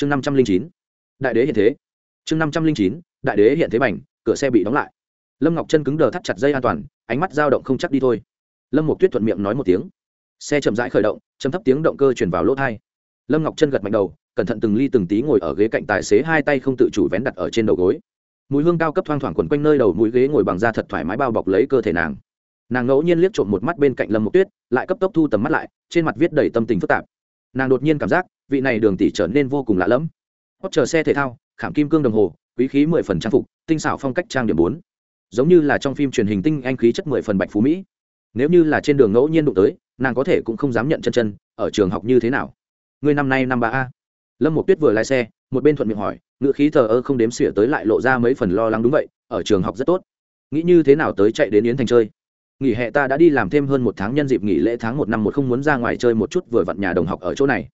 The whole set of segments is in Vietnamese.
chương năm trăm linh chín. Đại đế hiện thế. Chương năm trăm linh chín, đại đế hiện thế bành, cửa xe bị đóng lại. Lâm ngọc chân cứng đờ thắt chặt dây an toàn, ánh mắt dao động không chắc đi thôi. Lâm một tuyết thuận miệng nói một tiếng. Xe chậm rãi khởi động chấm thấp tiếng động cơ chuyển vào lỗ thai lâm ngọc chân gật mạnh đầu, cẩn thận từng ly từng tí ngồi ở ghế cạnh tài xế hai tay không tự chủ vén đặt ở trên đầu gối. Mùi hương cao cấp thoang thoảng quần quanh nơi đầu mũi ghế ngồi bằng da thật thoải mái bao bọc lấy cơ thể nàng. Nàng ngẫu nhiên liếc trộm một mắt bên cạnh lâm một tuyết, lại cấp tốc thu tầm mắt lại, trên mặt viết đầy tâm tình phức tạp. Nàng đột nhiên cảm giác vị này đường tỷ trở nên vô cùng lạ lẫm. Hót chờ xe thể thao, khảm kim cương đồng hồ, quý khí mười phần trang phục, tinh xảo phong cách trang điểm bốn. Giống như là trong phim truyền hình tinh anh khí chất mười phần bạch phú mỹ. Nếu như là trên đường ngẫu nhiên đụng tới, nàng có thể cũng không dám nhận chân chân, ở trường học như thế nào? Người năm nay năm ba a. Lâm một tuyết vừa lái xe, một bên thuận miệng hỏi, ngựa khí thờ ơ không đếm xỉa tới lại lộ ra mấy phần lo lắng đúng vậy, ở trường học rất tốt. Nghĩ như thế nào tới chạy đến yến thành chơi? Nghỉ hè ta đã đi làm thêm hơn một tháng nhân dịp nghỉ lễ tháng một năm một không muốn ra ngoài chơi một chút vừa vặn nhà đồng học ở chỗ này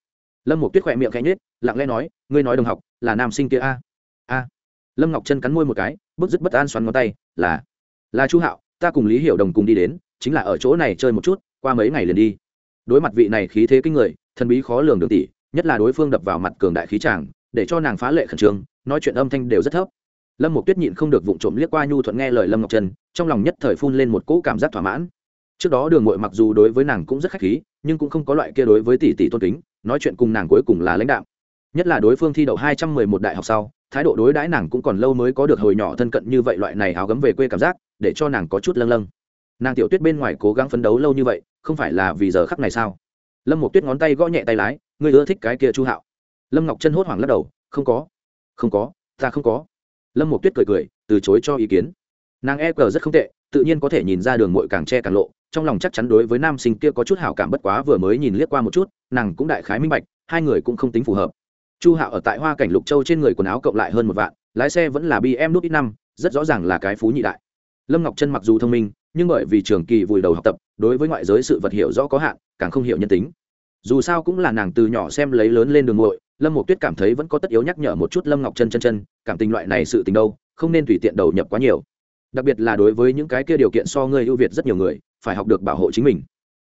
lâm một tuyết khỏe miệng khẽ nhết lặng lẽ nói, ngươi nói đồng học, là nam sinh kia a? A. Lâm ngọc chân cắn môi một cái, bức dứt bất an xoắn ngón tay, là là chu hạo, ta cùng lý hiểu đồng cùng đi đến, chính là ở chỗ này chơi một chút, qua mấy ngày liền đi. Đối mặt vị này khí thế kinh người, thần bí khó lường đường tỷ, nhất là đối phương đập vào mặt cường đại khí tràng để cho nàng phá lệ khẩn trương, nói chuyện âm thanh đều rất thấp. Lâm một tuyết nhịn không được vụng trộm liếc qua nhu thuận nghe lời lâm ngọc trân, trong lòng nhất thời phun lên một cỗ cảm giác thỏa mãn. Trước đó đường ngội mặc dù đối với nàng cũng rất khách khí, nhưng cũng không có loại kia đối với tỷ tỷ tôn kính nói chuyện cùng nàng cuối cùng là lãnh đạo. Nhất là đối phương thi đậu hai trăm mười một đại học sau, thái độ đối đãi nàng cũng còn lâu mới có được hồi nhỏ thân cận như vậy loại này áo gấm về quê cảm giác, để cho nàng có chút lâng lâng. Nàng tiểu tuyết bên ngoài cố gắng phấn đấu lâu như vậy, không phải là vì giờ khắc này sao? Lâm một tuyết ngón tay gõ nhẹ tay lái, ngươi ưa thích cái kia chu hạo. Lâm ngọc chân hốt hoảng lắc đầu, không có. Không có, ta không có. Lâm một tuyết cười cười, từ chối cho ý kiến. Nàng e cờ rất không tệ, tự nhiên có thể nhìn ra đường mội càng che càng lộ trong lòng chắc chắn đối với nam sinh kia có chút hảo cảm bất quá vừa mới nhìn liếc qua một chút, nàng cũng đại khái minh bạch, hai người cũng không tính phù hợp. Chu hạo ở tại hoa cảnh lục châu trên người quần áo cộng lại hơn một vạn, lái xe vẫn là bm nút ít năm, rất rõ ràng là cái phú nhị đại. Lâm ngọc chân mặc dù thông minh, nhưng bởi vì trường kỳ vùi đầu học tập, đối với ngoại giới sự vật hiểu rõ có hạn, càng không hiểu nhân tính. Dù sao cũng là nàng từ nhỏ xem lấy lớn lên đường muội lâm một tuyết cảm thấy vẫn có tất yếu nhắc nhở một chút lâm ngọc chân chân chân, cảm tình loại này sự tình đâu, không nên tùy tiện đầu nhập quá nhiều đặc biệt là đối với những cái kia điều kiện so ngươi ưu việt rất nhiều người, phải học được bảo hộ chính mình.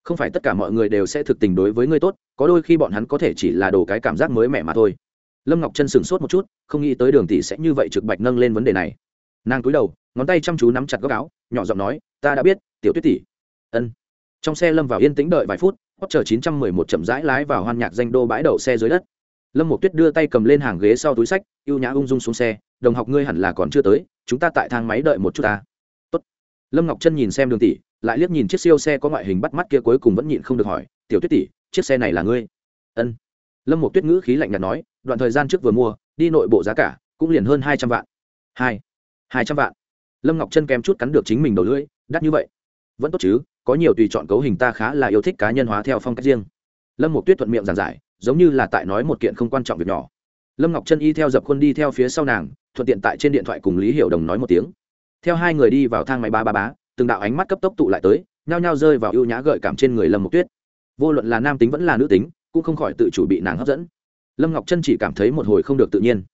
Không phải tất cả mọi người đều sẽ thực tình đối với ngươi tốt, có đôi khi bọn hắn có thể chỉ là đồ cái cảm giác mới mẻ mà thôi. Lâm ngọc chân sửng sốt một chút, không nghĩ tới đường tỷ sẽ như vậy trực bạch nâng lên vấn đề này. Nàng cúi đầu, ngón tay chăm chú nắm chặt góc áo, nhỏ giọng nói, ta đã biết, tiểu tuyết tỷ. Ân. Trong xe lâm vào yên tĩnh đợi vài phút hot chờ chín trăm mười một chậm rãi lái vào hoan nhạc danh đô bãi đậu xe dưới đất. Lâm một tuyết đưa tay cầm lên hàng ghế sau túi sách, ưu nhã ung dung xuống xe, đồng học ngươi hẳn là còn chưa tới chúng ta tại thang máy đợi một chút ta. Tốt. lâm ngọc chân nhìn xem đường tỷ, lại liếc nhìn chiếc siêu xe có ngoại hình bắt mắt kia cuối cùng vẫn nhịn không được hỏi, tiểu tuyết tỷ, chiếc xe này là ngươi? Ân. Lâm một tuyết ngữ khí lạnh nhạt nói, đoạn thời gian trước vừa mua, đi nội bộ giá cả cũng liền hơn hai trăm vạn. Hai hai trăm vạn? Lâm ngọc chân kém chút cắn được chính mình đầu lưỡi, đắt như vậy? Vẫn tốt chứ, có nhiều tùy chọn cấu hình ta khá là yêu thích cá nhân hóa theo phong cách riêng. Lâm một tuyết thuận miệng giảng giải, giống như là tại nói một kiện không quan trọng việc nhỏ. Lâm ngọc chân y theo dập khuôn đi theo phía sau nàng thuận tiện tại trên điện thoại cùng lý hiểu đồng nói một tiếng. Theo hai người đi vào thang máy ba ba bá từng đạo ánh mắt cấp tốc tụ lại tới, nhao nhao rơi vào ưu nhã gợi cảm trên người lâm mục tuyết. Vô luận là nam tính vẫn là nữ tính, cũng không khỏi tự chủ bị nàng hấp dẫn. Lâm ngọc chân chỉ cảm thấy một hồi không được tự nhiên.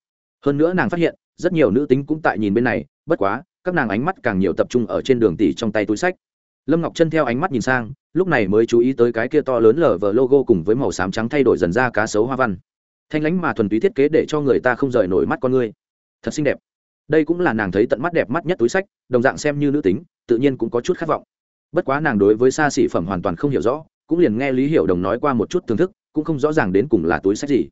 Hơn nữa nàng phát hiện, rất nhiều nữ tính cũng tại nhìn bên này, bất quá, các nàng ánh mắt càng nhiều tập trung ở trên đường tỷ trong tay túi sách. Lâm ngọc chân theo ánh mắt nhìn sang, lúc này mới chú ý tới cái kia to lớn lở vờ logo cùng với màu xám trắng thay đổi dần ra cá sấu hoa văn. Thanh lãnh mà thuần túy thiết kế để cho người ta không rời nổi mắt con người thật xinh đẹp. Đây cũng là nàng thấy tận mắt đẹp mắt nhất túi sách, đồng dạng xem như nữ tính, tự nhiên cũng có chút khát vọng. Bất quá nàng đối với xa xỉ phẩm hoàn toàn không hiểu rõ, cũng liền nghe lý hiểu đồng nói qua một chút thưởng thức, cũng không rõ ràng đến cùng là túi sách gì.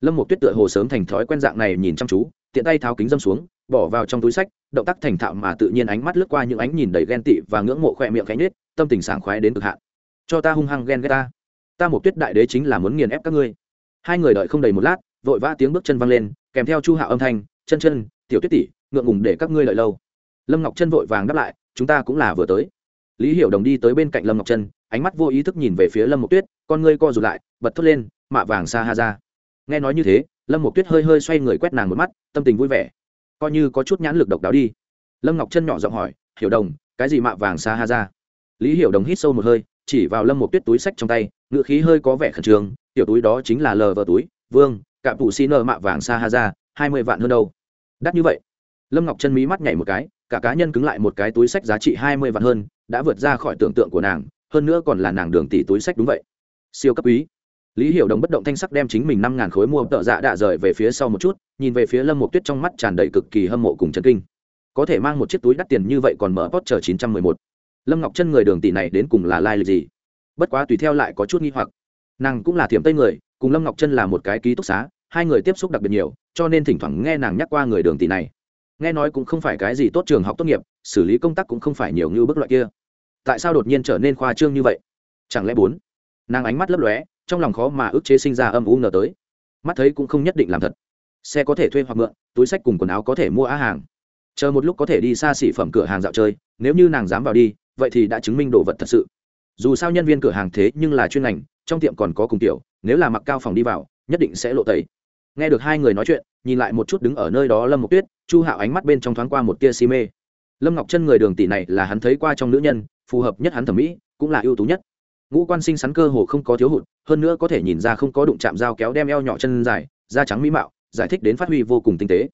Lâm một tuyết tựa hồ sớm thành thói quen dạng này nhìn chăm chú, tiện tay tháo kính dâm xuống, bỏ vào trong túi sách, động tác thành thạo mà tự nhiên ánh mắt lướt qua những ánh nhìn đầy ghen tị và ngưỡng mộ khoe miệng cánh nết tâm tình sảng khoái đến cực hạn. Cho ta hung hăng ghen ghét ta. Ta một tuyết đại đế chính là muốn nghiền ép các ngươi. Hai người đợi không đầy một lát, vội vã tiếng bước chân văng lên, kèm theo chu hạo âm thanh chân chân, tiểu tuyết tỷ, ngượng ngùng để các ngươi lợi lâu. Lâm ngọc chân vội vàng đáp lại, chúng ta cũng là vừa tới. Lý hiểu đồng đi tới bên cạnh lâm ngọc chân, ánh mắt vô ý thức nhìn về phía lâm mộc tuyết, con ngươi co rụt lại, bật thốt lên, mạ vàng xa ha ra. Nghe nói như thế, lâm mộc tuyết hơi hơi xoay người quét nàng một mắt, tâm tình vui vẻ. Coi như có chút nhãn lực độc đáo đi. Lâm ngọc chân nhỏ giọng hỏi, hiểu đồng, cái gì mạ vàng xa ha ra? Lý hiểu đồng hít sâu một hơi, chỉ vào lâm một tuyết túi sách trong tay ngựa khí hơi có vẻ khẩn trương, tiểu túi đó chính là lờ vờ túi, vương, cạm tủ xi nơ mạ vàng xa ha ra, hai mươi vạn hơn đâu đắt như vậy? Lâm ngọc chân mí mắt nhảy một cái, cả cá nhân cứng lại một cái túi sách giá trị hai mươi vạn hơn, đã vượt ra khỏi tưởng tượng của nàng, hơn nữa còn là nàng đường tỷ túi sách đúng vậy. Siêu cấp ý lý hiểu đồng bất động thanh sắc đem chính mình năm ngàn khối mua tợ dạ đạ rời về phía sau một chút, nhìn về phía lâm một tuyết trong mắt tràn đầy cực kỳ hâm mộ cùng chân kinh. Có thể mang một chiếc túi đắt tiền như vậy còn mở pot chờ chín trăm mười một. Lâm ngọc chân người đường tỷ này đến cùng là lai lịch gì? Bất quá tùy theo lại có chút nghi hoặc. Nàng cũng là thiểm tây người, cùng lâm ngọc chân là một cái ký túc xá hai người tiếp xúc đặc biệt nhiều, cho nên thỉnh thoảng nghe nàng nhắc qua người đường tỷ này. Nghe nói cũng không phải cái gì tốt trường học tốt nghiệp, xử lý công tác cũng không phải nhiều như bức loại kia. Tại sao đột nhiên trở nên khoa trương như vậy? Chẳng lẽ bốn? Nàng ánh mắt lấp lóe, trong lòng khó mà ức chế sinh ra âm u ngờ tới. Mắt thấy cũng không nhất định làm thật. Xe có thể thuê hoặc mượn, túi sách cùng quần áo có thể mua á hàng. Chờ một lúc có thể đi xa xỉ phẩm cửa hàng dạo chơi, nếu như nàng dám vào đi, vậy thì đã chứng minh đồ vật thật sự. Dù sao nhân viên cửa hàng thế nhưng là chuyên ngành, trong tiệm còn có cùng tiểu, nếu là mặc cao phòng đi vào, nhất định sẽ lộ tẩy nghe được hai người nói chuyện, nhìn lại một chút đứng ở nơi đó lâm Mộc tuyết, chu hạo ánh mắt bên trong thoáng qua một tia si mê. Lâm ngọc chân người đường tỷ này là hắn thấy qua trong nữ nhân, phù hợp nhất hắn thẩm mỹ, cũng là ưu tú nhất. Ngũ quan sinh sắn cơ hồ không có thiếu hụt, hơn nữa có thể nhìn ra không có đụng chạm dao kéo đem eo nhỏ chân dài, da trắng mỹ mạo, giải thích đến phát huy vô cùng tinh tế.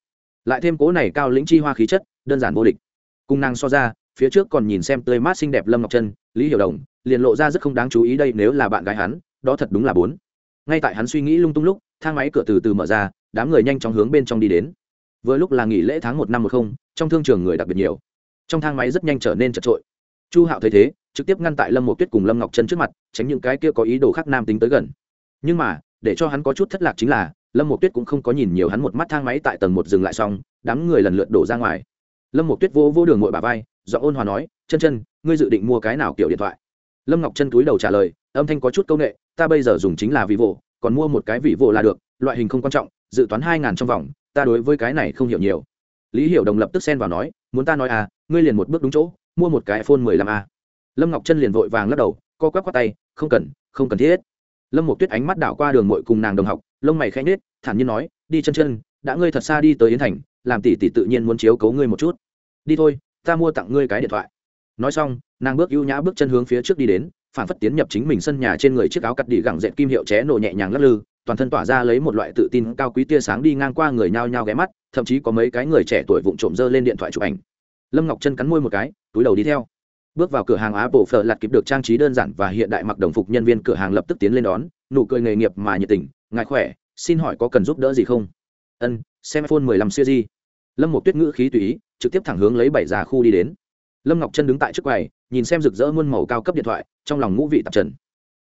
Lại thêm cố này cao lĩnh chi hoa khí chất, đơn giản vô địch. Cung năng so ra, phía trước còn nhìn xem tươi mát xinh đẹp lâm ngọc chân, lý hiểu đồng, liền lộ ra rất không đáng chú ý đây nếu là bạn gái hắn, đó thật đúng là bốn. Ngay tại hắn suy nghĩ lung tung lúc thang máy cửa từ từ mở ra, đám người nhanh chóng hướng bên trong đi đến. Vừa lúc là nghỉ lễ tháng một năm một không, trong thương trường người đặc biệt nhiều. Trong thang máy rất nhanh trở nên chật trội. Chu hạo thấy thế, trực tiếp ngăn tại lâm một tuyết cùng lâm ngọc chân trước mặt, tránh những cái kia có ý đồ khác nam tính tới gần. Nhưng mà, để cho hắn có chút thất lạc chính là, lâm một tuyết cũng không có nhìn nhiều hắn một mắt thang máy tại tầng một dừng lại xong, đám người lần lượt đổ ra ngoài. Lâm một tuyết vô vô đường ngội bà vai do ôn hòa nói, chân chân, ngươi dự định mua cái nào kiểu điện thoại? Lâm ngọc chân túi đầu trả lời, âm thanh có chút c â u n ệ ta bây giờ dùng chính là vivo còn mua một cái vị vụ là được, loại hình không quan trọng, dự toán hai ngàn trong vòng, ta đối với cái này không hiểu nhiều. Lý hiểu đồng lập tức xen vào nói, muốn ta nói à ngươi liền một bước đúng chỗ, mua một cái iphone mười lăm a. Lâm ngọc chân liền vội vàng lắc đầu, co quắp qua tay, không cần không cần thiết. Lâm một tuyết ánh mắt đảo qua đường mội cùng nàng đồng học, lông mày khẽ nết thản nhiên nói, đi chân chân, đã ngươi thật xa đi tới yến thành, làm tỷ tỷ tự nhiên muốn chiếu cấu ngươi một chút. Đi thôi, ta mua tặng ngươi cái điện thoại. Nói xong, nàng bước ưu nhã bước chân hướng phía trước đi đến phản phất tiến nhập chính mình sân nhà trên người chiếc áo cắt đi gẳng dệt kim hiệu ché nổ nhẹ nhàng lắc lư, toàn thân tỏa ra lấy một loại tự tin cao quý tia sáng đi ngang qua người nhao nhao ghé mắt, thậm chí có mấy cái người trẻ tuổi vụng trộm dơ lên điện thoại chụp ảnh. Lâm ngọc chân cắn môi một cái, túi đầu đi theo. Bước vào cửa hàng á bộ phở lặt kịp được trang trí đơn giản và hiện đại mặc đồng phục nhân viên cửa hàng lập tức tiến lên đón, nụ cười nghề nghiệp mà nhiệt tình, ngài khỏe, xin hỏi có cần giúp đỡ gì không? Ân, xem iphone 15 series lâm một tuyết ngữ khí tùy ý, trực tiếp thẳng hướng lấy bảy già khu đi đến. Lâm ngọc chân đứng tại trước quầy nhìn xem rực rỡ muôn màu cao cấp điện thoại, trong lòng ngũ vị tạp trần.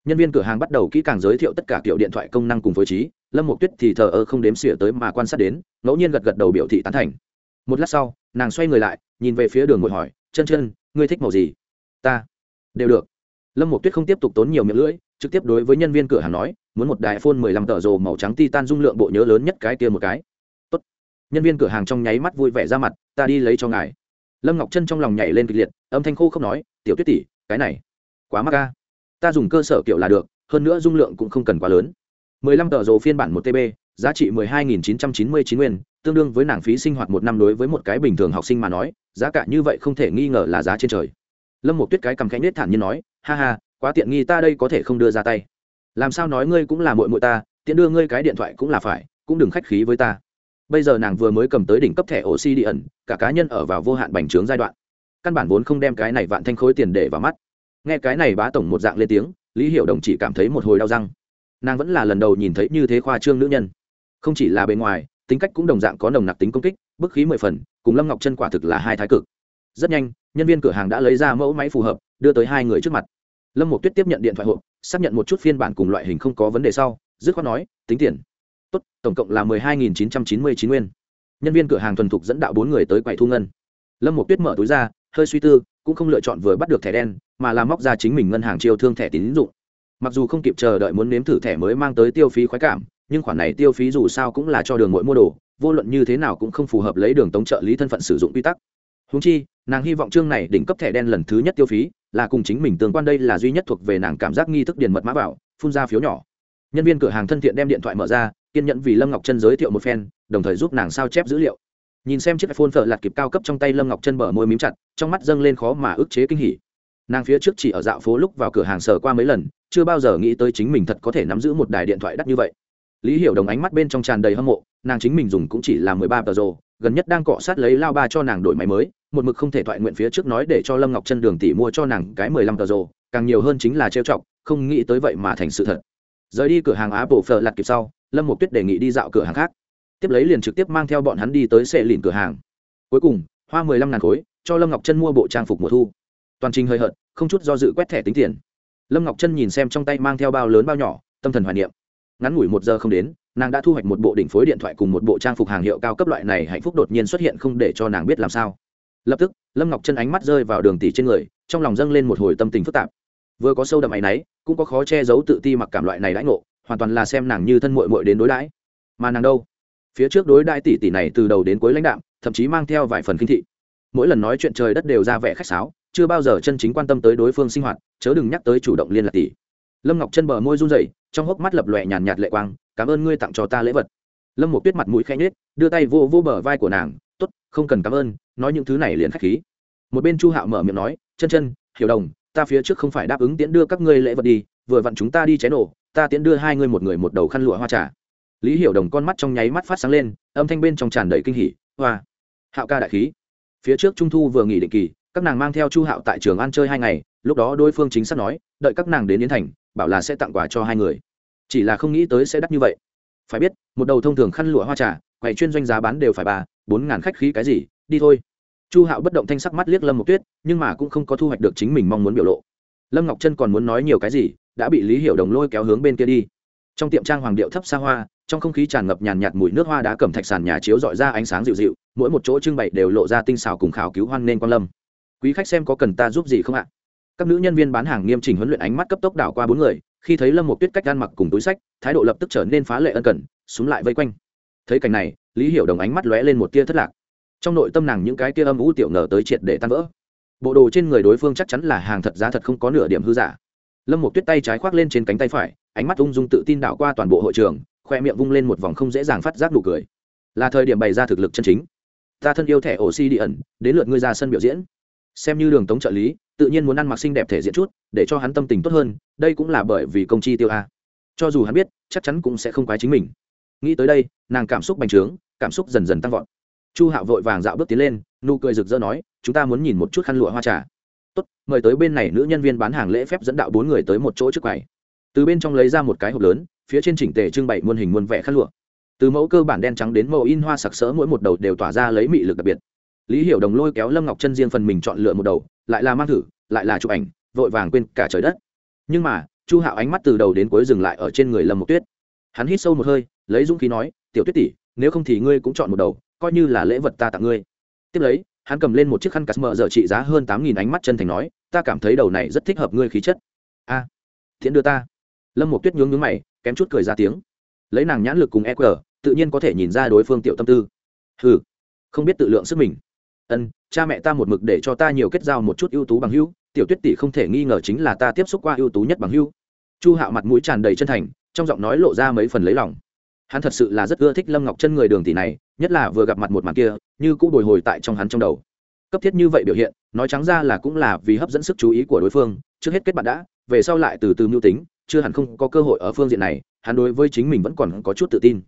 Nhân viên cửa hàng bắt đầu kỹ càng giới thiệu tất cả kiểu điện thoại công năng cùng phối trí, lâm một tuyết thì thờ ơ không đếm xỉa tới mà quan sát đến, ngẫu nhiên gật gật đầu biểu thị tán thành. Một lát sau, nàng xoay người lại, nhìn về phía đường ngồi hỏi, chân chân, ngươi thích màu gì? Ta. Đều được. Lâm một tuyết không tiếp tục tốn nhiều miệng lưỡi, trực tiếp đối với nhân viên cửa hàng nói, muốn một đài iphone 15 tờ rồ màu trắng titan dung lượng bộ nhớ lớn nhất cái kia một cái. Tốt. nhân viên cửa hàng trong nháy mắt vui vẻ ra mặt, ta đi lấy cho ngài. Lâm ngọc chân trong lòng nhảy lên kịch liệt, âm thanh khô không nói tiểu tuyết tỷ, cái này, quá mắc ca ta dùng cơ sở kiểu là được, hơn nữa dung lượng cũng không cần quá lớn. 15 tờ rồ phiên bản một tb giá trị 12.999 nguyên, tương đương với nàng phí sinh hoạt một năm đối với một cái bình thường học sinh mà nói, giá cả như vậy không thể nghi ngờ là giá trên trời. Lâm một tuyết cái cầm khẽ nết thản nhiên nói, ha ha, quá tiện nghi ta đây có thể không đưa ra tay. Làm sao nói ngươi cũng là muội muội ta, tiện đưa ngươi cái điện thoại cũng là phải, cũng đừng khách khí với ta. Bây giờ nàng vừa mới cầm tới đỉnh cấp thẻ oxy đi ẩn cả cá nhân ở vào vô hạn bành trướng giai đoạn căn bản vốn không đem cái này vạn thanh khối tiền để vào mắt. Nghe cái này bá tổng một dạng lên tiếng, lý hiểu đồng chỉ cảm thấy một hồi đau răng. Nàng vẫn là lần đầu nhìn thấy như thế khoa trương nữ nhân. Không chỉ là bề ngoài, tính cách cũng đồng dạng có nồng nặc tính công kích, bức khí mười phần, cùng lâm ngọc chân quả thực là hai thái cực. Rất nhanh, nhân viên cửa hàng đã lấy ra mẫu máy phù hợp, đưa tới hai người trước mặt. Lâm một tuyết tiếp nhận điện thoại hộp, xác nhận một chút phiên bản cùng loại hình không có vấn đề sau, dứt khoát nói, tính tiền. Tốt, tổng cộng là mười hai nghìn chín trăm chín mươi chín nguyên. Nhân viên cửa hàng thuần thục dẫn đạo bốn người tới quầy thu ngân. Lâm một tuyết mở túi ra hơi suy tư, cũng không lựa chọn vừa bắt được thẻ đen, mà làm móc ra chính mình ngân hàng chiêu thương thẻ tín dụng. Mặc dù không kịp chờ đợi muốn nếm thử thẻ mới mang tới tiêu phí khoái cảm, nhưng khoản này tiêu phí dù sao cũng là cho đường mỗi mua đồ, vô luận như thế nào cũng không phù hợp lấy đường tống trợ lý thân phận sử dụng quy tắc. Húng chi, nàng hy vọng chương này đỉnh cấp thẻ đen lần thứ nhất tiêu phí là cùng chính mình tương quan đây là duy nhất thuộc về nàng cảm giác nghi thức điền mật mã vào phun ra phiếu nhỏ. Nhân viên cửa hàng thân thiện đem điện thoại mở ra, kiên nhẫn vì lâm ngọc chân giới thiệu một phen, đồng thời giúp nàng sao chép dữ liệu nhìn xem chiếc iphone phở lạt kịp cao cấp trong tay lâm ngọc chân mở môi mím chặt, trong mắt dâng lên khó mà ức chế kinh hỉ. Nàng phía trước chỉ ở dạo phố lúc vào cửa hàng sở qua mấy lần, chưa bao giờ nghĩ tới chính mình thật có thể nắm giữ một đài điện thoại đắt như vậy. Lý hiểu đồng ánh mắt bên trong tràn đầy hâm mộ, nàng chính mình dùng cũng chỉ là mười ba tờ rồ, gần nhất đang cọ sát lấy lao ba cho nàng đổi máy mới, một mực không thể thoại nguyện phía trước nói để cho lâm ngọc chân đường tỷ mua cho nàng cái mười lăm tờ rồ, càng nhiều hơn chính là trêu chọc, không nghĩ tới vậy mà thành sự thật. Rời đi cửa hàng á bộ phở lặt kịp sau, lâm một tuyết đề nghị đi dạo cửa hàng khác tiếp lấy liền trực tiếp mang theo bọn hắn đi tới xe lìn cửa hàng. Cuối cùng, hoa mười lăm ngàn khối, cho lâm ngọc chân mua bộ trang phục mùa thu. Toàn trình hơi hợt, không chút do dự quét thẻ tính tiền. Lâm ngọc chân nhìn xem trong tay mang theo bao lớn bao nhỏ, tâm thần hoài niệm. Ngắn ngủi một giờ không đến, nàng đã thu hoạch một bộ đỉnh phối điện thoại cùng một bộ trang phục hàng hiệu cao cấp loại này hạnh phúc đột nhiên xuất hiện không để cho nàng biết làm sao. Lập tức, lâm ngọc chân ánh mắt rơi vào đường tỷ trên người, trong lòng dâng lên một hồi tâm tình phức tạp. Vừa có sâu đậm áy náy, cũng có khó che giấu tự ti mặc cảm loại này đãi ngộ, hoàn toàn là xem nàng như thân mội mội đến đối đãi. Mà nàng đâu? Phía trước đối đại tỷ tỷ này từ đầu đến cuối lãnh đạm, thậm chí mang theo vài phần kinh thị. Mỗi lần nói chuyện trời đất đều ra vẻ khách sáo, chưa bao giờ chân chính quan tâm tới đối phương sinh hoạt, chớ đừng nhắc tới chủ động liên lạc tỷ. Lâm ngọc chân bờ môi run rẩy, trong hốc mắt lập lòe nhàn nhạt lệ quang, cảm ơn ngươi tặng cho ta lễ vật. Lâm một tuyết mặt mũi khẽ nhếch, đưa tay vô vô bờ vai của nàng, tốt, không cần cảm ơn, nói những thứ này liền khách khí. Một bên chu hạo mở miệng nói, chân chân, hiểu đồng, ta phía trước không phải đáp ứng tiễn đưa các ngươi lễ vật đi, vừa vặn chúng ta đi cháy nổ ta tiễn đưa hai ngươi một người một đầu khăn lụa hoa trà lý hiểu đồng con mắt trong nháy mắt phát sáng lên, âm thanh bên trong tràn đầy kinh hỉ. Hoa, hạo ca đại khí. Phía trước trung thu vừa nghỉ định kỳ, các nàng mang theo chu hạo tại trường ăn chơi hai ngày, lúc đó đối phương chính xác nói, đợi các nàng đến yến thành, bảo là sẽ tặng quà cho hai người. Chỉ là không nghĩ tới sẽ đắt như vậy. Phải biết, một đầu thông thường khăn lụa hoa trà, quầy chuyên doanh giá bán đều phải ba, bốn ngàn khách khí cái gì, đi thôi. Chu hạo bất động thanh sắc mắt liếc lâm một tuyết, nhưng mà cũng không có thu hoạch được chính mình mong muốn biểu lộ. Lâm ngọc Trân còn muốn nói nhiều cái gì, đã bị lý hiểu đồng lôi kéo hướng bên kia đi. Trong tiệm trang hoàng điệu thấp xa hoa trong không khí tràn ngập nhàn nhạt mùi nước hoa đá cẩm thạch sàn nhà chiếu dọi ra ánh sáng dịu dịu, mỗi một chỗ trưng bày đều lộ ra tinh xảo cùng khảo cứu hoan nên quan lâm. Quý khách xem có cần ta giúp gì không ạ? Các nữ nhân viên bán hàng nghiêm chỉnh huấn luyện ánh mắt cấp tốc đảo qua bốn người, khi thấy lâm một tuyết cách ăn mặc cùng túi sách, thái độ lập tức trở nên phá lệ ân cần, súng lại vây quanh. Thấy cảnh này, lý hiểu đồng ánh mắt lóe lên một tia thất lạc. Trong nội tâm nàng những cái tia âm ú tiểu ngờ tới triệt để tan vỡ. Bộ đồ trên người đối phương chắc chắn là hàng thật giá thật không có nửa điểm hư giả. Lâm một tuyết tay trái khoác lên trên cánh tay phải, ánh mắt ung dung tự tin đảo qua toàn bộ hội trường khoe miệng vung lên một vòng không dễ dàng phát giác nụ cười. Là thời điểm bày ra thực lực chân chính. Ta thân yêu thẻ ổ si đi ẩn, đến lượt ngươi ra sân biểu diễn. Xem như đường tống trợ lý, tự nhiên muốn ăn mặc xinh đẹp thể diện chút, để cho hắn tâm tình tốt hơn, đây cũng là bởi vì công chi tiêu a. Cho dù hắn biết, chắc chắn cũng sẽ không quái chính mình. Nghĩ tới đây, nàng cảm xúc bành trướng, cảm xúc dần dần tăng vọt. Chu hạo vội vàng dạo bước tiến lên, nụ cười rực rỡ nói, chúng ta muốn nhìn một chút khăn lụa hoa trà. Tốt, mời tới bên này nữ nhân viên bán hàng lễ phép dẫn đạo bốn người tới một chỗ trước quầy từ bên trong lấy ra một cái hộp lớn phía trên chỉnh tề trưng bày muôn hình muôn vẻ khăn lụa. Từ mẫu cơ bản đen trắng đến màu in hoa sặc sỡ mỗi một đầu đều tỏa ra lấy mị lực đặc biệt. Lý hiểu đồng lôi kéo lâm ngọc chân riêng phần mình chọn lựa một đầu lại là mang thử lại là chụp ảnh vội vàng quên cả trời đất. Nhưng mà chu hạo ánh mắt từ đầu đến cuối dừng lại ở trên người lâm mộc tuyết. Hắn hít sâu một hơi lấy dũng khí nói tiểu tuyết tỷ nếu không thì ngươi cũng chọn một đầu coi như là lễ vật ta tặng ngươi. Tiếp lấy hắn cầm lên một chiếc khăn cắt mờ giờ trị giá hơn tám nghìn ánh mắt chân thành nói ta cảm thấy đầu này rất thích hợp ngươi khí chất. A à, thiện đưa ta lâm một tuyết nhướng nhướng mày, kém chút cười ra tiếng. Lấy nàng nhãn lực cùng eq tự nhiên có thể nhìn ra đối phương tiểu tâm tư. Ừ không biết tự lượng sức mình. Ân, cha mẹ ta một mực để cho ta nhiều kết giao một chút ưu tú bằng hữu, tiểu tuyết tỷ không thể nghi ngờ chính là ta tiếp xúc qua ưu tú nhất bằng hữu. Chu hạo mặt mũi tràn đầy chân thành, trong giọng nói lộ ra mấy phần lấy lòng. Hắn thật sự là rất ưa thích lâm ngọc chân người đường tỷ này, nhất là vừa gặp mặt một màn kia, như cũng bồi hồi tại trong hắn trong đầu. Cấp thiết như vậy biểu hiện, nói trắng ra là cũng là vì hấp dẫn sức chú ý của đối phương, trước hết kết bạn đã, về sau lại từ từ mưu tính chưa hẳn không có cơ hội ở phương diện này, hắn đối với chính mình vẫn còn có chút tự tin.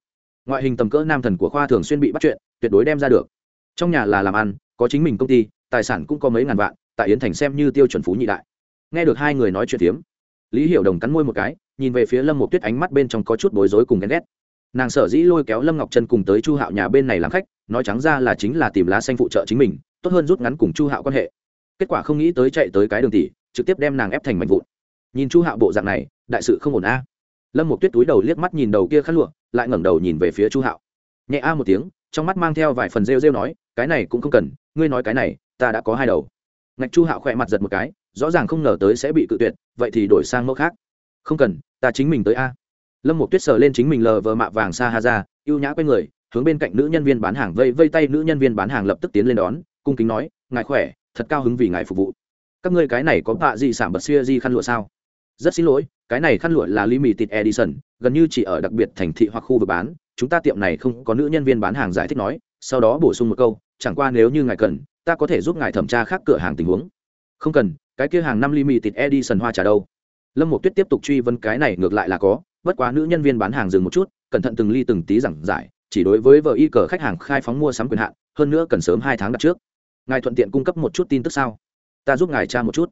Ngoại hình tầm cỡ nam thần của khoa thường xuyên bị bắt chuyện, tuyệt đối đem ra được. Trong nhà là làm ăn, có chính mình công ty, tài sản cũng có mấy ngàn vạn, tại yến thành xem như tiêu chuẩn phú nhị đại. Nghe được hai người nói chuyện phiếm, lý hiểu đồng cắn môi một cái, nhìn về phía lâm một tuyết ánh mắt bên trong có chút bối rối cùng ghen ghét. Nàng sở dĩ lôi kéo lâm ngọc chân cùng tới chu hạo nhà bên này làm khách, nói trắng ra là chính là tìm lá xanh phụ trợ chính mình, tốt hơn rút ngắn cùng chu hạo quan hệ. Kết quả không nghĩ tới chạy tới cái đường tỷ, trực tiếp đem nàng ép thành mạnh vụn. Nhìn chu hạo bộ dạng này đại sự không ổn a. Lâm một tuyết túi đầu liếc mắt nhìn đầu kia khát lụa, lại ngẩng đầu nhìn về phía chu hạo. Nhẹ a một tiếng, trong mắt mang theo vài phần rêu rêu nói, cái này cũng không cần, ngươi nói cái này, ta đã có hai đầu. Ngạch chu hạo khỏe mặt giật một cái, rõ ràng không ngờ tới sẽ bị cự tuyệt, vậy thì đổi sang mẫu khác. Không cần, ta chính mình tới a. Lâm một tuyết sờ lên chính mình lờ vờ mạ vàng sa ha ra, ưu nhã q u a y người, hướng bên cạnh nữ nhân viên bán hàng vây vây tay nữ nhân viên bán hàng lập tức tiến lên đón, cung kính nói, ngài khỏe, thật cao hứng vì ngài phục vụ. Các ngươi cái này có bạ gì sản bật xuya di khăn lụa sao? Rất xin lỗi, cái này khăn lụa là limited edition, gần như chỉ ở đặc biệt thành thị hoặc khu vực bán. Chúng ta tiệm này không có nữ nhân viên bán hàng giải thích nói, sau đó bổ sung một câu, chẳng qua nếu như ngài cần, ta có thể giúp ngài thẩm tra khác cửa hàng tình huống. Không cần, cái kia hàng năm limited edition hoa trả đâu? Lâm một tuyết tiếp tục truy vấn cái này ngược lại là có, bất quá nữ nhân viên bán hàng dừng một chút, cẩn thận từng ly từng tí giảng giải, chỉ đối với vợ y cờ khách hàng khai phóng mua sắm quyền hạn, hơn nữa cần sớm hai tháng đặt trước. Ngài thuận tiện cung cấp một chút tin tức sao? Ta giúp ngài tra một chút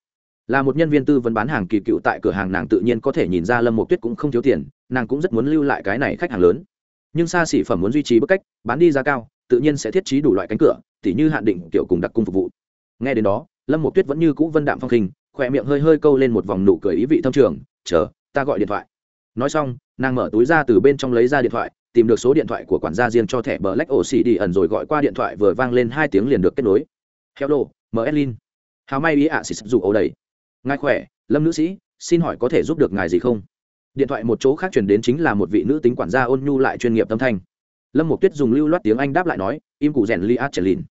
là một nhân viên tư vấn bán hàng kỳ cựu tại cửa hàng nàng tự nhiên có thể nhìn ra lâm một tuyết cũng không thiếu tiền, nàng cũng rất muốn lưu lại cái này khách hàng lớn. Nhưng xa xỉ phẩm muốn duy trì bức cách, bán đi giá cao, tự nhiên sẽ thiết trí đủ loại cánh cửa, tỉ như hạn định kiểu cùng đặc cung phục vụ. Nghe đến đó, lâm một tuyết vẫn như cũ vân đạm phong khinh, khỏe miệng hơi hơi câu lên một vòng nụ cười ý vị thâm trường, chờ, ta gọi điện thoại. Nói xong, nàng mở túi ra từ bên trong lấy ra điện thoại, tìm được số điện thoại của quản gia riêng cho thẻ bờ lách ổ xỉ đi ẩn rồi gọi qua điện thoại vừa vang lên hai tiếng liền được kết nối. Hello mlin hào may ý ạ xịt dù ấu đầy ngài khỏe, lâm nữ sĩ, xin hỏi có thể giúp được ngài gì không? Điện thoại một chỗ khác chuyển đến chính là một vị nữ tính quản gia ôn nhu lại chuyên nghiệp tâm thanh. Lâm mục tuyết dùng lưu loát tiếng anh đáp lại nói, im cụ rèn li át trở lìn.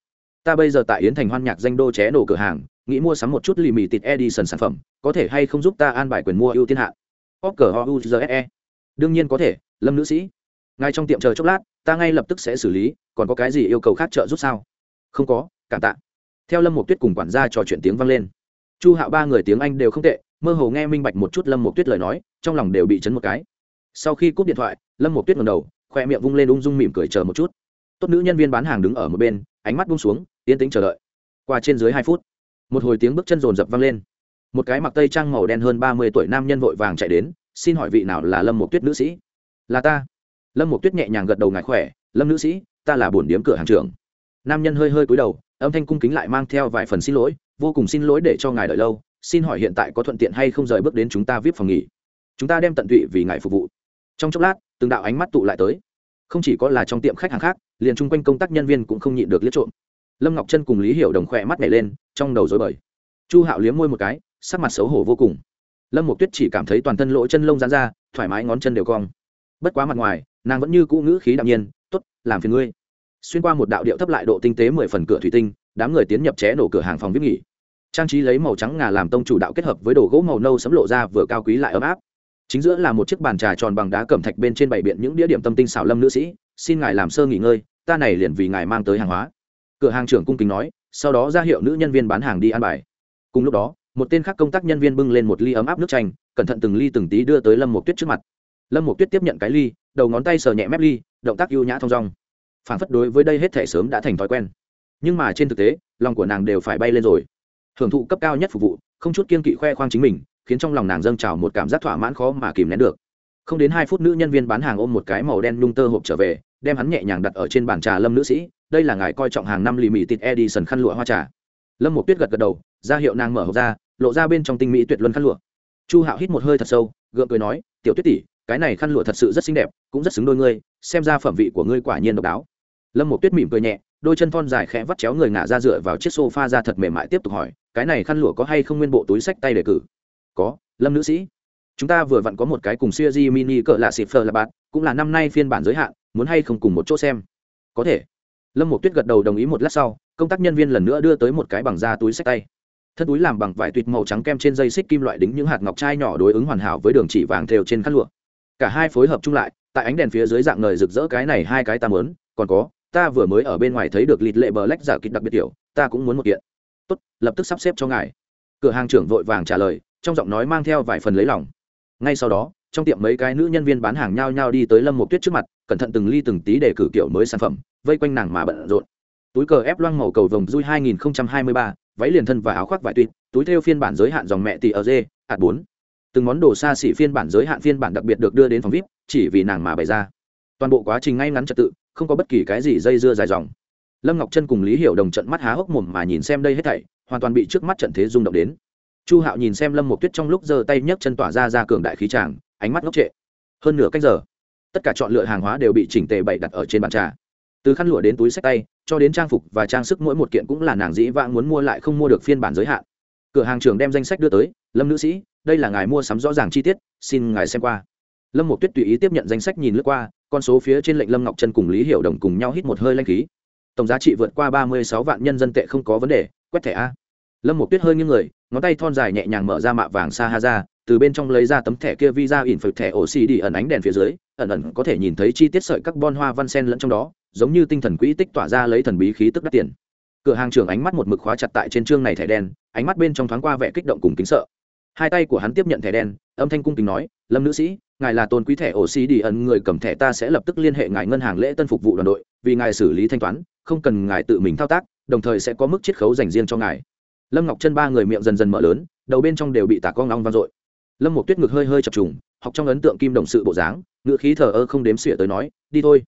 Ta bây giờ tại yến thành hoan nhạc danh đô ché nổ cửa hàng, nghĩ mua sắm một chút lì mì tịt edison sản phẩm, có thể hay không giúp ta an bài quyền mua ưu tiên hạn oscar houzse đương nhiên có thể, lâm nữ sĩ. Ngay trong tiệm chờ chốc lát, ta ngay lập tức sẽ xử lý, còn có cái gì yêu cầu khác trợ giúp sao? Không có, cảm tạ. Theo lâm một tuyết cùng quản gia trò chuyện tiếng vang lên chu hạo ba người tiếng anh đều không tệ, mơ hồ nghe minh bạch một chút lâm một tuyết lời nói, trong lòng đều bị chấn một cái. Sau khi cúp điện thoại, lâm một tuyết ngầm đầu, khoe miệng vung lên ung dung mỉm cười chờ một chút. Tốt nữ nhân viên bán hàng đứng ở một bên, ánh mắt bung xuống, yên tĩnh chờ đợi. Qua trên dưới hai phút, một hồi tiếng bước chân rồn rập vang lên. Một cái mặc tây trang màu đen hơn ba mươi tuổi nam nhân vội vàng chạy đến, xin hỏi vị nào là lâm một tuyết nữ sĩ? Là ta. Lâm một tuyết nhẹ nhàng gật đầu ngài khỏe, lâm nữ sĩ, ta là bổn điếm cửa hàng trưởng. Nam nhân hơi hơi cúi đầu, âm thanh cung kính lại mang theo vài phần xin lỗi vô cùng xin lỗi để cho ngài đợi lâu, xin hỏi hiện tại có thuận tiện hay không rời bước đến chúng ta vip phòng nghỉ? Chúng ta đem tận tụy vì ngài phục vụ. Trong chốc lát, từng đạo ánh mắt tụ lại tới. Không chỉ có là trong tiệm khách hàng khác, liền chung quanh công tác nhân viên cũng không nhịn được liếc trộm. Lâm ngọc chân cùng lý hiểu đồng khỏe mắt nhảy lên, trong đầu dối bời. Chu hạo liếm môi một cái, sắc mặt xấu hổ vô cùng. Lâm một tuyết chỉ cảm thấy toàn thân lỗ chân lông dán ra, thoải mái ngón chân đều cong. Bất quá mặt ngoài, nàng vẫn như cũ ngữ khí đạm nhiên t ố t làm phiền ngươi. Xuyên qua một đạo điệu thấp lại độ tinh tế mười phần cửa thủy tinh đám người tiến nhập ché nổ cửa hàng phòng viết nghỉ. Trang trí lấy màu trắng ngà làm tông chủ đạo kết hợp với đồ gỗ màu nâu sấm lộ ra vừa cao quý lại ấm áp. Chính giữa là một chiếc bàn trà tròn bằng đá cẩm thạch bên trên bảy biện những đĩa điểm tâm tinh xảo lâm nữ sĩ, xin ngài làm sơ nghỉ ngơi, ta này liền vì ngài mang tới hàng hóa. Cửa hàng trưởng cung kính nói, sau đó ra hiệu nữ nhân viên bán hàng đi ăn bài. Cùng lúc đó, một tên khác công tác nhân viên bưng lên một ly ấm áp nước chanh, cẩn thận từng ly từng tí đưa tới lâm một tuyết trước mặt. Lâm một tuyết tiếp nhận cái ly, đầu ngón tay sờ nhẹ mép ly, động tác ưu nhã thong dong. Phản phất đối với đây hết thể sớm đã thành thói quen nhưng mà trên thực tế, lòng của nàng đều phải bay lên rồi. Hưởng thụ cấp cao nhất phục vụ, không chút kiên kỵ khoe khoang chính mình, khiến trong lòng nàng dâng trào một cảm giác thỏa mãn khó mà kìm nén được. Không đến hai phút nữ nhân viên bán hàng ôm một cái màu đen nhung tơ hộp trở về, đem hắn nhẹ nhàng đặt ở trên bàn trà lâm nữ sĩ, đây là ngài coi trọng hàng năm lì mì tịt edison khăn lụa hoa trà. Lâm một tuyết gật gật đầu, ra hiệu nàng mở hộp ra, lộ ra bên trong tinh mỹ tuyệt luân khăn lụa. Chu hạo hít một hơi thật sâu, gượng cười nói, tiểu tuyết tỷ, cái này khăn lụa thật sự rất xinh đẹp, cũng rất xứng đôi ngươi, xem ra phẩm vị của ngươi quả nhiên độc đáo. Lâm một tuyết mỉm cười nhẹ đôi chân thon dài khẽ vắt chéo người ngả ra dựa vào chiếc sofa ra thật mềm mại tiếp tục hỏi, cái này khăn lụa có hay không nguyên bộ túi sách tay đề cử? Có, lâm nữ sĩ. Chúng ta vừa vặn có một cái cùng siêu di mini cỡ lạ xịt phờ là bạn, cũng là năm nay phiên bản giới hạn, muốn hay không cùng một chỗ xem? Có thể. Lâm một tuyết gật đầu đồng ý một lát sau, công tác nhân viên lần nữa đưa tới một cái bằng da túi sách tay. Thân túi làm bằng vải tuyệt màu trắng kem trên dây xích kim loại đính những hạt ngọc trai nhỏ đối ứng hoàn hảo với đường chỉ vàng thêu trên khăn lụa. Cả hai phối hợp chung lại, tại ánh đèn phía dưới dạng ngời rực rỡ cái này hai cái ta mớn còn có ta vừa mới ở bên ngoài thấy được lịt lệ bờ lách giả kịch đặc biệt tiểu ta cũng muốn một kiện. Tốt lập tức sắp xếp cho ngài. Cửa hàng trưởng vội vàng trả lời trong giọng nói mang theo vài phần lấy lòng. Ngay sau đó trong tiệm mấy cái nữ nhân viên bán hàng nhao nhao đi tới lâm một tuyết trước mặt cẩn thận từng ly từng tí để cử kiểu mới sản phẩm vây quanh nàng mà bận rộn. Túi cờ ép loang màu cầu vồng dui 2023, váy liền thân và áo khoác vải tuyệt túi theo phiên bản giới hạn dòng mẹ tỷ ở dê hạt bốn. Từng món đồ xa xỉ phiên bản giới hạn phiên bản đặc biệt được đưa đến phòng vip chỉ vì nàng mà bày ra. Toàn bộ quá trình ngay ngắn trật tự không có bất kỳ cái gì dây dưa dài dòng. Lâm ngọc chân cùng lý hiểu đồng trận mắt há hốc mồm mà nhìn xem đây hết thảy, hoàn toàn bị trước mắt trận thế rung động đến. Chu hạo nhìn xem lâm một tuyết trong lúc giơ tay nhấc chân tỏa ra ra cường đại khí tràng, ánh mắt ngốc trệ. Hơn nửa cách giờ, tất cả chọn lựa hàng hóa đều bị chỉnh tề bày đặt ở trên bàn trà. Từ khăn lụa đến túi sách tay, cho đến trang phục và trang sức mỗi một kiện cũng là nàng dĩ vãng muốn mua lại không mua được phiên bản giới hạn. Cửa hàng trưởng đem danh sách đưa tới, lâm nữ sĩ, đây là ngài mua sắm rõ ràng chi tiết, xin ngài xem qua. Lâm một tuyết tùy ý tiếp nhận danh sách nhìn lướt qua con số phía trên lệnh lâm ngọc trân cùng lý hiểu đồng cùng nhau hít một hơi lanh khí. Tổng giá trị vượt qua ba mươi sáu vạn nhân dân tệ không có vấn đề, quét thẻ a. Lâm một tuyết hơi nghiêng người, ngón tay thon dài nhẹ nhàng mở ra mạ vàng sa ha ra từ bên trong lấy ra tấm thẻ kia visa in phật thẻ oxy đi ẩn ánh đèn phía dưới, ẩn ẩn có thể nhìn thấy chi tiết sợi carbon hoa văn sen lẫn trong đó, giống như tinh thần quỹ tích tỏa ra lấy thần bí khí tức đắt tiền. Cửa hàng trưởng ánh mắt một mực khóa chặt tại trên chương này thẻ đen, ánh mắt bên trong thoáng qua vẻ kích động cùng kính sợ hai tay của hắn tiếp nhận thẻ đen, âm thanh cung kính nói, lâm nữ sĩ, ngài là tôn quý thẻ ổ oxy đi ẩn người cầm thẻ ta sẽ lập tức liên hệ ngài ngân hàng lễ tân phục vụ đoàn đội, vì ngài xử lý thanh toán, không cần ngài tự mình thao tác, đồng thời sẽ có mức chiết khấu dành riêng cho ngài. Lâm ngọc chân ba người miệng dần dần mở lớn, đầu bên trong đều bị tả con long vang dội. Lâm một tuyết ngực hơi hơi chập trùng, học trong ấn tượng kim đồng sự bộ dáng ngự khí thờ ơ không đếm xỉa tới nói, đi thôi.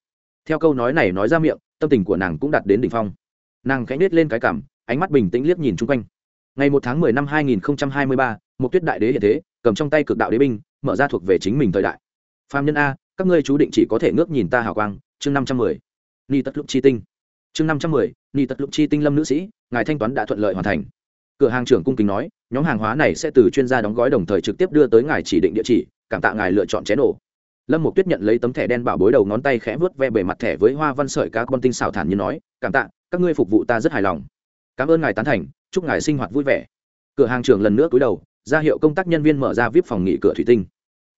Theo câu nói này nói ra miệng, tâm tình của nàng cũng đạt đến đỉnh phong. Nàng cánh nết lên cái cảm ánh mắt bình tĩnh liếc nhìn chung quanh. Ngày một tháng mười năm hai nghìn hai mươi ba một tuyết đại đế hiện thế, cầm trong tay cực đạo đế binh, mở ra thuộc về chính mình thời đại. Phạm nhân a, các ngươi chú định chỉ có thể ngước nhìn ta hào quang. Chương năm trăm mười. Ni tất lục chi tinh. Chương năm trăm mười, ni tất lục chi tinh lâm nữ sĩ, ngài thanh toán đã thuận lợi hoàn thành. Cửa hàng trưởng cung kính nói, nhóm hàng hóa này sẽ từ chuyên gia đóng gói đồng thời trực tiếp đưa tới ngài chỉ định địa chỉ, cảm tạ ngài lựa chọn chén nổ lâm một tuyết nhận lấy tấm thẻ đen bảo bối đầu ngón tay khẽ vớt ve bề mặt thẻ với hoa văn sợi cá con tinh xào thản như nói, cảm tạ, các ngươi phục vụ ta rất hài lòng. Cảm ơn ngài tán thành, chúc ngài sinh hoạt vui vẻ. Cửa hàng trưởng lần nữa cúi đầu ra hiệu công tác nhân viên mở ra vip phòng nghỉ cửa thủy tinh.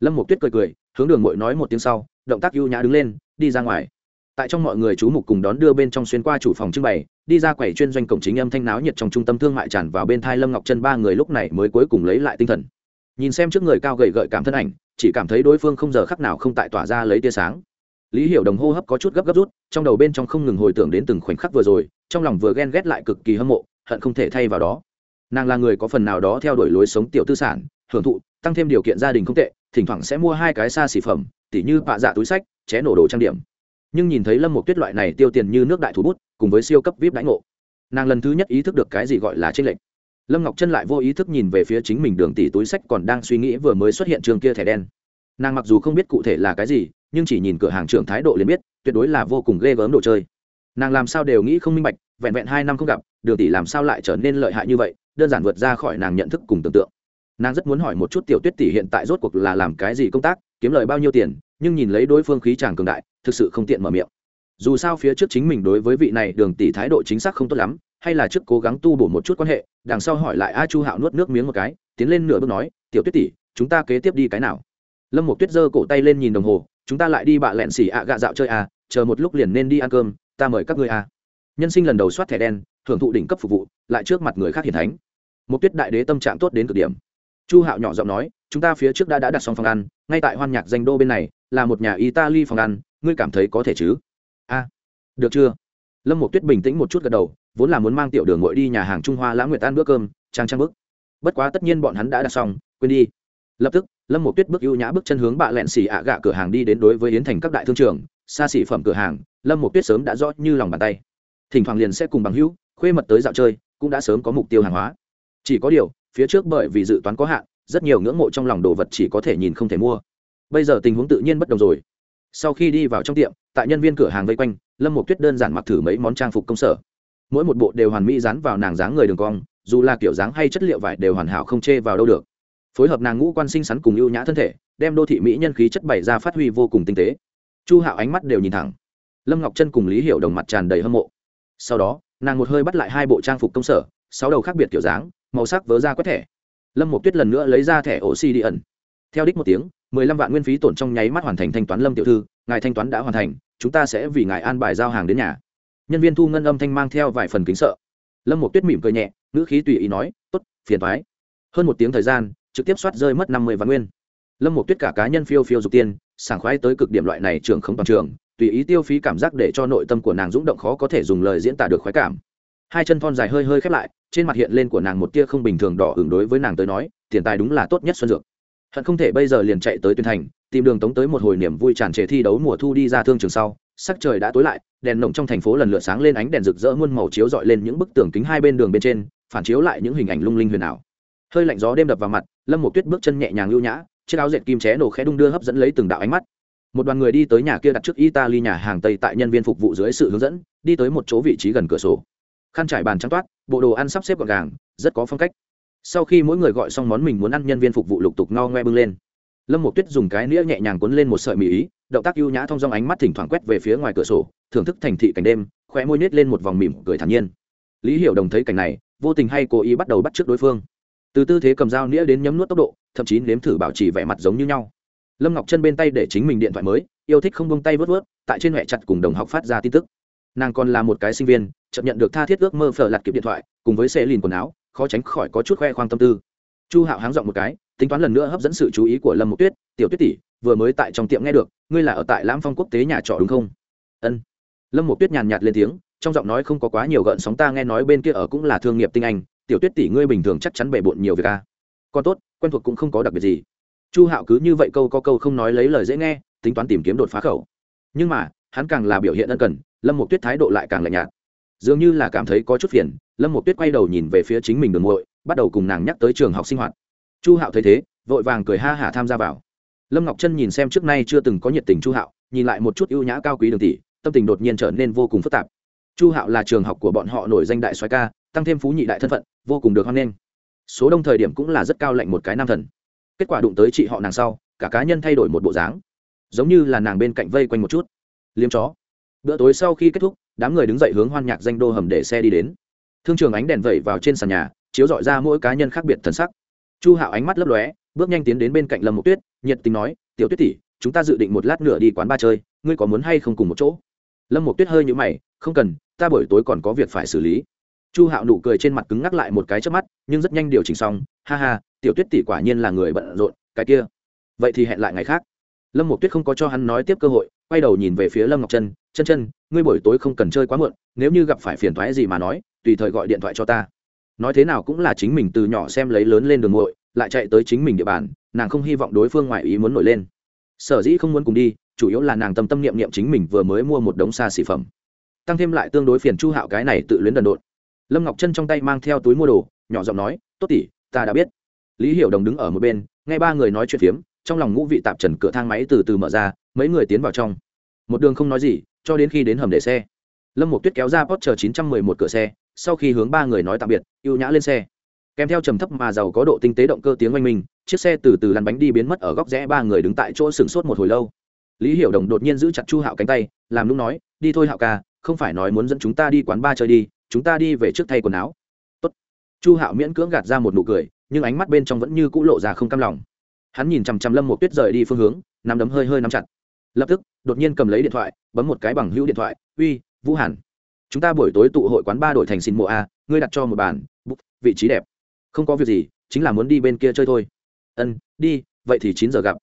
Lâm một tuyết cười cười, hướng đường mội nói một tiếng sau, động tác ưu nhã đứng lên, đi ra ngoài. Tại trong mọi người chú mục cùng đón đưa bên trong xuyên qua chủ phòng trưng bày, đi ra quầy chuyên doanh cổng chính âm thanh náo nhiệt trong trung tâm thương mại tràn vào bên thai lâm ngọc chân ba người lúc này mới cuối cùng lấy lại tinh thần. Nhìn xem trước người cao gầy gợi cảm thân ảnh, chỉ cảm thấy đối phương không giờ khắc nào không tại tỏa ra lấy tia sáng. Lý hiểu đồng hô hấp có chút gấp gấp rút, trong đầu bên trong không ngừng hồi tưởng đến từng khoảnh khắc vừa rồi, trong lòng vừa ghen ghét lại cực kỳ hâm mộ, hận không thể thay vào đó nàng là người có phần nào đó theo đuổi lối sống tiểu tư sản, hưởng thụ, tăng thêm điều kiện gia đình không tệ, thỉnh thoảng sẽ mua hai cái xa xỉ phẩm, tỉ như bạ dạ túi sách, ché nổ đồ trang điểm. Nhưng nhìn thấy lâm một tuyết loại này tiêu tiền như nước đại thủ bút, cùng với siêu cấp vip đãi ngộ, nàng lần thứ nhất ý thức được cái gì gọi là tranh lệch. Lâm ngọc chân lại vô ý thức nhìn về phía chính mình đường tỷ túi sách còn đang suy nghĩ vừa mới xuất hiện trường kia thẻ đen. Nàng mặc dù không biết cụ thể là cái gì, nhưng chỉ nhìn cửa hàng trưởng thái độ liền biết, tuyệt đối là vô cùng ghê gớm đồ chơi. Nàng làm sao đều nghĩ không minh bạch, vẹn vẹn hai năm không gặp, đường tỷ làm sao lại trở nên lợi hại như vậy? Đơn giản vượt ra khỏi nàng nhận thức cùng tưởng tượng. Nàng rất muốn hỏi một chút tiểu tuyết tỷ hiện tại rốt cuộc là làm cái gì công tác, kiếm lời bao nhiêu tiền, nhưng nhìn lấy đối phương khí chàng cường đại, thực sự không tiện mở miệng. Dù sao phía trước chính mình đối với vị này đường tỷ thái độ chính xác không tốt lắm, hay là trước cố gắng tu bổ một chút quan hệ, đằng sau hỏi lại a chu hạo nuốt nước miếng một cái, tiến lên nửa bước nói, tiểu tuyết tỷ, chúng ta kế tiếp đi cái nào? Lâm một tuyết giơ cổ tay lên nhìn đồng hồ, chúng ta lại đi bạ lẹn xỉ ạ gạ dạo chơi à chờ một lúc liền nên đi ăn cơm, ta mời các ngươi à. Nhân sinh lần đầu soát thẻ đen hưởng thụ đỉnh cấp phục vụ, lại trước mặt người khác hiền thánh một tuyết đại đế tâm trạng tốt đến cực điểm. Chu hạo nhỏ giọng nói, chúng ta phía trước đã đã đặt xong phòng ăn, ngay tại hoan nhạc danh đô bên này, là một nhà italy phòng ăn, ngươi cảm thấy có thể chứ? A, được chưa? Lâm một tuyết bình tĩnh một chút gật đầu, vốn là muốn mang tiểu đường ngồi đi nhà hàng trung hoa lãng nguyệt ăn bữa cơm trang trang bức bất quá tất nhiên bọn hắn đã đặt xong, quên đi. Lập tức, lâm một tuyết bước ưu nhã bước chân hướng bạ lẹn xỉ ạ gạ cửa hàng đi đến đối với yến thành các đại thương trường, xa xỉ phẩm cửa hàng, lâm một tuyết sớm đã rõ như lòng bàn tay. Thỉnh thoảng liền sẽ cùng bằng hữu, khuê mật tới dạo chơi, cũng đã sớm có mục tiêu hàng hóa chỉ có điều, phía trước bởi vì dự toán có hạn, rất nhiều ngưỡng mộ trong lòng đồ vật chỉ có thể nhìn không thể mua. Bây giờ tình huống tự nhiên bất đồng rồi. Sau khi đi vào trong tiệm, tại nhân viên cửa hàng vây quanh, lâm một tuyết đơn giản mặc thử mấy món trang phục công sở. Mỗi một bộ đều hoàn mỹ dán vào nàng dáng người đường cong, dù là kiểu dáng hay chất liệu vải đều hoàn hảo không chê vào đâu được. Phối hợp nàng ngũ quan sinh sắn cùng ưu nhã thân thể, đem đô thị mỹ nhân khí chất bày ra phát huy vô cùng tinh tế. Chu hạo ánh mắt đều nhìn thẳng. Lâm ngọc chân cùng lý hiểu đồng mặt tràn đầy hâm mộ. Sau đó, nàng một hơi bắt lại hai bộ trang phục công sở, sáu đầu khác biệt kiểu dáng màu sắc vớ ra quét thẻ. Lâm một tuyết lần nữa lấy ra thẻ oxy đi ẩn theo đích một tiếng, mười lăm vạn nguyên phí tổn trong nháy mắt hoàn thành thanh toán lâm tiểu thư, ngài thanh toán đã hoàn thành, chúng ta sẽ vì ngài an bài giao hàng đến nhà. Nhân viên thu ngân âm thanh mang theo vài phần kính sợ. Lâm một tuyết mỉm cười nhẹ, ngữ khí tùy ý nói t ố t phiền thoái hơn một tiếng thời gian, trực tiếp soát rơi mất năm mươi vạn nguyên. Lâm một tuyết cả cá nhân phiêu phiêu dục tiên, sảng khoái tới cực điểm loại này trường không toàn trường, tùy ý tiêu phí cảm giác để cho nội tâm của nàng rung động khó có thể dùng lời diễn tả được khoái cảm hai chân thon dài hơi hơi khép lại, trên mặt hiện lên của nàng một tia không bình thường đỏ hưởng đối với nàng tới nói, tiền tài đúng là tốt nhất xuân dược. Hận không thể bây giờ liền chạy tới tuyên thành, tìm đường tống tới một hồi niềm vui tràn trề thi đấu mùa thu đi ra thương trường sau, sắc trời đã tối lại, đèn nồng trong thành phố lần lượt sáng lên ánh đèn rực rỡ muôn màu chiếu dọi lên những bức tường kính hai bên đường bên trên, phản chiếu lại những hình ảnh lung linh huyền ảo. Hơi lạnh gió đêm đập vào mặt, lâm một tuyết bước chân nhẹ nhàng lưu nhã, chiếc áo dệt kim ché nổ khẽ đung đưa hấp dẫn lấy từng đạo ánh mắt. Một đoàn người đi tới nhà kia đặt trước italy nhà hàng tây tại nhân viên phục vụ dưới sự hướng dẫn, đi tới một chỗ vị trí gần cửa sổ khăn trải bàn trắng toát, bộ đồ ăn sắp xếp gọn gàng, rất có phong cách. Sau khi mỗi người gọi xong món mình muốn ăn, nhân viên phục vụ lục tục no ngoe bưng lên. Lâm một tuyết dùng cái nĩa nhẹ nhàng cuốn lên một sợi mì ý, động tác ưu nhã thong dong ánh mắt thỉnh thoảng quét về phía ngoài cửa sổ, thưởng thức thành thị cảnh đêm, khóe môi nhếch lên một vòng mỉm cười thản nhiên. Lý hiểu đồng thấy cảnh này, vô tình hay cố ý bắt đầu bắt trước đối phương. Từ tư thế cầm dao nĩa đến nhấm nuốt tốc độ, thậm chí nếm thử bảo trì vẻ mặt giống như nhau. Lâm ngọc chân bên tay để chính mình điện thoại mới, yêu thích không bông tay vớt vớt tại trên huệ chặt cùng đồng học phát ra tin tức. Nàng còn là một cái sinh viên chậm nhận được tha thiết ước mơ phở lặt kịp điện thoại, cùng với xe lìn quần áo, khó tránh khỏi có chút khoe khoang tâm tư. Chu hạo háng giọng một cái, tính toán lần nữa hấp dẫn sự chú ý của lâm Mục tuyết. Tiểu tuyết tỷ, vừa mới tại trong tiệm nghe được, ngươi là ở tại lãm phong quốc tế nhà trọ đúng không? Ân. Lâm Mục tuyết nhàn nhạt lên tiếng, trong giọng nói không có quá nhiều gợn sóng, ta nghe nói bên kia ở cũng là thương nghiệp tinh anh, tiểu tuyết tỷ ngươi bình thường chắc chắn bề bộn nhiều việc a à. còn tốt, quen thuộc cũng không có đặc biệt gì. Chu hạo cứ như vậy câu có câu không nói lấy lời dễ nghe, tính toán tìm kiếm đột phá khẩu. Nhưng mà, hắn càng là biểu hiện ân cần, lâm một tuyết thái độ lại càng lạnh nhạt dường như là cảm thấy có chút phiền, lâm một tuyết quay đầu nhìn về phía chính mình đường muội, bắt đầu cùng nàng nhắc tới trường học sinh hoạt. Chu hạo thấy thế, vội vàng cười ha hả tham gia vào. Lâm ngọc chân nhìn xem trước nay chưa từng có nhiệt tình chu hạo, nhìn lại một chút ưu nhã cao quý đường tỷ, tâm tình đột nhiên trở nên vô cùng phức tạp. Chu hạo là trường học của bọn họ nổi danh đại soái ca, tăng thêm phú nhị đại thân phận, vô cùng được hoan nghênh. Số đông thời điểm cũng là rất cao lạnh một cái nam thần. Kết quả đụng tới chị họ nàng sau, cả cá nhân thay đổi một bộ dáng. Giống như là nàng bên cạnh vây quanh một chút. Liếm chó. Bữa tối sau khi kết thúc đám người đứng dậy hướng hoan nhạc danh đô hầm để xe đi đến. Thương trường ánh đèn vẩy vào trên sàn nhà, chiếu dọi ra mỗi cá nhân khác biệt thần sắc. Chu hạo ánh mắt lấp lóe, bước nhanh tiến đến bên cạnh lâm mục tuyết, nhiệt tình nói, tiểu tuyết tỷ, chúng ta dự định một lát nữa đi quán ba chơi, ngươi có muốn hay không cùng một chỗ? Lâm mục tuyết hơi nhũ mày, không cần, ta buổi tối còn có việc phải xử lý. Chu hạo nụ cười trên mặt cứng ngắc lại một cái trước mắt, nhưng rất nhanh điều chỉnh xong, ha ha, tiểu tuyết tỷ quả nhiên là người bận rộn, cái kia. Vậy thì hẹn lại ngày khác. Lâm mục tuyết không có cho hắn nói tiếp cơ hội quay đầu nhìn về phía lâm ngọc trân chân chân ngươi buổi tối không cần chơi quá muộn, nếu như gặp phải phiền thoái gì mà nói, tùy thời gọi điện thoại cho ta. Nói thế nào cũng là chính mình từ nhỏ xem lấy lớn lên đường muội, lại chạy tới chính mình địa bàn, nàng không hy vọng đối phương ngoại ý muốn nổi lên. Sở dĩ không muốn cùng đi, chủ yếu là nàng tâm tâm niệm niệm chính mình vừa mới mua một đống xa xỉ phẩm. Tăng thêm lại tương đối phiền chu hạo cái này tự luyến đần độn. Lâm ngọc chân trong tay mang theo túi mua đồ, nhỏ giọng nói, tốt tỉ ta đã biết. Lý hiểu đồng đứng ở một bên, nghe ba người nói chuyện phiếm, trong lòng ngũ vị tạp trần cửa thang máy từ từ mở ra mấy người tiến vào trong. Một đường không nói gì, cho đến khi đến hầm để xe. Lâm một tuyết kéo ra post chờ chín trăm mười một cửa xe, sau khi hướng ba người nói tạm biệt, ưu nhã lên xe. Kèm theo trầm thấp mà giàu có độ tinh tế động cơ tiếng oanh minh, chiếc xe từ từ lăn bánh đi biến mất ở góc rẽ ba người đứng tại chỗ sửng sốt một hồi lâu. Lý hiểu đồng đột nhiên giữ chặt chu hạo cánh tay, làm lúc nói, đi thôi hạo ca, không phải nói muốn dẫn chúng ta đi quán ba chơi đi, chúng ta đi về trước thay quần áo. Tốt. chu hạo miễn cưỡng gạt ra một nụ cười, nhưng ánh mắt bên trong vẫn như cũ lộ ra không cam lòng. Hắn nhìn chằm chằm lâm một tuyết rời đi phương hướng, nắm đấm hơi hơi nắm chặt lập tức, đột nhiên cầm lấy điện thoại, bấm một cái bằng hữu điện thoại, uy, vũ hàn, chúng ta buổi tối tụ hội quán ba đổi thành xin mộ a, ngươi đặt cho một bàn, bút, vị trí đẹp. Không có việc gì, chính là muốn đi bên kia chơi thôi. Ân, đi, vậy thì chín giờ gặp.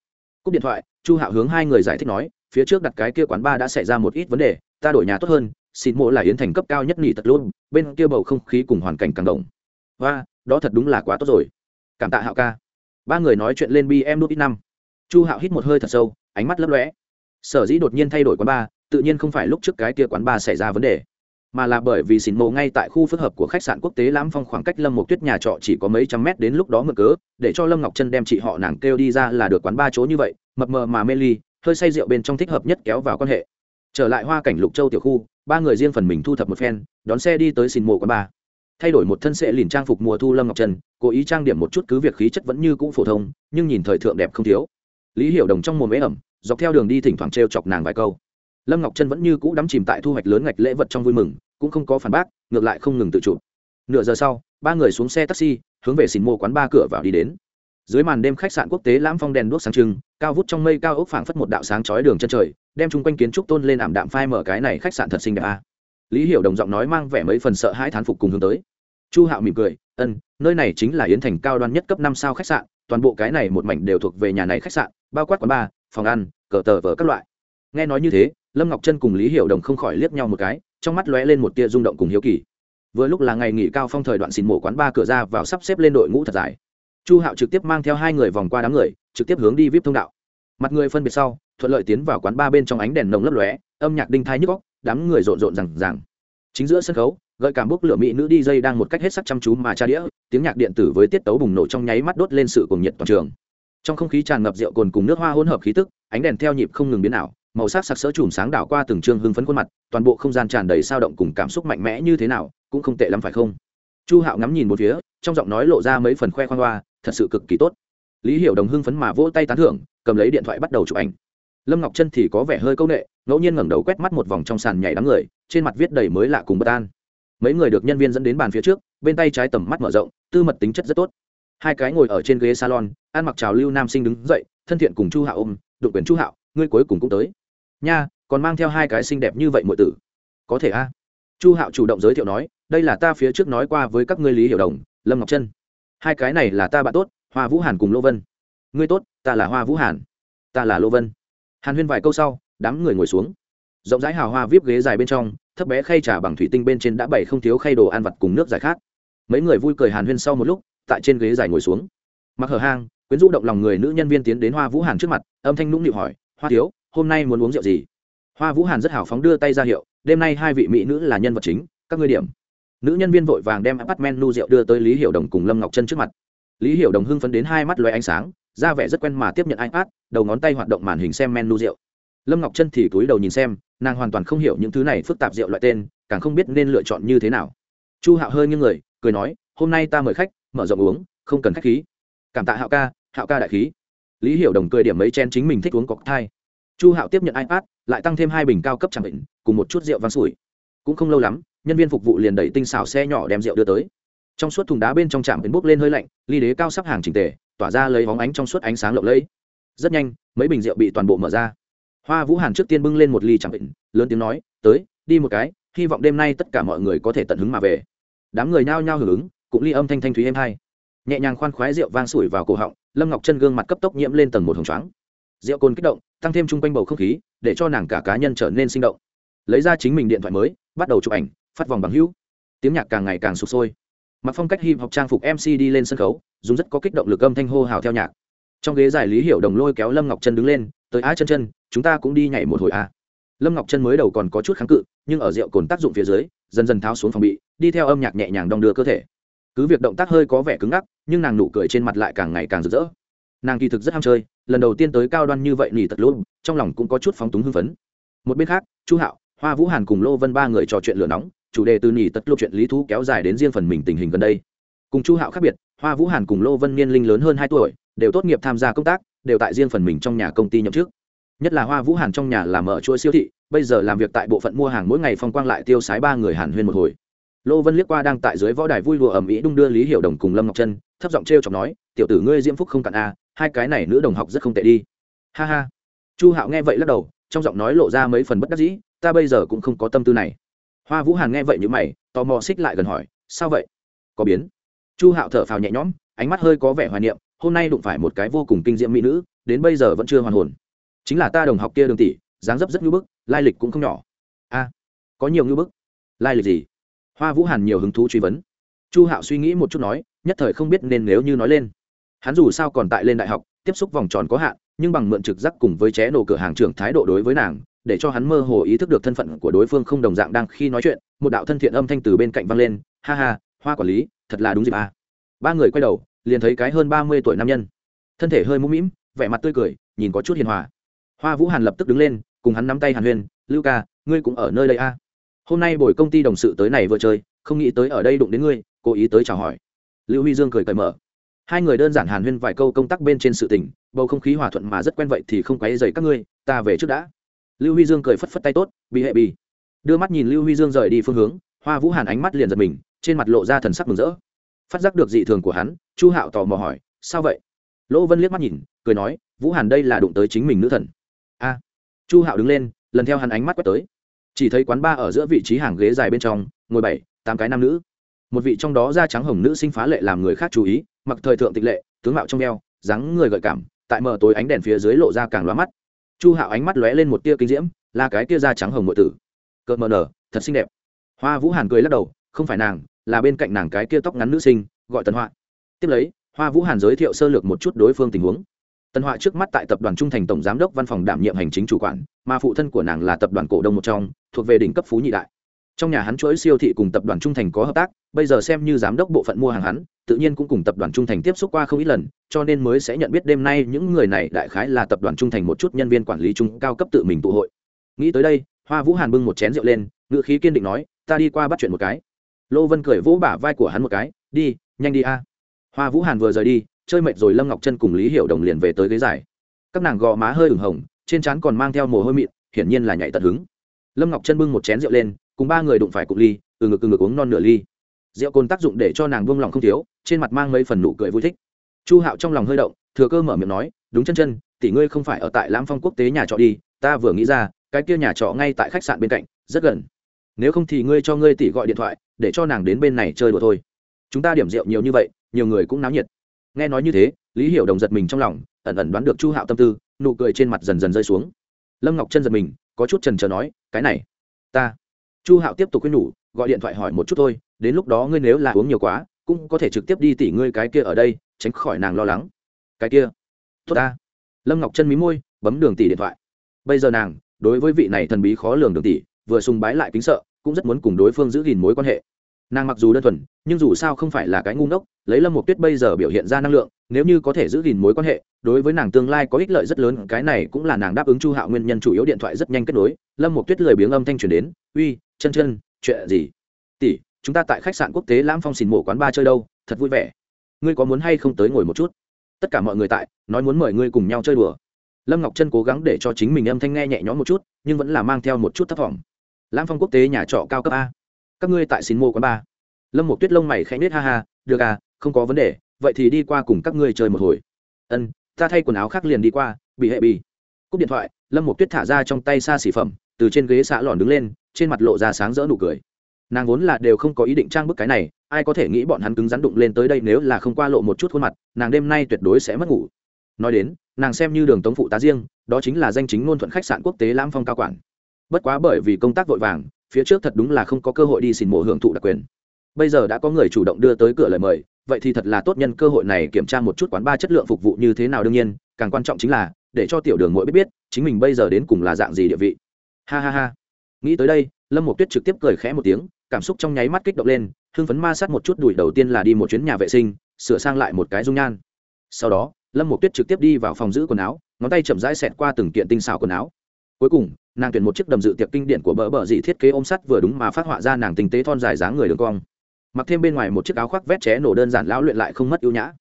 Cúp điện thoại, chu hạo hướng hai người giải thích nói, phía trước đặt cái kia quán ba đã xảy ra một ít vấn đề, ta đổi nhà tốt hơn xin mộ là yến thành cấp cao nhất nghỉ tật luôn, bên kia bầu không khí cùng hoàn cảnh càng động. Và đó thật đúng là quá tốt rồi. Cảm tạ hạo ca. Ba người nói chuyện lên bm đút ít năm. Chu hạo hít một hơi thật sâu, ánh mắt lấp lóe sở dĩ đột nhiên thay đổi quán bar, tự nhiên không phải lúc trước cái kia quán bar xảy ra vấn đề, mà là bởi vì xỉn mộ ngay tại khu phức hợp của khách sạn quốc tế lãm phong khoảng cách lâm một tuyết nhà trọ chỉ có mấy trăm mét đến lúc đó mở cớ, để cho lâm ngọc chân đem chị họ nàng kêu đi ra là được quán ba chỗ như vậy, mập mờ mà mê ly, hơi say rượu bên trong thích hợp nhất kéo vào quan hệ. Trở lại hoa cảnh lục châu tiểu khu, ba người riêng phần mình thu thập một phen, đón xe đi tới xỉn mộ quán ba thay đổi một thân sệ lìn trang phục mùa thu lâm ngọc trần cố ý trang điểm một chút cứ việc khí chất vẫn như cũ phổ thông, nhưng nhìn thời thượng đẹp không thiếu. Lý hiểu đồng trong mồm ế ẩm dọc theo đường đi thỉnh thoảng t r e o chọc nàng vài câu. Lâm ngọc trân vẫn như cũ đắm chìm tại thu hoạch lớn ngạch lễ vật trong vui mừng, cũng không có phản bác, ngược lại không ngừng tự chụp nửa giờ sau, ba người xuống xe taxi, hướng về xin mua quán ba cửa vào đi đến. Dưới màn đêm khách sạn quốc tế lãm phong đèn đuốc sáng trưng, cao vút trong mây cao ốc phảng phất một đạo sáng chói đường chân trời, đem chung quanh kiến trúc tôn lên ảm đạm phai mở cái này khách sạn thật xinh đẹp a. Lý hiểu đồng giọng nói mang vẻ mấy phần sợ hãi thán phục cùng hướng tới. Chu hạo mỉm cười, ân, nơi này chính là yến thành cao đoan nhất cấp năm sao khách sạn, toàn bộ cái này một mảnh đều thuộc về nhà này khách sạn, bao quát quán bar, phòng ăn cờ tờ vờ các loại. Nghe nói như thế, lâm ngọc trân cùng lý hiểu đồng không khỏi liếc nhau một cái, trong mắt lóe lên một tia rung động cùng hiếu kỳ. Vừa lúc là ngày nghỉ cao phong thời đoạn xin mổ quán ba cửa ra vào sắp xếp lên đội ngũ thật dài. Chu hạo trực tiếp mang theo hai người vòng qua đám người, trực tiếp hướng đi vip thông đạo. Mặt người phân biệt sau, thuận lợi tiến vào quán ba bên trong ánh đèn nồng lấp lóe, âm nhạc đinh thai nhức góc đám người rộn rộn rằng rằng chính giữa sân khấu, gợi cảm bốc lửa mỹ nữ đi dây đang một cách hết sắc chăm chú mà tra đĩa, tiếng nhạc điện tử với tiết tấu bùng nổ trong nháy mắt đốt lên sự cuồng nhiệt toàn trường trong không khí tràn ngập rượu cồn cùng nước hoa hỗn hợp khí tức, ánh đèn theo nhịp không ngừng biến ảo, màu sắc sặc sỡ chùm sáng đảo qua từng trương hưng phấn khuôn mặt, toàn bộ không gian tràn đầy sao động cùng cảm xúc mạnh mẽ như thế nào, cũng không tệ lắm phải không? Chu hạo ngắm nhìn một phía, trong giọng nói lộ ra mấy phần khoe khoang hoa, thật sự cực kỳ tốt. Lý hiểu đồng hưng phấn mà vỗ tay tán thưởng, cầm lấy điện thoại bắt đầu chụp ảnh. Lâm ngọc chân thì có vẻ hơi c â u n ệ ngẫu nhiên ngẩng đầu quét mắt một vòng trong sàn nhảy đám người, trên mặt viết đầy mới lạ cùng bất an. Mấy người được nhân viên dẫn đến bàn phía trước, bên tay trái tầm mắt mở rộng, tư mật tính chất rất tốt hai cái ngồi ở trên ghế salon, ăn mặc trào lưu nam sinh đứng dậy, thân thiện cùng chu hạo ôm, đụng quyền chu hạo, ngươi cuối cùng cũng tới. Nha, còn mang theo hai cái xinh đẹp như vậy mọi tử. Có thể a. Chu hạo chủ động giới thiệu nói, đây là ta phía trước nói qua với các ngươi lý hiểu đồng, lâm ngọc trân. Hai cái này là ta bạn tốt, hoa vũ hàn cùng lô vân. Ngươi tốt, ta là hoa vũ hàn. Ta là lô vân. Hàn huyên vài câu sau, đám người ngồi xuống. Rộng rãi hào hoa vip ghế dài bên trong, thấp bé khay trà bằng thủy tinh bên trên đã bày không thiếu khay đồ ăn vặt cùng nước giải khát. Mấy người vui cười hàn huyên sau một lúc tại trên ghế dài ngồi xuống. Mặc hở hang, quyến rũ động lòng người nữ nhân viên tiến đến hoa vũ hàn trước mặt, âm thanh nũng nịu hỏi, hoa thiếu, hôm nay muốn uống rượu gì? Hoa vũ hàn rất hào phóng đưa tay ra hiệu, đêm nay hai vị mỹ nữ là nhân vật chính, các ngươi điểm. Nữ nhân viên vội vàng đem bắt menu rượu đưa tới lý hiểu đồng cùng lâm ngọc chân trước mặt. Lý hiểu đồng hưng phấn đến hai mắt loay ánh sáng ra vẻ rất quen mà tiếp nhận ipad, đầu ngón tay hoạt động màn hình xem menu rượu. Lâm ngọc chân thì cúi đầu nhìn xem, nàng hoàn toàn không hiểu những thứ này phức tạp rượu loại tên, càng không biết nên lựa chọn như thế nào. Chu hạo hơi nghiêng người, cười nói, hôm nay ta mời khách mở rộng uống, không cần khách khí. Cảm tạ hạo ca hạo ca đại khí. Lý hiểu đồng cười điểm mấy chen chính mình thích uống cọc thai. Chu hạo tiếp nhận ipad, lại tăng thêm hai bình cao cấp chẳng bệnh cùng một chút rượu vang sủi. Cũng không lâu lắm, nhân viên phục vụ liền đẩy tinh xảo xe nhỏ đem rượu đưa tới. Trong suốt thùng đá bên trong trạm bến bốc lên hơi lạnh, ly đế cao sắp hàng trình tề, tỏa ra lấy hóng ánh trong suốt ánh sáng lộng lẫy. Rất nhanh, mấy bình rượu bị toàn bộ mở ra. Hoa vũ hàn trước tiên bưng lên một ly trạm bệnh lớn tiếng nói, tới, đi một cái, hy vọng đêm nay tất cả mọi người có thể tận hứng mà về. Đám người nhao nhao hưởng ứng cũng ly âm thanh thanh thúy êm hai. Nhẹ nhàng khoan khoái rượu vang sủi vào cổ họng, lâm ngọc chân gương mặt cấp tốc nhiễm lên tầng một hồng trắng rượu cồn kích động, tăng thêm chung quanh bầu không khí, để cho nàng cả cá nhân trở nên sinh động. Lấy ra chính mình điện thoại mới, bắt đầu chụp ảnh, phát vòng bằng hữu. Tiếng nhạc càng ngày càng sụp sôi. Mặc phong cách hip học trang phục mc đi lên sân khấu, dùng rất có kích động lực âm thanh hô hào theo nhạc. Trong ghế giải lý hiểu đồng lôi kéo lâm ngọc chân đứng lên, tới á chân chân, chúng ta cũng đi nhảy một hồi a lâm ngọc chân mới đầu còn có chút kháng cự, nhưng ở rượu cồn tác dụng phía dưới, dần dần tháo xuống phòng bị, đi theo âm nhạc nhẹ nhàng đong đưa cơ thể cứ việc động tác hơi có vẻ cứng ngắc nhưng nàng nụ cười trên mặt lại càng ngày càng rực rỡ. Nàng kỳ thực rất ham chơi lần đầu tiên tới cao đoan như vậy nỉ tật lốm, trong lòng cũng có chút phóng túng hưng phấn. Một bên khác chu hạo hoa vũ hàn cùng lô vân ba người trò chuyện lửa nóng chủ đề từ nỉ tật lô chuyện lý thú kéo dài đến riêng phần mình tình hình gần đây. Cùng chu hạo khác biệt hoa vũ hàn cùng lô vân niên linh lớn hơn hai tuổi đều tốt nghiệp tham gia công tác đều tại riêng phần mình trong nhà công ty nhậm chức. Nhất là hoa vũ hàn trong nhà làm ở chuỗi siêu thị bây giờ làm việc tại bộ phận mua hàng mỗi ngày phong quang lại tiêu sái ba người hàn huyên một hồi lô vân liếc qua đang tại dưới võ đài vui lụa ầm ĩ đung đưa lý hiểu đồng cùng lâm ngọc trân, thấp giọng t r e o chọc nói, tiểu tử ngươi diễm phúc không cạn a à, hai cái này nữ đồng học rất không tệ đi. Ha ha. Chu hạo nghe vậy lắc đầu, trong giọng nói lộ ra mấy phần bất đắc dĩ, ta bây giờ cũng không có tâm tư này. Hoa vũ hàn nghe vậy như mày, tò mò xích lại gần hỏi, sao vậy? Có biến? Chu hạo thở phào nhẹ nhõm, ánh mắt hơi có vẻ hoài niệm, hôm nay đụng phải một cái vô cùng kinh diễm mỹ nữ, đến bây giờ vẫn chưa hoàn hồn. Chính là ta đồng học kia đường tỷ, dáng dấp rất ngưỡng bức, lai lịch cũng không nhỏ. A, có nhiều ngưỡng bức. Lai lịch gì? Hoa vũ hàn nhiều hứng thú truy vấn chu hạo suy nghĩ một chút nói, nhất thời không biết nên nếu như nói lên hắn dù sao còn tại lên đại học, tiếp xúc vòng tròn có hạn, nhưng bằng mượn trực giác cùng với ché nổ cửa hàng trưởng thái độ đối với nàng, để cho hắn mơ hồ ý thức được thân phận của đối phương không đồng dạng đang khi nói chuyện, một đạo thân thiện âm thanh từ bên cạnh vang lên, ha ha, hoa quản lý, thật là đúng dịp à. ba người quay đầu, liền thấy cái hơn ba mươi tuổi nam nhân thân thể hơi mũm mĩm, vẻ mặt tươi cười, nhìn có chút hiền hòa hoa vũ hàn lập tức đứng lên, cùng hắn nắm tay hàn huyên, lưu ca, ngươi cũng ở nơi đây à hôm nay buổi công ty đồng sự tới này vừa chơi, không nghĩ tới ở đây đụng đến ngươi, cố ý tới chào hỏi. Lưu huy dương cười cởi mở. Hai người đơn giản hàn huyên vài câu công tác bên trên sự tình, bầu không khí hòa thuận mà rất quen vậy thì không quấy dày các ngươi, ta về trước đã. Lưu huy dương cười phất phất tay tốt bị hệ bì. Đưa mắt nhìn lưu huy dương rời đi phương hướng, hoa vũ hàn ánh mắt liền giật mình, trên mặt lộ ra thần sắc mừng rỡ. Phát giác được dị thường của hắn, chu hạo tò mò hỏi, sao vậy? Lỗ vân liếc mắt nhìn, cười nói, vũ hàn đây là đụng tới chính mình nữ thần. A. Chu hạo đứng lên, lần theo hắn ánh mắt quét tới chỉ thấy quán ba ở giữa vị trí hàng ghế dài bên trong, ngồi bảy, tám cái nam nữ. Một vị trong đó da trắng hồng nữ sinh phá lệ làm người khác chú ý, mặc thời thượng tịch lệ, tướng mạo trong eo dáng người gợi cảm, tại mở tối ánh đèn phía dưới lộ ra càng lóa mắt. Chu hạo ánh mắt lóe lên một tia kinh diễm, là cái tia da trắng hồng ngội tử. Cợt mờ nở, thật xinh đẹp. Hoa vũ hàn cười lắc đầu, không phải nàng, là bên cạnh nàng cái kia tóc ngắn nữ sinh, gọi tần họa. Tiếp lấy, hoa vũ hàn giới thiệu sơ lược một chút đối phương tình huống. Tần họa trước mắt tại tập đoàn trung thành tổng giám đốc văn phòng đảm nhiệm hành chính chủ quản, mà phụ thân của nàng là tập đoàn cổ đông một trong thuộc về đỉnh cấp phú nhị đại. Trong nhà hắn chuỗi siêu thị cùng tập đoàn trung thành có hợp tác, bây giờ xem như giám đốc bộ phận mua hàng hắn, tự nhiên cũng cùng tập đoàn trung thành tiếp xúc qua không ít lần, cho nên mới sẽ nhận biết đêm nay những người này đại khái là tập đoàn trung thành một chút nhân viên quản lý trung cao cấp tự mình tụ hội. Nghĩ tới đây, hoa vũ hàn bưng một chén rượu lên ngựa khí kiên định nói, ta đi qua bắt chuyện một cái. Lô vân cười vỗ bả vai của hắn một cái, đi, nhanh đi a. Hoa vũ hàn vừa rời đi, chơi mệt rồi lâm ngọc chân cùng lý hiểu đồng liền về tới ghế giải các nàng gò má hơi ửng hồng, trên trán còn mang theo mồ hôi mịn, hiển nhiên là nhảy tận hứng lâm ngọc chân bưng một chén rượu lên, cùng ba người đụng phải cục ly, từ ngực từ ngực uống non nửa ly. Rượu cồn tác dụng để cho nàng buông lòng không thiếu, trên mặt mang mấy phần nụ cười vui thích. Chu hạo trong lòng hơi động, thừa cơ mở miệng nói, đúng chân chân, tỷ ngươi không phải ở tại lãm phong quốc tế nhà trọ đi, ta vừa nghĩ ra, cái kia nhà trọ ngay tại khách sạn bên cạnh, rất gần. Nếu không thì ngươi cho ngươi tỷ gọi điện thoại, để cho nàng đến bên này chơi đùa thôi. Chúng ta điểm rượu nhiều như vậy, nhiều người cũng náo nhiệt. Nghe nói như thế, lý hiểu đồng giật mình trong lòng, ẩn ẩn đoán được chu hạo tâm tư, nụ cười trên mặt dần dần rơi xuống. Lâm ngọc chân giật mình có chút trần trờ nói, cái này, ta. Chu hạo tiếp tục khuyên nhủ, gọi điện thoại hỏi một chút thôi, đến lúc đó ngươi nếu là uống nhiều quá, cũng có thể trực tiếp đi tỉ ngươi cái kia ở đây, tránh khỏi nàng lo lắng. Cái cái kia, tốt ta. Lâm ngọc chân mí môi, bấm đường tỷ điện thoại. Bây giờ nàng, đối với vị này thần bí khó lường đường tỷ vừa sùng bái lại kính sợ, cũng rất muốn cùng đối phương giữ gìn mối quan hệ nàng mặc dù đơn thuần, nhưng dù sao không phải là cái ngu ngốc, lấy lâm một tuyết bây giờ biểu hiện ra năng lượng, nếu như có thể giữ gìn mối quan hệ, đối với nàng tương lai có ích lợi rất lớn, cái này cũng là nàng đáp ứng chu hạo nguyên nhân chủ yếu điện thoại rất nhanh kết nối. Lâm một tuyết lười biếng âm thanh truyền đến, uy, chân chân, chuyện gì? Tỷ, chúng ta tại khách sạn quốc tế lãm phong xìn mổ quán ba chơi đâu, thật vui vẻ. Ngươi có muốn hay không tới ngồi một chút? Tất cả mọi người tại, nói muốn mời ngươi cùng nhau chơi đùa. Lâm ngọc chân cố gắng để cho chính mình âm thanh nghe nhẹ nhõm một chút, nhưng vẫn là mang theo một chút thất vọng. Lãm phong quốc tế nhà trọ cao cấp a các ngươi tại xin mua quán ba. Lâm một tuyết lông mày khẽ nết ha ha, được à không có vấn đề, vậy thì đi qua cùng các ngươi chơi một hồi. Ân, ta thay quần áo khác liền đi qua, bị hệ bị. Cúp điện thoại, lâm một tuyết thả ra trong tay xa xỉ phẩm, từ trên ghế xã lòn đứng lên, trên mặt lộ ra sáng rỡ nụ cười. Nàng vốn là đều không có ý định trang bức cái này, ai có thể nghĩ bọn hắn cứng rắn đụng lên tới đây nếu là không qua lộ một chút khuôn mặt, nàng đêm nay tuyệt đối sẽ mất ngủ. Nói đến, nàng xem như đường tống phụ tá riêng, đó chính là danh chính ngôn thuận khách sạn quốc tế lam phong cao quản. Bất quá bởi vì công tác vội vàng phía trước thật đúng là không có cơ hội đi xin mộ hưởng thụ đặc quyền. Bây giờ đã có người chủ động đưa tới cửa lời mời, vậy thì thật là tốt nhân cơ hội này kiểm tra một chút quán ba chất lượng phục vụ như thế nào đương nhiên, càng quan trọng chính là, để cho tiểu đường mỗi biết biết, chính mình bây giờ đến cùng là dạng gì địa vị. Ha ha ha. Nghĩ tới đây, lâm một tuyết trực tiếp cười khẽ một tiếng, cảm xúc trong nháy mắt kích động lên, hưng phấn ma sát một chút đùi đầu tiên là đi một chuyến nhà vệ sinh, sửa sang lại một cái dung nhan. Sau đó, lâm một tuyết trực tiếp đi vào phòng giữ quần áo, ngón tay chậm rãi xẹt qua từng kiện tinh xảo quần áo. Cuối cùng nàng tuyển một chiếc đầm dự tiệc kinh điển của bờ bờ dị thiết kế ôm sắt vừa đúng mà phát họa ra nàng tinh tế thon dài dáng người đường cong. Mặc thêm bên ngoài một chiếc áo khoác vét ché nổ đơn giản lão luyện lại không mất ưu nhã.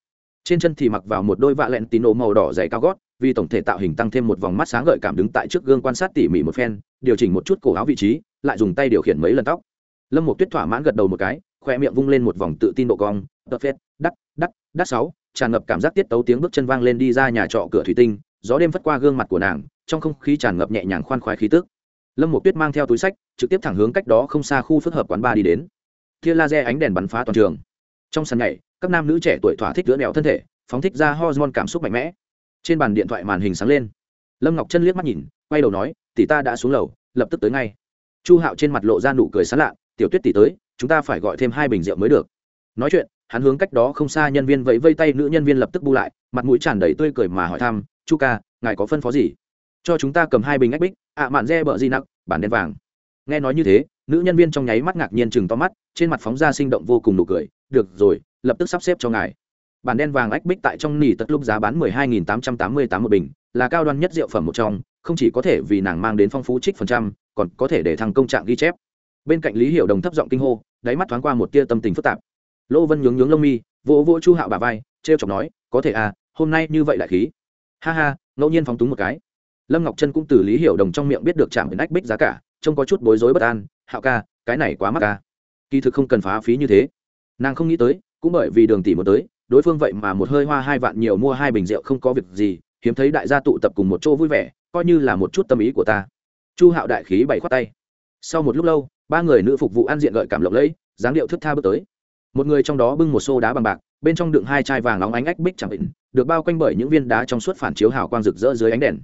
Trên chân thì mặc vào một đôi vạ lẹn tín nổ màu đỏ dày cao gót, vì tổng thể tạo hình tăng thêm một vòng mắt sáng gợi cảm đứng tại trước gương quan sát tỉ mỉ một phen, điều chỉnh một chút cổ áo vị trí, lại dùng tay điều khiển mấy lần tóc. Lâm một tuyết thỏa mãn gật đầu một cái khoe miệng vung lên một vòng tự tin độ cong tật phết, đắt đắt đắt sáu, tràn ngập cảm giác tiết tấu tiếng bước chân vang lên đi ra nhà trọ cửa thủy tinh, gió đêm phất qua gương mặt của nàng trong không khí tràn ngập nhẹ nhàng khoan khoái khí tức. Lâm một tuyết mang theo túi sách, trực tiếp thẳng hướng cách đó không xa khu phức hợp quán ba đi đến. Tia laser ánh đèn bắn phá toàn trường. Trong sân nhảy, các nam nữ trẻ tuổi thỏa thích lưỡn đèo thân thể, phóng thích ra hormone cảm xúc mạnh mẽ. Trên bàn điện thoại màn hình sáng lên. Lâm ngọc chân liếc mắt nhìn, quay đầu nói, tỷ ta đã xuống lầu, lập tức tới ngay. Chu hạo trên mặt lộ ra nụ cười sán lạ, tiểu tuyết tỷ tới, chúng ta phải gọi thêm hai bình rượu mới được. Nói chuyện, hắn hướng cách đó không xa nhân viên vẫy vây tay nữ nhân viên lập tức bu lại, mặt mũi tràn đầy tươi cười mà hỏi thăm, chu ca, ngài có phân phó gì? Cho chúng ta cầm hai bình ách bích, ạ, mạn re bợ di nặng, bản đen vàng. Nghe nói như thế, nữ nhân viên trong nháy mắt ngạc nhiên chừng to mắt, trên mặt phóng ra sinh động vô cùng nụ cười, được rồi, lập tức sắp xếp cho ngài. Bản đen vàng ách bích tại trong nỉ tất lúc giá bán mười hai nghìn tám trăm tám mươi tám một bình, là cao đoan nhất rượu phẩm một trong, không chỉ có thể vì nàng mang đến phong phú trích phần trăm, còn có thể để thằng công trạng ghi chép. Bên cạnh lý hiểu đồng thấp giọng kinh hô, đáy mắt thoáng qua một tia tâm tình phức tạp. Lỗ vân nhướng nhướng lông mi, vỗ vỗ chu hạo bà vai t r e o chọc nói, có thể à hôm nay như vậy lại khí. Ha ha, ngẫu nhiên phóng túng một cái lâm ngọc trân cũng từ lý hiểu đồng trong miệng biết được chạm đến ách bích giá cả, trông có chút bối rối bất an, hạo ca, cái này quá mắc ca kỳ thực không cần phá phí như thế. Nàng không nghĩ tới, cũng bởi vì đường tỷ một tới, đối phương vậy mà một hơi hoa hai vạn nhiều mua hai bình rượu không có việc gì, hiếm thấy đại gia tụ tập cùng một chỗ vui vẻ, coi như là một chút tâm ý của ta. Chu hạo đại khí bày khoát tay. Sau một lúc lâu, ba người nữ phục vụ ăn diện gợi cảm lộng lẫy, dáng điệu thức tha bước tới. Một người trong đó bưng một xô đá bằng bạc, bên trong đựng hai chai vàng nóng ánh ách bích chẳng định, được bao quanh bởi những viên đá trong suốt phản chiếu hào quang rực rỡ dưới ánh đèn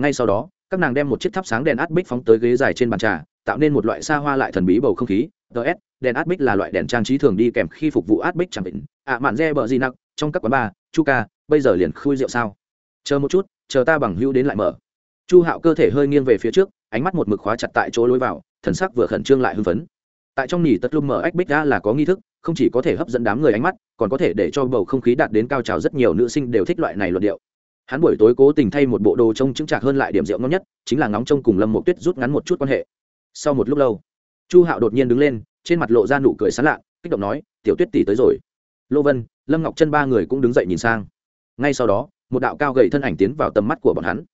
ngay sau đó, các nàng đem một chiếc thắp sáng đèn át bích phóng tới ghế dài trên bàn trà, tạo nên một loại xa hoa lại thần bí bầu không khí. Ts đèn át bích là loại đèn trang trí thường đi kèm khi phục vụ át bích chẳng định. Ạ mạn re bờ gì nặng trong các quán bar, chu ca, bây giờ liền khui rượu sao? Chờ một chút, chờ ta bằng hữu đến lại mở. Chu hạo cơ thể hơi nghiêng về phía trước, ánh mắt một mực khóa chặt tại chỗ lối vào, thần sắc vừa khẩn trương lại hưng phấn. Tại trong nỉ tất lum mở ách bích ra là có nghi thức, không chỉ có thể hấp dẫn đám người ánh mắt, còn có thể để cho bầu không khí đạt đến cao trào rất nhiều nữ sinh đều thích loại này luận điệu hắn buổi tối cố tình thay một bộ đồ trông chững trạc hơn lại điểm rượu ngon nhất, chính là ngóng trông cùng lâm mộ tuyết rút ngắn một chút quan hệ. Sau một lúc lâu, chu hạo đột nhiên đứng lên, trên mặt lộ ra nụ cười sán lạ, kích động nói, tiểu tuyết tỷ tới rồi. Lô vân, lâm ngọc chân ba người cũng đứng dậy nhìn sang. Ngay sau đó, một đạo cao gầy thân ảnh tiến vào tầm mắt của bọn hắn.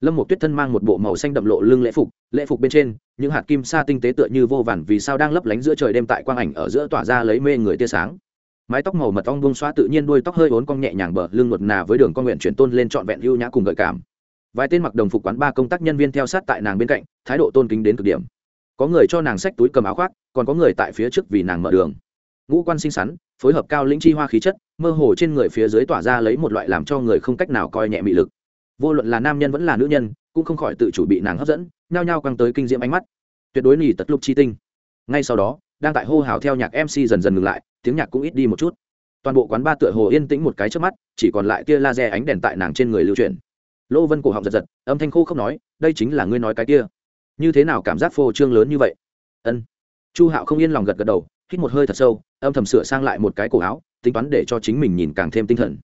Lâm một tuyết thân mang một bộ màu xanh đậm lộ lưng lễ phục lễ phục bên trên, những hạt kim sa tinh tế tựa như vô vàn vì sao đang lấp lánh giữa trời đêm tại quang ảnh ở giữa tỏa ra lấy mê người tia sáng mái tóc màu mật ong bông xóa tự nhiên đuôi tóc hơi ốn cong nhẹ nhàng bờ lưng luật nà với đường con nguyện chuyển tôn lên trọn vẹn ưu nhã cùng gợi cảm. Vài tên mặc đồng phục quán ba công tác nhân viên theo sát tại nàng bên cạnh, thái độ tôn kính đến cực điểm. Có người cho nàng xách túi cầm áo khoác, còn có người tại phía trước vì nàng mở đường. Ngũ quan xinh xắn, phối hợp cao lĩnh chi hoa khí chất, mơ hồ trên người phía dưới tỏa ra lấy một loại làm cho người không cách nào coi nhẹ mị lực. Vô luận là nam nhân vẫn là nữ nhân, cũng không khỏi tự chủ bị nàng hấp dẫn, nhao nhao căng tới kinh diễm ánh mắt. Tuyệt đối nỉ tật lục chi tinh. Ngay sau đó, đang tại hô hào theo nhạc mc dần dần ngừng lại tiếng nhạc cũng ít đi một chút. Toàn bộ quán ba tựa hồ yên tĩnh một cái trước mắt, chỉ còn lại tia laser ánh đèn tại nàng trên người lưu truyền. lô vân cổ họng giật giật, âm thanh khô không nói, đây chính là ngươi nói cái kia. Như thế nào cảm giác phô trương lớn như vậy? Ân. Chu hạo không yên lòng gật gật đầu, hít một hơi thật sâu, âm thầm sửa sang lại một cái cổ áo, tính toán để cho chính mình nhìn càng thêm tinh thần.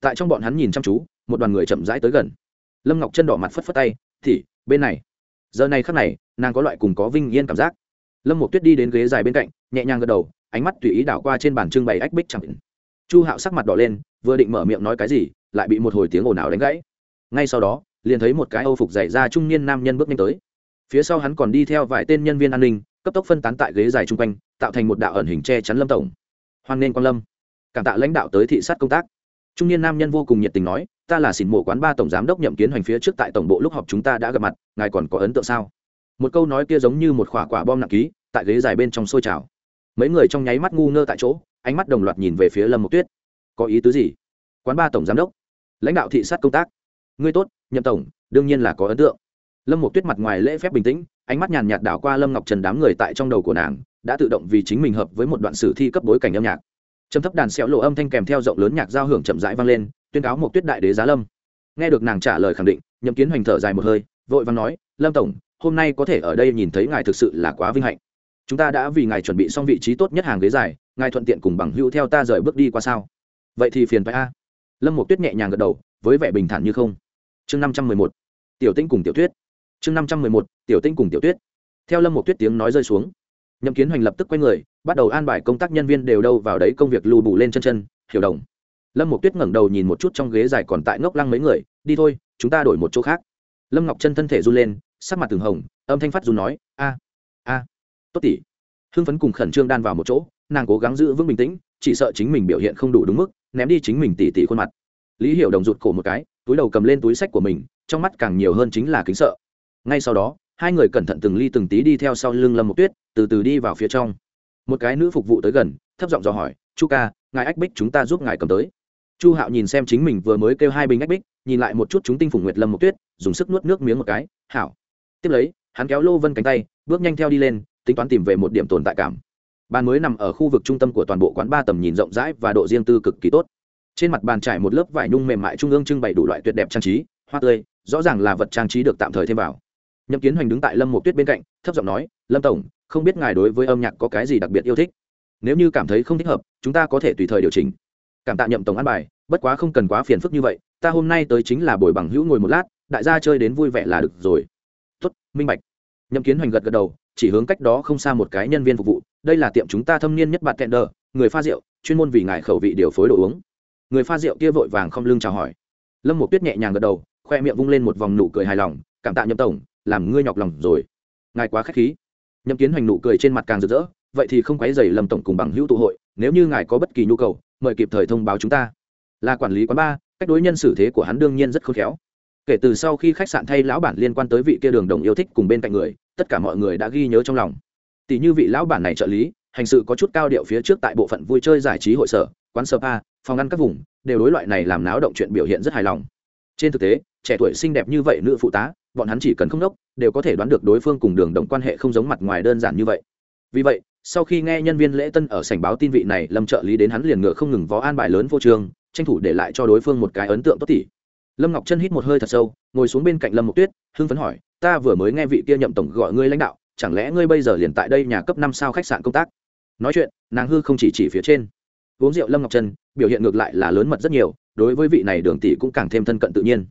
Tại trong bọn hắn nhìn chăm chú, một đoàn người chậm rãi tới gần. Lâm ngọc chân đỏ mặt phất phất tay, thì, bên này. Giờ này khắc này, nàng có loại cùng có vinh yên cảm giác. Lâm một tuyết đi đến ghế dài bên cạnh, nhẹ nhàng gật đầu ánh mắt tùy ý đảo qua trên bàn trưng bày ách bích chẳng định. chu hạo sắc mặt đỏ lên, vừa định mở miệng nói cái gì, lại bị một hồi tiếng ồn ào đánh gãy. Ngay sau đó, liền thấy một cái âu phục dày ra trung niên nam nhân bước nhanh tới. Phía sau hắn còn đi theo vài tên nhân viên an ninh, cấp tốc phân tán tại ghế dài chung quanh, tạo thành một đạo ẩn hình che chắn lâm tổng. Hoan nghênh quan lâm. Cảm tạ lãnh đạo tới thị sát công tác. Trung niên nam nhân vô cùng nhiệt tình nói, ta là xỉn mộ quán ba tổng giám đốc nhậm kiến hoành phía trước tại tổng bộ lúc họp chúng ta đã gặp mặt, ngài còn có ấn tượng sao? Một câu nói kia giống như một quả quả bom nặng ký, tại ghế dài bên trong sôi trào mấy người trong nháy mắt ngu ngơ tại chỗ, ánh mắt đồng loạt nhìn về phía lâm mộc tuyết. Có ý tứ gì? Quán ba tổng giám đốc, lãnh đạo thị sát công tác. Ngươi tốt, nhậm tổng, đương nhiên là có ấn tượng. Lâm mộc tuyết mặt ngoài lễ phép bình tĩnh, ánh mắt nhàn nhạt đảo qua lâm ngọc trần đám người tại trong đầu của nàng, đã tự động vì chính mình hợp với một đoạn sử thi cấp bối cảnh âm nhạc. Trầm thấp đàn xẹo lộ âm thanh kèm theo rộng lớn nhạc giao hưởng chậm rãi vang lên, tuyên cáo một tuyết đại đế giá lâm. Nghe được nàng trả lời khẳng định, nhậm kiến hoành thở dài một hơi, vội vàng nói, lâm tổng, hôm nay có thể ở đây nhìn thấy ngài thực sự là quá vinh hạnh chúng ta đã vì ngài chuẩn bị xong vị trí tốt nhất hàng ghế dài, ngài thuận tiện cùng bằng hữu theo ta rời bước đi qua sao? Vậy thì phiền phải a. Lâm một tuyết nhẹ nhàng gật đầu, với vẻ bình thản như không. Chương năm trăm mười một. Tiểu tinh cùng tiểu tuyết. Chương năm trăm mười một. Tiểu tinh cùng tiểu tuyết. Theo lâm một tuyết tiếng nói rơi xuống, nhậm kiến hoành lập tức quay người, bắt đầu an bài công tác nhân viên đều đâu vào đấy công việc lù bù lên chân chân, hiểu đồng. Lâm một tuyết ngẩng đầu nhìn một chút trong ghế dài còn tại ngốc lăng mấy người, đi thôi, chúng ta đổi một chỗ khác. Lâm ngọc chân thân thể run lên, sắc mặt từng hồng, âm thanh phát run nói, a a tốt tỷ hưng phấn cùng khẩn trương đan vào một chỗ, nàng cố gắng giữ vững bình tĩnh, chỉ sợ chính mình biểu hiện không đủ đúng mức, ném đi chính mình tỉ tỉ khuôn mặt. Lý hiểu đồng rụt cổ một cái, túi đầu cầm lên túi sách của mình, trong mắt càng nhiều hơn chính là kính sợ. Ngay sau đó, hai người cẩn thận từng ly từng tí đi theo sau lưng lâm một tuyết, từ từ đi vào phía trong. Một cái nữ phục vụ tới gần, thấp giọng dò hỏi, chu ca, ngài ách bích chúng ta giúp ngài cầm tới. Chu hạo nhìn xem chính mình vừa mới kêu hai bình ách bích, nhìn lại một chút chúng tinh phủng nguyệt lâm một tuyết, dùng sức nuốt nước miếng một cái, hảo. Tiếp lấy, hắn kéo lô vân cánh tay, bước nhanh theo đi lên tính toán tìm về một điểm tồn tại cảm. Bàn mới nằm ở khu vực trung tâm của toàn bộ quán ba tầm nhìn rộng rãi và độ riêng tư cực kỳ tốt. Trên mặt bàn trải một lớp vải nhung mềm mại trung ương trưng bày đủ loại tuyệt đẹp trang trí, hoa tươi, rõ ràng là vật trang trí được tạm thời thêm vào. Nhậm kiến hoành đứng tại lâm một tuyết bên cạnh, thấp giọng nói, lâm tổng, không biết ngài đối với âm nhạc có cái gì đặc biệt yêu thích? Nếu như cảm thấy không thích hợp, chúng ta có thể tùy thời điều chỉnh. Cảm tạ nhậm tổng ăn bài, bất quá không cần quá phiền phức như vậy, ta hôm nay tới chính là buổi bằng hữu ngồi một lát, đại gia chơi đến vui vẻ là được rồi. Tuất minh bạch. Nhậm kiến hoành gật gật đầu chỉ hướng cách đó không xa một cái nhân viên phục vụ, đây là tiệm chúng ta thâm niên nhất bạt kẹn đờ, người pha rượu, chuyên môn vì ngài khẩu vị điều phối đồ uống. Người pha rượu kia vội vàng không lưng chào hỏi. Lâm một tuyết nhẹ nhàng gật đầu, khoe miệng vung lên một vòng nụ cười hài lòng, cảm tạ nhậm tổng, làm ngươi nhọc lòng rồi. Ngài quá khách khí. Nhậm kiến hoành nụ cười trên mặt càng rực rỡ, vậy thì không quấy dày lâm tổng cùng bằng hữu tụ hội, nếu như ngài có bất kỳ nhu cầu, mời kịp thời thông báo chúng ta. Là quản lý quán ba cách đối nhân xử thế của hắn đương nhiên rất khôn khéo. Kể từ sau khi khách sạn thay lão bản liên quan tới vị kia đường đồng yêu thích cùng bên cạnh người tất cả mọi người đã ghi nhớ trong lòng. Tỷ như vị lão bản này trợ lý, hành sự có chút cao điệu phía trước tại bộ phận vui chơi giải trí hội sở, quán spa, phòng ăn các vùng, đều đối loại này làm náo động chuyện biểu hiện rất hài lòng. Trên thực tế, trẻ tuổi xinh đẹp như vậy nữ phụ tá, bọn hắn chỉ cần không đốc, đều có thể đoán được đối phương cùng đường đồng quan hệ không giống mặt ngoài đơn giản như vậy. Vì vậy, sau khi nghe nhân viên lễ tân ở sảnh báo tin vị này lâm trợ lý đến hắn liền ngựa không ngừng vó an bài lớn vô trường, tranh thủ để lại cho đối phương một cái ấn tượng tốt tỉ. Lâm ngọc chân hít một hơi thật sâu, ngồi xuống bên cạnh lâm mộc tuyết, hưng phấn hỏi ta vừa mới nghe vị kia nhậm tổng gọi ngươi lãnh đạo, chẳng lẽ ngươi bây giờ liền tại đây nhà cấp năm sao khách sạn công tác? Nói chuyện, nàng hư không chỉ chỉ phía trên. Uống rượu lâm ngọc trân, biểu hiện ngược lại là lớn mật rất nhiều, đối với vị này đường tỷ cũng càng thêm thân cận tự nhiên.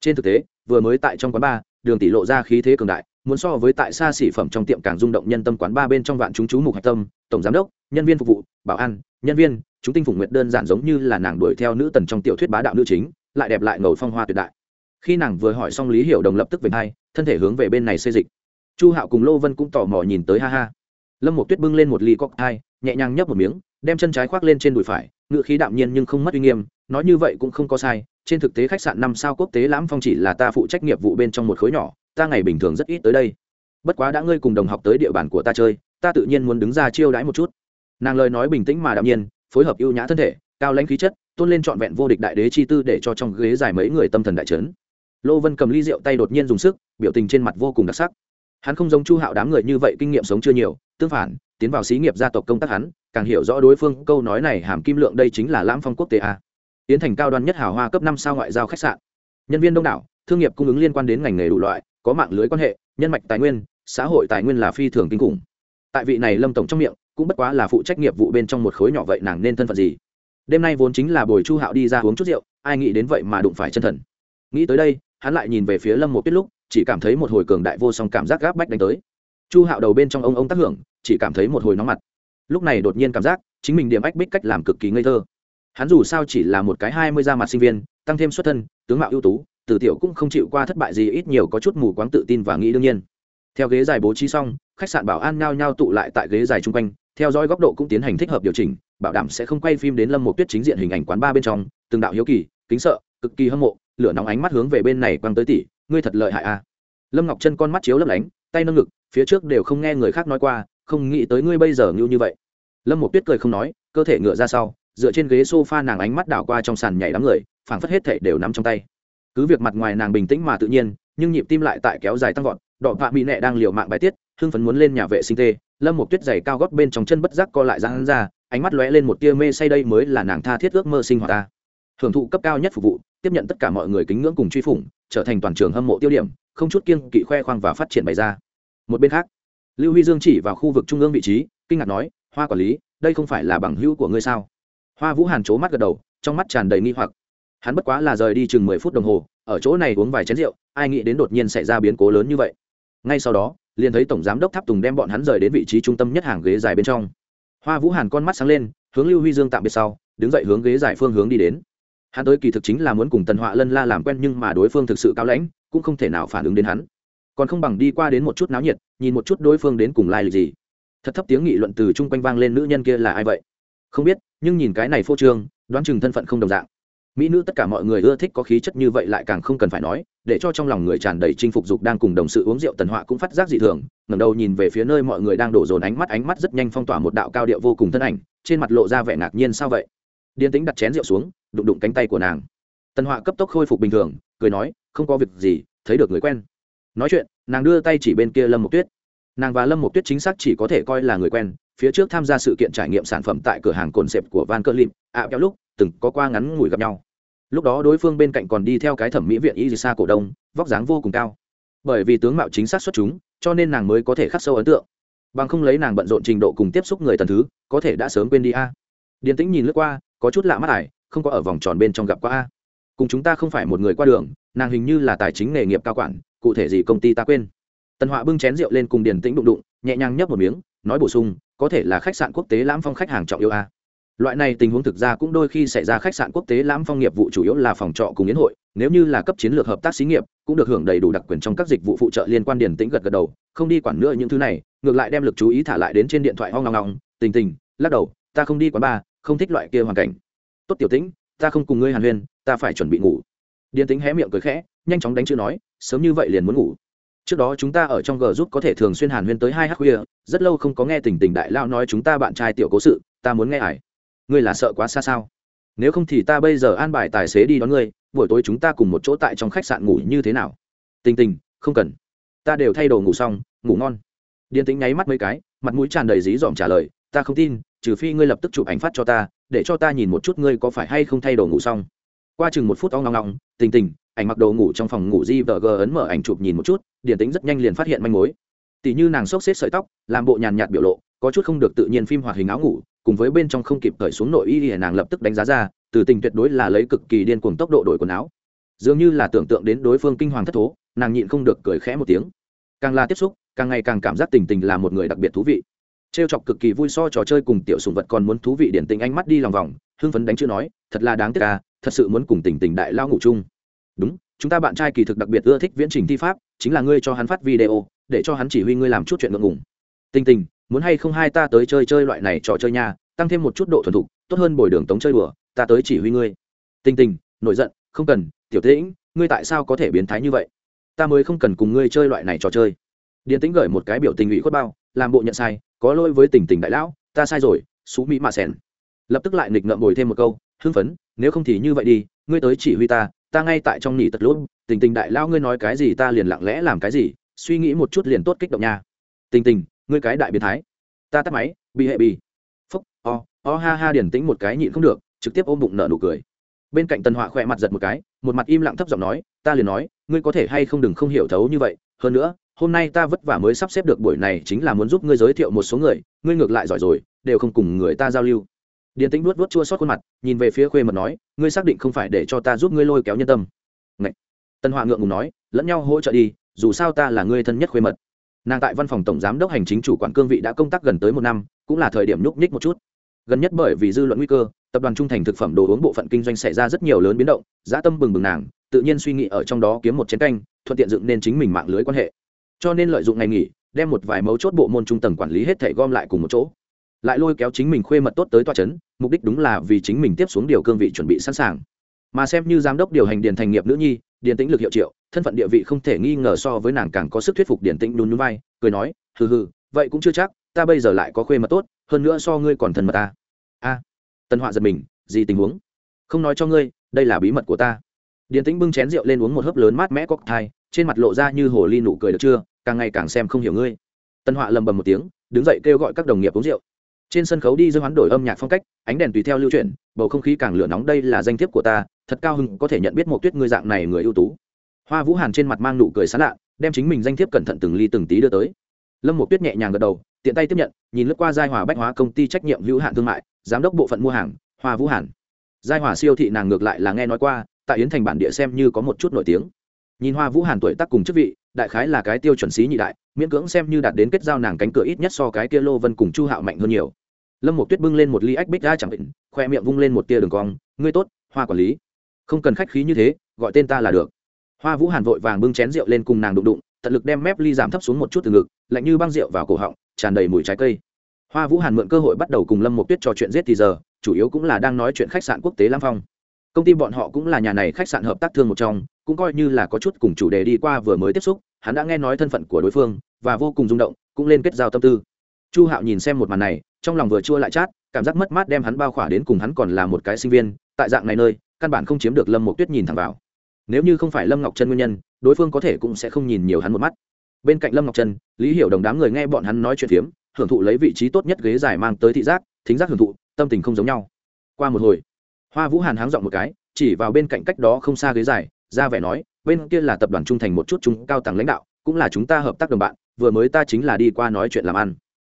Trên thực tế, vừa mới tại trong quán bar đường tỷ lộ ra khí thế cường đại, muốn so với tại xa xỉ phẩm trong tiệm càng rung động nhân tâm quán ba bên trong vạn chúng chú mục hạch tâm, tổng giám đốc, nhân viên phục vụ, bảo an, nhân viên, chúng tinh phủng nguyệt đơn giản giống như là nàng đuổi theo nữ tần trong tiểu thuyết bá đạo nữ chính, lại đẹp lại ngầu phong hoa tuyệt đại khi nàng vừa hỏi xong lý hiểu đồng lập tức về hai, thân thể hướng về bên này xây dịch. Chu hạo cùng lô vân cũng tò mò nhìn tới ha ha. Lâm một tuyết bưng lên một ly cóc hai nhẹ nhàng nhấp một miếng, đem chân trái khoác lên trên đùi phải ngự khí đạm nhiên nhưng không mất uy nghiêm, nói như vậy cũng không có sai, trên thực tế khách sạn năm sao quốc tế lãm phong chỉ là ta phụ trách nghiệp vụ bên trong một khối nhỏ, ta ngày bình thường rất ít tới đây. Bất quá đã ngươi cùng đồng học tới địa bàn của ta chơi, ta tự nhiên muốn đứng ra chiêu đãi một chút. Nàng lời nói bình tĩnh mà đạm nhiên, phối hợp ưu nhã thân thể, cao lãnh khí chất, tôn lên trọn vẹn vô địch đại đế chi tư để cho trong ghế dài mấy người tâm thần đại trấn lô vân cầm ly rượu tay đột nhiên dùng sức, biểu tình trên mặt vô cùng đặc sắc. Hắn không giống chu hạo đám người như vậy kinh nghiệm sống chưa nhiều, tương phản, tiến vào xí nghiệp gia tộc công tác hắn, càng hiểu rõ đối phương câu nói này hàm kim lượng đây chính là lãm phong quốc tế a. Tiến thành cao đoan nhất hào hoa cấp năm sao ngoại giao khách sạn. Nhân viên đông đảo, thương nghiệp cung ứng liên quan đến ngành nghề đủ loại, có mạng lưới quan hệ, nhân mạch tài nguyên, xã hội tài nguyên là phi thường kinh khủng. Tại vị này lâm tổng trong miệng, cũng bất quá là phụ trách nghiệp vụ bên trong một khối nhỏ vậy nàng nên thân phận gì? Đêm nay vốn chính là bồi chu hạo đi ra uống chút rượu, ai nghĩ đến vậy mà đụng phải chân thần. Nghĩ tới đây hắn lại nhìn về phía lâm một biết lúc, chỉ cảm thấy một hồi cường đại vô song cảm giác gáp bách đánh tới. Chu hạo đầu bên trong ông ông tác hưởng, chỉ cảm thấy một hồi nóng mặt. Lúc này đột nhiên cảm giác, chính mình điểm ách bích cách làm cực kỳ ngây thơ. Hắn dù sao chỉ là một cái hai mươi da mặt sinh viên, tăng thêm xuất thân, tướng mạo ưu tú, từ tiểu cũng không chịu qua thất bại gì ít nhiều có chút mù quáng tự tin và nghĩ đương nhiên. Theo ghế dài bố trí xong, khách sạn bảo an nhao nhao tụ lại tại ghế dài chung quanh, theo dõi góc độ cũng tiến hành thích hợp điều chỉnh, bảo đảm sẽ không quay phim đến lâm một tuyết chính diện hình ảnh quán ba bên trong, từng đạo hiếu kỳ, kính sợ, cực kỳ hâm mộ lửa nóng ánh mắt hướng về bên này quăng tới tỷ ngươi thật lợi hại a lâm ngọc chân con mắt chiếu lấp lánh, tay nâng ngực, phía trước đều không nghe người khác nói qua, không nghĩ tới ngươi bây giờ ngưu như vậy. Lâm một tuyết cười không nói, cơ thể ngựa ra sau, dựa trên ghế s o f a nàng ánh mắt đảo qua trong sàn nhảy đám người, phảng phất hết thể đều nắm trong tay. Cứ việc mặt ngoài nàng bình tĩnh mà tự nhiên, nhưng nhịp tim lại tại kéo dài tăng vọt, đỏ vạ mỹ nẹ đang liều mạng bài tiết, hưng phấn muốn lên nhà vệ sinh tê, lâm một tuyết giày cao gót bên trong chân bất giác co lại ra hắn ra, ánh mắt lóe lên một tia mê say đây mới là nàng tha thiết ước mơ sinh hoạt ta. Hưởng thụ cấp cao nhất phục vụ tiếp nhận tất cả mọi người kính ngưỡng cùng truy phủng, trở thành toàn trường hâm mộ tiêu điểm, không chút kiên kỵ khoe khoang và phát triển bày ra. Một bên khác, lưu huy dương chỉ vào khu vực trung ương vị trí, kinh ngạc nói, hoa quản lý, đây không phải là bằng hữu của ngươi sao? Hoa vũ hàn c mắt gật đầu, trong mắt tràn đầy nghi hoặc. Hắn bất quá là rời đi chừng mười phút đồng hồ, ở chỗ này uống vài chén rượu, ai nghĩ đến đột nhiên xảy ra biến cố lớn như vậy. Ngay sau đó, liền thấy tổng giám đốc tháp tùng đem bọn hắn rời đến vị trí trung tâm nhất hàng ghế dài bên trong. Hoa vũ hàn con mắt sáng lên, hướng lưu huy dương tạm biệt sau, đứng dậy hướng ghế dài phương hướng đi đến hắn tới kỳ thực chính là muốn cùng tần họa lân la làm quen nhưng mà đối phương thực sự cao lãnh, cũng không thể nào phản ứng đến hắn. Còn không bằng đi qua đến một chút náo nhiệt, nhìn một chút đối phương đến cùng lai lịch gì. Thật thấp tiếng nghị luận từ chung quanh vang lên nữ nhân kia là ai vậy? Không biết, nhưng nhìn cái này phô trương, đoán chừng thân phận không đồng dạng. Mỹ nữ tất cả mọi người ưa thích có khí chất như vậy lại càng không cần phải nói, để cho trong lòng người tràn đầy chinh phục dục đang cùng đồng sự uống rượu tần họa cũng phát giác dị thường, ngẩng đầu nhìn về phía nơi mọi người đang đổ dồn ánh mắt ánh mắt rất nhanh phong tỏa một đạo cao điệu vô cùng thân ảnh, trên mặt lộ ra vẻ ngạc nhiên, sao vậy? Điên tính đặt chén rượu xuống đụng đụng cánh tay của nàng. Tần họa cấp tốc khôi phục bình thường, cười nói, không có việc gì, thấy được người quen. Nói chuyện, nàng đưa tay chỉ bên kia lâm Mộc tuyết. Nàng và lâm Mộc tuyết chính xác chỉ có thể coi là người quen, phía trước tham gia sự kiện trải nghiệm sản phẩm tại cửa hàng cồn sẹp của van cơ lim ạ kéo lúc, từng có qua ngắn ngủi gặp nhau. Lúc đó đối phương bên cạnh còn đi theo cái thẩm mỹ viện y xa cổ đông, vóc dáng vô cùng cao. Bởi vì tướng mạo chính xác xuất chúng, cho nên nàng mới có thể khắc sâu ấn tượng. Bằng không lấy nàng bận rộn trình độ cùng tiếp xúc người tần thứ, có thể đã sớm quên đi a. Điền tĩnh nhìn lướt qua, có chút lạ mắt ải không có ở vòng tròn bên trong gặp qua a. Cùng chúng ta không phải một người qua đường, nàng hình như là tài chính nghề nghiệp cao quản, cụ thể gì công ty ta quên. Tần họa bưng chén rượu lên cùng điền tĩnh đụng đụng, nhẹ nhàng nhấp một miếng, nói bổ sung, có thể là khách sạn quốc tế lãm phong khách hàng trọng yêu a. Loại này tình huống thực ra cũng đôi khi xảy ra khách sạn quốc tế lãm phong nghiệp vụ chủ yếu là phòng trọ cùng yến hội, nếu như là cấp chiến lược hợp tác xí nghiệp, cũng được hưởng đầy đủ đặc quyền trong các dịch vụ phụ trợ liên quan điển tĩnh gật gật đầu, không đi quản nữa những thứ này, ngược lại đem lực chú ý thả lại đến trên điện thoại ho ngong ngong, tình tình, lắc đầu, ta không đi quán bar, không thích loại kia hoàn cảnh tốt tiểu tĩnh, ta không cùng ngươi hàn huyên, ta phải chuẩn bị ngủ. Điền tĩnh hé miệng cười khẽ, nhanh chóng đánh chữ nói, sớm như vậy liền muốn ngủ. Trước đó chúng ta ở trong g giúp có thể thường xuyên hàn huyên tới hai h khuya, rất lâu không có nghe tình tình đại lao nói chúng ta bạn trai tiểu cố sự, ta muốn nghe ải. Ngươi là sợ quá xa sao? Nếu không thì ta bây giờ an bài tài xế đi đón ngươi, buổi tối chúng ta cùng một chỗ tại trong khách sạn ngủ như thế nào? Tình tình, không cần. Ta đều thay đồ ngủ xong, ngủ ngon. Điền tính nháy mắt mấy cái, mặt mũi tràn đầy dí dỏm trả lời, ta không tin, trừ phi ngươi lập tức chụp ảnh phát cho ta để cho ta nhìn một chút ngươi có phải hay không thay đồ ngủ xong. Qua chừng một phút o ngong ngong tình tình, ảnh mặc đồ ngủ trong phòng ngủ di vờ g ấn mở ảnh chụp nhìn một chút, điển tính rất nhanh liền phát hiện manh mối. Tỷ như nàng xốc xếp sợi tóc, làm bộ nhàn nhạt biểu lộ, có chút không được tự nhiên phim hoạt hình áo ngủ, cùng với bên trong không kịp cởi xuống nội y thì nàng lập tức đánh giá ra, từ tình tuyệt đối là lấy cực kỳ điên cuồng tốc độ đổi quần áo. Dường như là tưởng tượng đến đối phương kinh hoàng thất thố, nàng nhịn không được cười khẽ một tiếng. Càng là tiếp xúc, càng ngày càng cảm giác tình tình là một người đặc biệt thú vị trêu chọc cực kỳ vui so trò chơi cùng tiểu sùng vật còn muốn thú vị điển tình ánh mắt đi lòng vòng, hưng phấn đánh chữ nói, thật là đáng tiếc à thật sự muốn cùng tình tình đại lao ngủ chung. Đúng, chúng ta bạn trai kỳ thực đặc biệt ưa thích viễn trình thi pháp, chính là ngươi cho hắn phát video, để cho hắn chỉ huy ngươi làm chút chuyện ngượng ngùng. Tình tình, muốn hay không hai ta tới chơi chơi loại này trò chơi nha, tăng thêm một chút độ thuần thục, tốt hơn bồi đường tống chơi đùa, ta tới chỉ huy ngươi. Tình tình, nổi giận, không cần, tiểu tĩnh, ngươi tại sao có thể biến thái như vậy? Ta mới không cần cùng ngươi chơi loại này trò chơi. Điển tĩnh gửi một cái biểu tình ủy khuất bao, làm bộ nhận sai có lỗi với tình tình đại lão, ta sai rồi, xú mỹ mạ sẻn. Lập tức lại nghịch ngợm bồi thêm một câu, hưng phấn, nếu không thì như vậy đi, ngươi tới chỉ huy ta ta ngay tại trong nỉ tật lốp tình tình đại lão ngươi nói cái gì ta liền lặng lẽ làm cái gì, suy nghĩ một chút liền tốt kích động nha. Tình tình, ngươi cái đại biến thái. Ta tắt máy, bị hệ bị. Phúc, o o ha ha điển tĩnh một cái nhịn không được, trực tiếp ôm bụng nợ nụ cười. Bên cạnh tần họa khỏe mặt giật một cái, một mặt im lặng thấp giọng nói, ta liền nói, ngươi có thể hay không đừng không hiểu thấu như vậy, hơn nữa hôm nay ta vất vả mới sắp xếp được buổi này chính là muốn giúp ngươi giới thiệu một số người, ngươi ngược lại giỏi rồi, đều không cùng người ta giao lưu. Điền tĩnh vuốt vuốt chua xót khuôn mặt, nhìn về phía khuê mật nói, ngươi xác định không phải để cho ta giúp ngươi lôi kéo nhân tâm. Ngậy. tân họa ngượng ngùng nói, lẫn nhau hỗ trợ đi, dù sao ta là ngươi thân nhất khuê mật. Nàng tại văn phòng tổng giám đốc hành chính chủ quản cương vị đã công tác gần tới một năm, cũng là thời điểm nhúc nhích một chút. Gần nhất bởi vì dư luận nguy cơ, tập đoàn trung thành thực phẩm đồ uống bộ phận kinh doanh xảy ra rất nhiều lớn biến động, dã tâm bừng bừng nàng, tự nhiên suy nghĩ ở trong đó kiếm một chén canh, thuận tiện dựng nên chính mình mạng lưới quan hệ cho nên lợi dụng ngày nghỉ, đem một vài mấu chốt bộ môn trung tầng quản lý hết thể gom lại cùng một chỗ. Lại lôi kéo chính mình khuê mật tốt tới toa chấn, mục đích đúng là vì chính mình tiếp xuống điều cương vị chuẩn bị sẵn sàng. Mà xem như giám đốc điều hành điền thành nghiệp nữ nhi, điền tĩnh lực hiệu triệu, thân phận địa vị không thể nghi ngờ so với nàng càng có sức thuyết phục điền tĩnh đún núi vai, cười nói, hừ hừ, vậy cũng chưa chắc, ta bây giờ lại có khuê mật tốt, hơn nữa so ngươi còn thân mật ta. A. Tân họa giật mình, gì tình huống? Không nói cho ngươi, đây là bí mật của ta. Điền tĩnh bưng chén rượu lên uống một hớp lớn mát mẽ cóc thai trên mặt lộ ra như hồ ly nụ cười được chưa? Càng ngày càng xem không hiểu ngươi. Tân họa lầm bầm một tiếng, đứng dậy kêu gọi các đồng nghiệp uống rượu. Trên sân khấu đi dư hoán đổi âm nhạc phong cách, ánh đèn tùy theo lưu chuyển, bầu không khí càng lửa nóng đây là danh thiếp của ta, thật cao hưng có thể nhận biết một tuyết ngươi dạng này người ưu tú. Hoa vũ hàn trên mặt mang nụ cười sán lạ, đem chính mình danh thiếp cẩn thận từng ly từng tí đưa tới. Lâm một tuyết nhẹ nhàng gật đầu, tiện tay tiếp nhận, nhìn lướt qua giai hòa bách hóa công ty trách nhiệm hữu hạn thương mại, giám đốc bộ phận mua hàng, hoa vũ hàn. Giai hòa siêu thị nàng ngược lại là nghe nói qua, tại yến thành bản địa xem như có một chút nổi tiếng nhìn hoa vũ hàn tuổi tác cùng chức vị, đại khái là cái tiêu chuẩn xí nhị đại, miễn cưỡng xem như đạt đến kết giao nàng cánh cửa ít nhất so cái kia lô vân cùng chu hạo mạnh hơn nhiều. Lâm một tuyết bưng lên một ly ách bích ra chẳng định, khoe miệng vung lên một tia đường cong, ngươi tốt, hoa quản lý. Không cần khách khí như thế, gọi tên ta là được. Hoa vũ hàn vội vàng bưng chén rượu lên cùng nàng đụng đụng, tận lực đem mép ly giảm thấp xuống một chút từ ngực, lạnh như băng rượu vào cổ họng, tràn đầy mùi trái cây. Hoa vũ hàn mượn cơ hội bắt đầu cùng lâm một tuyết trò chuyện giết thì giờ, chủ yếu cũng là đang nói chuyện khách sạn quốc tế lam phong công ty bọn họ cũng là nhà này khách sạn hợp tác thương một trong, cũng coi như là có chút cùng chủ đề đi qua vừa mới tiếp xúc, hắn đã nghe nói thân phận của đối phương, và vô cùng rung động, cũng lên kết giao tâm tư. Chu hạo nhìn xem một màn này, trong lòng vừa chua lại chát, cảm giác mất mát đem hắn bao khỏa đến cùng hắn còn là một cái sinh viên, tại dạng này nơi, căn bản không chiếm được lâm một tuyết nhìn thẳng vào. Nếu như không phải lâm ngọc trân nguyên nhân, đối phương có thể cũng sẽ không nhìn nhiều hắn một mắt. Bên cạnh lâm ngọc trân, lý hiểu đồng đám người nghe bọn hắn nói chuyện phiếm, hưởng thụ lấy vị trí tốt nhất ghế dài mang tới thị giác, thính giác hưởng thụ, tâm tình không giống nhau. Qua một hồi hoa vũ hàn háng dọn một cái chỉ vào bên cạnh cách đó không xa ghế dài ra vẻ nói bên kia là tập đoàn trung thành một chút chúng cao tầng lãnh đạo cũng là chúng ta hợp tác đồng bạn vừa mới ta chính là đi qua nói chuyện làm ăn.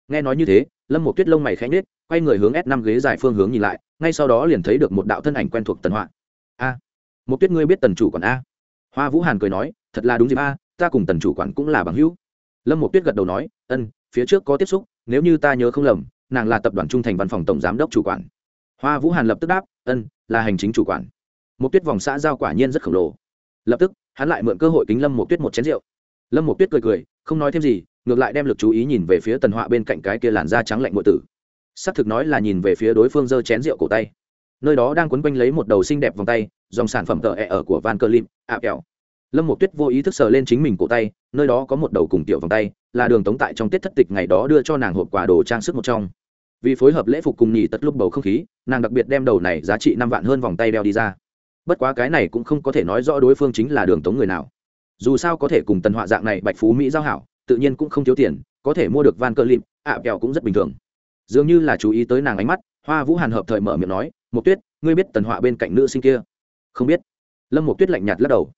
Nghe nói như thế lâm một tuyết lông mày khẽ nhếch, quay người hướng s năm ghế dài phương hướng nhìn lại ngay sau đó liền thấy được một đạo thân ảnh quen thuộc tần họa a một tuyết ngươi biết tần chủ quản a? Hoa vũ hàn cười nói thật là đúng dịp a ta cùng tần chủ quản cũng là bằng hữu. Lâm một tuyết gật đầu nói ân phía trước có tiếp xúc nếu như ta nhớ không lầm nàng là tập đoàn trung thành văn phòng tổng giám đốc chủ quản hoa vũ hàn lập tức đáp, ân, là hành chính chủ quản. Một tuyết vòng xã giao quả nhiên rất khổng lồ. Lập tức, hắn lại mượn cơ hội kính lâm một tuyết một chén rượu. Lâm một tuyết cười cười, không nói thêm gì, ngược lại đem lực chú ý nhìn về phía tần họa bên cạnh cái kia làn da trắng lạnh ngụa tử. S ắ c thực nói là nhìn về phía đối phương giơ chén rượu cổ tay. Nơi đó đang quấn quanh lấy một đầu xinh đẹp vòng tay, dòng sản phẩm tờ ẹ ở của van cơ lim ạ, kẹo. Lâm một tuyết vô ý thức sờ lên chính mình cổ tay, nơi đó có một đầu cùng tiểu vòng tay, là đường tống tại trong tết thất tịch ngày đó đưa cho nàng hộp quà đồ trang sức một trong vì phối hợp lễ phục cùng nhì tật lúc bầu không khí, nàng đặc biệt đem đầu này giá trị năm vạn hơn vòng tay đeo đi ra. Bất quá cái này cũng không có thể nói rõ đối phương chính là đường tống người nào. Dù sao có thể cùng tần họa dạng này bạch phú mỹ giao hảo, tự nhiên cũng không thiếu tiền, có thể mua được van cơ lim ạ, kẹo cũng rất bình thường. Dường như là chú ý tới nàng ánh mắt, hoa vũ hàn hợp thời mở miệng nói một tuyết, ngươi biết tần họa bên cạnh nữ sinh kia? Không biết. Lâm một tuyết lạnh nhạt lắc đầu.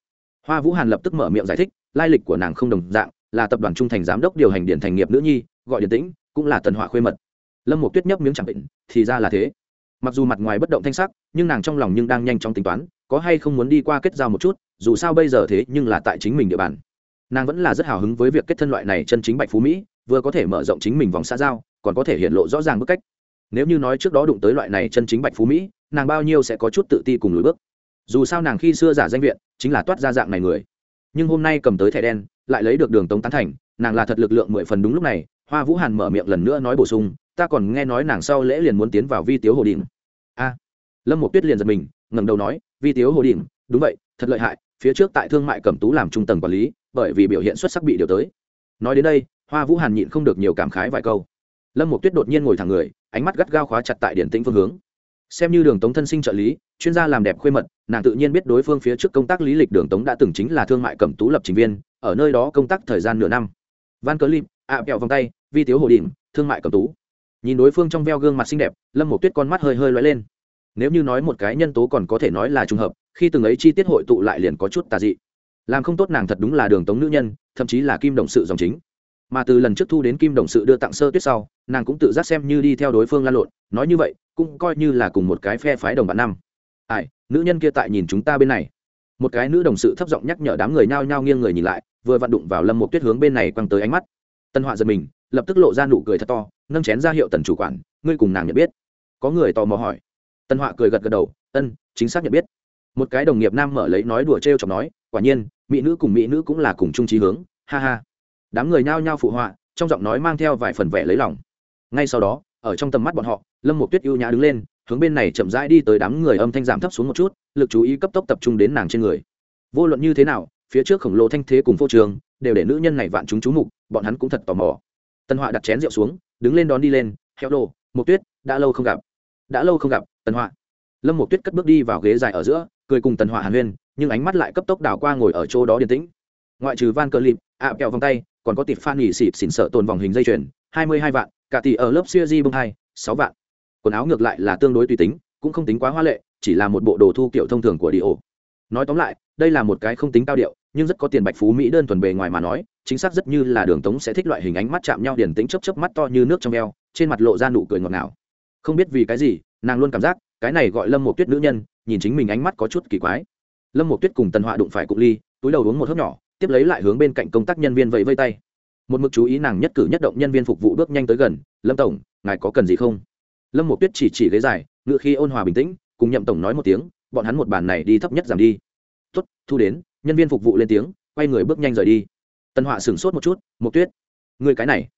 Hoa vũ hàn lập tức mở miệng giải thích, lai lịch của nàng không đồng dạng, là tập đoàn trung thành giám đốc điều hành điện thành nghiệp nữ nhi, gọi điện tĩnh, cũng là tần họa khuê mật lâm một tuyết nhấp miếng chẳng định, thì ra là thế. Mặc dù mặt ngoài bất động thanh sắc, nhưng nàng trong lòng nhưng đang nhanh chóng tính toán, có hay không muốn đi qua kết giao một chút, dù sao bây giờ thế nhưng là tại chính mình địa bàn. Nàng vẫn là rất hào hứng với việc kết thân loại này chân chính bạch phú mỹ, vừa có thể mở rộng chính mình vòng xã giao, còn có thể hiện lộ rõ ràng bức cách. Nếu như nói trước đó đụng tới loại này chân chính bạch phú mỹ, nàng bao nhiêu sẽ có chút tự ti cùng lùi bước. Dù sao nàng khi xưa giả danh viện, chính là toát ra dạng này người. Nhưng hôm nay cầm tới thẻ đen, lại lấy được đường tống tán thành, nàng là thật lực lượng mười phần đúng lúc này, hoa vũ hàn mở miệng lần nữa nói bổ sung ta còn nghe nói nàng sau lễ liền muốn tiến vào vi tiếu hồ đình a. Lâm một tuyết liền giật mình, ngẩng đầu nói, vi tiếu hồ đình đúng vậy, thật lợi hại, phía trước tại thương mại cẩm tú làm trung tầng quản lý, bởi vì biểu hiện xuất sắc bị điều tới. Nói đến đây, hoa vũ hàn nhịn không được nhiều cảm khái vài câu. Lâm một tuyết đột nhiên ngồi thẳng người, ánh mắt gắt gao khóa chặt tại điển tĩnh phương hướng. Xem như đường tống thân sinh trợ lý, chuyên gia làm đẹp khuê mật, nàng tự nhiên biết đối phương phía trước công tác lý lịch đường tống đã từng chính là thương mại cẩm tú lập trình viên, ở nơi đó công tác thời gian nửa năm. Van cờ lim ạ, kẹo vòng tay, vi tiếu hồ đình thương mại cẩm tú nhìn đối phương trong veo gương mặt xinh đẹp, lâm một tuyết con mắt hơi hơi lóe lên. Nếu như nói một cái nhân tố còn có thể nói là trùng hợp, khi từng ấy chi tiết hội tụ lại liền có chút tà dị. Làm không tốt nàng thật đúng là đường tống nữ nhân, thậm chí là kim đồng sự dòng chính. Mà từ lần trước thu đến kim đồng sự đưa tặng sơ tuyết sau, nàng cũng tự giác xem như đi theo đối phương lan lộn, nói như vậy, cũng coi như là cùng một cái phe phái đồng bạn năm. Ai, nữ nhân kia tại nhìn chúng ta bên này. Một cái nữ đồng sự thấp giọng nhắc nhở đám người nhao nhao nghiêng người nhìn lại, vừa vặn đụng vào lâm một tuyết hướng bên này quăng tới ánh mắt. Tân họa giật mình, lập tức lộ ra nụ cười thật to nâng chén ra hiệu tần chủ quản, ngươi cùng nàng nhận biết. Có người tò mò hỏi. Tân họa cười gật gật đầu, ân, chính xác nhận biết. Một cái đồng nghiệp nam mở lấy nói đùa t r e o chọc nói, quả nhiên, mỹ nữ cùng mỹ nữ cũng là cùng chung trí hướng, ha ha. Đám người nhao nhao phụ họa, trong giọng nói mang theo vài phần vẻ lấy lòng. Ngay sau đó, ở trong tầm mắt bọn họ, lâm một tuyết ưu nhã đứng lên, hướng bên này chậm rãi đi tới đám người âm thanh giảm thấp xuống một chút, lực chú ý cấp tốc tập trung đến nàng trên người. Vô luận như thế nào, phía trước khổng lồ thanh thế cùng vô trường, đều để nữ nhân này vạn chúng chú mục, bọn hắn cũng thật tò mò tân họa đặt chén rượu xuống, đứng lên đón đi lên heo đồ một tuyết, đã lâu không gặp. Đã lâu không gặp, tân họa. Lâm Mộc tuyết cất bước đi vào ghế dài ở giữa, cười cùng tần họa hàn huyên, nhưng ánh mắt lại cấp tốc đảo qua ngồi ở chỗ đó điềm tĩnh. Ngoại trừ van cờ lịp ạ, kẹo vòng tay, còn có tịp phan nghỉ xịt xỉn sợ tồn vòng hình dây chuyền, hai mươi hai vạn, cả tỷ ở lớp siêu di bông hai, sáu vạn. Quần áo ngược lại là tương đối tùy tính, cũng không tính quá hoa lệ, chỉ là một bộ đồ thu kiểu thông thường của đi ổ nói tóm lại, đây là một cái không tính cao điệu nhưng rất có tiền bạch phú mỹ đơn thuần bề ngoài mà nói, chính xác rất như là đường tống sẽ thích loại hình ánh mắt chạm nhau điển tính chấp chấp mắt to như nước trong veo trên mặt lộ ra nụ cười ngọt ngào. Không biết vì cái gì, nàng luôn cảm giác, cái này gọi lâm một tuyết nữ nhân, nhìn chính mình ánh mắt có chút kỳ quái. Lâm một tuyết cùng tần họa đụng phải cụng ly, túi đầu uống một hớp nhỏ, tiếp lấy lại hướng bên cạnh công tác nhân viên vẫy vây tay. Một mực chú ý nàng nhất cử nhất động nhân viên phục vụ bước nhanh tới gần, lâm tổng, ngài có cần gì không? Lâm một tuyết chỉ chỉ ghế dài, ngựa khi ôn hòa bình tĩnh, cùng nhậm tổng nói một tiếng, bọn hắn một bàn này đi thấp nhất giảm đi. Tuất thu đến nhân viên phục vụ lên tiếng, quay người bước nhanh rời đi. Tân họa sửng sốt một chút, Mộc tuyết, người cái này?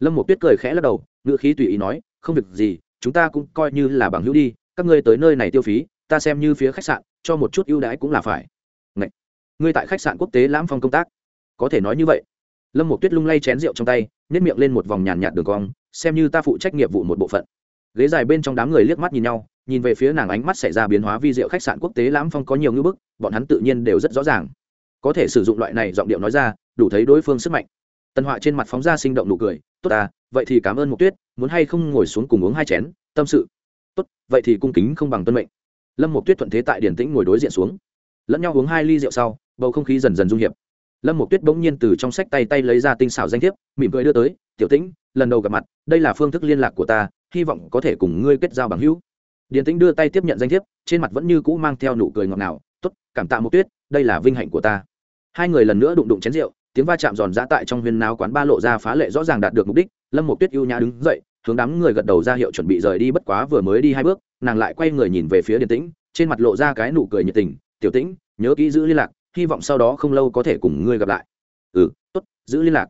Lâm Mộc tuyết cười khẽ lắc đầu ngựa khí tùy ý nói, không việc gì, chúng ta cũng coi như là bằng hữu đi, các ngươi tới nơi này tiêu phí, ta xem như phía khách sạn, cho một chút ưu đãi cũng là phải. Ngậy! ngươi tại khách sạn quốc tế lãm phong công tác, có thể nói như vậy. Lâm một tuyết lung lay chén rượu trong tay nhét miệng lên một vòng nhàn nhạt đường cong, xem như ta phụ trách nhiệm vụ một bộ phận. Ghế dài bên trong đám người liếc mắt nhìn nhau nhìn về phía nàng ánh mắt xảy ra biến hóa vi diệu khách sạn quốc tế lãm phong có nhiều ngưỡng bức, bọn hắn tự nhiên đều rất rõ ràng. Có thể sử dụng loại này giọng điệu nói ra, đủ thấy đối phương sức mạnh. Tân họa trên mặt phóng ra sinh động nụ cười, tốt à vậy thì cảm ơn mục tuyết, muốn hay không ngồi xuống cùng uống hai chén, tâm sự. Tốt, vậy thì cung kính không bằng tuân mệnh. Lâm mục tuyết thuận thế tại điển tĩnh ngồi đối diện xuống. Lẫn nhau uống hai ly rượu sau, bầu không khí dần dần dung hiệp. Lâm mục tuyết bỗng nhiên từ trong sách tay tay lấy ra tinh xảo danh thiếp, mỉm cười đưa tới, tiểu tĩnh, lần đầu gặp mặt, đây là phương thức liên lạc của ta, hy vọng có thể cùng ngươi kết giao bằng hữu. Điền tĩnh đưa tay tiếp nhận danh thiếp, trên mặt vẫn như cũ mang theo nụ cười ngọt ngào, tốt, cảm tạ mục tuyết, đây là vinh hạnh của ta. Hai người lần nữa đụng đụng chén rượu, tiếng va chạm giòn giã tại trong huyên náo quán ba lộ ra phá lệ rõ ràng đạt được mục đích, lâm một tuyết ưu nhã đứng dậy, hướng đám người gật đầu ra hiệu chuẩn bị rời đi bất quá vừa mới đi hai bước, nàng lại quay người nhìn về phía điền tĩnh, trên mặt lộ ra cái nụ cười nhiệt tình, tiểu tĩnh, nhớ kỹ giữ liên lạc, hy vọng sau đó không lâu có thể cùng ngươi gặp lại. Ừ tốt, giữ liên lạc.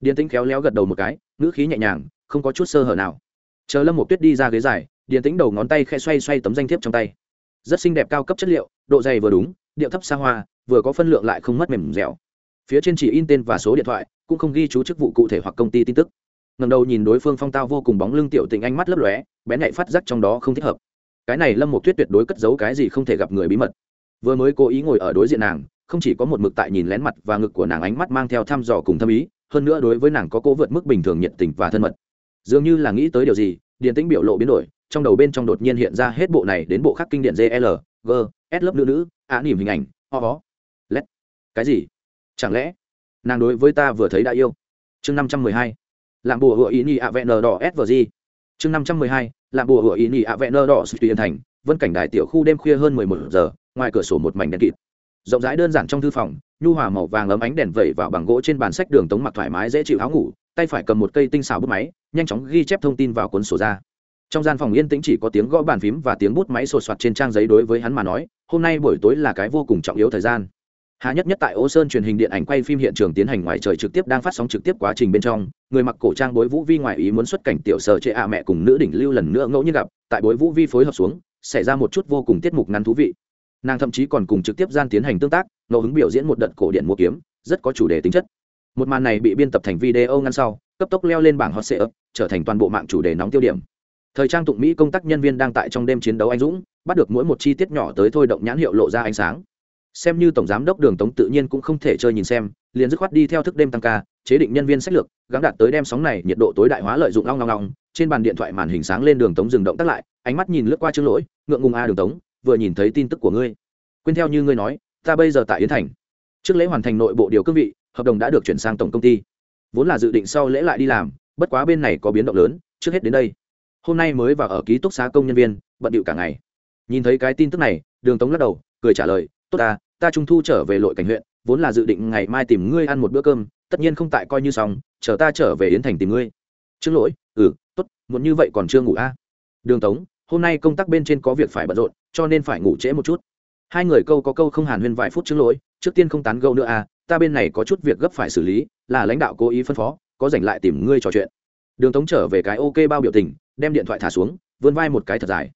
Điền tĩnh khéo léo gật đầu một cái, ngữ khí nhẹ nhàng, không có chút sơ hở nào. Chờ lâm một tuyết đi ra ghế dài điền tĩnh đầu ngón tay khe xoay xoay tấm danh thiếp trong tay. Rất xinh đẹp cao cấp chất liệu, độ dày vừa đúng, điệu thấp xa hoa, vừa có phân lượng lại không mất mềm dẻo. Phía trên chỉ in tên và số điện thoại, cũng không ghi chú chức vụ cụ thể hoặc công ty tin tức. Ngầm đầu nhìn đối phương phong tao vô cùng bóng lưng tiểu tình ánh mắt lấp lóe, bén nhạy phát giác trong đó không thích hợp. Cái này lâm một tuyết tuyệt đối cất giấu cái gì không thể gặp người bí mật. Vừa mới cố ý ngồi ở đối diện nàng, không chỉ có một mực tại nhìn lén mặt và ngực của nàng ánh mắt mang theo thăm dò cùng thâm ý, hơn nữa đối với nàng có cố vượt mức bình thường nhiệt tình và thân mật. Dường như là nghĩ tới điều gì, điền tĩnh biểu lộ biến đổi trong đầu bên trong đột nhiên hiện ra hết bộ này đến bộ khác kinh điển gl g, s lớp nữ nữ á nỉm hình ảnh, ho ho. Lét. Cái gì? Chẳng lẽ nàng đối với ta vừa thấy đã yêu? Chương năm trăm mười hai. Làm bùa hựa ý nhị ạ vẹn nờ đỏ svg chương năm trăm mười hai. Làm bùa hựa ý nhị ạ vẹn nờ đỏ tùy thành, vân cảnh đài tiểu khu đêm khuya hơn mười một giờ, ngoài cửa sổ một mảnh đèn kịt. Rộng rãi đơn giản trong thư phòng, nhu hòa màu vàng ấm ánh đèn vẩy vào bằng gỗ trên bàn sách đường tống mặc thoải mái dễ chịu áo ngủ, tay phải cầm một cây tinh xảo bút máy, nhanh chóng ghi chép thông tin vào cuốn sổ ra trong gian phòng yên tĩnh chỉ có tiếng gõ bàn phím và tiếng bút máy sột soạt trên trang giấy đối với hắn mà nói hôm nay buổi tối là cái vô cùng trọng yếu thời gian Hà nhất nhất tại Ô Sơn truyền hình điện ảnh quay phim hiện trường tiến hành ngoài trời trực tiếp đang phát sóng trực tiếp quá trình bên trong, người mặc cổ trang bối vũ vi ngoài ý muốn xuất cảnh tiểu sở chế a mẹ cùng nữ đỉnh lưu lần nữa ngẫu nhiên gặp, tại bối vũ vi phối hợp xuống, xảy ra một chút vô cùng tiết mục ngắn thú vị. Nàng thậm chí còn cùng trực tiếp gian tiến hành tương tác, ngẫu hứng biểu diễn một đợt cổ điện múa kiếm, rất có chủ đề tính chất. Một màn này bị biên tập thành video ngắn sau, cấp tốc leo lên bảng hot search, trở thành toàn bộ mạng chủ đề nóng tiêu điểm. Thời trang tụng Mỹ công tác nhân viên đang tại trong đêm chiến đấu anh dũng, bắt được mỗi một chi tiết nhỏ tới thôi động nhãn hiệu lộ ra ánh sáng. Xem như tổng giám đốc đường tống tự nhiên cũng không thể chơi nhìn xem liền dứt khoát đi theo thức đêm tăng ca chế định nhân viên sách lược gắn đạt tới đem sóng này nhiệt độ tối đại hóa lợi dụng long long long trên bàn điện thoại màn hình sáng lên đường tống dừng động tắt lại ánh mắt nhìn lướt qua chương lỗi ngượng ngùng a đường tống vừa nhìn thấy tin tức của ngươi. Quên theo như ngươi nói ta bây giờ tại yến thành. Trước lễ hoàn thành nội bộ điều cương vị hợp đồng đã được chuyển sang tổng công ty. Vốn là dự định sau lễ lại đi làm bất quá bên này có biến động lớn trước hết đến đây hôm nay mới vào ở ký túc xá công nhân viên, bận điệu cả ngày. Nhìn thấy cái tin tức này, đường tống lắc đầu, cười trả lời, tốt ta ta trung thu trở về lội cảnh huyện, vốn là dự định ngày mai tìm ngươi ăn một bữa cơm, tất nhiên không tại coi như xong, chờ ta trở về yến thành tìm ngươi. Trước lỗi ừ tốt muốn như vậy còn chưa ngủ a à? đường tống, hôm nay công tác bên trên có việc phải bận rộn, cho nên phải ngủ trễ một chút. Hai người câu có câu không hàn huyên vài phút trước lỗi, trước tiên không tán gâu nữa à ta bên này có chút việc gấp phải xử lý, là lãnh đạo cố ý phân phó, có dành lại tìm ngươi trò chuyện. Đường tống trở về cái ok bao biểu tình đem điện thoại thả xuống, vươn vai một cái thật dài.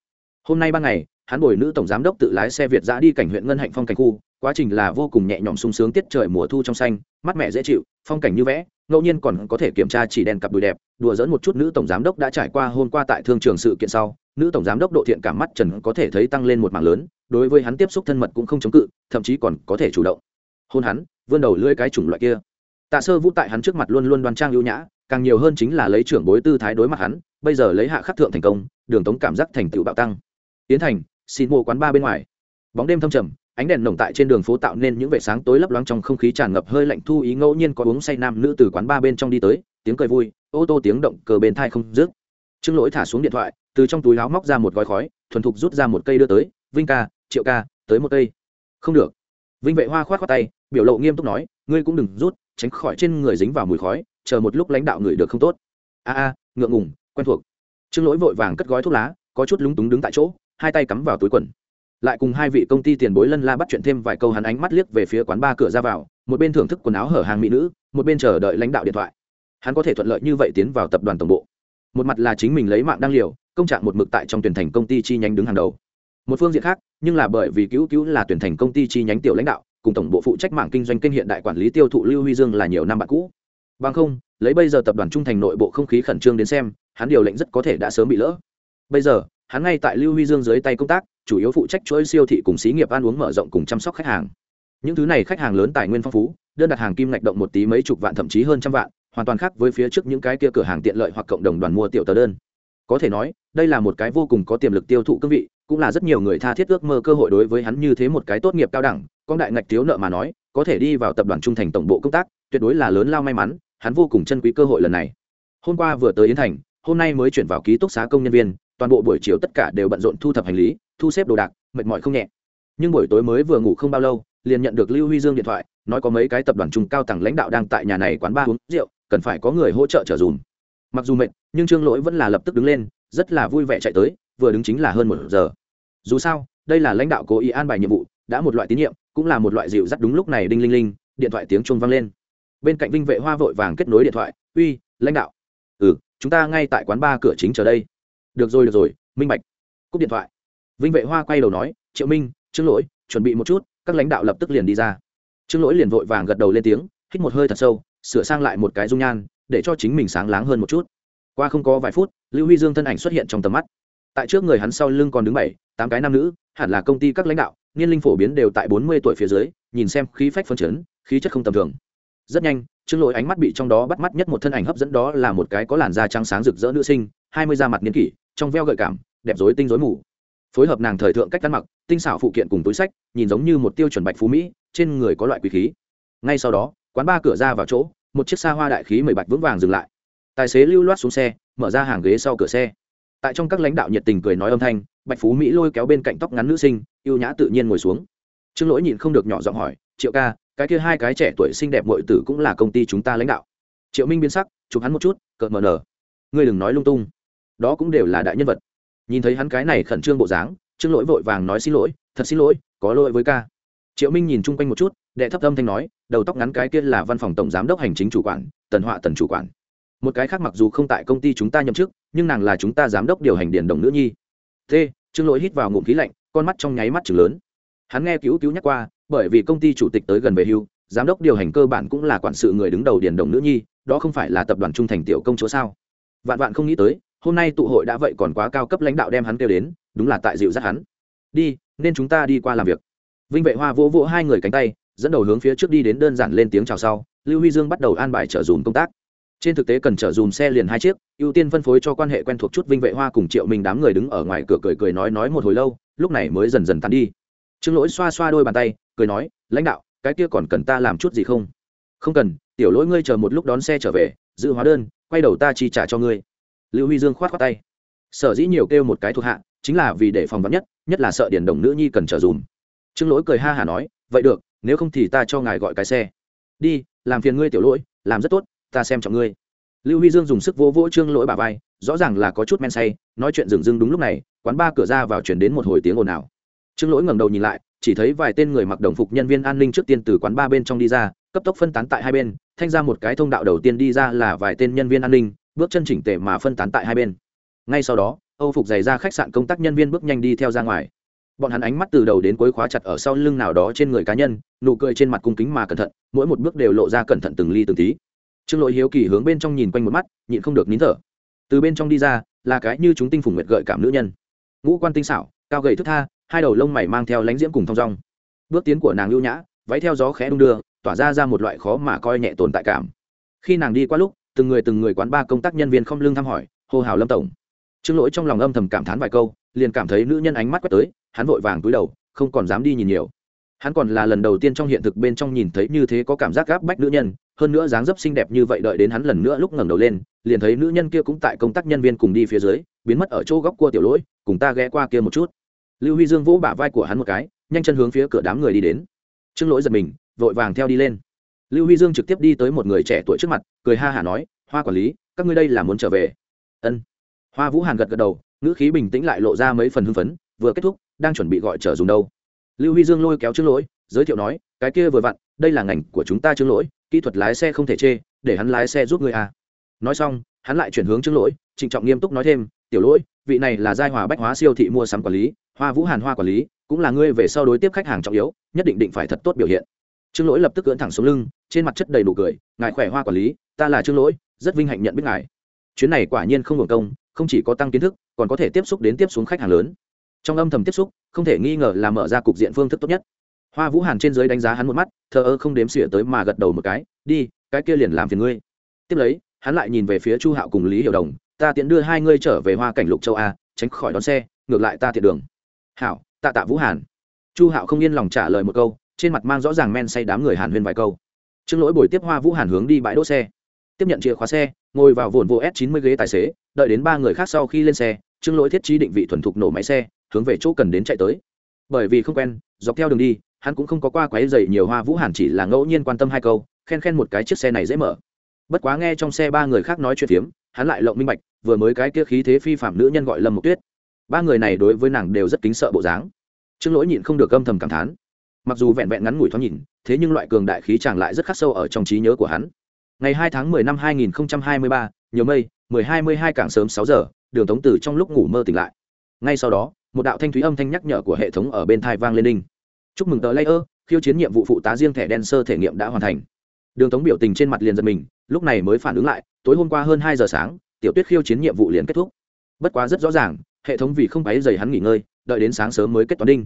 Hôm nay ban ngày, hắn bồi nữ tổng giám đốc tự lái xe việt giã đi cảnh huyện ngân hạnh phong cảnh khu, quá trình là vô cùng nhẹ nhõm sung sướng tiết trời mùa thu trong xanh mắt mẹ dễ chịu, phong cảnh như vẽ, ngẫu nhiên còn có thể kiểm tra chỉ đèn cặp đùi đẹp, đùa dẫn một chút nữ tổng giám đốc đã trải qua hôm qua tại thương trường sự kiện sau, nữ tổng giám đốc độ thiện cảm mắt trần có thể thấy tăng lên một mảng lớn, đối với hắn tiếp xúc thân mật cũng không chống cự, thậm chí còn có thể chủ động. Hôn hắn, vươn đầu lưỡi cái chủng loại kia. Tạ sơ vũ tại hắn trước mặt luôn luôn đoan trang ưu nhã, càng nhiều hơn chính là lấy trưởng bối tư thái đối mặt hắn bây giờ lấy hạ khắc thượng thành công, đường tống cảm giác thành tựu bạo tăng. Tiến thành xin mua quán ba bên ngoài. Bóng đêm thâm trầm, ánh đèn nồng tại trên đường phố tạo nên những vệ sáng tối lấp loáng trong không khí tràn ngập hơi lạnh thu ý ngẫu nhiên có uống say nam nữ từ quán ba bên trong đi tới, tiếng cười vui, ô tô tiếng động cờ bên thai không dứt. Trương lỗi thả xuống điện thoại, từ trong túi láo móc ra một gói khói, thuần thục rút ra một cây đưa tới, vinh ca, triệu ca, tới một cây. Không được. Vinh vệ hoa khoát khoác tay, biểu lộ nghiêm túc nói, ngươi cũng đừng rút, tránh khỏi trên người dính vào mùi khói, chờ một lúc lãnh đạo người được không tốt. A a, ngượng ngùng quen thuộc. Trương lỗi vội vàng cất gói thuốc lá, có chút lúng túng đứng tại chỗ, hai tay cắm vào túi quần. Lại cùng hai vị công ty tiền bối lân la bắt chuyện thêm vài câu hắn ánh mắt liếc về phía quán ba cửa ra vào, một bên thưởng thức quần áo hở hàng mỹ nữ, một bên chờ đợi lãnh đạo điện thoại. Hắn có thể thuận lợi như vậy tiến vào tập đoàn tổng bộ. Một mặt là chính mình lấy mạng đăng liều, công trạng một mực tại trong tuyển thành công ty chi nhánh đứng hàng đầu. Một phương diện khác, nhưng là bởi vì cứu cứu là tuyển thành công ty chi nhánh tiểu lãnh đạo, cùng tổng bộ phụ trách mạng kinh doanh kênh hiện đại quản lý tiêu thụ lưu huy dương là nhiều năm bạn cũ bằng không, lấy bây giờ tập đoàn trung thành nội bộ không khí khẩn trương đến xem, hắn điều lệnh rất có thể đã sớm bị lỡ. Bây giờ, hắn ngay tại lưu huy dương dưới tay công tác, chủ yếu phụ trách chuỗi siêu thị cùng xí nghiệp ăn uống mở rộng cùng chăm sóc khách hàng. Những thứ này khách hàng lớn tài nguyên phong phú, đơn đặt hàng kim ngạch động một tí mấy chục vạn thậm chí hơn trăm vạn, hoàn toàn khác với phía trước những cái kia cửa hàng tiện lợi hoặc cộng đồng đoàn mua tiểu tờ đơn. Có thể nói, đây là một cái vô cùng có tiềm lực tiêu thụ cương vị, cũng là rất nhiều người tha thiết ước mơ cơ hội đối với hắn như thế một cái tốt nghiệp cao đẳng. Con đại ngạch thiếu nợ mà nói, có thể đi vào tập đoàn trung thành tổng bộ công tác, tuyệt đối là lớn lao may mắn hắn vô cùng chân quý cơ hội lần này. Hôm qua vừa tới yến thành, hôm nay mới chuyển vào ký túc xá công nhân viên, toàn bộ buổi chiều tất cả đều bận rộn thu thập hành lý, thu xếp đồ đạc, mệt mỏi không nhẹ. Nhưng buổi tối mới vừa ngủ không bao lâu, liền nhận được lưu huy dương điện thoại, nói có mấy cái tập đoàn trung cao tầng lãnh đạo đang tại nhà này quán ba uống rượu, cần phải có người hỗ trợ trở dùm. Mặc dù mệt, nhưng trương lỗi vẫn là lập tức đứng lên, rất là vui vẻ chạy tới, vừa đứng chính là hơn một giờ. Dù sao, đây là lãnh đạo cố ý an bài nhiệm vụ, đã một loại tín nhiệm, cũng là một loại dịu dắt đúng lúc này đinh linh linh, điện thoại tiếng chuông vang lên bên cạnh vinh vệ hoa vội vàng kết nối điện thoại, uy, lãnh đạo. Ừ chúng ta ngay tại quán ba cửa chính chờ đây. Được rồi được rồi, minh bạch. Cúp điện thoại. Vinh vệ hoa quay đầu nói, triệu minh, trương lỗi, chuẩn bị một chút, các lãnh đạo lập tức liền đi ra. Trương lỗi liền vội vàng gật đầu lên tiếng, hít một hơi thật sâu, sửa sang lại một cái dung nhan, để cho chính mình sáng láng hơn một chút. Qua không có vài phút, lưu huy dương thân ảnh xuất hiện trong tầm mắt. Tại trước người hắn sau lưng còn đứng bảy, tám cái nam nữ, hẳn là công ty các lãnh đạo, niên linh phổ biến đều tại bốn mươi tuổi phía dưới, nhìn xem khí phách phân chấn, khí chất không tầm thường rất nhanh, trương lỗi ánh mắt bị trong đó bắt mắt nhất một thân ảnh hấp dẫn đó là một cái có làn da trắng sáng rực rỡ nữ sinh, hai mươi da mặt niên kỷ, trong veo gợi cảm, đẹp dối tinh dối mù. Phối hợp nàng thời thượng cách ăn mặc, tinh xảo phụ kiện cùng túi sách, nhìn giống như một tiêu chuẩn bạch phú mỹ, trên người có loại quý khí. Ngay sau đó, quán ba cửa ra vào chỗ, một chiếc xa hoa đại khí mười bạch vững vàng dừng lại. Tài xế lưu loát xuống xe, mở ra hàng ghế sau cửa xe. Tại trong các lãnh đạo nhiệt tình cười nói âm thanh, bạch phú mỹ lôi kéo bên cạnh tóc ngắn nữ sinh y ê u nhã tự nhiên ngồi xuống. Trương lỗi nhìn không được nhỏ giọng hỏi, triệu ca cái kia hai cái trẻ tuổi xinh đẹp muội tử cũng là công ty chúng ta lãnh đạo. Triệu minh biến sắc, chụp hắn một chút, cợt mờ nở. Ngươi đừng nói lung tung. Đó cũng đều là đại nhân vật. Nhìn thấy hắn cái này khẩn trương bộ dáng, trương lỗi vội vàng nói xin lỗi, thật xin lỗi, có lỗi với ca. Triệu minh nhìn chung quanh một chút, đệ thấp âm thanh nói, đầu tóc ngắn cái kia là văn phòng tổng giám đốc hành chính chủ quản, tần họa tần chủ quản. Một cái khác mặc dù không tại công ty chúng ta nhậm chức, nhưng nàng là chúng ta giám đốc điều hành điển đồng nữ nhi. T trương lỗi hít vào ngụm khí lạnh, con mắt trong nháy mắt chừng lớn. Hắn nghe cứu cứu nhắc qua bởi vì công ty chủ tịch tới gần về hưu, giám đốc điều hành cơ bản cũng là quản sự người đứng đầu điển đồng nữ nhi, đó không phải là tập đoàn trung thành tiểu công chúa sao? Vạn vạn không nghĩ tới, hôm nay tụ hội đã vậy còn quá cao cấp lãnh đạo đem hắn kêu đến, đúng là tại dịu dắt hắn. Đi, nên chúng ta đi qua làm việc. Vinh vệ hoa vỗ vỗ hai người cánh tay, dẫn đầu hướng phía trước đi đến đơn giản lên tiếng chào sau, lưu huy dương bắt đầu an bài trở dùm công tác. Trên thực tế cần trở dùm xe liền hai chiếc, ưu tiên phân phối cho quan hệ quen thuộc chút vinh vệ hoa cùng triệu minh đám người đứng ở ngoài cửa cười cười nói nói một hồi lâu, lúc này mới dần dần tắn đi. Trương lỗi xoa xoa đôi bàn tay cười nói, lãnh đạo, cái kia còn cần ta làm chút gì không? Không cần, tiểu lỗi ngươi chờ một lúc đón xe trở về, giữ hóa đơn, quay đầu ta chi trả cho ngươi. Lưu huy dương khoát khoát tay. Sở dĩ nhiều kêu một cái thuộc hạ, chính là vì để phòng vắn nhất nhất là sợ điển đồng nữ nhi cần trở dùm. Trương lỗi cười ha hả nói, vậy được, nếu không thì ta cho ngài gọi cái xe. Đi, làm phiền ngươi tiểu lỗi, làm rất tốt, ta xem trọng ngươi. Lưu huy dương dùng sức vô vỗ trương lỗi bà vai, rõ ràng là có chút men say, nói chuyện dừng dưng đúng lúc này, quán ba cửa ra vào chuyển đến một hồi tiếng ồn ào. Trương lỗi ngẩng đầu nhìn lại chỉ thấy vài tên người mặc đồng phục nhân viên an ninh trước tiên từ quán ba bên trong đi ra, cấp tốc phân tán tại hai bên, thanh ra một cái thông đạo đầu tiên đi ra là vài tên nhân viên an ninh, bước chân chỉnh tề mà phân tán tại hai bên. Ngay sau đó, âu phục giày ra khách sạn công tác nhân viên bước nhanh đi theo ra ngoài. Bọn hắn ánh mắt từ đầu đến cuối khóa chặt ở sau lưng nào đó trên người cá nhân, nụ cười trên mặt cung kính mà cẩn thận, mỗi một bước đều lộ ra cẩn thận từng ly từng tí. Trương lỗi hiếu kỳ hướng bên trong nhìn quanh một mắt, nhịn không được nín thở. Từ bên trong đi ra, là cái như chúng tinh phùng nguyệt gợi cảm nữ nhân. Ngũ quan tinh xảo, cao gầy thức tha hai đầu lông mày mang theo lánh diễm cùng thong dong. Bước tiến của nàng lưu nhã, váy theo gió khẽ đung đưa, tỏa ra ra một loại khó mà coi nhẹ tồn tại cảm. Khi nàng đi qua lúc, từng người từng người quán ba công tác nhân viên không lương thăm hỏi, hô hào lâm tổng. Trương lỗi trong lòng âm thầm cảm thán vài câu, liền cảm thấy nữ nhân ánh mắt quét tới, hắn vội vàng túi đầu, không còn dám đi nhìn nhiều. Hắn còn là lần đầu tiên trong hiện thực bên trong nhìn thấy như thế có cảm giác gáp bách nữ nhân, hơn nữa dáng dấp xinh đẹp như vậy đợi đến hắn lần nữa lúc ngẩng đầu lên, liền thấy nữ nhân kia cũng tại công tác nhân viên cùng đi phía dưới, biến mất ở chỗ góc cua tiểu lỗi, cùng ta ghé qua kia một chút lưu huy dương vỗ bả vai của hắn một cái, nhanh chân hướng phía cửa đám người đi đến. Trương lỗi giật mình, vội vàng theo đi lên. Lưu huy dương trực tiếp đi tới một người trẻ tuổi trước mặt, cười ha hả nói, hoa quản lý, các ngươi đây là muốn trở về? Ân. Hoa vũ hàn gật gật đầu, ngữ khí bình tĩnh lại lộ ra mấy phần hưng phấn, vừa kết thúc, đang chuẩn bị gọi trở dùng đâu? Lưu huy dương lôi kéo trương lỗi, giới thiệu nói, cái kia vừa vặn, đây là ngành của chúng ta trương lỗi, kỹ thuật lái xe không thể chê, để hắn lái xe giúp người à. nói xong, hắn lại chuyển hướng trương lỗi, trịnh trọng nghiêm túc nói thêm tiểu lỗi, vị này là giai hòa bách hóa siêu thị mua sắm quản lý, hoa vũ hàn hoa quản lý, cũng là ngươi về sau đối tiếp khách hàng trọng yếu, nhất định định phải thật tốt biểu hiện. Trương lỗi lập tức cưỡn thẳng xuống lưng, trên mặt chất đầy đủ cười, ngài khỏe hoa quản lý, ta là trương lỗi, rất vinh hạnh nhận biết ngài. Chuyến này quả nhiên không hưởng công, không chỉ có tăng kiến thức, còn có thể tiếp xúc đến tiếp xuống khách hàng lớn. Trong âm thầm tiếp xúc, không thể nghi ngờ là mở ra cục diện phương thức tốt nhất. Hoa vũ hàn trên dưới đánh giá hắn một mắt, thờ ơ không đếm xỉa tới mà gật đầu một cái, đi, cái kia liền làm phiền ngươi. Tiếp lấy, hắn lại nhìn về phía chu hạo cùng lý hiểu đồng ta tiện đưa hai ngươi trở về hoa cảnh lục châu a, tránh khỏi đón xe, ngược lại ta tiện đường. Hảo, tạ tạ vũ hàn. Chu hạo không yên lòng trả lời một câu, trên mặt mang rõ ràng men say đám người hàn huyên vài câu. Trương lỗi bồi tiếp hoa vũ hàn hướng đi bãi đỗ xe. Tiếp nhận chìa khóa xe, ngồi vào vồn vô s 90 ghế tài xế, đợi đến ba người khác sau khi lên xe, trương lỗi thiết trí định vị thuần thục nổ máy xe, hướng về chỗ cần đến chạy tới. Bởi vì không quen, dọc theo đường đi, hắn cũng không có qua quấy dày nhiều hoa vũ hàn chỉ là ngẫu nhiên quan tâm hai câu, khen khen một cái chiếc xe này dễ mở. Bất quá nghe trong xe ba người khác nói chuyện phiếm hắn lại lộng minh bạch, vừa mới cái kia khí thế phi phạm nữ nhân gọi lâm mục tuyết. Ba người này đối với nàng đều rất kính sợ bộ dáng. Trương lỗi nhịn không được âm thầm cảm thán. Mặc dù vẹn vẹn ngắn ngủi thoáng nhìn, thế nhưng loại cường đại khí chàng lại rất khắc sâu ở trong trí nhớ của hắn. Ngày hai tháng mười năm hai nghìn hai mươi ba, nhiều mây, mười hai mươi hai càng sớm sáu giờ, đường tống tử trong lúc ngủ mơ tỉnh lại. Ngay sau đó, một đạo thanh thúy âm thanh nhắc nhở của hệ thống ở bên thai vang lên đinh. Chúc mừng tờ layer, khiêu chiến nhiệm vụ phụ tá riêng thẻ đen sơ thể nghiệm đã hoàn thành đường tống biểu tình trên mặt liền giật mình, lúc này mới phản ứng lại, tối hôm qua hơn hai giờ sáng, tiểu tuyết khiêu chiến nhiệm vụ liền kết thúc. Bất quá rất rõ ràng, hệ thống vì không báy dày hắn nghỉ ngơi, đợi đến sáng sớm mới kết toán đinh.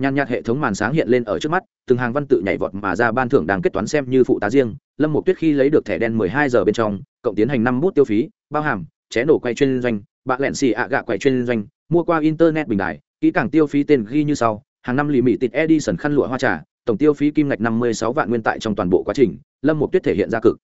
Nhàn nhạt hệ thống màn sáng hiện lên ở trước mắt, từng hàng văn tự nhảy vọt mà ra ban thưởng đang kết toán xem như phụ tá riêng. Lâm một tuyết khi lấy được thẻ đen mười hai giờ bên trong, cộng tiến hành năm bút tiêu phí, bao hàm, ché nổ quay chuyên doanh, bạ lẹn xì ạ gạ quay chuyên doanh, mua qua internet bình đại kỹ càng tiêu phí tên ghi như sau, hàng năm lì mỹ tịt edison khăn lụa hoa trà, tổng tiêu phí kim ngạch năm mươi sáu vạn nguyên tại trong toàn bộ quá trình lâm một tuyết thể hiện ra cực.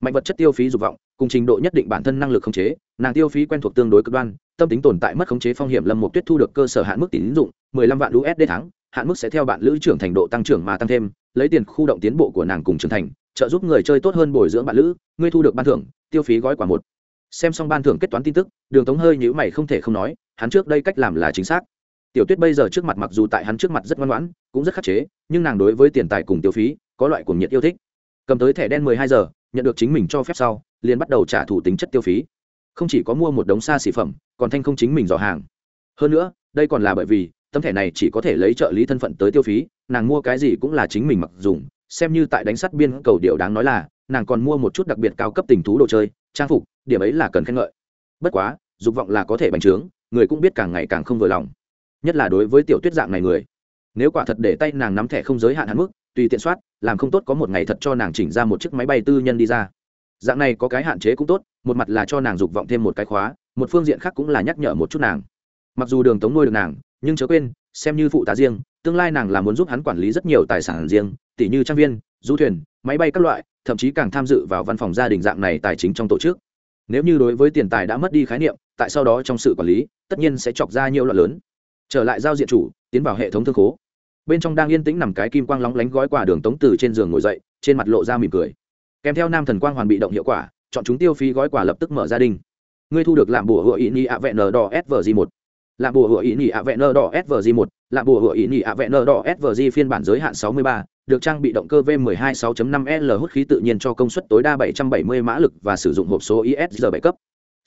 Mạnh vật chất tiêu phí dục vọng, cùng trình độ nhất định bản thân năng lực khống chế, nàng tiêu phí quen thuộc tương đối cực đoan, tâm tính tồn tại mất khống chế phong hiểm lâm một tuyết thu được cơ sở hạn mức tín dụng, mười lăm vạn usd tháng, hạn mức sẽ theo bạn lữ trưởng thành độ tăng trưởng mà tăng thêm, lấy tiền khu động tiến bộ của nàng cùng trưởng thành, trợ giúp người chơi tốt hơn bồi dưỡng bạn lữ, ngươi thu được ban thưởng, tiêu phí gói quả một. Xem xong ban thưởng kết toán tin tức, đường tống hơi nhữ mày không thể không nói, hắn trước đây cách làm là chính xác. Tiểu tuyết bây giờ trước mặt mặc dù tại hắn trước mặt rất ngoan ngoãn, cũng rất khắc chế, nhưng nàng đối với tiền tài cùng tiêu phí, có loại cuồng nhiệt yêu thích cầm tới thẻ đen mười hai giờ, nhận được chính mình cho phép sau, liền bắt đầu trả thủ tính chất tiêu phí. Không chỉ có mua một đống xa xỉ phẩm, còn thanh không chính mình dò hàng. Hơn nữa, đây còn là bởi vì, tấm thẻ này chỉ có thể lấy trợ lý thân phận tới tiêu phí, nàng mua cái gì cũng là chính mình mặc dùng. Xem như tại đánh sắt biên cầu điều đáng nói là, nàng còn mua một chút đặc biệt cao cấp tình thú đồ chơi, trang phục, điểm ấy là cần khen ngợi. Bất quá, dục vọng là có thể bành trướng, người cũng biết càng ngày càng không vừa lòng. Nhất là đối với tiểu tuyết dạng này người. Nếu quả thật để tay nàng nắm thẻ không giới hạn hạn mức tùy tiện soát, làm không tốt có một ngày thật cho nàng chỉnh ra một chiếc máy bay tư nhân đi ra. Dạng này có cái hạn chế cũng tốt, một mặt là cho nàng dục vọng thêm một cái khóa, một phương diện khác cũng là nhắc nhở một chút nàng. Mặc dù đường tống nuôi được nàng, nhưng chớ quên, xem như phụ tá riêng, tương lai nàng là muốn giúp hắn quản lý rất nhiều tài sản riêng tỷ như trang viên, du thuyền, máy bay các loại, thậm chí càng tham dự vào văn phòng gia đình dạng này tài chính trong tổ chức. Nếu như đối với tiền tài đã mất đi khái niệm, tại sau đó trong sự quản lý, tất nhiên sẽ chọc ra nhiều loại lớn. Trở lại giao diện chủ, tiến vào hệ thống thương khố bên trong đang yên tĩnh nằm cái kim quang lóng lánh gói quà đường tống từ trên giường ngồi dậy trên mặt lộ ra mỉm cười. Kèm theo nam thần quang hoàn bị động hiệu quả chọn chúng tiêu phí gói quà lập tức mở gia đình ngươi thu được làm bùa hựa ý nhị ạ vẹn nờ đỏ svg một. Làm bùa hựa ý nhị ạ vẹn nờ đỏ svg một làm bùa hựa ý nhị ạ vẹn nờ đỏ svg phiên bản giới hạn 63, được trang bị động cơ v 12 6.5 l hút khí tự nhiên cho công suất tối đa 770 mã lực và sử dụng hộp số isr 7 cấp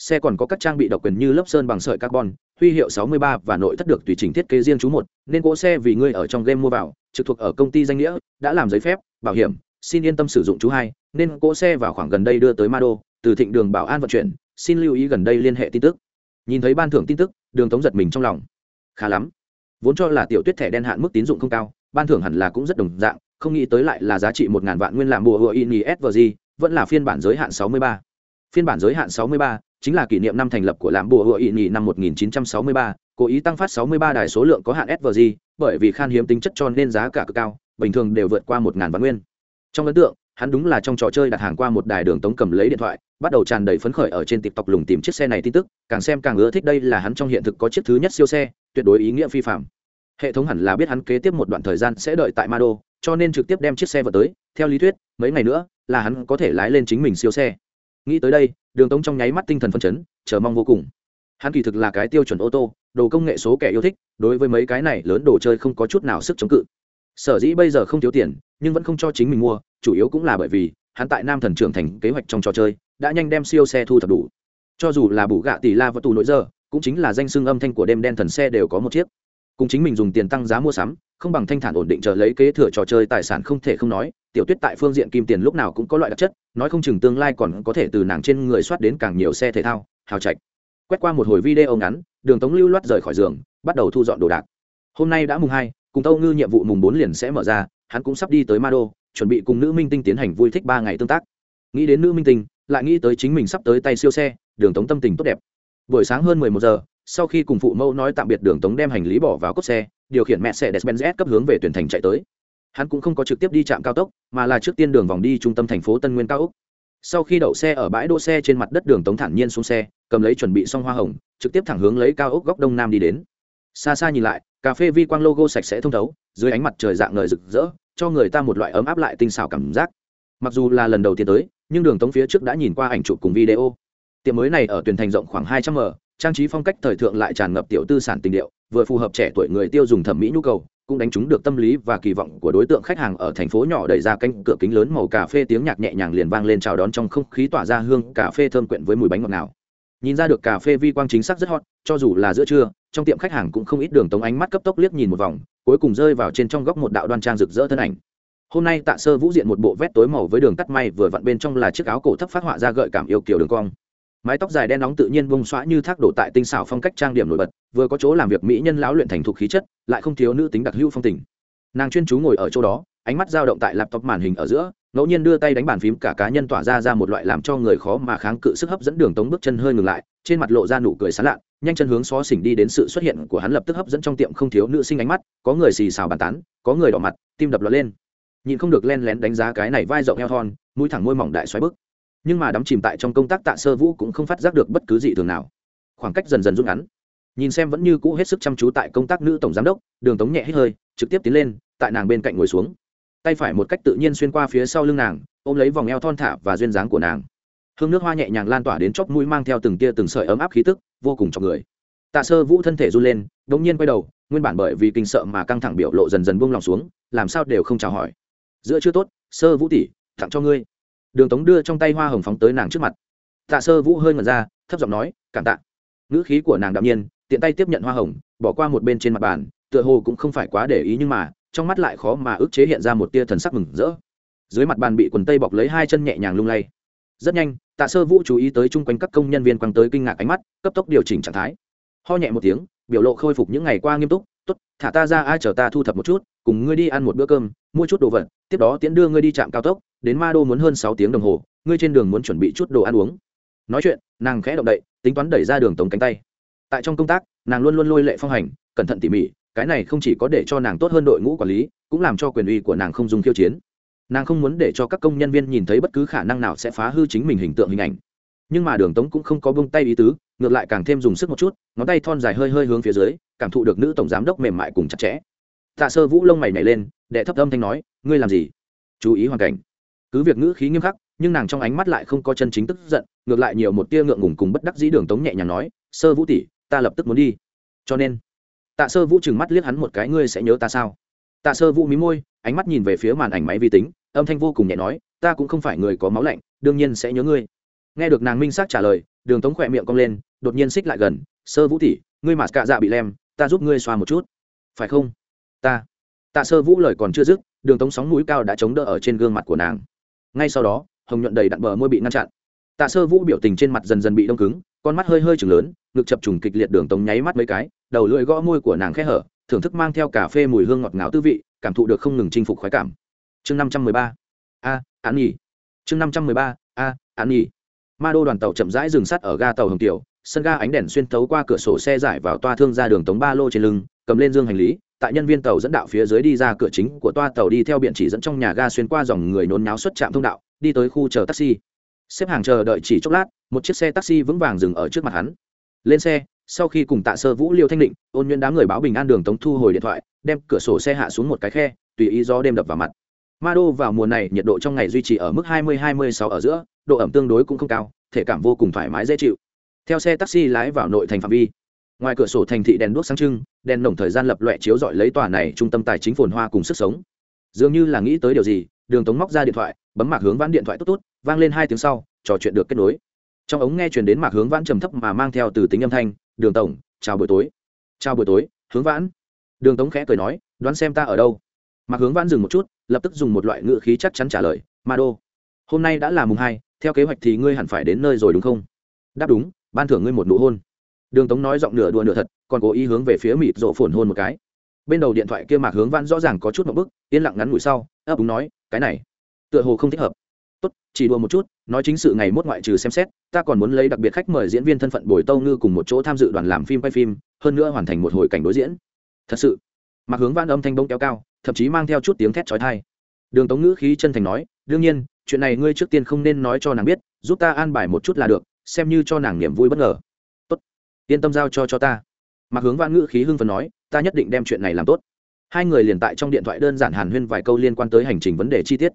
xe còn có các trang bị độc quyền như lớp sơn bằng sợi carbon huy hiệu 63 và nội thất được tùy chỉnh thiết kế riêng chú một nên cỗ xe vì ngươi ở trong game mua vào trực thuộc ở công ty danh nghĩa đã làm giấy phép bảo hiểm xin yên tâm sử dụng chú hai nên cỗ xe vào khoảng gần đây đưa tới Mado, từ thịnh đường bảo an vận chuyển xin lưu ý gần đây liên hệ tin tức. Nhìn thấy ban thưởng tin tức đường tống giật mình trong lòng. Khá lắm. Vốn cho là tiểu tuyết thẻ đen hạn mức tín dụng không cao ban thưởng hẳn là cũng rất đồng dạng không nghĩ tới lại là giá trị một ngàn vạn nguyên làm bùa hựa in svg vẫn là phiên bản giới hạn sáu mươi ba. Phiên bản giới hạn sáu mươi ba chính là kỷ niệm năm thành lập của làm bùa hựa in năm một nghìn chín trăm sáu mươi ba cố ý tăng phát sáu mươi ba đài số lượng có hạn svg bởi vì khan hiếm tính chất cho nên giá cả cực cao bình thường đều vượt qua một ngàn vạn nguyên. Trong ấn tượng hắn đúng là trong trò chơi đặt hàng qua một đài đường tống cầm lấy điện thoại bắt đầu tràn đầy phấn khởi ở trên tiktok lùng tìm chiếc xe này tin tức càng xem càng ưa thích đây là hắn trong hiện thực có chiếc thứ nhất siêu xe tuyệt đối ý nghĩa phi phạm. Hệ thống hẳn là biết hắn kế tiếp một đoạn thời gian sẽ đợi tại Mado, cho nên trực tiếp đem chiếc xe vào tới. Theo lý thuyết mấy ngày nữa là hắn có thể lái lên chính mình siêu xe nghĩ tới đây, đường tống trong nháy mắt tinh thần phân chấn, chờ mong vô cùng. Hắn kỳ thực là cái tiêu chuẩn ô tô, đồ công nghệ số kẻ yêu thích, đối với mấy cái này lớn đồ chơi không có chút nào sức chống cự. Sở dĩ bây giờ không thiếu tiền, nhưng vẫn không cho chính mình mua, chủ yếu cũng là bởi vì, hắn tại nam thần trưởng thành kế hoạch trong trò chơi, đã nhanh đem siêu xe thu thập đủ. Cho dù là bù gạ tỷ la và tù nỗi giờ, cũng chính là danh xưng âm thanh của đêm đen thần xe đều có một chiếc. Cùng chính mình dùng tiền tăng giá mua sắm, không bằng thanh thản ổn định chờ lấy kế thừa trò chơi tài sản không thể không nói tiểu tuyết tại phương diện kim tiền lúc nào cũng có loại đặc chất, nói không chừng tương lai còn có thể từ nàng trên người soát đến càng nhiều xe thể thao, hào trạch. Quét qua một hồi video ngắn, đường tống lưu loát rời khỏi giường, bắt đầu thu dọn đồ đạc. Hôm nay đã mùng hai, cùng tâu ngư nhiệm vụ mùng bốn liền sẽ mở ra, hắn cũng sắp đi tới ma đô chuẩn bị cùng nữ minh tinh tiến hành vui thích ba ngày tương tác. Nghĩ đến nữ minh tinh, lại nghĩ tới chính mình sắp tới tay siêu xe, đường tống tâm tình tốt đẹp. Buổi sáng hơn mười một giờ, sau khi cùng phụ mẫu nói tạm biệt đường tống đem hành lý bỏ vào cốt xe, điều khiển mẹ xe despenz cấp hướng về tuyển thành chạy tới hắn cũng không có trực tiếp đi trạm cao tốc, mà là trước tiên đường vòng đi trung tâm thành phố tân nguyên cao úc sau khi đậu xe ở bãi đỗ xe trên mặt đất, đường tống thản nhiên xuống xe, cầm lấy chuẩn bị xong hoa hồng, trực tiếp thẳng hướng lấy cao ốc góc đông nam đi đến. Xa xa nhìn lại, cà phê vi quang logo sạch sẽ thông thấu, dưới ánh mặt trời dạng ngời rực rỡ, cho người ta một loại ấm áp lại tinh xảo cảm giác. Mặc dù là lần đầu tiên tới, nhưng đường tống phía trước đã nhìn qua ảnh chụp cùng video. Tiệm mới này ở tuyển thành rộng khoảng hai trăm m, trang trí phong cách thời thượng lại tràn ngập tiểu tư sản tình điệu, vừa phù hợp trẻ tuổi người tiêu dùng thẩm mỹ nhu cầu cũng đánh trúng được tâm lý và kỳ vọng của đối tượng khách hàng ở thành phố nhỏ đẩy ra cánh cửa kính lớn màu cà phê tiếng nhạc nhẹ nhàng liền vang lên chào đón trong không khí tỏa ra hương cà phê thơm quyện với mùi bánh ngọt ngào. Nhìn ra được cà phê vi quang chính xác rất hot, cho dù là giữa trưa, trong tiệm khách hàng cũng không ít đường tống ánh mắt cấp tốc liếc nhìn một vòng, cuối cùng rơi vào trên trong góc một đạo đoan trang rực rỡ thân ảnh. Hôm nay tạ sơ vũ diện một bộ vét tối màu với đường cắt may vừa vặn bên trong là chiếc áo cổ thấp phát họa ra gợi cảm yêu kiểu đường cong. Mái tóc dài đen nóng tự nhiên bông xóa như thác đổ tại tinh xảo phong cách trang điểm nổi bật vừa có chỗ làm việc mỹ nhân lão luyện thành thục khí chất, lại không thiếu nữ tính đặc hữu phong tình. Nàng chuyên chú ngồi ở chỗ đó, ánh mắt dao động tại laptop màn hình ở giữa, ngẫu nhiên đưa tay đánh bàn phím cả cá nhân tỏa ra ra một loại làm cho người khó mà kháng cự sức hấp dẫn đường tống bước chân hơi ngừng lại, trên mặt lộ ra nụ cười sán lạ nhanh chân hướng xó xỉnh đi đến sự xuất hiện của hắn lập tức hấp dẫn trong tiệm không thiếu nữ sinh ánh mắt, có người xì xào bàn tán, có người đỏ mặt, tim đập lọt lên. Nhìn không được len lén đánh giá cái này vai rộng eo thon, mũi thẳng môi mỏng đại xoáy bức. Nhưng mà đắm chìm tại trong công tác tạ sơ vũ cũng không phát giác được bất cứ gì thường nào. Khoảng cách dần dần rút ngắn nhìn xem vẫn như cũ hết sức chăm chú tại công tác nữ tổng giám đốc, đường tống nhẹ hết hơi, trực tiếp tiến lên, tại nàng bên cạnh ngồi xuống. Tay phải một cách tự nhiên xuyên qua phía sau lưng nàng, ôm lấy vòng eo thon thả và duyên dáng của nàng. Hương nước hoa nhẹ nhàng lan tỏa đến chóp mũi mang theo từng tia từng sợi ấm áp khí tức, vô cùng trong người. Tạ sơ vũ thân thể run lên đ ỗ n g nhiên quay đầu, nguyên bản bởi vì kinh sợ mà căng thẳng biểu lộ dần dần buông lòng xuống, làm sao đều không chào hỏi. Giữa chưa tốt, sơ vũ tỷ, tặng cho ngươi. Đường tống đưa trong tay hoa hồng phóng tới nàng trước mặt. Tạ sơ vũ hơi ngẩn ra, thấp giọng nói, cảm tạ. Ngữ khí của nàng đạm nhiên tiện tay tiếp nhận hoa hồng, bỏ qua một bên trên mặt bàn, tựa hồ cũng không phải quá để ý nhưng mà, trong mắt lại khó mà ức chế hiện ra một tia thần sắc mừng rỡ. Dưới mặt bàn bị quần tây bọc lấy hai chân nhẹ nhàng lung lay. Rất nhanh, tạ sơ vũ chú ý tới chung quanh các công nhân viên quăng tới kinh ngạc ánh mắt, cấp tốc điều chỉnh trạng thái. Ho nhẹ một tiếng, biểu lộ khôi phục những ngày qua nghiêm túc t ố t thả ta ra, ai chờ ta thu thập một chút, cùng ngươi đi ăn một bữa cơm, mua chút đồ vật, tiếp đó tiễn đưa ngươi đi trạm cao tốc, đến ma đô muốn hơn sáu tiếng đồng hồ, ngươi trên đường muốn chuẩn bị chút đồ ăn uống. Nói chuyện, nàng khẽ động đậy, tính toán đẩy ra đường tống cánh tay tại trong công tác, nàng luôn luôn lôi lệ phong hành, cẩn thận tỉ mỉ, cái này không chỉ có để cho nàng tốt hơn đội ngũ quản lý, cũng làm cho quyền uy của nàng không dùng khiêu chiến. Nàng không muốn để cho các công nhân viên nhìn thấy bất cứ khả năng nào sẽ phá hư chính mình hình tượng hình ảnh. Nhưng mà đường tống cũng không có bông tay ý tứ, ngược lại càng thêm dùng sức một chút, ngón tay thon dài hơi hơi hướng phía dưới, cảm thụ được nữ tổng giám đốc mềm mại cùng chặt chẽ. Tạ sơ vũ lông mày nhảy lên, đệ thấp âm thanh nói, ngươi làm gì? Chú ý hoàn cảnh. Cứ việc ngữ khí nghiêm khắc, nhưng nàng trong ánh mắt lại không có chân chính tức giận, ngược lại nhiều một tia ngượng ngùng cùng bất đắc dĩ đường tống nhẹ nhàng nói, sơ vũ tỷ ta lập tức muốn đi. Cho nên, tạ sơ vũ chừng mắt liếc hắn một cái, ngươi sẽ nhớ ta sao? Tạ sơ vũ mí môi, ánh mắt nhìn về phía màn ảnh máy vi tính, âm thanh vô cùng nhẹ nói, ta cũng không phải người có máu lạnh, đương nhiên sẽ nhớ ngươi. Nghe được nàng minh xác trả lời, đường tống khỏe miệng cong lên, đột nhiên xích lại gần, sơ vũ tỷ, ngươi mà cạ dạ bị lem, ta giúp ngươi xoa một chút. Phải không? Ta. Tạ sơ vũ lời còn chưa dứt, đường tống sóng mũi cao đã chống đỡ ở trên gương mặt của nàng. Ngay sau đó, hồng nhuận đầy đặn bờ môi bị ngăn chặn. Tạ sơ vũ biểu tình trên mặt dần dần bị đông cứng, con mắt hơi hơi chừng lớn ngực chập trùng kịch liệt đường tống nháy mắt mấy cái, đầu lưỡi gõ môi của nàng khẽ hở, thưởng thức mang theo cà phê mùi hương ngọt ngào tư vị, cảm thụ được không ngừng chinh phục khoái cảm. Chương năm trăm mười ba. A, án nhỉ. Chương năm trăm mười ba. A, án nhỉ. Ma đô đoàn tàu chậm rãi dừng sắt ở ga tàu hồng tiểu, sân ga ánh đèn xuyên thấu qua cửa sổ xe giải vào toa thương ra đường tống ba lô trên lưng, cầm lên dương hành lý, tại nhân viên tàu dẫn đạo phía dưới đi ra cửa chính của toa tàu đi theo biển chỉ dẫn trong nhà ga xuyên qua dòng người nôn náo xuất trạm thông đạo, đi tới khu chờ taxi. Xếp hàng chờ đợi chỉ chốc lát, một chiếc xe taxi vững vàng dừng ở trước mặt hắn lên xe, sau khi cùng tạ sơ vũ liêu thanh định, ôn nhuyễn đám người báo bình an đường tống thu hồi điện thoại, đem cửa sổ xe hạ xuống một cái khe, tùy ý gió đêm đập vào mặt. Ma đô vào mùa này, nhiệt độ trong ngày duy trì ở mức 20-26 ở giữa, độ ẩm tương đối cũng không cao, thể cảm vô cùng thoải mái dễ chịu. Theo xe taxi lái vào nội thành phạm vi, ngoài cửa sổ thành thị đèn đuốc sáng trưng, đèn nồng thời gian lập loẹ chiếu dọi lấy tòa này trung tâm tài chính phồn hoa cùng sức sống. Dường như là nghĩ tới điều gì, đường tống móc ra điện thoại, bấm mạc hướng vãn điện thoại tốt tốt vang lên hai tiếng sau, trò chuyện được kết nối trong ống nghe truyền đến mạc hướng vãn trầm thấp mà mang theo từ tính âm thanh, đường tổng, chào buổi tối. Chào buổi tối, hướng vãn. Đường tống khẽ cười nói, đoán xem ta ở đâu? Mạc hướng vãn dừng một chút, lập tức dùng một loại ngữ khí chắc chắn trả lời, ma đô. Hôm nay đã là mùng hai, theo kế hoạch thì ngươi hẳn phải đến nơi rồi đúng không? Đáp đúng, ban thưởng ngươi một nụ hôn. Đường tống nói giọng nửa đùa nửa thật, còn cố ý hướng về phía mịt rộ phồn hôn một cái. Bên đầu điện thoại kia mạc hướng vãn rõ ràng có chút một bức, yên lặng ngắn ngủi sau, ấp úng nói, cái này, tựa hồ không thích hợp tốt, chỉ đùa một chút, nói chính sự ngày mốt ngoại trừ xem xét, ta còn muốn lấy đặc biệt khách mời diễn viên thân phận bồi tâu ngư cùng một chỗ tham dự đoàn làm phim quay phim, hơn nữa hoàn thành một hồi cảnh đối diễn. Thật sự mặc hướng văn âm thanh bông kéo cao, thậm chí mang theo chút tiếng thét trói thai đường tống ngữ khí chân thành nói, đương nhiên, chuyện này ngươi trước tiên không nên nói cho nàng biết, giúp ta an bài một chút là được, xem như cho nàng niềm vui bất ngờ. Tốt, yên tâm giao cho cho ta. Mặc hướng vãn ngữ khí hưng phấn nói, ta nhất định đem chuyện này làm tốt. Hai người liền tại trong điện thoại đơn giản hàn huyên vài câu liên quan tới hành trình vấn đề chi tiết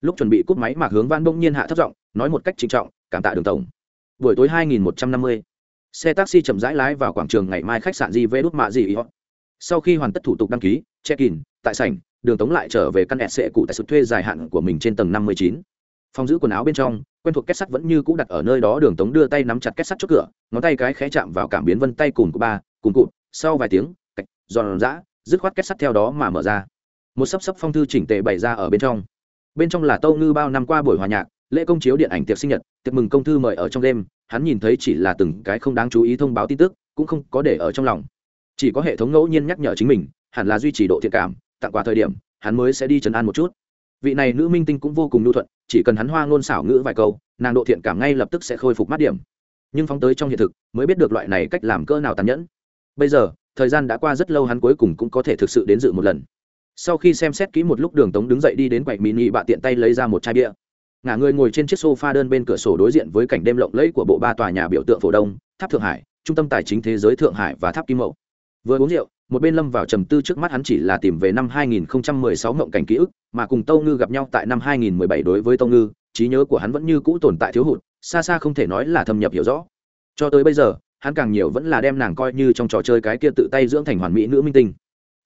lúc chuẩn bị cúp máy, mạc hướng văn bỗng nhiên hạ thấp giọng, nói một cách trịnh trọng, cảm tạ đường tổng. Buổi tối hai nghìn một trăm năm mươi, xe taxi chậm rãi lái vào quảng trường ngày mai khách sạn gì vê đút mạ gì ý họ sau khi hoàn tất thủ tục đăng ký, check in, tại sảnh, đường tống lại trở về căn ẹt sệ cụ tại sự thuê dài hạn của mình trên tầng năm mươi chín. Phòng giữ quần áo bên trong, quen thuộc kết sắt vẫn như cũ đặt ở nơi đó, đường tống đưa tay nắm chặt kết sắt trước cửa, ngón tay cái khẽ chạm vào cảm biến vân tay cùn của ba, cùng cụt, sau vài tiếng, cạch, giòn giã, dứt khoát kết sắt theo đó mà mở ra. Một sấp sấp phong thư chỉnh tề bày ra ở bên trong bên trong là tâu ngư bao năm qua buổi hòa nhạc, lễ công chiếu điện ảnh tiệc sinh nhật, tiệc mừng công thư mời ở trong đêm, hắn nhìn thấy chỉ là từng cái không đáng chú ý thông báo tin tức, cũng không có để ở trong lòng. Chỉ có hệ thống ngẫu nhiên nhắc nhở chính mình, hẳn là duy trì độ thiện cảm, tặng quà thời điểm, hắn mới sẽ đi chấn an một chút. Vị này nữ minh tinh cũng vô cùng nhu thuận, chỉ cần hắn hoa ngôn xảo ngữ vài câu, nàng độ thiện cảm ngay lập tức sẽ khôi phục mát điểm. Nhưng phóng tới trong hiện thực, mới biết được loại này cách làm cỡ nào tàn nhẫn. Bây giờ, thời gian đã qua rất lâu hắn cuối cùng cũng có thể thực sự đến dự một lần sau khi xem xét kỹ một lúc đường tống đứng dậy đi đến quầy mini bạ tiện tay lấy ra một chai bia. Ngả người ngồi trên chiếc sofa đơn bên cửa sổ đối diện với cảnh đêm lộng lẫy của bộ ba tòa nhà biểu tượng phổ đông, tháp thượng hải, trung tâm tài chính thế giới thượng hải và tháp kim mậu. Vừa uống rượu, một bên lâm vào trầm tư trước mắt hắn chỉ là tìm về năm 2016 ngộng cảnh ký ức, mà cùng tâu ngư gặp nhau tại năm 2017 đối với tâu ngư, trí nhớ của hắn vẫn như cũ tồn tại thiếu hụt, xa xa không thể nói là thâm nhập hiểu rõ. Cho tới bây giờ, hắn càng nhiều vẫn là đem nàng coi như trong trò chơi cái kia tự tay dưỡng thành hoàn mỹ nữ minh tinh.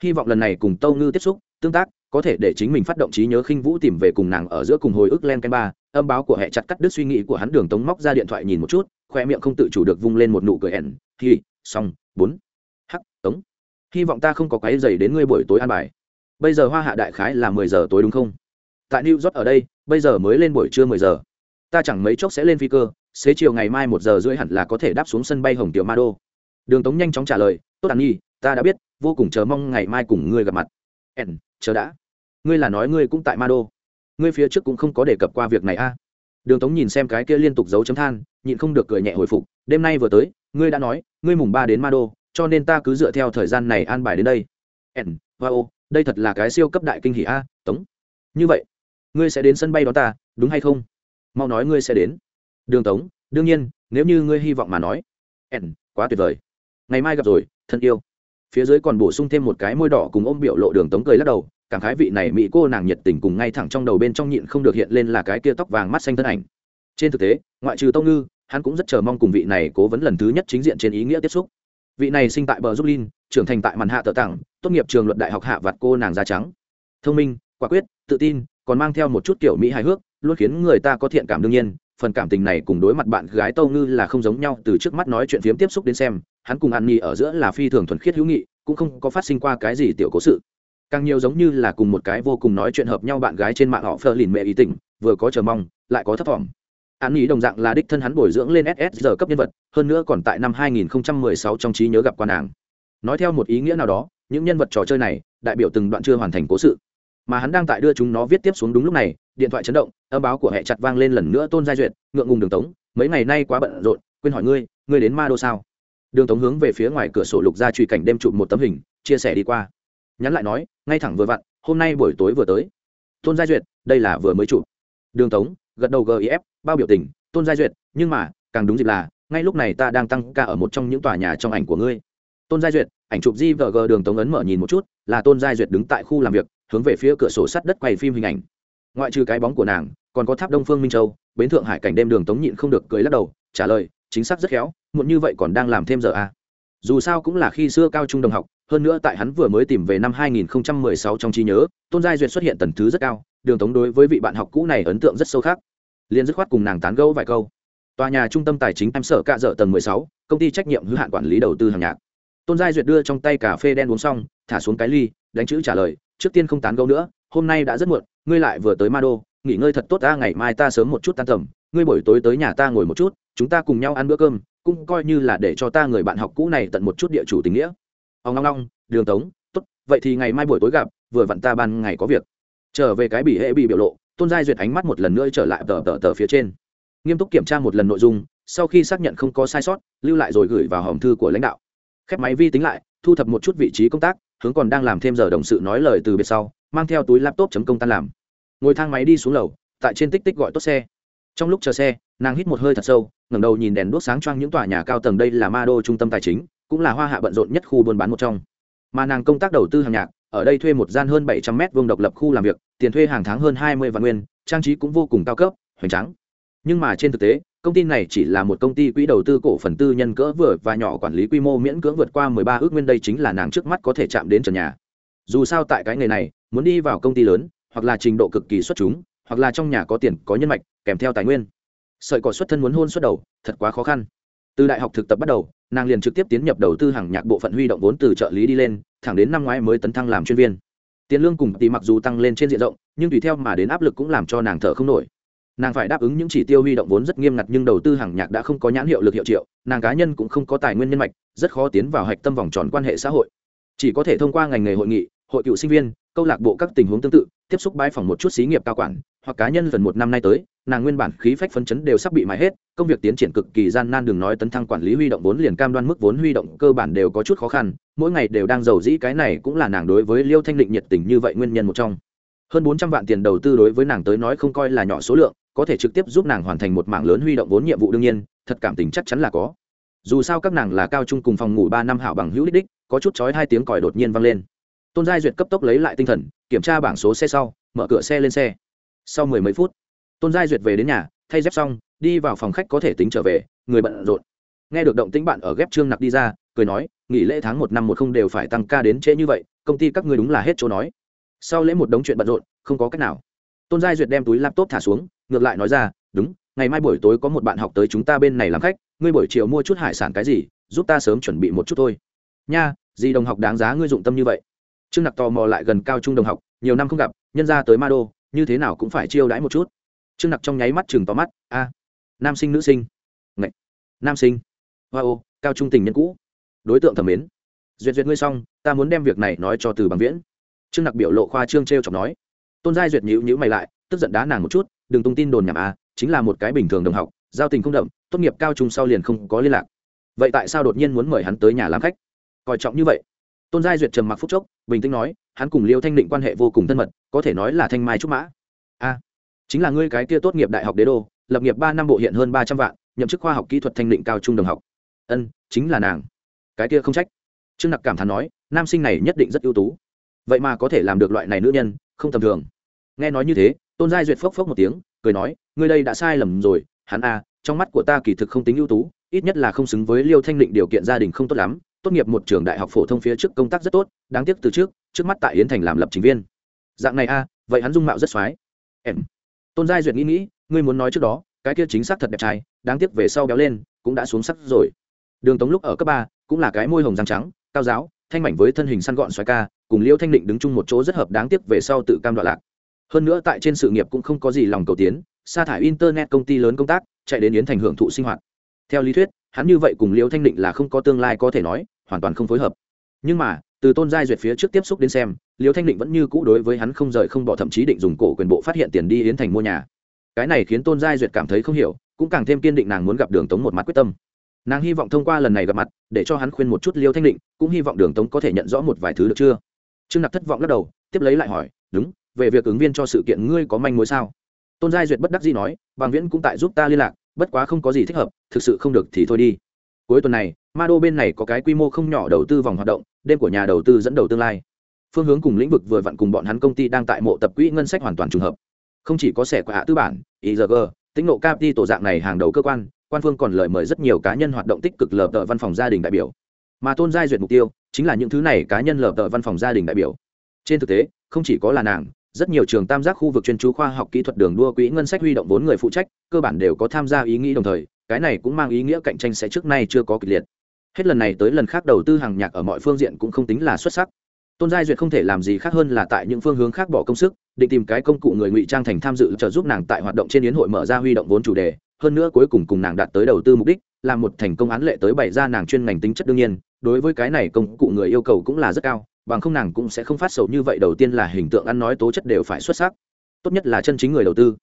Hy vọng lần này cùng tâu ngư tiếp xúc tương tác, có thể để chính mình phát động trí nhớ khinh vũ tìm về cùng nàng ở giữa cùng hồi ức len ken ba, âm báo của hệ chặt cắt đứt suy nghĩ của hắn đường tống móc ra điện thoại nhìn một chút, khoe miệng không tự chủ được vung lên một nụ cười ẻn thì xong, bốn, hắc, tống. Hy vọng ta không có cái dày đến ngươi buổi tối ăn bài. Bây giờ hoa hạ đại khái là mười giờ tối đúng không? Tại new york ở đây, bây giờ mới lên buổi trưa mười giờ. Ta chẳng mấy chốc sẽ lên phi cơ, xế chiều ngày mai một giờ rưỡi hẳn là có thể đáp xuống sân bay hồng tiểu ma đô đường tống nhanh chóng trả lời, tốt đàn nhi, ta đã biết, vô cùng chờ mong ngày mai cùng ngươi gặp mặt ẻn chờ đã. Ngươi là nói ngươi cũng tại ma đô. Ngươi phía trước cũng không có đề cập qua việc này a. Đường tống nhìn xem cái kia liên tục giấu chấm than, nhịn không được cười nhẹ hồi phục. Đêm nay vừa tới, ngươi đã nói, ngươi mùng ba đến ma đô, cho nên ta cứ dựa theo thời gian này an bài đến đây. N wow đây thật là cái siêu cấp đại kinh hỷ a, tống. Như vậy, ngươi sẽ đến sân bay đó ta, đúng hay không? Mau nói ngươi sẽ đến. Đường tống, đương nhiên, nếu như ngươi hy vọng mà nói. N, quá tuyệt vời. Ngày mai gặp rồi, thân yêu phía dưới còn bổ sung thêm một cái môi đỏ cùng ôm biểu lộ đường tống cười lắc đầu, cảm khái vị này mỹ cô nàng nhiệt tình cùng ngay thẳng trong đầu bên trong nhịn không được hiện lên là cái kia tóc vàng mắt xanh thân ảnh. Trên thực tế, ngoại trừ tông ngư, hắn cũng rất chờ mong cùng vị này cố vấn lần thứ nhất chính diện trên ý nghĩa tiếp xúc. Vị này sinh tại bờ giúp linh trưởng thành tại màn hạ tờ tặng, tốt nghiệp trường luật đại học hạ vặt cô nàng da trắng. Thông minh, quả quyết, tự tin, còn mang theo một chút kiểu mỹ hài hước, luôn khiến người ta có thiện cảm đương nhiên, phần cảm tình này cùng đối mặt bạn gái tâu ngư là không giống nhau từ trước mắt nói chuyện phiếm tiếp xúc đến xem hắn cùng an nhi ở giữa là phi thường thuần khiết hữu nghị, cũng không có phát sinh qua cái gì tiểu cố sự. Càng nhiều giống như là cùng một cái vô cùng nói chuyện hợp nhau bạn gái trên mạng họ phờ lìn mẹ ý tình vừa có chờ mong, lại có thất vọng. An nhi đồng dạng là đích thân hắn bồi dưỡng lên ssr cấp nhân vật, hơn nữa còn tại năm 2016 trong trí nhớ gặp quan nàng. Nói theo một ý nghĩa nào đó, những nhân vật trò chơi này, đại biểu từng đoạn chưa hoàn thành cố sự. Mà hắn đang tại đưa chúng nó viết tiếp xuống đúng lúc này, điện thoại chấn động, âm báo của hệ chặt vang lên lần nữa tôn giai duyệt, ngượng ngùng đường tống, mấy ngày nay quá bận rộn, quên hỏi ngươi ngươi đến ma đô sao? Đường tống hướng về phía ngoài cửa sổ lục ra truy cảnh đêm chụp một tấm hình, chia sẻ đi qua. Nhắn lại nói, ngay thẳng vừa vặn, hôm nay buổi tối vừa tới. Tôn gia duyệt, đây là vừa mới chụp. Đường tống, gật đầu gif bao biểu tình, tôn gia duyệt, nhưng mà, càng đúng dịp là, ngay lúc này ta đang tăng ca ở một trong những tòa nhà trong ảnh của ngươi. Tôn gia duyệt, ảnh chụp di vờ g, đường tống ấn mở nhìn một chút, là tôn gia duyệt đứng tại khu làm việc, hướng về phía cửa sổ sắt đất quay phim hình ảnh. Ngoại trừ cái bóng của nàng, còn có tháp đông phương minh châu, bến thượng hải cảnh đêm đường tống nhịn không được cười lắc đầu, trả lời chính xác rất khéo muộn như vậy còn đang làm thêm giờ à. dù sao cũng là khi xưa cao trung đồng học hơn nữa tại hắn vừa mới tìm về năm 2016 trong trí nhớ tôn giai duyệt xuất hiện tần thứ rất cao đường tống đối với vị bạn học cũ này ấn tượng rất sâu khác liền dứt khoát cùng nàng tán gẫu vài câu. Tòa nhà trung tâm tài chính em sở cạ dở tầng 16, công ty trách nhiệm hữu hạn quản lý đầu tư hàng nhạc. Tôn giai duyệt đưa trong tay cà phê đen uống xong thả xuống cái ly đánh chữ trả lời trước tiên không tán gẫu nữa hôm nay đã rất muộn ngươi lại vừa tới ma đô nghỉ ngơi thật tốt ta ngày mai ta sớm một chút tan tầm ngươi buổi tối tới nhà ta ngồi một chút chúng ta cùng nhau ăn bữa cơm, cũng coi như là để cho ta người bạn học cũ này tận một chút địa chủ tình nghĩa. Ông long long, đường tống, tốt, vậy thì ngày mai buổi tối gặp, vừa vặn ta ban ngày có việc. Trở về cái bị hệ bị biểu lộ, tôn giai duyệt ánh mắt một lần nữa trở lại tờ tờ tờ phía trên. Nghiêm túc kiểm tra một lần nội dung, sau khi xác nhận không có sai sót, lưu lại rồi gửi vào hòm thư của lãnh đạo. Khép máy vi tính lại, thu thập một chút vị trí công tác, hướng còn đang làm thêm giờ đồng sự nói lời từ biệt sau, mang theo túi laptop chấm công tan làm. Ngồi thang máy đi xuống lầu, tại trên tích tích gọi tốt xe trong lúc chờ xe, nàng hít một hơi thật sâu, ngẩng đầu nhìn đèn đuốc sáng choang những tòa nhà cao tầng đây là ma đô trung tâm tài chính, cũng là hoa hạ bận rộn nhất khu buôn bán một trong. Mà nàng công tác đầu tư hàng nhạc, ở đây thuê một gian hơn bảy trăm mét vuông độc lập khu làm việc, tiền thuê hàng tháng hơn hai mươi vạn nguyên, trang trí cũng vô cùng cao cấp, hoành tráng. Nhưng mà trên thực tế, công ty này chỉ là một công ty quỹ đầu tư cổ phần tư nhân cỡ vừa và nhỏ quản lý quy mô miễn cưỡng vượt qua mười ba ước nguyên đây chính là nàng trước mắt có thể chạm đến trần nhà. Dù sao tại cái nghề này, muốn đi vào công ty lớn, hoặc là trình độ cực kỳ xuất chúng hoặc là trong nhà có tiền, có nhân mạch, kèm theo tài nguyên. Sợi cỏ xuất thân muốn hôn xuất đầu, thật quá khó khăn. Từ đại học thực tập bắt đầu, nàng liền trực tiếp tiến nhập đầu tư hàng nhạc bộ phận huy động vốn từ trợ lý đi lên, thẳng đến năm ngoái mới tấn thăng làm chuyên viên. Tiền lương cùng tỷ mặc dù tăng lên trên diện rộng, nhưng tùy theo mà đến áp lực cũng làm cho nàng thở không nổi. Nàng phải đáp ứng những chỉ tiêu huy động vốn rất nghiêm ngặt nhưng đầu tư hàng nhạc đã không có nhãn hiệu lực hiệu triệu, nàng cá nhân cũng không có tài nguyên nhân mạch, rất khó tiến vào hạch tâm vòng tròn quan hệ xã hội. Chỉ có thể thông qua ngành nghề hội nghị, hội cựu sinh viên câu lạc bộ các tình huống tương tự, tiếp xúc bãi phòng một chút xí nghiệp cao quản, hoặc cá nhân gần một năm nay tới, nàng nguyên bản khí phách phấn chấn đều sắp bị mãi hết, công việc tiến triển cực kỳ gian nan đừng nói tấn thăng quản lý huy động vốn liền cam đoan mức vốn huy động cơ bản đều có chút khó khăn, mỗi ngày đều đang giàu dĩ cái này cũng là nàng đối với liêu thanh định nhiệt tình như vậy nguyên nhân một trong. Hơn bốn trăm vạn tiền đầu tư đối với nàng tới nói không coi là nhỏ số lượng, có thể trực tiếp giúp nàng hoàn thành một mảng lớn huy động vốn nhiệm vụ đương nhiên, thật cảm tình chắc chắn là có. Dù sao các nàng là cao trung cùng phòng ngủ ba năm hảo bằng hữu đích đích, có chút chói hai tiếng còi đột nhiên vang lên tôn giai duyệt cấp tốc lấy lại tinh thần, kiểm tra bảng số xe sau, mở cửa xe lên xe. Sau mười mấy phút, tôn giai duyệt về đến nhà, thay dép xong, đi vào phòng khách có thể tính trở về, người bận rộn. Nghe được động tĩnh bạn ở ghép trương nặc đi ra, cười nói, nghỉ lễ tháng một năm một không đều phải tăng ca đến trễ như vậy, công ty các ngươi đúng là hết chỗ nói. Sau lễ một đống chuyện bận rộn, không có cách nào. Tôn giai duyệt đem túi laptop thả xuống, ngược lại nói ra, đúng, ngày mai buổi tối có một bạn học tới chúng ta bên này làm khách, ngươi buổi chiều mua chút hải sản cái gì, giúp ta sớm chuẩn bị một chút thôi. Nha, gì đồng học đáng giá ngươi dụng tâm như vậy? Trương nặc tò mò lại gần cao trung đồng học, nhiều năm không gặp, nhân ra tới ma đô, như thế nào cũng phải chiêu đãi một chút. Trương nặc trong nháy mắt chừng tóm mắt, a, nam sinh nữ sinh. Ngậy. nam sinh. Wow cao trung tình nhân cũ. Đối tượng thẩm mến. Duyệt duyệt ngươi xong, ta muốn đem việc này nói cho từ bằng viễn. Trương nặc biểu lộ khoa trương t r e o chọc nói. Tôn giai duyệt nhữ nhữ mày lại, tức giận đá nàng một chút, đừng tung tin đồn nhảm à chính là một cái bình thường đồng học, giao tình không đậm, tốt nghiệp cao trung sau liền không có liên lạc. Vậy tại sao đột nhiên muốn mời hắn tới nhà làm khách? Coi trọng như vậy tôn giai duyệt trầm mặc phúc chốc, bình tĩnh nói, hắn cùng liêu thanh định quan hệ vô cùng thân mật, có thể nói là thanh mai trúc mã. A, chính là ngươi cái kia tốt nghiệp đại học đế đô, lập nghiệp ba năm bộ hiện hơn ba trăm vạn, nhậm chức khoa học kỹ thuật thanh định cao trung đồng học. Ân, chính là nàng. Cái kia không trách. Trương nặc cảm thán nói, nam sinh này nhất định rất ưu tú. Vậy mà có thể làm được loại này nữ nhân, không tầm thường. Nghe nói như thế, tôn giai duyệt phốc phốc một tiếng, cười nói, ngươi đây đã sai lầm rồi, hắn a, trong mắt của ta kỳ thực không tính ưu tú, ít nhất là không xứng với liêu thanh định điều kiện gia đình không tốt lắm tốt nghiệp một trường đại học phổ thông phía trước công tác rất tốt, đáng tiếc từ trước trước mắt tại yến thành làm lập trình viên. Dạng này a, vậy hắn dung mạo rất x em. Tôn giai duyệt nghĩ nghĩ, ngươi muốn nói trước đó, cái kia chính xác thật đẹp trai, đáng tiếc về sau béo lên, cũng đã xuống sắc rồi. Đường tống lúc ở cấp ba, cũng là cái môi hồng răng trắng, cao giáo, thanh mảnh với thân hình săn gọn xoài ca, cùng liêu thanh định đứng chung một chỗ rất hợp đáng tiếc về sau tự cam đoạn lạc. Hơn nữa tại trên sự nghiệp cũng không có gì lòng cầu tiến, sa thải internet công ty lớn công tác, chạy đến yến thành hưởng thụ sinh hoạt. Theo lý thuyết, hắn như vậy cùng liêu thanh định là không có tương lai có thể nói hoàn toàn không phối hợp. Nhưng mà, từ tôn giai duyệt phía trước tiếp xúc đến xem, liêu thanh định vẫn như cũ đối với hắn không rời không bỏ, thậm chí định dùng cổ quyền bộ phát hiện tiền đi yến thành mua nhà. Cái này khiến tôn giai duyệt cảm thấy không hiểu, cũng càng thêm kiên định nàng muốn gặp đường tống một mặt quyết tâm. Nàng hy vọng thông qua lần này gặp mặt, để cho hắn khuyên một chút liêu thanh định, cũng hy vọng đường tống có thể nhận rõ một vài thứ được chưa? Trương nặc thất vọng lắc đầu, tiếp lấy lại hỏi, đúng, về việc ứng viên cho sự kiện ngươi có manh mối sao? Tôn giai duyệt bất đắc dĩ nói bằng viễn cũng tại giúp ta liên lạc, bất quá không có gì thích hợp, thực sự không được thì thôi đi cuối tuần này ma đô bên này có cái quy mô không nhỏ đầu tư vòng hoạt động, đêm của nhà đầu tư dẫn đầu tương lai. Phương hướng cùng lĩnh vực vừa vặn cùng bọn hắn công ty đang tại mộ tập quỹ ngân sách hoàn toàn trùng hợp. Không chỉ có sẻ của hạ tư bản igg tính nộ cap tổ dạng này hàng đầu cơ quan quan phương còn lời mời rất nhiều cá nhân hoạt động tích cực lờ tờ văn phòng gia đình đại biểu. Mà tôn giai duyệt mục tiêu chính là những thứ này cá nhân lờ tờ văn phòng gia đình đại biểu. Trên thực tế, không chỉ có là nàng, rất nhiều trường tam giác khu vực chuyên chú khoa học kỹ thuật đường đua quỹ ngân sách huy động vốn người phụ trách, cơ bản đều có tham gia ý nghĩ đồng thời cái này cũng mang ý nghĩa cạnh tranh sẽ trước nay chưa có kịch liệt. Hết lần này tới lần khác đầu tư hàng nhạc ở mọi phương diện cũng không tính là xuất sắc. Tôn giai duyệt không thể làm gì khác hơn là tại những phương hướng khác bỏ công sức, định tìm cái công cụ người ngụy trang thành tham dự trợ giúp nàng tại hoạt động trên yến hội mở ra huy động vốn chủ đề, hơn nữa cuối cùng cùng nàng đạt tới đầu tư mục đích là một thành công án lệ tới bày ra nàng chuyên ngành tính chất đương nhiên, đối với cái này công cụ người yêu cầu cũng là rất cao, bằng không nàng cũng sẽ không phát sầu như vậy, đầu tiên là hình tượng ăn nói tố chất đều phải xuất sắc, tốt nhất là chân chính người đầu tư.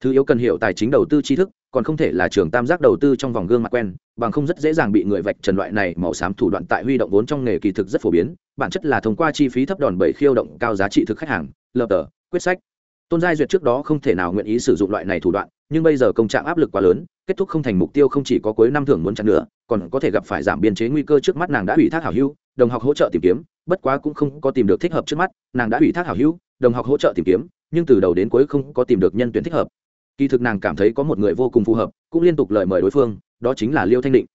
Thứ yếu cần hiểu tài chính đầu tư tri thức còn không thể là trường tam giác đầu tư trong vòng gương mặt quen, bằng không rất dễ dàng bị người vạch trần loại này màu xám thủ đoạn tại huy động vốn trong nghề kỳ thực rất phổ biến, bản chất là thông qua chi phí thấp đòn bẩy khiêu động cao giá trị thực khách hàng lờ tờ, quyết sách. Tôn giai duyệt trước đó không thể nào nguyện ý sử dụng loại này thủ đoạn, nhưng bây giờ công trạng áp lực quá lớn, kết thúc không thành mục tiêu không chỉ có cuối năm thưởng muốn chặn nữa, còn có thể gặp phải giảm biên chế nguy cơ trước mắt nàng đã ủy thác hảo hữu, đồng học hỗ trợ tìm kiếm, bất quá cũng không có tìm được thích hợp trước mắt, nàng đã ủy thác hảo hữu, đồng học hỗ trợ tìm kiếm, nhưng từ đầu đến cuối không có tìm được nhân tuyển thích hợp kỳ thực nàng cảm thấy có một người vô cùng phù hợp, cũng liên tục lời mời đối phương, đó chính là liêu thanh định.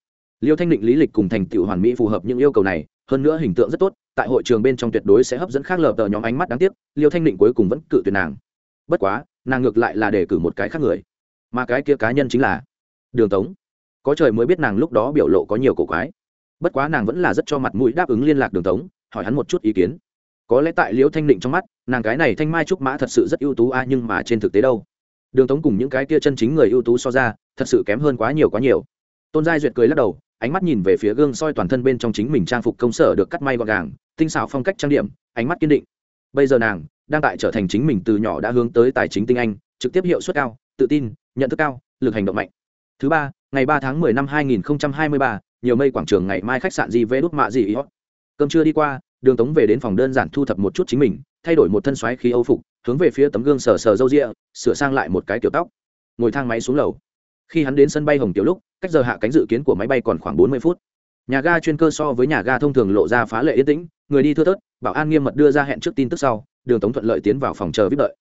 Liêu thanh định lý lịch cùng thành tựu hoàn mỹ phù hợp những yêu cầu này, hơn nữa hình tượng rất tốt, tại hội trường bên trong tuyệt đối sẽ hấp dẫn khác lờ tờ nhóm ánh mắt đáng tiếc, liêu thanh định cuối cùng vẫn cự tuyệt nàng. Bất quá, nàng ngược lại là để cử một cái khác người. Mà cái kia cá nhân chính là đường tống. Có trời mới biết nàng lúc đó biểu lộ có nhiều cổ quái. Bất quá nàng vẫn là rất cho mặt mũi đáp ứng liên lạc đường tống, hỏi hắn một chút ý kiến. Có lẽ tại liễu thanh định trong mắt, nàng cái này thanh mai trúc mã thật sự rất ưu tú a, nhưng mà trên thực tế đâu? Đường tống cùng những cái kia chân chính người ưu tú so ra, thật sự kém hơn quá nhiều quá nhiều. Tôn giai duyệt cười lắc đầu, ánh mắt nhìn về phía gương soi toàn thân bên trong chính mình trang phục công sở được cắt may gọn gàng, tinh xảo phong cách trang điểm, ánh mắt kiên định. Bây giờ nàng đang tại trở thành chính mình từ nhỏ đã hướng tới tài chính tinh anh, trực tiếp hiệu suất cao, tự tin, nhận thức cao, lực hành động mạnh. Thứ ba, ngày ba tháng mười năm hai nghìn hai mươi ba, nhiều mây quảng trường ngày mai khách sạn gì vê đút mạ gì ý hót cơm trưa đi qua, đường tống về đến phòng đơn giản thu thập một chút chính mình thay đổi một thân xoáy khí âu phục, hướng về phía tấm gương sờ sờ râu rịa, sửa sang lại một cái kiểu tóc. Ngồi thang máy xuống lầu. Khi hắn đến sân bay hồng tiểu lúc, cách giờ hạ cánh dự kiến của máy bay còn khoảng bốn mươi phút. Nhà ga chuyên cơ so với nhà ga thông thường lộ ra phá lệ yên tĩnh, người đi thưa thớt, bảo an nghiêm mật đưa ra hẹn trước tin tức sau, đường tống thuận lợi tiến vào phòng chờ vip đợi.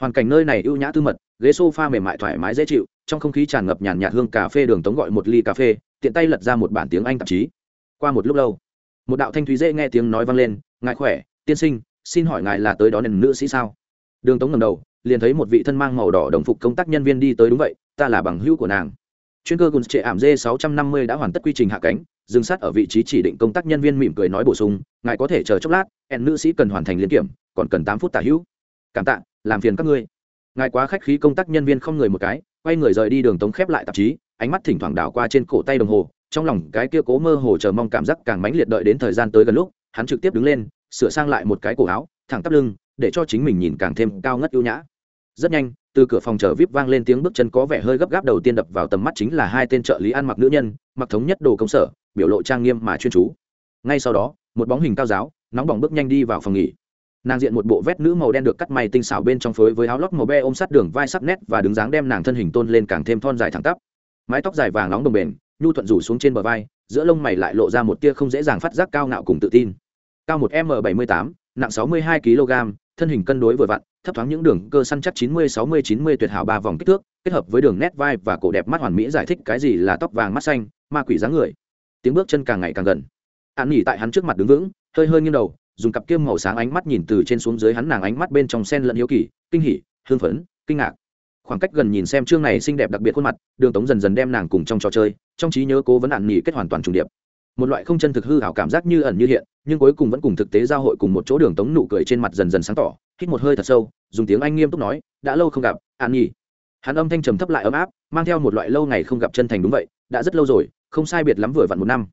Hoàn cảnh nơi này ưu nhã tư mật, ghế s o f a mềm mại thoải mái dễ chịu, trong không khí tràn ngập nhàn nhạt hương cà phê đường tống gọi một ly cà phê, tiện tay lật ra một bản tiếng anh tạp chí. Qua một lúc lâu, một đạo thanh thúy dễ nghe tiếng nói vang lên ngại khỏe, tiên sinh xin hỏi ngài là tới đón nền nữ sĩ sao? Đường tống ngầm đầu, liền thấy một vị thân mang màu đỏ đồng phục công tác nhân viên đi tới đúng vậy, ta là bằng hữu của nàng. Chuyên cơ gùn trệ ảm dê sáu trăm năm mươi đã hoàn tất quy trình hạ cánh, dừng sát ở vị trí chỉ định công tác nhân viên mỉm cười nói bổ sung, ngài có thể chờ chốc lát hẹn nữ sĩ cần hoàn thành liên kiểm, còn cần tám phút tả hữu. Cảm tạ, làm phiền các ngươi. Ngài quá khách khí công tác nhân viên không người một cái, quay người rời đi đường tống khép lại tạp chí, ánh mắt thỉnh thoảng đảo qua trên cổ tay đồng hồ, trong lòng cái kia cố mơ hồ chờ mong cảm giác càng mãnh liệt đợi đến thời gian tới gần lúc, hắn trực tiếp đứng lên sửa sang lại một cái cổ áo, thẳng tắp lưng, để cho chính mình nhìn càng thêm cao ngất ưu nhã. Rất nhanh, từ cửa phòng chờ vip vang lên tiếng bước chân có vẻ hơi gấp gáp đầu tiên đập vào tầm mắt chính là hai tên trợ lý ăn mặc nữ nhân, mặc thống nhất đồ công sở, biểu lộ trang nghiêm mà chuyên chú. Ngay sau đó, một bóng hình cao giáo, nóng bỏng bước nhanh đi vào phòng nghỉ. Nàng diện một bộ vét nữ màu đen được cắt may tinh xảo bên trong phối với áo lót màu be ôm sát đường vai sắc nét và đứng dáng đem nàng thân hình tôn lên càng thêm thon dài thẳng tắp. Mái tóc dài vàng nóng đồng bền, nhu thuận rủ xuống trên bờ vai, giữa lông mày lại lộ ra một tia không dễ dàng phát giác cao ngạo cùng tự tin cao một m bảy mươi tám, nặng sáu mươi hai kg, thân hình cân đối vừa vặn, thấp thoáng những đường cơ săn chắc chín mươi, sáu mươi, chín mươi tuyệt hảo ba vòng kích thước, kết hợp với đường nét vai và cổ đẹp mắt hoàn mỹ giải thích cái gì là tóc vàng mắt xanh, ma quỷ dáng người. Tiếng bước chân càng ngày càng gần. An nghỉ tại hắn trước mặt đứng vững, hơi hơi nghiêng đầu, dùng cặp kiêm màu sáng ánh mắt nhìn từ trên xuống dưới hắn nàng ánh mắt bên trong sen lẫn hiếu kỳ, kinh hỉ hương phấn, kinh ngạc. Khoảng cách gần nhìn xem chương này xinh đẹp đặc biệt khuôn mặt, đường tống dần dần đem nàng cùng trong trò chơi, trong trí nhớ cố vấn ạn nghỉ kết hoàn toàn trùng điệp một loại không chân thực hư hảo cảm giác như ẩn như hiện, nhưng cuối cùng vẫn cùng thực tế giao hội cùng một chỗ đường tống nụ cười trên mặt dần dần sáng tỏ, hít một hơi thật sâu, dùng tiếng anh nghiêm túc nói, đã lâu không gặp, an nhi. Hắn âm thanh trầm thấp lại ấm áp, mang theo một loại lâu ngày không gặp chân thành đúng vậy, đã rất lâu rồi, không sai biệt lắm vừa vặn một năm.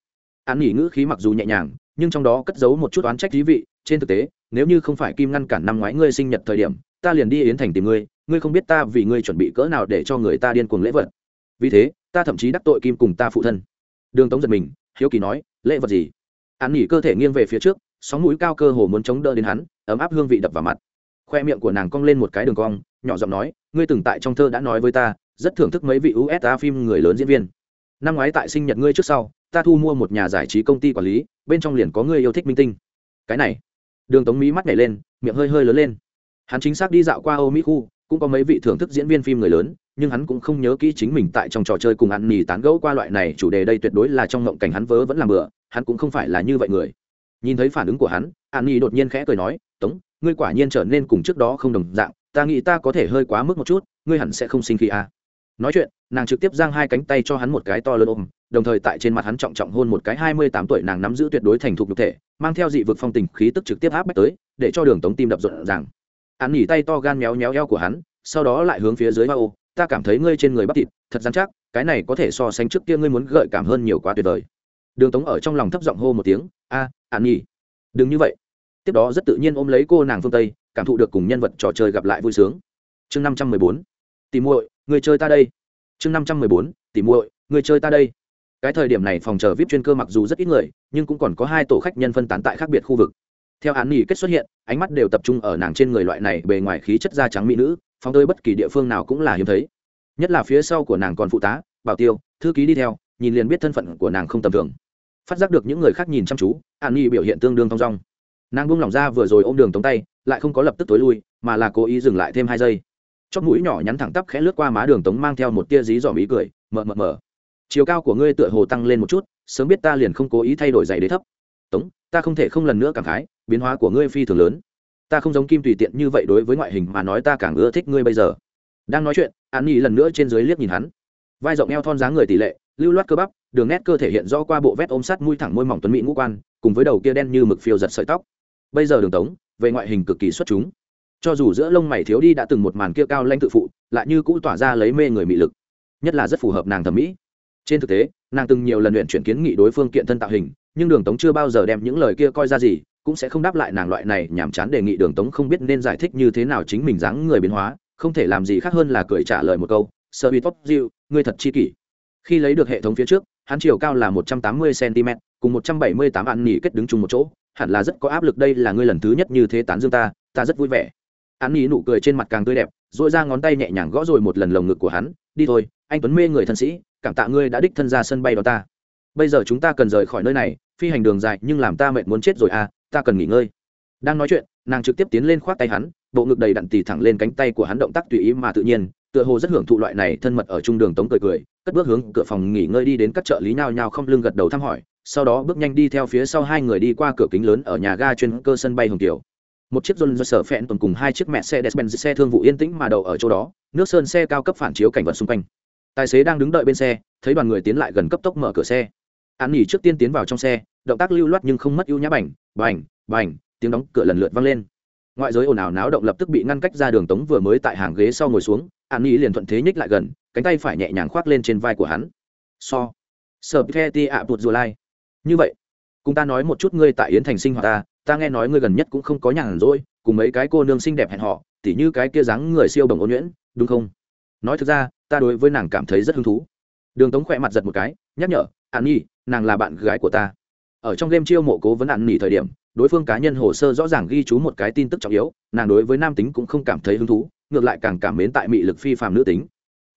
An nhi ngữ khí mặc dù nhẹ nhàng, nhưng trong đó cất giấu một chút oán trách thí vị, trên thực tế, nếu như không phải kim ngăn cản năm ngoái ngươi sinh nhật thời điểm, ta liền đi yến thành tìm ngươi ngươi không biết ta vì ngươi chuẩn bị cỡ nào để cho người ta điên cuồng lễ vật. Vì thế, ta thậm chí đắc tội kim cùng ta phụ thân. Đường tống giật mình hiếu kỳ nói, lễ vật gì? An nghỉ cơ thể nghiêng về phía trước, sóng mũi cao cơ hồ muốn chống đỡ đến hắn, ấm áp hương vị đập vào mặt. Khoe miệng của nàng cong lên một cái đường cong, nhỏ giọng nói, ngươi từng tại trong thơ đã nói với ta, rất thưởng thức mấy vị usa phim người lớn diễn viên. Năm ngoái tại sinh nhật ngươi trước sau, ta thu mua một nhà giải trí công ty quản lý, bên trong liền có ngươi yêu thích minh tinh. Cái này, đường tống mỹ mắt nhảy lên, miệng hơi hơi lớn lên. Hắn chính xác đi dạo qua âu mỹ khu, cũng có mấy vị thưởng thức diễn viên phim người lớn nhưng hắn cũng không nhớ kỹ chính mình tại trong trò chơi cùng ăn nỉ tán gẫu qua loại này, chủ đề đây tuyệt đối là trong ngộng cảnh hắn vớ vẫn làm bừa, hắn cũng không phải là như vậy người nhìn thấy phản ứng của hắn, an nhi đột nhiên khẽ cười nói, tống, ngươi quả nhiên trở nên cùng trước đó không đồng dạng, ta nghĩ ta có thể hơi quá mức một chút, ngươi hẳn sẽ không sinh khi à. nói chuyện, nàng trực tiếp giang hai cánh tay cho hắn một cái to lớn ôm, đồng thời tại trên mặt hắn trọng trọng hôn một cái hai mươi tám tuổi nàng nắm giữ tuyệt đối thành thục nhục thể, mang theo dị vực phong tình khí tức trực tiếp áp bách tới, để cho đường tống tim đập rộn ràng an nhỉ tay to gan méo méo eo của hắn, sau đó lại hướng phía dưới ba ô ta cảm thấy ngươi trên người bắp thịt, thật dán chắc, cái này có thể so sánh trước kia ngươi muốn gợi cảm hơn nhiều quá tuyệt vời. Đường tống ở trong lòng thấp giọng hô một tiếng, a ạn nhi, đừng như vậy. Tiếp đó rất tự nhiên ôm lấy cô nàng phương tây, cảm thụ được cùng nhân vật trò chơi gặp lại vui sướng. Chương năm trăm mười bốn tìm muội người chơi ta đây. Chương năm trăm mười bốn tìm muội người chơi ta đây. Cái thời điểm này phòng chờ vip chuyên cơ mặc dù rất ít người, nhưng cũng còn có hai tổ khách nhân phân tán tại khác biệt khu vực. Theo án nghỉ kết xuất hiện, ánh mắt đều tập trung ở nàng trên người loại này bề ngoài khí chất da trắng mỹ nữ phóng tới bất kỳ địa phương nào cũng là hiếm thấy. Nhất là phía sau của nàng còn phụ tá, bảo tiêu, thư ký đi theo, nhìn liền biết thân phận của nàng không tầm thường. Phát giác được những người khác nhìn chăm chú, an nhi biểu hiện tương đương thong dong. Nàng buông lỏng ra vừa rồi ôm đường tống tay, lại không có lập tức tối lui, mà là cố ý dừng lại thêm hai giây. Chót mũi nhỏ nhắn thẳng tắp khẽ lướt qua má đường tống mang theo một tia dí dỏm ý cười, mờ mờ mờ. Chiều cao của ngươi tựa hồ tăng lên một chút, sớm biết ta liền không cố ý thay đổi giày đế thấp. Tống, ta không thể không lần nữa cảm khái, biến hóa của ngươi phi thường lớn ta không giống kim tùy tiện như vậy đối với ngoại hình mà nói ta càng ưa thích ngươi bây giờ. Đang nói chuyện, an nhi lần nữa trên dưới liếc nhìn hắn. Vai rộng eo thon dáng người tỷ lệ, lưu loát cơ bắp, đường nét cơ thể hiện rõ qua bộ vét ôm sát mũi thẳng môi mỏng tuấn mỹ ngũ quan, cùng với đầu kia đen như mực phiêu giật sợi tóc. Bây giờ đường tống, về ngoại hình cực kỳ xuất chúng. Cho dù giữa lông mày thiếu đi đã từng một màn kia cao lanh tự phụ, lại như cũ tỏa ra lấy mê người mị lực. Nhất là rất phù hợp nàng thẩm mỹ. Trên thực tế, nàng từng nhiều lần luyện chuyển kiến nghị đối phương kiện thân tạo hình, nhưng đường tống chưa bao giờ đem những lời kia coi ra gì cũng sẽ không đáp lại nàng loại này nhàm chán đề nghị đường tống không biết nên giải thích như thế nào chính mình dáng người biến hóa, không thể làm gì khác hơn là cười trả lời một câu sơ bị tốt diệu ngươi thật chi kỷ. Khi lấy được hệ thống phía trước, hắn chiều cao là một trăm tám mươi cm cùng một trăm bảy mươi tám ăn nỉ kết đứng chung một chỗ, hẳn là rất có áp lực đây là ngươi lần thứ nhất như thế tán dương ta ta rất vui vẻ. Hắn nghĩ nụ cười trên mặt càng tươi đẹp dội ra ngón tay nhẹ nhàng gõ rồi một lần lồng ngực của hắn, đi thôi, anh tuấn mê người thân sĩ, cảm tạ ngươi đã đích thân ra sân bay đó ta. Bây giờ chúng ta cần rời khỏi nơi này, phi hành đường dài nhưng làm ta mệt muốn chết rồi à ta cần nghỉ ngơi đang nói chuyện nàng trực tiếp tiến lên khoác tay hắn bộ ngực đầy đặn tì thẳng lên cánh tay của hắn động tác tùy ý mà tự nhiên tựa hồ rất hưởng thụ loại này thân mật ở trung đường tống cười cười cất bước hướng cửa phòng nghỉ ngơi đi đến các trợ lý nhao nhao không lưng gật đầu thăm hỏi sau đó bước nhanh đi theo phía sau hai người đi qua cửa kính lớn ở nhà ga chuyên cơ sân bay hồng kiều một chiếc Rolls sở phẹn tuần cùng hai chiếc mẹ xe Mercedes-Benz xe thương vụ yên tĩnh mà đậu ở chỗ đó, nước sơn xe cao cấp phản chiếu cảnh vật xung quanh. Tài xế đang đứng đợi bên xe, thấy đoàn người tiến lại gần cấp tốc mở cửa xe hắn nghỉ trước tiên tiến vào trong xe, động tác lưu loát nhưng không mất ưu nhã bảnh, bảnh, bảnh, tiếng đóng cửa lần lượt vang lên. Ngoại giới ồn ào náo động lập tức bị ngăn cách ra đường tống vừa mới tại hàng ghế sau ngồi xuống, hắn nghỉ liền thuận thế nhích lại gần, cánh tay phải nhẹ nhàng khoác lên trên vai của hắn. So, Sở Peti ạ bụt dù lai. Như vậy, cùng ta nói một chút ngươi tại Yến Thành sinh hoạt ta, ta nghe nói ngươi gần nhất cũng không có nhàn rỗi cùng mấy cái cô nương xinh đẹp hẹn họ tỉ như cái kia dáng người siêu bồng ôn nhuyễn đúng không nói thực ra ta đối với nàng cảm thấy rất hứng thú đường tống khỏe mặt giật một cái nhắc nhở an nhi, nàng là bạn gái của ta. Ở trong game chiêu mộ cố vấn an nhi thời điểm, đối phương cá nhân hồ sơ rõ ràng ghi chú một cái tin tức trọng yếu, nàng đối với nam tính cũng không cảm thấy hứng thú, ngược lại càng cảm mến tại mị lực phi phàm nữ tính.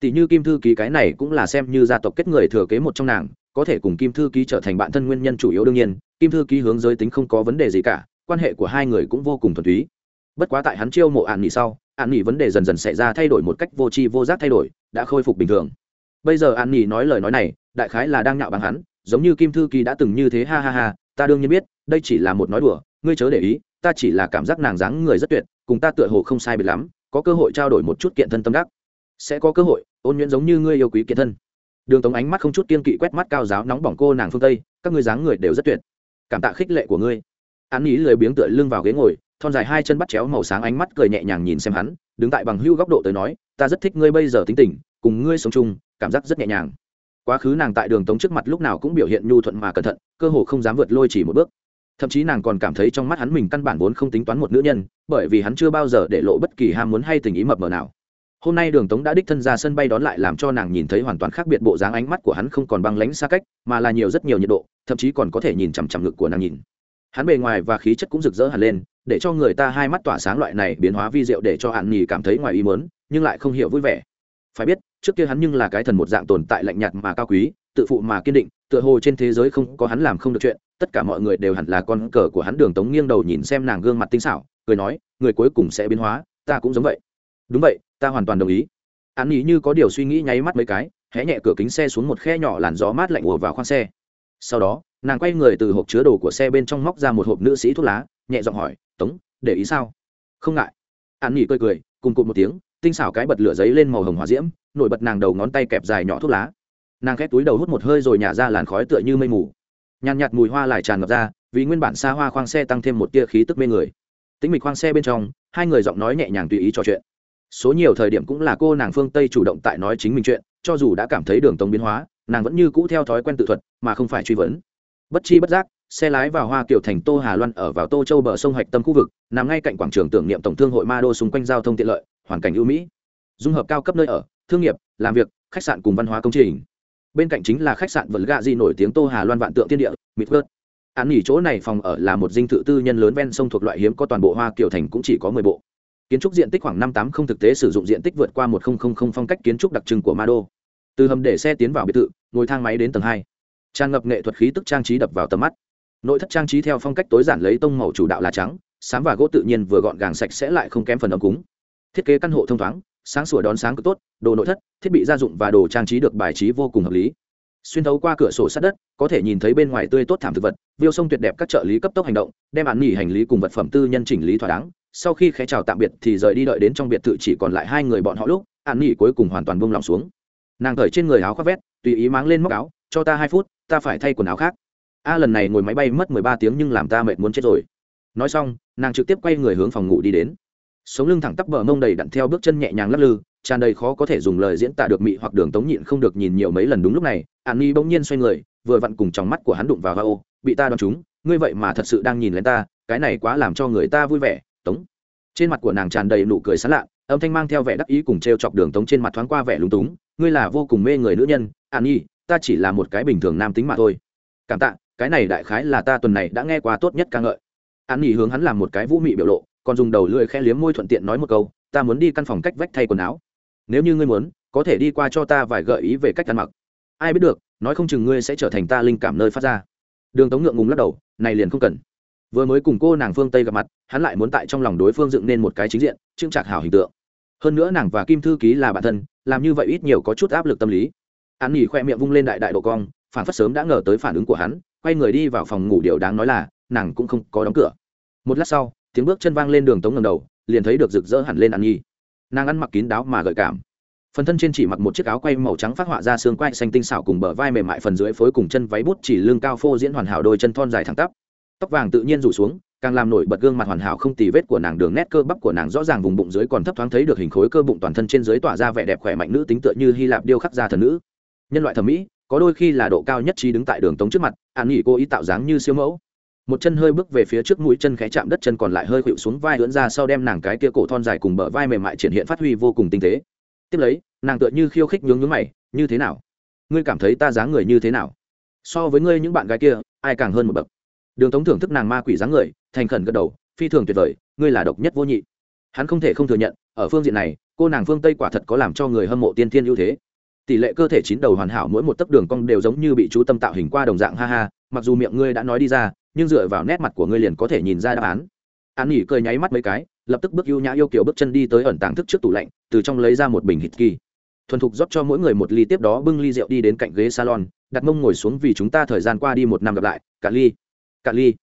Tỷ như kim thư ký cái này cũng là xem như gia tộc kết người thừa kế một trong nàng, có thể cùng kim thư ký trở thành bạn thân nguyên nhân chủ yếu đương nhiên, kim thư ký hướng giới tính không có vấn đề gì cả, quan hệ của hai người cũng vô cùng thuần túy. Bất quá tại hắn chiêu mộ ạn nghỉ sau ạn nghỉ vấn đề dần dần xảy ra thay đổi một cách vô tri vô giác thay đổi, đã khôi phục bình thường bây giờ an nghỉ nói lời nói này, đại khái là đang nhạo bằng hắn, giống như kim thư kỳ đã từng như thế, ha ha ha, ta đương nhiên biết, đây chỉ là một nói đùa, ngươi chớ để ý, ta chỉ là cảm giác nàng dáng người rất tuyệt, cùng ta tựa hồ không sai biệt lắm, có cơ hội trao đổi một chút kiện thân tâm đắc. Sẽ có cơ hội, ôn nhuyễn giống như ngươi yêu quý kiện thân. Đường tống ánh mắt không chút kiên kỵ quét mắt cao giáo nóng bỏng cô nàng phương tây, các ngươi dáng người đều rất tuyệt. Cảm tạ khích lệ của ngươi. An ý lười biếng tựa lưng vào ghế ngồi, thon dài hai chân bắt chéo màu sáng ánh mắt cười nhẹ nhàng nhìn xem hắn, đứng tại bằng hưu góc độ tới nói, ta rất thích ngươi bây giờ tính tình, cùng ngươi sống chung cảm giác rất nhẹ nhàng. Quá khứ nàng tại đường tống trước mặt lúc nào cũng biểu hiện nhu thuận mà cẩn thận, cơ hồ không dám vượt lôi chỉ một bước. Thậm chí nàng còn cảm thấy trong mắt hắn mình căn bản vốn không tính toán một nữ nhân, bởi vì hắn chưa bao giờ để lộ bất kỳ ham muốn hay tình ý mập mờ nào. Hôm nay đường tống đã đích thân ra sân bay đón lại làm cho nàng nhìn thấy hoàn toàn khác biệt bộ dáng ánh mắt của hắn không còn băng lánh xa cách, mà là nhiều rất nhiều nhiệt độ, thậm chí còn có thể nhìn chằm chằm ngực của nàng nhìn. Hắn bề ngoài và khí chất cũng rực rỡ hẳn lên, để cho người ta hai mắt tỏa sáng loại này biến hóa vi diệu để cho hạn nhì cảm thấy ngoài ý mớn nhưng lại không hiểu vui vẻ phải biết, trước kia hắn nhưng là cái thần một dạng tồn tại lạnh nhạt mà cao quý, tự phụ mà kiên định, tựa hồ trên thế giới không có hắn làm không được chuyện, tất cả mọi người đều hẳn là con cờ của hắn đường tống nghiêng đầu nhìn xem nàng gương mặt tinh xảo, cười nói, người cuối cùng sẽ biến hóa, ta cũng giống vậy. Đúng vậy, ta hoàn toàn đồng ý. Hắn ý như có điều suy nghĩ nháy mắt mấy cái, hé nhẹ cửa kính xe xuống một khe nhỏ làn gió mát lạnh ùa vào khoang xe. Sau đó, nàng quay người từ hộp chứa đồ của xe bên trong móc ra một hộp nữ sĩ thuốc lá, nhẹ giọng hỏi, tống, để ý sao? Không ngại. Hắn nghỉ cười cười, cùng cụt một tiếng tinh xảo cái bật lửa giấy lên màu hồng hòa diễm, nổi bật nàng đầu ngón tay kẹp dài nhỏ thuốc lá. Nàng khét túi đầu hút một hơi rồi nhả ra làn khói tựa như mây mù. Nhàn nhạt mùi hoa lại tràn ngập ra, vì nguyên bản xa hoa khoang xe tăng thêm một tia khí tức mê người. Tính mịch khoang xe bên trong, hai người giọng nói nhẹ nhàng tùy ý trò chuyện. Số nhiều thời điểm cũng là cô nàng phương tây chủ động tại nói chính mình chuyện, cho dù đã cảm thấy đường tống biến hóa, nàng vẫn như cũ theo thói quen tự thuật, mà không phải truy vấn. Bất chi bất giác, xe lái vào hoa kiểu thành tô hà loan ở vào tô châu bờ sông hạch tâm khu vực, nằm ngay cạnh quảng trường tưởng niệm tổng thương hội ma đô xung quanh giao thông tiện lợi hoàn cảnh ưu mỹ. Dung hợp cao cấp nơi ở, thương nghiệp, làm việc, khách sạn cùng văn hóa công trình. Bên cạnh chính là khách sạn vật gạ di nổi tiếng tô hà loan vạn tượng thiên địa mịt vớt án nghỉ chỗ này phòng ở là một dinh thự tư nhân lớn ven sông thuộc loại hiếm có toàn bộ hoa kiểu thành cũng chỉ có mười bộ. Kiến trúc diện tích khoảng năm tám không thực tế sử dụng diện tích vượt qua một không không không phong cách kiến trúc đặc trưng của ma đô từ hầm để xe tiến vào biệt thự, ngồi thang máy đến tầng hai. Tràn ngập nghệ thuật khí tức trang trí đập vào tầm mắt. Nội thất trang trí theo phong cách tối giản lấy tông màu chủ đạo là trắng sám và gỗ tự nhiên vừa gọn gàng sạch sẽ lại không kém phần ấm cúng thiết kế căn hộ thông thoáng, sáng sủa đón sáng cực tốt, đồ nội thất, thiết bị gia dụng và đồ trang trí được bài trí vô cùng hợp lý. Xuyên thấu qua cửa sổ sát đất, có thể nhìn thấy bên ngoài tươi tốt thảm thực vật, viêu sông tuyệt đẹp các trợ lý cấp tốc hành động, đem án nghỉ hành lý cùng vật phẩm tư nhân chỉnh lý thỏa đáng. Sau khi khé chào tạm biệt thì rời đi đợi đến trong biệt thự chỉ còn lại hai người bọn họ lúc, án nghỉ cuối cùng hoàn toàn buông lòng xuống. Nàng cởi trên người áo khoác vét, tùy ý máng lên móc áo, cho ta hai phút, ta phải thay quần áo khác. A, lần này ngồi máy bay mất mười ba tiếng nhưng làm ta mệt muốn chết rồi. Nói xong, nàng trực tiếp quay người hướng phòng ngủ đi đến sống lưng thẳng tắp bờ mông đầy đặn theo bước chân nhẹ nhàng lắc lư, tràn đầy khó có thể dùng lời diễn tả được mị hoặc đường tống nhịn không được nhìn nhiều mấy lần đúng lúc này, an ni bỗng nhiên xoay người, vừa vặn cùng trong mắt của hắn đụng vào va bị ta đoán chúng, ngươi vậy mà thật sự đang nhìn lên ta, cái này quá làm cho người ta vui vẻ, tống. Trên mặt của nàng tràn đầy nụ cười sán lạ, âm thanh mang theo vẻ đắc ý cùng t r e o chọc đường tống trên mặt thoáng qua vẻ lúng túng, ngươi là vô cùng mê người nữ nhân, an nhi, ta chỉ là một cái bình thường nam tính mà thôi. Cảm tạ, cái này đại khái là ta tuần này đã nghe qua tốt nhất ca ngợi. An nhi hướng hắn làm một cái vũ mị biểu lộ còn dùng đầu lưỡi khẽ liếm môi thuận tiện nói một câu, ta muốn đi căn phòng cách vách thay quần áo. Nếu như ngươi muốn, có thể đi qua cho ta vài gợi ý về cách ăn mặc. Ai biết được, nói không chừng ngươi sẽ trở thành ta linh cảm nơi phát ra. Đường tống ngượng ngùng lắc đầu, này liền không cần. Vừa mới cùng cô nàng phương tây gặp mặt, hắn lại muốn tại trong lòng đối phương dựng nên một cái chính diện trưng trạc hảo hình tượng. Hơn nữa nàng và kim thư ký là bạn thân, làm như vậy ít nhiều có chút áp lực tâm lý. Hắn nghỉ khoe miệng vung lên đại đại độ cong, phản phất sớm đã ngờ tới phản ứng của hắn, quay người đi vào phòng ngủ, điều đáng nói là nàng cũng không có đóng cửa. Một lát sau tiếng bước chân vang lên đường tống ngầm đầu, liền thấy được rực rỡ hẳn lên ăn nhi. Nàng ăn mặc kín đáo mà gợi cảm. Phần thân trên chỉ mặc một chiếc áo quay màu trắng phát họa ra xương quai xanh tinh xảo cùng bờ vai mềm mại phần dưới phối cùng chân váy bút chỉ lưng cao phô diễn hoàn hảo đôi chân thon dài thẳng tắp. Tóc vàng tự nhiên rủ xuống, càng làm nổi bật gương mặt hoàn hảo không tì vết của nàng đường nét cơ bắp của nàng rõ ràng vùng bụng dưới còn thấp thoáng thấy được hình khối cơ bụng toàn thân trên dưới tỏa ra vẻ đẹp khỏe mạnh nữ tính tựa như hy lạp điêu khắc ra thần nữ. Nhân loại thẩm mỹ, có đôi khi là độ cao nhất trí đứng tại đường tống trước mặt, an nghỉ cô ý tạo dáng như siêu mẫu một chân hơi bước về phía trước mũi chân khẽ chạm đất chân còn lại hơi khuỵu xuống vai lưỡn ra sau đem nàng cái kia cổ thon dài cùng bờ vai mềm mại triển hiện phát huy vô cùng tinh tế. Tiếp lấy, nàng tựa như khiêu khích nhướng nhướng mày, như thế nào? Ngươi cảm thấy ta dáng người như thế nào? So với ngươi những bạn gái kia, ai càng hơn một bậc? Đường tống thưởng thức nàng ma quỷ dáng người, thành khẩn gật đầu, phi thường tuyệt vời, ngươi là độc nhất vô nhị. Hắn không thể không thừa nhận, ở phương diện này, cô nàng phương tây quả thật có làm cho người hâm mộ tiên thiên ưu thế. Tỷ lệ cơ thể chín đầu hoàn hảo mỗi một tấc đường cong đều giống như bị chú tâm tạo hình qua đồng dạng, ha ha, mặc dù miệng ngươi đã nói đi ra nhưng dựa vào nét mặt của ngươi liền có thể nhìn ra đáp án. An nghỉ cười nháy mắt mấy cái, lập tức bước ưu nhã yêu kiểu bước chân đi tới ẩn tàng thức trước tủ lạnh, từ trong lấy ra một bình hít kỳ. Thuần thục rót cho mỗi người một ly tiếp đó bưng ly rượu đi đến cạnh ghế salon, đặt mông ngồi xuống vì chúng ta thời gian qua đi một năm gặp lại cả ly cả ly.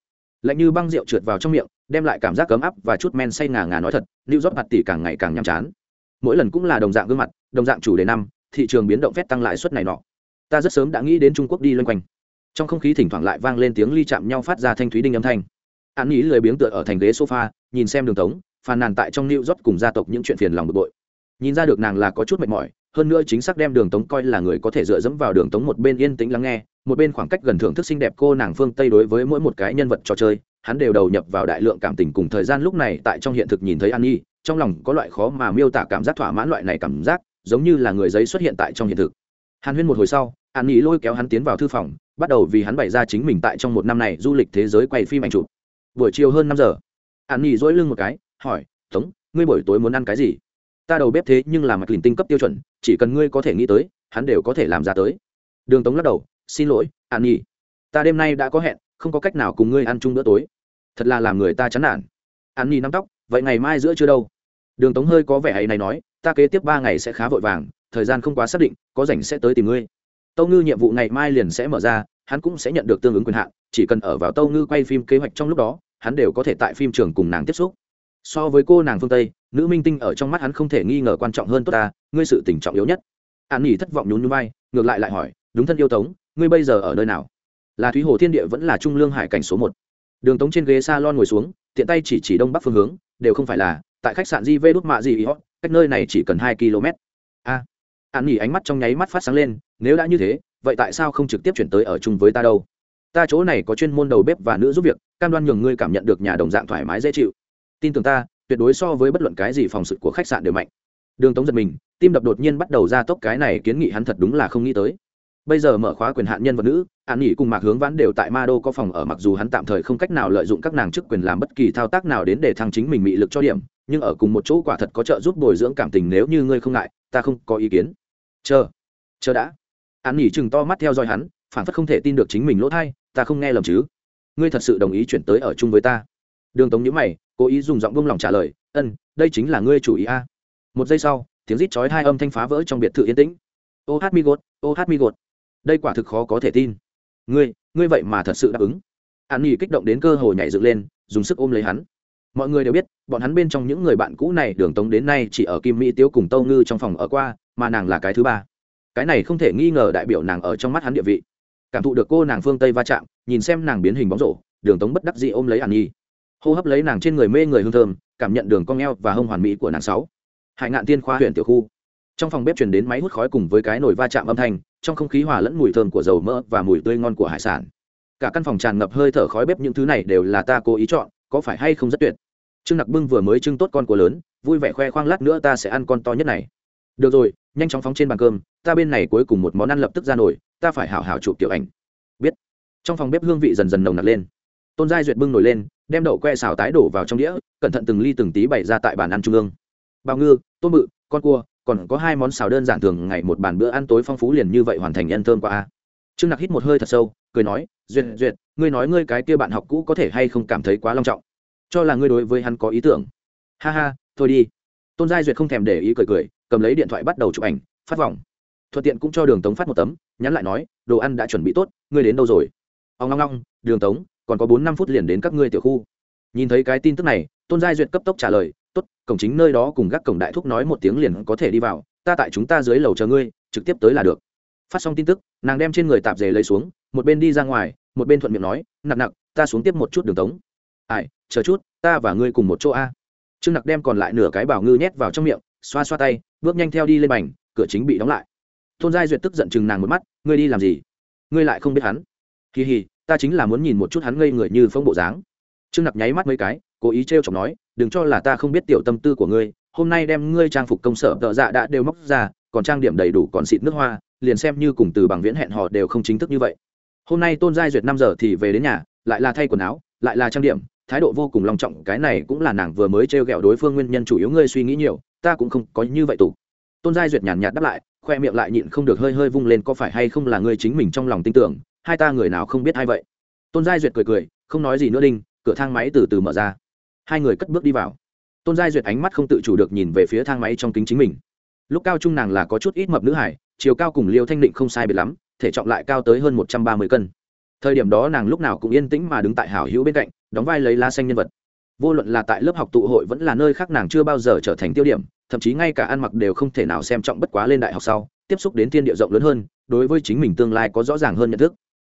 Lạnh như băng rượu trượt vào trong miệng, đem lại cảm giác cấm áp và chút men say ngà ngà nói thật lưu rót mặt tỷ càng ngày càng nhàm chán. Mỗi lần cũng là đồng dạng gương mặt, đồng dạng chủ đề năm, thị trường biến động phép tăng lãi suất này nọ. Ta rất sớm đã nghĩ đến trung quốc đi loanh quanh trong không khí thỉnh thoảng lại vang lên tiếng ly chạm nhau phát ra thanh thúy đinh âm thanh. An nghĩ lười biếng tựa ở thành ghế sofa, nhìn xem đường tống, phàn nàn tại trong new rót cùng gia tộc những chuyện phiền lòng bực bội. Nhìn ra được nàng là có chút mệt mỏi, hơn nữa chính xác đem đường tống coi là người có thể dựa dẫm vào đường tống một bên yên tĩnh lắng nghe, một bên khoảng cách gần thưởng thức xinh đẹp cô nàng phương tây đối với mỗi một cái nhân vật trò chơi, hắn đều đầu nhập vào đại lượng cảm tình cùng thời gian lúc này tại trong hiện thực nhìn thấy an nhi trong lòng có loại khó mà miêu tả cảm giác thỏa mãn loại này cảm giác, giống như là người giấy xuất hiện tại trong hiện thực hàn huyên một hồi sau an nhi lôi kéo hắn tiến vào thư phòng, bắt đầu vì hắn bày ra chính mình tại trong một năm này du lịch thế giới quay phim ảnh chụp. Buổi chiều hơn năm giờ an nhi dỗi lưng một cái, hỏi, tống, ngươi buổi tối muốn ăn cái gì? Ta đầu bếp thế nhưng là mặt lìn tinh cấp tiêu chuẩn, chỉ cần ngươi có thể nghĩ tới, hắn đều có thể làm ra tới. Đường tống lắc đầu, xin lỗi an nhi ta đêm nay đã có hẹn, không có cách nào cùng ngươi ăn chung bữa tối. Thật là làm người ta chán nản. An nhi nắm tóc, vậy ngày mai giữa chưa đâu? Đường tống hơi có vẻ hay này nói, ta kế tiếp ba ngày sẽ khá vội vàng thời gian không quá xác định, có rảnh sẽ tới tìm ngươi. Tâu ngư nhiệm vụ ngày mai liền sẽ mở ra, hắn cũng sẽ nhận được tương ứng quyền hạn, chỉ cần ở vào tâu ngư quay phim kế hoạch trong lúc đó, hắn đều có thể tại phim trường cùng nàng tiếp xúc. So với cô nàng phương tây, nữ minh tinh ở trong mắt hắn không thể nghi ngờ quan trọng hơn tốt ta, ngươi sự tình trọng yếu nhất. An nghỉ thất vọng nhún nhún vai, ngược lại lại hỏi, đúng thân yêu tống, ngươi bây giờ ở nơi nào? Là thúy hồ thiên địa vẫn là trung lương hải cảnh số một. Đường tống trên ghế s a lon ngồi xuống, tiện tay chỉ chỉ đông bắc phương hướng, đều không phải là, tại khách sạn di vê đốt mạ gì ý họ cách nơi này chỉ cần hai km. A an nghỉ ánh mắt trong nháy mắt phát sáng lên, nếu đã như thế, vậy tại sao không trực tiếp chuyển tới ở chung với ta đâu? Ta chỗ này có chuyên môn đầu bếp và nữ giúp việc, cam đoan nhường ngươi cảm nhận được nhà đồng dạng thoải mái dễ chịu. Tin tưởng ta, tuyệt đối so với bất luận cái gì phòng sự của khách sạn đều mạnh. Đường tống giật mình, tim đập đột nhiên bắt đầu ra tốc, cái này kiến nghị hắn thật đúng là không nghĩ tới. Bây giờ mở khóa quyền hạn nhân vật nữ, an nghỉ cùng mạc hướng vãn đều tại ma đô có phòng ở, mặc dù hắn tạm thời không cách nào lợi dụng các nàng chức quyền làm bất kỳ thao tác nào đến để thăng chính mình mị lực cho điểm, nhưng ở cùng một chỗ quả thật có trợ giúp bồi dưỡng cảm tình nếu như ngươi không ngại, ta không có ý kiến chờ. Chờ đã. An nghỉ chừng to mắt theo dõi hắn, phản phất không thể tin được chính mình lỗ thai, ta không nghe lầm chứ? Ngươi thật sự đồng ý chuyển tới ở chung với ta? Đường tống nhữ mày, cố ý dùng giọng bông lòng trả lời, ân, đây chính là ngươi chủ ý a. Một giây sau, tiếng rít chói hai âm thanh phá vỡ trong biệt thự yên tĩnh. Ô hát mi gột, ô hát mi gột. Đây quả thực khó có thể tin. Ngươi ngươi vậy mà thật sự đáp ứng. An nghỉ kích động đến cơ hồ nhảy dựng lên, dùng sức ôm lấy hắn. Mọi người đều biết, bọn hắn bên trong những người bạn cũ này, đường tống đến nay chỉ ở kim mỹ tiếu cùng tâu ngư trong phòng ở qua mà nàng là cái thứ ba. Cái này không thể nghi ngờ đại biểu nàng ở trong mắt hắn địa vị. Cảm thụ được cô nàng phương tây va chạm, nhìn xem nàng biến hình bóng rổ, đường tống bất đắc dị ôm lấy hàn nhi. Hô hấp lấy nàng trên người mê người hương thơm, cảm nhận đường cong eo và hông hoàn mỹ của nàng sáu. Hải ngạn tiên khoa huyện tiểu khu. Trong phòng bếp chuyển đến máy hút khói cùng với cái nồi va chạm âm thanh, trong không khí hòa lẫn mùi thơm của dầu mỡ và mùi tươi ngon của hải sản. Cả căn phòng tràn ngập hơi thở khói bếp, những thứ này đều là ta cố ý chọn, có phải hay không rất tuyệt? Trương nặc bưng vừa mới trưng tốt con của lớn, vui vẻ khoe khoang lát nữa ta sẽ ăn con to nhất này được rồi, nhanh chóng phóng trên bàn cơm, ta bên này cuối cùng một món ăn lập tức ra nổi ta phải hảo hảo chụp tiểu ảnh. Biết. Trong phòng bếp hương vị dần dần nồng nặc lên. Tôn giai duyệt bưng nổi lên, đem đậu que xào tái đổ vào trong đĩa, cẩn thận từng ly từng tí bày ra tại bàn ăn trung ương. Bao ngư, tôm bự, con cua, còn có hai món xào đơn giản thường ngày một bàn bữa ăn tối phong phú liền như vậy hoàn thành nhân thơm qua a. Trương nặc hít một hơi thật sâu, cười nói, duyệt duyệt, ngươi nói ngươi cái kia bạn học cũ có thể hay không cảm thấy quá long trọng? Cho là ngươi đối với hắn có ý tưởng. Ha ha, thôi đi. Tôn giai duyệt không thèm để ý cười cười cầm lấy điện thoại bắt đầu chụp ảnh, phát vòng. Thuận tiện cũng cho đường tống phát một tấm, nhắn lại nói, đồ ăn đã chuẩn bị tốt, ngươi đến đâu rồi? Ông ngong ngong, đường tống, còn có bốn năm phút liền đến các ngươi tiểu khu. Nhìn thấy cái tin tức này, tôn giai duyệt cấp tốc trả lời, tốt, cổng chính nơi đó cùng gác cổng đại thúc nói một tiếng liền có thể đi vào, ta tại chúng ta dưới lầu chờ ngươi, trực tiếp tới là được. Phát xong tin tức, nàng đem trên người tạp dề lấy xuống, một bên đi ra ngoài, một bên thuận miệng nói, nặc nặc, ta xuống tiếp một chút đường tống. Ai, chờ chút, ta và ngươi cùng một chỗ a. Trương nặc đem còn lại nửa cái bảo ngư nhét vào trong miệng, xoa xoa tay bước nhanh theo đi lên bành, cửa chính bị đóng lại. Tôn giai duyệt tức giận chừng nàng một mắt, ngươi đi làm gì? Ngươi lại không biết hắn. Kỳ hì, ta chính là muốn nhìn một chút hắn ngây người như phong bộ dáng. Trương nặc nháy mắt mấy cái, cố ý t r e o chọc nói, đừng cho là ta không biết tiểu tâm tư của ngươi, hôm nay đem ngươi trang phục công sở tợ dạ đã đều móc ra, còn trang điểm đầy đủ còn xịt nước hoa, liền xem như cùng từ bằng viễn hẹn hò đều không chính thức như vậy. Hôm nay tôn giai duyệt năm giờ thì về đến nhà, lại là thay quần áo lại là trang điểm, thái độ vô cùng long trọng, cái này cũng là nàng vừa mới trêu ghẹo đối phương nguyên nhân chủ yếu ngươi suy nghĩ nhiều, ta cũng không có như vậy tủ tôn giai duyệt nhàn nhạt đáp lại, khoe miệng lại nhịn không được hơi hơi vung lên, có phải hay không là ngươi chính mình trong lòng tin tưởng, hai ta người nào không biết hay vậy? Tôn giai duyệt cười cười, không nói gì nữa đinh, cửa thang máy từ từ mở ra. Hai người cất bước đi vào. Tôn giai duyệt ánh mắt không tự chủ được nhìn về phía thang máy trong kính chính mình. Lúc cao trung nàng là có chút ít mập nữ hải, chiều cao cùng liêu thanh định không sai biệt lắm, thể trọng lại cao tới hơn một trăm ba mươi cân thời điểm đó nàng lúc nào cũng yên tĩnh mà đứng tại hảo hữu bên cạnh, đóng vai lấy lá xanh nhân vật. Vô luận là tại lớp học tụ hội vẫn là nơi khác nàng chưa bao giờ trở thành tiêu điểm, thậm chí ngay cả ăn mặc đều không thể nào xem trọng bất quá lên đại học sau, tiếp xúc đến thiên địa rộng lớn hơn, đối với chính mình tương lai có rõ ràng hơn nhận thức.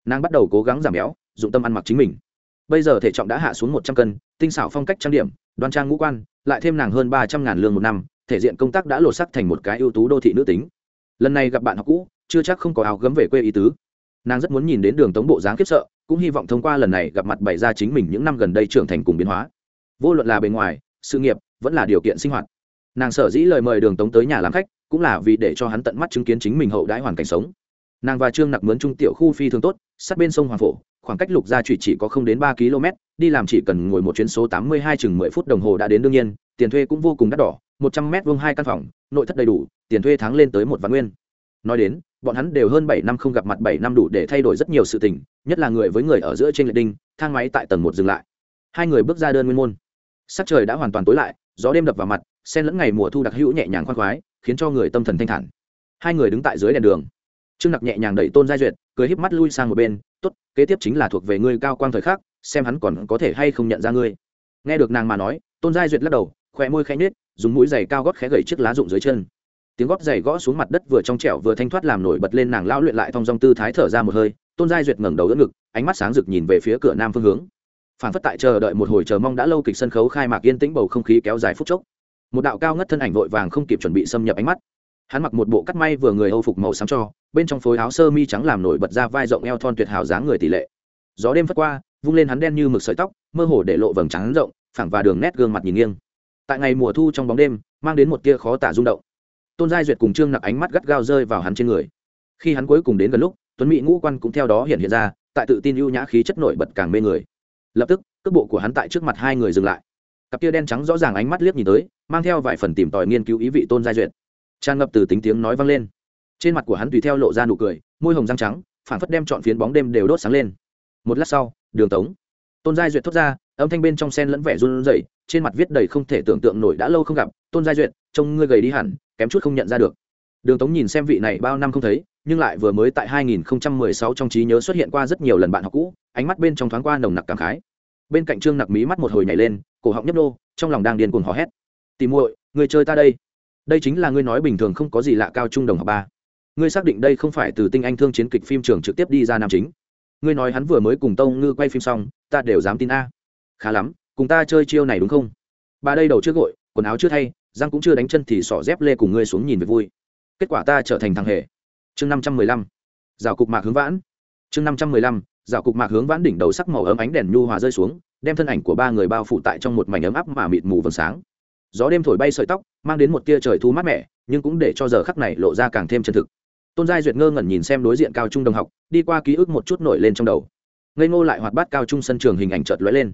Nàng bắt đầu cố gắng giảm béo, dụng tâm ăn mặc chính mình. Bây giờ thể trọng đã hạ xuống một trăm cân, tinh xảo phong cách trang điểm, đoan trang ngũ quan, lại thêm nàng hơn ba trăm ngàn lương một năm, thể diện công tác đã lột sắc thành một cái ưu tú đô thị nữ tính. Lần này gặp bạn học cũ, chưa chắc không có áo gấm về quê ý tứ nàng rất muốn nhìn đến đường tống bộ dáng khiếp sợ, cũng hy vọng thông qua lần này gặp mặt bày ra chính mình những năm gần đây trưởng thành cùng biến hóa. Vô luận là bề ngoài, sự nghiệp, vẫn là điều kiện sinh hoạt. Nàng sở dĩ lời mời đường tống tới nhà làm khách, cũng là vì để cho hắn tận mắt chứng kiến chính mình hậu đãi hoàn cảnh sống. Nàng và trương nặc mướn trung tiểu khu phi thường tốt, sát bên sông hoàng phổ, khoảng cách lục gia trụy chỉ có không đến ba km, đi làm chỉ cần ngồi một chuyến số tám mươi hai chừng mười phút đồng hồ đã đến đương nhiên, tiền thuê cũng vô cùng đắt đỏ, một trăm mét vuông hai căn phòng, nội thất đầy đủ, tiền thuê tháng lên tới một vạn nguyên nói đến, bọn hắn đều hơn bảy năm không gặp mặt, bảy năm đủ để thay đổi rất nhiều sự tình, nhất là người với người ở giữa trên lệ đinh, thang máy tại tầng một dừng lại. Hai người bước ra đơn nguyên môn. Sắc trời đã hoàn toàn tối lại, gió đêm đập vào mặt sen lẫn ngày mùa thu đặc hữu nhẹ nhàng khoan khoái, khiến cho người tâm thần thanh thản. Hai người đứng tại dưới đèn đường. Trương nặc nhẹ nhàng đẩy tôn giai duyệt, cười híp mắt lui sang một bên, tốt, kế tiếp chính là thuộc về ngươi cao quang thời khắc, xem hắn còn có thể hay không nhận ra ngươi. Nghe được nàng mà nói, tôn giai duyệt lắc đầu khỏe môi khẽ nhết dùng mũi giày cao gót khẽ gậy chiếc lá rụng dưới chân tiếng gót giày gõ xuống mặt đất vừa trong trẻo vừa thanh thoát làm nổi bật lên nàng lao luyện lại thong dong tư thái thở ra một hơi, tôn giai duyệt ngẩng đầu đỡ ngực, ánh mắt sáng rực nhìn về phía cửa nam phương hướng. Phản phất tại chờ đợi một hồi chờ mong đã lâu kịch sân khấu khai mạc yên tĩnh bầu không khí kéo dài phút chốc. Một đạo cao ngất thân ảnh vội vàng không kịp chuẩn bị xâm nhập ánh mắt. Hắn mặc một bộ cắt may vừa người âu phục màu xám cho, bên trong phối áo sơ mi trắng làm nổi bật ra vai rộng eo thon tuyệt hảo dáng người tỷ lệ. Gió đêm phất qua, vung lên hắn đen như mực sợi tóc, mơ hồ để lộ vầng trắng rộng, phẳng và đường nét gương mặt nhìn nghiêng. Tại ngày mùa thu trong bóng đêm, mang đến một tia khó tả rung động tôn giai duyệt cùng trương nặc ánh mắt gắt gao rơi vào hắn trên người khi hắn cuối cùng đến gần lúc tuấn mỹ ngũ quan cũng theo đó hiện hiện ra tại tự tin ưu nhã khí chất nổi bật càng mê người lập tức cước bộ của hắn tại trước mặt hai người dừng lại cặp tia đen trắng rõ ràng ánh mắt liếc nhìn tới mang theo vài phần tìm tòi nghiên cứu ý vị tôn giai duyệt tràn ngập từ tính tiếng nói vang lên trên mặt của hắn tùy theo lộ ra nụ cười môi hồng răng trắng phản phất đem trọn phiến bóng đêm đều đốt sáng lên một lát sau đường tống tôn giai duyệt thốt ra âm thanh bên trong sen lẫn vẻ run rẩy trên mặt viết đầy không thể tưởng tượng nổi đã lâu không gặp tôn giai duyệt trông ngươi gầy đi hẳn kém chút không nhận ra được. Đường tống nhìn xem vị này bao năm không thấy, nhưng lại vừa mới tại 2016 trong trí nhớ xuất hiện qua rất nhiều lần bạn học cũ, ánh mắt bên trong thoáng qua nồng nặc cảm khái. Bên cạnh trương nặc mí mắt một hồi nhảy lên, cổ họng nhấp nô, trong lòng đang điên cuồng hò hét. Tìm muội, người chơi ta đây. Đây chính là ngươi nói bình thường không có gì lạ cao trung đồng học ba. Ngươi xác định đây không phải từ tinh anh thương chiến kịch phim trường trực tiếp đi ra nam chính. Ngươi nói hắn vừa mới cùng tông ngư quay phim xong, ta đều dám tin a. Khá lắm, cùng ta chơi chiêu này đúng không? Bà đây đầu chưa gội, quần áo chưa thay giang cũng chưa đánh chân thì sỏ dép lê cùng ngươi xuống nhìn về vui. Kết quả ta trở thành thằng hề. Chương năm trăm mười lăm. Rào cục mạc hướng vãn. Chương năm trăm mười lăm. Rào cục mạc hướng vãn đỉnh đầu sắc màu ấm ánh đèn nhu hòa rơi xuống, đem thân ảnh của ba người bao phủ tại trong một mảnh ấm áp mà mịt mù vầng sáng. Gió đêm thổi bay sợi tóc, mang đến một tia trời thu mát mẻ, nhưng cũng để cho giờ khắc này lộ ra càng thêm chân thực. Tôn giai duyệt ngơ ngẩn nhìn xem đối diện cao trung đồng học, đi qua ký ức một chút nổi lên trong đầu. Ngây ngô lại hoạt bát cao trung sân trường hình ảnh chợt lóe lên.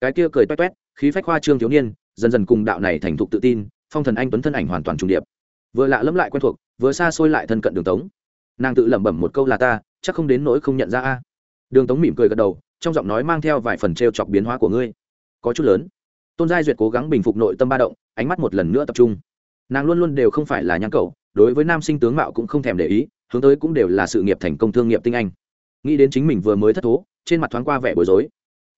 Cái kia cười toét toét, khí phách hoa trương thiếu niên, dần dần cùng đạo này thành thục tự tin phong thần anh tuấn thân ảnh hoàn toàn trùng điệp. Vừa lạ lẫm lại quen thuộc, vừa xa xôi lại thân cận đường tống. Nàng tự lẩm bẩm một câu là ta, chắc không đến nỗi không nhận ra a. Đường tống mỉm cười gật đầu, trong giọng nói mang theo vài phần t r e o chọc biến hóa của ngươi. Có chút lớn. Tôn giai duyệt cố gắng bình phục nội tâm ba động, ánh mắt một lần nữa tập trung. Nàng luôn luôn đều không phải là nhãn cầu, đối với nam sinh tướng mạo cũng không thèm để ý, hướng tới cũng đều là sự nghiệp thành công thương nghiệp tinh anh. Nghĩ đến chính mình vừa mới thất thố, trên mặt thoáng qua vẻ bối rối.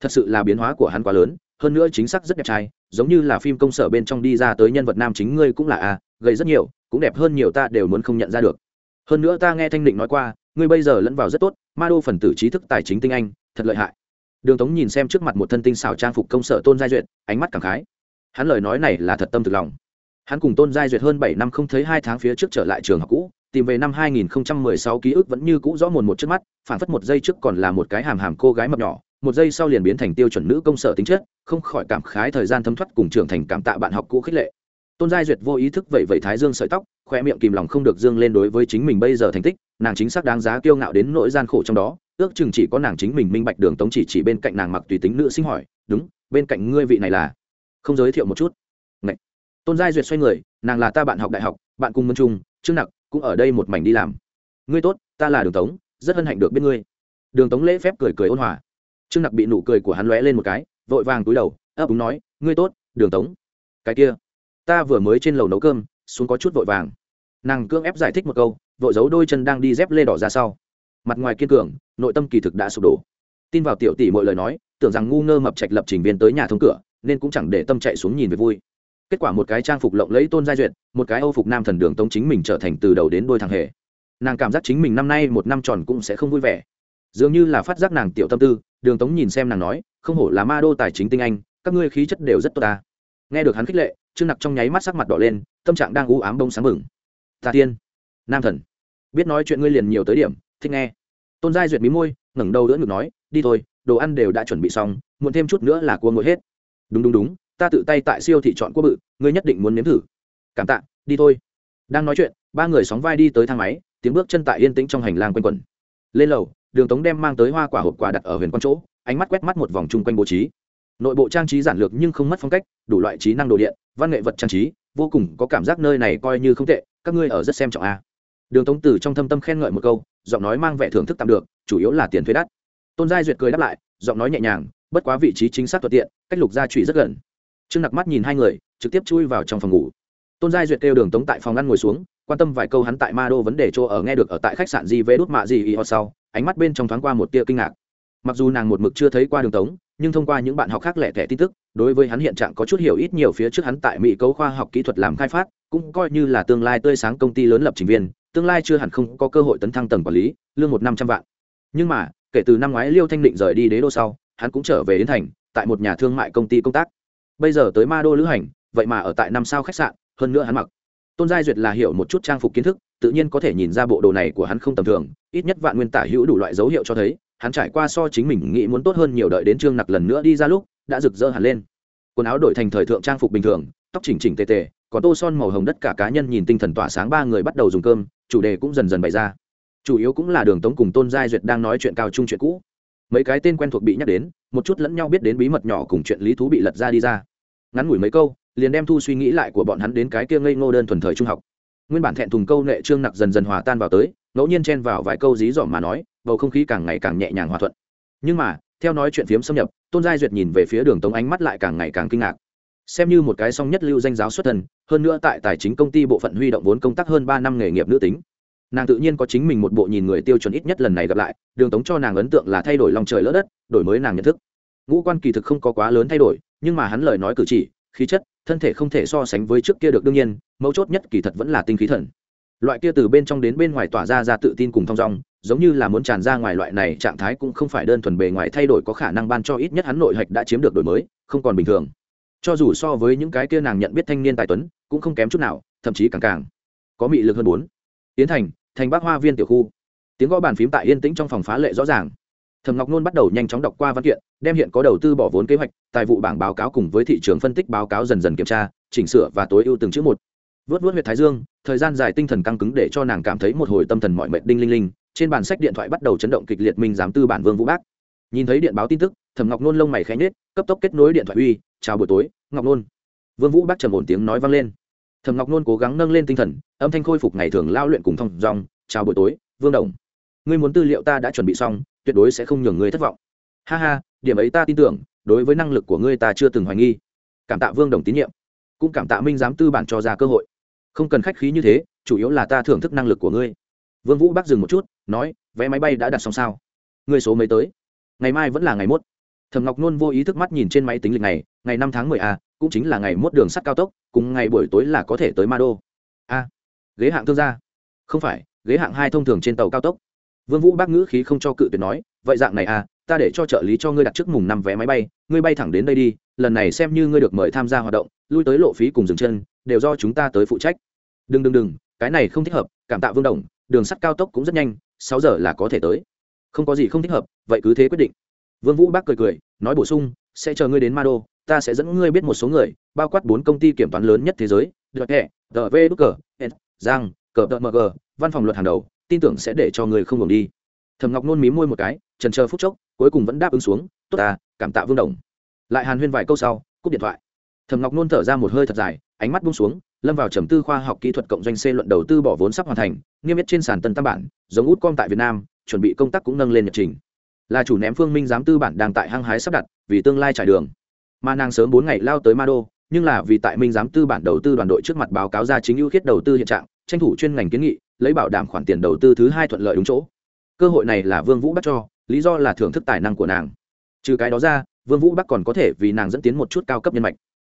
Thật sự là biến hóa của hắn quá lớn hơn nữa chính xác rất đẹp trai, giống như là phim công sở bên trong đi ra tới nhân vật nam chính ngươi cũng là a, gầy rất nhiều, cũng đẹp hơn nhiều ta đều muốn không nhận ra được. Hơn nữa ta nghe thanh định nói qua, ngươi bây giờ lẫn vào rất tốt, ma đô phần tử trí thức tài chính tinh anh, thật lợi hại. Đường tống nhìn xem trước mặt một thân tinh xảo trang phục công sở tôn giai duyệt, ánh mắt cảm khái. Hắn lời nói này là thật tâm thực lòng. Hắn cùng tôn giai duyệt hơn bảy năm không thấy hai tháng phía trước trở lại trường học cũ, tìm về năm 2016 ký ức vẫn như cũ rõ mồn một trước mắt phản phất một giây trước còn là một cái hàm hàm cô gái mập nhỏ một giây sau liền biến thành tiêu chuẩn nữ công sở tính chất, không khỏi cảm khái thời gian thấm thoát cùng trưởng thành cảm tạ bạn học cũ khích lệ. Tôn giai duyệt vô ý thức vậy vậy thái dương sợi tóc khoe miệng kìm lòng không được dương lên đối với chính mình bây giờ thành tích, nàng chính xác đáng giá kiêu ngạo đến nỗi gian khổ trong đó, ước chừng chỉ có nàng chính mình minh bạch đường tống chỉ chỉ bên cạnh nàng mặc tùy tính nữ sinh hỏi, đúng, bên cạnh ngươi vị này là? Không giới thiệu một chút. Ngậy. tôn giai duyệt xoay người, nàng là ta bạn học đại học, bạn cùng mân trung, trương nặc, cũng ở đây một mảnh đi làm. Ngươi tốt, ta là đường tống, rất hân hạnh được biết ngươi. Đường tống lễ phép cười cười ôn hòa trương nặc bị nụ cười của hắn lóe lên một cái, vội vàng túi đầu, ấp úng nói, ngươi tốt, đường tống. Cái kia, ta vừa mới trên lầu nấu cơm, xuống có chút vội vàng. Nàng cưỡng ép giải thích một câu, vội giấu đôi chân đang đi dép lê đỏ ra sau. Mặt ngoài kiên cường, nội tâm kỳ thực đã sụp đổ. Tin vào tiểu tỷ mọi lời nói, tưởng rằng ngu ngơ mập trạch lập trình viên tới nhà thông cửa, nên cũng chẳng để tâm chạy xuống nhìn về vui. Kết quả một cái trang phục lộng lẫy tôn giai duyệt, một cái âu phục nam thần đường tống chính mình trở thành từ đầu đến đôi thằng hề. Nàng cảm giác chính mình năm nay một năm tròn cũng sẽ không vui vẻ. Dường như là phát giác nàng tiểu tâm tư đường tống nhìn xem nàng nói, không hổ là ma đô tài chính tinh anh, các ngươi khí chất đều rất tốt ta. Nghe được hắn khích lệ, trương nặc trong nháy mắt sắc mặt đỏ lên, tâm trạng đang u ám bông sáng mừng tà tiên, nam thần, biết nói chuyện ngươi liền nhiều tới điểm, thích nghe. Tôn giai duyệt mí môi, ngẩng đầu đỡ ngực nói, đi thôi, đồ ăn đều đã chuẩn bị xong, muộn thêm chút nữa là cua ngồi hết. Đúng đúng đúng, ta tự tay tại siêu thị chọn cua bự, ngươi nhất định muốn nếm thử. Cảm tạ, đi thôi. Đang nói chuyện, ba người sóng vai đi tới thang máy, tiếng bước chân tại yên tĩnh trong hành lang quanh quẩn. Lên lầu đường tống đem mang tới hoa quả hộp quà đặt ở huyền quan chỗ, ánh mắt quét mắt một vòng chung quanh bố trí. Nội bộ trang trí giản lược nhưng không mất phong cách, đủ loại trí năng đồ điện, văn nghệ vật trang trí, vô cùng có cảm giác nơi này coi như không tệ, các ngươi ở rất xem trọng a. Đường tống từ trong thâm tâm khen ngợi một câu, giọng nói mang vẻ thưởng thức tạm được, chủ yếu là tiền thuế đắt. Tôn giai duyệt cười đáp lại, giọng nói nhẹ nhàng, bất quá vị trí chính xác thuận tiện, cách lục gia trụy rất gần. Trương nặc mắt nhìn hai người, trực tiếp chui vào trong phòng ngủ. Tôn giai duyệt kêu đường tống tại phòng ăn ngồi xuống, quan tâm vài câu hắn tại ma đô vấn đề chỗ ở nghe được ở tại khách sạn gì vê đốt mạ gì y họ sau ánh mắt bên trong thoáng qua một tia kinh ngạc. Mặc dù nàng một mực chưa thấy qua đường tống, nhưng thông qua những bạn học khác lẻ tẻ tin tức, đối với hắn hiện trạng có chút hiểu ít nhiều phía trước hắn tại mỹ cấu khoa học kỹ thuật làm khai phát, cũng coi như là tương lai tươi sáng công ty lớn lập trình viên, tương lai chưa hẳn không có cơ hội tấn thăng tầng quản lý, lương một năm trăm vạn. Nhưng mà, kể từ năm ngoái liêu thanh định rời đi đế đô sau, hắn cũng trở về đến thành, tại một nhà thương mại công ty công tác. Bây giờ tới ma đô lữ hành, vậy mà ở tại năm sao khách sạn, hơn nữa hắn mặc. Tôn giai duyệt là hiểu một chút trang phục kiến thức tự nhiên có thể nhìn ra bộ đồ này của hắn không tầm thường, ít nhất vạn nguyên tả hữu đủ loại dấu hiệu cho thấy, hắn trải qua so chính mình nghĩ muốn tốt hơn nhiều đợi đến trương nặc lần nữa đi ra lúc, đã rực rỡ hẳn lên. Quần áo đổi thành thời thượng trang phục bình thường, tóc chỉnh chỉnh tề tề, còn tô son màu hồng đất cả cá nhân nhìn tinh thần tỏa sáng ba người bắt đầu dùng cơm, chủ đề cũng dần dần bày ra. Chủ yếu cũng là đường tống cùng tôn giai duyệt đang nói chuyện cao chung chuyện cũ. Mấy cái tên quen thuộc bị nhắc đến, một chút lẫn nhau biết đến bí mật nhỏ cùng chuyện lý thú bị lật ra đi ra. Ngắn ngủi mấy câu, liền đem thu suy nghĩ lại của bọn hắn đến cái kia ngây ngô đơn thuần thời trung học nguyên bản thẹn thùng câu nệ trương nặc dần dần hòa tan vào tới, ngẫu nhiên chen vào vài câu dí dỏm mà nói, bầu không khí càng ngày càng nhẹ nhàng hòa thuận. Nhưng mà, theo nói chuyện phiếm xâm nhập, tôn giai duyệt nhìn về phía đường tống ánh mắt lại càng ngày càng kinh ngạc. Xem như một cái song nhất lưu danh giáo xuất thần, hơn nữa tại tài chính công ty bộ phận huy động vốn công tác hơn ba năm nghề nghiệp nữ tính. Nàng tự nhiên có chính mình một bộ nhìn người tiêu chuẩn ít nhất lần này gặp lại, đường tống cho nàng ấn tượng là thay đổi lòng trời lỡ đất, đổi mới nàng nhận thức. Ngũ quan kỳ thực không có quá lớn thay đổi, nhưng mà hắn lời nói cử chỉ, khí chất thân thể không thể so sánh với trước kia được đương nhiên, mấu chốt nhất kỳ thật vẫn là tinh khí thần. Loại kia từ bên trong đến bên ngoài tỏa ra ra tự tin cùng thong dong, giống như là muốn tràn ra ngoài loại này trạng thái cũng không phải đơn thuần bề ngoài thay đổi có khả năng ban cho ít nhất hắn nội hạch đã chiếm được đổi mới, không còn bình thường. Cho dù so với những cái kia nàng nhận biết thanh niên tài tuấn, cũng không kém chút nào, thậm chí càng càng có mị lực hơn bốn. Tiến thành thành bác hoa viên tiểu khu. Tiếng gõ bàn phím tại yên tĩnh trong phòng phá lệ rõ ràng thầm ngọc nôn bắt đầu nhanh chóng đọc qua văn kiện, đem hiện có đầu tư bỏ vốn kế hoạch, tài vụ bảng báo cáo cùng với thị trường phân tích báo cáo dần dần kiểm tra, chỉnh sửa và tối ưu từng chữ một. Vớt vớt huyệt thái dương, thời gian dài tinh thần căng cứng để cho nàng cảm thấy một hồi tâm thần mọi mệt đinh linh linh, trên bàn sách điện thoại bắt đầu chấn động kịch liệt minh giám tư bản vương vũ bác. Nhìn thấy điện báo tin tức, thẩm ngọc nôn lông mày khẽ nhết cấp tốc kết nối điện thoại uy, chào buổi tối, ngọc nôn. Vương vũ bác trầm ổn tiếng nói vang lên. Thẩm ngọc nôn cố gắng nâng lên tinh thần, âm thanh khôi phục ngày thường lao luyện cùng thông dòng chào buổi tối, vương đồng ngươi muốn tư liệu ta đã chuẩn bị xong, tuyệt đối sẽ không nhường ngươi thất vọng. Ha ha, điểm ấy ta tin tưởng, đối với năng lực của ngươi ta chưa từng hoài nghi. Cảm tạ vương đồng tín nhiệm, cũng cảm tạ minh giám tư bản cho ra cơ hội. Không cần khách khí như thế, chủ yếu là ta thưởng thức năng lực của ngươi. Vương vũ bác dừng một chút, nói, vé máy bay đã đặt xong sao? Ngươi số mấy tới? Ngày mai vẫn là ngày mốt. Thầm ngọc nôn vô ý thức mắt nhìn trên máy tính lịch này, ngày năm tháng mười a cũng chính là ngày mốt đường sắt cao tốc, cùng ngày buổi tối là có thể tới ma đô à, a ghế hạng thương gia. Không phải, ghế hạng hai thông thường trên tàu cao tốc vương vũ bác ngữ khí không cho cự tuyệt nói vậy dạng này à ta để cho trợ lý cho ngươi đặt trước mùng năm vé máy bay ngươi bay thẳng đến đây đi lần này xem như ngươi được mời tham gia hoạt động lui tới lộ phí cùng dừng chân đều do chúng ta tới phụ trách. Đừng đừng đừng cái này không thích hợp cảm tạ vương đồng đường sắt cao tốc cũng rất nhanh sáu giờ là có thể tới. Không có gì không thích hợp vậy cứ thế quyết định. Vương vũ bác cười cười nói bổ sung sẽ chờ ngươi đến ma đô ta sẽ dẫn ngươi biết một số người bao quát bốn công ty kiểm toán lớn nhất thế giới đợt hệ, tờ v đúc cờ giang cờ tờ mg văn phòng luật hàng đầu tin tưởng sẽ để cho người không ngừng đi. Thầm ngọc nôn mí môi một cái, trần chờ phút chốc, cuối cùng vẫn đáp ứng xuống, tốt ta, cảm tạ vương đồng. Lại hàn huyên vài câu sau, cúp điện thoại. Thầm ngọc nôn thở ra một hơi thật dài, ánh mắt bung xuống, lâm vào trầm tư khoa học kỹ thuật cộng doanh c luận đầu tư bỏ vốn sắp hoàn thành, niêm yết trên sàn tân tam bản, giống út com tại việt nam, chuẩn bị công tác cũng nâng lên nhật trình. Là chủ ném phương minh giám tư bản đang tại hăng hái sắp đặt, vì tương lai trải đường. Mà nàng sớm bốn ngày lao tới ma đô nhưng là vì tại minh giám tư bản đầu tư đoàn đội trước mặt báo cáo ra chính ưu khiết đầu tư hiện trạng, tranh thủ chuyên ngành kiến nghị lấy bảo đảm khoản tiền đầu tư thứ hai thuận lợi đúng chỗ. Cơ hội này là vương vũ bắt cho, lý do là thưởng thức tài năng của nàng. Trừ cái đó ra, vương vũ bắc còn có thể vì nàng dẫn tiến một chút cao cấp nhân mạch.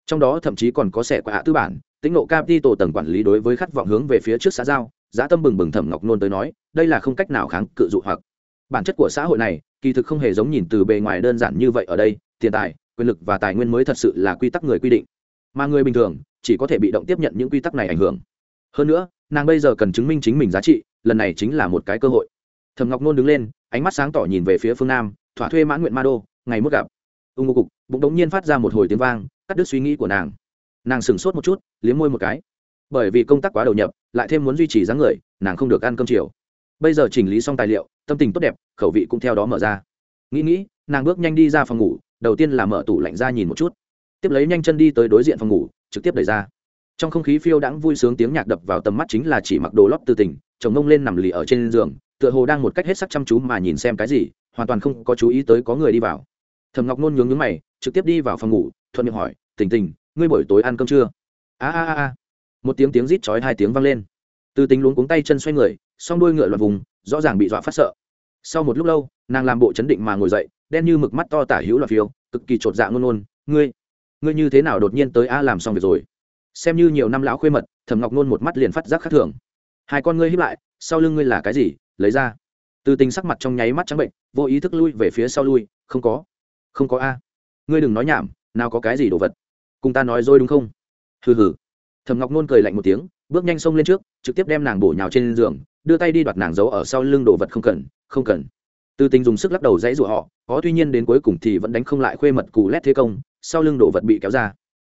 Trong đó thậm chí còn có sẻ quả hạ tư bản tính nộ capital tầng quản lý đối với khát vọng hướng về phía trước xã giao, giá tâm bừng bừng thẩm ngọc nôn tới nói, đây là không cách nào kháng cự dụ hoặc. Bản chất của xã hội này, kỳ thực không hề giống nhìn từ bề ngoài đơn giản như vậy ở đây, tiền tài, quyền lực và tài nguyên mới thật sự là quy tắc người quy định. Mà người bình thường, chỉ có thể bị động tiếp nhận những quy tắc này ảnh hưởng. Hơn nữa nàng bây giờ cần chứng minh chính mình giá trị, lần này chính là một cái cơ hội. Thầm ngọc nôn đứng lên, ánh mắt sáng tỏ nhìn về phía phương nam, thỏa thuê mãn nguyện ma đô, ngày mốt gặp. Ưng ngô cục bụng đống nhiên phát ra một hồi tiếng vang, cắt đứt suy nghĩ của nàng. Nàng sửng sốt một chút, liếm môi một cái. Bởi vì công tác quá đầu nhập, lại thêm muốn duy trì dáng người, nàng không được ăn cơm chiều. Bây giờ chỉnh lý xong tài liệu, tâm tình tốt đẹp, khẩu vị cũng theo đó mở ra. Nghĩ nghĩ, nàng bước nhanh đi ra phòng ngủ, đầu tiên là mở tủ lạnh ra nhìn một chút. Tiếp lấy nhanh chân đi tới đối diện phòng ngủ, trực tiếp đẩy ra trong không khí phiêu đãng vui sướng tiếng nhạc đập vào tầm mắt chính là chỉ mặc đồ lót tư tình, chồng ngông lên nằm lì ở trên giường, tựa hồ đang một cách hết sắc chăm chú mà nhìn xem cái gì, hoàn toàn không có chú ý tới có người đi vào. Thầm ngọc nôn nhướng nhướng mày, trực tiếp đi vào phòng ngủ, thuận miệng hỏi, tình tình, ngươi buổi tối ăn cơm chưa? A a a a. Một tiếng tiếng rít chói hai tiếng vang lên. Từ tính luống cuống tay chân xoay người, song đuôi ngựa loạt vùng, rõ ràng bị dọa phát sợ. Sau một lúc lâu, nàng làm bộ chấn định mà ngồi dậy, đen như mực mắt to tả hữu loạt phiêu, cực kỳ chột dạ ngôn ngôn, ngươi ngươi như thế nào đột nhiên tới a làm xong việc rồi? Xem như nhiều năm lão khuê mật thầm ngọc nôn một mắt liền phát giác khác thường. Hai con ngươi hiếp lại, sau lưng ngươi là cái gì? Lấy ra. Từ tình sắc mặt trong nháy mắt trắng bệnh, vô ý thức lui về phía sau lui, không có. Không có a. Ngươi đừng nói nhảm, nào có cái gì đồ vật. Cùng ta nói rồi đúng không? Hừ hừ. Thầm ngọc nôn cười lạnh một tiếng, bước nhanh xông lên trước, trực tiếp đem nàng bổ nhào trên giường, đưa tay đi đoạt nàng giấu ở sau lưng đồ vật không cần không cần. Từ tình dùng sức lắc đầu dãy rủa họ, có tuy nhiên đến cuối cùng thì vẫn đánh không lại khuê mật cù lét thế công, sau lưng đồ vật bị kéo ra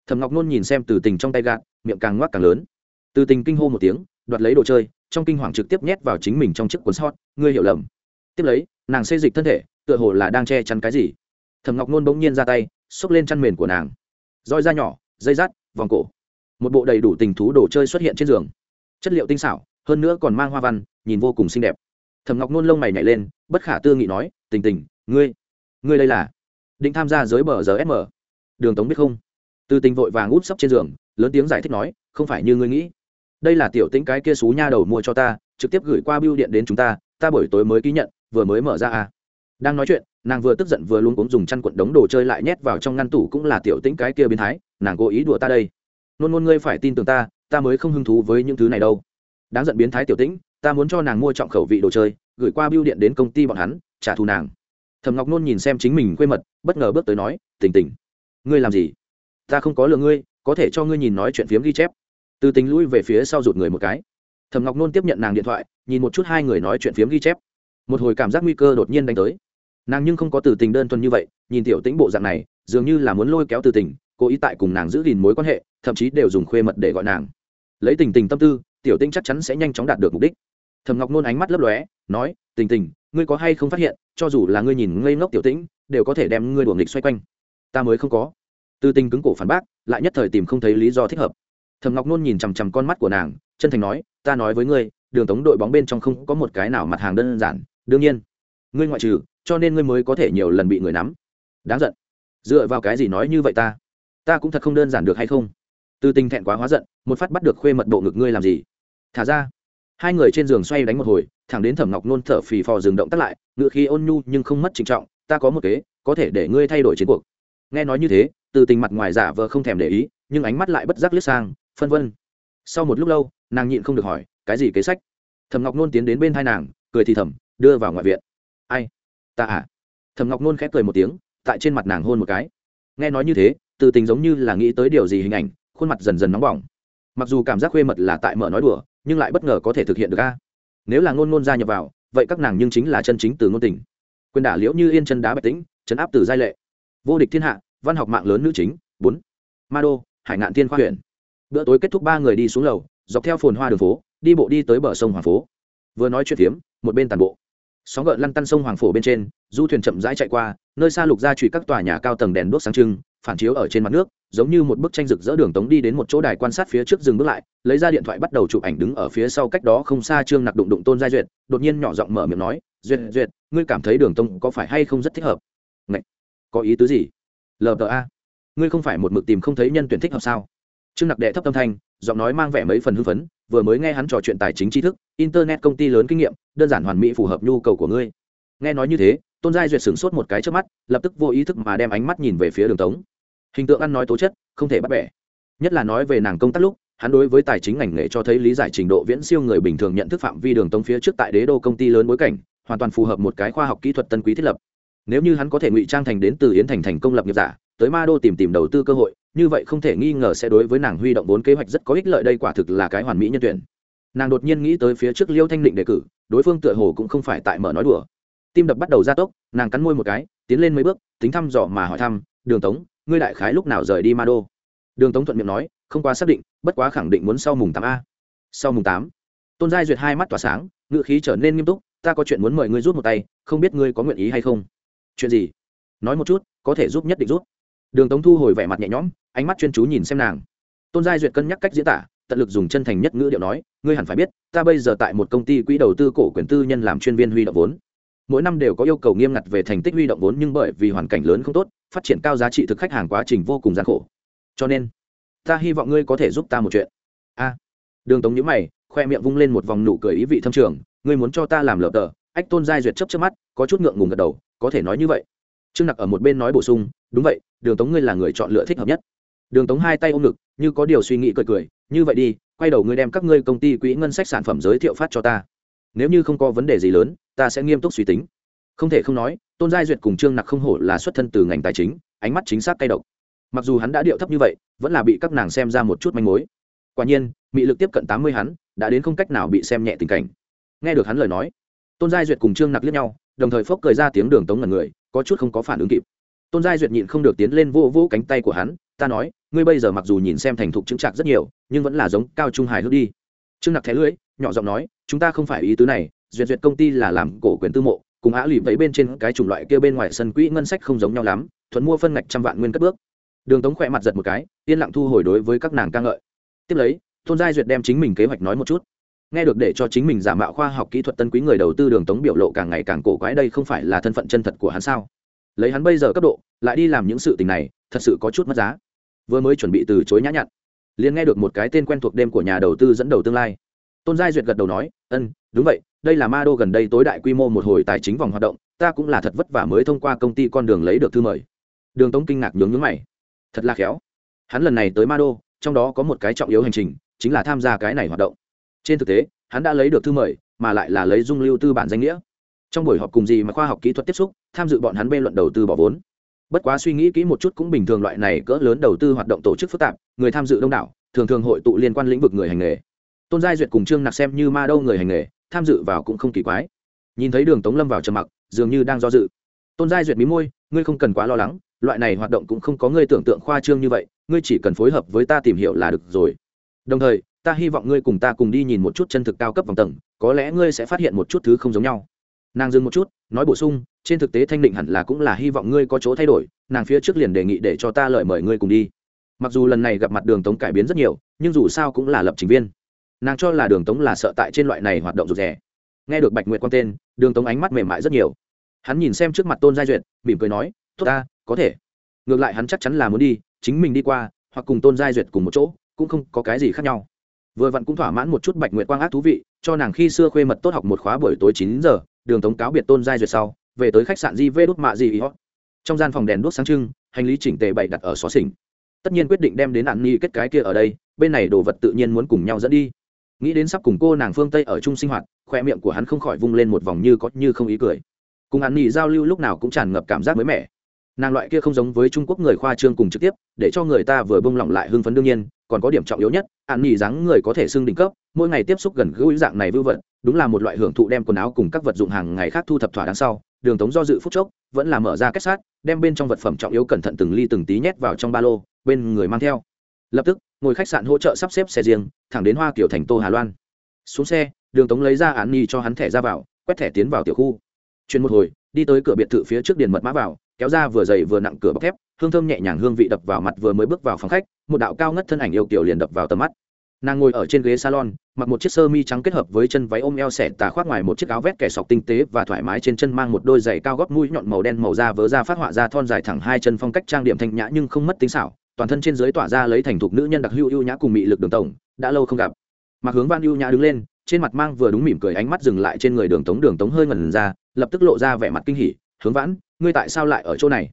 thầm ngọc nôn nhìn xem từ tình trong tay gạt, miệng càng ngoác càng lớn. Từ tình kinh hô một tiếng, đoạt lấy đồ chơi, trong kinh hoàng trực tiếp nhét vào chính mình trong chiếc cuốn sót ngươi hiểu lầm. Tiếp lấy, nàng xây dịch thân thể, tựa hồ là đang che chắn cái gì. Thầm ngọc nôn bỗng nhiên ra tay, xốc lên chăn mền của nàng. Roi da nhỏ, dây rát vòng cổ. Một bộ đầy đủ tình thú đồ chơi xuất hiện trên giường. Chất liệu tinh xảo, hơn nữa còn mang hoa văn, nhìn vô cùng xinh đẹp. Thầm ngọc nôn lông mày nhảy lên, bất khả tư nghị nói, tình tình, ngươi ngươi đây là định tham gia giới bờ giờ sm đường tống biết không? Từ tình vội vàng út sấp trên giường, lớn tiếng giải thích nói, không phải như ngươi nghĩ. Đây là tiểu tĩnh cái kia xú nha đầu mua cho ta, trực tiếp gửi qua bưu điện đến chúng ta ta buổi tối mới ký nhận, vừa mới mở ra à. đang nói chuyện, nàng vừa tức giận vừa luôn cũng dùng chăn cuộn đống đồ chơi lại nhét vào trong ngăn tủ cũng là tiểu tĩnh cái kia biến thái, nàng cố ý đùa ta đây. Nôn nôn ngươi phải tin tưởng ta ta mới không hứng thú với những thứ này đâu. Đáng giận biến thái tiểu tĩnh, ta muốn cho nàng mua trọng khẩu vị đồ chơi, gửi qua bưu điện đến công ty bọn hắn, trả thù nàng. Thầm ngọc nôn nhìn xem chính mình quê mật, bất ngờ bước tới nói, tỉnh tỉnh. Ngươi làm gì? Ta không có lừa ngươi, có thể cho ngươi nhìn nói chuyện phiếm ghi chép. Từ tính lui về phía sau rụt người một cái. Thầm ngọc nôn tiếp nhận nàng điện thoại, nhìn một chút hai người nói chuyện phiếm ghi chép. Một hồi cảm giác nguy cơ đột nhiên đánh tới. Nàng nhưng không có từ tình đơn thuần như vậy, nhìn tiểu tĩnh bộ dạng này, dường như là muốn lôi kéo từ tình, cố ý tại cùng nàng giữ gìn mối quan hệ, thậm chí đều dùng khuê mật để gọi nàng. Lấy tình tình tâm tư, tiểu tĩnh chắc chắn sẽ nhanh chóng đạt được mục đích. Thầm ngọc nôn ánh mắt lấp lóe, nói, tình tình, ngươi có hay không phát hiện, cho dù là ngươi nhìn ngây ngốc tiểu tĩnh, đều có thể đem ngươi đuổi nghịch xoay quanh. Ta mới không có tư tình cứng cổ phản bác, lại nhất thời tìm không thấy lý do thích hợp. Thầm ngọc nôn nhìn chằm chằm con mắt của nàng, chân thành nói, ta nói với ngươi, đường tống đội bóng bên trong không có một cái nào mặt hàng đơn giản. Đương nhiên, ngươi ngoại trừ, cho nên ngươi mới có thể nhiều lần bị người nắm. Đáng giận. Dựa vào cái gì nói như vậy ta? Ta cũng thật không đơn giản được hay không? Từ tình thẹn quá hóa giận, một phát bắt được khuê mật bộ ngực ngươi làm gì? Thả ra. Hai người trên giường xoay đánh một hồi, thẳng đến thẩm ngọc nôn thở phì phò dừng động tắt lại, ngựa khí ôn nhu nhưng không mất trịnh trọng, ta có một kế, có thể để ngươi thay đổi chiến cuộc nghe nói như thế, từ tình mặt ngoài giả vờ không thèm để ý, nhưng ánh mắt lại bất giác liếc sang, phân vân. Sau một lúc lâu, nàng nhịn không được hỏi, cái gì kế sách? Thẩm ngọc nôn tiến đến bên hai nàng, cười thì thầm, đưa vào ngoại viện. Ai? Ta à? Thẩm ngọc nôn khép cười một tiếng, tại trên mặt nàng hôn một cái. Nghe nói như thế, từ tình giống như là nghĩ tới điều gì hình ảnh, khuôn mặt dần dần nóng bỏng. Mặc dù cảm giác khuê mật là tại mở nói đùa, nhưng lại bất ngờ có thể thực hiện được a. Nếu là ngôn ngôn gia nhập vào, vậy các nàng nhưng chính là chân chính từ ngôn tình. Quyền đả liễu như yên chân đá bạch tĩnh, chấn áp từ giai lệ vô địch thiên hạ, văn học mạng lớn nữ chính, bốn. Ma đô, hải ngạn thiên khoa huyện. Bữa tối kết thúc ba người đi xuống lầu, dọc theo phồn hoa đường phố, đi bộ đi tới bờ sông hoàng phố. Vừa nói chuyện phiếm, một bên tàn bộ. Sóng gợn lăn tăn sông hoàng phổ bên trên, du thuyền chậm rãi chạy qua, nơi xa lục ra trụy các tòa nhà cao tầng đèn đốt sáng trưng, phản chiếu ở trên mặt nước, giống như một bức tranh rực rỡ đường tống đi đến một chỗ đài quan sát phía trước dừng bước lại, lấy ra điện thoại bắt đầu chụp ảnh đứng ở phía sau cách đó không xa trương nặc đụng đụng tôn giai duyệt, đột nhiên nhỏ giọng mở miệng nói, duyệt duyệt, ngươi cảm thấy đường tống có phải hay không rất thích hợp? Có ý tứ gì? Lta ngươi không phải một mực tìm không thấy nhân tuyển thích hợp sao? Trương nặc đệ thấp tâm thanh, giọng nói mang vẻ mấy phần hưng phấn, vừa mới nghe hắn trò chuyện tài chính tri thức, internet công ty lớn kinh nghiệm, đơn giản hoàn mỹ phù hợp nhu cầu của ngươi. Nghe nói như thế, tôn giai duyệt sửng sốt một cái trước mắt, lập tức vô ý thức mà đem ánh mắt nhìn về phía đường tống. Hình tượng ăn nói tố chất, không thể bắt bẻ. Nhất là nói về nàng công tác lúc, hắn đối với tài chính ngành nghề cho thấy lý giải trình độ viễn siêu người bình thường nhận thức phạm vi đường tống phía trước tại đế đô công ty lớn bối cảnh, hoàn toàn phù hợp một cái khoa học kỹ thuật tân quý thiết lập nếu như hắn có thể ngụy trang thành đến từ yến thành thành công lập nghiệp giả, tới ma đô tìm tìm đầu tư cơ hội, như vậy không thể nghi ngờ sẽ đối với nàng huy động vốn kế hoạch rất có ích lợi, đây quả thực là cái hoàn mỹ nhân tuyển. Nàng đột nhiên nghĩ tới phía trước liêu thanh định đề cử, đối phương tựa hồ cũng không phải tại mở nói đùa. Tim đập bắt đầu gia tốc, nàng cắn môi một cái, tiến lên mấy bước, tính thăm dò mà hỏi thăm, đường tống, ngươi đại khái lúc nào rời đi ma đô? Đường tống thuận miệng nói, không quá xác định, bất quá khẳng định muốn sau mùng tám a. Sau mùng tám, tôn giai duyệt hai mắt tỏa sáng, ngựa khí trở nên nghiêm túc, ta có chuyện muốn mời ngươi rút một tay, không biết ngươi có nguyện ý hay không? Chuyện gì? Nói một chút, có thể giúp nhất định rút đường tống thu hồi vẻ mặt nhẹ nhõm, ánh mắt chuyên chú nhìn xem nàng. Tôn giai duyệt cân nhắc cách diễn tả, tận lực dùng chân thành nhất ngữ điệu nói, ngươi hẳn phải biết, ta bây giờ tại một công ty quỹ đầu tư cổ quyền tư nhân làm chuyên viên huy động vốn. Mỗi năm đều có yêu cầu nghiêm ngặt về thành tích huy động vốn nhưng bởi vì hoàn cảnh lớn không tốt, phát triển cao giá trị thực khách hàng quá trình vô cùng gian khổ. Cho nên, ta hy vọng ngươi có thể giúp ta một chuyện. A. Đường tống nhữ mày, khoe miệng vung lên một vòng nụ cười ý vị thâm trường, ngươi muốn cho ta làm lợp tờ? Ách, tôn giai duyệt chấp chấp mắt, có chút ngượng ngùng gật đầu có thể nói như vậy. Trương nặc ở một bên nói bổ sung, đúng vậy, đường tống ngươi là người chọn lựa thích hợp nhất. Đường tống hai tay ôm ngực, như có điều suy nghĩ cười cười, như vậy đi, quay đầu ngươi đem các ngươi công ty quỹ ngân sách sản phẩm giới thiệu phát cho ta. Nếu như không có vấn đề gì lớn, ta sẽ nghiêm túc suy tính. Không thể không nói, tôn giai duyệt cùng trương nặc không hổ là xuất thân từ ngành tài chính, ánh mắt chính xác cay độc. Mặc dù hắn đã điệu thấp như vậy, vẫn là bị các nàng xem ra một chút manh mối. Quả nhiên, mị lực tiếp cận tám mươi hắn, đã đến không cách nào bị xem nhẹ tình cảnh. Nghe được hắn lời nói, tôn giai duyệt cùng trương nặc liếc nhau đồng thời phốc cười ra tiếng đường tống ngần người, có chút không có phản ứng kịp. Tôn giai duyệt nhịn không được tiến lên vô vô cánh tay của hắn, ta nói, ngươi bây giờ mặc dù nhìn xem thành thục chứng trạc rất nhiều, nhưng vẫn là giống cao trung hài hước đi. Trương nặc thẻ lưỡi, nhỏ giọng nói, chúng ta không phải ý tứ này, duyệt duyệt công ty là làm cổ quyền tư mộ, cùng á lì vẫy bên trên cái chủng loại kia bên ngoài sân quỹ ngân sách không giống nhau lắm, thuận mua phân ngạch trăm vạn nguyên cất bước. Đường tống khỏe mặt giật một cái, yên lặng thu hồi đối với các nàng ca ngợi. Tiếp lấy, tôn giai duyệt đem chính mình kế hoạch nói một chút nghe được để cho chính mình giả mạo khoa học kỹ thuật tân quý người đầu tư đường tống biểu lộ càng ngày càng cổ quái đây không phải là thân phận chân thật của hắn sao? Lấy hắn bây giờ cấp độ, lại đi làm những sự tình này, thật sự có chút mất giá. Vừa mới chuẩn bị từ chối nhã nhặn, liền nghe được một cái tên quen thuộc đêm của nhà đầu tư dẫn đầu tương lai. Tôn giai duyệt gật đầu nói ân đúng vậy, đây là ma đô gần đây tối đại quy mô một hồi tài chính vòng hoạt động, ta cũng là thật vất vả mới thông qua công ty con đường lấy được thư mời. Đường tống kinh ngạc nhướng nhướng mày. Thật là khéo. Hắn lần này tới ma đô trong đó có một cái trọng yếu hành trình, chính là tham gia cái này hoạt động trên thực tế, hắn đã lấy được thư mời, mà lại là lấy dung lưu tư bản danh nghĩa. Trong buổi họp cùng gì mà khoa học kỹ thuật tiếp xúc, tham dự bọn hắn bê luận đầu tư bỏ vốn. Bất quá suy nghĩ kỹ một chút cũng bình thường loại này cỡ lớn đầu tư hoạt động tổ chức phức tạp, người tham dự đông đảo, thường thường hội tụ liên quan lĩnh vực người hành nghề. Tôn giai duyệt cùng trương nặc xem như ma đâu người hành nghề, tham dự vào cũng không kỳ quái. Nhìn thấy đường tống lâm vào trầm mặc, dường như đang do dự. Tôn giai duyệt mí môi, ngươi không cần quá lo lắng, loại này hoạt động cũng không có ngươi tưởng tượng khoa trương như vậy, ngươi chỉ cần phối hợp với ta tìm hiểu là được rồi. Đồng thời ta hy vọng ngươi cùng ta cùng đi nhìn một chút chân thực cao cấp vòng tầng, có lẽ ngươi sẽ phát hiện một chút thứ không giống nhau. Nàng dừng một chút, nói bổ sung, trên thực tế thanh định hẳn là cũng là hy vọng ngươi có chỗ thay đổi, nàng phía trước liền đề nghị để cho ta lợi mời ngươi cùng đi. Mặc dù lần này gặp mặt đường tống cải biến rất nhiều, nhưng dù sao cũng là lập trình viên. Nàng cho là đường tống là sợ tại trên loại này hoạt động rụt rè. Nghe được bạch nguyệt quan tên, đường tống ánh mắt mềm mại rất nhiều. Hắn nhìn xem trước mặt tôn giai duyệt, mỉm cười nói, tốt ta, có thể. Ngược lại hắn chắc chắn là muốn đi, chính mình đi qua, hoặc cùng tôn giai duyệt cùng một chỗ, cũng không có cái gì khác nhau vừa vặn cũng thỏa mãn một chút bạch nguyệt quang ác thú vị, cho nàng khi xưa khuê mật tốt học một khóa buổi tối chín giờ, đường tống cáo biệt tôn giai duyệt sau, về tới khách sạn di vê đốt mạ gì trong gian phòng đèn đốt sáng trưng, hành lý chỉnh tề bày đặt ở xó xỉnh. Tất nhiên quyết định đem đến nạn ni kết cái kia ở đây, bên này đồ vật tự nhiên muốn cùng nhau dẫn đi. Nghĩ đến sắp cùng cô nàng phương tây ở chung sinh hoạt, khoe miệng của hắn không khỏi vung lên một vòng như có như không ý cười. Cùng hắn nghỉ giao lưu lúc nào cũng tràn ngập cảm giác mới mẻ. Nàng loại kia không giống với trung quốc người khoa trương cùng trực tiếp, để cho người ta vừa bông lỏng lại hưng phấn đương nhiên còn có điểm trọng yếu nhất, an nhì dáng người có thể xưng đỉnh cấp, mỗi ngày tiếp xúc gần gũi dạng này vưu vận đúng là một loại hưởng thụ đem quần áo cùng các vật dụng hàng ngày khác thu thập thỏa đáng sau, đường tống do dự phút chốc, vẫn là mở ra kết sát, đem bên trong vật phẩm trọng yếu cẩn thận từng ly từng tí nhét vào trong ba lô, bên người mang theo. Lập tức, ngồi khách sạn hỗ trợ sắp xếp xe riêng, thẳng đến hoa kiểu thành tô hà loan. Xuống xe, đường tống lấy ra án nhi cho hắn thẻ ra vào, quét thẻ tiến vào tiểu khu. Chuyển một hồi, đi tới cửa biệt thự phía trước điền mật mã vào, kéo ra vừa dày vừa nặng cửa bọc thép hương thơm nhẹ nhàng hương vị đập vào mặt vừa mới bước vào phòng khách, một đạo cao ngất thân ảnh yêu kiểu liền đập vào tầm mắt. Nàng ngồi ở trên ghế salon, mặc một chiếc sơ mi trắng kết hợp với chân váy ôm eo xẻ tà khoác ngoài một chiếc áo vét kẻ sọc tinh tế và thoải mái trên chân mang một đôi giày cao gót mũi nhọn màu đen màu da vớ ra phát họa ra thon dài thẳng hai chân phong cách trang điểm thanh nhã nhưng không mất tính xảo, toàn thân trên dưới tỏa ra lấy thành thục nữ nhân đặc hữu ưu nhã cùng mị lực đường tổng, đã lâu không gặp. Mặc hướng văn ưu nhã đứng lên, trên mặt mang vừa đúng mỉm cười ánh mắt dừng lại trên người đường tống đường tống hơi ngẩn ra, lập tức lộ ra vẻ mặt kinh hỉ, hướng vãn ngươi tại sao lại ở chỗ này?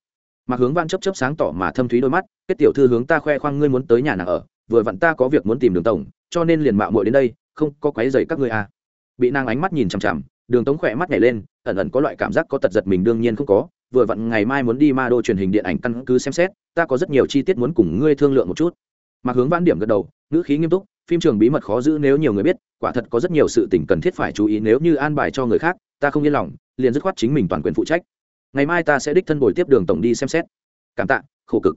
Mà hướng vãn chấp chấp sáng tỏ mà thâm thúy đôi mắt kết tiểu thư hướng ta khoe khoang ngươi muốn tới nhà nàng ở, vừa vặn ta có việc muốn tìm đường tổng, cho nên liền mạo muội đến đây, không có quấy rầy các ngươi à. Bị nàng ánh mắt nhìn chằm chằm, đường tống khỏe mắt nhảy lên, ẩn ẩn có loại cảm giác có tật giật mình đương nhiên không có, vừa vặn ngày mai muốn đi ma đô truyền hình điện ảnh căn cứ xem xét, ta có rất nhiều chi tiết muốn cùng ngươi thương lượng một chút. Mà hướng vãn điểm gật đầu, ngữ khí nghiêm túc, phim trường bí mật khó giữ nếu nhiều người biết, quả thật có rất nhiều sự tình cần thiết phải chú ý, nếu như an bài cho người khác, ta không yên lòng, liền dứt khoát chính mình toàn quyền phụ trách ngày mai ta sẽ đích thân bồi tiếp đường tổng đi xem xét. Cảm tạ, khổ cực.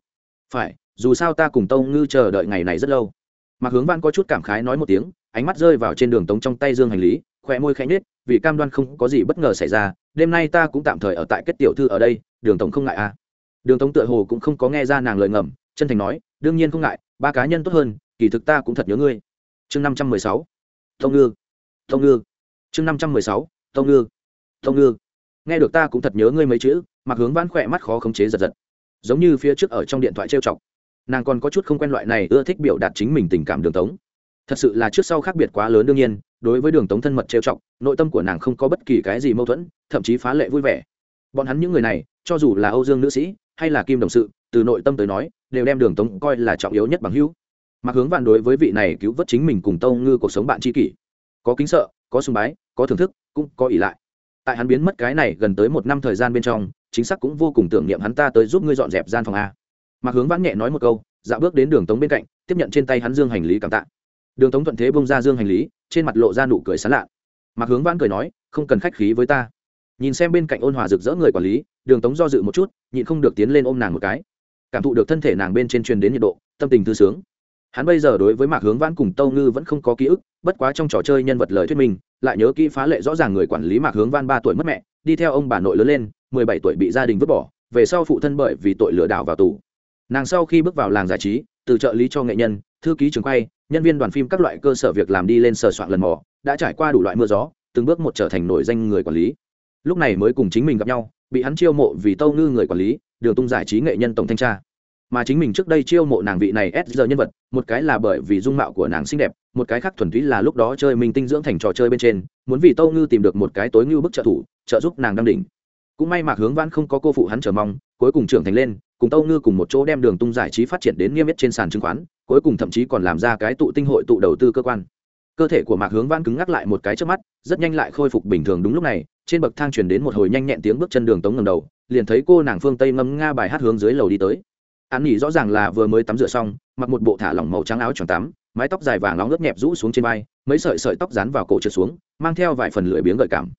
Phải, dù sao ta cùng tâu ngư chờ đợi ngày này rất lâu. Mặc hướng văn có chút cảm khái nói một tiếng, ánh mắt rơi vào trên đường tống trong tay dương hành lý khỏe môi khẽ nhết vì cam đoan không có gì bất ngờ xảy ra, đêm nay ta cũng tạm thời ở tại kết tiểu thư ở đây, đường tổng không ngại à. Đường tống tựa hồ cũng không có nghe ra nàng lời ngầm, chân thành nói, đương nhiên không ngại, ba cá nhân tốt hơn, kỳ thực ta cũng thật nhớ ngươi. Chương năm trăm mười sáu, tông ngư tông ngư. Chương năm trăm mười sáu, tông ngư tông ngư nghe được ta cũng thật nhớ ngươi mấy chữ mặc hướng vãn khỏe mắt khó khống chế giật giật. Giống như phía trước ở trong điện thoại trêu chọc. Nàng còn có chút không quen loại này ưa thích biểu đạt chính mình tình cảm đường tống. Thật sự là trước sau khác biệt quá lớn đương nhiên, đối với đường tống thân mật trêu chọc, nội tâm của nàng không có bất kỳ cái gì mâu thuẫn, thậm chí phá lệ vui vẻ. Bọn hắn những người này, cho dù là âu dương nữ sĩ, hay là kim đồng sự, từ nội tâm tới nói, đều đem đường tống coi là trọng yếu nhất bằng hữu. Mặc hướng vạn đối với vị này cứu vớt chính mình cùng tâu ngư cuộc sống bạn tri kỷ, có kính sợ, có sùng bái, có thưởng thức, cũng có ỷ lại tại hắn biến mất cái này gần tới một năm thời gian bên trong, chính xác cũng vô cùng tưởng niệm hắn ta tới giúp ngươi dọn dẹp gian phòng a. Mặc hướng vãn nhẹ nói một câu, dạo bước đến đường tống bên cạnh, tiếp nhận trên tay hắn dương hành lý cảm tạ. Đường tống thuận thế bông ra dương hành lý, trên mặt lộ ra nụ cười sán lạ. Mặc hướng vãn cười nói, không cần khách khí với ta. Nhìn xem bên cạnh ôn hòa rực rỡ người quản lý, đường tống do dự một chút, nhịn không được tiến lên ôm nàng một cái. Cảm thụ được thân thể nàng bên trên truyền đến nhiệt độ, tâm tình thư sướng. Hắn bây giờ đối với mạc hướng vãn cùng tâu ngư vẫn không có ký ức, bất quá trong trò chơi nhân vật lời thuyết minh lại nhớ kỹ phá lệ rõ ràng người quản lý mạc hướng văn ba tuổi mất mẹ, đi theo ông bà nội lớn lên, mười bảy tuổi bị gia đình vứt bỏ, về sau phụ thân bởi vì tội lừa đảo vào tù. Nàng sau khi bước vào làng giải trí, từ trợ lý cho nghệ nhân, thư ký trường quay, nhân viên đoàn phim các loại cơ sở việc làm đi lên sờ soạn lần mò, đã trải qua đủ loại mưa gió, từng bước một trở thành nổi danh người quản lý. Lúc này mới cùng chính mình gặp nhau, bị hắn chiêu mộ vì tâu ngư người quản lý, đường tung giải trí nghệ nhân tổng thanh tra. Mà chính mình trước đây chiêu mộ nàng vị này s giờ nhân vật, một cái là bởi vì dung mạo của nàng xinh đẹp một cái khác thuần túy là lúc đó chơi minh tinh dưỡng thành trò chơi bên trên, muốn vì tâu ngư tìm được một cái tối ngưu bức trợ thủ, trợ giúp nàng đăng đỉnh. Cũng may mạc hướng vãn không có cô phụ hắn chờ mong, cuối cùng trưởng thành lên, cùng tâu ngư cùng một chỗ đem đường tung giải trí phát triển đến nghiêm yết trên sàn chứng khoán, cuối cùng thậm chí còn làm ra cái tụ tinh hội tụ đầu tư cơ quan. Cơ thể của mạc hướng vãn cứng ngắc lại một cái trước mắt, rất nhanh lại khôi phục bình thường đúng lúc này, trên bậc thang truyền đến một hồi nhanh nhẹn tiếng bước chân đường tống ngầm đầu, liền thấy cô nàng phương tây ngâm nga bài hát hướng dưới lầu đi tới. An nghỉ rõ ràng là vừa mới tắm rửa xong, mặc một bộ thả lỏng màu trắng áo choàng tắm mái tóc dài vàng nóng ướt nhẹp rũ xuống trên vai, mấy sợi sợi tóc dán vào cổ trượt xuống, mang theo vài phần lưỡi biếng gợi cảm.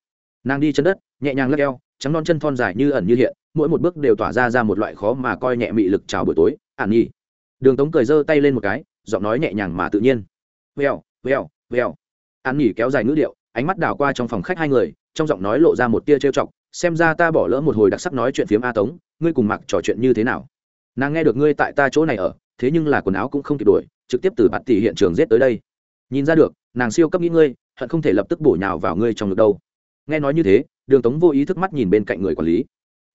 Nàng đi chân đất, nhẹ nhàng lắc eo, trắng non chân thon dài như ẩn như hiện, mỗi một bước đều tỏa ra ra một loại khó mà coi nhẹ mị lực chào buổi tối, ản nhi đường tống cười giơ tay lên một cái, giọng nói nhẹ nhàng mà tự nhiên. Vèo vèo vèo. Ản nhi kéo dài ngữ điệu, ánh mắt đảo qua trong phòng khách hai người, trong giọng nói lộ ra một tia trêu chọc, xem ra ta bỏ lỡ một hồi đặc sắc nói chuyện phiếm a tống, ngươi cùng mặc trò chuyện như thế nào? Nàng nghe được ngươi tại ta chỗ này ở, thế nhưng là quần áo cũng không kịp đuổi trực tiếp từ bạt tỷ hiện trường giết tới đây. Nhìn ra được, nàng siêu cấp nghĩ ngươi, hận không thể lập tức bổ nhào vào ngươi trong ngực đâu. Nghe nói như thế, đường tống vô ý thức mắt nhìn bên cạnh người quản lý.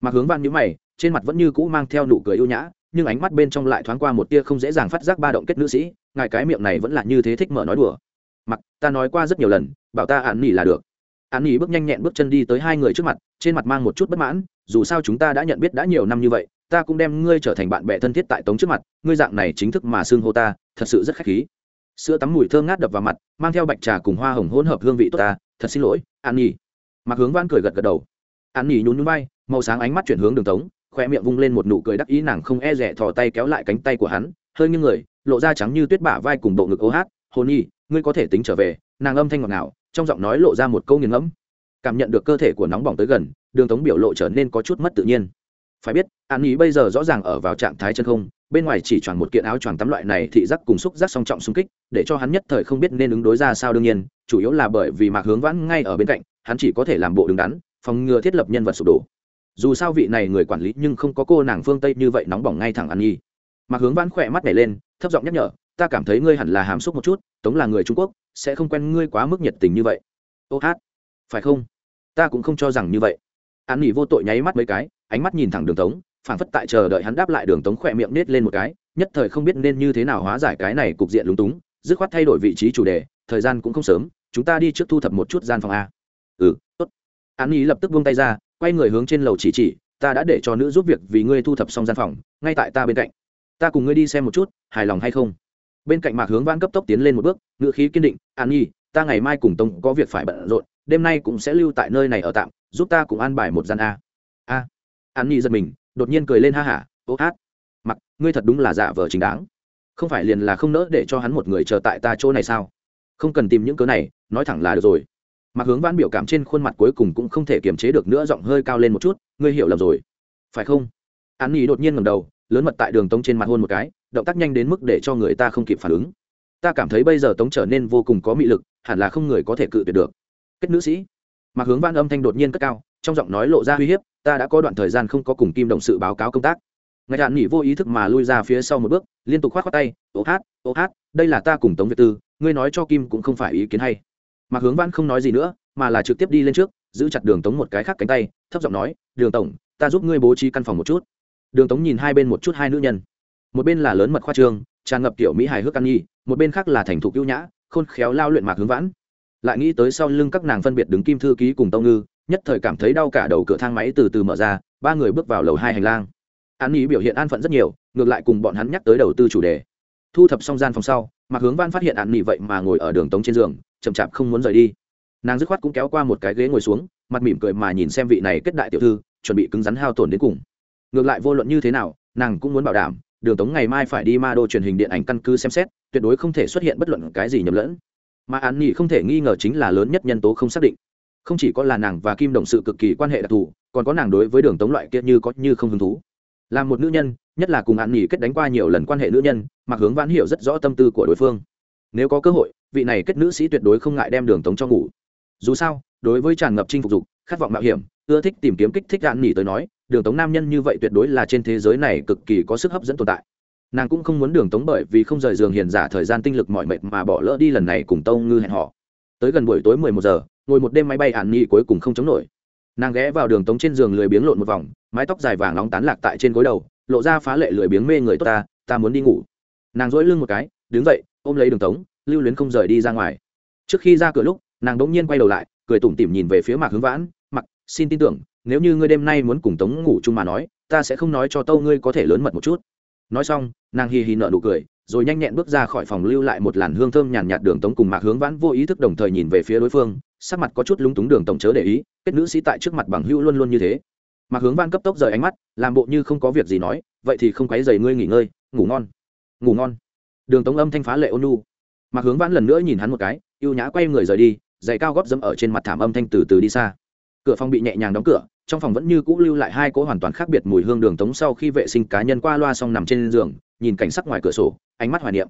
Mặc hướng văn nhữ mày, trên mặt vẫn như cũ mang theo nụ cười ưu nhã, nhưng ánh mắt bên trong lại thoáng qua một tia không dễ dàng phát giác ba động kết nữ sĩ, ngài cái miệng này vẫn là như thế thích mở nói đùa. Mặc ta nói qua rất nhiều lần, bảo ta ạn nỉ là được. Ạn nỉ bước nhanh nhẹn bước chân đi tới hai người trước mặt, trên mặt mang một chút bất mãn, dù sao chúng ta đã nhận biết đã nhiều năm như vậy ta cũng đem ngươi trở thành bạn bè thân thiết tại tống trước mặt, ngươi dạng này chính thức mà xưng hô ta, thật sự rất khách khí. Sữa tắm mùi thơm ngát đập vào mặt, mang theo bạch trà cùng hoa hồng hỗn hợp hương vị tốt ta, thật xin lỗi, an nhi. Mặc hướng văn cười gật gật đầu. An nhi nhún nhún bay màu sáng ánh mắt chuyển hướng đường tống khoe miệng vung lên một nụ cười đắc ý nàng không e rẻ thò tay kéo lại cánh tay của hắn, hơi như người, lộ ra trắng như tuyết bả vai cùng bộ ngực ô hát, hồ nhi, ngươi có thể tính trở về. Nàng âm thanh ngọt ngào, trong giọng nói lộ ra một câu nghiền ngẫm. Cảm nhận được cơ thể của nóng bỏng tới gần, đường tống biểu lộ trở nên có chút mất tự nhiên phải biết, an ý bây giờ rõ ràng ở vào trạng thái chân không, bên ngoài chỉ choàng một kiện áo choàng tắm loại này thị giác cùng xúc giác song trọng xung kích, để cho hắn nhất thời không biết nên ứng đối ra sao đương nhiên, chủ yếu là bởi vì mạc hướng vãn ngay ở bên cạnh, hắn chỉ có thể làm bộ đứng đắn, phòng ngừa thiết lập nhân vật sụp đổ. Dù sao vị này người quản lý nhưng không có cô nàng phương tây như vậy nóng bỏng ngay thẳng An nhi. Mạc hướng vãn khỏe mắt nhảy lên, thấp giọng nhắc nhở, ta cảm thấy ngươi hẳn là hàm xúc một chút, tống là người trung quốc, sẽ không quen ngươi quá mức nhiệt tình như vậy. Ô hát, phải không? Ta cũng không cho rằng như vậy an nghỉ vô tội nháy mắt mấy cái, ánh mắt nhìn thẳng đường tống, phảng phất tại chờ đợi hắn đáp lại đường tống khỏe miệng nết lên một cái, nhất thời không biết nên như thế nào hóa giải cái này cục diện lúng túng, dứt khoát thay đổi vị trí chủ đề, thời gian cũng không sớm, chúng ta đi trước thu thập một chút gian phòng a. Ừ tốt. An nghỉ lập tức buông tay ra, quay người hướng trên lầu chỉ chỉ, ta đã để cho nữ giúp việc vì ngươi thu thập xong gian phòng, ngay tại ta bên cạnh. Ta cùng ngươi đi xem một chút, hài lòng hay không? Bên cạnh mạc hướng vãn cấp tốc tiến lên một bước ngự khí kiên định, an nhi, ta ngày mai cùng tông có việc phải bận rộn đêm nay cũng sẽ lưu tại nơi này ở tạm, giúp ta cùng an bài một gian a. A. An nhi giật mình, đột nhiên cười lên ha hả, ô hát, mặc, ngươi thật đúng là giả vờ chính đáng. Không phải liền là không nỡ để cho hắn một người chờ tại ta chỗ này sao? Không cần tìm những cớ này, nói thẳng là được rồi. Mặc hướng vãn biểu cảm trên khuôn mặt cuối cùng cũng không thể kiềm chế được nữa, giọng hơi cao lên một chút, ngươi hiểu lầm rồi. Phải không? An nhi đột nhiên ngầm đầu, lớn mật tại đường tống trên mặt hôn một cái, động tác nhanh đến mức để cho người ta không kịp phản ứng. Ta cảm thấy bây giờ tống trở nên vô cùng có mị lực, hẳn là không người có thể cự tuyệt được kết nữ sĩ. Mặc hướng văn âm thanh đột nhiên cất cao, trong giọng nói lộ ra uy hiếp, ta đã có đoạn thời gian không có cùng kim đồng sự báo cáo công tác. Ngài đạn nghỉ vô ý thức mà lui ra phía sau một bước, liên tục k h o á t k tay, ô hát ô hát, đây là ta cùng tống việt tư, ngươi nói cho kim cũng không phải ý kiến hay. Mặc hướng văn không nói gì nữa, mà là trực tiếp đi lên trước, giữ chặt đường tống một cái khác cánh tay, thấp giọng nói, đường tổng, ta giúp ngươi bố trí căn phòng một chút. Đường tống nhìn hai bên một chút hai nữ nhân. Một bên là lớn mật khoa trương tràn ngập kiểu mỹ hài hước ăn nhi, một bên khác là thành thục ưu nhã, khôn khéo lao luyện mạc hướng vãn lại nghĩ tới sau lưng các nàng phân biệt đứng kim thư ký cùng tâu ngư, nhất thời cảm thấy đau cả đầu cửa thang máy từ từ mở ra, ba người bước vào lầu hai hành lang. An ý biểu hiện an phận rất nhiều, ngược lại cùng bọn hắn nhắc tới đầu tư chủ đề. Thu thập xong gian phòng sau, mạc hướng văn phát hiện an ý vậy mà ngồi ở đường tống trên giường, chậm chạp không muốn rời đi. Nàng dứt khoát cũng kéo qua một cái ghế ngồi xuống, mặt mỉm cười mà nhìn xem vị này kết đại tiểu thư, chuẩn bị cứng rắn hao tổn đến cùng. Ngược lại vô luận như thế nào, nàng cũng muốn bảo đảm, đường tống ngày mai phải đi ma đô truyền hình điện ảnh căn cứ xem xét, tuyệt đối không thể xuất hiện bất luận cái gì nhầm lẫn mà an nhị không thể nghi ngờ chính là lớn nhất nhân tố không xác định. Không chỉ có là nàng và kim đồng sự cực kỳ quan hệ đặc thù, còn có nàng đối với đường tống loại kia như có như không hứng thú. Là một nữ nhân, nhất là cùng an nhị kết đánh qua nhiều lần quan hệ nữ nhân, mặc hướng vãn hiểu rất rõ tâm tư của đối phương. Nếu có cơ hội, vị này kết nữ sĩ tuyệt đối không ngại đem đường tống cho ngủ. Dù sao, đối với tràn ngập chinh phục dục, khát vọng mạo hiểm, ưa thích tìm kiếm kích thích an nhị tới nói, đường tống nam nhân như vậy tuyệt đối là trên thế giới này cực kỳ có sức hấp dẫn tồn tại nàng cũng không muốn đường tống bởi vì không rời giường hiền giả thời gian tinh lực mọi mệt mà bỏ lỡ đi lần này cùng tâu ngư hẹn họ tới gần buổi tối mười một giờ, ngồi một đêm máy bay hạn nghị cuối cùng không chống nổi. Nàng ghé vào đường tống trên giường lười biếng lộn một vòng, mái tóc dài vàng nóng tán lạc tại trên gối đầu, lộ ra phá lệ lười biếng mê người tốt ta ta muốn đi ngủ. Nàng dỗi lưng một cái, đứng dậy, ôm lấy đường tống, lưu luyến không rời đi ra ngoài. Trước khi ra cửa lúc, nàng đống nhiên quay đầu lại, cười tủm tỉm nhìn về phía mạc hướng vãn mặc xin tin tưởng, nếu như ngươi đêm nay muốn cùng tống ngủ chung mà nói, ta sẽ không nói cho tâu ngươi có thể lớn mật một chút nói xong, nàng hì hì nợ nụ cười, rồi nhanh nhẹn bước ra khỏi phòng lưu lại một làn hương thơm nhàn nhạt đường tống cùng mạc hướng vãn vô ý thức đồng thời nhìn về phía đối phương, sắc mặt có chút lúng túng đường tổng chớ để ý, kết nữ sĩ tại trước mặt bằng hữu luôn luôn như thế. Mạc hướng vãn cấp tốc rời ánh mắt, làm bộ như không có việc gì nói, vậy thì không quấy dày ngươi nghỉ ngơi, ngủ ngon. Ngủ ngon? Đường tống âm thanh phá lệ ôn nu mạc hướng vãn lần nữa nhìn hắn một cái, ưu nhã quay người rời đi, giày cao góp dẫm ở trên mặt thảm âm thanh từ từ đi xa cửa phòng bị nhẹ nhàng đóng cửa, trong phòng vẫn như cũ lưu lại hai cỗ hoàn toàn khác biệt mùi hương đường tống sau khi vệ sinh cá nhân qua loa xong nằm trên giường, nhìn cảnh sắc ngoài cửa sổ, ánh mắt hoài niệm.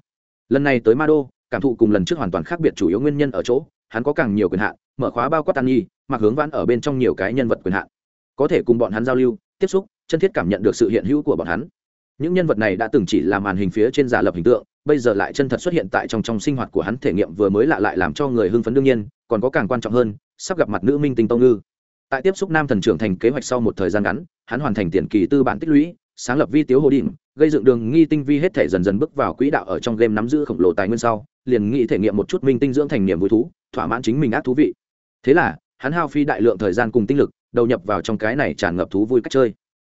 Lần này tới ma đô cảm thụ cùng lần trước hoàn toàn khác biệt chủ yếu nguyên nhân ở chỗ, hắn có càng nhiều quyền hạn, mở khóa bao quát tan nhi, mặc hướng vãn ở bên trong nhiều cái nhân vật quyền hạn. Có thể cùng bọn hắn giao lưu, tiếp xúc, chân thiết cảm nhận được sự hiện hữu của bọn hắn. Những nhân vật này đã từng chỉ là màn hình phía trên giả lập hình tượng, bây giờ lại chân thật xuất hiện tại trong trong sinh hoạt của hắn thể nghiệm vừa mới lạ lại làm cho người hưng phấn đương nhiên, còn có càng quan trọng hơn, sắp gặp mặt nữ minh tinh tông ngư tại tiếp xúc nam thần trưởng thành kế hoạch sau một thời gian ngắn, hắn hoàn thành tiền kỳ tư bản tích lũy, sáng lập vi tiếu hồ đình gây dựng đường nghi tinh vi hết thể dần dần bước vào quỹ đạo ở trong game nắm giữ khổng lồ tài nguyên sau, liền nghĩ thể nghiệm một chút minh tinh dưỡng thành niềm vui thú, thỏa mãn chính mình ác thú vị. Thế là, hắn hao phi đại lượng thời gian cùng tinh lực, đầu nhập vào trong cái này tràn ngập thú vui cách chơi.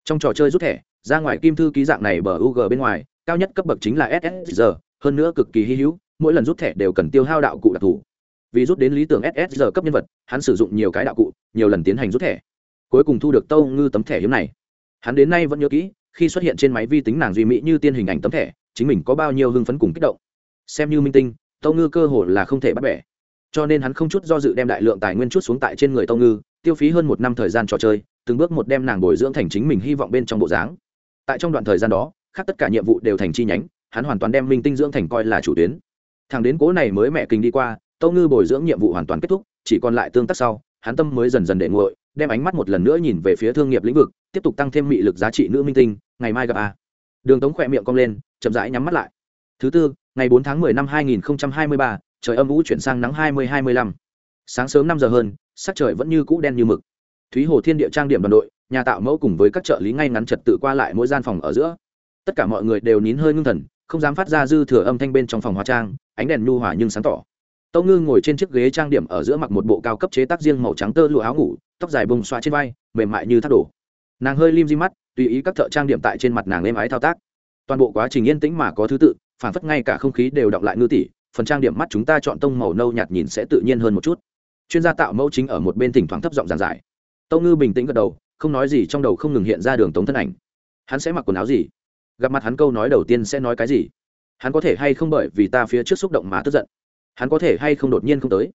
Trong trò chơi rút thẻ, ra ngoài kim thư ký dạng này bờ u g bên ngoài, cao nhất cấp bậc chính là ssg hơn nữa cực kỳ hy hữu, mỗi lần rút thẻ đều cần tiêu hao đạo cụ đặc thù. Vì rút đến lý tưởng ssg cấp nhân vật, hắn sử dụng nhiều cái đạo cụ nhiều lần tiến hành rút thẻ. Cuối cùng thu được tâu ngư tấm thẻ hiếm này. Hắn đến nay vẫn nhớ kỹ, khi xuất hiện trên máy vi tính nàng duy mỹ như tiên hình ảnh tấm thẻ, chính mình có bao nhiêu hưng phấn cùng kích động. Xem như minh tinh, tâu ngư cơ hồ là không thể bắt bẻ. Cho nên hắn không chút do dự đem đại lượng tài nguyên chút xuống tại trên người tâu ngư, tiêu phí hơn một năm thời gian trò chơi, từng bước một đem nàng bồi dưỡng thành chính mình hy vọng bên trong bộ dáng. Tại trong đoạn thời gian đó, khác tất cả nhiệm vụ đều thành chi nhánh, hắn hoàn toàn đem minh tinh dưỡng thành coi là chủ tuyến. Thằng đến cố này mới mẹ kinh đi qua, tâu ngư bồi dưỡng nhiệm vụ hoàn toàn kết thúc, chỉ còn lại tương tác sau hắn tâm mới dần dần để nguội, đem ánh mắt một lần nữa nhìn về phía thương nghiệp lĩnh vực, tiếp tục tăng thêm mị lực giá trị nữ minh tinh, ngày mai gặp a. Đường tống khỏe miệng cong lên, chậm rãi nhắm mắt lại. Thứ tư, ngày bốn tháng mười năm hai nghìn hai mươi ba, trời âm vũ chuyển sang nắng hai mươi hai mươi lăm. Sáng sớm năm giờ hơn, sắc trời vẫn như cũ đen như mực. Thúy hồ thiên địa trang điểm đoàn đội, nhà tạo mẫu cùng với các trợ lý ngay ngắn trật tự qua lại mỗi gian phòng ở giữa. Tất cả mọi người đều nín hơi ngưng thần, không dám phát ra dư thừa âm thanh bên trong phòng hóa trang, ánh đèn nhu hòa nhưng sáng tỏ tâu ngư ngồi trên chiếc ghế trang điểm ở giữa mặc một bộ cao cấp chế tác riêng màu trắng tơ lụa áo ngủ, tóc dài bông xoa trên vai, mềm mại như thác đổ. Nàng hơi lim di mắt, tùy ý các thợ trang điểm tại trên mặt nàng êm ái thao tác. Toàn bộ quá trình yên tĩnh mà có thứ tự phản phất ngay cả không khí đều đọng lại ngư tỷ, phần trang điểm mắt chúng ta chọn tông màu nâu nhạt nhìn sẽ tự nhiên hơn một chút. Chuyên gia tạo mẫu chính ở một bên thỉnh thoảng thấp giọng giàn giải. Tâu ngư bình tĩnh gật đầu, không nói gì trong đầu không ngừng hiện ra đường tống thân ảnh. Hắn sẽ mặc quần áo gì? Gặp mặt hắn câu nói đầu tiên sẽ nói cái gì? Hắn có thể hay không bởi vì ta phía trước xúc động mà tức giận? Hắn có thể hay không đột nhiên không tới.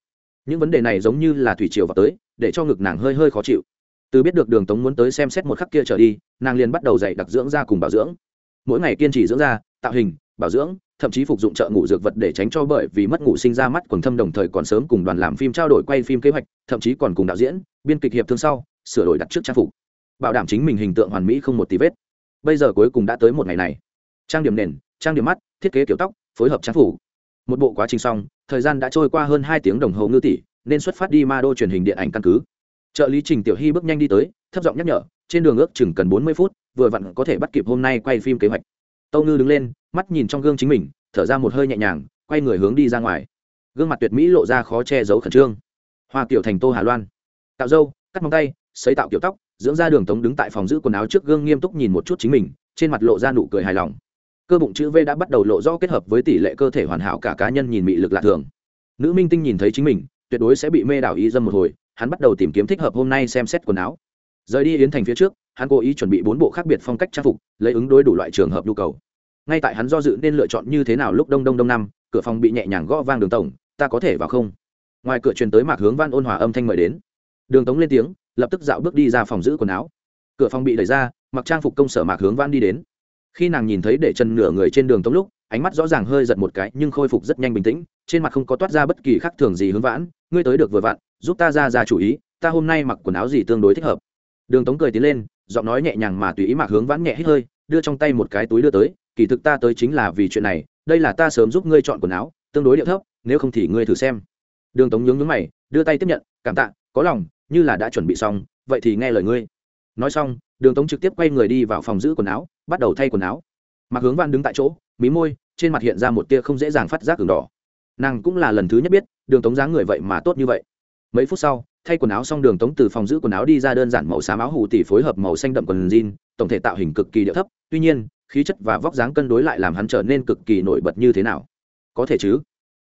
Những vấn đề này giống như là thủy triều vào tới, để cho ngực nàng hơi hơi khó chịu. Từ biết được đường tống muốn tới xem xét một khắc kia trở đi, nàng liền bắt đầu dạy đặc dưỡng ra cùng bảo dưỡng. Mỗi ngày kiên trì dưỡng da, tạo hình, bảo dưỡng, thậm chí phục dụng trợ ngủ dược vật để tránh cho bởi vì mất ngủ sinh ra mắt quần thâm đồng thời còn sớm cùng đoàn làm phim trao đổi quay phim kế hoạch, thậm chí còn cùng đạo diễn, biên kịch hiệp thương sau, sửa đổi đặt trước trang phục. Bảo đảm chính mình hình tượng hoàn mỹ không một tí vết. Bây giờ cuối cùng đã tới một ngày này. Trang điểm nền, trang điểm mắt, thiết kế kiểu tóc, phối hợp trang phủ một bộ quá trình xong thời gian đã trôi qua hơn hai tiếng đồng hồ ngư tỷ nên xuất phát đi ma đô truyền hình điện ảnh căn cứ. Trợ lý trình tiểu hy bước nhanh đi tới, thấp giọng nhắc nhở, trên đường ước chừng cần bốn mươi phút, vừa vặn có thể bắt kịp hôm nay quay phim kế hoạch. Tâu ngư đứng lên, mắt nhìn trong gương chính mình, thở ra một hơi nhẹ nhàng, quay người hướng đi ra ngoài. Gương mặt tuyệt mỹ lộ ra khó che giấu khẩn trương. Hoa kiểu thành tô hà loan. Tạo dâu, cắt móng tay xấy tạo kiểu tóc, dưỡng ra đường tống đứng tại phòng giữ quần áo trước gương nghiêm túc nhìn một chút chính mình, trên mặt lộ ra nụ cười hài lòng cơ bụng chữ v đã bắt đầu lộ rõ kết hợp với tỷ lệ cơ thể hoàn hảo cả cá nhân nhìn mị lực lạ thường. Nữ minh tinh nhìn thấy chính mình, tuyệt đối sẽ bị mê đảo y dâm một hồi, hắn bắt đầu tìm kiếm thích hợp hôm nay xem xét quần áo. Rời đi yến thành phía trước, hắn cố ý chuẩn bị bốn bộ khác biệt phong cách trang phục, lấy ứng đối đủ loại trường hợp nhu cầu. Ngay tại hắn do dự nên lựa chọn như thế nào lúc đông đông đông năm, cửa phòng bị nhẹ nhàng gõ vang đường tổng, ta có thể vào không? Ngoài cửa truyền tới mạc hướng văn ôn hòa âm thanh mời đến. Đường tống lên tiếng, lập tức dạo bước đi ra phòng giữ quần áo. Cửa phòng bị đẩy ra, mặc trang phục công sở mạc hướng văn đi đến khi nàng nhìn thấy để chân nửa người trên đường tống lúc, ánh mắt rõ ràng hơi giật một cái, nhưng khôi phục rất nhanh bình tĩnh, trên mặt không có toát ra bất kỳ khác thường gì hướng vãn. Ngươi tới được vừa vặn, giúp ta ra ra chủ ý, ta hôm nay mặc quần áo gì tương đối thích hợp. Đường tống cười tiến lên, giọng nói nhẹ nhàng mà tùy ý mạc hướng vãn nhẹ hít hơi, đưa trong tay một cái túi đưa tới, kỳ thực ta tới chính là vì chuyện này, đây là ta sớm giúp ngươi chọn quần áo, tương đối điệu thấp, nếu không thì ngươi thử xem. Đường tống nhướng nhướng mày, đưa tay tiếp nhận, cảm tạ, có lòng, như là đã chuẩn bị xong, vậy thì nghe lời ngươi. Nói xong, đường tống trực tiếp quay người đi vào phòng giữ quần áo bắt đầu thay quần áo. Mạc hướng văn đứng tại chỗ mí môi trên mặt hiện ra một tia không dễ dàng phát giác cường đỏ. Nàng cũng là lần thứ nhất biết đường tống dáng người vậy mà tốt như vậy. Mấy phút sau thay quần áo xong đường tống từ phòng giữ quần áo đi ra đơn giản màu xám áo hủ tỷ phối hợp màu xanh đậm quần jean tổng thể tạo hình cực kỳ điệu thấp tuy nhiên khí chất và vóc dáng cân đối lại làm hắn trở nên cực kỳ nổi bật như thế nào. Có thể chứ?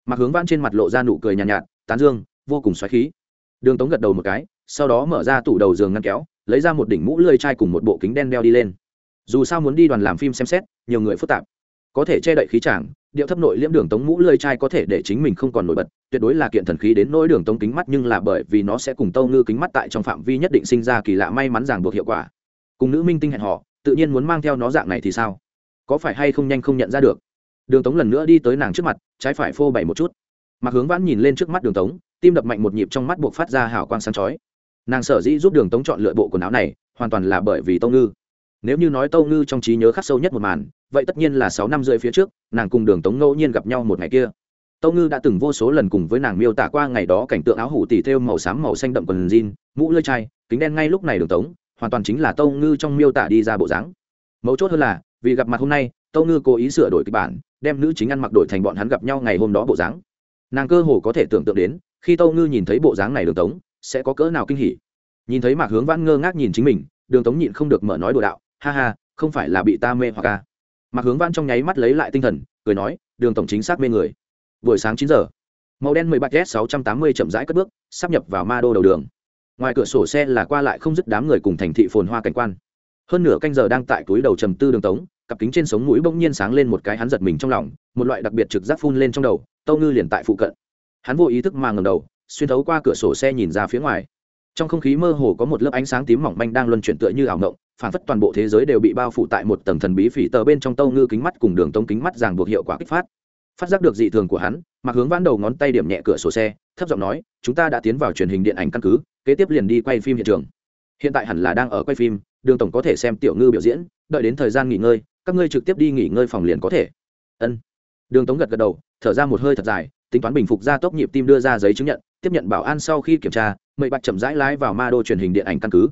Mặc hướng vãn trên mặt lộ ra nụ cười nhàn nhạt, nhạt tán dương vô cùng xoáy khí. Đường tống gật đầu một cái sau đó mở ra tủ đầu giường ngăn kéo lấy ra một đỉnh mũ lươi chai cùng một bộ kính đen đeo đi lên dù sao muốn đi đoàn làm phim xem xét, nhiều người phức tạp. Có thể che đậy khí chàng, điệu thấp nội liễm đường tống mũ lơi chai có thể để chính mình không còn nổi bật, tuyệt đối là kiện thần khí đến nỗi đường tống kính mắt nhưng là bởi vì nó sẽ cùng tâu ngư kính mắt tại trong phạm vi nhất định sinh ra kỳ lạ may mắn ràng buộc hiệu quả. Cùng nữ minh tinh hẹn họ tự nhiên muốn mang theo nó dạng này thì sao? Có phải hay không nhanh không nhận ra được? Đường tống lần nữa đi tới nàng trước mặt, trái phải phô bày một chút. Mặc hướng vãn nhìn lên trước mắt đường tống, tim đập mạnh một nhịp trong mắt buộc phát ra hào quang sáng chói. Nàng sở dĩ giúp đường tống chọn lựa bộ quần áo này, hoàn toàn là bởi vì tâu ngư nếu như nói tâu ngư trong trí nhớ khắc sâu nhất một màn, vậy tất nhiên là sáu năm rưỡi phía trước, nàng cùng đường tống ngẫu nhiên gặp nhau một ngày kia. Tâu ngư đã từng vô số lần cùng với nàng miêu tả qua ngày đó cảnh tượng áo hủ tỉ thêu màu xám màu xanh đậm quần jean, mũ lơi chai, kính đen ngay lúc này đường tống, hoàn toàn chính là tâu ngư trong miêu tả đi ra bộ dáng. Mấu chốt hơn là, vì gặp mặt hôm nay, tâu ngư cố ý sửa đổi kịch bản, đem nữ chính ăn mặc đổi thành bọn hắn gặp nhau ngày hôm đó bộ dáng. Nàng cơ hồ có thể tưởng tượng đến, khi tâu ngư nhìn thấy bộ dáng này đường tống, sẽ có cỡ nào kinh hỉ. Nhìn thấy mạc hướng vãn ngơ ngác nhìn chính mình, đường tống nhịn không được mở nói đồ đạo ha ha, không phải là bị ta mê hoặc ca mạc hướng vãn trong nháy mắt lấy lại tinh thần, cười nói, đường tổng chính xác mê người. Buổi sáng chín giờ, màu đen mười ba s sáu trăm tám mươi chậm rãi cất bước, sắp nhập vào ma đô đầu đường. Ngoài cửa sổ xe là qua lại không dứt đám người cùng thành thị phồn hoa cảnh quan. Hơn nửa canh giờ đang tại túi đầu trầm tư đường tống, cặp kính trên sống mũi bỗng nhiên sáng lên một cái hắn giật mình trong lòng, một loại đặc biệt trực giác phun lên trong đầu, tâu ngư liền tại phụ cận. Hắn vô ý thức mà ngầm đầu, xuyên thấu qua cửa sổ xe nhìn ra phía ngoài. Trong không khí mơ hồ có một lớp ánh sáng tím mỏng manh đang luân chuyển tựa như ảo ngộng phản phất toàn bộ thế giới đều bị bao phủ tại một tầng thần bí phỉ tờ bên trong tâu ngư kính mắt cùng đường tống kính mắt ràng buộc hiệu quả kích phát. Phát giác được dị thường của hắn mặc hướng vãn đầu ngón tay điểm nhẹ cửa sổ xe, thấp giọng nói, chúng ta đã tiến vào truyền hình điện ảnh căn cứ, kế tiếp liền đi quay phim hiện trường. Hiện tại hẳn là đang ở quay phim, đường tổng có thể xem tiểu ngư biểu diễn, đợi đến thời gian nghỉ ngơi, các ngươi trực tiếp đi nghỉ ngơi phòng liền có thể. Ân. Đường tống gật gật đầu, thở ra một hơi thật dài, tính toán bình phục ra tốc nhịp tim đưa ra giấy chứng nhận, tiếp nhận bảo an sau khi kiểm tra mậy bạch chậm rãi lái vào ma đô truyền hình điện ảnh căn cứ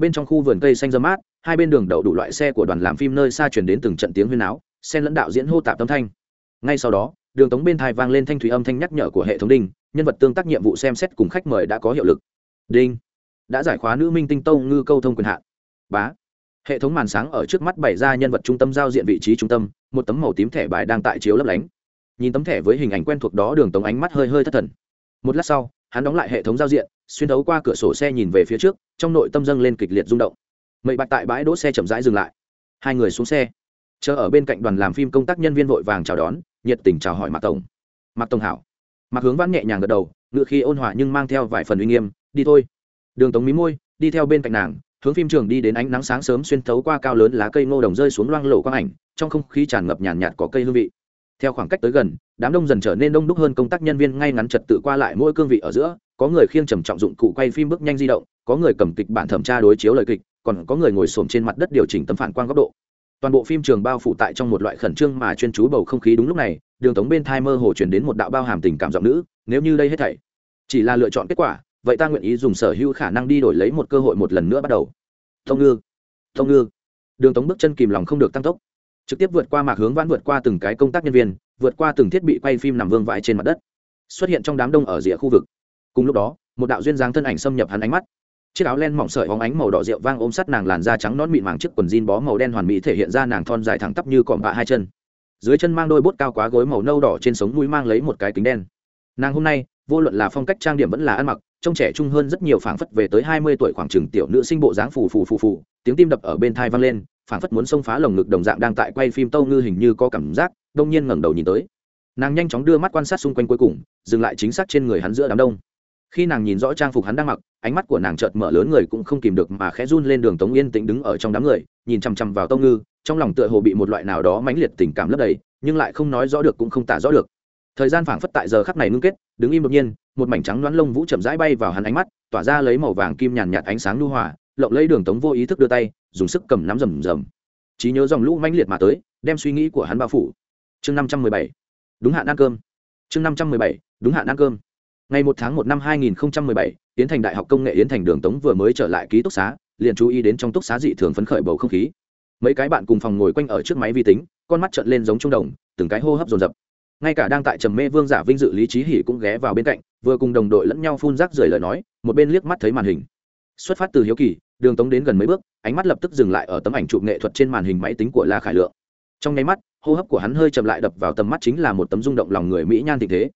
bên trong khu vườn cây xanh dâm mát, hai bên đường đậu đủ loại xe của đoàn làm phim nơi xa chuyển đến từng trận tiếng huyên áo xen lẫn đạo diễn hô tạp tâm thanh. Ngay sau đó, đường tống bên thai vang lên thanh thủy âm thanh nhắc nhở của hệ thống đinh, nhân vật tương tác nhiệm vụ xem xét cùng khách mời đã có hiệu lực. Đinh, đã giải khóa nữ minh tinh tâu ngư câu thông quyền hạn. Bá, hệ thống màn sáng ở trước mắt bày ra nhân vật trung tâm giao diện vị trí trung tâm, một tấm màu tím thẻ bài đang tại chiếu lấp lánh. Nhìn tấm thẻ với hình ảnh quen thuộc đó, đường tống ánh mắt hơi hơi thất thần. Một lát sau, hắn đóng lại hệ thống giao diện xuyên thấu qua cửa sổ xe nhìn về phía trước trong nội tâm dâng lên kịch liệt rung động. Mậy bạch tại bãi đỗ xe chậm rãi dừng lại. Hai người xuống xe. Chờ ở bên cạnh đoàn làm phim công tác nhân viên vội vàng chào đón nhiệt tình chào hỏi mạc tổng. Mạc tổng hảo. Mạc hướng vãn nhẹ nhàng gật đầu ngựa khi ôn hòa nhưng mang theo vài phần uy nghiêm đi thôi. Đường tống mí môi đi theo bên cạnh nàng hướng phim trường đi đến ánh nắng sáng sớm xuyên thấu qua cao lớn lá cây ngô đồng rơi xuống loang lổ quang ảnh trong không khí tràn ngập nhàn nhạt, nhạt có cây hương vị. Theo khoảng cách tới gần đám đông dần trở nên đông đúc hơn công tác nhân viên ngay ngắn trật tự qua lại mỗi cương vị ở giữa có người khiêng trầm trọng dụng cụ quay phim bước nhanh di động, có người cầm kịch bản thẩm tra đối chiếu lời kịch, còn có người ngồi xổm trên mặt đất điều chỉnh tấm phản quang góc độ. Toàn bộ phim trường bao phủ tại trong một loại khẩn trương mà chuyên chú bầu không khí đúng lúc này, đường tống bên thai mơ hồ chuyển đến một đạo bao hàm tình cảm giọng nữ, nếu như đây hết thảy chỉ là lựa chọn kết quả, vậy ta nguyện ý dùng sở hữu khả năng đi đổi lấy một cơ hội một lần nữa bắt đầu. Thông ngư thông ngư. Đường tống bước chân kìm lòng không được tăng tốc, trực tiếp vượt qua mạc hướng vãn vượt qua từng cái công tác nhân viên, vượt qua từng thiết bị quay phim nằm vương vãi trên mặt đất, xuất hiện trong đám đông ở rìa khu vực cùng lúc đó, một đạo duyên dáng thân ảnh xâm nhập hắn ánh mắt. Chiếc áo len mỏng sợi hóng ánh màu đỏ rượu vang ôm sắt nàng làn da trắng nón mịn màng chiếc quần jean bó màu đen hoàn mỹ thể hiện ra nàng thon dài thẳng tắp như cọm bạ hai chân. Dưới chân mang đôi bốt cao quá gối màu nâu đỏ trên sống mũi mang lấy một cái kính đen. Nàng hôm nay, vô luận là phong cách trang điểm vẫn là ăn mặc, trông trẻ trung hơn rất nhiều phảng phất về tới hai mươi tuổi khoảng chừng tiểu nữ sinh bộ dáng phù phù phù phù, tiếng tim đập ở bên thai vang lên, phảng phất muốn xông phá lồng ngực đồng dạng đang tại quay phim tâu ngư hình như có cảm giác, đông nhiên ngẩng đầu nhìn tới. Nàng nhanh chóng đưa mắt quan sát xung quanh cuối cùng, dừng lại chính xác trên người hắn giữa đám đông khi nàng nhìn rõ trang phục hắn đang mặc, ánh mắt của nàng chợt mở lớn người cũng không kìm được mà khẽ run lên đường tống yên tĩnh đứng ở trong đám người, nhìn chằm chằm vào tông ngư, trong lòng tựa hồ bị một loại nào đó mãnh liệt tình cảm lấp đầy, nhưng lại không nói rõ được cũng không tả rõ được. Thời gian phảng phất tại giờ khắc này ngưng kết, đứng im đột nhiên, một mảnh trắng đoán lông vũ chậm rãi bay vào hắn ánh mắt, tỏa ra lấy màu vàng kim nhàn nhạt ánh sáng lưu hòa, lộng lấy đường tống vô ý thức đưa tay, dùng sức cầm nắm rầm rầm. Trí nhớ dòng lũ mãnh liệt mà tới, đem suy nghĩ của hắn bao phủ. Chương năm trăm mười bảy. Đúng hạn ăn cơm. Chương năm trăm mười bảy. Đúng hạn ăn cơm ngày một tháng một năm hai nghìn bảy, yến thành đại học công nghệ yến thành đường tống vừa mới trở lại ký túc xá, liền chú ý đến trong túc xá dị thường phấn khởi bầu không khí. Mấy cái bạn cùng phòng ngồi quanh ở trước máy vi tính, con mắt trợn lên giống trung đồng, từng cái hô hấp dồn dập. Ngay cả đang tại trầm mê vương giả vinh dự lý trí hỉ cũng ghé vào bên cạnh, vừa cùng đồng đội lẫn nhau phun rác rời lời nói, một bên liếc mắt thấy màn hình. Xuất phát từ hiếu kỳ, đường tống đến gần mấy bước, ánh mắt lập tức dừng lại ở tấm ảnh chụp nghệ thuật trên màn hình máy tính của la khải lượng. Trong nháy mắt, hô hấp của hắn hơi chậm lại đập vào tầm mắt chính là một tấm rung động lòng người mỹ nhan tình thế.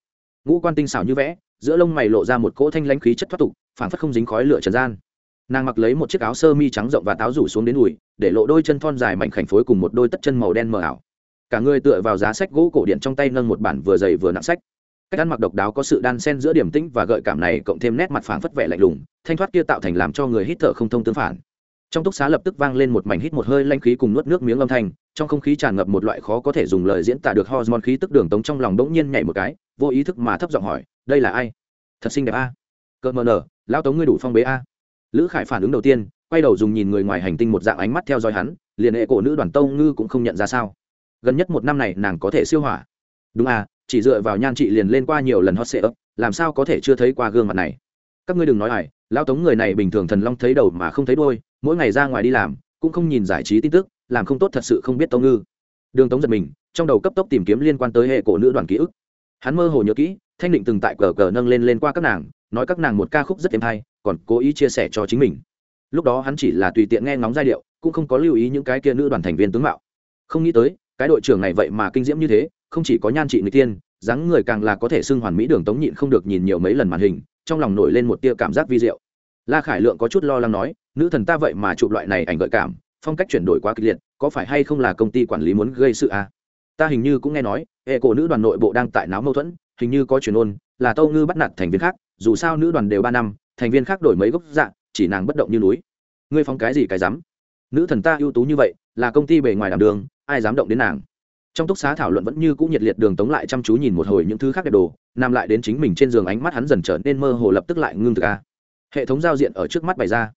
Ngũ quan tinh xảo như vẽ giữa lông mày lộ ra một cỗ thanh lãnh khí chất thoát tục phản phất không dính khói lửa trần gian. Nàng mặc lấy một chiếc áo sơ mi trắng rộng và táo rủ xuống đến đùi, để lộ đôi chân thon dài mạnh khảnh phối cùng một đôi tất chân màu đen mờ ảo. Cả người tựa vào giá sách gỗ cổ điện trong tay nâng một bản vừa dày vừa nặng sách. Cách ăn mặc độc đáo có sự đan xen giữa điểm tĩnh và gợi cảm này cộng thêm nét mặt phảng phất vẻ lạnh lùng, thanh thoát kia tạo thành làm cho người hít thở không thông tương phản. Trong túc xá lập tức vang lên một mảnh hít một hơi lanh khí cùng nuốt nước miếng âm thanh, trong không khí tràn ngập một loại khó có thể dùng lời diễn tả được hormone khí tức đường tống trong lòng bỗng nhiên nhảy một cái, vô ý thức mà thấp giọng hỏi đây là ai? Thật xinh đẹp a. Cợt mờ nở lao tống ngươi đủ phong bế a. Lữ khải phản ứng đầu tiên, quay đầu dùng nhìn người ngoài hành tinh một dạng ánh mắt theo dõi hắn, liền hệ cổ nữ đoàn tâu ngư cũng không nhận ra sao. Gần nhất một năm này nàng có thể siêu hỏa. Đúng à chỉ dựa vào nhan trị liền lên qua nhiều lần hot sệ ấp làm sao có thể chưa thấy qua gương mặt này? Các ngươi đừng nói ải lao tống người này bình thường thần long thấy đầu mà không thấy đôi mỗi ngày ra ngoài đi làm, cũng không nhìn giải trí tin tức, làm không tốt thật sự không biết tông ngư. Đường tống giật mình, trong đầu cấp tốc tìm kiếm liên quan tới hệ cổ nữ đoàn ký ức. Hắn mơ hồ nhớ kỹ thanh định từng tại cờ cờ nâng lên lên qua các nàng, nói các nàng một ca khúc rất êm hay, còn cố ý chia sẻ cho chính mình. Lúc đó hắn chỉ là tùy tiện nghe ngóng giai điệu, cũng không có lưu ý những cái kia nữ đoàn thành viên tướng mạo. Không nghĩ tới, cái đội trưởng này vậy mà kinh diễm như thế, không chỉ có nhan trị người tiên, dáng người càng là có thể xưng hoàn mỹ đường tống nhịn không được nhìn nhiều mấy lần màn hình, trong lòng nổi lên một tia cảm giác vi diệu. La khải lượng có chút lo lắng nói, nữ thần ta vậy mà chụp loại này ảnh gợi cảm, phong cách chuyển đổi quá kịch liệt, có phải hay không là công ty quản lý muốn gây sự à? ta hình như cũng nghe nói, hệ cổ nữ đoàn nội bộ đang tại náo mâu thuẫn hình như có truyền ôn, là tâu ngư bắt nạt thành viên khác, dù sao nữ đoàn đều ba năm, thành viên khác đổi mấy gốc dạng chỉ nàng bất động như núi. Ngươi phóng cái gì cái dám? nữ thần ta ưu tú như vậy, là công ty bề ngoài đảm đường, ai dám động đến nàng? Trong túc xá thảo luận vẫn như cũng nhiệt liệt đường tống lại chăm chú nhìn một hồi những thứ khác đẹp đồ, nằm lại đến chính mình trên giường ánh mắt hắn dần trở nên mơ hồ lập tức lại ngưng thực a hệ thống giao diện ở trước mắt bày ra.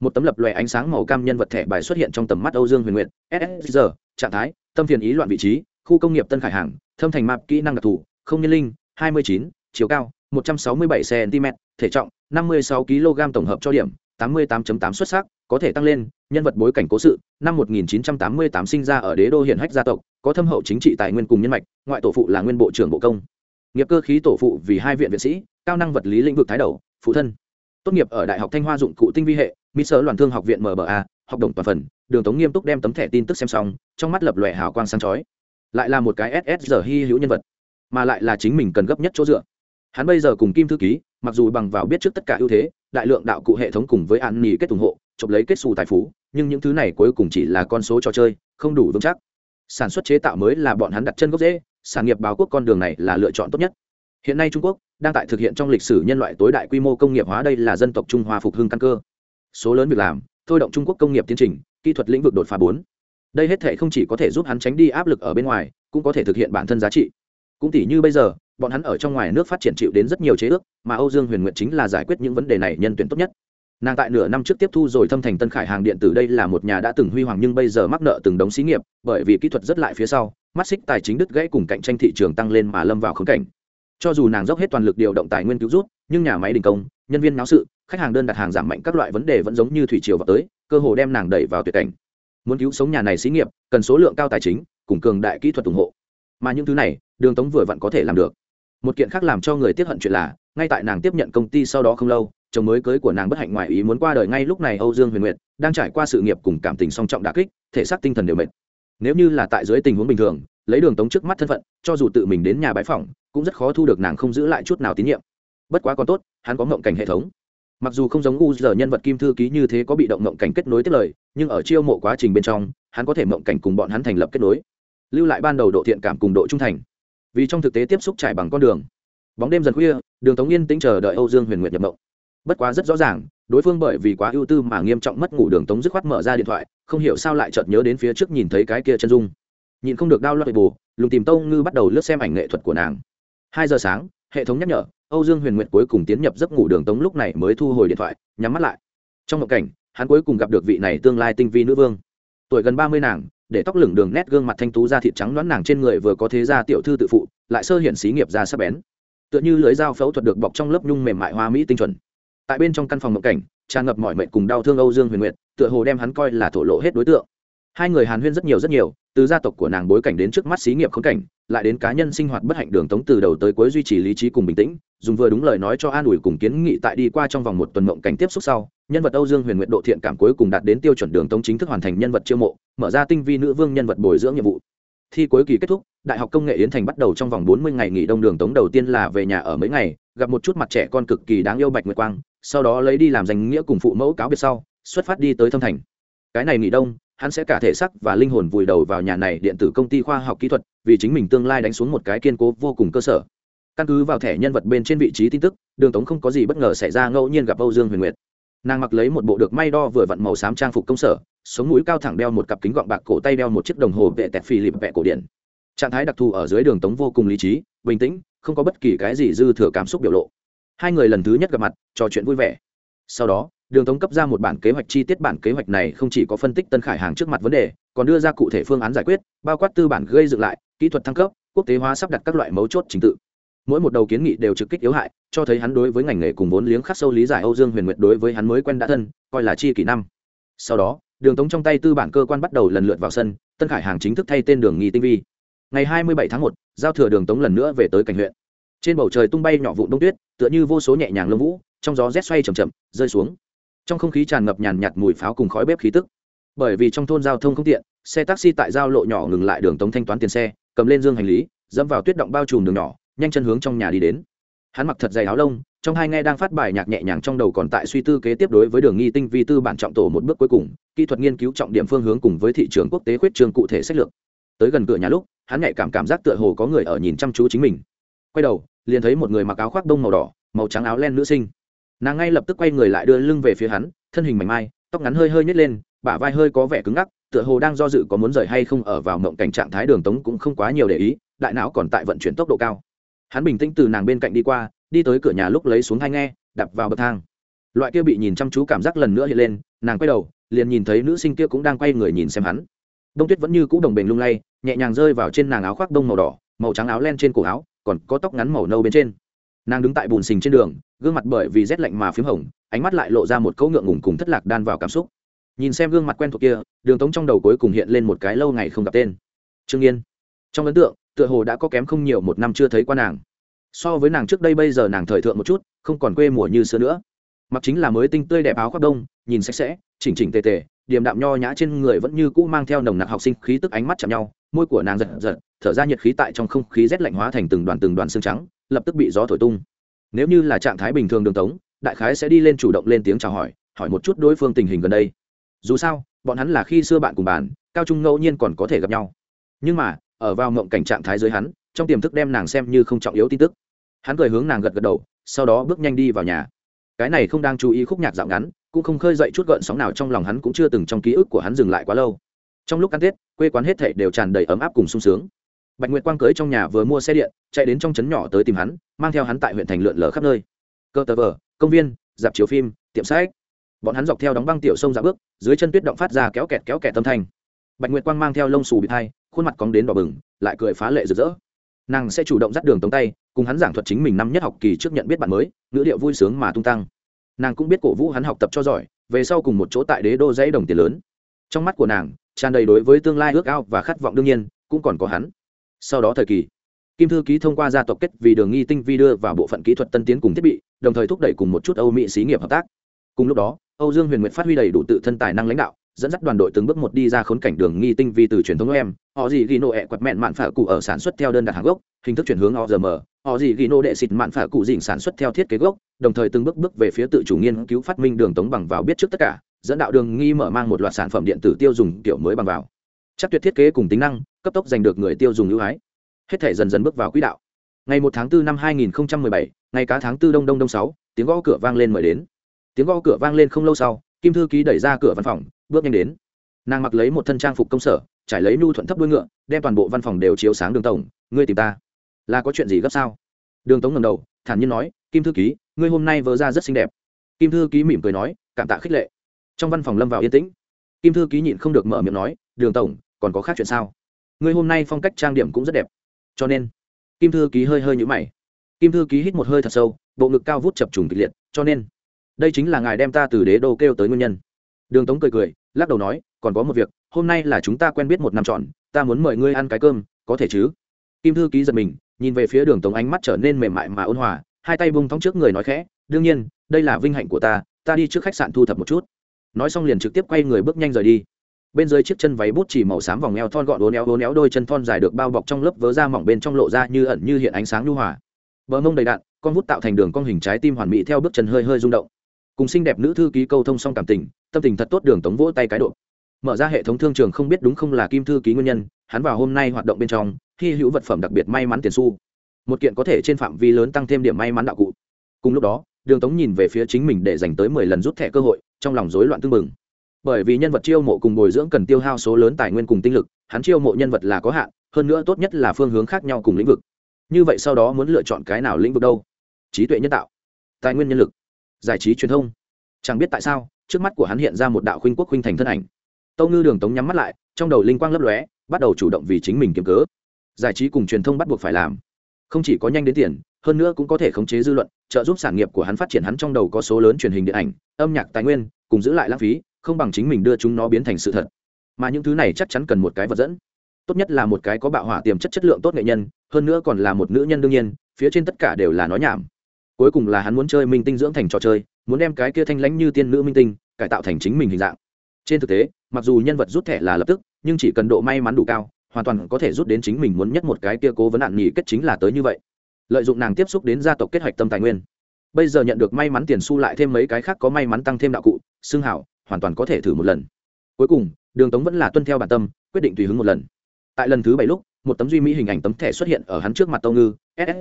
Một tấm lập lòe ánh sáng màu cam nhân vật thẻ bài xuất hiện trong tầm mắt âu dương huyền nguyện ssr trạng thái, tâm phiền ý loạn vị trí, khu công nghiệp tân khải hàng, thâm thành map kỹ năng đặc thù, không nhân linh hai mươi chín, chiều cao, một trăm sáu mươi bảy cm thể trọng, năm mươi sáu kg tổng hợp cho điểm 88.8 xuất sắc, có thể tăng lên, nhân vật bối cảnh cố sự, năm 1988 sinh ra ở đế đô hiển hách gia tộc, có thâm hậu chính trị tài nguyên cùng nhân mạch, ngoại tổ phụ là nguyên bộ trưởng bộ công. Nghiệp cơ khí tổ phụ vì hai viện viện sĩ, cao năng vật lý lĩnh vực thái đầu, phụ thân. Tốt nghiệp ở đại học thanh hoa dụng cụ tinh vi hệ mỹ sở loạn thương học viện mba học đồng toàn phần, đường tống nghiêm túc đem tấm thẻ tin tức xem xong, trong mắt lập lòe hào quang sáng chói. Lại là một cái ssr hi hữu nhân vật mà lại là chính mình cần gấp nhất chỗ dựa. Hắn bây giờ cùng kim thư ký, mặc dù bằng vào biết trước tất cả ưu thế, đại lượng đạo cụ hệ thống cùng với an nỉ kết ủng hộ, chụp lấy kết xù tài phú, nhưng những thứ này cuối cùng chỉ là con số trò chơi, không đủ vững chắc. Sản xuất chế tạo mới là bọn hắn đặt chân gốc dễ sản nghiệp báo quốc con đường này là lựa chọn tốt nhất. Hiện nay trung quốc đang tại thực hiện trong lịch sử nhân loại tối đại quy mô công nghiệp hóa đây là dân tộc trung hoa phục hưng căn cơ. Số lớn việc làm, thôi động trung quốc công nghiệp tiến trình, kỹ thuật lĩnh vực đột phá bốn. Đây hết thể không chỉ có thể giúp hắn tránh đi áp lực ở bên ngoài, cũng có thể thực hiện bản thân giá trị cũng tỷ như bây giờ, bọn hắn ở trong ngoài nước phát triển chịu đến rất nhiều chế ước, mà âu dương huyền nguyện chính là giải quyết những vấn đề này nhân tuyển tốt nhất. Nàng tại nửa năm trước tiếp thu rồi thâm thành tân khải hàng điện tử đây là một nhà đã từng huy hoàng nhưng bây giờ mắc nợ từng đống xí nghiệp, bởi vì kỹ thuật rất lại phía sau, mắt xích tài chính đứt gãy cùng cạnh tranh thị trường tăng lên mà lâm vào khống cảnh. Cho dù nàng dốc hết toàn lực điều động tài nguyên cứu rút nhưng nhà máy đình công, nhân viên náo sự, khách hàng đơn đặt hàng giảm mạnh các loại vấn đề vẫn giống như thủy triều vào tới, cơ hồ đem nàng đẩy vào tuyệt cảnh. Muốn cứu sống nhà này xí nghiệp, cần số lượng cao tài chính, cùng cường đại kỹ thuật ủng hộ. Mà những thứ này đường tống vừa vặn có thể làm được. Một kiện khác làm cho người tiếp hận chuyện là, ngay tại nàng tiếp nhận công ty sau đó không lâu, chồng mới cưới của nàng bất hạnh ngoại ý muốn qua đời ngay lúc này âu dương huyền nguyệt, đang trải qua sự nghiệp cùng cảm tình song trọng đà kích, thể xác tinh thần đều mệt. Nếu như là tại dưới tình huống bình thường, lấy đường tống trước mắt thân phận, cho dù tự mình đến nhà bãi phòng cũng rất khó thu được nàng không giữ lại chút nào tín nhiệm. Bất quá còn tốt, hắn có ngộng cảnh hệ thống. Mặc dù không giống u giờ nhân vật kim thư ký như thế có bị động ngộng cảnh kết nối tiết lời, nhưng ở chiêu mộ quá trình bên trong, hắn có thể ngộng cảnh cùng bọn hắn thành lập kết nối. Lưu lại ban đầu độ thiện cảm cùng độ trung thành vì trong thực tế tiếp xúc trải bằng con đường. Bóng đêm dần khuya, đường tống yên tĩnh chờ đợi âu dương huyền nguyệt nhập mộng. Bất quá rất rõ ràng, đối phương bởi vì quá ưu tư mà nghiêm trọng mất ngủ, đường tống dứt khoát mở ra điện thoại, không hiểu sao lại chợt nhớ đến phía trước nhìn thấy cái kia chân dung. Nhìn không được đau loại bù, lùng tìm tông ngư bắt đầu lướt xem ảnh nghệ thuật của nàng. Hai giờ sáng, hệ thống nhắc nhở, âu dương huyền nguyệt cuối cùng tiến nhập giấc ngủ, đường tống lúc này mới thu hồi điện thoại, nhắm mắt lại. Trong ngộ cảnh, hắn cuối cùng gặp được vị này tương lai tinh vi nữ vương. Tuổi gần ba mươi nàng để tóc lửng đường nét gương mặt thanh tú da thịt trắng đoán nàng trên người vừa có thế gia tiểu thư tự phụ, lại sơ hiện xí nghiệp ra sắp bén. Tựa như lưới dao phẫu thuật được bọc trong lớp nhung mềm mại hoa mỹ tinh chuẩn. Tại bên trong căn phòng mộng cảnh, tràn ngập mọi mệnh cùng đau thương âu dương huyền nguyệt, tựa hồ đem hắn coi là thổ lộ hết đối tượng. Hai người hàn huyên rất nhiều rất nhiều, từ gia tộc của nàng bối cảnh đến trước mắt xí nghiệp khốn cảnh lại đến cá nhân sinh hoạt bất hạnh đường tống từ đầu tới cuối duy trì lý trí cùng bình tĩnh, dùng vừa đúng lời nói cho an ủi cùng kiến nghị tại đi qua trong vòng một tuần mộng cảnh tiếp xúc sau, nhân vật âu dương huyền nguyện độ thiện cảm cuối cùng đạt đến tiêu chuẩn đường tống chính thức hoàn thành nhân vật chiêu mộ, mở ra tinh vi nữ vương nhân vật bồi dưỡng nhiệm vụ. Thi cuối kỳ kết thúc, đại học công nghệ yến thành bắt đầu trong vòng bốn mươi ngày nghỉ đông đường tống đầu tiên là về nhà ở mấy ngày, gặp một chút mặt trẻ con cực kỳ đáng yêu bạch nguyệt quang, sau đó lấy đi làm danh nghĩa cùng phụ mẫu cáo biệt sau, xuất phát đi tới thâm thành. Cái này nghỉ đông hắn sẽ cả thể xác và linh hồn vùi đầu vào nhà này điện tử công ty khoa học kỹ thuật, vì chính mình tương lai đánh xuống một cái kiên cố vô cùng cơ sở. Căn cứ vào thẻ nhân vật bên trên vị trí tin tức, đường tống không có gì bất ngờ xảy ra ngẫu nhiên gặp âu dương huyền nguyệt. Nàng mặc lấy một bộ được may đo vừa vặn màu xám trang phục công sở, sống mũi cao thẳng đeo một cặp kính gọng bạc cổ tay đeo một chiếc đồng hồ vệ tẹt phi lịp vẹ cổ điển. Trạng thái đặc thù ở dưới đường tống vô cùng lý trí, bình tĩnh, không có bất kỳ cái gì dư thừa cảm xúc biểu lộ. Hai người lần thứ nhất gặp mặt, trò chuyện vui vẻ. Sau đó đường tống cấp ra một bản kế hoạch chi tiết bản kế hoạch này không chỉ có phân tích tân khải hàng trước mặt vấn đề, còn đưa ra cụ thể phương án giải quyết, bao quát tư bản gây dựng lại, kỹ thuật thăng cấp, quốc tế hóa sắp đặt các loại mấu chốt trình tự. Mỗi một đầu kiến nghị đều trực kích yếu hại, cho thấy hắn đối với ngành nghề cùng vốn liếng khắc sâu lý giải âu dương huyền nguyệt đối với hắn mới quen đã thân, coi là chi kỷ năm. Sau đó, đường tống trong tay tư bản cơ quan bắt đầu lần lượt vào sân, tân khải hàng chính thức thay tên đường nghi tinh vi. Ngày hai mươi bảy tháng một, giao thừa đường tống lần nữa về tới cảnh huyện. Trên bầu trời tung bay nhỏ vụ đông tuyết, tựa như vô số nhẹ nhàng lông vũ, trong gió rét xoay chầm chậm, rơi xuống trong không khí tràn ngập nhàn nhạt mùi pháo cùng khói bếp khí tức. Bởi vì trong thôn giao thông không tiện, xe taxi tại giao lộ nhỏ ngừng lại đường tống thanh toán tiền xe, cầm lên dương hành lý, dẫm vào tuyết động bao trùm đường nhỏ, nhanh chân hướng trong nhà đi đến. Hắn mặc thật dày áo lông, trong hai nghe đang phát bài nhạc nhẹ nhàng trong đầu còn tại suy tư kế tiếp đối với đường nghi tinh vi tư bản trọng tổ một bước cuối cùng, kỹ thuật nghiên cứu trọng điểm phương hướng cùng với thị trường quốc tế khuyết trường cụ thể sách lược. Tới gần cửa nhà lúc, hắn nhạy cảm cảm giác tựa hồ có người ở nhìn chăm chú chính mình. Quay đầu, liền thấy một người mặc áo khoác đông màu đỏ, màu trắng áo len nữ sinh nàng ngay lập tức quay người lại đưa lưng về phía hắn, thân hình mảnh mai, tóc ngắn hơi hơi nhét lên, bả vai hơi có vẻ cứng ngắc, tựa hồ đang do dự có muốn rời hay không ở vào mộng cảnh trạng thái đường tống cũng không quá nhiều để ý, đại não còn tại vận chuyển tốc độ cao. Hắn bình tĩnh từ nàng bên cạnh đi qua, đi tới cửa nhà lúc lấy xuống hai nghe đập vào bậc thang. Loại kia bị nhìn chăm chú cảm giác lần nữa hiện lên, nàng quay đầu, liền nhìn thấy nữ sinh kia cũng đang quay người nhìn xem hắn. Đông tuyết vẫn như cũ đồng bền lung lay, nhẹ nhàng rơi vào trên nàng áo khoác đông màu đỏ, màu trắng áo len trên cổ áo, còn có tóc ngắn màu nâu bên trên. Nàng đứng tại bùn xình trên đường gương mặt bởi vì rét lạnh mà p h í m hồng, ánh mắt lại lộ ra một cấu ngượng ngùng cùng thất lạc đan vào cảm xúc. Nhìn xem gương mặt quen thuộc kia, đường tống trong đầu cuối cùng hiện lên một cái lâu ngày không gặp tên. Trương yên. Trong ấn tượng, tựa hồ đã có kém không nhiều một năm chưa thấy qua nàng. So với nàng trước đây bây giờ nàng thời thượng một chút, không còn quê mùa như xưa nữa. Mặc chính là mới tinh tươi đẹp áo khoác đông, nhìn sạch sẽ, chỉnh chỉnh tề tề, điềm đạm nho nhã trên người vẫn như cũ mang theo nồng nặc học sinh khí tức ánh mắt chạm nhau, môi của nàng giật giật, thở ra nhiệt khí tại trong không khí rét lạnh hóa thành từng đoàn từng đoàn xương trắng, lập tức bị gió thổi tung nếu như là trạng thái bình thường đường tống, đại khái sẽ đi lên chủ động lên tiếng chào hỏi hỏi một chút đối phương tình hình gần đây. Dù sao, bọn hắn là khi xưa bạn cùng bàn cao trung ngẫu nhiên còn có thể gặp nhau. Nhưng mà, ở vào mộng cảnh trạng thái dưới hắn, trong tiềm thức đem nàng xem như không trọng yếu tin tức. Hắn cười hướng nàng gật gật đầu, sau đó bước nhanh đi vào nhà. Cái này không đang chú ý khúc nhạc dạo ngắn, cũng không khơi dậy chút gợn sóng nào trong lòng hắn cũng chưa từng trong ký ức của hắn dừng lại quá lâu. Trong lúc ăn tết, quê quán hết thảy đều tràn đầy ấm áp cùng sung sướng bạch nguyệt quang cưới trong nhà vừa mua xe điện, chạy đến trong trấn nhỏ tới tìm hắn, mang theo hắn tại huyện thành lượn lờ khắp nơi. Cơ tờ vờ, công viên, dạp chiếu phim, tiệm sách. Bọn hắn dọc theo đóng băng tiểu sông ra bước, dưới chân tuyết động phát ra kéo kẹt kéo kẹt tâm thanh. Bạch nguyệt quang mang theo lông xù bị thai khuôn mặt cóng đến đỏ bừng, lại cười phá lệ rực rỡ. Nàng sẽ chủ động dắt đường tống tay, cùng hắn giảng thuật chính mình năm nhất học kỳ trước nhận biết bạn mới, ngữ điệu vui sướng mà tung tăng. Nàng cũng biết cổ vũ hắn học tập cho giỏi, về sau cùng một chỗ tại đế đô dãy đồng tiền lớn. Trong mắt của nàng, tràn đầy đối với tương lai ước ao và khát vọng đương nhiên, cũng còn có hắn sau đó thời kỳ. Kim thư ký thông qua gia tộc kết vì đường nghi tinh vi đưa vào bộ phận kỹ thuật tân tiến cùng thiết bị, đồng thời thúc đẩy cùng một chút âu mỹ xí nghiệp hợp tác. Cùng lúc đó, âu dương huyền nguyệt phát huy đầy đủ tự thân tài năng lãnh đạo, dẫn dắt đoàn đội từng bước một đi ra khốn cảnh đường nghi tinh vi từ truyền thống em, họ gì ghi nô ẹ quạt mẹn mạn phả cụ ở sản xuất theo đơn đặt hàng gốc, hình thức chuyển hướng họ giờ họ gì ghi nô đệ xịt mạn phả cụ dình sản xuất theo thiết kế gốc, đồng thời từng bước bước về phía tự chủ nghiên cứu phát minh đường tống bằng vào biết trước tất cả, dẫn đạo đường nghi mở mang một loạt sản phẩm điện tử tiêu dùng kiểu mới bằng vào. Chắc tuyệt thiết kế cùng tính năng cấp tốc giành được người tiêu dùng ưu ái. Hết thể dần dần bước vào quỹ đạo. Ngày một tháng 4 năm 2017, ngày cá tháng 4 đông đông đông sáu tiếng gõ cửa vang lên mời đến. Tiếng gõ cửa vang lên không lâu sau kim thư ký đẩy ra cửa văn phòng bước nhanh đến. Nàng mặc lấy một thân trang phục công sở trải lấy nhu thuận thấp đuôi ngựa đem toàn bộ văn phòng đều chiếu sáng đường tổng ngươi tìm ta? Là có chuyện gì gấp sao? Đường tống ngầm đầu thản nhiên nói kim thư ký ngươi hôm nay vớ ra rất xinh đẹp. Kim thư ký mỉm cười nói cảm tạ khích lệ. Trong văn phòng lâm vào yên tĩnh. Kim thư ký nhịn không được mở miệng nói đường tổng còn có khác chuyện sao? Ngươi hôm nay phong cách trang điểm cũng rất đẹp. Cho nên, kim thư ký hơi hơi nhũ mày. Kim thư ký hít một hơi thật sâu, bộ ngực cao vút chập trùng kịch liệt, cho nên, đây chính là ngài đem ta từ đế đô kêu tới nguyên nhân. Đường tống cười cười, lắc đầu nói, còn có một việc, hôm nay là chúng ta quen biết một năm trọn, ta muốn mời ngươi ăn cái cơm, có thể chứ? Kim thư ký giật mình, nhìn về phía đường tống ánh mắt trở nên mềm mại mà ôn hòa, hai tay bung thóng trước người nói khẽ, đương nhiên, đây là vinh hạnh của ta ta đi trước khách sạn thu thập một chút. Nói xong liền trực tiếp quay người bước nhanh rời đi bên dưới chiếc chân váy bút chỉ màu xám vòng eo thon gọn uốn éo uốn éo đôi chân thon dài được bao bọc trong lớp vớ da mỏng bên trong lộ ra như ẩn như hiện ánh sáng nhu hòa. Bờ mông đầy đạn, con vút tạo thành đường con hình trái tim hoàn mỹ theo bước chân hơi hơi rung động. Cùng xinh đẹp nữ thư ký câu thông song cảm tình, tâm tình thật tốt đường tống vỗ tay cái độ. Mở ra hệ thống thương trường không biết đúng không là kim thư ký nguyên nhân, hắn vào hôm nay hoạt động bên trong, hy hữu vật phẩm đặc biệt may mắn tiền su một kiện có thể trên phạm vi lớn tăng thêm điểm may mắn đạo cụ. Cùng lúc đó, đường tống nhìn về phía chính mình để dành tới mười lần rút thẻ cơ hội, trong lòng rối loạn tương mừng bởi vì nhân vật chiêu mộ cùng bồi dưỡng cần tiêu hao số lớn tài nguyên cùng tinh lực, hắn chiêu mộ nhân vật là có hạn, hơn nữa tốt nhất là phương hướng khác nhau cùng lĩnh vực. Như vậy sau đó muốn lựa chọn cái nào lĩnh vực đâu? Trí tuệ nhân tạo, tài nguyên nhân lực, giải trí truyền thông. Chẳng biết tại sao, trước mắt của hắn hiện ra một đạo khuynh quốc khuynh thành thân ảnh. Tâu ngư đường tống nhắm mắt lại, trong đầu linh quang lấp lóe, bắt đầu chủ động vì chính mình kiếm cớ. Giải trí cùng truyền thông bắt buộc phải làm. Không chỉ có nhanh đến tiền, hơn nữa cũng có thể khống chế dư luận, trợ giúp sản nghiệp của hắn phát triển. Hắn trong đầu có số lớn truyền hình điện ảnh, âm nhạc tài nguyên, cùng giữ lại lãng phí không bằng chính mình đưa chúng nó biến thành sự thật. Mà những thứ này chắc chắn cần một cái vật dẫn. Tốt nhất là một cái có bạo hỏa tiềm chất chất lượng tốt nghệ nhân, hơn nữa còn là một nữ nhân đương nhiên, phía trên tất cả đều là nói nhảm. Cuối cùng là hắn muốn chơi minh tinh dưỡng thành trò chơi, muốn đem cái kia thanh lãnh như tiên nữ minh tinh, cải tạo thành chính mình hình dạng. Trên thực tế, mặc dù nhân vật rút thẻ là lập tức, nhưng chỉ cần độ may mắn đủ cao, hoàn toàn có thể rút đến chính mình muốn nhất một cái kia cố vấn nạn nghỉ kết chính là tới như vậy. Lợi dụng nàng tiếp xúc đến gia tộc kết hoạch tâm tài nguyên. Bây giờ nhận được may mắn tiền su lại thêm mấy cái khác có may mắn tăng thêm đạo cụ xương hảo hoàn toàn có thể thử một lần. Cuối cùng, đường tống vẫn là tuân theo bản tâm, quyết định tùy hứng một lần. Tại lần thứ bảy lúc, một tấm duy mỹ hình ảnh tấm thẻ xuất hiện ở hắn trước mặt tâu ngư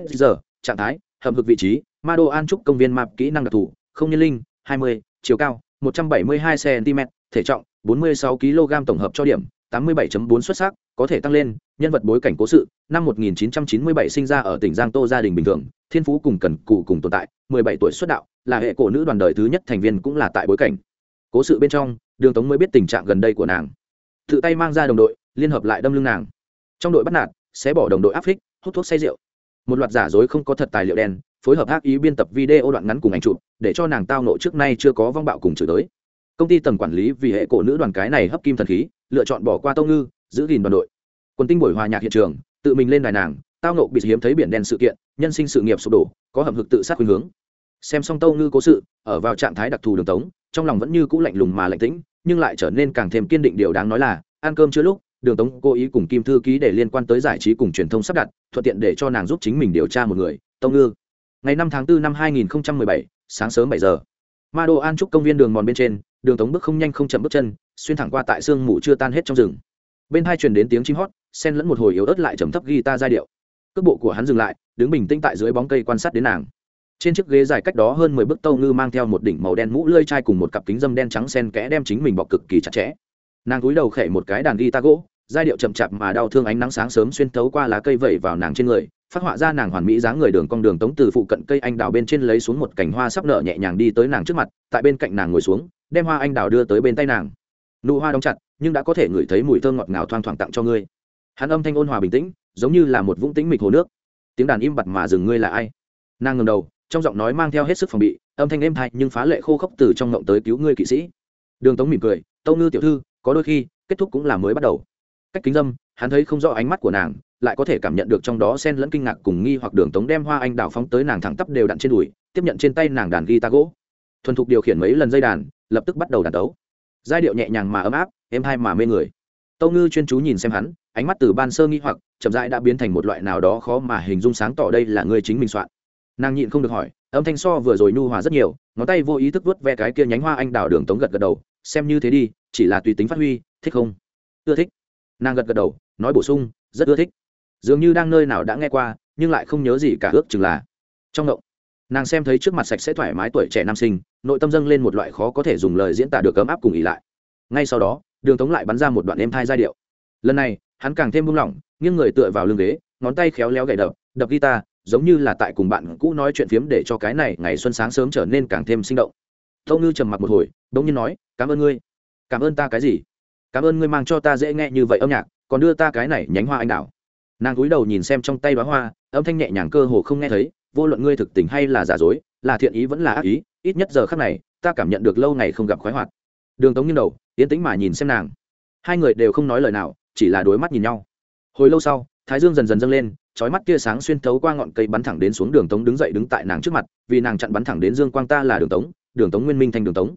ss trạng thái hầm hực vị trí, ma đô an trúc công viên map kỹ năng đặc thù, không nhân linh, hai mươi, chiều cao, một trăm bảy mươi hai cm thể trọng 46 kg tổng hợp cho điểm 87.4 xuất sắc, có thể tăng lên, nhân vật bối cảnh cố sự, năm 1997 sinh ra ở tỉnh giang tô gia đình bình thường, thiên phú cùng cần cụ cùng tồn tại 17 tuổi xuất đạo, là hệ cổ nữ đoàn đời thứ nhất thành viên cũng là tại bối cảnh cố sự bên trong, đường tống mới biết tình trạng gần đây của nàng. Tự tay mang ra đồng đội, liên hợp lại đâm lưng nàng. Trong đội bắt nạt sẽ bỏ đồng đội áp phích, hút thuốc say rượu. Một loạt giả dối không có thật tài liệu đen, phối hợp ác ý biên tập video đoạn ngắn cùng ảnh chụp, để cho nàng tao nộ trước nay chưa có vong bạo cùng chửi tới công ty tầng quản lý vì hệ cổ nữ đoàn cái này hấp kim thần khí, lựa chọn bỏ qua tâu ngư, giữ gìn đoàn đội. Quân tinh buổi hòa nhạc hiện trường, tự mình lên đài nàng, tao nộ bị hiếm thấy biển đen sự kiện, nhân sinh sự nghiệp sụp đổ, có hầm hực tự sát khuynh hướng xem xong tâu ngư cố sự ở vào trạng thái đặc thù đường tống trong lòng vẫn như cũ lạnh lùng mà lạnh tĩnh nhưng lại trở nên càng thêm kiên định điều đáng nói là ăn cơm chưa lúc đường tống cố ý cùng kim thư ký để liên quan tới giải trí cùng truyền thông sắp đặt thuận tiện để cho nàng giúp chính mình điều tra một người tâu ngư. Ngày năm tháng 4 năm 2017, sáng sớm bảy giờ. Ma đô an trúc công viên đường mòn bên trên đường tống bước không nhanh không chậm bước chân xuyên thẳng qua tại sương mù chưa tan hết trong rừng. Bên hai truyền đến tiếng chim hót sen lẫn một hồi yếu ớt lại trầm thấp guitar giai điệu. Cước bộ của hắn dừng lại đứng bình tĩnh tại dưới bóng cây quan sát đến nàng trên chiếc ghế dài cách đó hơn mười bước tâu ngư mang theo một đỉnh màu đen mũ lơi chai cùng một cặp kính dâm đen trắng sen kẽ đem chính mình bọc cực kỳ chặt chẽ. Nàng cúi đầu khẽ một cái đàn guitar gỗ, giai điệu chậm chạp mà đau thương ánh nắng sáng sớm xuyên thấu qua lá cây vẩy vào nàng trên người, phát họa ra nàng hoàn mỹ dáng người đường cong đường tống từ phụ cận cây anh đào bên trên lấy xuống một cành hoa sắp nở nhẹ nhàng đi tới nàng trước mặt, tại bên cạnh nàng ngồi xuống, đem hoa anh đào đưa tới bên tay nàng. Nụ hoa đóng chặt, nhưng đã có thể ngửi thấy mùi thơm ngọt ngào thoang thoảng tặng cho ngươi. Hắn âm thanh ôn hòa bình tĩnh, giống như là một vũng tĩnh mịch hồ nước. Tiếng đàn im bặt mà dừng ngươi là ai? Nàng ngầm đầu trong giọng nói mang theo hết sức phòng bị, âm thanh êm thay nhưng phá lệ khô khốc từ trong ngộng tới cứu ngươi kỵ sĩ. Đường tống mỉm cười, tâu ngư tiểu thư, có đôi khi, kết thúc cũng là mới bắt đầu. Cách kính dâm, hắn thấy không rõ ánh mắt của nàng, lại có thể cảm nhận được trong đó xen lẫn kinh ngạc cùng nghi hoặc đường tống đem hoa anh đào phóng tới nàng thẳng tắp đều đặn trên đùi, tiếp nhận trên tay nàng đàn guitar gỗ. Thuần thục điều khiển mấy lần dây đàn, lập tức bắt đầu đàn đấu. Giai điệu nhẹ nhàng mà ấm áp, êm hai mà mê người. Tâu ngư chuyên chú nhìn xem hắn, ánh mắt từ ban sơ nghi hoặc, chậm rãi đã biến thành một loại nào đó khó mà hình dung sáng tỏ đây là người chính mình soạn nàng nhịn không được hỏi, âm thanh so vừa rồi nhu hòa rất nhiều, ngón tay vô ý thức vớt ve cái kia nhánh hoa anh đào đường tống gật gật đầu, xem như thế đi, chỉ là tùy tính phát huy, thích không? Ưa thích. Nàng gật gật đầu, nói bổ sung, rất ưa thích. Dường như đang nơi nào đã nghe qua, nhưng lại không nhớ gì cả ước chừng là trong động nàng xem thấy trước mặt sạch sẽ thoải mái tuổi trẻ nam sinh, nội tâm dâng lên một loại khó có thể dùng lời diễn tả được ấm áp cùng ỉ lại. Ngay sau đó, đường tống lại bắn ra một đoạn êm thai giai điệu. Lần này, hắn càng thêm buông lỏng, nghiêng người tựa vào lưng ghế, ngón tay khéo léo gậy đập đập guitar giống như là tại cùng bạn cũ nói chuyện phiếm để cho cái này ngày xuân sáng sớm trở nên càng thêm sinh động. Tâu ngư trầm mặc một hồi đ ỗ n g nhiên nói, cảm ơn ngươi. Cảm ơn ta cái gì? Cảm ơn ngươi mang cho ta dễ nghe như vậy âm nhạc, còn đưa ta cái này nhánh hoa anh đào. Nàng cúi đầu nhìn xem trong tay bá hoa, âm thanh nhẹ nhàng cơ hồ không nghe thấy, vô luận ngươi thực tình hay là giả dối, là thiện ý vẫn là ác ý, ít nhất giờ khác này, ta cảm nhận được lâu ngày không gặp khoái hoạt. Đường tống nghiêng đầu yến tĩnh mà nhìn xem nàng. Hai người đều không nói lời nào, chỉ là đối mắt nhìn nhau. Hồi lâu sau, thái dương dần dần dâng lên chói mắt tia sáng xuyên thấu qua ngọn cây bắn thẳng đến xuống đường tống đứng dậy đứng tại nàng trước mặt, vì nàng chặn bắn thẳng đến dương quang ta là đường tống đường tống nguyên minh thanh đường tống.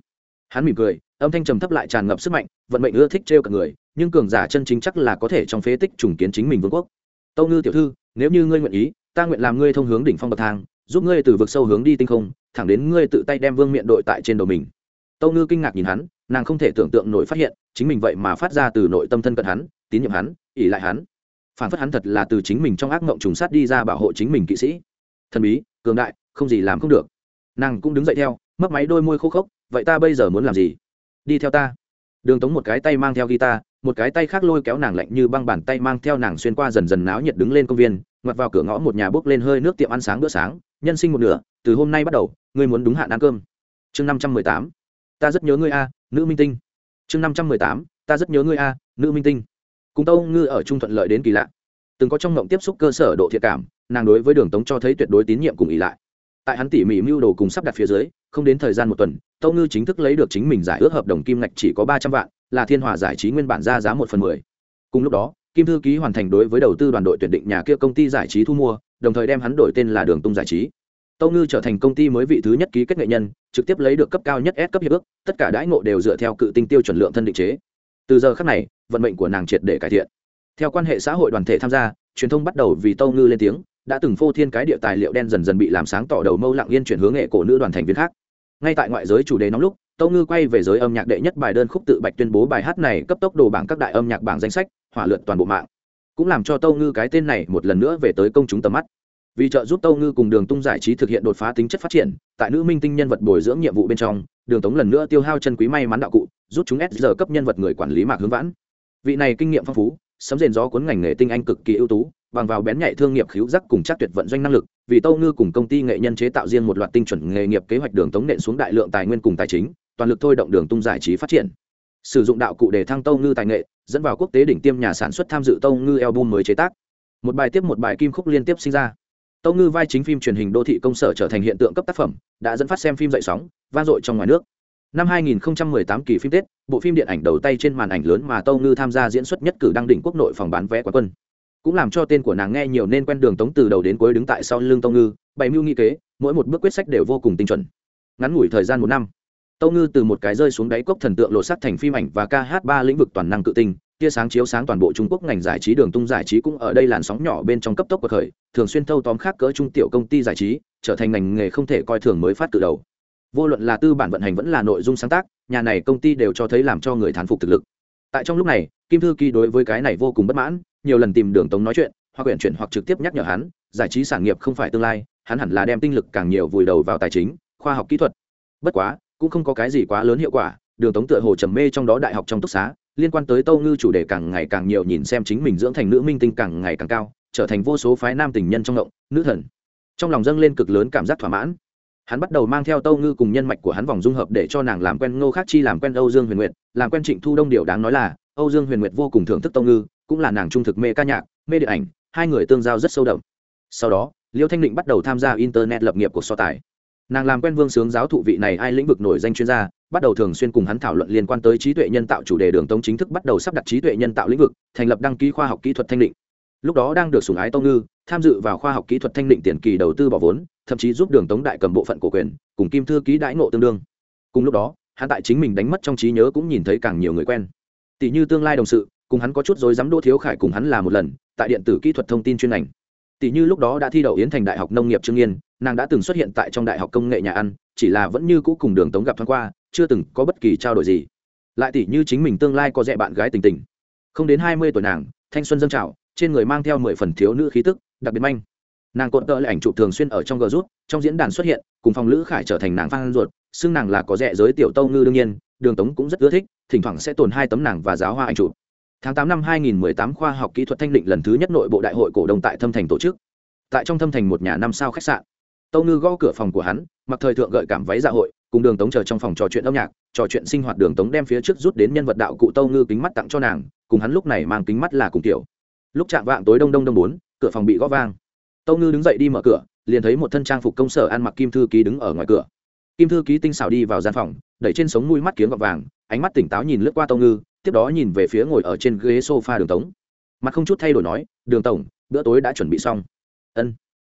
Hắn mỉm cười, âm thanh trầm thấp lại tràn ngập sức mạnh, vận mệnh ưa thích trêu cả người, nhưng cường giả chân chính chắc là có thể trong phế tích trùng kiến chính mình vương quốc. Tâu ngư tiểu thư, nếu như ngươi nguyện ý, ta nguyện làm ngươi thông hướng đỉnh phong bậc thang, giúp ngươi từ vực sâu hướng đi tinh không, thẳng đến ngươi tự tay đem vương miện đội tại trên đầu mình. Tâu ngư kinh ngạc nhìn hắn, nàng không thể tưởng tượng nổi phát hiện, chính mình vậy mà phát ra từ nội tâm thân cận hắn, tín nhiệm hắn ỉ lại hắn phản phất hắn thật là từ chính mình trong ác mộng trùng sát đi ra bảo hộ chính mình kỵ sĩ. Thần bí, cường đại, không gì làm không được. Nàng cũng đứng dậy theo, mấp máy đôi môi khô khốc, vậy ta bây giờ muốn làm gì? Đi theo ta. Đường tống một cái tay mang theo guitar, một cái tay khác lôi kéo nàng lạnh như băng bàn tay mang theo nàng xuyên qua dần dần náo nhiệt đứng lên công viên, ngoặt vào cửa ngõ một nhà bốc lên hơi nước tiệm ăn sáng bữa sáng, nhân sinh một nửa, từ hôm nay bắt đầu, ngươi muốn đúng hạn ăn cơm. Chương năm trăm mười tám, ta rất nhớ ngươi a, nữ minh tinh. Chương năm trăm mười tám, ta rất nhớ ngươi a, nữ minh tinh cùng tâu ngư ở trung thuận lợi đến kỳ lạ. Từng có trong ngộng tiếp xúc cơ sở độ thiệt cảm, nàng đối với đường tống cho thấy tuyệt đối tín nhiệm cùng ỉ lại. Tại hắn tỉ mỉ mưu đồ cùng sắp đặt phía dưới, không đến thời gian một tuần, tâu ngư chính thức lấy được chính mình giải ước hợp đồng kim ngạch chỉ có ba trăm vạn, là thiên hòa giải trí nguyên bản ra giá một phần mười. Cùng lúc đó, kim thư ký hoàn thành đối với đầu tư đoàn đội tuyển định nhà kia công ty giải trí thu mua, đồng thời đem hắn đổi tên là đường tung giải trí. Tâu ngư trở thành công ty mới vị thứ nhất ký kết nghệ nhân, trực tiếp lấy được cấp cao nhất S cấp hiệp ước, tất cả đãi ngộ đều dựa theo cự tinh tiêu chuẩn lượng thân định chế. Từ giờ khác này vận mệnh của nàng triệt để cải thiện. Theo quan hệ xã hội đoàn thể tham gia, truyền thông bắt đầu vì tâu ngư lên tiếng, đã từng phô thiên cái địa tài liệu đen dần dần bị làm sáng tỏ đầu mâu lặng yên chuyển hướng nghệ cổ nữ đoàn thành viên khác. Ngay tại ngoại giới chủ đề nóng lúc, tâu ngư quay về giới âm nhạc đệ nhất bài đơn khúc tự bạch tuyên bố bài hát này cấp tốc đồ bảng các đại âm nhạc bảng danh sách, hỏa lượt toàn bộ mạng. Cũng làm cho tâu ngư cái tên này một lần nữa về tới công chúng tầm mắt. Vì trợ giúp tâu ngư cùng đường tung giải trí thực hiện đột phá tính chất phát triển, tại nữ minh tinh nhân vật bồi dưỡng nhiệm vụ bên trong, đường tống lần nữa tiêu hao chân quý may mắn đạo cụ rút chúng s giờ cấp nhân vật người quản lý mạc hướng vãn vị này kinh nghiệm phong phú, sấm rền gió cuốn ngành nghề tinh anh cực kỳ ưu tú, bằng vào bén nhạy thương nghiệp khíu giác cùng chắc tuyệt vận doanh năng lực, vì tâu ngư cùng công ty nghệ nhân chế tạo riêng một loạt tinh chuẩn nghề nghiệp kế hoạch đường tống nện xuống đại lượng tài nguyên cùng tài chính, toàn lực thôi động đường tung giải trí phát triển. Sử dụng đạo cụ để thăng tâu ngư tài nghệ, dẫn vào quốc tế đỉnh tiêm nhà sản xuất tham dự tâu ngư album mới chế tác. Một bài tiếp một bài kim khúc liên tiếp sinh ra. Tâu ngư vai chính phim truyền hình đô thị công sở trở thành hiện tượng cấp tác phẩm, đã dẫn phát xem phim dậy sóng, vang dội trong ngoài nước năm 2018 kỳ phim tết, bộ phim điện ảnh đầu tay trên màn ảnh lớn mà tâu ngư tham gia diễn xuất nhất cử đăng đỉnh quốc nội phòng bán vé quán quân. Cũng làm cho tên của nàng nghe nhiều nên quen đường tống từ đầu đến cuối đứng tại sau lưng tâu ngư, bày mưu nghi kế, mỗi một bước quyết sách đều vô cùng tinh chuẩn. Ngắn ngủi thời gian một năm, tâu ngư từ một cái rơi xuống đáy cốc thần tượng lộ sắc thành phim ảnh và ca hát ba lĩnh vực toàn năng tự tinh, tia sáng chiếu sáng toàn bộ trung quốc ngành giải trí đường tung giải trí cũng ở đây làn sóng nhỏ bên trong cấp tốc của khởi, thường xuyên thâu tóm khác cỡ trung tiểu công ty giải trí, trở thành ngành nghề không thể coi thường mới phát từ đầu vô luận là tư bản vận hành vẫn là nội dung sáng tác, nhà này công ty đều cho thấy làm cho người thán phục thực lực. Tại trong lúc này, kim thư kỳ đối với cái này vô cùng bất mãn, nhiều lần tìm đường tống nói chuyện, hoặc quyển chuyển hoặc trực tiếp nhắc nhở hắn, giải trí sản nghiệp không phải tương lai, hắn hẳn là đem tinh lực càng nhiều vùi đầu vào tài chính, khoa học kỹ thuật. Bất quá, cũng không có cái gì quá lớn hiệu quả, đường tống tựa hồ trầm mê trong đó đại học trong túc xá, liên quan tới tâu ngư chủ đề càng ngày càng nhiều nhìn xem chính mình dưỡng thành nữ minh tinh càng ngày càng cao, trở thành vô số phái nam tình nhân trong ngộng, nữ thần. Trong lòng dâng lên cực lớn cảm giác thỏa mãn hắn bắt đầu mang theo tâu ngư cùng nhân mạch của hắn vòng dung hợp để cho nàng làm quen ngô khác chi, làm quen âu dương huyền nguyệt. Làm quen trịnh thu đông điều đáng nói là, âu dương huyền nguyệt vô cùng thưởng thức tâu ngư, cũng là nàng trung thực mê ca nhạc, mê điện ảnh, hai người tương giao rất sâu đậm. Sau đó, liêu thanh định bắt đầu tham gia internet lập nghiệp của so tài. Nàng làm quen vương sướng giáo thụ vị này ai lĩnh vực nổi danh chuyên gia, bắt đầu thường xuyên cùng hắn thảo luận liên quan tới trí tuệ nhân tạo chủ đề đường tống chính thức bắt đầu sắp đặt trí tuệ nhân tạo lĩnh vực, thành lập đăng ký khoa học kỹ thuật thanh định lúc đó đang được sủng ái tông ngư, tham dự vào khoa học kỹ thuật thanh định tiền kỳ đầu tư bỏ vốn, thậm chí giúp đường tống đại cầm bộ phận cổ quyền, cùng kim thư ký đãi ngộ tương đương. Cùng lúc đó, hắn tại chính mình đánh mất trong trí nhớ cũng nhìn thấy càng nhiều người quen. Tỷ như tương lai đồng sự, cùng hắn có chút dối dám đỗ thiếu khải cùng hắn là một lần, tại điện tử kỹ thuật thông tin chuyên ngành. Tỷ như lúc đó đã thi đậu yến thành đại học nông nghiệp trương yên, nàng đã từng xuất hiện tại trong đại học công nghệ nhà ăn, chỉ là vẫn như cũ cùng đường tống gặp thoáng qua, chưa từng có bất kỳ trao đổi gì. Lại tỷ như chính mình tương lai có dẹ bạn gái tình tình. Không đến hai mươi tuổi nàng, thanh xuân dân trào trên người mang theo mười phần thiếu nữ khí tức, đặc biệt manh. Nàng cộn tợ lại ảnh chụp thường xuyên ở trong gờ rút, trong diễn đàn xuất hiện, cùng phòng lữ khải trở thành nàng phan ruột, xưng nàng là có rẻ giới tiểu tâu ngư đương nhiên, đường tống cũng rất ưa thích, thỉnh thoảng sẽ tồn hai tấm nàng và giáo hoa ảnh chụp. Tháng tám năm 2018 khoa học kỹ thuật thanh định lần thứ nhất nội bộ đại hội cổ đông tại thâm thành tổ chức. Tại trong thâm thành một nhà năm sao khách sạn. Tâu ngư gõ cửa phòng của hắn, mặc thời thượng gợi cảm váy dạ hội, cùng đường tống chờ trong phòng trò chuyện âm nhạc, trò chuyện sinh hoạt đường tống đem phía trước rút đến nhân vật đạo cụ tâu ngư kính mắt tặng cho nàng, cùng hắn lúc này mang kính mắt là cùng tiểu lúc chạm vạng tối đông đông đông bốn, cửa phòng bị gõ vang. Tâu ngư đứng dậy đi mở cửa, liền thấy một thân trang phục công sở ăn mặc kim thư ký đứng ở ngoài cửa. Kim thư ký tinh xảo đi vào gian phòng, đẩy trên sống mũi mắt kiếm gọt vàng, ánh mắt tỉnh táo nhìn lướt qua tâu ngư, tiếp đó nhìn về phía ngồi ở trên ghế sofa đường tống. Mặt không chút thay đổi nói, đường tổng, bữa tối đã chuẩn bị xong. Ân.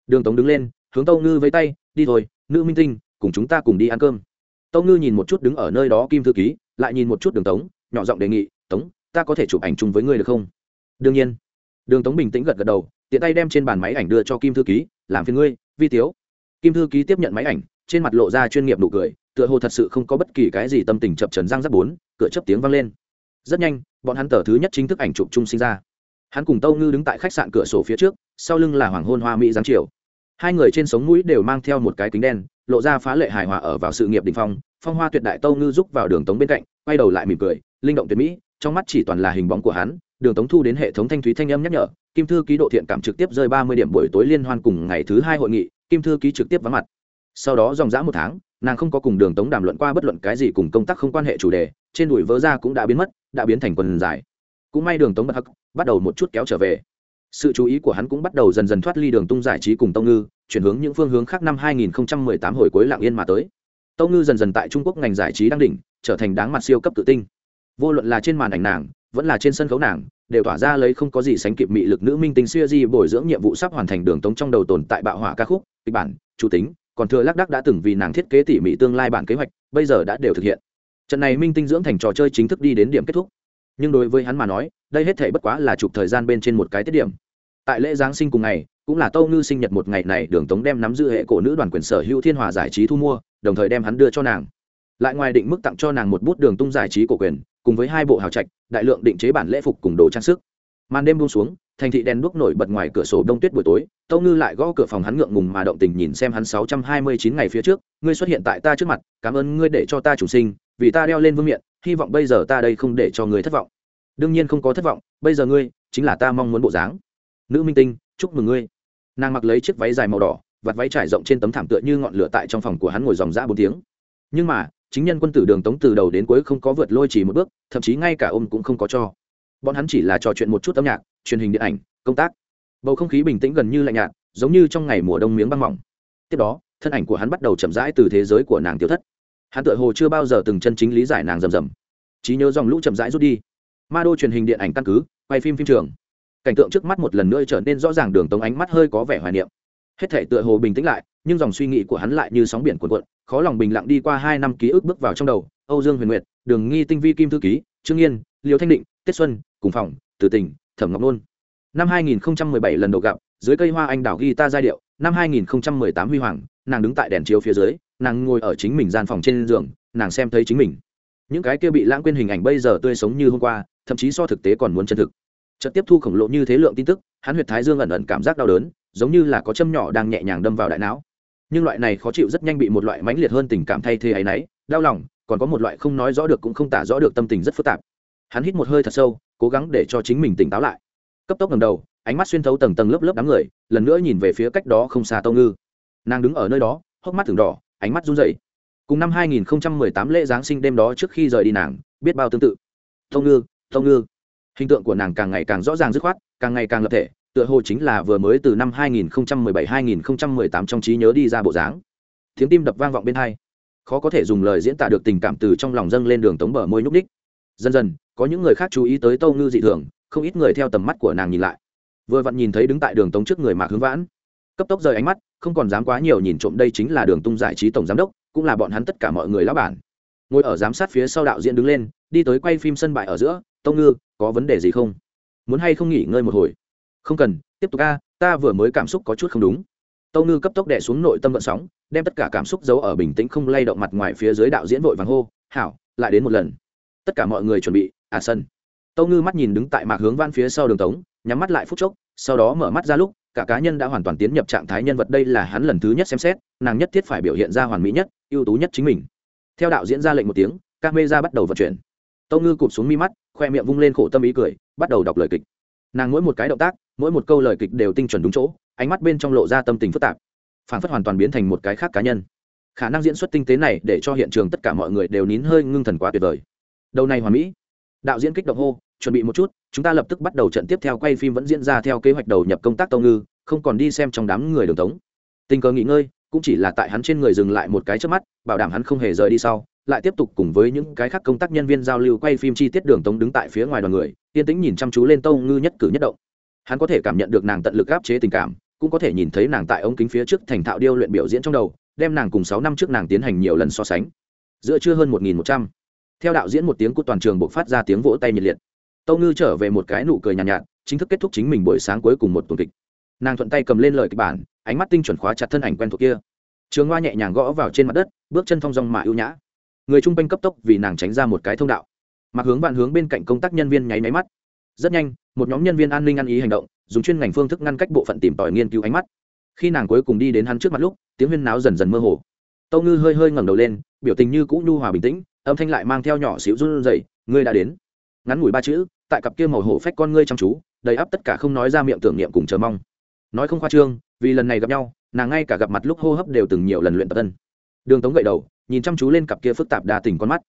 Đường tống đứng lên, hướng tâu ngư vẫy tay, đi thôi, nữ minh tinh, cùng chúng ta cùng đi ăn cơm. Tâu ngư nhìn một chút đứng ở nơi đó kim thư ký, lại nhìn một chút đường tống, nhỏ giọng đề nghị, tống, ta có thể chụp ảnh chung với ngươi được không? Đương nhiên đường tống bình tĩnh gật gật đầu, tiện tay đem trên bàn máy ảnh đưa cho kim thư ký, làm phiền ngươi, vi tiếu. Kim thư ký tiếp nhận máy ảnh, trên mặt lộ ra chuyên nghiệp nụ cười, tựa hồ thật sự không có bất kỳ cái gì tâm tình chập trần răng rắc bốn, cửa chấp tiếng vang lên. Rất nhanh, bọn hắn tờ thứ nhất chính thức ảnh chụp chung sinh ra. Hắn cùng tâu ngư đứng tại khách sạn cửa sổ phía trước, sau lưng là hoàng hôn hoa mỹ giáng chiều. hai người trên sống mũi đều mang theo một cái kính đen, lộ ra phá lệ hài hòa ở vào sự nghiệp đình phong phong hoa tuyệt đại tâu ngư giúp vào đường tống bên cạnh, quay đầu lại mỉm cười, linh động tuyệt mỹ trong mắt chỉ toàn là hình bóng của hắn, đường tống thu đến hệ thống thanh thúy thanh âm nhắc nhở, kim thư ký độ thiện cảm trực tiếp rơi ba mươi điểm buổi tối liên hoan cùng ngày thứ hai hội nghị, kim thư ký trực tiếp vắng mặt. Sau đó dòng dã một tháng, nàng không có cùng đường tống đàm luận qua bất luận cái gì cùng công tác không quan hệ chủ đề, trên đùi vớ ra cũng đã biến mất, đã biến thành quần dài. Cũng may đường tống bật hắc, bắt đầu một chút kéo trở về. Sự chú ý của hắn cũng bắt đầu dần dần thoát ly đường tung giải trí cùng tông ngư, chuyển hướng những phương hướng khác năm 2018 hồi cuối lạng yên mà tới. Tông ngư dần dần tại trung quốc ngành giải trí đang đỉnh, trở thành đáng mặt siêu cấp tự tinh vô luận là trên màn ảnh nàng, vẫn là trên sân khấu nàng, đều tỏa ra lấy không có gì sánh kịp mị lực nữ minh tinh xuya di bồi dưỡng nhiệm vụ sắp hoàn thành đường tống trong đầu tồn tại bạo hỏa ca khúc, kịch bản, chủ tính, còn thừa lác đắc đã từng vì nàng thiết kế tỉ mỉ tương lai bản kế hoạch, bây giờ đã đều thực hiện. Trận này minh tinh dưỡng thành trò chơi chính thức đi đến điểm kết thúc. Nhưng đối với hắn mà nói, đây hết thể bất quá là chụp thời gian bên trên một cái tiết điểm. Tại lễ giáng sinh cùng ngày, cũng là tâu ngư sinh nhật một ngày này, đường tống đem nắm giữ hệ cổ nữ đoàn quyền sở hữu thiên hòa giải trí thu mua, đồng thời đem hắn đưa cho nàng. Lại ngoài định mức tặng cho nàng một bút đường tung giải trí cổ quyền cùng với hai bộ hào trạch, đại lượng định chế bản lễ phục cùng đồ trang sức. Màn đêm buông xuống, thành thị đèn đuốc nổi bật ngoài cửa sổ đông tuyết buổi tối, tâu ngư lại gõ cửa phòng hắn ngượng ngùng mà động tình nhìn xem hắn sáu trăm hai mươi chín ngày phía trước, ngươi xuất hiện tại ta trước mặt, cảm ơn ngươi để cho ta chủ sinh, vì ta đeo lên vương miện, hy vọng bây giờ ta đây không để cho ngươi thất vọng. Đương nhiên không có thất vọng, bây giờ ngươi chính là ta mong muốn bộ dáng. Nữ minh tinh, chúc mừng ngươi. Nàng mặc lấy chiếc váy dài màu đỏ, vạt váy trải rộng trên tấm thảm tựa như ngọn lửa tại trong phòng của hắn ngồi dòng dã bốn tiếng. Nhưng mà chính nhân quân tử đường tống từ đầu đến cuối không có vượt lôi chỉ một bước, thậm chí ngay cả ôm cũng không có cho. Bọn hắn chỉ là trò chuyện một chút âm nhạc, truyền hình điện ảnh, công tác. Bầu không khí bình tĩnh gần như lạnh nhạt, giống như trong ngày mùa đông miếng băng mỏng. Tiếp đó, thân ảnh của hắn bắt đầu chậm rãi từ thế giới của nàng tiêu thất. Hắn tự hồ chưa bao giờ từng chân chính lý giải nàng rầm rầm. Trí nhớ dòng lũ chậm rãi rút đi. Ma đô truyền hình điện ảnh căn cứ, quay phim phim trường. Cảnh tượng trước mắt một lần nữa trở nên rõ ràng đường tống ánh mắt hơi có vẻ hoài niệm hết thể tựa hồ bình tĩnh lại, nhưng dòng suy nghĩ của hắn lại như sóng biển cuộn cuộn, khó lòng bình lặng đi qua hai năm ký ức bước vào trong đầu. Âu dương huyền nguyệt, đường nghi tinh vi kim thư ký, trương yên, liêu thanh định tết xuân, cùng phòng, từ tỉnh thẩm ngọc nôn. Năm 2017 lần đầu gặp, dưới cây hoa anh đào ghi ta giai điệu, năm 2018 huy hoàng, nàng đứng tại đèn chiếu phía dưới, nàng ngồi ở chính mình gian phòng trên giường, nàng xem thấy chính mình. Những cái kia bị lãng quên hình ảnh bây giờ tươi sống như hôm qua, thậm chí so thực tế còn muốn chân thực. Chợt tiếp thu khổng lồ như thế lượng tin tức, hắn huyệt thái dương ẩn ẩn cảm giác đau đớn giống như là có châm nhỏ đang nhẹ nhàng đâm vào đại não. Nhưng loại này khó chịu rất nhanh bị một loại mãnh liệt hơn tình cảm thay thế ấy nấy, đau lòng, còn có một loại không nói rõ được cũng không tả rõ được tâm tình rất phức tạp. Hắn hít một hơi thật sâu, cố gắng để cho chính mình tỉnh táo lại. Cấp tốc ngầm đầu, ánh mắt xuyên thấu tầng tầng lớp lớp đám người, lần nữa nhìn về phía cách đó không xa tâu ngư. Nàng đứng ở nơi đó, hốc mắt thường đỏ, ánh mắt run rẩy. Cùng năm 2018 lễ giáng sinh đêm đó trước khi rời đi nàng, biết bao tương tự. Tâu ngư tâu ngư. Hình tượng của nàng càng ngày càng rõ ràng dứt khoát, càng ngày càng lập thể tựa hồ chính là vừa mới từ năm 2017-2018 trong trí nhớ đi ra bộ dáng. Tiếng tim đập vang vọng bên hai. Khó có thể dùng lời diễn tả được tình cảm từ trong lòng dâng lên đường tống bờ môi nhúc ních dần dần, có những người khác chú ý tới tâu ngư dị thường, không ít người theo tầm mắt của nàng nhìn lại. Vừa vặn nhìn thấy đứng tại đường tống trước người mạc hướng vãn. Cấp tốc rời ánh mắt, không còn dám quá nhiều nhìn trộm đây chính là đường tung giải trí tổng giám đốc, cũng là bọn hắn tất cả mọi người lão bản. Ngồi ở giám sát phía sau đạo diễn đứng lên, đi tới quay phim sân bãi ở giữa. Tông ngư, có vấn đề gì không? Muốn hay không nghỉ ngơi một hồi? Không cần, tiếp tục a, ta vừa mới cảm xúc có chút không đúng. Tâu ngư cấp tốc đẻ xuống nội tâm vận sóng, đem tất cả cảm xúc giấu ở bình tĩnh không lay động mặt ngoài phía dưới đạo diễn vội vàng hô, hảo, lại đến một lần. Tất cả mọi người chuẩn bị à sân. Tâu ngư mắt nhìn đứng tại mạc hướng van phía sau đường tống, nhắm mắt lại phút chốc, sau đó mở mắt ra lúc, cả cá nhân đã hoàn toàn tiến nhập trạng thái nhân vật đây là hắn lần thứ nhất xem xét, nàng nhất thiết phải biểu hiện ra hoàn mỹ nhất, ưu tú nhất chính mình. Theo đạo diễn ra lệnh một tiếng, các mê ra bắt đầu vận chuyển. Tâu ngư cụp xuống mi mắt, khoe miệng vung lên khổ tâm ý cười, bắt đầu đọc lời kịch. Nàng mỗi một cái động tác mỗi một câu lời kịch đều tinh chuẩn đúng chỗ, ánh mắt bên trong lộ ra tâm tình phức tạp, phản phất hoàn toàn biến thành một cái khác cá nhân. Khả năng diễn xuất tinh tế này để cho hiện trường tất cả mọi người đều nín hơi ngưng thần quá tuyệt vời. Đầu này hoàn mỹ. Đạo diễn kích động hô, chuẩn bị một chút, chúng ta lập tức bắt đầu trận tiếp theo, quay phim vẫn diễn ra theo kế hoạch đầu nhập công tác tông ngư, không còn đi xem trong đám người đường tống. Tình cờ nghỉ ngơi, cũng chỉ là tại hắn trên người dừng lại một cái trước mắt, bảo đảm hắn không hề rời đi sau, lại tiếp tục cùng với những cái khác công tác nhân viên giao lưu quay phim chi tiết đường tống đứng tại phía ngoài đoàn người, yên tĩnh nhìn chăm chú lên tông ngư nhất cử nhất động hắn có thể cảm nhận được nàng tận lực áp chế tình cảm cũng có thể nhìn thấy nàng tại ống kính phía trước thành thạo điêu luyện biểu diễn trong đầu đem nàng cùng sáu năm trước nàng tiến hành nhiều lần so sánh. Giữa chưa hơn một nghìn một trăm theo đạo diễn một tiếng của toàn trường buộc phát ra tiếng vỗ tay nhiệt liệt. Tâu ngư trở về một cái nụ cười nhàn nhạt, nhạt chính thức kết thúc chính mình buổi sáng cuối cùng một tuần kịch. Nàng thuận tay cầm lên lời kịch bản ánh mắt tinh chuẩn khóa chặt thân ảnh quen thuộc kia. Trường hoa nhẹ nhàng gõ vào trên mặt đất bước chân thong dong mà ưu nhã. Người chung quanh cấp tốc vì nàng tránh ra một cái thông đạo. Mặc hướng vạn hướng bên cạnh công tác nhân viên nháy máy mắt rất nhanh, một nhóm nhân viên an ninh ăn ý hành động, dùng chuyên ngành phương thức ngăn cách bộ phận tìm tòi nghiên cứu ánh mắt. Khi nàng cuối cùng đi đến hắn trước mặt lúc, tiếng huyên náo dần dần mơ hồ. Tâu ngư hơi hơi ngẩng đầu lên, biểu tình như cũ nhu hòa bình tĩnh, âm thanh lại mang theo nhỏ xíu run rẩy, ngươi đã đến. Ngắn ngủi ba chữ, tại cặp kia màu hổ phách con ngươi chăm chú, đầy áp tất cả không nói ra miệng tưởng niệm cùng chờ mong. Nói không khoa trương, vì lần này gặp nhau, nàng ngay cả gặp mặt lúc hô hấp đều từng nhiều lần luyện tập tân đường tống gậy đầu, nhìn chăm chú lên cặp kia phức tạp đa tình con mắt.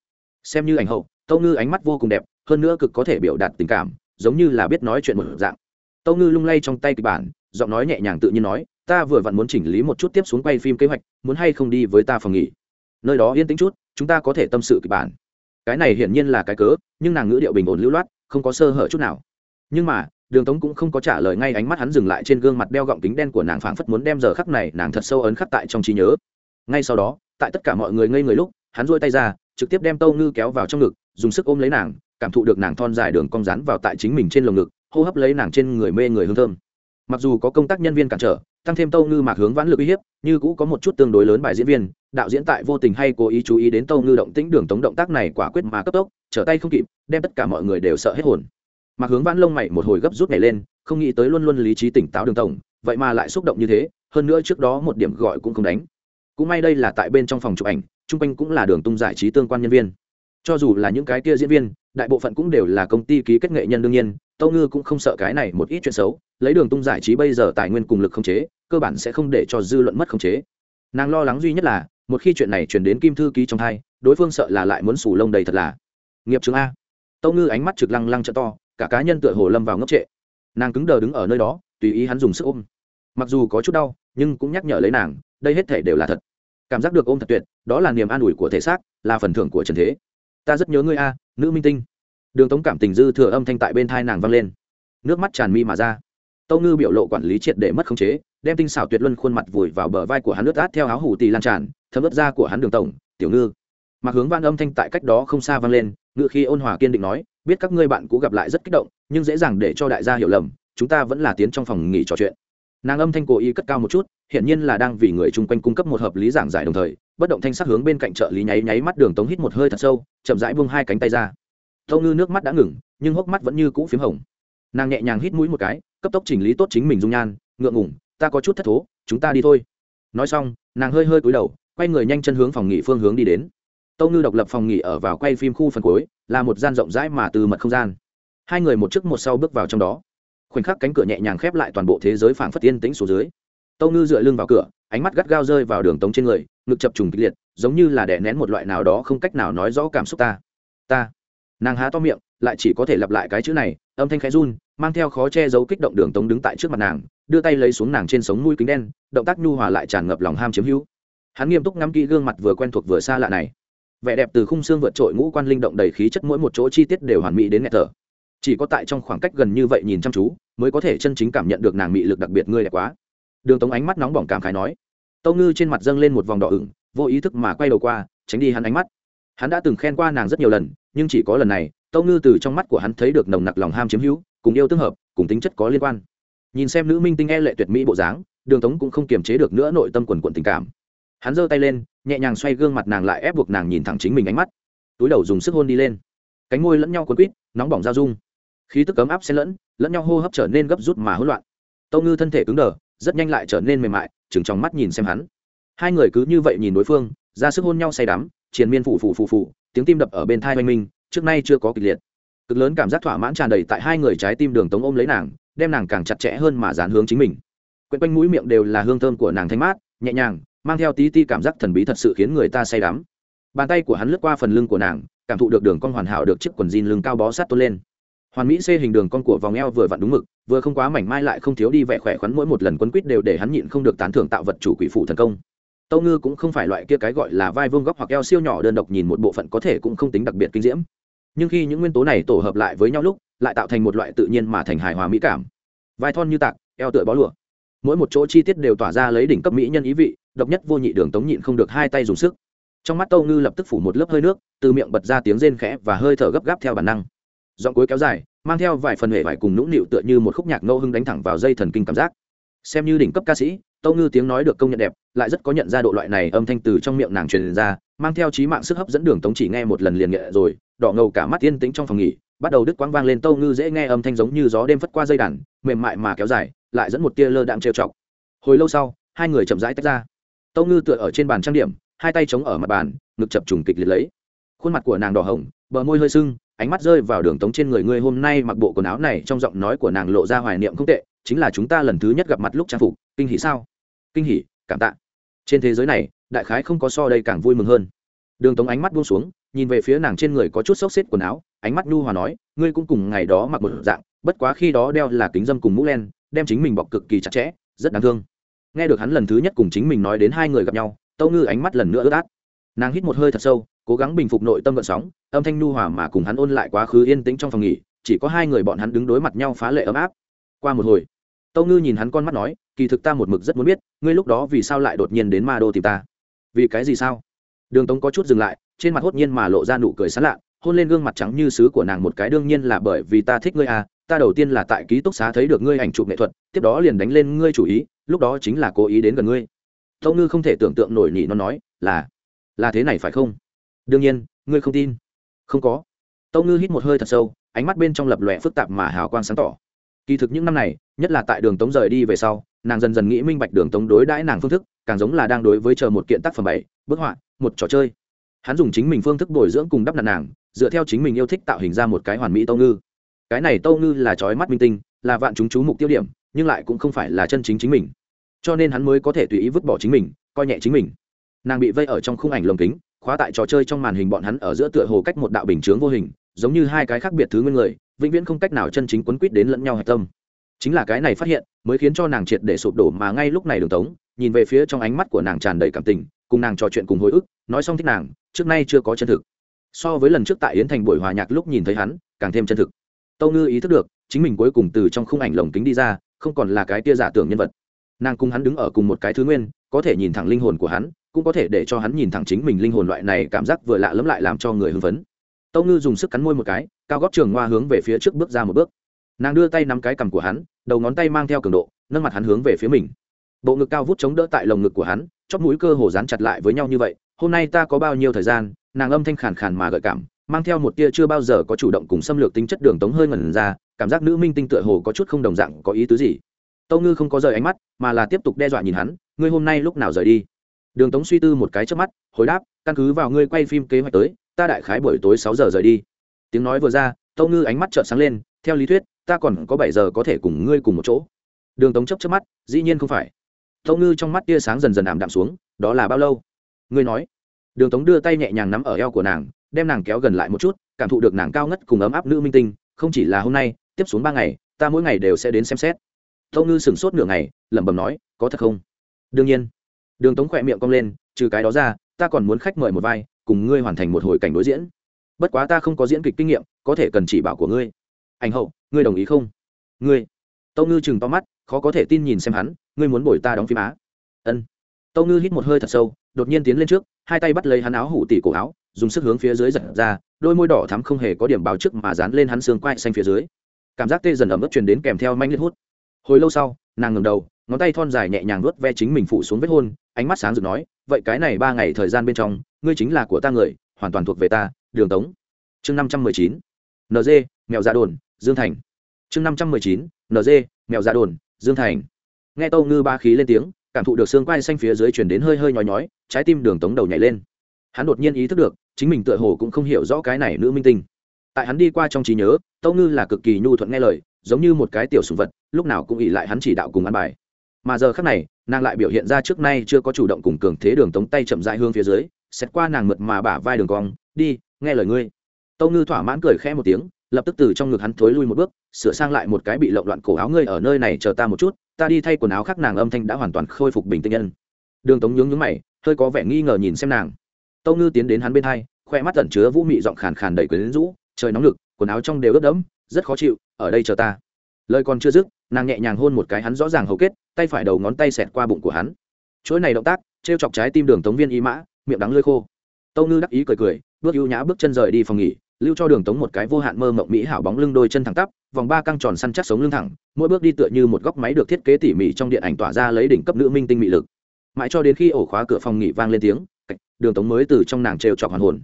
Xem như ảnh hậu, tâu ngư ánh mắt vô cùng đẹp, hơn nữa cực có thể biểu đạt tình cảm giống như là biết nói chuyện một dạng. Tâu ngư lung lay trong tay kịch bản, giọng nói nhẹ nhàng tự nhiên nói, ta vừa vặn muốn chỉnh lý một chút tiếp xuống quay phim kế hoạch, muốn hay không đi với ta phòng nghỉ? Nơi đó yên tĩnh chút, chúng ta có thể tâm sự kịch bản. Cái này hiển nhiên là cái cớ, nhưng nàng ngữ điệu bình ổn lưu loát, không có sơ hở chút nào. Nhưng mà, đường tống cũng không có trả lời ngay ánh mắt hắn dừng lại trên gương mặt đeo gọng kính đen của nàng phảng phất muốn đem giờ khắc này nàng thật sâu ấn khắc tại trong trí nhớ. Ngay sau đó, tại tất cả mọi người ngây người lúc, hắn duỗi tay ra, trực tiếp đem tâu ngư kéo vào trong ngực, dùng sức ôm lấy nàng cảm thụ được nàng thon dài đường cong rán vào tại chính mình trên lồng ngực, hô hấp lấy nàng trên người mê người hương thơm. Mặc dù có công tác nhân viên cản trở, tăng thêm tâu ngư mạc hướng vãn lực uy hiếp, như cũ có một chút tương đối lớn bài diễn viên, đạo diễn tại vô tình hay cố ý chú ý đến tâu ngư động tĩnh đường tống động tác này quả quyết mà cấp tốc, trở tay không kịp, đem tất cả mọi người đều sợ hết hồn. Mạc hướng vãn lông mày một hồi gấp rút nhảy lên, không nghĩ tới luôn luôn lý trí tỉnh táo đường tổng, vậy mà lại xúc động như thế, hơn nữa trước đó một điểm gọi cũng không đánh. Cũng may đây là tại bên trong phòng chụp ảnh, chung quanh cũng là đường tung giải trí tương quan nhân viên cho dù là những cái kia diễn viên, đại bộ phận cũng đều là công ty ký kết nghệ nhân đương nhiên, tâu ngư cũng không sợ cái này một ít chuyện xấu, lấy đường tung giải trí bây giờ tài nguyên cùng lực không chế, cơ bản sẽ không để cho dư luận mất không chế. Nàng lo lắng duy nhất là, một khi chuyện này chuyển đến kim thư ký trong thai đối phương sợ là lại muốn sủ lông đầy thật là. Nghiệp chứng a. Tâu ngư ánh mắt trực lăng lăng chợ to, cả cá nhân tựa hồ lâm vào ngốc trệ. Nàng cứng đờ đứng ở nơi đó, tùy ý hắn dùng sức ôm. Mặc dù có chút đau, nhưng cũng nhắc nhở lấy nàng, đây hết thể đều là thật. Cảm giác được ôm thật tuyệt, đó là niềm an ủi của thể xác, là phần thưởng của trần thế ta rất nhớ ngươi a, nữ minh tinh. Đường tống cảm tình dư thừa âm thanh tại bên thai nàng vang lên. Nước mắt tràn mi mà ra. Tâu ngư biểu lộ quản lý triệt để mất khống chế, đem tinh xảo tuyệt luân khuôn mặt vùi vào bờ vai của hắn nước át theo áo hủ tì lan tràn, thấm ướt da của hắn đường tổng, tiểu ngư. Mặc hướng van âm thanh tại cách đó không xa vang lên ngự khi ôn hòa kiên định nói, biết các ngươi bạn cũ gặp lại rất kích động, nhưng dễ dàng để cho đại gia hiểu lầm, chúng ta vẫn là tiến trong phòng nghỉ trò chuyện nàng âm thanh cố ý cất cao một chút, hiển nhiên là đang vì người chung quanh cung cấp một hợp lý giảng giải đồng thời, bất động thanh sắc hướng bên cạnh trợ lý nháy nháy mắt đường tống hít một hơi thật sâu, chậm rãi buông hai cánh tay ra. Tâu ngư nước mắt đã ngừng, nhưng hốc mắt vẫn như cũ p h í m hồng. Nàng nhẹ nhàng hít mũi một cái, cấp tốc chỉnh lý tốt chính mình dung nhan, ngượng ngủng ta có chút thất thố, chúng ta đi thôi. Nói xong, nàng hơi hơi cúi đầu, quay người nhanh chân hướng phòng nghỉ phương hướng đi đến. Tâu ngư độc lập phòng nghỉ ở vào quay phim khu phần cuối, là một gian rộng rãi mà từ mật không gian. Hai người một trước một sau bước vào trong đó khoảnh khắc cánh cửa nhẹ nhàng khép lại toàn bộ thế giới phảng phất yên tĩnh xuống dưới. Tâu ngư dựa lưng vào cửa, ánh mắt gắt gao rơi vào đường tống trên người, ngực chập trùng kịch liệt, giống như là đè nén một loại nào đó không cách nào nói rõ cảm xúc ta. Ta. Nàng há to miệng, lại chỉ có thể lặp lại cái chữ này, âm thanh khẽ run, mang theo khó che giấu kích động đường tống đứng tại trước mặt nàng, đưa tay lấy xuống nàng trên sống mũi kính đen, động tác nhu hòa lại tràn ngập lòng ham chiếm hữu. Hắn nghiêm túc ngắm kỹ gương mặt vừa quen thuộc vừa xa lạ này. Vẻ đẹp từ khung xương vượt trội ngũ quan linh động đầy khí chất mỗi một chỗ chi tiết đều hoàn mỹ đến nghẹt thở chỉ có tại trong khoảng cách gần như vậy nhìn chăm chú, mới có thể chân chính cảm nhận được nàng mị lực đặc biệt ngươi đẹp quá. Đường tống ánh mắt nóng bỏng cảm khái nói. Tâu ngư trên mặt dâng lên một vòng đỏ ửng, vô ý thức mà quay đầu qua, tránh đi hắn ánh mắt. Hắn đã từng khen qua nàng rất nhiều lần, nhưng chỉ có lần này, tâu ngư từ trong mắt của hắn thấy được nồng nặc lòng ham chiếm hữu, cùng yêu tương hợp, cùng tính chất có liên quan. Nhìn xem nữ minh tinh e lệ tuyệt mỹ bộ dáng, đường tống cũng không kiềm chế được nữa nội tâm quần quận tình cảm. Hắn giơ tay lên, nhẹ nhàng xoay gương mặt nàng lại ép buộc nàng nhìn thẳng chính mình ánh mắt. Túi đầu dùng sức hôn đi lên. Cánh môi lẫn nhau quấn quýt, nóng bỏng giao dung khí tức cấm áp xen lẫn lẫn nhau hô hấp trở nên gấp rút mà hỗn loạn. Tâu ngư thân thể cứng đờ, rất nhanh lại trở nên mềm mại, chừng trong mắt nhìn xem hắn. Hai người cứ như vậy nhìn đối phương, ra sức hôn nhau say đắm, triền miên phủ phủ phủ phủ tiếng tim đập ở bên thai oanh minh trước nay chưa có kịch liệt. Cực lớn cảm giác thỏa mãn tràn đầy tại hai người trái tim đường tống ôm lấy nàng, đem nàng càng chặt chẽ hơn mà dán hướng chính mình. Quanh quanh mũi miệng đều là hương thơm của nàng thanh mát, nhẹ nhàng, mang theo tí ti cảm giác thần bí thật sự khiến người ta say đắm. Bàn tay của hắn lướt qua phần lưng của nàng, cảm thụ được đường con hoàn hảo được chiếc quần jean lưng cao bó sát tôn lên hoàn mỹ xê hình đường con của vòng eo vừa vặn đúng mực, vừa không quá mảnh mai lại không thiếu đi vẻ khỏe khoắn mỗi một lần quấn quýt đều để hắn nhịn không được tán thưởng tạo vật chủ quỷ phụ thần công. Tâu ngư cũng không phải loại kia cái gọi là vai vương góc hoặc eo siêu nhỏ đơn độc nhìn một bộ phận có thể cũng không tính đặc biệt kinh diễm. Nhưng khi những nguyên tố này tổ hợp lại với nhau lúc, lại tạo thành một loại tự nhiên mà thành hài hòa mỹ cảm. Vai thon như tạc, eo tựa bó lụa. Mỗi một chỗ chi tiết đều tỏa ra lấy đỉnh cấp mỹ nhân ý vị, độc nhất vô nhị đường tống nhịn không được hai tay dùng sức. Trong mắt tâu ngư lập tức phủ một lớp hơi nước, từ miệng bật ra tiếng rên khẽ và hơi thở gấp gáp theo bản năng giọng cuối kéo dài, mang theo vài phần hệ vải cùng nũng nịu tựa như một khúc nhạc ngẫu hưng đánh thẳng vào dây thần kinh cảm giác. Xem như đỉnh cấp ca sĩ, tâu ngư tiếng nói được công nhận đẹp, lại rất có nhận ra độ loại này âm thanh từ trong miệng nàng truyền ra, mang theo trí mạng sức hấp dẫn đường tống chỉ nghe một lần liền nghệ rồi, đỏ ngầu cả mắt yên tĩnh trong phòng nghỉ, bắt đầu đứt quang vang lên tâu ngư dễ nghe âm thanh giống như gió đêm phất qua dây đàn, mềm mại mà kéo dài, lại dẫn một tia lơ đạm trêu chọc. Hồi lâu sau, hai người chậm rãi tách ra. Tâu ngư tựa ở trên bàn trang điểm, hai tay chống ở mặt bàn, ngực chập trùng kịch liệt lấy. Khuôn mặt của nàng đỏ hồng, bờ môi hơi sưng ánh mắt rơi vào đường tống trên người ngươi hôm nay mặc bộ quần áo này, trong giọng nói của nàng lộ ra hoài niệm không tệ, chính là chúng ta lần thứ nhất gặp mặt lúc trang phục, kinh hỉ sao? Kinh hỉ, cảm tạ. Trên thế giới này, đại khái không có so đây càng vui mừng hơn. Đường tống ánh mắt buông xuống, nhìn về phía nàng trên người có chút xốc xếp quần áo, ánh mắt nhu hòa nói, ngươi cũng cùng ngày đó mặc một dạng, bất quá khi đó đeo là kính dâm cùng mũ len, đem chính mình bọc cực kỳ chặt chẽ, rất đáng thương. Nghe được hắn lần thứ nhất cùng chính mình nói đến hai người gặp nhau, tâu ngư ánh mắt lần nữa ướt át. Nàng hít một hơi thật sâu cố gắng bình phục nội tâm vận sóng, âm thanh nhu hòa mà cùng hắn ôn lại quá khứ yên tĩnh trong phòng nghỉ, chỉ có hai người bọn hắn đứng đối mặt nhau phá lệ ấm áp. Qua một hồi, tâu ngư nhìn hắn con mắt nói, kỳ thực ta một mực rất muốn biết, ngươi lúc đó vì sao lại đột nhiên đến ma đô tìm ta? Vì cái gì sao? Đường tống có chút dừng lại, trên mặt hốt nhiên mà lộ ra nụ cười sán lạ, hôn lên gương mặt trắng như sứ của nàng một cái, đương nhiên là bởi vì ta thích ngươi à ta đầu tiên là tại ký túc xá thấy được ngươi ảnh chụp nghệ thuật, tiếp đó liền đánh lên ngươi chủ ý, lúc đó chính là cố ý đến gần ngươi. Tâu ngư không thể tưởng tượng nổi nhị nó nói, là là thế này phải không? Đương nhiên, ngươi không tin. Không có. Tâu ngư hít một hơi thật sâu, ánh mắt bên trong lập lòe phức tạp mà hào quang sáng tỏ. Kỳ thực những năm này, nhất là tại đường tống rời đi về sau, nàng dần dần nghĩ minh bạch đường tống đối đãi nàng phương thức, càng giống là đang đối với chờ một kiện tác phẩm bảy, bức họa, một trò chơi. Hắn dùng chính mình phương thức bồi dưỡng cùng đắp nặn nàng, dựa theo chính mình yêu thích tạo hình ra một cái hoàn mỹ tâu ngư. Cái này tâu ngư là trói mắt minh tinh, là vạn chúng chú mục tiêu điểm, nhưng lại cũng không phải là chân chính chính mình. Cho nên hắn mới có thể tùy ý vứt bỏ chính mình, coi nhẹ chính mình. Nàng bị vây ở trong khung ảnh lồng kính khóa tại trò chơi trong màn hình bọn hắn ở giữa tựa hồ cách một đạo bình chướng vô hình, giống như hai cái khác biệt thứ nguyên người, vĩnh viễn không cách nào chân chính quấn quýt đến lẫn nhau hạch tâm. Chính là cái này phát hiện, mới khiến cho nàng triệt để sụp đổ mà ngay lúc này đường tống, nhìn về phía trong ánh mắt của nàng tràn đầy cảm tình, cùng nàng trò chuyện cùng hồi ức, nói xong thích nàng, trước nay chưa có chân thực. So với lần trước tại yến thành buổi hòa nhạc lúc nhìn thấy hắn, càng thêm chân thực. Tâu ngư ý thức được, chính mình cuối cùng từ trong khung ảnh lồng kính đi ra, không còn là cái tia giả tưởng nhân vật. Nàng cùng hắn đứng ở cùng một cái thứ nguyên, có thể nhìn thẳng linh hồn của hắn cũng có thể để cho hắn nhìn thẳng chính mình linh hồn loại này cảm giác vừa lạ lẫm lại làm cho người hưng phấn. Tâu ngư dùng sức cắn môi một cái, cao góp trường hoa hướng về phía trước bước ra một bước. Nàng đưa tay nắm cái cằm của hắn, đầu ngón tay mang theo cường độ, nâng mặt hắn hướng về phía mình. Bộ ngực cao vút chống đỡ tại lồng ngực của hắn, chóp mũi cơ hồ dán chặt lại với nhau như vậy, hôm nay ta có bao nhiêu thời gian? Nàng âm thanh khàn khàn mà gợi cảm, mang theo một tia chưa bao giờ có chủ động cùng xâm lược tính chất đường tống hơi ngẩn ra, cảm giác nữ minh tinh tựa hồ có chút không đồng dạng, có ý tứ gì? Tâu ngư không có rời ánh mắt, mà là tiếp tục đe dọa nhìn hắn, ngươi hôm nay lúc nào rời đi? Đường tống suy tư một cái trước mắt, hồi đáp, căn cứ vào ngươi quay phim kế hoạch tới, ta đại khái buổi tối sáu giờ rời đi. Tiếng nói vừa ra, tâu ngư ánh mắt trợn sáng lên, theo lý thuyết, ta còn có bảy giờ có thể cùng ngươi cùng một chỗ. Đường tống chấp chấp mắt, dĩ nhiên không phải. Tâu ngư trong mắt tia sáng dần dần ảm đạm xuống, đó là bao lâu? Ngươi nói. Đường tống đưa tay nhẹ nhàng nắm ở eo của nàng, đem nàng kéo gần lại một chút, cảm thụ được nàng cao ngất cùng ấm áp nữ minh tinh, không chỉ là hôm nay, tiếp xuống ba ngày, ta mỗi ngày đều sẽ đến xem xét. Tâu ngư sửng sốt nửa ngày, lẩm bẩm nói, có thật không? Đương nhiên đường tống khỏe miệng cong lên, trừ cái đó ra, ta còn muốn khách mời một vai, cùng ngươi hoàn thành một hồi cảnh đối diễn. Bất quá ta không có diễn kịch kinh nghiệm, có thể cần chỉ bảo của ngươi. Ảnh hậu, ngươi đồng ý không? Ngươi. Tâu ngư chừng to mắt, khó có thể tin nhìn xem hắn, ngươi muốn bồi ta đóng phim á? Ân. Tâu ngư hít một hơi thật sâu, đột nhiên tiến lên trước, hai tay bắt lấy hắn áo hủ tỉ cổ áo, dùng sức hướng phía dưới giật ra, đôi môi đỏ thắm không hề có điểm báo trước mà dán lên hắn xương quai xanh phía dưới. Cảm giác tê dần ẩm ướt truyền đến kèm theo manh liệt hút. Hồi lâu sau, nàng ngầm đầu, ngón tay thon dài nhẹ nhàng nuốt ve chính mình phụ xuống vết hôn ánh mắt sáng rực nói, vậy cái này ba ngày thời gian bên trong, ngươi chính là của ta người, hoàn toàn thuộc về ta, đường tống. Chương năm trăm mười chín nd mèo dạ đồn, dương thành. Chương năm trăm mười chín nd mèo dạ đồn, dương thành. Nghe tâu ngư ba khí lên tiếng, cảm thụ được xương quai xanh phía dưới chuyển đến hơi hơi nhói nhói, trái tim đường tống đầu nhảy lên. Hắn đột nhiên ý thức được, chính mình tựa hồ cũng không hiểu rõ cái này nữ minh tinh. Tại hắn đi qua trong trí nhớ, tâu ngư là cực kỳ nhu thuận nghe lời, giống như một cái tiểu sùng vật, lúc nào cũng ỉ lại hắn chỉ đạo cùng ăn bài. Mà giờ khác này nàng lại biểu hiện ra trước nay chưa có chủ động cùng cường thế đường tống tay chậm dại hương phía dưới xét qua nàng mượt mà bả vai đường cong, đi, nghe lời ngươi. Tâu ngư thỏa mãn cười khẽ một tiếng, lập tức từ trong ngực hắn thối lui một bước, sửa sang lại một cái bị lộn loạn cổ áo ngươi ở nơi này chờ ta một chút, ta đi thay quần áo khác nàng âm thanh đã hoàn toàn khôi phục bình tĩnh nhân. Đường tống nhướng nhướng mày, hơi có vẻ nghi ngờ nhìn xem nàng. Tâu ngư tiến đến hắn bên hai, khoe mắt tẩn chứa vũ mị giọng khàn khàn đầy quyến rũ, trời nóng lực quần áo trong đều ướt đẫm, rất khó chịu, ở đây chờ ta lời còn chưa dứt, nàng nhẹ nhàng hôn một cái hắn rõ ràng hầu kết, tay phải đầu ngón tay xẹt qua bụng của hắn. Chuỗi này động tác t r e o chọc trái tim đường tống viên y mã, miệng đắng lơi khô. Tâu ngư đắc ý cười cười, bước ưu nhã bước chân rời đi phòng nghỉ, lưu cho đường tống một cái vô hạn mơ mộng mỹ hảo bóng lưng đôi chân thẳng tắp, vòng ba căng tròn săn chắc sống lưng thẳng, mỗi bước đi tựa như một góc máy được thiết kế tỉ mỉ trong điện ảnh tỏa ra lấy đỉnh cấp nữ minh tinh mị lực. Mãi cho đến khi ổ khóa cửa phòng nghỉ vang lên tiếng, đường tống mới từ trong nàng trêu chọc hoàn hồn.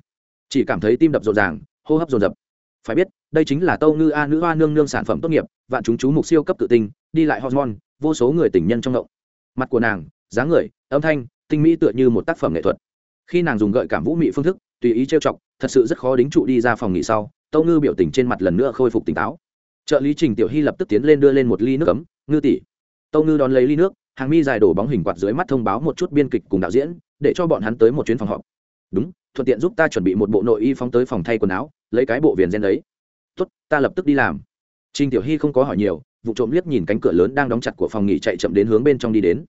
Chỉ cảm thấy tim đập rộn ràng, hô hấp rồn rập phải biết, đây chính là tâu ngư a nữ hoa nương nương sản phẩm tốt nghiệp, vạn chúng chú mục siêu cấp tự tinh đi lại hormone, vô số người tình nhân trong động. Mặt của nàng, dáng người, âm thanh, tinh mỹ tựa như một tác phẩm nghệ thuật. Khi nàng dùng gợi cảm vũ mị phương thức, tùy ý trêu chọc, thật sự rất khó đính trụ đi ra phòng nghỉ sau, tâu ngư biểu tình trên mặt lần nữa khôi phục tỉnh táo. Trợ lý trình tiểu hy lập tức tiến lên đưa lên một ly nước cấm ngư tỷ. Tâu ngư đón lấy ly nước, hàng mi dài đổ bóng hình quạt dưới mắt thông báo một chút biên kịch cùng đạo diễn, để cho bọn hắn tới một chuyến phòng họp. Đúng, thuận tiện giúp ta chuẩn bị một bộ nội y phóng tới phòng thay quần áo lấy cái bộ viền gen đấy. Tốt, ta lập tức đi làm. Trình tiểu hy không có hỏi nhiều, vụ trộm liếc nhìn cánh cửa lớn đang đóng chặt của phòng nghỉ chạy chậm đến hướng bên trong đi đến.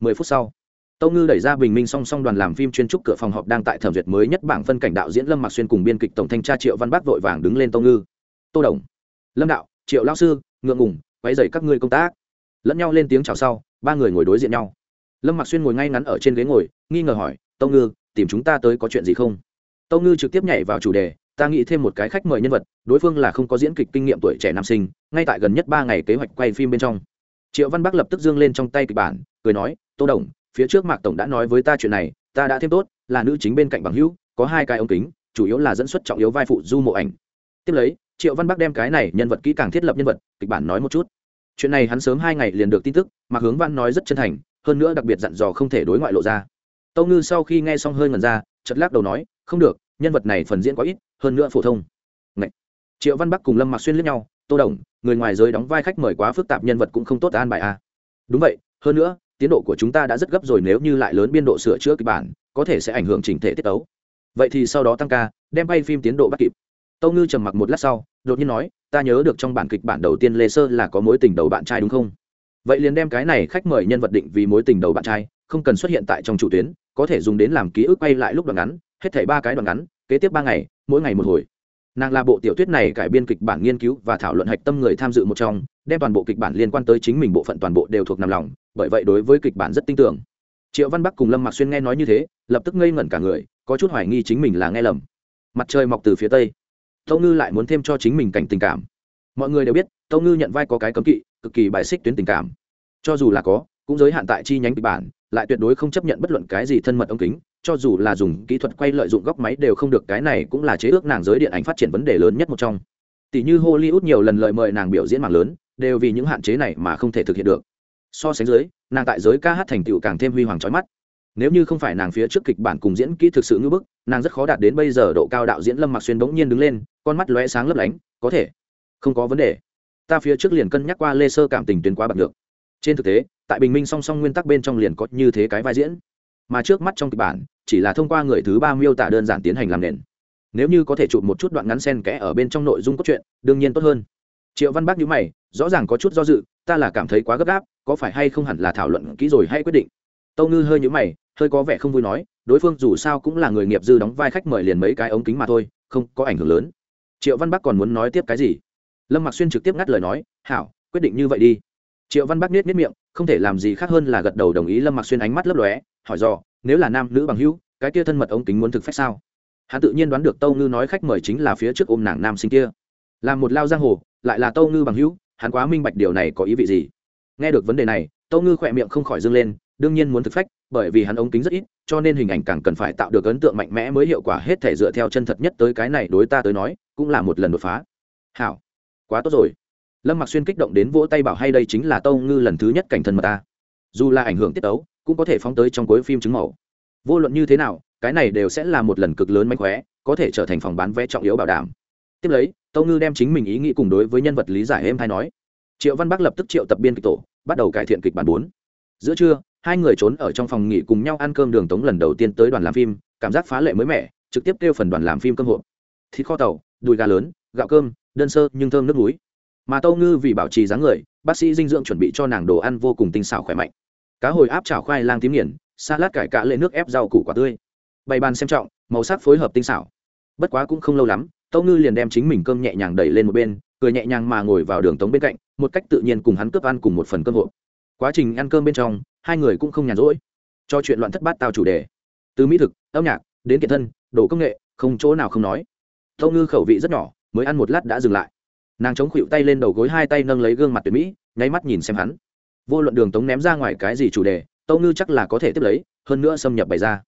Mười phút sau, tâu ngư đẩy ra bình minh song song đoàn làm phim chuyên trúc cửa phòng họp đang tại thẩm duyệt mới nhất bảng phân cảnh đạo diễn lâm mặc xuyên cùng biên kịch tổng thanh tra triệu văn bắc vội vàng đứng lên tâu ngư. Tô đồng, lâm đạo, triệu lao sư, ngượng ngùng, quấy dày các ngươi công tác. Lẫn nhau lên tiếng chào sau, ba người ngồi đối diện nhau. Lâm mặc xuyên ngồi ngay ngắn ở trên ghế ngồi, nghi ngờ hỏi, tâu ngư, tìm chúng ta tới có chuyện gì không? Tâu ngư trực tiếp nhảy vào chủ đề ta nghĩ thêm một cái khách mời nhân vật, đối phương là không có diễn kịch kinh nghiệm tuổi trẻ nam sinh, ngay tại gần nhất ba ngày kế hoạch quay phim bên trong. Triệu văn bắc lập tức dương lên trong tay kịch bản, cười nói, tô đồng, phía trước mạc tổng đã nói với ta chuyện này, ta đã thêm tốt, là nữ chính bên cạnh bằng hữu, có hai cái ống kính, chủ yếu là dẫn xuất trọng yếu vai phụ du mộ ảnh. Tiếp lấy, triệu văn bắc đem cái này nhân vật kỹ càng thiết lập nhân vật, kịch bản nói một chút. Chuyện này hắn sớm hai ngày liền được tin tức mà hướng văn nói rất chân thành, hơn nữa đặc biệt dặn dò không thể đối ngoại lộ ra. Tâu ngư sau khi nghe xong hơi ngần ra chật lắc đầu nói, không được nhân vật này phần diễn quá ít, hơn nữa phổ thông Ngậy. triệu văn bắc cùng lâm mặc xuyên lướt nhau, tô đồng, người ngoài giới đóng vai khách mời quá phức tạp nhân vật cũng không tốt an bài a à. đúng vậy, hơn nữa, tiến độ của chúng ta đã rất gấp rồi, nếu như lại lớn biên độ sửa chữa kịch bản, có thể sẽ ảnh hưởng chỉnh thể tiết tấu vậy thì sau đó tăng ca, đem bay phim tiến độ bắt kịp tâu ngư trầm mặc một lát sau, đột nhiên nói, ta nhớ được trong bản kịch bản đầu tiên lê sơ là có mối tình đầu bạn trai đúng không vậy liền đem cái này khách mời nhân vật định vì mối tình đầu bạn trai, không cần xuất hiện tại trong chủ tuyến, có thể dùng đến làm ký ức quay lại lúc đoạn ngắn hết thảy ba cái đoạn ngắn, kế tiếp ba ngày, mỗi ngày một hồi. Nàng là bộ tiểu thuyết này cải biên kịch bản nghiên cứu và thảo luận hạch tâm người tham dự một trong, đem toàn bộ kịch bản liên quan tới chính mình bộ phận toàn bộ đều thuộc nằm lòng, bởi vậy đối với kịch bản rất tin tưởng. Triệu văn bắc cùng lâm mạc xuyên nghe nói như thế, lập tức ngây ngẩn cả người, có chút hoài nghi chính mình là nghe lầm. Mặt trời mọc từ phía tây. Tâu ngư lại muốn thêm cho chính mình cảnh tình cảm. Mọi người đều biết, tâu ngư nhận vai có cái cấm kỵ, cực kỳ bài xích tuyến tình cảm. Cho dù là có, cũng giới hạn tại chi nhánh kịch bản, lại tuyệt đối không chấp nhận bất luận cái gì thân mật ống kính cho dù là dùng kỹ thuật quay lợi dụng góc máy đều không được, cái này cũng là chế ước nàng giới điện ảnh phát triển vấn đề lớn nhất một trong. Tỷ như hollywood nhiều lần lời mời nàng biểu diễn mạng lớn, đều vì những hạn chế này mà không thể thực hiện được. So sánh dưới, nàng tại giới ca hát thành tựu càng thêm huy hoàng trói mắt. Nếu như không phải nàng phía trước kịch bản cùng diễn kỹ thực sự ngưỡng bức, nàng rất khó đạt đến bây giờ độ cao đạo diễn lâm mặc xuyên bỗng nhiên đứng lên, con mắt lóe sáng lấp lánh, có thể, không có vấn đề. Ta phía trước liền cân nhắc qua lê sơ cảm tình tuyến quá bằng được trên thực tế, tại bình minh song song nguyên tắc bên trong liền có như thế cái vai diễn mà trước mắt trong kịch bản, chỉ là thông qua người thứ ba miêu tả đơn giản tiến hành làm nền. Nếu như có thể chụp một chút đoạn ngắn sen kẽ ở bên trong nội dung cốt truyện, đương nhiên tốt hơn. Triệu văn bác nhữ mày, rõ ràng có chút do dự, ta là cảm thấy quá gấp gáp, có phải hay không hẳn là thảo luận kỹ rồi hay quyết định? Tâu ngư hơi nhữ mày, hơi có vẻ không vui nói, đối phương dù sao cũng là người nghiệp dư đóng vai khách mời liền mấy cái ống kính mà thôi, không có ảnh hưởng lớn. Triệu văn bắc còn muốn nói tiếp cái gì? Lâm mặc xuyên trực tiếp ngắt lời nói, hảo, quyết định như vậy đi triệu văn bắc nết nết miệng, không thể làm gì khác hơn là gật đầu đồng ý lâm mặc xuyên ánh mắt lấp lóe, hỏi dò, nếu là nam nữ bằng hữu, cái kia thân mật ống kính muốn thực phép sao? Hắn tự nhiên đoán được tâu ngư nói khách mời chính là phía trước ôm nàng nam sinh kia. Là một lao giang hồ, lại là tâu ngư bằng hữu, hắn quá minh bạch điều này có ý vị gì? Nghe được vấn đề này, tâu ngư khỏe miệng không khỏi dâng lên, đương nhiên muốn thực phách, bởi vì hắn ống kính rất ít, cho nên hình ảnh càng cần phải tạo được ấn tượng mạnh mẽ mới hiệu quả hết thể dựa theo chân thật nhất tới cái này đối ta tới nói, cũng là một lần đột phá. Hảo, quá tốt rồi lâm mặc xuyên kích động đến vỗ tay bảo hay đây chính là tâu ngư lần thứ nhất cảnh thân mật ta. Dù là ảnh hưởng tiết tấu, cũng có thể phóng tới trong cuối phim chứng mẫu vô luận như thế nào, cái này đều sẽ là một lần cực lớn mánh khóe, có thể trở thành phòng bán vé trọng yếu bảo đảm. Tiếp lấy, tâu ngư đem chính mình ý nghĩ cùng đối với nhân vật lý giải êm hay nói. Triệu văn bắc lập tức triệu tập biên kịch tổ, bắt đầu cải thiện kịch bản bốn. Giữa trưa, hai người trốn ở trong phòng nghỉ cùng nhau ăn cơm đường tống lần đầu tiên tới đoàn làm phim, cảm giác phá lệ mới mẻ, trực tiếp kêu phần đoàn làm phim cơm hộp. Thịt kho tàu, đùi gà lớn, gạo cơm, đơn sơ nhưng thơm nước núi mà tâu ngư vì bảo trì dáng người, bác sĩ dinh dưỡng chuẩn bị cho nàng đồ ăn vô cùng tinh xảo khỏe mạnh. Cá hồi áp chảo khoai lang tím nghiền, salad cải cạ lệ nước ép rau củ quả tươi. Bày bàn xem trọng, màu sắc phối hợp tinh xảo. Bất quá cũng không lâu lắm tâu ngư liền đem chính mình cơm nhẹ nhàng đẩy lên một bên, cười nhẹ nhàng mà ngồi vào đường tống bên cạnh, một cách tự nhiên cùng hắn cướp ăn cùng một phần cơm hộp. Quá trình ăn cơm bên trong, hai người cũng không nhàn rỗi. Cho chuyện loạn thất bát tao chủ đề. Từ mỹ thực, âm nhạc, đến kiện thân, đồ công nghệ, không chỗ nào không nói. Tâu ngư khẩu vị rất nhỏ, mới ăn một lát đã dừng lại nàng chống khuỵu tay lên đầu gối hai tay nâng lấy gương mặt tuyệt mỹ, nháy mắt nhìn xem hắn. Vô luận đường tống ném ra ngoài cái gì chủ đề, tâu ngư chắc là có thể tiếp lấy, hơn nữa xâm nhập bày ra.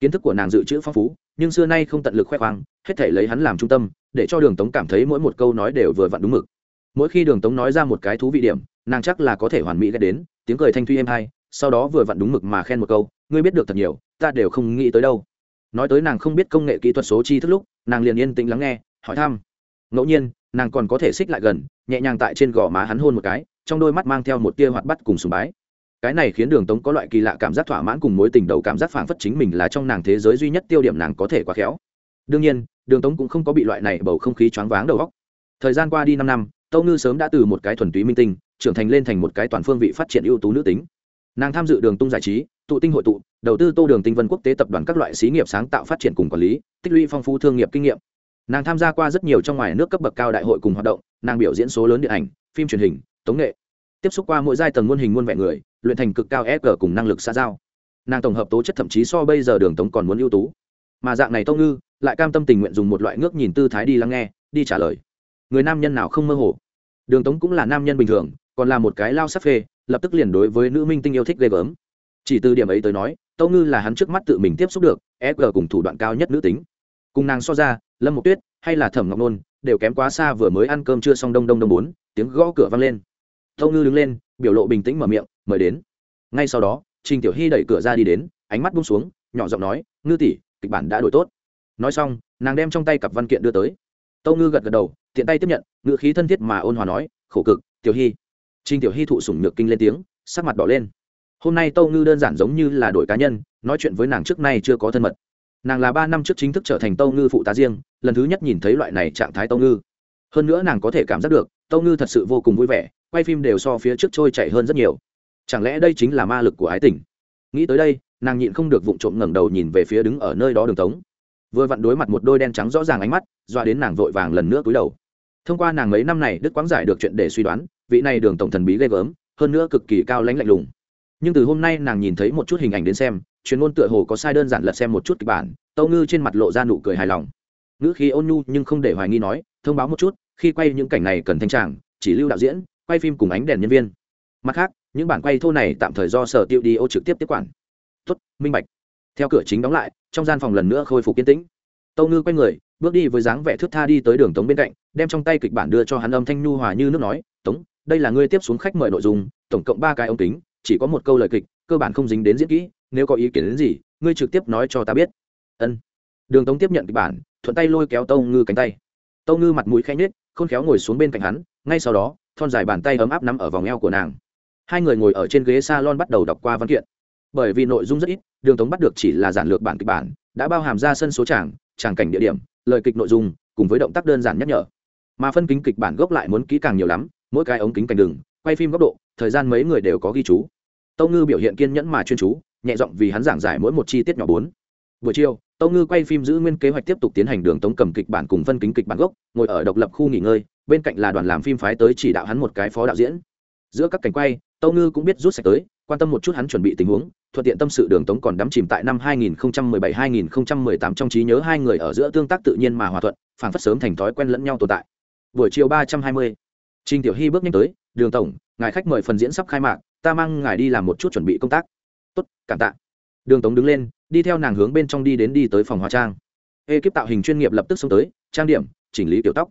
Kiến thức của nàng dự trữ phong phú, nhưng xưa nay không tận lực khoe khoang, hết thể lấy hắn làm trung tâm, để cho đường tống cảm thấy mỗi một câu nói đều vừa vặn đúng mực. Mỗi khi đường tống nói ra một cái thú vị điểm, nàng chắc là có thể hoàn mỹ ghé đến, tiếng cười thanh thuy êm hay sau đó vừa vặn đúng mực mà khen một câu, ngươi biết được thật nhiều, ta đều không nghĩ tới đâu. Nói tới nàng không biết công nghệ kỹ thuật số chi thức lúc, nàng liền yên tĩnh lắng nghe, hỏi thăm. Ngẫu nhiên nàng còn có thể xích lại gần, nhẹ nhàng tại trên gò má hắn hôn một cái, trong đôi mắt mang theo một tia hoạt bắt cùng sùng bái. Cái này khiến đường tống có loại kỳ lạ cảm giác thỏa mãn cùng mối tình đầu cảm giác phảng phất chính mình là trong nàng thế giới duy nhất tiêu điểm nàng có thể quá khéo. Đương nhiên, đường tống cũng không có bị loại này bầu không khí choáng váng đầu góc thời gian qua đi năm năm, tâu ngư sớm đã từ một cái thuần túy minh tinh, trưởng thành lên thành một cái toàn phương vị phát triển ưu tú nữ tính. Nàng tham dự đường tung giải trí, tụ tinh hội tụ, đầu tư tô đường tinh vân quốc tế tập đoàn các loại xí nghiệp sáng tạo phát triển cùng quản lý, tích lũy phong phú thương nghiệp kinh nghiệm nàng tham gia qua rất nhiều trong ngoài nước cấp bậc cao đại hội cùng hoạt động, nàng biểu diễn số lớn điện ảnh, phim truyền hình, tống nghệ. Tiếp xúc qua mỗi giai tầng muôn hình muôn vẹn người, luyện thành cực cao e g cùng năng lực xa giao. Nàng tổng hợp tố chất thậm chí so bây giờ đường tống còn muốn ưu tú. Mà dạng này tông ngư lại cam tâm tình nguyện dùng một loại ngước nhìn tư thái đi lắng nghe, đi trả lời. Người nam nhân nào không mơ hồ? Đường tống cũng là nam nhân bình thường, còn là một cái lao sắc phê, lập tức liền đối với nữ minh tinh yêu thích ghê gớm. Chỉ từ điểm ấy tới nói, tâu ngư là hắn trước mắt tự mình tiếp xúc được e g cùng thủ đoạn cao nhất nữ tính. Cùng nàng so ra lâm mộc tuyết hay là thẩm ngọc nôn đều kém quá xa vừa mới ăn cơm chưa xong đông đông đông bốn, tiếng gõ cửa vang lên. Tâu ngư đứng lên, biểu lộ bình tĩnh mở miệng, mời đến. Ngay sau đó, trình tiểu hy đẩy cửa ra đi đến, ánh mắt bung xuống, nhỏ giọng nói, ngư tỷ, kịch bản đã đổi tốt. Nói xong, nàng đem trong tay cặp văn kiện đưa tới. Tâu ngư gật gật đầu, tiện tay tiếp nhận ngự khí thân thiết mà ôn hòa nói, khổ cực, tiểu hy. Trình tiểu hy thụ sủng nhược kinh lên tiếng, sắc mặt đỏ lên. Hôm nay tâu ngư đơn giản giống như là đổi cá nhân, nói chuyện với nàng trước nay chưa có thân mật nàng là ba năm trước chính thức trở thành tâu ngư phụ tá riêng, lần thứ nhất nhìn thấy loại này trạng thái tâu ngư. Hơn nữa nàng có thể cảm giác được, tâu ngư thật sự vô cùng vui vẻ, quay phim đều so phía trước trôi chạy hơn rất nhiều. Chẳng lẽ đây chính là ma lực của ái tình? Nghĩ tới đây, nàng nhịn không được vụng trộm ngẩng đầu nhìn về phía đứng ở nơi đó đường tống. Vừa vặn đối mặt một đôi đen trắng rõ ràng ánh mắt doa đến nàng vội vàng lần nữa cúi đầu. Thông qua nàng mấy năm này đức quáng giải được chuyện để suy đoán, vị này đường tổng thần bí ghê gớm, hơn nữa cực kỳ cao lãnh lạnh lùng. Nhưng từ hôm nay nàng nhìn thấy một chút hình ảnh đến xem chuyên môn tựa hồ có sai đơn giản lật xem một chút kịch bản, tâu ngư trên mặt lộ ra nụ cười hài lòng. Ngữ khí ôn nhu nhưng không để hoài nghi nói, thông báo một chút, khi quay những cảnh này cần thanh tràng, chỉ lưu đạo diễn, quay phim cùng ánh đèn nhân viên. Mặt khác, những bản quay thô này tạm thời do sở tiêu đi ô trực tiếp tiếp quản. Tuất minh bạch. Theo cửa chính đóng lại, trong gian phòng lần nữa khôi phục kiên tĩnh. Tâu ngư quay người, bước đi với dáng vẻ thước tha đi tới đường tống bên cạnh, đem trong tay kịch bản đưa cho hắn âm thanh nhu hòa như nước nói, tống, đây là ngươi tiếp xuống khách mời nội dung, tổng cộng ba cái ống kính, chỉ có một câu lời kịch, cơ bản không dính đến diễn kỹ nếu có ý kiến đến gì, ngươi trực tiếp nói cho ta biết. Ân. Đường tống tiếp nhận kịch bản, thuận tay lôi kéo tâu ngư cánh tay. Tâu ngư mặt mũi khẽ nhết khôn khéo ngồi xuống bên cạnh hắn, ngay sau đó, thon dài bàn tay ấm áp nắm ở vòng eo của nàng. Hai người ngồi ở trên ghế s a lon bắt đầu đọc qua văn kiện. Bởi vì nội dung rất ít, đường tống bắt được chỉ là giản lược bản kịch bản, đã bao hàm ra sân số tràng tràng cảnh địa điểm, lời kịch nội dung, cùng với động tác đơn giản nhắc nhở. Mà phân kính kịch bản gốc lại muốn kỹ càng nhiều lắm, mỗi cái ống kính cảnh đường, quay phim góc độ, thời gian mấy người đều có ghi chú. Tâu ngư biểu hiện kiên nhẫn mà chuyên chú nhẹ giọng vì hắn giảng giải mỗi một chi tiết nhỏ bốn. Buổi chiều tâu ngư quay phim giữ nguyên kế hoạch tiếp tục tiến hành đường tống cầm kịch bản cùng phân kính kịch bản gốc ngồi ở độc lập khu nghỉ ngơi bên cạnh là đoàn làm phim phái tới chỉ đạo hắn một cái phó đạo diễn. Giữa các cảnh quay tâu ngư cũng biết rút sạch tới quan tâm một chút hắn chuẩn bị tình huống thuận tiện tâm sự đường tống còn đắm chìm tại năm 2017-2018 trong trí nhớ hai người ở giữa tương tác tự nhiên mà hòa thuận phản phất sớm thành thói quen lẫn nhau tồn tại. Buổi chiều 320 Trình Tiểu Hy bước nhanh tới, "Đường tổng, ngài khách mời phần diễn sắp khai mạc, ta mang ngài đi làm một chút chuẩn bị công tác." "Tốt, cảm tạ." Đường Tống đứng lên, đi theo nàng hướng bên trong đi đến đi tới phòng hóa trang. Ekip tạo hình chuyên nghiệp lập tức xông tới, trang điểm, chỉnh lý kiểu tóc.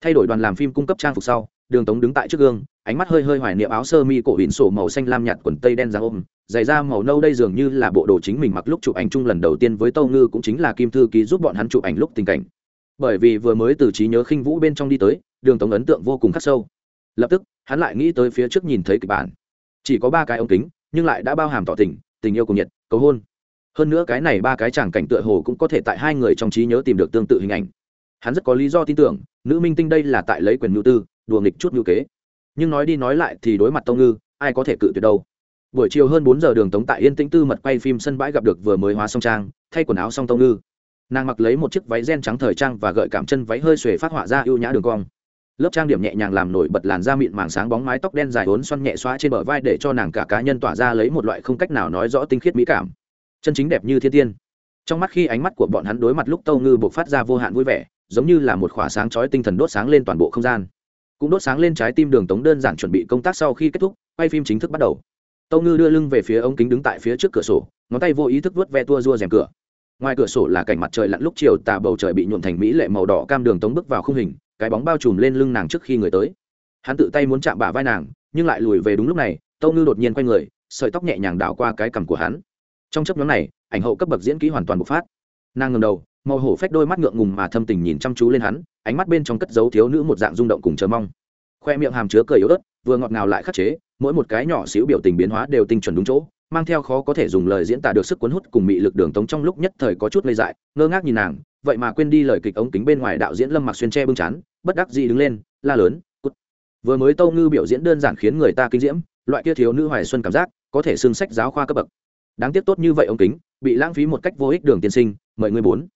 Thay đổi đoàn làm phim cung cấp trang phục sau, Đường Tống đứng tại trước gương, ánh mắt hơi hơi hoài niệm áo sơ mi cổ huyền sổ màu xanh lam nhạt quần tây đen dáng ôm, giày da màu nâu đây dường như là bộ đồ chính mình mặc lúc chụp ảnh chung lần đầu tiên với Tâu Ngư cũng chính là Kim thư ký giúp bọn hắn chụp ảnh lúc tình cảnh. Bởi vì vừa mới từ trí nhớ khinh vũ bên trong đi tới, Đường Tống ấn tượng vô cùng khắc sâu lập tức hắn lại nghĩ tới phía trước nhìn thấy kịch bản chỉ có ba cái ống kính nhưng lại đã bao hàm tỏ tình tình yêu cùng nhiệt, cầu hôn. Hơn nữa cái này ba cái chàng cảnh tựa hồ cũng có thể tại hai người trong trí nhớ tìm được tương tự hình ảnh. Hắn rất có lý do tin tưởng, nữ minh tinh đây là tại lấy quyền nhu tư, đùa nghịch chút ngữ kế. Nhưng nói đi nói lại thì đối mặt tông ngư, ai có thể cự tuyệt đâu. Buổi chiều hơn bốn giờ đường tống tại yên tĩnh tư mật quay phim sân bãi gặp được vừa mới hóa song trang, thay quần áo song tông ngư. Nàng mặc lấy một chiếc váy gen trắng thời trang và gợi cảm chân váy hơi xuề phát họa ra ưu nhã đường cong lớp trang điểm nhẹ nhàng làm nổi bật làn da mịn màng sáng bóng mái tóc đen dài hốn xoăn nhẹ xóa trên bờ vai để cho nàng cả cá nhân tỏa ra lấy một loại không cách nào nói rõ tinh khiết mỹ cảm. Chân chính đẹp như thiên tiên. Trong mắt khi ánh mắt của bọn hắn đối mặt lúc tâu ngư buộc phát ra vô hạn vui vẻ, giống như là một khỏa sáng chói tinh thần đốt sáng lên toàn bộ không gian. Cũng đốt sáng lên trái tim đường tống đơn giản chuẩn bị công tác sau khi kết thúc, quay phim chính thức bắt đầu. Tâu ngư đưa lưng về phía ống kính đứng tại phía trước cửa sổ, ngón tay vô ý thức vớt ve tua rua rèm cửa. Ngoài cửa sổ là cảnh mặt trời lặn lúc chiều tà bầu trời bị nhuộm thành mỹ lệ màu đỏ cam đường tống bước vào khung hình cái bóng bao trùm lên lưng nàng trước khi người tới. Hắn tự tay muốn chạm bả vai nàng, nhưng lại lùi về đúng lúc này, tâu ngư đột nhiên quay người, sợi tóc nhẹ nhàng đảo qua cái cằm của hắn. Trong chấp nhóm này, ảnh hậu cấp bậc diễn kỹ hoàn toàn bộc phát. Nàng ngầm đầu, màu hổ phách đôi mắt ngượng ngùng mà thâm tình nhìn chăm chú lên hắn, ánh mắt bên trong cất dấu thiếu nữ một dạng rung động cùng chờ mong. Khoe miệng hàm chứa cười yếu ớt, vừa ngọt ngào lại khắc chế, mỗi một cái nhỏ xíu biểu tình biến hóa đều tinh chuẩn đúng chỗ, mang theo khó có thể dùng lời diễn tả được sức cuốn hút cùng mị lực đường tống trong lúc nhất thời có chút lây dại, ngơ ngác nhìn nàng vậy mà quên đi lời kịch ống kính bên ngoài đạo diễn lâm mặc xuyên che bưng chán, bất đắc dĩ đứng lên, la lớn, cút. Vừa mới tâu ngư biểu diễn đơn giản khiến người ta kinh diễm, loại kia thiếu nữ hoài xuân cảm giác có thể xương sách giáo khoa cấp bậc. Đáng tiếc tốt như vậy ống kính, bị lãng phí một cách vô ích đường tiên sinh, mời người bốn.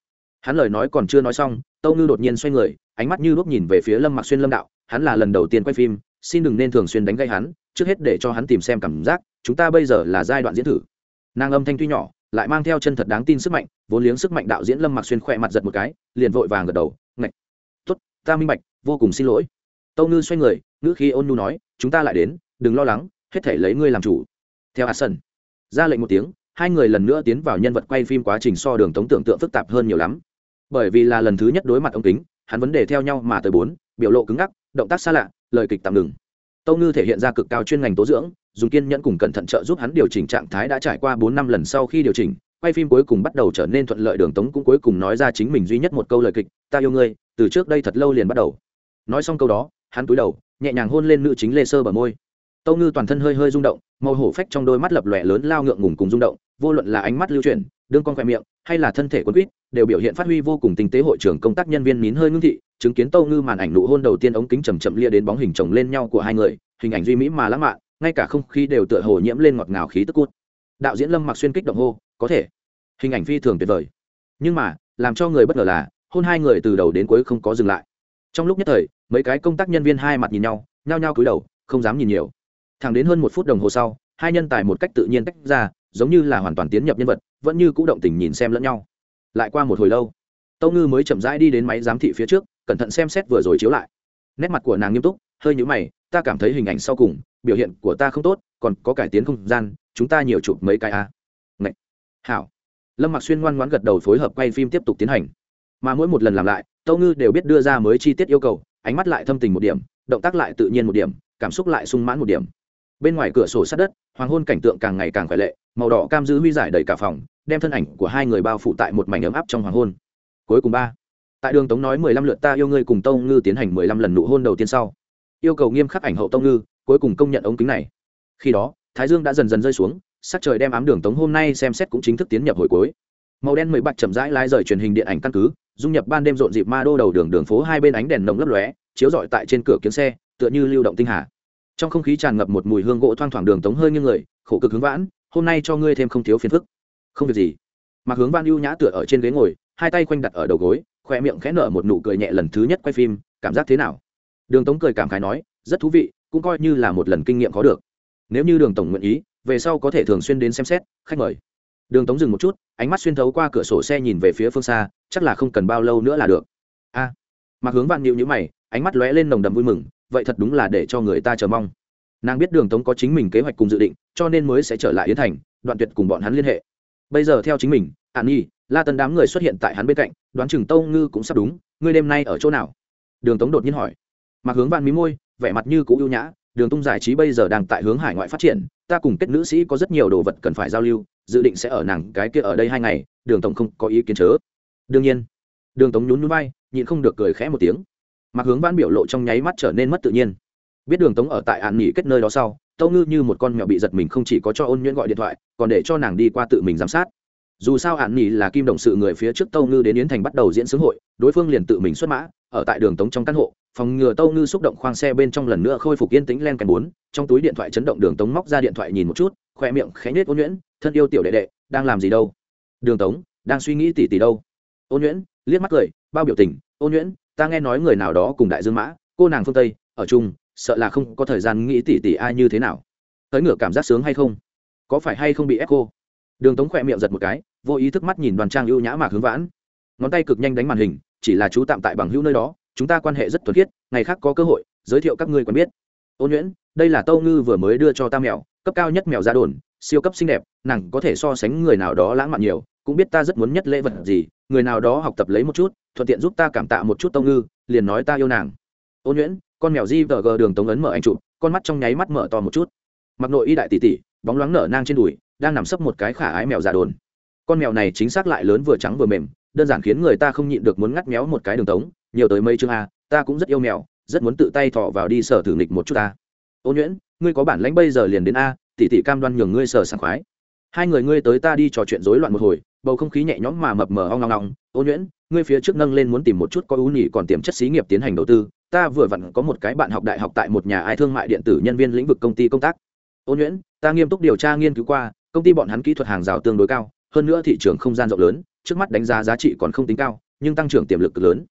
Hắn lời nói còn chưa nói xong, tâu ngư đột nhiên xoay người, ánh mắt như lúc nhìn về phía lâm mặc xuyên lâm đạo, hắn là lần đầu tiên quay phim, xin đừng nên thường xuyên đánh gây hắn, trước hết để cho hắn tìm xem cảm giác, chúng ta bây giờ là giai đoạn diễn thử. Nàng âm thanh tuy nhỏ lại mang theo chân thật đáng tin sức mạnh, vốn liếng sức mạnh đạo diễn lâm mặc xuyên khỏe mặt giật một cái, liền vội vàng gật đầu, ngạch, tốt, ta minh bạch, vô cùng xin lỗi. Tâu ngư xoay người, ngữ khi ôn nhu nói, chúng ta lại đến, đừng lo lắng, hết thể lấy ngươi làm chủ. Theo hạt ra lệnh một tiếng, hai người lần nữa tiến vào nhân vật quay phim quá trình so đường tống tưởng tượng phức tạp hơn nhiều lắm. Bởi vì là lần thứ nhất đối mặt ông kính, hắn vấn đề theo nhau mà tới bốn, biểu lộ cứng ngắc, động tác xa lạ, lời kịch tạm ngừng tâu ngư thể hiện ra cực cao chuyên ngành tố dưỡng, dùng kiên nhẫn cùng cẩn thận trợ giúp hắn điều chỉnh trạng thái đã trải qua bốn năm lần sau khi điều chỉnh, quay phim cuối cùng bắt đầu trở nên thuận lợi, đường tống cũng cuối cùng nói ra chính mình duy nhất một câu lời kịch, ta yêu ngươi, từ trước đây thật lâu liền bắt đầu. Nói xong câu đó, hắn cúi đầu, nhẹ nhàng hôn lên nữ chính lê sơ bờ môi. Tâu ngư toàn thân hơi hơi rung động, màu hổ phách trong đôi mắt lập lòe lớn lao ngượng ngùng cùng rung động, vô luận là ánh mắt lưu chuyển, đương con khoe miệng hay là thân thể quân quýt, đều biểu hiện phát huy vô cùng tinh tế hội trưởng công tác nhân viên nín hơi ngưng thị, chứng kiến tâu ngư màn ảnh nụ hôn đầu tiên ống kính chầm chậm lia đến bóng hình chồng lên nhau của hai người, hình ảnh duy mỹ mà lãng mạn, ngay cả không khí đều tựa hồ nhiễm lên ngọt ngào khí tức cút. Đạo diễn lâm mặc xuyên kích động hô, có thể. Hình ảnh phi thường tuyệt vời. Nhưng mà, làm cho người bất ngờ là, hôn hai người từ đầu đến cuối không có dừng lại. Trong lúc nhất thời, mấy cái công tác nhân viên hai mặt nhìn nhau, nhao nhao cúi đầu, không dám nhìn nhiều. Thẳng đến hơn một phút đồng hồ sau, hai nhân tài một cách tự nhiên tách ra, giống như là hoàn toàn tiến nhập nhân vật vẫn như c ũ động tình nhìn xem lẫn nhau. Lại qua một hồi lâu, tâu ngư mới chậm rãi đi đến máy giám thị phía trước, cẩn thận xem xét vừa rồi chiếu lại. Nét mặt của nàng nghiêm túc, hơi nhũ mày, ta cảm thấy hình ảnh sau cùng, biểu hiện của ta không tốt, còn có cải tiến không gian, chúng ta nhiều chụp mấy cái a. À. hảo. Lâm mặc xuyên ngoan ngoãn gật đầu phối hợp quay phim tiếp tục tiến hành. Mà mỗi một lần làm lại, tâu ngư đều biết đưa ra mới chi tiết yêu cầu, ánh mắt lại thâm tình một điểm, động tác lại tự nhiên một điểm, cảm xúc lại sung mãn một điểm. Bên ngoài cửa sổ sát đất, hoàng hôn cảnh tượng càng ngày càng khỏe lệ, màu đỏ cam giữ huy giải đầy cả phòng đem thân ảnh của hai người bao phủ tại một mảnh ấm áp trong hoàng hôn. Cuối cùng ba, tại đường tống nói mười lăm lượt ta yêu ngươi cùng tâu ngư tiến hành mười lăm lần nụ hôn đầu tiên sau, yêu cầu nghiêm khắc ảnh hậu tâu ngư, cuối cùng công nhận ống kính này. Khi đó, thái dương đã dần dần rơi xuống, sắc trời đem ám đường tống hôm nay xem xét cũng chính thức tiến nhập hồi cuối. Màu đen mười bạch chậm rãi lái rời truyền hình điện ảnh căn cứ, dung nhập ban đêm rộn dịp ma đô đầu đường đường phố hai bên ánh đèn nồng lấp lóe, chiếu rọi tại trên cửa kiếm xe, tựa như lưu động tinh hà. Trong không khí tràn ngập một mùi hương gỗ thoang thoảng đường tống hơi như người, khổ cực hướng vãn, hôm nay cho ngươi thêm không thiếu phiền phức không việc gì. Mặc hướng vãn ưu nhã tựa ở trên ghế ngồi hai tay khoanh đặt ở đầu gối khoe miệng khẽ nở một nụ cười nhẹ lần thứ nhất quay phim cảm giác thế nào? Đường tống cười cảm khái nói rất thú vị cũng coi như là một lần kinh nghiệm có được. Nếu như đường tổng nguyện ý về sau có thể thường xuyên đến xem xét khách mời. Đường tống dừng một chút ánh mắt xuyên thấu qua cửa sổ xe nhìn về phía phương xa chắc là không cần bao lâu nữa là được. A. À, mặc hướng vạn nhịu nhữ mày ánh mắt lóe lên nồng đầm vui mừng vậy thật đúng là để cho người ta chờ mong. Nàng biết đường tống có chính mình kế hoạch cùng dự định cho nên mới sẽ trở lại yến thành đoạn tuyệt cùng bọn hắn liên hệ bây giờ theo chính mình, an nhi, la tân đám người xuất hiện tại hắn bên cạnh, đoán chừng tâu ngư cũng sắp đúng, ngươi đêm nay ở chỗ nào? Đường tống đột nhiên hỏi. Mặc hướng vạn mí môi, vẻ mặt như cũ ưu nhã, đường tung giải trí bây giờ đang tại hướng hải ngoại phát triển, ta cùng kết nữ sĩ có rất nhiều đồ vật cần phải giao lưu, dự định sẽ ở nàng cái kia ở đây hai ngày, đường tổng không có ý kiến chớ. Đương nhiên. Đường tống nhún nhún vai, nhịn không được cười khẽ một tiếng. Mặc hướng văn biểu lộ trong nháy mắt trở nên mất tự nhiên. Biết đường tống ở tại ạn nghỉ kết nơi đó sau tâu ngư như một con mèo bị giật mình không chỉ có cho ôn nhuyễn gọi điện thoại, còn để cho nàng đi qua tự mình giám sát. Dù sao hạn nghỉ là kim Đồng sự người phía trước tâu ngư đến yến thành bắt đầu diễn xướng hội, đối phương liền tự mình xuất mã, ở tại đường tống trong căn hộ, phòng ngừa tâu ngư xúc động khoang xe bên trong lần nữa khôi phục yên tĩnh len cành bốn, trong túi điện thoại chấn động đường tống móc ra điện thoại nhìn một chút khoe miệng khẽ nhết ôn nhuyễn, thân yêu tiểu đệ đệ, đang làm gì đâu? Đường tống, đang suy nghĩ tỉ tỉ đâu. Ôn nhuyễn liếc mắt cười, bao biểu tình, ôn nhuyễn, ta nghe nói người nào đó cùng đại dương mã, cô nàng phương tây, ở chung sợ là không có thời gian nghĩ tỉ tỉ ai như thế nào. Tới ngửa cảm giác sướng hay không? Có phải hay không bị ép cô? Đường tống khỏe miệng giật một cái, vô ý thức mắt nhìn đoàn trang ưu nhã mạc hướng vãn. Ngón tay cực nhanh đánh màn hình, chỉ là chú tạm tại bằng hữu nơi đó, chúng ta quan hệ rất thuần khiết, ngày khác có cơ hội, giới thiệu các ngươi quen biết. Ôn nhuyễn, đây là tâu ngư vừa mới đưa cho ta mèo, cấp cao nhất mèo ra đồn, siêu cấp xinh đẹp, nàng có thể so sánh người nào đó lãng mạn nhiều, cũng biết ta rất muốn nhất lễ vật gì, người nào đó học tập lấy một chút, thuận tiện giúp ta cảm tạ một chút tâu ngư, liền nói ta yêu nàng. Ôn nhuyễn con mèo di vờ gờ đường tống ấn mở anh chụp, con mắt trong nháy mắt mở to một chút. Mặc nội y đại tỷ tỷ, bóng loáng nở nang trên đùi, đang nằm sấp một cái khả ái mèo già đồn. Con mèo này chính xác lại lớn vừa trắng vừa mềm, đơn giản khiến người ta không nhịn được muốn ngắt méo một cái đường tống, nhiều tới mấy chương a, ta cũng rất yêu mèo, rất muốn tự tay thọ vào đi sở thử nghịch một chút ta ô nhuyễn, ngươi có bản lãnh bây giờ liền đến a, tỷ tỷ cam đoan nhường ngươi sở sảng khoái. Hai người ngươi tới ta đi trò chuyện rối loạn một hồi, bầu không khí nhẹ nhõm mà mập mờ ong ngong ngong ô nhuyễn, ngươi phía trước nâng lên muốn tìm một chút có ưu nhị còn tiềm chất xí nghiệp tiến hành đầu tư ta vừa vặn có một cái bạn học đại học tại một nhà ai thương mại điện tử nhân viên lĩnh vực công ty công tác. Ô nhuyễn ta nghiêm túc điều tra nghiên cứu qua, công ty bọn hắn kỹ thuật hàng rào tương đối cao, hơn nữa thị trường không gian rộng lớn, trước mắt đánh giá giá trị còn không tính cao, nhưng tăng trưởng tiềm lực cực lớn.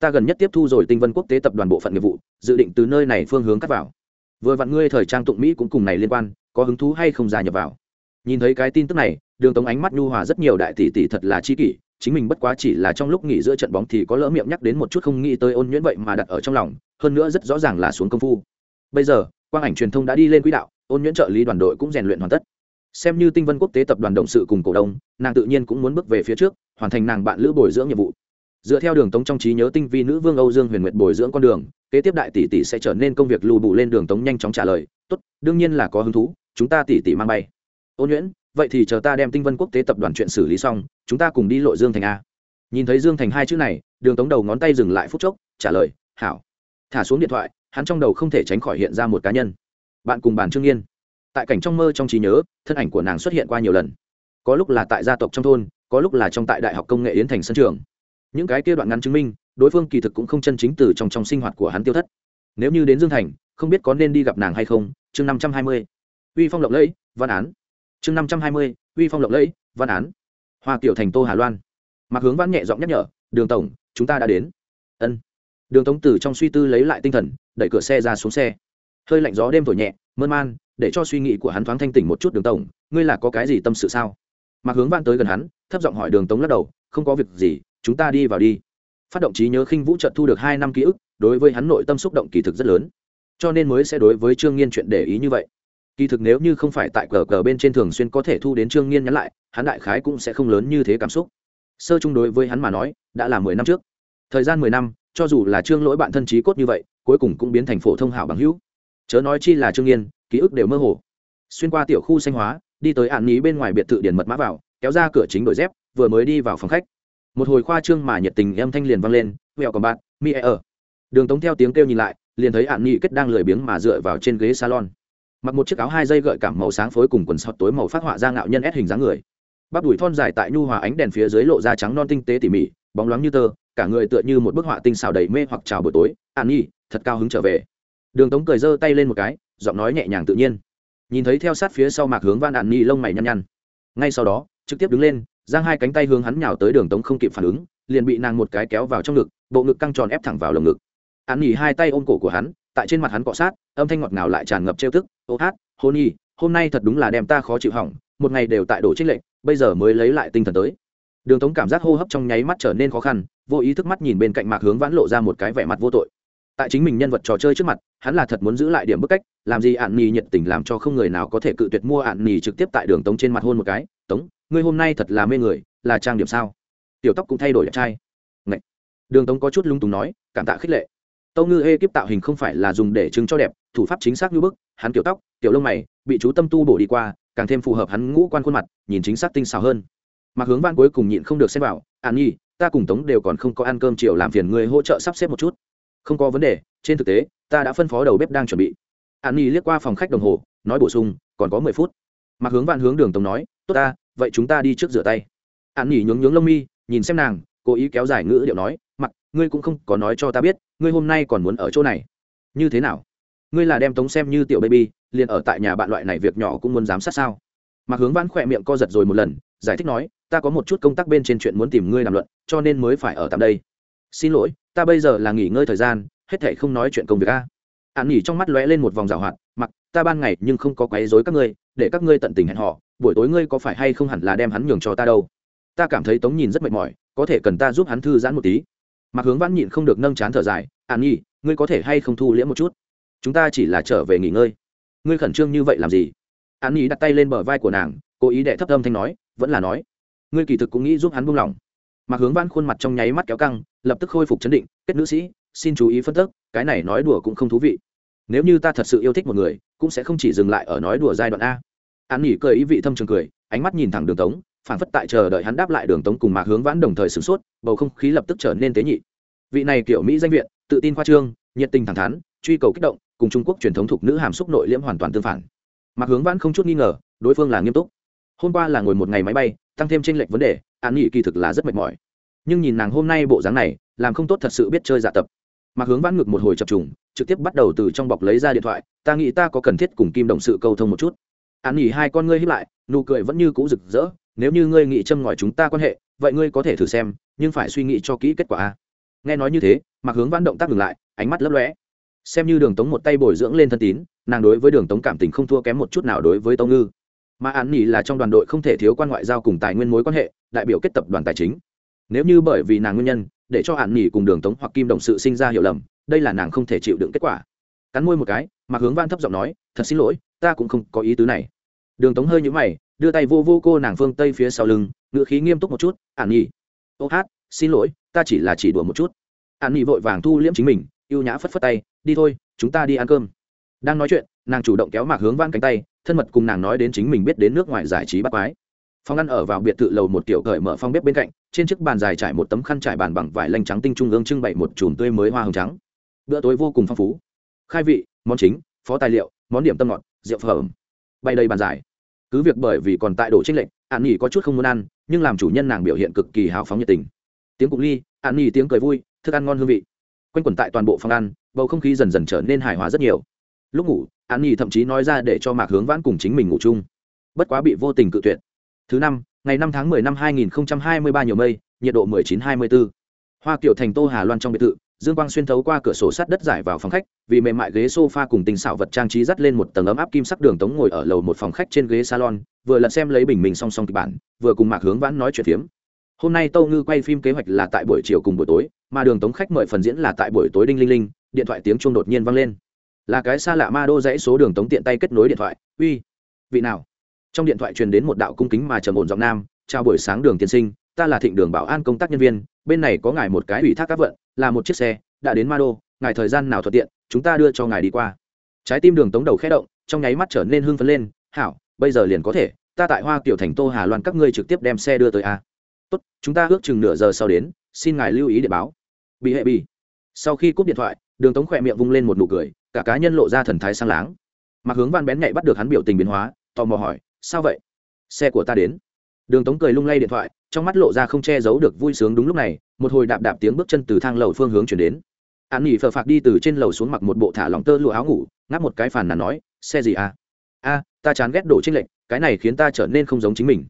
Ta gần nhất tiếp thu rồi tinh vân quốc tế tập đoàn bộ phận nghiệp vụ, dự định từ nơi này phương hướng cắt vào. Vừa vặn ngươi thời trang tụng mỹ cũng cùng này liên quan, có hứng thú hay không gia nhập vào? Nhìn thấy cái tin tức này, đường tống ánh mắt nhu hòa rất nhiều đại tỷ tỷ thật là chi kỷ chính mình bất quá chỉ là trong lúc nghỉ giữa trận bóng thì có lỡ miệng nhắc đến một chút không nghĩ tới ôn nhuyễn vậy mà đặt ở trong lòng, hơn nữa rất rõ ràng là xuống công phu. Bây giờ, quang ảnh truyền thông đã đi lên quỹ đạo, ôn nhuyễn trợ lý đoàn đội cũng rèn luyện hoàn tất. Xem như tinh vân quốc tế tập đoàn động sự cùng cổ đông, nàng tự nhiên cũng muốn bước về phía trước, hoàn thành nàng bạn lữ bồi dưỡng nhiệm vụ. Dựa theo đường tống trong trí nhớ tinh vi nữ vương âu dương huyền nguyệt bồi dưỡng con đường, kế tiếp đại tỷ tỷ sẽ trở nên công việc lù bù lên đường tống nhanh chóng trả lời, tốt, đương nhiên là có hứng thú, chúng ta tỷ tỷ mang bay. Ôn nhuyễn vậy thì chờ ta đem tinh vân quốc tế tập đoàn chuyện xử lý xong, chúng ta cùng đi lội dương thành a. Nhìn thấy dương thành hai chữ này, đường tống đầu ngón tay dừng lại phút chốc, trả lời, hảo. Thả xuống điện thoại, hắn trong đầu không thể tránh khỏi hiện ra một cá nhân. Bạn cùng bàn trương yên. Tại cảnh trong mơ trong trí nhớ, thân ảnh của nàng xuất hiện qua nhiều lần. Có lúc là tại gia tộc trong thôn, có lúc là trong tại đại học công nghệ yến thành sân trường. Những cái kia đoạn ngắn chứng minh, đối phương kỳ thực cũng không chân chính từ trong trong sinh hoạt của hắn tiêu thất. Nếu như đến dương thành, không biết có nên đi gặp nàng hay không, chương năm trăm hai mươi. Uy phong lộng lẫy, văn án chương năm trăm hai mươi, uy phong lộng lẫy, văn án. Hoa kiểu thành tô hà loan. Mặc hướng văn nhẹ giọng nhắc nhở, đường tổng, chúng ta đã đến. Ân. Đường tống tử trong suy tư lấy lại tinh thần, đẩy cửa xe ra xuống xe. Hơi lạnh gió đêm thổi nhẹ, mơn man, để cho suy nghĩ của hắn thoáng thanh tỉnh một chút, đường tổng, ngươi là có cái gì tâm sự sao? Mặc hướng văn tới gần hắn, thấp giọng hỏi đường tống lắc đầu, không có việc gì, chúng ta đi vào đi. Phát động trí nhớ khinh vũ trợt thu được hai năm ký ức, đối với hắn nội tâm xúc động kỳ thực rất lớn. Cho nên mới sẽ đối với trương nghiên chuyện để ý như vậy kỳ thực nếu như không phải tại cờ cờ bên trên thường xuyên có thể thu đến trương nghiên nhắn lại, hắn đại khái cũng sẽ không lớn như thế cảm xúc. Sơ chung đối với hắn mà nói, đã là mười năm trước. Thời gian mười năm, cho dù là trương lỗi bạn thân trí cốt như vậy, cuối cùng cũng biến thành phổ thông hảo bằng hữu. Chớ nói chi là trương nghiên, ký ức đều mơ hồ. Xuyên qua tiểu khu xanh hóa, đi tới ạn ní bên ngoài biệt thự điển mật mã vào, kéo ra cửa chính đổi dép, vừa mới đi vào phòng khách. Một hồi khoa trương mà nhiệt tình em thanh liền vang lên, vẹo còn bạn mi e ở. Đường tống theo tiếng kêu nhìn lại, liền thấy ạn nghị kết đang lười biếng mà dựa vào trên ghế salon mặc một chiếc áo hai dây gợi cảm màu sáng phối cùng quần sọt tối màu phát họa ra ngạo nhân ép hình dáng người. Bắp đùi thon dài tại nhu hòa ánh đèn phía dưới lộ ra trắng non tinh tế tỉ mỉ, bóng loáng như tơ, cả người tựa như một bức họa tinh xào đầy mê hoặc chào buổi tối. An nhi, thật cao hứng trở về. Đường tống cười giơ tay lên một cái, giọng nói nhẹ nhàng tự nhiên. Nhìn thấy theo sát phía sau mạc hướng van an nhi lông mày nhăn nhăn. Ngay sau đó, trực tiếp đứng lên, giang hai cánh tay hướng hắn nhào tới đường tống không kịp phản ứng, liền bị nàng một cái kéo vào trong ngực, bộ ngực căng tròn ép thẳng vào lồng ngực. An nhi hai tay ôm cổ của hắn tại trên mặt hắn cọ sát, âm thanh ngọt ngào lại tràn ngập trêu tức, ô hát hôn y hôm nay thật đúng là đem ta khó chịu hỏng, một ngày đều tại đổ trích lệnh bây giờ mới lấy lại tinh thần tới. Đường tống cảm giác hô hấp trong nháy mắt trở nên khó khăn, vô ý thức mắt nhìn bên cạnh mạc hướng vãn lộ ra một cái vẻ mặt vô tội. Tại chính mình nhân vật trò chơi trước mặt, hắn là thật muốn giữ lại điểm bức cách, làm gì ạn nì nhiệt tình làm cho không người nào có thể cự tuyệt mua ạn nì trực tiếp tại đường tống trên mặt hôn một cái, tống, ngươi hôm nay thật là mê người, là trang điểm sao? Tiểu tóc cũng thay đổi đẹp trai. Ngậy. đường tống có chút lung túng nói, cảm tạ khích lệ tâu ngư ê kiếp tạo hình không phải là dùng để chứng cho đẹp, thủ pháp chính xác như bức, hắn kiểu tóc, kiểu lông mày, bị chú tâm tu bổ đi qua, càng thêm phù hợp hắn ngũ quan khuôn mặt, nhìn chính xác tinh xảo hơn. Mặc hướng văn cuối cùng nhịn không được xem vào, an nhi, ta cùng tống đều còn không có ăn cơm chiều làm phiền người hỗ trợ sắp xếp một chút. Không có vấn đề, trên thực tế, ta đã phân phó đầu bếp đang chuẩn bị. An nhi liếc qua phòng khách đồng hồ, nói bổ sung, còn có mười phút. Mặc hướng văn hướng đường tống nói, tốt ta, vậy chúng ta đi trước rửa tay. An nhi nhướng nhướng lông mi, nhìn xem nàng, cố ý kéo dài ngữ điệu nói mặc, ngươi cũng không có nói cho ta biết, ngươi hôm nay còn muốn ở chỗ này. Như thế nào? Ngươi là đem tống xem như tiểu baby, liền ở tại nhà bạn loại này việc nhỏ cũng muốn giám sát sao? Mặc hướng vãn khỏe miệng co giật rồi một lần, giải thích nói, ta có một chút công tác bên trên chuyện muốn tìm ngươi làm luận, cho nên mới phải ở tạm đây. Xin lỗi, ta bây giờ là nghỉ ngơi thời gian, hết thể không nói chuyện công việc a. Ạn nghỉ trong mắt lóe lên một vòng rào hoạt, mặc, ta ban ngày nhưng không có quấy dối các ngươi, để các ngươi tận tình hẹn họ buổi tối ngươi có phải hay không hẳn là đem hắn nhường cho ta đâu? Ta cảm thấy tống nhìn rất mệt mỏi, có thể cần ta giúp hắn thư giãn một tí mặc hướng vãn nhịn không được nâng chán thở dài, an nghỉ ngươi có thể hay không thu liễm một chút? Chúng ta chỉ là trở về nghỉ ngơi. Ngươi khẩn trương như vậy làm gì? An nhi đặt tay lên bờ vai của nàng, cố ý đệ thấp âm thanh nói, vẫn là nói. Ngươi kỳ thực cũng nghĩ giúp hắn buông lỏng. Mà hướng Vãn khuôn mặt trong nháy mắt kéo căng, lập tức khôi phục chấn định, kết nữ sĩ, xin chú ý phân tích, cái này nói đùa cũng không thú vị. Nếu như ta thật sự yêu thích một người, cũng sẽ không chỉ dừng lại ở nói đùa giai đoạn a. An nghỉ cười ý vị thâm trường cười, ánh mắt nhìn thẳng đường tống phản phất tại chờ đợi hắn đáp lại đường tống cùng mạc hướng vãn đồng thời sửng sốt, bầu không khí lập tức trở nên tế nhị. Vị này kiểu mỹ danh viện, tự tin khoa trương, nhiệt tình thẳng thắn, truy cầu kích động, cùng trung quốc truyền thống thục nữ hàm xúc nội liễm hoàn toàn tương phản. Mặc hướng vãn không chút nghi ngờ, đối phương là nghiêm túc. Hôm qua là ngồi một ngày máy bay, tăng thêm tranh lệch vấn đề an nghị kỳ thực là rất mệt mỏi. Nhưng nhìn nàng hôm nay bộ dáng này, làm không tốt thật sự biết chơi dạ tập. Mặc hướng vãn ngược một hồi chập trùng, trực tiếp bắt đầu từ trong bọc lấy ra điện thoại, ta nghĩ ta có cần thiết cùng kim đồng sự câu thông một chút. An nghỉ hai con ngươi hiếp lại, nụ cười vẫn như cũ rực rỡ nếu như ngươi nghĩ châm ngòi chúng ta quan hệ, vậy ngươi có thể thử xem, nhưng phải suy nghĩ cho kỹ kết quả a. Nghe nói như thế mặc hướng vãn động tác ngừng lại, ánh mắt lấp lóe. Xem như đường tống một tay bồi dưỡng lên thân tín, nàng đối với đường tống cảm tình không thua kém một chút nào đối với tông ngư. Mà án nghỉ là trong đoàn đội không thể thiếu quan ngoại giao cùng tài nguyên mối quan hệ, đại biểu kết tập đoàn tài chính. Nếu như bởi vì nàng nguyên nhân, để cho án nghỉ cùng đường tống hoặc kim đồng sự sinh ra hiểu lầm, đây là nàng không thể chịu đựng kết quả. Cắn môi một cái mà hướng van thấp giọng nói, thật xin lỗi, ta cũng không có ý tứ này. Đường tống hơi nhũ mày đưa tay vô vô cô nàng phương tây phía sau lưng ngựa khí nghiêm túc một chút ạn nhi ô hát xin lỗi ta chỉ là chỉ đùa một chút ạn nhi vội vàng thu liễm chính mình y ê u nhã phất phất tay đi thôi chúng ta đi ăn cơm đang nói chuyện nàng chủ động kéo mạc hướng van cánh tay thân mật cùng nàng nói đến chính mình biết đến nước ngoài giải trí bắt quái phòng ăn ở vào biệt thự lầu một tiểu cởi mở phong bếp bên cạnh trên chiếc bàn dài trải một tấm khăn trải bàn bằng vải lanh trắng tinh trung ương trưng bày một chùm tươi mới hoa hồng trắng bữa tối vô cùng phong phú khai vị món chính phó tài liệu món điểm tâm ngọt rượu phẩm bày đầy bàn dài cứ việc bởi vì còn tại đổ trích lệnh an nghỉ có chút không muốn ăn, nhưng làm chủ nhân nàng biểu hiện cực kỳ hào phóng nhiệt tình. Tiếng cục ly, an nghỉ tiếng cười vui, thức ăn ngon hương vị. Quanh quẩn tại toàn bộ phòng ăn, bầu không khí dần dần trở nên hài hòa rất nhiều. Lúc ngủ, an nghỉ thậm chí nói ra để cho mạc hướng vãn cùng chính mình ngủ chung. Bất quá bị vô tình cự tuyệt. Thứ năm, ngày năm tháng mười năm hai nghìn hai mươi ba nhiều mây, nhiệt độ mười chín hai mươi bốn hoa kiểu thành tô hà loan trong biệt thự dương quang xuyên thấu qua cửa sổ sắt đất giải vào phòng khách, vì mềm mại ghế sofa cùng tình xảo vật trang trí dắt lên một tầng ấm áp kim sắc đường tống ngồi ở lầu một phòng khách trên ghế salon, vừa lật xem lấy bình mình song song kịch bản, vừa cùng mạc hướng vãn nói chuyện phiếm. Hôm nay tâu ngư quay phim kế hoạch là tại buổi chiều cùng buổi tối, mà đường tống khách mời phần diễn là tại buổi tối đinh linh linh, điện thoại tiếng chuông đột nhiên vang lên. Là cái xa lạ ma đô dãy số đường tống tiện tay kết nối điện thoại. Uy, vị nào? Trong điện thoại truyền đến một đạo cung kính mà trầm ổn giọng nam, chào buổi sáng đường tiên sinh, ta là thịnh đường bảo an công tác nhân viên, bên này có ngài một cái ủy thác các vận là một chiếc xe, đã đến ma đô ngài thời gian nào thuận tiện, chúng ta đưa cho ngài đi qua. Trái tim đường tống đầu khẽ động, trong nháy mắt trở nên hưng phấn lên, hảo, bây giờ liền có thể, ta tại hoa kiểu thành tô hà loan các ngươi trực tiếp đem xe đưa tới a. Tốt, chúng ta ước chừng nửa giờ sau đến, xin ngài lưu ý để báo. Bị hệ bị. Sau khi cúp điện thoại, đường tống khỏe miệng vung lên một nụ cười, cả cá nhân lộ ra thần thái sang láng. Mặc hướng van bén nhạy bắt được hắn biểu tình biến hóa, tò mò hỏi, sao vậy? Xe của ta đến? Đường tống cười lung lay điện thoại, trong mắt lộ ra không che giấu được vui sướng đúng lúc này, một hồi đạp đạp tiếng bước chân từ thang lầu phương hướng chuyển đến. An nghỉ phờ phạc đi từ trên lầu xuống mặc một bộ thả lỏng tơ lụa áo ngủ, ngáp một cái phàn nàn nói, xe gì à? A, ta chán ghét đổ trên lệnh cái này khiến ta trở nên không giống chính mình.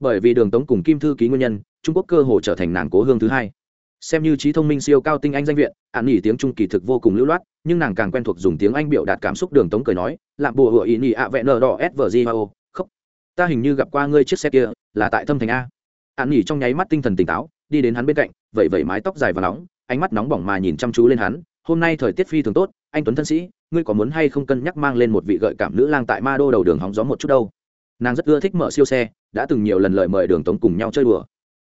Bởi vì đường tống cùng kim thư ký nguyên nhân, trung quốc cơ hồ trở thành nàng cố hương thứ hai. Xem như trí thông minh siêu cao tinh anh danh viện an nghỉ tiếng trung kỳ thực vô cùng lưu loát, nhưng nàng càng quen thuộc dùng tiếng anh biểu đạt cảm xúc, đường tống cười nói làm bùa hựa ý nhị ạ vẹn nờ đỏ s vờ g ta hình như gặp qua ngươi chiếc xe kia, là tại thâm thành a. An nghỉ trong nháy mắt tinh thần tỉnh táo, đi đến hắn bên cạnh vẩy vẩy mái tóc dài và nóng, ánh mắt nóng bỏng mà nhìn chăm chú lên hắn. Hôm nay thời tiết phi thường tốt, anh tuấn thân sĩ, ngươi có muốn hay không cân nhắc mang lên một vị gợi cảm nữ lang tại ma đô đầu đường hóng gió một chút đâu? Nàng rất ưa thích mở siêu xe, đã từng nhiều lần lời mời đường tống cùng nhau chơi đùa.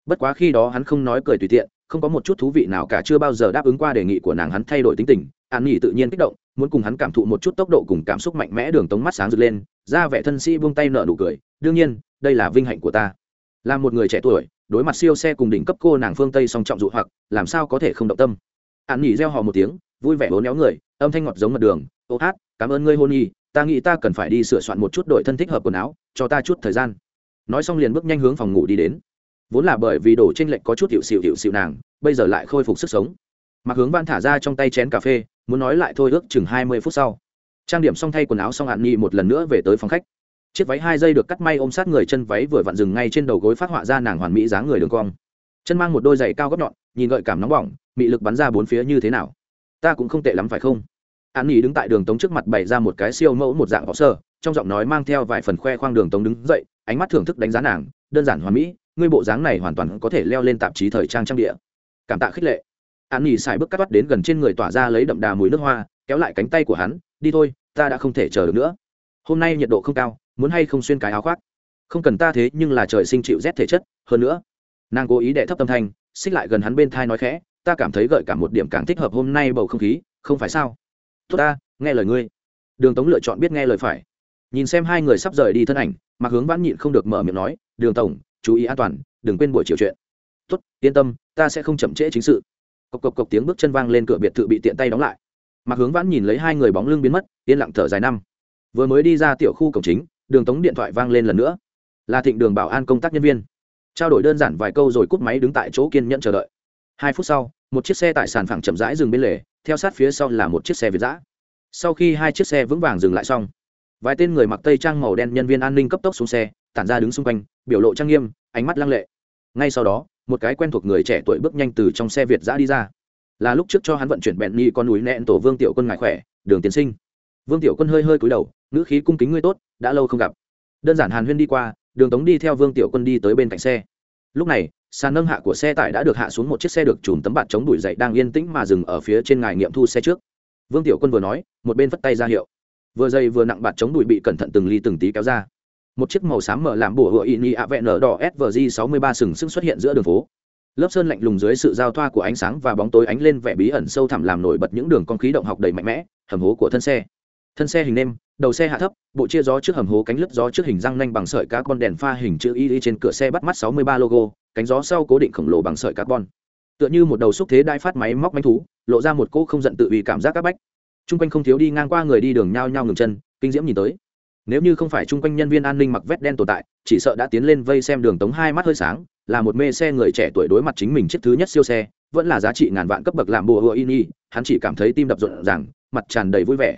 Bất quá khi đó hắn không nói cười tùy tiện, không có một chút thú vị nào cả chưa bao giờ đáp ứng qua đề nghị của nàng hắn thay đổi tính tình. An nghỉ tự nhiên kích động, muốn cùng hắn cảm thụ một chút tốc độ cùng cảm xúc mạnh mẽ đường tống mắt sáng rực lên ra vẻ thân sĩ buông tay nợ nụ cười, đương nhiên, đây là vinh hạnh của ta. Là một người trẻ tuổi, đối mặt siêu xe cùng đỉnh cấp cô nàng phương tây song trọng dụ hoặc, làm sao có thể không động tâm? Hạn nghỉ reo hò một tiếng, vui vẻ bốn néo người, âm thanh ngọt giống mật đường, ô hát, cảm ơn ngươi hôn nhi ta nghĩ ta cần phải đi sửa soạn một chút đội thân thích hợp quần áo, cho ta chút thời gian. Nói xong liền bước nhanh hướng phòng ngủ đi đến. Vốn là bởi vì đổ trên lệch có chút hiệu xịu hiệu xịu nàng, bây giờ lại khôi phục sức sống. Mặc hướng van thả ra trong tay chén cà phê, muốn nói lại thôi ước chừng hai mươi phút sau trang điểm xong thay quần áo xong hạn nghi một lần nữa về tới phòng khách. Chiếc váy hai dây được cắt may ôm sát người chân váy vừa vặn dừng ngay trên đầu gối phát họa ra nàng hoàn mỹ dáng người đường cong. Chân mang một đôi giày cao góc nhọn, nhìn gợi cảm nóng bỏng, mị lực bắn ra bốn phía như thế nào. Ta cũng không tệ lắm phải không? An nghỉ đứng tại đường tống trước mặt bày ra một cái siêu mẫu một dạng võ sơ, trong giọng nói mang theo vài phần khoe khoang đường tống đứng dậy, ánh mắt thưởng thức đánh giá nàng, đơn giản hoàn mỹ, ngươi bộ dáng này hoàn toàn có thể leo lên tạp chí thời trang trang địa. Cảm tạ khích lệ. An nghỉ xài bước cắt toát đến gần trên người tỏa ra lấy đậm đà mùi nước hoa, kéo lại cánh tay của hắn đi thôi, ta đã không thể chờ được nữa. Hôm nay nhiệt độ không cao, muốn hay không xuyên cái áo khoác? Không cần ta thế, nhưng là trời sinh chịu rét thể chất, hơn nữa. Nàng cố ý đệ thấp tâm thanh, xích lại gần hắn bên thai nói khẽ, ta cảm thấy gợi cả một điểm càng thích hợp hôm nay bầu không khí, không phải sao? Tốt ta, nghe lời ngươi. Đường tống lựa chọn biết nghe lời phải. Nhìn xem hai người sắp rời đi thân ảnh mặc hướng vãn nhịn không được mở miệng nói, đường tổng, chú ý an toàn, đừng quên buổi chiều chuyện. Tốt, yên tâm, ta sẽ không chậm trễ chính sự. Cộc cộc cộc tiếng bước chân vang lên, cửa biệt thự bị tiện tay đóng lại mạc hướng vãn nhìn lấy hai người bóng lưng biến mất, yên lặng thở dài năm. Vừa mới đi ra tiểu khu cổng chính, đường tống điện thoại vang lên lần nữa. Là thịnh đường bảo an công tác nhân viên. Trao đổi đơn giản vài câu rồi cúp máy đứng tại chỗ kiên nhẫn chờ đợi. Hai phút sau, một chiếc xe tại sàn phẳng chậm rãi dừng bên lề, theo sát phía sau là một chiếc xe việt giã sau khi hai chiếc xe vững vàng dừng lại xong, vài tên người mặc tây trang màu đen nhân viên an ninh cấp tốc xuống xe, tản ra đứng xung quanh, biểu lộ trang nghiêm, ánh mắt lăng lệ. Ngay sau đó, một cái quen thuộc người trẻ tuổi bước nhanh từ trong xe việt giã đi ra là lúc trước cho hắn vận chuyển bẹn nhi con núi nẹn tổ vương tiểu quân ngài khỏe, đường tiến sinh. Vương tiểu quân hơi hơi cúi đầu, ngữ khí cung kính ngươi tốt, đã lâu không gặp. Đơn giản hàn huyên đi qua, đường tống đi theo vương tiểu quân đi tới bên cạnh xe. Lúc này, sàn nâng hạ của xe tải đã được hạ xuống một chiếc xe được chùm tấm bạt chống đuổi dậy đang yên tĩnh mà dừng ở phía trên ngài nghiệm thu xe trước. Vương tiểu quân vừa nói, một bên vất tay ra hiệu. Vừa dây vừa nặng bạt chống đuổi bị cẩn thận từng ly từng tí kéo ra. Một chiếc màu xám mở làm bùa hựa y a ạ vẹn nở đỏ svg sáu mươi ba sừng sững xuất hiện giữa đường phố lớp sơn lạnh lùng dưới sự giao thoa của ánh sáng và bóng tối ánh lên vẻ bí ẩn sâu thẳm làm nổi bật những đường con khí động học đầy mạnh mẽ, hầm hố của thân xe. Thân xe hình nêm, đầu xe hạ thấp, bộ chia gió trước hầm hố cánh lướt gió trước hình răng nanh bằng sợi cá con đèn pha hình chữ y trên cửa xe bắt mắt 63 logo, cánh gió sau cố định khổng lồ bằng sợi carbon. Tựa như một đầu xúc thế đai phát máy móc manh thú, lộ ra một cô không giận tự ủy cảm giác các bách. Chung quanh không thiếu đi ngang qua người đi đường nhao nhao ngừng chân, kinh diễm nhìn tới. Nếu như không phải chung quanh nhân viên an ninh mặc vét đen tồn tại, chỉ sợ đã tiến lên vây xem đường tống hai mắt hơi sáng là một mê xe người trẻ tuổi đối mặt chính mình chiếc thứ nhất siêu xe, vẫn là giá trị ngàn vạn cấp bậc làm bùa hựa in y hắn chỉ cảm thấy tim đập rộn ràng, mặt tràn đầy vui vẻ.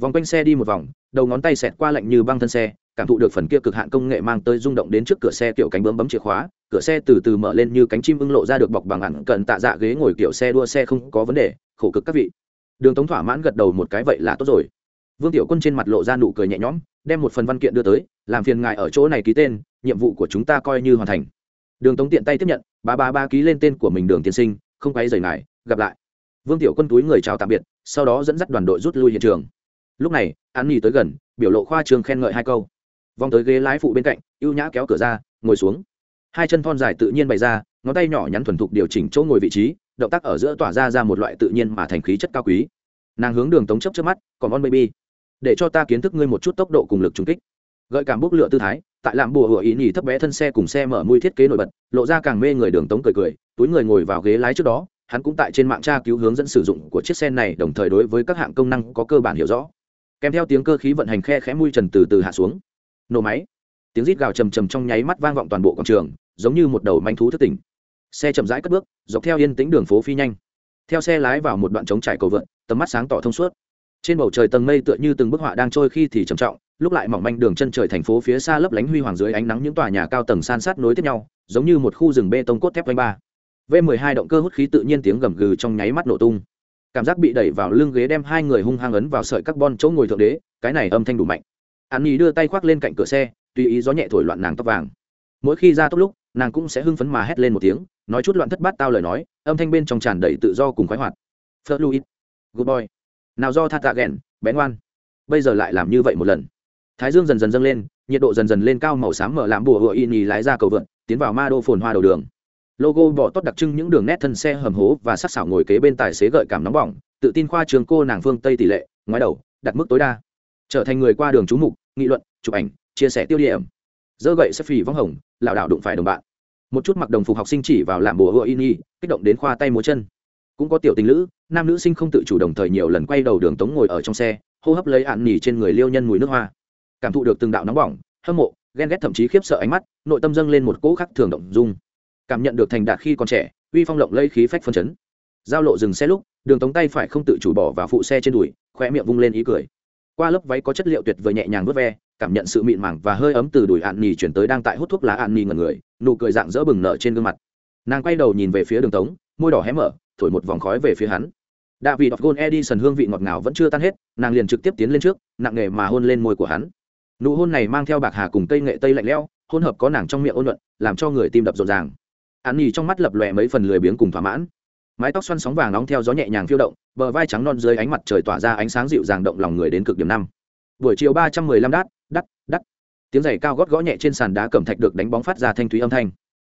Vòng quanh xe đi một vòng, đầu ngón tay xẹt qua lạnh như băng thân xe, cảm thụ được phần kia cực hạn công nghệ mang tới rung động đến trước cửa xe kiểu cánh bấm bấm chìa khóa, cửa xe từ từ mở lên như cánh chim ưng lộ ra được bọc bằng hẳn cận tạ dạ ghế ngồi kiểu xe đua xe không có vấn đề, khổ cực các vị. Đường tống thỏa mãn gật đầu một cái vậy là tốt rồi. Vương tiểu quân trên mặt lộ ra nụ cười nhẹ nhõm, đem một phần văn kiện đưa tới, làm phiền ngài ở chỗ này ký tên, nhiệm vụ của chúng ta coi như hoàn thành đường tống tiện tay tiếp nhận ba ba ba ký lên tên của mình đường tiên sinh, không quay rời ngài, gặp lại. Vương tiểu quân túi người chào tạm biệt, sau đó dẫn dắt đoàn đội rút lui hiện trường. Lúc này, an nhi tới gần, biểu lộ khoa trường khen ngợi hai câu. Vòng tới ghế lái phụ bên cạnh, ưu nhã kéo cửa ra, ngồi xuống. Hai chân thon dài tự nhiên bày ra, ngón tay nhỏ nhắn thuần thục điều chỉnh chỗ ngồi vị trí, động tác ở giữa tỏa ra ra một loại tự nhiên mà thành khí chất cao quý. Nàng hướng đường tống chấp trước mắt, còn on baby, để cho ta kiến thức ngươi một chút tốc độ cùng lực trung kích gợi cảm bốc lửa tư thái, tại làm bùa hựa ý nhì thấp bé thân xe cùng xe mở mui thiết kế nổi bật, lộ ra càng mê người đường tống cười cười, túi người ngồi vào ghế lái trước đó, hắn cũng tại trên mạng tra cứu hướng dẫn sử dụng của chiếc xe này, đồng thời đối với các hạng công năng có cơ bản hiểu rõ. Kèm theo tiếng cơ khí vận hành khe khẽ mui trần từ từ hạ xuống. Nổ máy. Tiếng rít gào trầm trầm trong nháy mắt vang vọng toàn bộ quảng trường, giống như một đầu manh thú thất tỉnh. Xe chậm rãi cất bước, dọc theo yên tĩnh đường phố phi nhanh. Theo xe lái vào một đoạn trống trải cầu vượt tầm mắt sáng tỏ thông suốt. Trên bầu trời tầng mây tựa như từng bức họa đang trôi khi thì trầm trọng lúc lại mỏng manh đường chân trời thành phố phía xa lấp lánh huy hoàng dưới ánh nắng những tòa nhà cao tầng san sát nối tiếp nhau, giống như một khu rừng bê tông cốt thép vanh ba. V 12 động cơ hút khí tự nhiên tiếng gầm gừ trong nháy mắt nổ tung. Cảm giác bị đẩy vào lưng ghế đem hai người hung hăng ấn vào sợi carbon chỗ ngồi thượng đế, cái này âm thanh đủ mạnh. An nhi đưa tay khoác lên cạnh cửa xe, tùy ý gió nhẹ thổi loạn nàng tóc vàng. Mỗi khi ra tốc lúc, nàng cũng sẽ hưng phấn mà hét lên một tiếng, nói chút loạn thất bát tao lời nói, âm thanh bên trong tràn đầy tự do cùng khoái hoạt. Phớt luis good boy. Nào do tha tạ ghẹn bén ngoan. Bây giờ lại làm như vậy một lần thái dương dần dần dâng lên, nhiệt độ dần dần lên cao màu xám mở làm bùa hựa y nhì lái ra cầu vượn, tiến vào ma đô phồn hoa đầu đường. Logo bỏ tốt đặc trưng những đường nét thân xe hầm hố và sắc xảo ngồi kế bên tài xế gợi cảm nóng bỏng, tự tin khoa trường cô nàng phương tây tỷ lệ, ngoái đầu, đặt mức tối đa. Trở thành người qua đường trú mục, nghị luận, chụp ảnh, chia sẻ tiêu điểm. Dơ gậy sẽ phì vong hồng, lảo đảo đụng phải đồng bạn. Một chút mặc đồng phục học sinh chỉ vào làm bùa hựa y kích động đến khoa tay múa chân. Cũng có tiểu tình nữ nam nữ sinh không tự chủ đồng thời nhiều lần quay đầu đường tống ngồi ở trong xe, hô hấp lấy ạn nỉ trên người liêu nhân mùi nước hoa cảm thụ được từng đạo nóng bỏng, hâm mộ, ghen ghét thậm chí khiếp sợ ánh mắt, nội tâm dâng lên một cỗ khắc thường động dung. Cảm nhận được thành đạt khi còn trẻ, uy phong lộng lây khí phách phân chấn. Giao lộ dừng xe lúc, đường tống tay phải không tự chủ bỏ vào phụ xe trên đùi khoe miệng vung lên ý cười. Qua lớp váy có chất liệu tuyệt vời nhẹ nhàng vớt ve, cảm nhận sự mịn màng và hơi ấm từ đùi ạn nỉ chuyển tới đang tại hút thuốc lá ạn nỉ ngần người, nụ cười dạng dỡ bừng nở trên gương mặt. Nàng quay đầu nhìn về phía đường tống, môi đỏ hé mở, thổi một vòng khói về phía hắn. Đạ vị đọc gôn edison hương vị ngọt ngào vẫn chưa tan hết, nàng liền trực tiếp tiến lên trước, nặng nề mà hôn lên môi của hắn nụ hôn này mang theo bạc hà cùng cây nghệ tây lạnh lẽo hôn hợp có nàng trong miệng ôn luận làm cho người tim đập rộn ràng. An nhì trong mắt lập lòe mấy phần lười biếng cùng thỏa mãn. Mái tóc xoăn sóng vàng nóng theo gió nhẹ nhàng phiêu động, bờ vai trắng non dưới ánh mặt trời tỏa ra ánh sáng dịu dàng động lòng người đến cực điểm năm. Buổi chiều ba trăm mười lăm đát đắt đắt. Tiếng giày cao gót gõ nhẹ trên sàn đá cẩm thạch được đánh bóng phát ra thanh thúy âm thanh.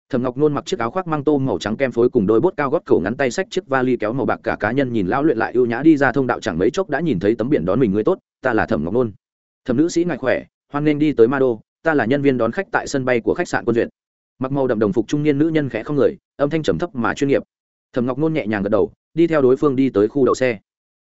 Thầm ngọc nôn mặc chiếc áo khoác mang tô màu trắng kem phối cùng đôi bốt cao gót cổ ngắn tay sách chiếc vali kéo màu bạc cả cá nhân nhìn lão luyện lại ưu nhã đi ra thông đạo chẳng mấy chốc đã nhìn thấy tấm biển đón mình người tốt, ta là thẩm ngọc nôn. Thẩm nữ sĩ ngại khỏe hoan nghênh đi tới ma đô ta là nhân viên đón khách tại sân bay của khách sạn quân duyệt. Mặc màu đậm đồng phục trung niên nữ nhân khẽ không người, âm thanh trầm thấp mà chuyên nghiệp. Thẩm ngọc nôn nhẹ nhàng gật đầu, đi theo đối phương đi tới khu đậu xe.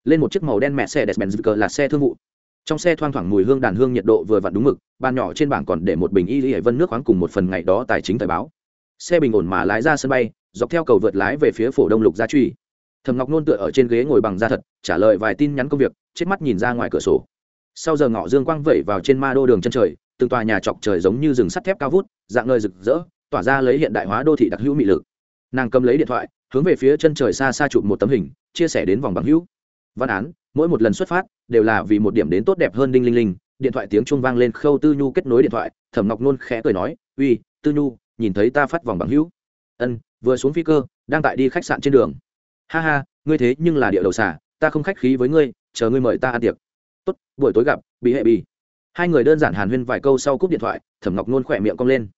Lên một chiếc màu đen mẹ xe despenz cờ là xe thương vụ. Trong xe thoang thoảng mùi hương đàn hương nhiệt độ vừa vặn đúng mực, bàn nhỏ trên bảng còn để một bình y y vân nước khoáng cùng một phần ngày đó tài chính thời báo. Xe bình ổn mà lái ra sân bay, dọc theo cầu vượt lái về phía phổ đông lục gia truy. Thầm ngọc nôn tựa ở trên ghế ngồi bằng da thật, trả lời vài tin nhắn công việc, chết mắt nhìn ra ngoài cửa sổ sau giờ ngọ dương quang vẩy vào trên ma đô đường chân trời, từng tòa nhà chọc trời giống như rừng sắt thép cao vút, dạng ngời rực rỡ, tỏa ra lấy hiện đại hóa đô thị đặc hữu mị lực. Nàng cầm lấy điện thoại, hướng về phía chân trời xa xa chụp một tấm hình, chia sẻ đến vòng bằng hữu. Văn án, mỗi một lần xuất phát, đều là vì một điểm đến tốt đẹp hơn đinh linh linh. Điện thoại tiếng chuông vang lên khâu tư nhu kết nối điện thoại, thẩm ngọc nôn khẽ cười nói, uy, tư nhu, nhìn thấy ta phát vòng bằng hữu. Ân, vừa xuống phi cơ, đang tại đi khách sạn trên đường. Ha ha, ngươi thế nhưng là địa đầu xả ta không khách khí với ngươi, chờ ngươi mời ta ăn tiệc tốt, buổi tối gặp bị hệ bì. Hai người đơn giản hàn huyên vài câu sau cúp điện thoại, thẩm ngọc nôn khỏe miệng cong lên.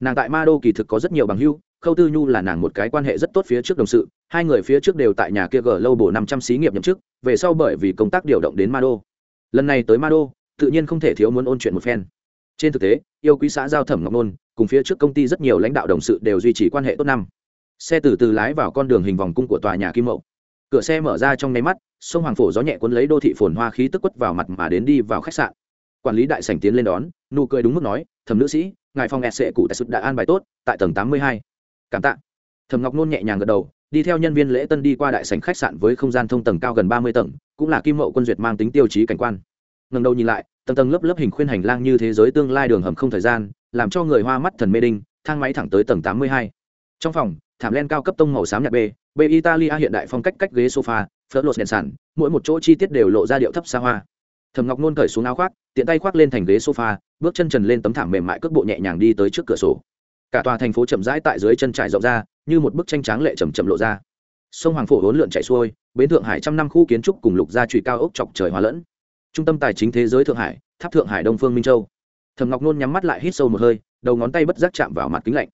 Nàng tại ma đô kỳ thực có rất nhiều bằng hữu, khâu tư nhu là nàng một cái quan hệ rất tốt phía trước đồng sự, hai người phía trước đều tại nhà kia g lâu bổ năm trăm xí nghiệp nhậm chức, về sau bởi vì công tác điều động đến ma đô. Lần này tới ma đô, tự nhiên không thể thiếu muốn ôn chuyện một phen. Trên thực tế, yêu quý xã giao thẩm ngọc nôn, cùng phía trước công ty rất nhiều lãnh đạo đồng sự đều duy trì quan hệ tốt năm. Xe từ từ lái vào con đường hình vòng cung của tòa nhà kim mậu cửa xe mở ra trong nháy mắt, sông hoàng phổ gió nhẹ cuốn lấy đô thị phồn hoa khí tức quất vào mặt mà đến đi vào khách sạn. Quản lý đại sảnh tiến lên đón, nụ cười đúng mức nói, thẩm nữ sĩ, ngài phòng sc cụ tại sụt đã an bài tốt, tại tầng tám mươi hai. Cảm tạ. Thẩm ngọc nôn nhẹ nhàng gật đầu, đi theo nhân viên lễ tân đi qua đại sảnh khách sạn với không gian thông tầng cao gần ba mươi tầng, cũng là kim mậu quân duyệt mang tính tiêu chí cảnh quan. Ngần đầu nhìn lại, tầng tầng lớp lớp hình khuyên hành lang như thế giới tương lai đường hầm không thời gian, làm cho người hoa mắt thần mê đinh, thang máy thẳng tới tầng tám mươi hai. Trong phòng thảm len cao cấp tông màu xám nhạt b b, italia hiện đại phong cách cách ghế sofa phớt lột đèn sản mỗi một chỗ chi tiết đều lộ ra điệu thấp xa hoa. Thầm ngọc nôn cởi xuống áo khoác, tiện tay khoác lên thành ghế sofa, bước chân trần lên tấm thảm mềm mại cước bộ nhẹ nhàng đi tới trước cửa sổ. Cả tòa thành phố chậm rãi tại dưới chân trải rộng ra, như một bức tranh tráng lệ chầm chậm lộ ra. Sông hoàng phổ hỗn lượn chạy xuôi, bến thượng hải trăm năm khu kiến trúc cùng lục gia trụy cao ốc chọc trời hòa lẫn. Trung tâm tài chính thế giới thượng hải, tháp thượng hải đông phương minh châu. Thầm ngọc nôn nhắm mắt lại hít sâu một hơi, đầu ngón tay bất giác chạm vào mặt kính lạnh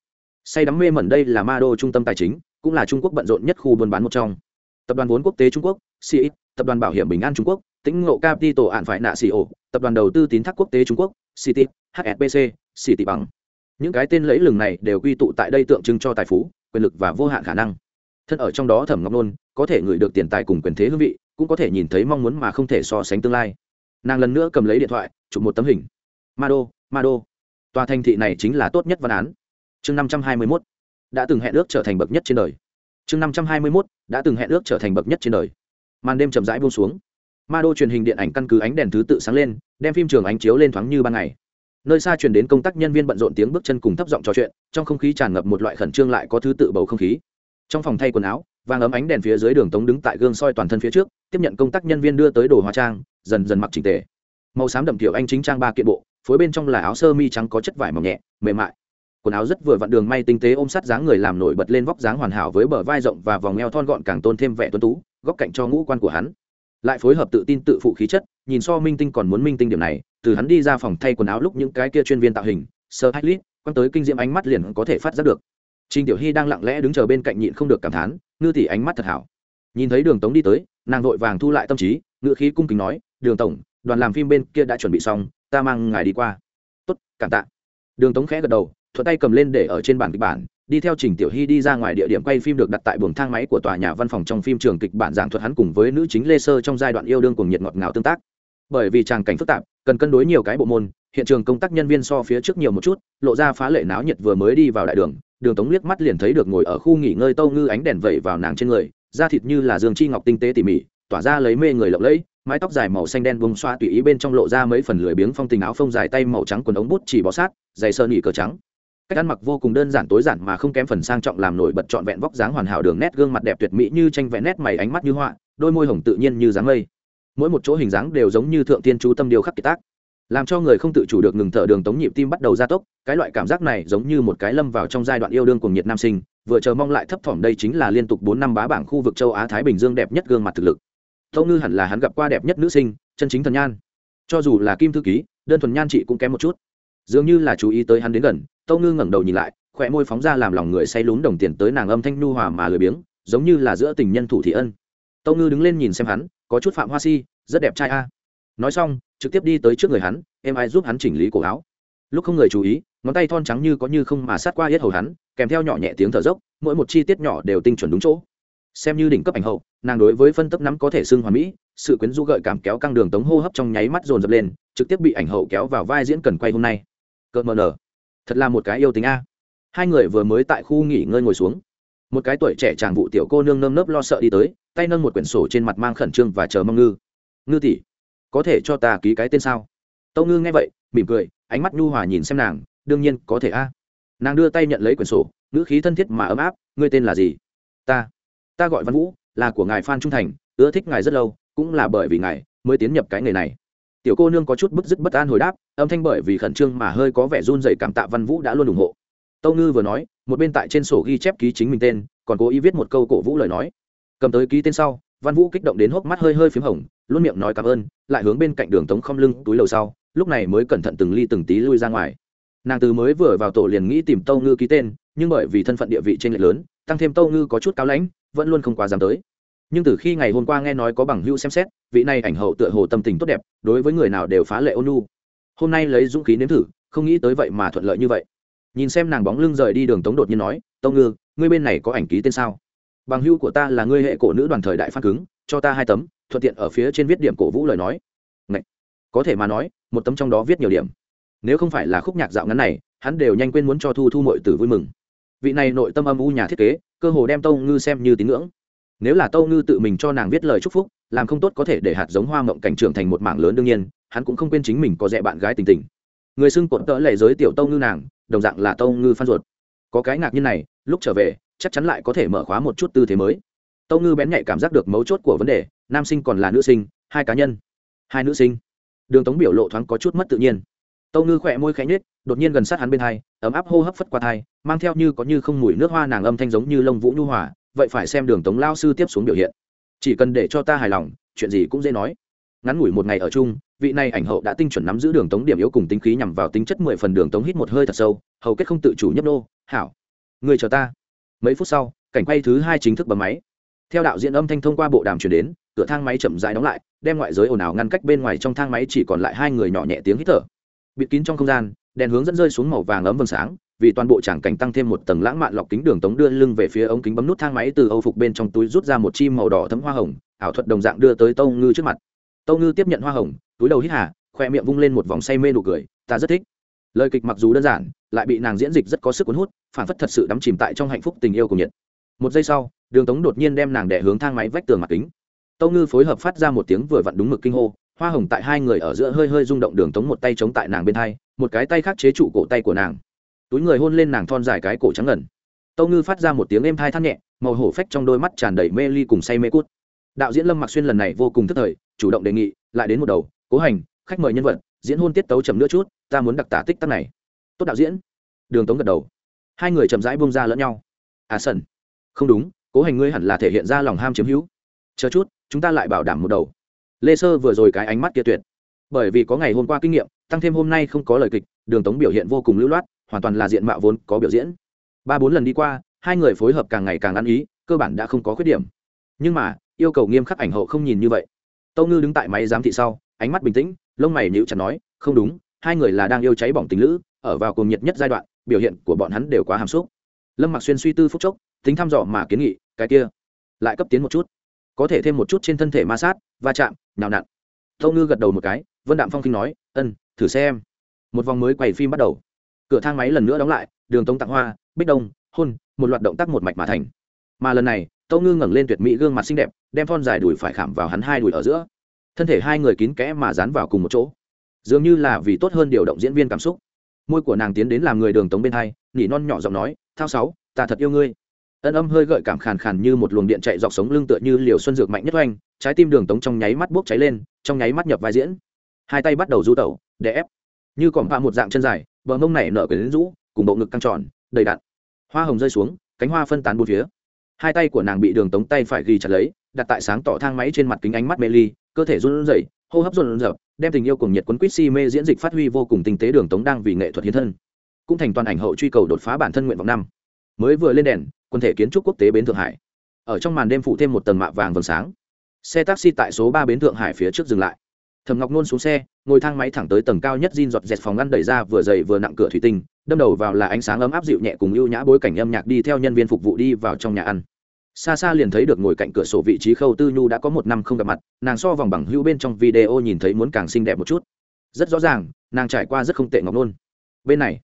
say đắm mê mẩn đây là ma đô trung tâm tài chính cũng là trung quốc bận rộn nhất khu buôn bán một trong. Tập đoàn vốn quốc tế trung quốc CX, tập đoàn bảo hiểm bình an trung quốc tĩnh ngộ capital ạn phải nạ CO, tập đoàn đầu tư tín thác quốc tế trung quốc city hsbc city bằng những cái tên lẫy lừng này đều quy tụ tại đây tượng trưng cho tài phú quyền lực và vô hạn khả năng. Thân ở trong đó thẩm ngọc nôn có thể gửi được tiền tài cùng quyền thế hương vị cũng có thể nhìn thấy mong muốn mà không thể so sánh tương lai. Nàng lần nữa cầm lấy điện thoại chụp một tấm hình. Ma đô ma đô. Tòa thành thị này chính là tốt nhất văn án chương năm trăm hai mươi mốt, đã từng hẹn ước trở thành bậc nhất trên đời. Chương năm trăm hai mươi mốt, đã từng hẹn ước trở thành bậc nhất trên đời. Màn đêm chậm rãi buông xuống. Ma đô truyền hình điện ảnh căn cứ ánh đèn thứ tự sáng lên, đem phim trường ánh chiếu lên thoáng như ban ngày. Nơi xa truyền đến công tác nhân viên bận rộn tiếng bước chân cùng thấp giọng trò chuyện, trong không khí tràn ngập một loại khẩn trương lại có thứ tự bầu không khí. Trong phòng thay quần áo, vàng ấm ánh đèn phía dưới đường tống đứng tại gương soi toàn thân phía trước, tiếp nhận công tác nhân viên đưa tới đồ hóa trang, dần dần mặc trình tề. Màu xám đậm kiểu anh chính trang ba kiện bộ, phối bên trong là áo sơ mi trắng có chất vải mỏng nhẹ, mềm mại quần áo rất vừa vặn đường may tinh tế ôm sát dáng người làm nổi bật lên vóc dáng hoàn hảo với bờ vai rộng và vòng eo thon gọn càng tôn thêm vẻ tuấn tú góc cạnh cho ngũ quan của hắn lại phối hợp tự tin tự phụ khí chất nhìn so minh tinh còn muốn minh tinh điểm này từ hắn đi ra phòng thay quần áo lúc những cái kia chuyên viên tạo hình sơ hách lít quăng tới kinh diễm ánh mắt liền có thể phát giác được Trình Tiểu Hi đang lặng lẽ đứng chờ bên cạnh nhịn không được cảm thán, ngư tỷ ánh mắt thật hảo. Nhìn thấy Đường Tống đi tới, nàng vội vàng thu lại tâm trí, ngựa khí cung kính nói, "Đường tổng, đoàn làm phim bên kia đã chuẩn bị xong, ta mang ngài đi qua." "Tốt, cảm tạ." Đường Tống khẽ gật đầu, thuận tay cầm lên để ở trên bản kịch bản, đi theo Trình Tiểu Hy đi ra ngoài địa điểm quay phim được đặt tại buồng thang máy của tòa nhà văn phòng trong phim trường kịch bản giảng thuật hắn cùng với nữ chính Lê Sơ trong giai đoạn yêu đương cùng nhiệt ngọt ngào tương tác. Bởi vì tràng cảnh phức tạp, cần cân đối nhiều cái bộ môn, hiện trường công tác nhân viên so phía trước nhiều một chút, lộ ra phá lệ náo nhiệt vừa mới đi vào đại đường, đường tống liếc mắt liền thấy được ngồi ở khu nghỉ ngơi tâu ngư ánh đèn vẩy vào nàng trên người da thịt như là dương chi ngọc tinh tế tỉ mỉ tỏa ra lấy mê người lộng lẫy mái tóc dài màu xanh đen bông xoa tùy ý bên trong lộ ra mấy phần lười biếng phong tình áo phông dài tay màu trắng quần ống bút chỉ bó sát giày sơ nỉ cờ trắng cách ăn mặc vô cùng đơn giản tối giản mà không kém phần sang trọng làm nổi bật trọn vẹn vóc dáng hoàn hảo đường nét gương mặt đẹp tuyệt mỹ như tranh vẽ nét mày ánh mắt như họa, đôi môi hồng tự nhiên như dáng mây. Mỗi một chỗ hình dáng đều giống như thượng tiên chú tâm điều khắc kỳ tác. Làm cho người không tự chủ được ngừng thở đường tống nhịp tim bắt đầu gia tốc, cái loại cảm giác này giống như một cái lâm vào trong giai đoạn yêu đương cùng nhiệt nam sinh, vừa chờ mong lại thấp thỏm đây chính là liên tục bốn năm bá bảng khu vực châu á thái bình dương đẹp nhất gương mặt thực lực. Tâu ngư hẳn là hắn gặp qua đẹp nhất nữ sinh, chân chính thần nhan. Cho dù là kim thư ký, đơn thuần nhan chị cũng kém một chút. Dường như là chú ý tới hắn đến gần tâu ngư ngẩng đầu nhìn lại khỏe môi phóng ra làm lòng người say lún đồng tiền tới nàng âm thanh nu hòa mà lười biếng, giống như là giữa tình nhân thủ thị ân. Tâu ngư đứng lên nhìn xem hắn, có chút phạm hoa si, rất đẹp trai a. Nói xong, trực tiếp đi tới trước người hắn, em ai giúp hắn chỉnh lý cổ áo. Lúc không người chú ý, ngón tay thon trắng như có như không mà sát qua hết hầu hắn, kèm theo nhỏ nhẹ tiếng thở dốc, mỗi một chi tiết nhỏ đều tinh chuẩn đúng chỗ. Xem như đỉnh cấp ảnh hậu, nàng đối với phân tấp nắm có thể xưng hoàn mỹ, sự quyến rũ gợi cảm kéo căng đường tống hô hấp trong nháy mắt dồn dập lên, trực tiếp bị ảnh hậu kéo vào vai diễn cần quay hôm nay. Cợt mờ nở thật là một cái yêu tính a. Hai người vừa mới tại khu nghỉ ngơi ngồi xuống. Một cái tuổi trẻ chàng vụ tiểu cô nương nơm nớp lo sợ đi tới, tay nâng một quyển sổ trên mặt mang khẩn trương và chờ mong ngư. Ngư tỷ, có thể cho ta ký cái tên sao? Tâu ngư nghe vậy, mỉm cười, ánh mắt nhu hòa nhìn xem nàng, đương nhiên, có thể a. Nàng đưa tay nhận lấy quyển sổ, ngữ khí thân thiết mà ấm áp, ngươi tên là gì? Ta. Ta gọi văn vũ, là của ngài phan trung thành, ưa thích ngài rất lâu, cũng là bởi vì ngài mới tiến nhập cái nghề này tiểu cô nương có chút bức dứt bất an hồi đáp, âm thanh bởi vì khẩn trương mà hơi có vẻ run dày cảm tạ văn vũ đã luôn ủng hộ. Tâu ngư vừa nói, một bên tại trên sổ ghi chép ký chính mình tên, còn cố ý viết một câu cổ vũ lời nói. Cầm tới ký tên sau, văn vũ kích động đến hốc mắt hơi hơi p h í m hồng, luôn miệng nói cảm ơn, lại hướng bên cạnh đường tống không lưng túi lầu sau, lúc này mới cẩn thận từng ly từng tí lui ra ngoài. Nàng từ mới vừa vào tổ liền nghĩ tìm tâu ngư ký tên, nhưng bởi vì thân phận địa vị trên lệch lớn, tăng thêm tâu ngư có chút cao lãnh, vẫn luôn không quá dám tới nhưng từ khi ngày hôm qua nghe nói có bằng hữu xem xét, vị này ảnh hậu tựa hồ tâm tình tốt đẹp, đối với người nào đều phá lệ ôn nhu. Hôm nay lấy dũng khí nếm thử, không nghĩ tới vậy mà thuận lợi như vậy. Nhìn xem nàng bóng lưng rời đi đường tống đột nhiên nói, tông ngư, ngươi bên này có ảnh ký tên sao? Bằng hữu của ta là ngươi hệ cổ nữ đoàn thời đại phát cứng, cho ta hai tấm, thuận tiện ở phía trên viết điểm cổ vũ lời nói. Ngậy! có thể mà nói, một tấm trong đó viết nhiều điểm. Nếu không phải là khúc nhạc dạo ngắn này, hắn đều nhanh quên muốn cho thu thu mội tử vui mừng. Vị này nội tâm âm u nhà thiết kế, cơ hồ đem tông ngư xem như tín ngưỡng nếu là tâu ngư tự mình cho nàng viết lời chúc phúc, làm không tốt có thể để hạt giống hoa mộng cảnh trưởng thành một mảng lớn đương nhiên, hắn cũng không quên chính mình có dẹ bạn gái tình tình. Người xưng cuộn tỡ lệ giới tiểu tâu ngư nàng, đồng dạng là tâu ngư phan ruột. Có cái ngạc nhiên này, lúc trở về, chắc chắn lại có thể mở khóa một chút tư thế mới. Tâu ngư bén nhạy cảm giác được mấu chốt của vấn đề, nam sinh còn là nữ sinh, hai cá nhân. Hai nữ sinh. Đường tống biểu lộ thoáng có chút mất tự nhiên. Tâu ngư khỏe môi khẽ nhết đột nhiên gần sát hắn bên hai, ấm áp hô hấp phất qua thai, mang theo như có như không mùi nước hoa nàng âm thanh giống như lông vũ nhu hòa vậy phải xem đường tống lao sư tiếp xuống biểu hiện. Chỉ cần để cho ta hài lòng, chuyện gì cũng dễ nói. Ngắn ngủi một ngày ở chung, vị này ảnh hậu đã tinh chuẩn nắm giữ đường tống điểm yếu cùng tính khí nhằm vào tính chất mười phần đường tống hít một hơi thật sâu, hầu kết không tự chủ nhấp đô hảo người chờ ta. Mấy phút sau, cảnh quay thứ hai chính thức bấm máy. Theo đạo diễn âm thanh thông qua bộ đàm chuyển đến, cửa thang máy chậm rãi đóng lại, đem ngoại giới ồn ào ngăn cách bên ngoài trong thang máy chỉ còn lại hai người nhỏ nhẹ tiếng hít thở. Bịt kín trong không gian, đèn hướng dẫn rơi xuống màu vàng ấm vầng sáng vì toàn bộ tràng cảnh tăng thêm một tầng lãng mạn lọc kính đường tống đưa lưng về phía ống kính bấm nút thang máy từ âu phục bên trong túi rút ra một chim màu đỏ thấm hoa hồng, ảo thuật đồng dạng đưa tới tâu ngư trước mặt. Tâu ngư tiếp nhận hoa hồng, túi đầu hít hà, khoe miệng vung lên một vòng say mê nụ cười, ta rất thích. Lời kịch mặc dù đơn giản, lại bị nàng diễn dịch rất có sức cuốn hút, phản phất thật sự đắm chìm tại trong hạnh phúc tình yêu của nhiệt một giây sau, đường tống đột nhiên đem nàng đẻ hướng thang máy vách tường mặt kính. Tâu ngư phối hợp phát ra một tiếng vừa vặn đúng mực kinh hô, hoa hồng tại hai người ở giữa hơi hơi rung động đường tống một tay chống tại nàng bên hai, một cái tay khác chế trụ cổ tay của nàng túi người hôn lên nàng thon dài cái cổ trắng ngần. Tâu ngư phát ra một tiếng êm thai thắt nhẹ, màu hổ phách trong đôi mắt tràn đầy mê ly cùng say mê cút. Đạo diễn lâm mặc xuyên lần này vô cùng thức thời, chủ động đề nghị, lại đến một đầu, cố hành, khách mời nhân vật, diễn hôn tiết tấu chậm nữa chút, ta muốn đặc tả tích tắc này. Tốt đạo diễn. Đường tống gật đầu. Hai người chậm rãi bung ra lẫn nhau. À sần. Không đúng, cố hành ngươi hẳn là thể hiện ra lòng ham chiếm hữu. Chờ chút, chúng ta lại bảo đảm một đầu. Lê sơ vừa rồi cái ánh mắt kia tuyệt. Bởi vì có ngày hôm qua kinh nghiệm, tăng thêm hôm nay không có lời kịch, đường tống biểu hiện vô cùng lưu loát hoàn toàn là diện mạo vốn có biểu diễn. Ba bốn lần đi qua, hai người phối hợp càng ngày càng ăn ý, cơ bản đã không có khuyết điểm. Nhưng mà, yêu cầu nghiêm khắc ảnh hậu không nhìn như vậy. Tâu ngư đứng tại máy giám thị sau, ánh mắt bình tĩnh, lông mày nhịu chặt nói, không đúng, hai người là đang yêu cháy bỏng tình lữ, ở vào cùng nhiệt nhất giai đoạn, biểu hiện của bọn hắn đều quá hàm xúc. Lâm mặc xuyên suy tư phúc chốc, tính thăm dò mà kiến nghị, cái kia, lại cấp tiến một chút. Có thể thêm một chút trên thân thể ma sát, va chạm, nào nặn. Tâu ngư gật đầu một cái, vân đạm phong kinh nói, ân, thử xem. Một vòng mới quay phim bắt đầu cửa thang máy lần nữa đóng lại, đường tống tặng hoa, bích đông, hôn, một loạt động tác một mạch mà thành. Mà lần này, tâu ngư ngẩng lên tuyệt mỹ gương mặt xinh đẹp, đem thon dài đùi phải khảm vào hắn hai đùi ở giữa. Thân thể hai người kín kẽ mà dán vào cùng một chỗ. Dường như là vì tốt hơn điều động diễn viên cảm xúc. Môi của nàng tiến đến làm người đường tống bên hai, nỉ non nhỏ giọng nói, thao sáu, ta thật yêu ngươi. Ân âm hơi gợi cảm khàn khàn như một luồng điện chạy dọc sống lưng tựa như liều xuân dược mạnh nhất oanh, trái tim đường tống trong nháy mắt bốc cháy lên, trong nháy mắt nhập vai diễn. Hai tay bắt đầu du tẩu để ép. Như cỏm vạ một dạng chân dài bờ mông này nở quyển rũ, cùng bộ ngực căng tròn, đầy đặn. Hoa hồng rơi xuống, cánh hoa phân tán bốn phía. Hai tay của nàng bị đường tống tay phải ghi chặt lấy, đặt tại sáng tỏ thang máy trên mặt kính ánh mắt mê ly, cơ thể run rẩy, hô hấp run rẩy đem tình yêu cùng nhiệt quấn quýt si mê diễn dịch phát huy vô cùng tinh tế đường tống đang vì nghệ thuật hiến thân. Cũng thành toàn ảnh hậu truy cầu đột phá bản thân nguyện vọng năm. Mới vừa lên đèn, quân thể kiến trúc quốc tế bến thượng hải. Ở trong màn đêm phụ thêm một tầng mạ vàng vầng sáng. Xe taxi tại số ba bến thượng hải phía trước dừng lại thầm ngọc nôn xuống xe ngồi thang máy thẳng tới tầng cao nhất jean giọt dẹt phòng ngăn đẩy ra vừa dày vừa nặng cửa thủy tinh đâm đầu vào là ánh sáng ấm áp dịu nhẹ cùng ưu nhã bối cảnh âm nhạc đi theo nhân viên phục vụ đi vào trong nhà ăn. Xa xa liền thấy được ngồi cạnh cửa sổ vị trí khâu tư nhu đã có một năm không gặp mặt nàng so vòng bằng hữu bên trong video nhìn thấy muốn càng xinh đẹp một chút. Rất rõ ràng nàng trải qua rất không tệ ngọc nôn. Bên này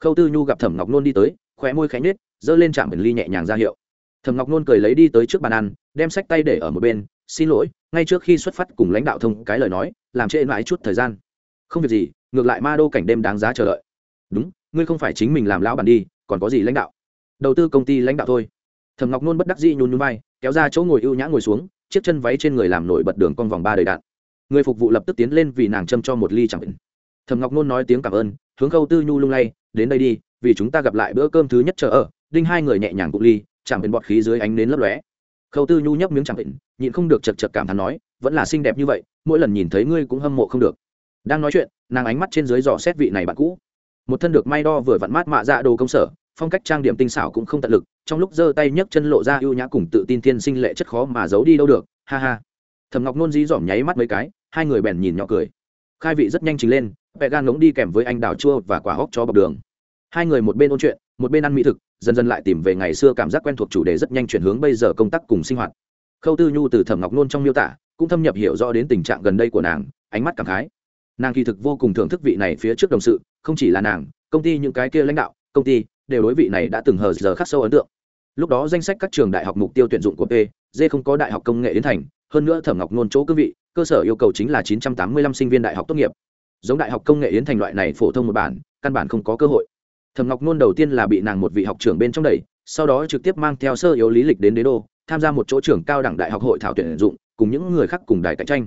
khâu tư nhu gặp thẩm ngọc nôn đi tới khóe môi khánh nết, giơ lên chạm bình ly nhẹ nhàng ra hiệu. Thẩm ngọc nôn cười lấy đi tới trước bàn ăn đem sách tay để ở một bên xin lỗi ngay trước khi xuất phát cùng lãnh đạo thông cái lời nói, làm trễ mãi chút thời gian. Không việc gì, ngược lại ma đô cảnh đêm đáng giá chờ đợi. Đúng, ngươi không phải chính mình làm lão bản đi, còn có gì lãnh đạo? Đầu tư công ty lãnh đạo thôi. Thẩm ngọc nôn bất đắc dĩ nhún nhún vai, kéo ra chỗ ngồi ưu nhã ngồi xuống, chiếc chân váy trên người làm nổi bật đường con vòng ba đầy đạn. Người phục vụ lập tức tiến lên vì nàng châm cho một ly chẳng định thẩm ngọc nôn nói tiếng cảm ơn, hướng khâu tư nhu lung lay, đến đây đi, vì chúng ta gặp lại bữa cơm thứ nhất chờ ở. Đinh hai người nhẹ nhàng cụ ly chẳng bên bọt khí dưới ánh nến lấp lóe khâu tư nhu nhấp miếng chẳng định, nhịn không được chật chật cảm thán nói, vẫn là xinh đẹp như vậy, mỗi lần nhìn thấy ngươi cũng hâm mộ không được. Đang nói chuyện, nàng ánh mắt trên dưới dò xét vị này bạn cũ. Một thân được may đo vừa vặn mát mạ dạ đồ công sở, phong cách trang điểm tinh xảo cũng không tận lực, trong lúc giơ tay nhấc chân lộ ra ưu nhã cùng tự tin thiên sinh lệ chất khó mà giấu đi đâu được, ha ha. Thầm ngọc nôn dí dỏm nháy mắt mấy cái, hai người bèn nhìn nhỏ cười. Khai vị rất nhanh trình lên vẹ gan ngống đi kèm với anh đào chua và quả hóc cho bọc đường. Hai người một bên ôn chuyện, một bên ăn mỹ thực dần dần lại tìm về ngày xưa cảm giác quen thuộc chủ đề rất nhanh chuyển hướng bây giờ công tác cùng sinh hoạt. Khâu tư nhu từ thẩm ngọc nôn trong miêu tả, cũng thâm nhập hiểu rõ đến tình trạng gần đây của nàng, ánh mắt cảm khái. Nàng kỳ thực vô cùng thưởng thức vị này phía trước đồng sự, không chỉ là nàng, công ty những cái kia lãnh đạo, công ty đều đối vị này đã từng hờ giờ khắc sâu ấn tượng. Lúc đó danh sách các trường đại học mục tiêu tuyển dụng của p d không có đại học công nghệ yến thành, hơn nữa thẩm ngọc nôn chỗ cương vị, cơ sở yêu cầu chính là 985 sinh viên đại học tốt nghiệp. Giống đại học công nghệ yến thành loại này phổ thông một bản, căn bản không có cơ hội thẩm ngọc nôn đầu tiên là bị nàng một vị học trưởng bên trong đẩy, sau đó trực tiếp mang theo sơ yếu lý lịch đến đế đô, tham gia một chỗ trưởng cao đẳng đại học hội thảo tuyển dụng, cùng những người khác cùng đài cạnh tranh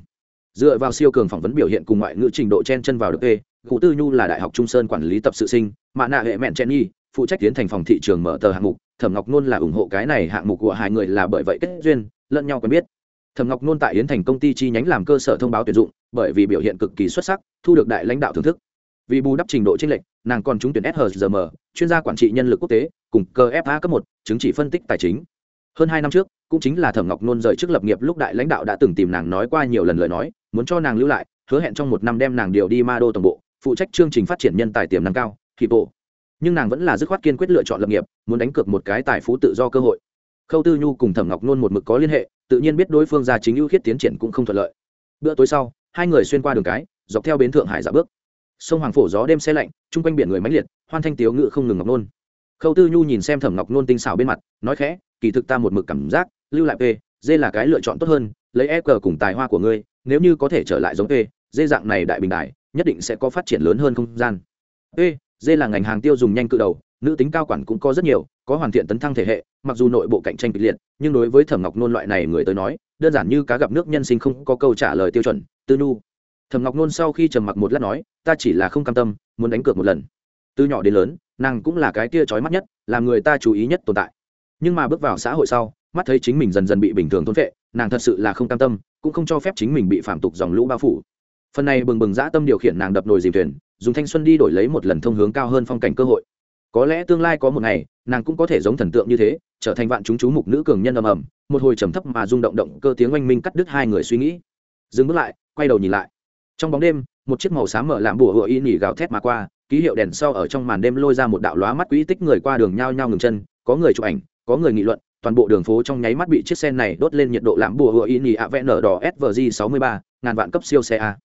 dựa vào siêu cường phỏng vấn biểu hiện cùng ngoại ngữ trình độ chen chân vào được ê. cụ tư nhu là đại học trung sơn quản lý tập sự sinh, mạ nạ hệ mẹn chen nhi, phụ trách tiến thành phòng thị trường mở tờ hạng mục, thẩm ngọc nôn là ủng hộ cái này hạng mục của hai người là bởi vậy kết duyên, lẫn nhau quen biết thẩm ngọc nôn tại yến thành công ty chi nhánh làm cơ sở thông báo tuyển dụng, bởi vì biểu hiện cực kỳ xuất sắc, thu được đại lãnh đạo thưởng thức vì bù đắp trình độ tranh lệch, nàng còn trúng tuyển shgm chuyên gia quản trị nhân lực quốc tế, cùng cơ fa cấp một, chứng chỉ phân tích tài chính. Hơn hai năm trước, cũng chính là thẩm ngọc nôn rời trước lập nghiệp lúc đại lãnh đạo đã từng tìm nàng nói qua nhiều lần lời nói, muốn cho nàng lưu lại, hứa hẹn trong một năm đem nàng điều đi ma đô tổng bộ, phụ trách chương trình phát triển nhân tài tiềm năng cao kỳ bộ. Nhưng nàng vẫn là dứt khoát kiên quyết lựa chọn lập nghiệp, muốn đánh cược một cái tài phú tự do cơ hội. Khâu tư nhu cùng thẩm ngọc nôn một mực có liên hệ, tự nhiên biết đối phương gia chính ưu khiết tiến triển cũng không thuận lợi. Bữa tối sau, hai người xuyên qua đường cái, dọc theo bến thượng hải giả bước sông hoàng phổ gió đêm xe lạnh, chung quanh biển người mãnh liệt, hoan thanh tiếu ngự không ngừng ngọc nôn. Khâu tư nhu nhìn xem thẩm ngọc nôn tinh xảo bên mặt, nói khẽ, kỳ thực ta một mực cảm giác, lưu lại p dê là cái lựa chọn tốt hơn, lấy e cờ cùng tài hoa của ngươi, nếu như có thể trở lại giống p dê dạng này đại bình đại, nhất định sẽ có phát triển lớn hơn không gian. P dê là ngành hàng tiêu dùng nhanh cự đầu, nữ tính cao quản cũng có rất nhiều, có hoàn thiện tấn thăng thể hệ, mặc dù nội bộ cạnh tranh kịch liệt, nhưng đối với thẩm ngọc nôn loại này người tới nói, đơn giản như cá gặp nước nhân sinh không có câu trả lời tiêu chuẩn. Tư nhu thẩm ngọc nôn sau khi trầm mặc một lát nói, ta chỉ là không cam tâm, muốn đánh cược một lần. Từ nhỏ đến lớn, nàng cũng là cái kia trói mắt nhất làm người ta chú ý nhất tồn tại. Nhưng mà bước vào xã hội sau, mắt thấy chính mình dần dần bị bình thường thôn vệ nàng thật sự là không cam tâm, cũng không cho phép chính mình bị phạm tục dòng lũ bao phủ. Phần này bừng bừng dã tâm điều khiển nàng đập nồi dìm thuyền, dùng thanh xuân đi đổi lấy một lần thông hướng cao hơn phong cảnh cơ hội. Có lẽ tương lai có một ngày, nàng cũng có thể giống thần tượng như thế, trở thành vạn chúng chú mục nữ cường nhân ầm ầm, một hồi trầm thấp mà rung động động cơ tiếng oanh minh cắt đứt hai người suy nghĩ. Dừng bước lại, quay đầu nhìn lại trong bóng đêm, một chiếc màu xám mở làm bùa hựa y nỉ gào thét mà qua, ký hiệu đèn sau ở trong màn đêm lôi ra một đạo lóa mắt quỹ tích người qua đường nhao nhao ngừng chân, có người chụp ảnh, có người nghị luận, toàn bộ đường phố trong nháy mắt bị chiếc xe này đốt lên nhiệt độ làm bùa hựa y nỉ ạ vẽ nở đỏ svg sáu mươi ba, ngàn vạn cấp siêu xe a.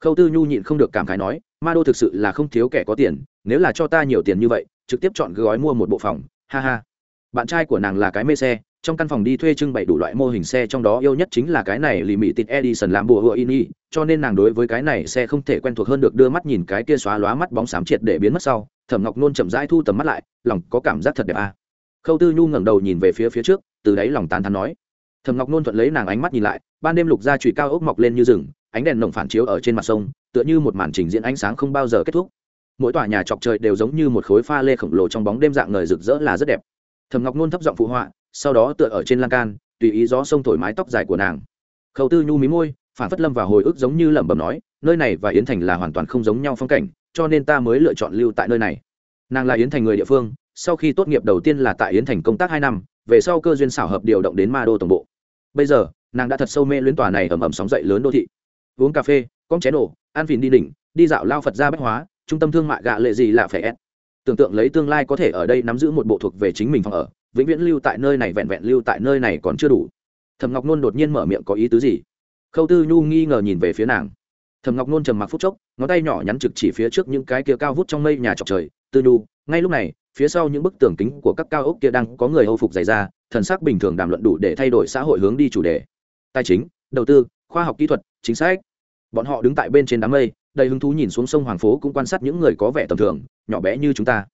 Khâu tư nhu nhịn không được cảm khái nói, ma đô thực sự là không thiếu kẻ có tiền, nếu là cho ta nhiều tiền như vậy, trực tiếp chọn gói mua một bộ phòng. Ha ha. Bạn trai của nàng là cái mê xe trong căn phòng đi thuê trưng bày đủ loại mô hình xe, trong đó yêu nhất chính là cái này lì mị tịt edison làm bùa hựa in cho nên nàng đối với cái này xe không thể quen thuộc hơn được đưa mắt nhìn cái kia xóa lóa mắt bóng xám triệt để biến mất sau, thẩm ngọc nôn chậm rãi thu tầm mắt lại, lòng có cảm giác thật đẹp à. khâu tư nhu ngẩng đầu nhìn về phía phía trước, từ đáy lòng tán thán nói. Thẩm ngọc nôn thuận lấy nàng ánh mắt nhìn lại, ban đêm lục ra trụy cao ốc mọc lên như rừng, ánh đèn nồng phản chiếu ở trên mặt sông, tựa như một màn trình diễn ánh sáng không bao giờ kết thúc. Mỗi tòa nhà chọc trời đều giống như một khối pha lê khổng lồ trong bóng đêm dạng ngời rực rỡ là rất đẹp. Thầm ngọc nôn thấp giọng phụ họa sau đó tựa ở trên lan can, tùy ý gió sông thổi mái tóc dài của nàng. Khẩu tư nhu mí môi, phản phất lâm vào hồi ức giống như lẩm bẩm nói, nơi này và yến thành là hoàn toàn không giống nhau phong cảnh, cho nên ta mới lựa chọn lưu tại nơi này. Nàng là yến thành người địa phương, sau khi tốt nghiệp đầu tiên là tại yến thành công tác hai năm, về sau cơ duyên xảo hợp điều động đến ma đô tổng bộ. Bây giờ, nàng đã thật sâu mê luyến tòa này ẩm ẩm sóng dậy lớn đô thị. Uống cà phê, con chén nổ ăn phìn đi đỉnh, đi dạo lao phật ra bách hóa, trung tâm thương mại gạ lệ gì là phải ép. Tưởng tượng lấy tương lai có thể ở đây nắm giữ một bộ thuộc về chính mình phòng ở vĩnh viễn lưu tại nơi này, vẹn vẹn lưu tại nơi này còn chưa đủ. Thầm ngọc nôn đột nhiên mở miệng có ý tứ gì? Khâu tư nhu nghi ngờ nhìn về phía nàng. Thầm ngọc nôn trầm mặc phút chốc, ngón tay nhỏ nhắn trực chỉ phía trước những cái kia cao vút trong mây nhà trọc trời. Tư nhu, ngay lúc này, phía sau những bức tường kính của các cao ốc kia đang có người hầu phục dày ra thần sắc bình thường đàm luận đủ để thay đổi xã hội hướng đi chủ đề. Tài chính, đầu tư, khoa học kỹ thuật, chính sách. Bọn họ đứng tại bên trên đám mây, đầy hứng thú nhìn xuống sông hoàng phố cũng quan sát những người có vẻ tầm thường, nhỏ bé như chúng ta.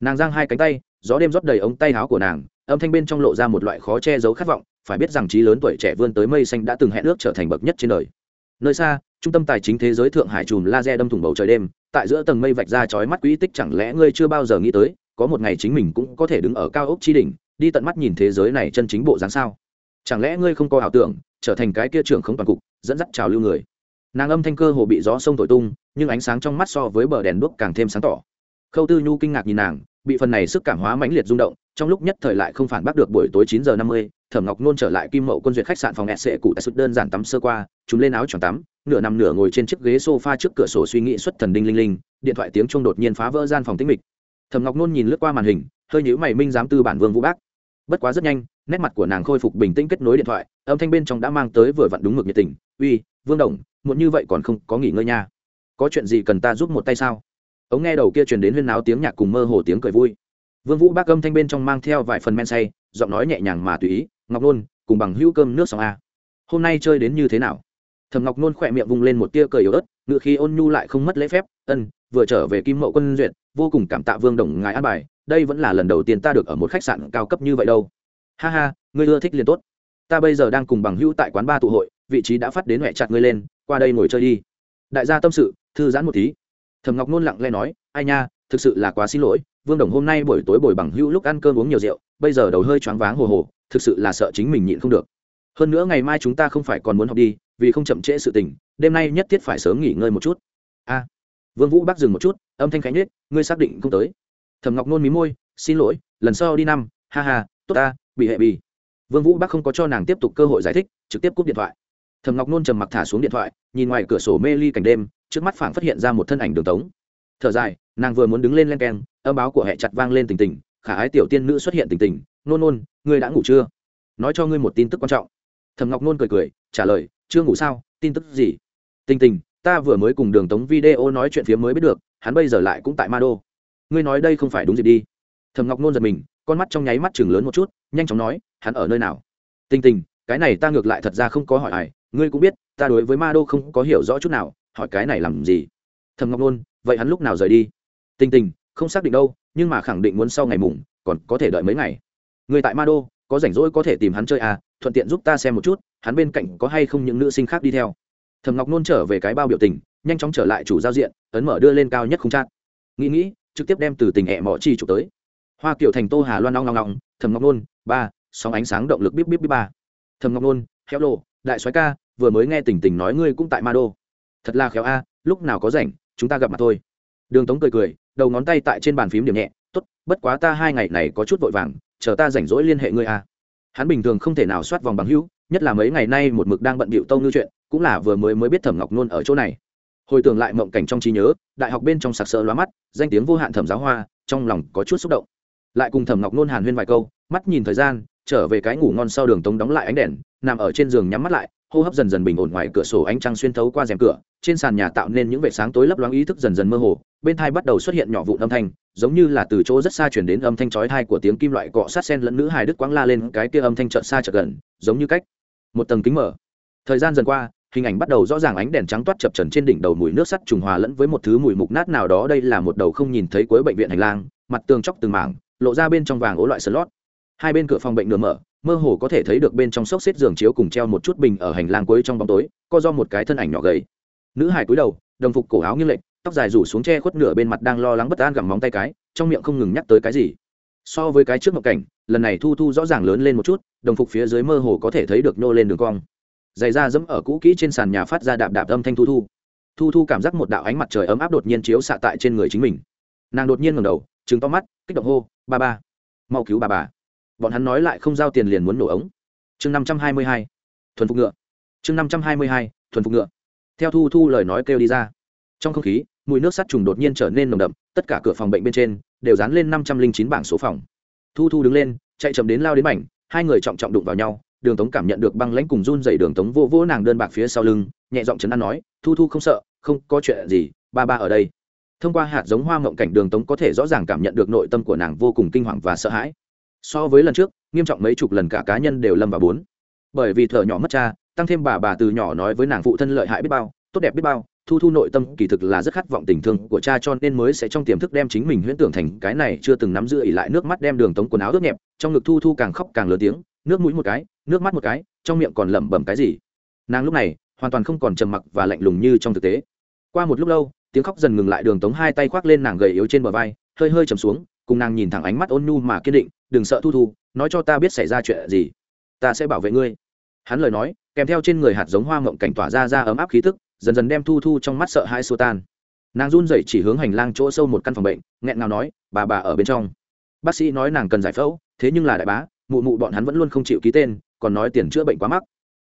Nàng giang hai cánh tay gió đêm rót đầy ống tay áo của nàng, âm thanh bên trong lộ ra một loại khó che giấu khát vọng, phải biết rằng trí lớn tuổi trẻ vươn tới mây xanh đã từng hẹn ước trở thành bậc nhất trên đời. Nơi xa, trung tâm tài chính thế giới thượng hải chùm laser đâm thủng bầu trời đêm, tại giữa tầng mây vạch ra chói mắt quỹ tích chẳng lẽ ngươi chưa bao giờ nghĩ tới, có một ngày chính mình cũng có thể đứng ở cao ốc chi đỉnh, đi tận mắt nhìn thế giới này chân chính bộ dáng sao? Chẳng lẽ ngươi không có ảo tưởng, trở thành cái kia trưởng không toàn cục, dẫn dắt trào lưu người? Nàng âm thanh cơ hồ bị gió sông thổi tung, nhưng ánh sáng trong mắt so với bờ đèn đuốc càng thêm sáng tỏ khâu tư nhu kinh ngạc nhìn nàng, bị phần này sức cảm hóa mãnh liệt rung động, trong lúc nhất thời lại không phản bác được buổi tối chín giờ năm mươi, thẩm ngọc nôn trở lại kim mậu quân duyệt khách sạn phòng sc cụ tại sụt đơn giản tắm sơ qua, chúng lên áo choàng tắm, nửa nằm nửa ngồi trên chiếc ghế sofa trước cửa sổ suy nghĩ xuất thần đinh linh linh, điện thoại tiếng chuông đột nhiên phá vỡ gian phòng tĩnh mịch. Thẩm ngọc nôn nhìn lướt qua màn hình, hơi nhíu mày minh giám tư bản vương vũ bác. Bất quá rất nhanh, nét mặt của nàng khôi phục bình tĩnh kết nối điện thoại, âm thanh bên trong đã mang tới vừa vặn đúng mực nhiệt tình. Uy, vương đồng, muộn như vậy còn không có nghỉ ngơi nha. Có chuyện gì cần ta giúp một tay sao? Ống nghe đầu kia truyền đến huyên náo tiếng nhạc cùng mơ hồ tiếng cười vui. Vương vũ bác âm thanh bên trong mang theo vài phần men say, giọng nói nhẹ nhàng mà tùy ý, ngọc nôn, cùng bằng hữu cơm nước xong a hôm nay chơi đến như thế nào? Thầm ngọc nôn khỏe miệng vung lên một tia cười yếu ớt ngựa khi ôn nhu lại không mất lễ phép, ân, vừa trở về kim mậu quân duyệt, vô cùng cảm tạ vương đồng ngài an bài, đây vẫn là lần đầu tiên ta được ở một khách sạn cao cấp như vậy đâu. Ha ha, ngươi ưa thích liền tốt. Ta bây giờ đang cùng bằng hữu tại quán ba tụ hội, vị trí đã phát đến mẹ chặt ngươi lên, qua đây ngồi chơi đi. Đại gia tâm sự, thư giãn một tí thầm ngọc nôn lặng lẽ nói, ai nha, thực sự là quá xin lỗi, vương đồng hôm nay buổi tối bồi bằng hữu lúc ăn cơm uống nhiều rượu, bây giờ đầu hơi choáng váng hồ hồ, thực sự là sợ chính mình nhịn không được. Hơn nữa ngày mai chúng ta không phải còn muốn học đi, vì không chậm trễ sự tình, đêm nay nhất thiết phải sớm nghỉ ngơi một chút. A. Vương vũ bác dừng một chút, âm thanh khánh nết ngươi xác định không tới. Thẩm ngọc nôn mí môi, xin lỗi, lần sau đi năm, ha ha, tốt ta, bị hệ bì vương vũ bác không có cho nàng tiếp tục cơ hội giải thích, trực tiếp cúp điện thoại. Thẩm ngọc nôn trầm mặc thả xuống điện thoại, nhìn ngoài cửa sổ mê ly cảnh đêm trước mắt phảng phát hiện ra một thân ảnh đường tống. Thở dài, nàng vừa muốn đứng lên len keng, âm báo của hệ chặt vang lên tình tình, khả ái tiểu tiên nữ xuất hiện tình tình, nôn nôn, ngươi đã ngủ chưa? Nói cho ngươi một tin tức quan trọng. Thầm ngọc nôn cười cười, trả lời, chưa ngủ sao? Tin tức gì? Tình tình, ta vừa mới cùng đường tống video nói chuyện phía mới biết được, hắn bây giờ lại cũng tại ma đô. Ngươi nói đây không phải đúng gì đi. Thầm ngọc nôn giật mình, con mắt trong nháy mắt chừng lớn một chút, nhanh chóng nói, hắn ở nơi nào? Tình tình, cái này ta ngược lại thật ra không có hỏi ai, ngươi cũng biết, ta đối với ma đô không có hiểu rõ chút nào hỏi cái này làm gì? Thầm ngọc nôn, vậy hắn lúc nào rời đi? Tình tình, không xác định đâu, nhưng mà khẳng định muốn sau ngày mùng, còn có thể đợi mấy ngày. Người tại ma đô, có rảnh rỗi có thể tìm hắn chơi à thuận tiện giúp ta xem một chút, hắn bên cạnh có hay không những nữ sinh khác đi theo. Thầm ngọc nôn trở về cái bao biểu tình, nhanh chóng trở lại chủ giao diện, ấn mở đưa lên cao nhất không chát. Nghĩ nghĩ, trực tiếp đem từ tình hẹ mỏ chi chụp tới. Hoa kiểu thành tô hà loan long long long thầm ngọc nôn, ba, sóng ánh sáng động lực bíp bíp bíp ba. Thầm ngọc nôn khéo lộ đại soái ca, vừa mới nghe tình tình nói ngươi cũng tại ma đô thật là khéo a, lúc nào có rảnh, chúng ta gặp mặt thôi. Đường tống cười cười, đầu ngón tay tại trên bàn phím điểm nhẹ, tốt, bất quá ta hai ngày này có chút vội vàng, chờ ta rảnh rỗi liên hệ ngươi a. Hắn bình thường không thể nào soát vòng bằng hữu, nhất là mấy ngày nay một mực đang bận bịu tâu ngư chuyện, cũng là vừa mới mới biết thẩm ngọc nôn ở chỗ này. Hồi tưởng lại mộng cảnh trong trí nhớ, đại học bên trong sặc sỡ lóa mắt, danh tiếng vô hạn thẩm giáo hoa, trong lòng có chút xúc động. Lại cùng thẩm ngọc nôn hàn huyên vài câu, mắt nhìn thời gian, trở về cái ngủ ngon sau đường tống đóng lại ánh đèn, nằm ở trên giường nhắm mắt lại hô hấp dần dần bình ổn ngoài cửa sổ ánh trăng xuyên thấu qua rèm cửa, trên sàn nhà tạo nên những vệt sáng tối lấp loáng ý thức dần dần mơ hồ, bên thai bắt đầu xuất hiện nhỏ vụn âm thanh, giống như là từ chỗ rất xa chuyển đến âm thanh chói thai của tiếng kim loại cọ sát sen lẫn nữ hài đức quáng la lên cái kia âm thanh trợn xa chợt gần, giống như cách một tầng kính mở. Thời gian dần qua, hình ảnh bắt đầu rõ ràng ánh đèn trắng toát chập trần trên đỉnh đầu mùi nước sắt trùng hòa lẫn với một thứ mùi mục nát nào đó, đây là một đầu không nhìn thấy cuối bệnh viện hành lang, mặt tường chóc từng mảng, lộ ra bên trong vàng ố loại sờ lót hai bên cửa phòng bệnh nửa mở mơ hồ có thể thấy được bên trong xốc xếp giường chiếu cùng treo một chút bình ở hành lang cuối trong bóng tối, co do một cái thân ảnh nhỏ gầy. Nữ hải cúi đầu, đồng phục cổ áo nghiêng lệch, tóc dài rủ xuống che khuất nửa bên mặt đang lo lắng bất an gặm móng tay cái, trong miệng không ngừng nhắc tới cái gì. So với cái trước ngọc cảnh, lần này thu thu rõ ràng lớn lên một chút, đồng phục phía dưới mơ hồ có thể thấy được nô lên đường cong. Giày da dẫm ở cũ kỹ trên sàn nhà phát ra đạp đạp âm thanh thu thu. Thu thu cảm giác một đạo ánh mặt trời ấm áp đột nhiên chiếu xạ tại trên người chính mình. Nàng đột nhiên ngầm đầu chứng to mắt, kích động hô, ba ba, mau cứu bà bà bọn hắn nói lại không giao tiền liền muốn nổ ống. Chương năm trăm hai mươi hai, thuần phục ngựa. Chương năm trăm hai mươi hai, thuần phục ngựa. Theo thu thu lời nói kêu đi ra. Trong không khí, mùi nước sắt trùng đột nhiên trở nên nồng đậm, tất cả cửa phòng bệnh bên trên đều dán lên năm trăm linh chín bảng số phòng. Thu thu đứng lên, chạy chậm đến lao đến mảnh, hai người trọng trọng đụng vào nhau, đường tống cảm nhận được băng lãnh cùng run dày đường tống vô vỗ nàng đơn bạc phía sau lưng, nhẹ giọng chấn an nói, thu thu không sợ, không có chuyện gì, ba ba ở đây. Thông qua hạt giống hoa mộng cảnh, đường tống có thể rõ ràng cảm nhận được nội tâm của nàng vô cùng kinh hoàng và sợ hãi so với lần trước, nghiêm trọng mấy chục lần cả cá nhân đều lâm vào bốn. Bởi vì thợ nhỏ mất cha, tăng thêm bà bà từ nhỏ nói với nàng phụ thân lợi hại biết bao, tốt đẹp biết bao, thu thu nội tâm kỳ thực là rất khát vọng tình thương của cha cho nên mới sẽ trong tiềm thức đem chính mình huyễn tưởng thành cái này chưa từng nắm giữ ỉ lại nước mắt đem đường tống quần áo ướt nhẹp, trong ngực thu thu càng khóc càng lớn tiếng, nước mũi một cái, nước mắt một cái, trong miệng còn lẩm bẩm cái gì. Nàng lúc này, hoàn toàn không còn trầm mặc và lạnh lùng như trong thực tế. Qua một lúc lâu, tiếng khóc dần ngừng lại, đường tống hai tay khoác lên nàng gầy yếu trên bờ vai, hơi hơi chầm xuống, cùng nàng nhìn thẳng ánh mắt ôn nhu mà kiên định đừng sợ thu thu, nói cho ta biết xảy ra chuyện gì, ta sẽ bảo vệ ngươi. Hắn lời nói, kèm theo trên người hạt giống hoa mộng cảnh tỏa ra ra ấm áp khí tức, dần dần đem thu thu trong mắt sợ hai xua tan. Nàng run rẩy chỉ hướng hành lang chỗ sâu một căn phòng bệnh, nghẹn ngào nói, bà bà ở bên trong. Bác sĩ nói nàng cần giải phẫu, thế nhưng là đại bá, mụ mụ bọn hắn vẫn luôn không chịu ký tên, còn nói tiền chữa bệnh quá mắc.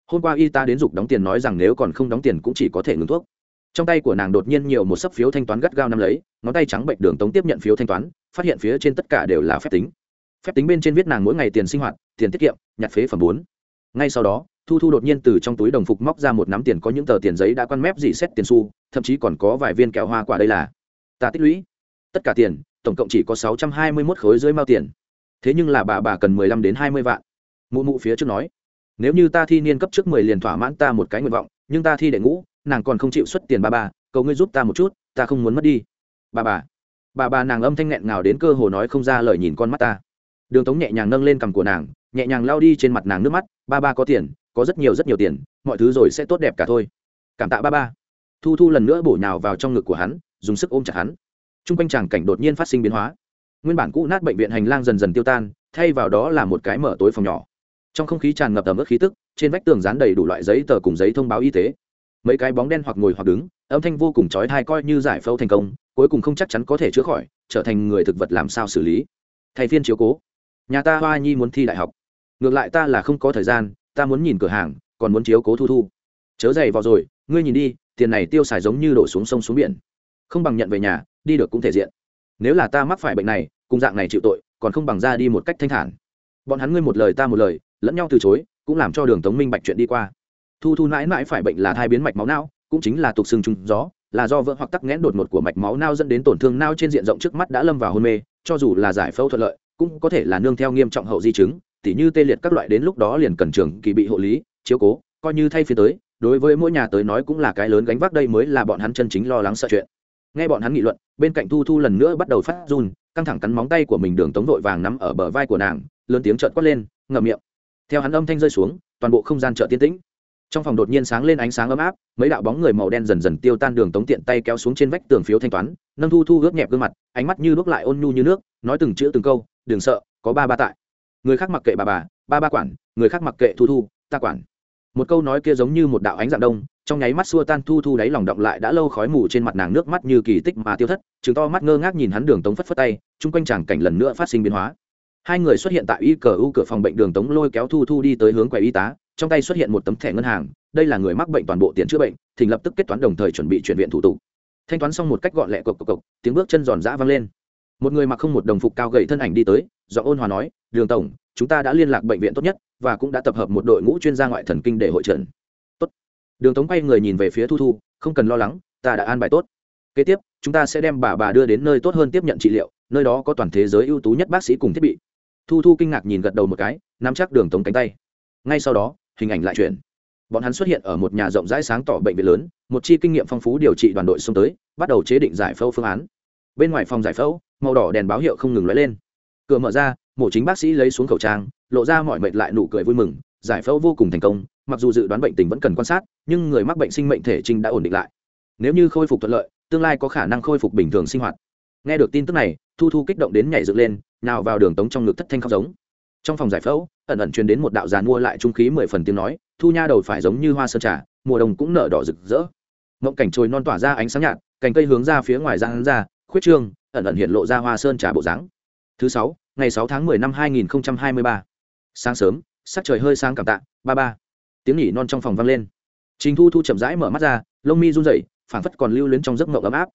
Hôm qua y ta đến dục đóng tiền nói rằng nếu còn không đóng tiền cũng chỉ có thể ngừng thuốc. Trong tay của nàng đột nhiên nhiều một sấp phiếu thanh toán gắt gao năm lấy, ngón tay trắng bệnh đường tống tiếp nhận phiếu thanh toán, phát hiện phía trên tất cả đều là phép tính phép tính bên trên viết nàng mỗi ngày tiền sinh hoạt tiền tiết kiệm nhặt phế phẩm bốn. Ngay sau đó thu thu đột nhiên từ trong túi đồng phục móc ra một nắm tiền có những tờ tiền giấy đã quan mép dị xét tiền xu thậm chí còn có vài viên kẹo hoa quả đây là. Ta tích lũy. Tất cả tiền tổng cộng chỉ có sáu trăm hai mươi mốt khối dưới mao tiền. Thế nhưng là bà bà cần mười lăm đến hai mươi vạn. Mụ mụ phía trước nói nếu như ta thi niên cấp trước mười liền thỏa mãn ta một cái nguyện vọng nhưng ta thi đệ ngũ nàng còn không chịu xuất tiền ba bà, cầu ngươi giúp ta một chút ta không muốn mất đi. Bà bà. Bà bà nàng âm thanh nghẹn ngào đến cơ hồ nói không ra lời nhìn con mắt ta đường tống nhẹ nhàng nâng lên cằm của nàng, nhẹ nhàng lao đi trên mặt nàng nước mắt. Ba ba có tiền, có rất nhiều rất nhiều tiền, mọi thứ rồi sẽ tốt đẹp cả thôi. Cảm tạ ba ba. Thu thu lần nữa bổ nhào vào trong ngực của hắn, dùng sức ôm chặt hắn. T r u n g quanh tràng cảnh đột nhiên phát sinh biến hóa. Nguyên bản cũ nát bệnh viện hành lang dần dần tiêu tan, thay vào đó là một cái mở tối phòng nhỏ. Trong không khí tràn ngập tầm ướt khí tức, trên vách tường dán đầy đủ loại giấy tờ cùng giấy thông báo y tế. Mấy cái bóng đen hoặc ngồi hoặc đứng, âm thanh vô cùng trói thai coi như giải phẫu thành công, cuối cùng không chắc chắn có thể chữa khỏi, trở thành người thực vật làm sao xử lý. Thay phiên chiếu cố nhà ta hoa nhi muốn thi đại học. Ngược lại ta là không có thời gian, ta muốn nhìn cửa hàng, còn muốn chiếu cố thu thu. Chớ dày vào rồi, ngươi nhìn đi, tiền này tiêu xài giống như đổ xuống sông xuống biển. Không bằng nhận về nhà, đi được cũng thể diện. Nếu là ta mắc phải bệnh này, cùng dạng này chịu tội, còn không bằng ra đi một cách thanh thản. Bọn hắn ngươi một lời ta một lời, lẫn nhau từ chối, cũng làm cho đường tống minh bạch chuyện đi qua. Thu thu mãi mãi phải bệnh là thai biến mạch máu não, cũng chính là tục xương trùng gió, là do vỡ hoặc tắc nghẽn đột ngột của mạch máu não dẫn đến tổn thương não trên diện rộng trước mắt đã lâm vào hôn mê, cho dù là giải phẫu thuận lợi cũng có thể là nương theo nghiêm trọng hậu di chứng, tỉ như tê liệt các loại đến lúc đó liền cần trường kỳ bị hộ lý, chiếu cố, coi như thay phía tới, đối với mỗi nhà tới nói cũng là cái lớn gánh vác đây mới là bọn hắn chân chính lo lắng sợ chuyện. Nghe bọn hắn nghị luận, bên cạnh thu thu lần nữa bắt đầu phát run, căng thẳng cắn móng tay của mình đường tống vội vàng nắm ở bờ vai của nàng, lớn tiếng trợn quát lên, ngậm miệng. Theo hắn âm thanh rơi xuống, toàn bộ không gian chợ tiên tĩnh. Trong phòng đột nhiên sáng lên ánh sáng ấm áp, mấy đạo bóng người màu đen dần dần tiêu tan đường tống tiện tay kéo xuống trên vách tường phiếu thanh toán, nâng thu thu ướt nhẹp gương mặt, ánh mắt như đuốc lại ôn nhu như nước, nói từng chữ từng câu đừng sợ, có ba ba tại. Người khác mặc kệ bà bà, ba ba quản, người khác mặc kệ thu thu, ta quản. Một câu nói kia giống như một đạo ánh dạng đông, trong nháy mắt xua tan thu thu đáy lòng động lại đã lâu khói mù trên mặt nàng nước mắt như kỳ tích mà tiêu thất chứng to mắt ngơ ngác nhìn hắn đường tống phất phất tay, chung quanh chàng cảnh lần nữa phát sinh biến hóa. Hai người xuất hiện tại y cờ u cửa phòng bệnh đường tống lôi kéo thu thu đi tới hướng quầy y tá, trong tay xuất hiện một tấm thẻ ngân hàng, đây là người mắc bệnh toàn bộ tiền chữa bệnh thỉnh lập tức kết toán đồng thời chuẩn bị chuyển viện thủ tục. Thanh toán xong một cách gọn lẹ cộc cộc cộc, tiếng bước chân giòn giã vang lên một người mặc không một đồng phục cao gậy thân ảnh đi tới do ôn hòa nói, đường tổng, chúng ta đã liên lạc bệnh viện tốt nhất và cũng đã tập hợp một đội ngũ chuyên gia ngoại thần kinh để hội trần tốt. Đường tống quay người nhìn về phía thu thu, không cần lo lắng, ta đã an bài tốt. Kế tiếp, chúng ta sẽ đem bà bà đưa đến nơi tốt hơn tiếp nhận trị liệu, nơi đó có toàn thế giới ưu tú nhất bác sĩ cùng thiết bị. Thu thu kinh ngạc nhìn gật đầu một cái, nắm chắc đường tống cánh tay. Ngay sau đó, hình ảnh lại chuyển. Bọn hắn xuất hiện ở một nhà rộng rãi sáng tỏ bệnh viện lớn, một chi kinh nghiệm phong phú điều trị đoàn đội xông tới, bắt đầu chế định giải phẫu phương án. Bên ngoài phòng giải phẫu màu đỏ đèn báo hiệu không ngừng lóe lên. Cửa mở ra, mổ chính bác sĩ lấy xuống khẩu trang, lộ ra mọi mệt lại nụ cười vui mừng, giải phẫu vô cùng thành công, mặc dù dự đoán bệnh tình vẫn cần quan sát, nhưng người mắc bệnh sinh mệnh thể trinh đã ổn định lại. Nếu như khôi phục thuận lợi, tương lai có khả năng khôi phục bình thường sinh hoạt. Nghe được tin tức này, thu thu kích động đến nhảy dựng lên, nào vào đường tống trong ngực thất thanh khóc giống. Trong phòng giải phẫu, ẩn ẩn truyền đến một đạo giàn mua lại trung khí mười phần tiếng nói, thu nha đầu phải giống như hoa sơn trà, mùa đông cũng nở đỏ rực rỡ. Mộng cảnh trồi non tỏa ra ánh sáng nhạt, cành cây hướng ra phía ngoài ra hắn ra khuyết trương, ẩn ẩn hiện lộ ra hoa sơn trà bộ dáng. Thứ sáu, ngày sáu tháng mười năm hai nghìn hai mươi ba. Sáng sớm, sắc trời hơi sáng cảm tạ, ba ba. Tiếng nhỉ non trong phòng vang lên. Trình thu thu chậm rãi mở mắt ra, lông mi run rẩy, phảng phất còn lưu luyến trong giấc mộng ấm áp.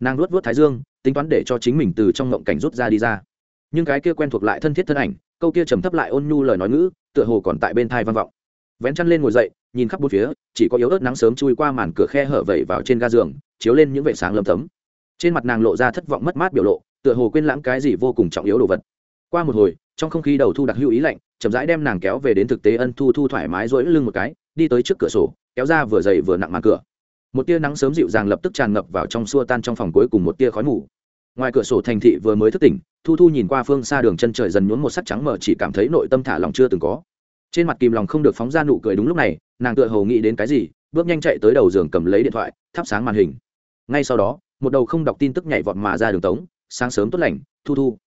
Nàng luốt vớt thái dương, tính toán để cho chính mình từ trong mộng cảnh rút ra đi ra. Nhưng cái kia quen thuộc lại thân thiết thân ảnh, câu kia trầm thấp lại ôn nhu lời nói ngữ, tựa hồ còn tại bên thai vang vọng. Vén chăn lên ngồi dậy, nhìn khắp bốn phía, chỉ có yếu ớt nắng sớm chui qua màn cửa khe hở vẩy vào trên ga giường, chiếu lên những vệ sáng lấm tấm trên mặt nàng lộ ra thất vọng mất mát biểu lộ, tựa hồ quên lãng cái gì vô cùng trọng yếu đồ vật. Qua một hồi, trong không khí đầu thu đặc hữu ý lạnh, chậm rãi đem nàng kéo về đến thực tế ân thu thu thoải mái rỗi lưng một cái, đi tới trước cửa sổ, kéo ra vừa dày vừa nặng màn cửa. Một tia nắng sớm dịu dàng lập tức tràn ngập vào trong xua tan trong phòng cuối cùng một tia khói mù. Ngoài cửa sổ thành thị vừa mới thức tỉnh, thu thu nhìn qua phương xa đường chân trời dần nhuốm một sắc trắng mờ chỉ cảm thấy nội tâm thả lòng chưa từng có. Trên mặt kìm lòng không được phóng ra nụ cười đúng lúc này, nàng tựa hồ nghĩ đến cái gì, bước nhanh chạy tới đầu giường cầm lấy điện thoại, thắp sáng màn hình. Ngay sau đó một đầu không đọc tin tức nhảy vọt mà ra đường tống, sáng sớm tốt lành, thu thu.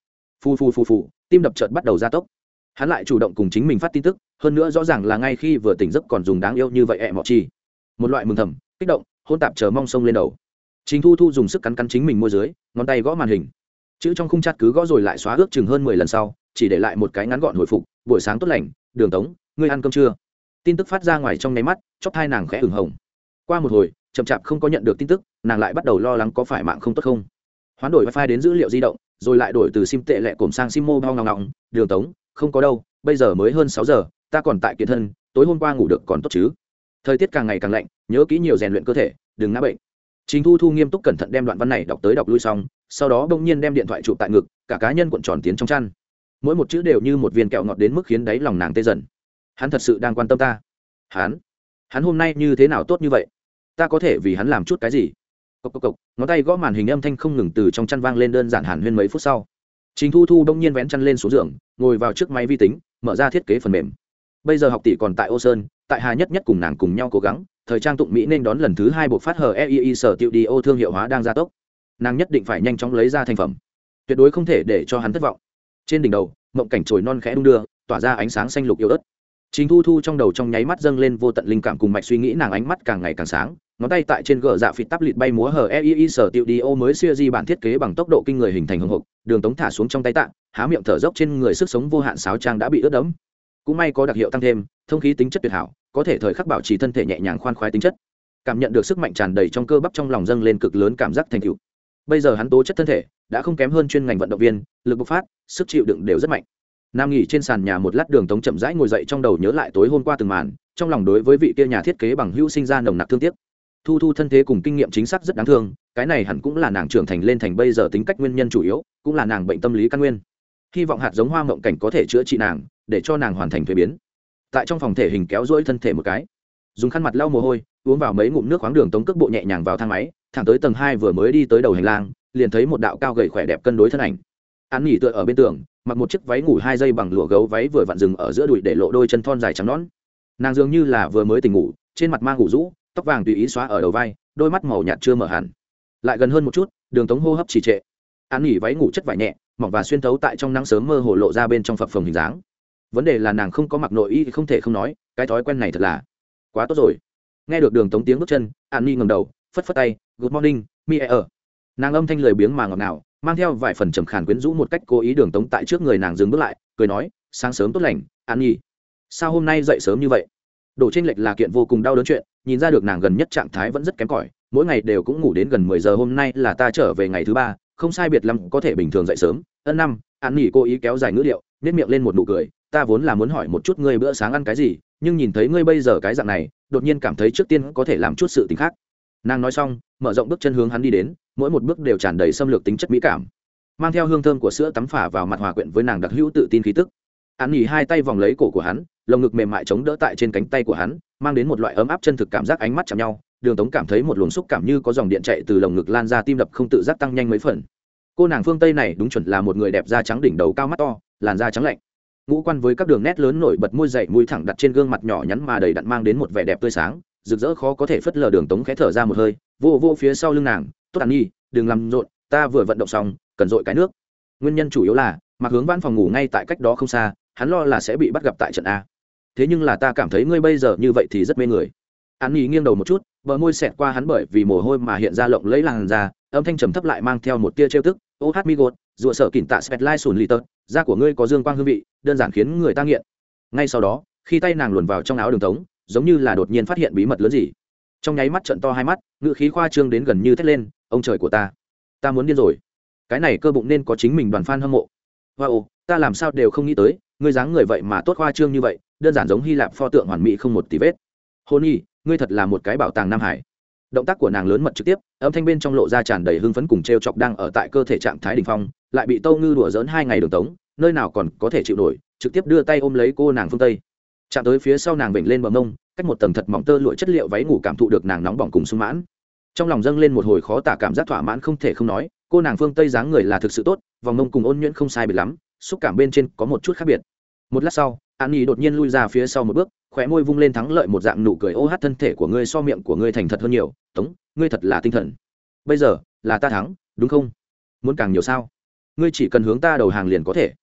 Phu phu phu phu tim đập chợt bắt đầu gia tốc. Hắn lại chủ động cùng chính mình phát tin tức, hơn nữa rõ ràng là ngay khi vừa tỉnh giấc còn dùng đáng yêu như vậy ẹ mọ chi. Một loại mừng thầm, kích động, hôn tạp chờ mong sông lên đầu. Chính thu thu dùng sức cắn cắn chính mình môi dưới, ngón tay gõ màn hình. Chữ trong khung chặt cứ gõ rồi lại xóa ước chừng hơn mười lần sau, chỉ để lại một cái ngắn gọn hồi phục, buổi sáng tốt lành, đường tống, ngươi ăn cơm chưa? Tin tức phát ra ngoài trong nháy mắt, chóp hai nàng khẽ hửng hồng. Qua một hồi, chậm chạp không có nhận được tin tức nàng lại bắt đầu lo lắng có phải mạng không tốt không. Hoán đổi wifi đến dữ liệu di động, rồi lại đổi từ sim tệ lẹ cổm sang sim mô bao ngọng ngọng, đường tống, không có đâu, bây giờ mới hơn sáu giờ, ta còn tại kiện thân, tối hôm qua ngủ được còn tốt chứ. Thời tiết càng ngày càng lạnh, nhớ kỹ nhiều rèn luyện cơ thể, đừng ngã bệnh. Chính thu thu nghiêm túc cẩn thận đem đoạn văn này đọc tới đọc lui xong, sau đó bỗng nhiên đem điện thoại chụp tại ngực, cả cá nhân cuộn tròn tiến trong chăn. Mỗi một chữ đều như một viên kẹo ngọt đến mức khiến đáy lòng nàng tê dần. Hắn thật sự đang quan tâm ta. Hắn? Hắn hôm nay như thế nào tốt như vậy? Ta có thể vì hắn làm chút cái gì? Cộc cộc cộc, ngón tay gõ màn hình âm thanh không ngừng từ trong chăn vang lên đơn giản hàn huyên mấy phút sau. Chính thu thu đông nhiên vén chăn lên xuống giường, ngồi vào trước máy vi tính, mở ra thiết kế phần mềm. Bây giờ học tỷ còn tại ô sơn, tại hà nhất nhất cùng nàng cùng nhau cố gắng, thời trang tụng mỹ nên đón lần thứ hai buộc phát hờ eii sở tiệu đi ô thương hiệu hóa đang gia tốc. Nàng nhất định phải nhanh chóng lấy ra thành phẩm. Tuyệt đối không thể để cho hắn thất vọng. Trên đỉnh đầu, mộng cảnh trồi non khẽ đung đưa, tỏa ra ánh sáng xanh lục yếu ớt. Chính thu thu trong đầu trong nháy mắt dâng lên vô tận linh cảm cùng mạch suy nghĩ, nàng ánh mắt càng ngày càng sáng ngón tay tại trên gờ dạ phịt tắp lịt bay múa hờ eii sở tiệu đi ô mới siêu di bản thiết kế bằng tốc độ kinh người hình thành hồng hộc, đường tống thả xuống trong tay tạng há miệng thở dốc trên người sức sống vô hạn sáo trang đã bị ướt đẫm. Cũng may có đặc hiệu tăng thêm, thông khí tính chất tuyệt hảo, có thể thời khắc bảo trì thân thể nhẹ nhàng khoan khoái tính chất. Cảm nhận được sức mạnh tràn đầy trong cơ bắp trong lòng dâng lên cực lớn cảm giác thành tựu. Bây giờ hắn tố chất thân thể, đã không kém hơn chuyên ngành vận động viên, lực bộc phát, sức chịu đựng đều rất mạnh. Nam nghỉ trên sàn nhà một lát đường tống chậm rãi ngồi dậy trong đầu nhớ lại tối hôm qua từng màn, trong lòng đối với vị kia nhà thiết kế bằng hữu sinh ra nồng nặc thương tiếc thu thu thân thế cùng kinh nghiệm chính xác rất đáng thương, cái này hẳn cũng là nàng trưởng thành lên thành bây giờ tính cách nguyên nhân chủ yếu, cũng là nàng bệnh tâm lý căn nguyên. Hy vọng hạt giống hoa mộng cảnh có thể chữa trị nàng, để cho nàng hoàn thành thuế biến. Tại trong phòng thể hình kéo rỗi thân thể một cái. Dùng khăn mặt lau mồ hôi, uống vào mấy ngụm nước khoáng đường tống cước bộ nhẹ nhàng vào thang máy, thẳng tới tầng hai vừa mới đi tới đầu hành lang, liền thấy một đạo cao gầy khỏe đẹp cân đối thân ảnh. An nghỉ tựa ở bên tường, mặc một chiếc váy ngủ hai dây bằng lụa gấu váy vừa vặn rừng ở giữa đùi để lộ đôi chân thon dài trắng nón nàng dường như là vừa mới tỉnh ngủ, trên mặt mang ngủ rũ tóc vàng tùy ý xóa ở đầu vai, đôi mắt màu nhạt chưa mở hẳn. Lại gần hơn một chút, đường tống hô hấp trì trệ. An nghỉ váy ngủ chất vải nhẹ, mỏng và xuyên thấu tại trong nắng sớm mơ hồ lộ ra bên trong phập phồng hình dáng. Vấn đề là nàng không có mặc nội y thì không thể không nói, cái thói quen này thật là quá tốt rồi. Nghe được đường tống tiếng bước chân, an nghi ngầm đầu, phất phất tay, good morning mi e ở. Nàng âm thanh lười biếng mà ngọt ngào, mang theo vài phần trầm khàn quyến rũ một cách cố ý đường tống tại trước người nàng dừng bước lại, cười nói, sáng sớm tốt lành, an nhi sao hôm nay dậy sớm như vậy? Đổ tranh lệch là kiện vô cùng đau đớn chuyện, nhìn ra được nàng gần nhất trạng thái vẫn rất kém cỏi, mỗi ngày đều cũng ngủ đến gần mười giờ, hôm nay là ta trở về ngày thứ ba, không sai biệt lắm có thể bình thường dậy sớm. Ân năm, an nghỉ cố ý kéo dài ngữ liệu nếp miệng lên một nụ cười, ta vốn là muốn hỏi một chút ngươi bữa sáng ăn cái gì, nhưng nhìn thấy ngươi bây giờ cái dạng này, đột nhiên cảm thấy trước tiên có thể làm chút sự t ì n h khác. Nàng nói xong, mở rộng bước chân hướng hắn đi đến, mỗi một bước đều tràn đầy xâm lược tính chất mỹ cảm, mang theo hương thơm của sữa tắm phả vào mặt hòa quyện với nàng đặc hữu tự tin khí tức. An nghỉ hai tay vòng lấy cổ của hắn lồng ngực mềm mại chống đỡ tại trên cánh tay của hắn, mang đến một loại ấm áp chân thực cảm giác ánh mắt chạm nhau. Đường tống cảm thấy một luồng xúc cảm như có dòng điện chạy từ lồng ngực lan ra tim đập không tự giác tăng nhanh mấy phần. Cô nàng phương tây này đúng chuẩn là một người đẹp da trắng đỉnh đầu cao mắt to, làn da trắng lạnh. Ngũ quan với các đường nét lớn nổi bật môi dậy mũi thẳng đặt trên gương mặt nhỏ nhắn mà đầy đặn mang đến một vẻ đẹp tươi sáng, rực rỡ khó có thể phất lờ đường tống khẽ thở ra một hơi, vô vô phía sau lưng nàng, tốt đàn nhi, đừng làm rộn, ta vừa vận động xong, cần dội cái nước. Nguyên nhân chủ yếu là mặc hướng văn phòng ngủ ngay tại cách đó không xa, hắn lo là sẽ bị bắt gặp tại trận a thế nhưng là ta cảm thấy ngươi bây giờ như vậy thì rất mê người. An nhi nghiêng đầu một chút, bờ môi xẹt qua hắn bởi vì mồ hôi mà hiện ra lộng lấy làn da, âm thanh trầm thấp lại mang theo một tia trêu tức. Ô hát mi gột rụa sợ kỉnh tạ spet lai sùn lì tớt da của ngươi có dương quang hương vị, đơn giản khiến người ta nghiện. Ngay sau đó, khi tay nàng luồn vào trong áo đường tống, giống như là đột nhiên phát hiện bí mật lớn gì. Trong nháy mắt trận to hai mắt ngự khí khoa trương đến gần như thét lên, ông trời của ta ta muốn điên rồi. Cái này cơ bụng nên có chính mình đoàn f a n hâm mộ. Wow, ta làm sao đều không nghĩ tới, ngươi dáng người vậy mà tốt khoa trương như vậy đơn giản giống hy lạp pho tượng hoàn mỹ không một tí vết. Hôn y, ngươi thật là một cái bảo tàng nam hải. Động tác của nàng lớn mật trực tiếp, âm thanh bên trong lộ ra tràn đầy hưng phấn cùng t r e o chọc đang ở tại cơ thể trạng thái đình phong, lại bị tâu ngư đùa dỡn hai ngày đường tống, nơi nào còn có thể chịu nổi, trực tiếp đưa tay ôm lấy cô nàng phương tây. Chạm tới phía sau nàng vểnh lên bờ mông, cách một tầng thật mỏng tơ lụa chất liệu váy ngủ cảm thụ được nàng nóng bỏng cùng sung mãn. Trong lòng dâng lên một hồi khó tả cảm giác thỏa mãn không thể không nói, cô nàng phương tây dáng người là thực sự tốt, vòng mông cùng ôn nhuyễn không sai biệt lắm, xúc cảm bên trên có một chút khác biệt. Một lát sau an nhi đột nhiên lui ra phía sau một bước, khóe môi vung lên thắng lợi một dạng nụ cười, ô hát thân thể của ngươi so miệng của ngươi thành thật hơn nhiều. Tống, ngươi thật là tinh thần. Bây giờ, là ta thắng, đúng không? Muốn càng nhiều sao? Ngươi chỉ cần hướng ta đầu hàng liền có thể.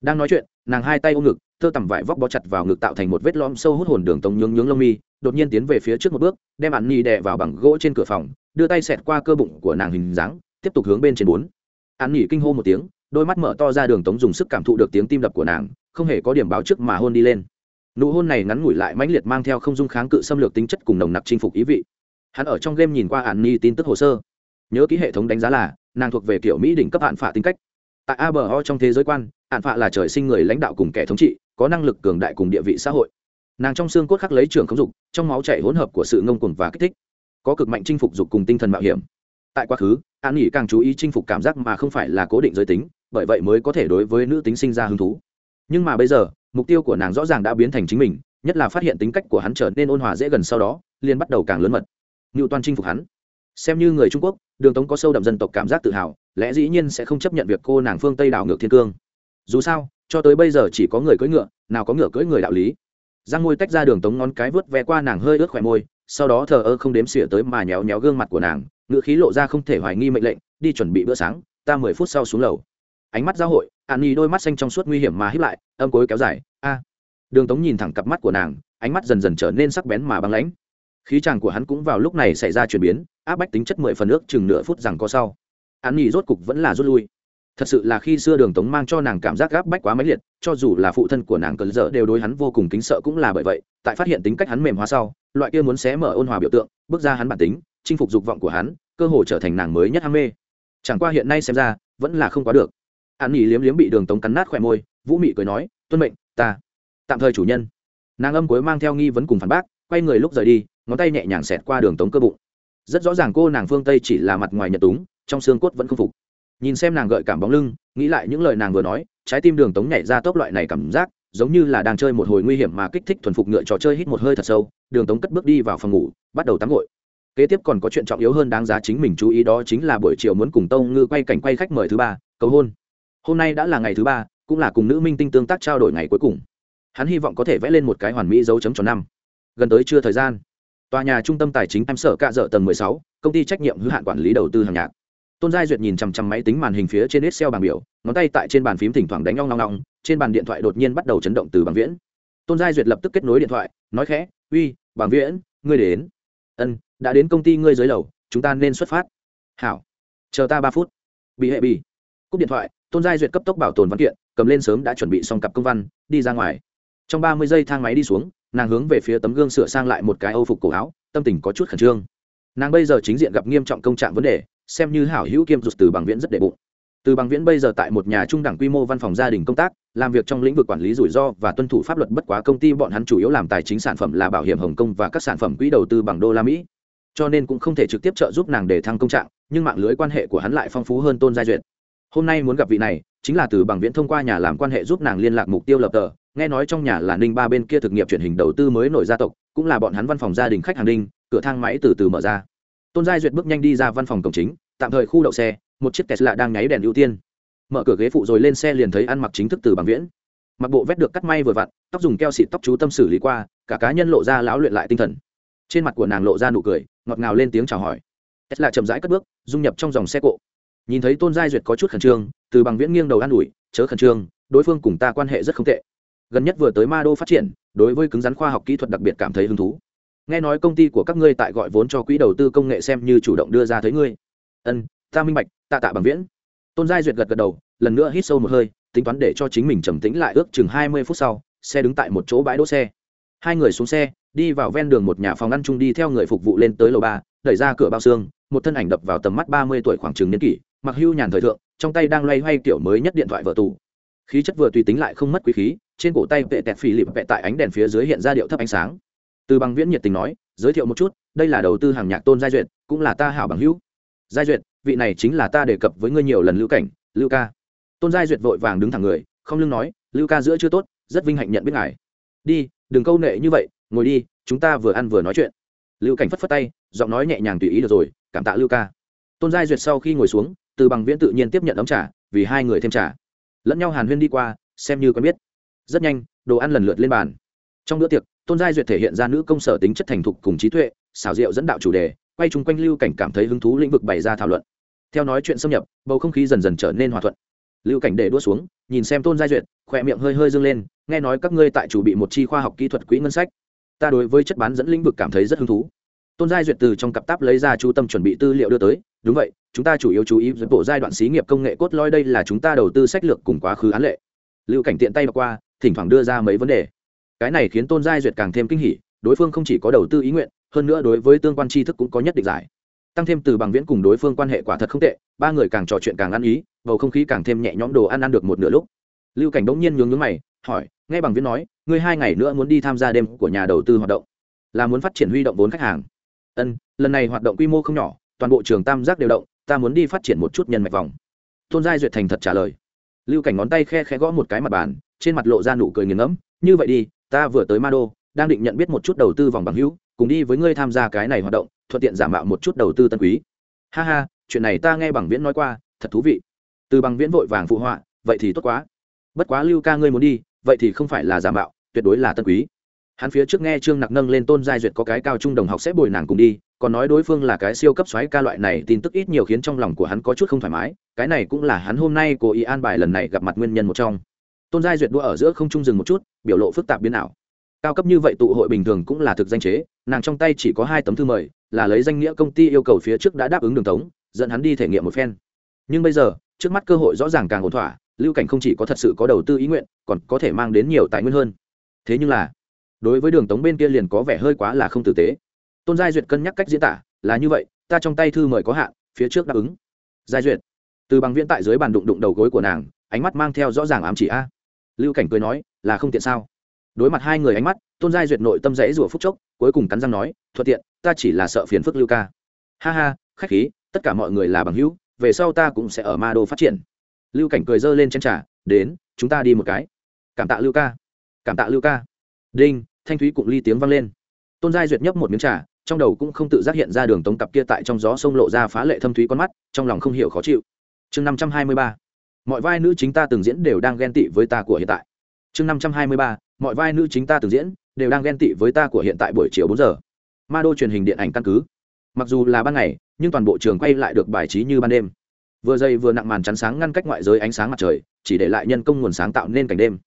Đang nói chuyện, nàng hai tay ôm ngực, thơ tằm vải vóc bó chặt vào ngực tạo thành một vết lõm sâu hút hồn đường tống nhướng nhướng lông mi, đột nhiên tiến về phía trước một bước, đem ạn nhi đè vào bằng gỗ trên cửa phòng, đưa tay xẹt qua cơ bụng của nàng hình dáng, tiếp tục hướng bên trên bốn. An nhi kinh hô một tiếng, đôi mắt mở to ra đường tống dùng sức cảm thụ được tiếng tim đập của nàng không hề có điểm báo trước mà hôn đi lên. Nụ hôn này ngắn ngủi lại mãnh liệt mang theo không dung kháng cự xâm lược tính chất cùng nồng nặc chinh phục ý vị. Hắn ở trong game nhìn qua hạn ni tin tức hồ sơ. Nhớ ký hệ thống đánh giá là, nàng thuộc về kiểu mỹ đỉnh cấp hạn phạ tính cách. Tại abo trong thế giới quan, hạn phạ là trời sinh người lãnh đạo cùng kẻ thống trị, có năng lực cường đại cùng địa vị xã hội. Nàng trong xương cốt khắc lấy trường khống dục, trong máu chảy hỗn hợp của sự ngông cuồng và kích thích. Có cực mạnh chinh phục dục cùng tinh thần mạo hiểm. Tại quá khứ an nghỉ càng chú ý chinh phục cảm giác mà không phải là cố định giới tính, bởi vậy mới có thể đối với nữ tính sinh ra hứng thú nhưng mà bây giờ, mục tiêu của nàng rõ ràng đã biến thành chính mình, nhất là phát hiện tính cách của hắn trở nên ôn hòa dễ gần sau đó, liền bắt đầu càng lớn mật. Ngự toàn chinh phục hắn. Xem như người trung quốc, đường tống có sâu đậm dân tộc cảm giác tự hào, lẽ dĩ nhiên sẽ không chấp nhận việc cô nàng phương tây đảo ngược thiên cương. Dù sao, cho tới bây giờ chỉ có người cưỡi ngựa, nào có ngựa cưỡi người đạo lý. Giang Ngôi tách ra đường tống ngón cái vớt ve qua nàng hơi ướt khỏe môi, sau đó thờ ơ không đếm xỉa tới mà nhéo nhéo gương mặt của nàng ngựa khí lộ ra không thể hoài nghi mệnh lệnh, đi chuẩn bị bữa sáng, ta mười phút sau xuống lầu ánh mắt giao hội, an nhi đôi mắt xanh trong suốt nguy hiểm mà hít lại, âm cối kéo dài, a. Đường tống nhìn thẳng cặp mắt của nàng, ánh mắt dần dần trở nên sắc bén mà băng lãnh. Khí chàng của hắn cũng vào lúc này xảy ra chuyển biến, áp bách tính chất mười phần ước chừng nửa phút rằng có sau. An nhi rốt cục vẫn là rút lui. Thật sự là khi xưa đường tống mang cho nàng cảm giác gáp bách quá mãnh liệt, cho dù là phụ thân của nàng cơn dở đều đối hắn vô cùng kính sợ cũng là bởi vậy, tại phát hiện tính cách hắn mềm hóa sau, loại kia muốn xé mở ôn hòa biểu tượng, bước ra hắn bản tính, chinh phục dục vọng của hắn, cơ hồ trở thành nàng mới nhất ham mê. Chẳng qua hiện nay xem ra, vẫn là không quá được an nghỉ liếm liếm bị đường tống cắn nát khỏe môi, vũ mị cười nói, tuân mệnh, ta, tạm thời chủ nhân. Nàng âm cuối mang theo nghi vấn cùng phản bác, quay người lúc rời đi, ngón tay nhẹ nhàng xẹt qua đường tống cơ bụng. Rất rõ ràng cô nàng phương tây chỉ là mặt ngoài nhật túng, trong xương cốt vẫn không phục. Nhìn xem nàng gợi cảm bóng lưng, nghĩ lại những lời nàng vừa nói, trái tim đường tống nhảy ra tốc loại này cảm giác, giống như là đang chơi một hồi nguy hiểm mà kích thích thuần phục ngựa trò chơi hít một hơi thật sâu, đường tống cất bước đi vào phòng ngủ, bắt đầu tắm gội. Kế tiếp còn có chuyện trọng yếu hơn đáng giá chính mình chú ý đó chính là buổi chiều muốn cùng tông ngư quay cảnh quay khách mời thứ ba, cầu hôn hôm nay đã là ngày thứ ba cũng là cùng nữ minh tinh tương tác trao đổi ngày cuối cùng. Hắn hy vọng có thể vẽ lên một cái hoàn mỹ dấu chấm tròn năm. Gần tới chưa thời gian tòa nhà trung tâm tài chính em sở cạ dợ tầng 16, công ty trách nhiệm hữu hạn quản lý đầu tư hàng nhạc. Tôn giai duyệt nhìn chằm chằm máy tính màn hình phía trên excel bảng biểu ngón tay tại trên bàn phím thỉnh thoảng đánh ngong ngong ngong trên bàn điện thoại đột nhiên bắt đầu chấn động từ bằng viễn. Tôn giai duyệt lập tức kết nối điện thoại nói khẽ uy bằng viễn ngươi đến. Ân đã đến công ty ngươi dưới lầu chúng ta nên xuất phát. Hảo chờ ta ba phút. Bị hệ bị cúp điện thoại, tôn giai duyệt cấp tốc bảo tồn văn kiện, cầm lên sớm đã chuẩn bị xong cặp công văn, đi ra ngoài. Trong ba mươi giây thang máy đi xuống, nàng hướng về phía tấm gương sửa sang lại một cái âu phục cổ áo, tâm tình có chút khẩn trương. Nàng bây giờ chính diện gặp nghiêm trọng công trạng vấn đề, xem như hảo hữu kiêm rụt từ bằng viễn rất đệ bụng. Từ bằng viễn bây giờ tại một nhà trung đẳng quy mô văn phòng gia đình công tác, làm việc trong lĩnh vực quản lý rủi ro và tuân thủ pháp luật bất quá công ty bọn hắn chủ yếu làm tài chính sản phẩm là bảo hiểm hồng kông và các sản phẩm quỹ đầu tư bằng đô la mỹ. Cho nên cũng không thể trực tiếp trợ giúp nàng để thăng công trạng, nhưng mạng lưới quan hệ của hắn lại phong phú hơn tôn gia duyệt hôm nay muốn gặp vị này, chính là từ bằng viễn thông qua nhà làm quan hệ giúp nàng liên lạc mục tiêu lập tờ. Nghe nói trong nhà là ninh ba bên kia thực nghiệp truyền hình đầu tư mới nổi gia tộc, cũng là bọn hắn văn phòng gia đình khách hàng đinh cửa thang máy từ từ mở ra. Tôn giai duyệt bước nhanh đi ra văn phòng cổng chính, tạm thời khu đậu xe, một chiếc tesla đang nháy đèn ưu tiên. Mở cửa ghế phụ rồi lên xe liền thấy ăn mặc chính thức từ bằng viễn. Mặc bộ vét được cắt may vừa vặn, tóc dùng keo xịt tóc chú tâm xử lý qua, cả cá nhân lộ ra lão luyện lại tinh thần. Trên mặt của nàng lộ ra nụ cười, ngọt ngào lên tiếng chào hỏi. Tesla chậm rãi cất bước, dung nhập trong dòng xe cộ nhìn thấy tôn giai duyệt có chút khẩn trương, từ bằng viễn nghiêng đầu an ủi, chớ khẩn trương, đối phương cùng ta quan hệ rất không tệ. Gần nhất vừa tới ma đô phát triển, đối với cứng rắn khoa học kỹ thuật đặc biệt cảm thấy hứng thú. Nghe nói công ty của các ngươi tại gọi vốn cho quỹ đầu tư công nghệ xem như chủ động đưa ra thấy ngươi. Ân, ta minh bạch, tạ tạ bằng viễn. Tôn giai duyệt gật gật đầu, lần nữa hít sâu một hơi, tính toán để cho chính mình trầm tĩnh lại ước chừng hai mươi phút sau, xe đứng tại một chỗ bãi đỗ xe. Hai người xuống xe, đi vào ven đường một nhà phòng ăn chung đi theo người phục vụ lên tới lầu ba, đẩy ra cửa bao xương, một thân ảnh đập vào tầm mắt ba mươi tuổi khoảng chừng niên kỷ mặc hưu nhàn thời thượng, trong tay đang loay hoay kiểu mới nhất điện thoại vợ tù. Khí chất vừa tùy tính lại không mất quý khí, trên cổ tay vệ tẹt phì lịp vẹ tại ánh đèn phía dưới hiện ra điệu thấp ánh sáng. Từ bằng viễn nhiệt tình nói, giới thiệu một chút, đây là đầu tư hàng nhạc tôn giai duyệt, cũng là ta hảo bằng hữu. Giai duyệt, vị này chính là ta đề cập với ngươi nhiều lần lưu cảnh, lưu ca. Tôn giai duyệt vội vàng đứng thẳng người, không lưng nói, lưu ca giữa chưa tốt, rất vinh hạnh nhận biết ngài. Đi, đừng câu nệ như vậy, ngồi đi, chúng ta vừa ăn vừa nói chuyện. Lưu cảnh phất phất tay, giọng nói nhẹ nhàng tùy ý được rồi, cảm tạ lưu ca. Tôn giai duyệt sau khi ngồi xuống từ bằng viễn tự nhiên tiếp nhận ấm trà, vì hai người thêm trà. Lẫn nhau hàn huyên đi qua, xem như quen biết. Rất nhanh, đồ ăn lần lượt lên bàn. Trong bữa tiệc, tôn giai duyệt thể hiện ra nữ công sở tính chất thành thục cùng trí tuệ, xảo diệu dẫn đạo chủ đề, quay chung quanh lưu cảnh cảm thấy hứng thú lĩnh vực bày ra thảo luận. Theo nói chuyện xâm nhập, bầu không khí dần dần trở nên hòa thuận. Lưu cảnh để đua xuống, nhìn xem tôn giai duyệt, khỏe miệng hơi hơi dâng lên, nghe nói các ngươi tại chủ bị một chi khoa học kỹ thuật quỹ ngân sách. Ta đối với chất bán dẫn lĩnh vực cảm thấy rất hứng thú. Tôn giai duyệt từ trong cặp táp lấy ra chú tâm chuẩn bị tư liệu đưa tới đúng vậy, chúng ta chủ yếu chú ý với bộ giai đoạn xí nghiệp công nghệ cốt lõi đây là chúng ta đầu tư sách lược cùng quá khứ án lệ. Lưu cảnh tiện tay đọc qua, thỉnh thoảng đưa ra mấy vấn đề. Cái này khiến tôn giai duyệt càng thêm kinh hỉ, đối phương không chỉ có đầu tư ý nguyện, hơn nữa đối với tương quan tri thức cũng có nhất định giải. Tăng thêm từ bằng viễn cùng đối phương quan hệ quả thật không tệ, ba người càng trò chuyện càng ăn ý, bầu không khí càng thêm nhẹ nhõm đồ ăn ăn được một nửa lúc. Lưu cảnh bỗng nhiên nhướng nhướng mày, hỏi, nghe bằng viễn nói, ngươi hai ngày nữa muốn đi tham gia đêm của nhà đầu tư hoạt động, là muốn phát triển huy động vốn khách hàng. Ân, lần này hoạt động quy mô không nhỏ toàn bộ trường tam giác đều động, ta muốn đi phát triển một chút nhân mạch vòng. Tôn giai duyệt thành thật trả lời. Lưu cảnh ngón tay khe khe gõ một cái mặt bàn, trên mặt lộ ra nụ cười nghiền ngẫm, như vậy đi, ta vừa tới ma đô, đang định nhận biết một chút đầu tư vòng bằng hữu, cùng đi với ngươi tham gia cái này hoạt động, thuận tiện giả mạo một chút đầu tư tân quý. Ha ha, chuyện này ta nghe bằng viễn nói qua, thật thú vị. Từ bằng viễn vội vàng phụ họa, vậy thì tốt quá. Bất quá lưu ca ngươi muốn đi, vậy thì không phải là giả mạo, tuyệt đối là tân quý. Hắn phía trước nghe trương nặc nâng lên tôn giai duyệt có cái cao trung đồng học sẽ bồi nàng cùng đi còn nói đối phương là cái siêu cấp xoáy ca loại này, tin tức ít nhiều khiến trong lòng của hắn có chút không thoải mái. Cái này cũng là hắn hôm nay cố ý an bài lần này gặp mặt nguyên nhân một trong. Tôn giai duyệt đua ở giữa không trung dừng một chút, biểu lộ phức tạp biến ảo. Cao cấp như vậy tụ hội bình thường cũng là thực danh chế, nàng trong tay chỉ có hai tấm thư mời, là lấy danh nghĩa công ty yêu cầu phía trước đã đáp ứng đường tống, dẫn hắn đi thể nghiệm một phen. Nhưng bây giờ, trước mắt cơ hội rõ ràng càng ổn thỏa, lưu cảnh không chỉ có thật sự có đầu tư ý nguyện, còn có thể mang đến nhiều tài nguyên hơn. Thế nhưng là, đối với đường tống bên kia liền có vẻ hơi quá là không tử tế tôn giai duyệt cân nhắc cách diễn tả, là như vậy, ta trong tay thư mời có hạn, phía trước đáp ứng. Giai duyệt, từ bằng viễn tại dưới bàn đụng đụng đầu gối của nàng, ánh mắt mang theo rõ ràng ám chỉ a. Lưu cảnh cười nói, là không tiện sao? Đối mặt hai người ánh mắt, tôn giai duyệt nội tâm rẫy rủa phúc chốc, cuối cùng cắn răng nói, thuận tiện, ta chỉ là sợ phiền phức lưu ca. Ha ha, khách khí, tất cả mọi người là bằng hữu, về sau ta cũng sẽ ở ma đô phát triển. Lưu cảnh cười dơ lên chân trà, đến, chúng ta đi một cái. Cảm tạ lưu ca. Cảm tạ lưu ca. Đinh. Thanh thúy cụng ly tiếng vang lên. Tôn giai duyệt nhấp một miếng trà trong đầu cũng không tự giác hiện ra đường tống cặp kia tại trong gió sông lộ ra phá lệ thâm thúy con mắt, trong lòng không hiểu khó chịu. Chương năm trăm hai mươi ba, mọi vai nữ chính ta từng diễn đều đang ghen tị với ta của hiện tại. Chương năm trăm hai mươi ba, mọi vai nữ chính ta từng diễn đều đang ghen tị với ta của hiện tại buổi chiều bốn giờ. Ma đô truyền hình điện ảnh căn cứ. Mặc dù là ban ngày, nhưng toàn bộ trường quay lại được bài trí như ban đêm. Vừa dày vừa nặng màn chắn sáng ngăn cách ngoại giới ánh sáng mặt trời, chỉ để lại nhân công nguồn sáng tạo nên cảnh đêm.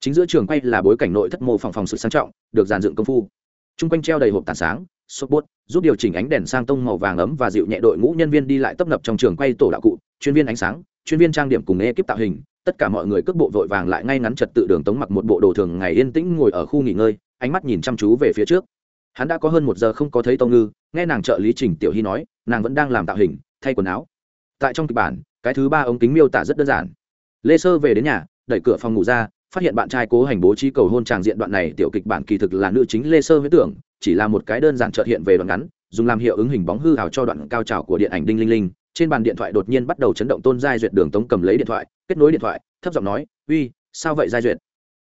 Chính giữa trường quay là bối cảnh nội thất mô phòng phòng sự sang trọng, được giàn dựng công phu. T r u n g quanh treo đầy hộp tàn sáng sốt bút giúp điều chỉnh ánh đèn sang tông màu vàng ấm và dịu nhẹ đội ngũ nhân viên đi lại tấp nập trong trường quay tổ đạo cụ, chuyên viên ánh sáng, chuyên viên trang điểm cùng ekip tạo hình. Tất cả mọi người cước bộ vội vàng lại ngay ngắn trật tự đường tống mặc một bộ đồ thường ngày yên tĩnh ngồi ở khu nghỉ ngơi, ánh mắt nhìn chăm chú về phía trước. Hắn đã có hơn một giờ không có thấy tông ngư, nghe nàng trợ lý trình tiểu hy nói, nàng vẫn đang làm tạo hình, thay quần áo. Tại trong kịch bản, cái thứ ba ống kính miêu tả rất đơn giản. Lê sơ về đến nhà, đẩy cửa phòng ngủ ra phát hiện bạn trai cố hành bố trí cầu hôn tràng diện đoạn này, tiểu kịch bản kỳ thực là nữ chính lê sơ với tưởng, chỉ là một cái đơn giản trợt hiện về đoạn ngắn, dùng làm hiệu ứng hình bóng hư hào cho đoạn cao trào của điện ảnh đinh linh linh. Trên bàn điện thoại đột nhiên bắt đầu chấn động tôn giai duyệt đường tống cầm lấy điện thoại, kết nối điện thoại, thấp giọng nói, uy, sao vậy giai duyệt?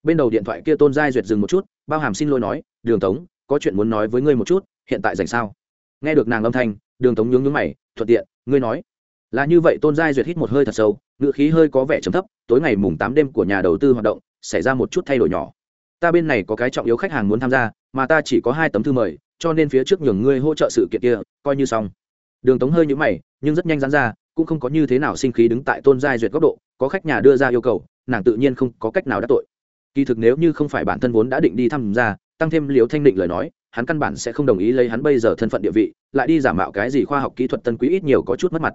Bên đầu điện thoại kia tôn giai duyệt dừng một chút, bao hàm xin lỗi nói, đường tống, có chuyện muốn nói với ngươi một chút, hiện tại dành sao? Nghe được nàng âm thanh, đường tống nhướng nhướng mày, thuận tiện, ngươi nói. Là như vậy tôn giai duyệt hít một hơi thật sâu ngựa khí hơi có vẻ chấm thấp, tối ngày mùng tám đêm của nhà đầu tư hoạt động xảy ra một chút thay đổi nhỏ. Ta bên này có cái trọng yếu khách hàng muốn tham gia, mà ta chỉ có hai tấm thư mời, cho nên phía trước nhường ngươi hỗ trợ sự kiện kia, coi như xong. Đường tống hơi nhũ mày, nhưng rất nhanh dán ra, cũng không có như thế nào sinh khí đứng tại tôn giai duyệt góc độ, có khách nhà đưa ra yêu cầu, nàng tự nhiên không có cách nào đắc tội. Kỳ thực nếu như không phải bản thân vốn đã định đi tham gia, tăng thêm liều thanh định lời nói, hắn căn bản sẽ không đồng ý lấy hắn bây giờ thân phận địa vị, lại đi giả mạo cái gì khoa học kỹ thuật tân quý ít nhiều có chút mất mặt.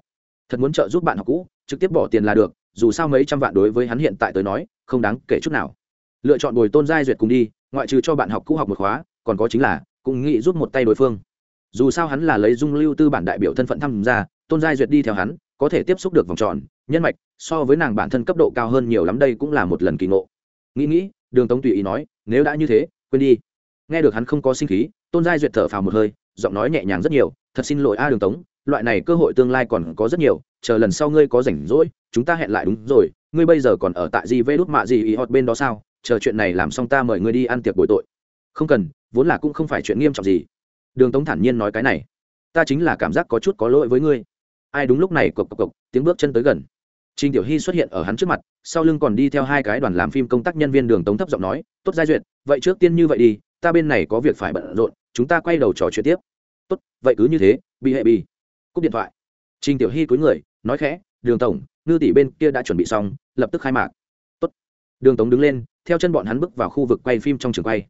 Thật muốn trợ giúp bạn học cũ, trực tiếp bỏ tiền là được dù sao mấy trăm vạn đối với hắn hiện tại tới nói, không đáng kể chút nào. Lựa chọn bồi tôn giai duyệt cùng đi, ngoại trừ cho bạn học cũ học một khóa, còn có chính là cũng nghĩ giúp một tay đối phương. Dù sao hắn là lấy dung lưu tư bản đại biểu thân phận tham gia, tôn giai duyệt đi theo hắn, có thể tiếp xúc được vòng tròn, nhân mạch, so với nàng bản thân cấp độ cao hơn nhiều lắm đây cũng là một lần kỳ ngộ. Nghĩ nghĩ, đường tống tùy ý nói, nếu đã như thế, quên đi. Nghe được hắn không có sinh khí, tôn giai duyệt thở phào một hơi, giọng nói nhẹ nhàng rất nhiều, thật xin lỗi a đường tống, loại này cơ hội tương lai còn có rất nhiều chờ lần sau ngươi có rảnh rỗi chúng ta hẹn lại đúng rồi ngươi bây giờ còn ở tại gì vê đút mạ gì ý họt bên đó sao chờ chuyện này làm xong ta mời ngươi đi ăn tiệc bồi tội không cần vốn là cũng không phải chuyện nghiêm trọng gì đường tống thản nhiên nói cái này ta chính là cảm giác có chút có lỗi với ngươi ai đúng lúc này cộc cộc cộc tiếng bước chân tới gần Trình Tiểu Hy xuất hiện ở hắn trước mặt, sau lưng còn đi theo hai cái đoàn làm phim công tác nhân viên đường tống thấp giọng nói, "Tốt giai duyệt, vậy trước tiên như vậy đi, ta bên này có việc phải bận rộn, chúng ta quay đầu trò chuyện tiếp." "Tốt, vậy cứ như thế, bị hệ bị." Cúp điện thoại. Trình Tiểu Hy cúi người, nói khẽ, "Đường tổng, ngư tỷ bên kia đã chuẩn bị xong, lập tức khai mạc." "Tốt." Đường tổng đứng lên, theo chân bọn hắn bước vào khu vực quay phim trong trường quay.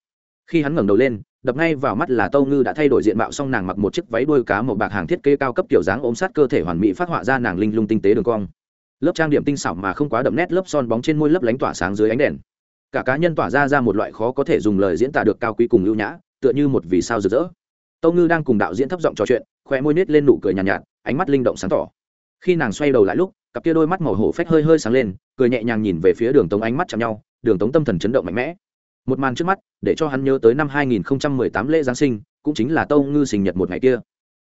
khi hắn ngẩng đầu lên đập ngay vào mắt là tâu ngư đã thay đổi diện mạo xong nàng mặc một chiếc váy đuôi cá màu bạc hàng thiết kế cao cấp kiểu dáng ôm sát cơ thể hoàn mỹ phát họa ra nàng linh lung tinh tế đường cong lớp trang điểm tinh xảo mà không quá đậm nét lớp son bóng trên môi lớp lánh tỏa sáng dưới ánh đèn cả cá nhân tỏa ra ra một loại khó có thể dùng lời diễn tả được cao quý cùng ưu nhã tựa như một vì sao rực rỡ tâu ngư đang cùng đạo diễn thấp giọng trò chuyện khoe môi nết lên nụ cười nhàn nhạt, nhạt ánh mắt linh động sáng tỏ khi nàng xoay đầu lại lúc, cặp kia đôi mắt màu hổ phách hơi hơi sáng lên, cười nhẹ nhàng nhìn về phía đường tống ánh mắt chạm nhau, đường tống tâm thần chấn động mạnh mẽ. Một màn trước mắt, để cho hắn nhớ tới năm 2018 lễ giáng sinh, cũng chính là tâu ngư sinh nhật một ngày kia.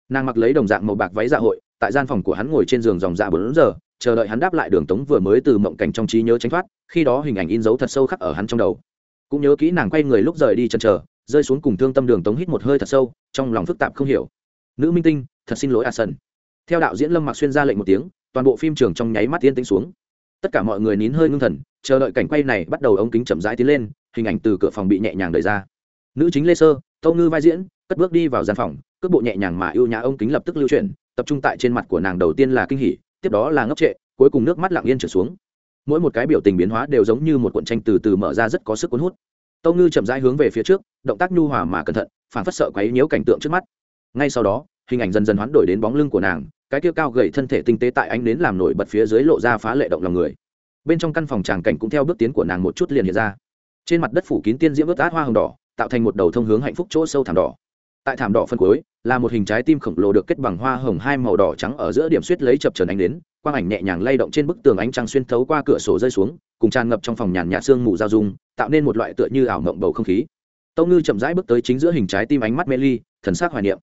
Nàng mặc lấy đồng dạng màu bạc váy dạ hội, tại gian phòng của hắn ngồi trên giường dòng dạ bốn giờ, chờ đợi hắn đáp lại đường tống vừa mới từ mộng cảnh trong trí nhớ tránh thoát, khi đó hình ảnh in dấu thật sâu khắc ở hắn trong đầu. Cũng nhớ kỹ nàng quay người lúc rời đi chân chờ, rơi xuống cùng thương tâm đường tống hít một hơi thật sâu, trong lòng phức tạp không hiểu. Nữ minh tinh, thật xin lỗi a sân theo đạo diễn lâm mặc xuyên ra lệnh một tiếng, toàn bộ phim trường trong nháy mắt tiên tĩnh xuống. Tất cả mọi người nín hơi ngưng thần, chờ đợi cảnh quay này bắt đầu ống kính chậm rãi tiến lên, hình ảnh từ cửa phòng bị nhẹ nhàng đẩy ra. Nữ chính lê sơ tâu ngư vai diễn, cất bước đi vào gian phòng, cước bộ nhẹ nhàng mà ưu nhã ống kính lập tức lưu chuyển, tập trung tại trên mặt của nàng đầu tiên là kinh hỉ, tiếp đó là ngốc trệ, cuối cùng nước mắt lặng yên trở xuống. Mỗi một cái biểu tình biến hóa đều giống như một cuộn tranh từ từ mở ra rất có sức cuốn hút. Tâu ngư chậm rãi hướng về phía trước, động tác nhu hòa mà cẩn thận, phản phất sợ quấy nhiễu cảnh tượng trước mắt. Ngay sau đó, hình ảnh dần dần hoán đổi đến bóng lưng của nàng cái kia cao gầy thân thể tinh tế tại ánh đến làm nổi bật phía dưới lộ ra phá lệ động lòng người. Bên trong căn phòng tràng cảnh cũng theo bước tiến của nàng một chút liền hiện ra. Trên mặt đất phủ kín tiên diễm ướt át hoa hồng đỏ, tạo thành một đầu thông hướng hạnh phúc chỗ sâu thảm đỏ. Tại thảm đỏ phân cuối, là một hình trái tim khổng lồ được kết bằng hoa hồng hai màu đỏ trắng ở giữa điểm suýt lấy chập trần ánh đến quang ảnh nhẹ nhàng lay động trên bức tường ánh trăng xuyên thấu qua cửa sổ rơi xuống, cùng tràn ngập trong phòng nhàn nhạt sương mù giao dung, tạo nên một loại tựa như ảo mộng bầu không khí. Tâu ngư chậm rãi bước tới chính giữa hình trái tim ánh mắt mê ly, thần sắc hoài niệm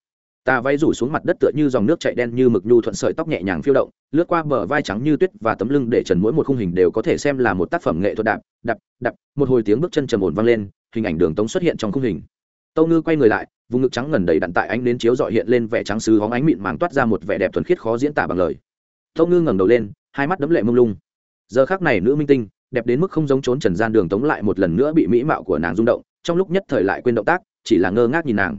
tà váy rủ xuống mặt đất tựa như dòng nước chạy đen như mực nhu thuận sợi tóc nhẹ nhàng phiêu động, lướt qua bờ vai trắng như tuyết và tấm lưng để trần mỗi một khung hình đều có thể xem là một tác phẩm nghệ thuật đạp đạp đạp. Một hồi tiếng bước chân trầm ổn vang lên, hình ảnh đường tống xuất hiện trong khung hình. Tâu ngư quay người lại, vùng ngực trắng ngần đầy đặn tại ánh đến chiếu dọi hiện lên vẻ trắng sứ hóng ánh mịn màng toát ra một vẻ đẹp thuần khiết khó diễn tả bằng lời. Tâu ngư ngẩng đầu lên, hai mắt đấm lệ mông lung. Giờ khác này nữ minh tinh, đẹp đến mức không giống trốn trần gian đường tống lại một lần nữa bị mỹ mạo của nàng rung động, trong lúc nhất thời lại quên động tác, chỉ là ngơ ngác nhìn nàng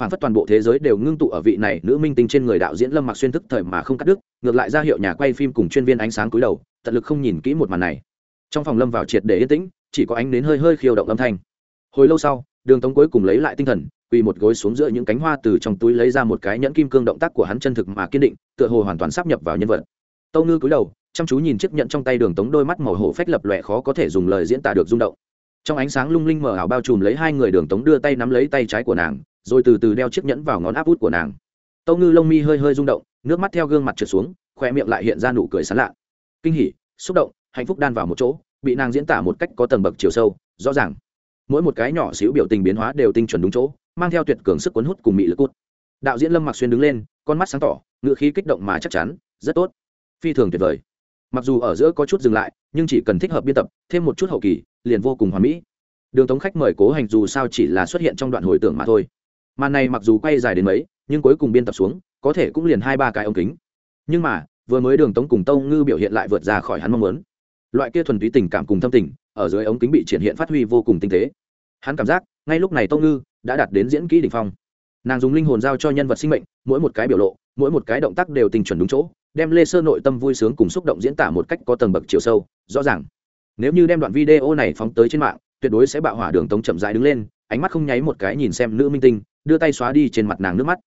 phản phất toàn bộ thế giới đều ngưng tụ ở vị này nữ minh tinh trên người đạo diễn lâm mặc xuyên thức thời mà không cắt đứt, ngược lại ra hiệu nhà quay phim cùng chuyên viên ánh sáng cúi đầu, tận lực không nhìn kỹ một màn này. Trong phòng lâm vào triệt để yên tĩnh, chỉ có ánh đến hơi hơi khiêu động âm thanh. Hồi lâu sau, đường tống cuối cùng lấy lại tinh thần, quỳ một gối xuống giữa những cánh hoa từ trong túi lấy ra một cái nhẫn kim cương động tác của hắn chân thực mà kiên định, tựa hồ hoàn toàn sắp nhập vào nhân vật. Tâu ngư cúi đầu, chăm chú nhìn chiếc nhẫn trong tay đường tống đôi mắt màu hổ phách lập lòe khó có thể dùng lời diễn tả được rung động. Trong ánh sáng lung linh mờ ảo bao trùm lấy hai người đường tống đưa tay nắm lấy tay trái của nàng rồi từ từ đeo chiếc nhẫn vào ngón áp út của nàng. Tâu ngư lông mi hơi hơi rung động, nước mắt theo gương mặt trượt xuống khoe miệng lại hiện ra nụ cười sán lạ. Kinh hỉ, xúc động, hạnh phúc đan vào một chỗ, bị nàng diễn tả một cách có tầng bậc chiều sâu, rõ ràng. Mỗi một cái nhỏ xíu biểu tình biến hóa đều tinh chuẩn đúng chỗ, mang theo tuyệt cường sức cuốn hút cùng mị lực cút. Đạo diễn lâm mặc xuyên đứng lên, con mắt sáng tỏ, ngựa khí kích động mà chắc chắn, rất tốt. Phi thường tuyệt vời. Mặc dù ở giữa có chút dừng lại, nhưng chỉ cần thích hợp biên tập, thêm một chút hậu kỳ, liền vô cùng hoàn mỹ. Đường tống khách mời cố hành dù sao chỉ là xuất hiện trong đoạn hồi tưởng mà thôi màn này mặc dù quay dài đến mấy, nhưng cuối cùng biên tập xuống, có thể cũng liền hai ba cái ống kính. Nhưng mà, vừa mới đường tống cùng tâu ngư biểu hiện lại vượt ra khỏi hắn mong muốn. Loại kia thuần túy tình cảm cùng thâm tình, ở dưới ống kính bị triển hiện phát huy vô cùng tinh tế. Hắn cảm giác, ngay lúc này tâu ngư đã đạt đến diễn kỹ đ ỉ n h phong. Nàng dùng linh hồn giao cho nhân vật sinh mệnh, mỗi một cái biểu lộ, mỗi một cái động tác đều tình chuẩn đúng chỗ, đem lê sơ nội tâm vui sướng cùng xúc động diễn tả một cách có tầng bậc chiều sâu, rõ ràng. Nếu như đem đoạn video này phóng tới trên mạng, tuyệt đối sẽ bạo hỏa đường tống chậm rãi đứng lên, ánh mắt không nháy một cái nhìn xem nữ minh tinh đưa tay xóa đi trên mặt nàng nước mắt.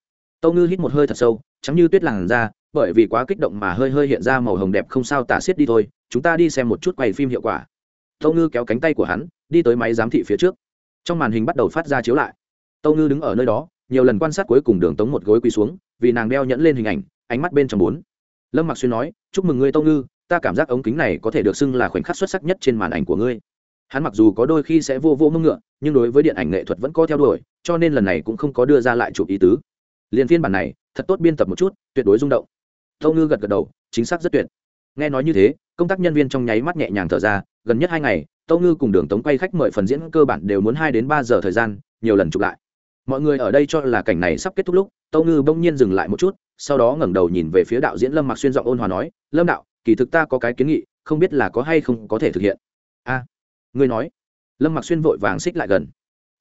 Tâu ngư hít một hơi thật sâu chắm như tuyết làn ra bởi vì quá kích động mà hơi hơi hiện ra màu hồng đẹp không sao tả xiết đi thôi, chúng ta đi xem một chút quay phim hiệu quả. Tâu ngư kéo cánh tay của hắn, đi tới máy giám thị phía trước. Trong màn hình bắt đầu phát ra chiếu lại. Tâu ngư đứng ở nơi đó, nhiều lần quan sát cuối cùng đường tống một gối quỳ xuống, vì nàng đeo nhẫn lên hình ảnh, ánh mắt bên trong bốn. Lâm mặc xuyên nói, chúc mừng ngươi, tâu ngư, ta cảm giác ống kính này có thể được xưng là khoảnh khắc xuất sắc nhất trên màn ảnh của ngươi. Hắn mặc dù có đôi khi sẽ vô vô mưng ngựa, nhưng đối với điện ảnh nghệ thuật vẫn có theo đuổi cho nên lần này cũng không có đưa ra lại chụp ý tứ. Liền phiên bản này thật tốt biên tập một chút tuyệt đối rung động. Tâu ngư gật gật đầu chính xác rất tuyệt. Nghe nói như thế công tác nhân viên trong nháy mắt nhẹ nhàng thở ra gần nhất hai ngày tâu ngư cùng đường tống quay khách mời phần diễn cơ bản đều muốn hai đến ba giờ thời gian nhiều lần chụp lại. Mọi người ở đây cho là cảnh này sắp kết thúc lúc tâu ngư bỗng nhiên dừng lại một chút sau đó ngẩng đầu nhìn về phía đạo diễn lâm mặc xuyên giọng ôn hòa nói lâm đạo kỳ thực ta có cái kiến nghị không biết là có hay không có thể thực hiện. A à, ngươi nói. Lâm mặc xuyên vội vàng xích lại gần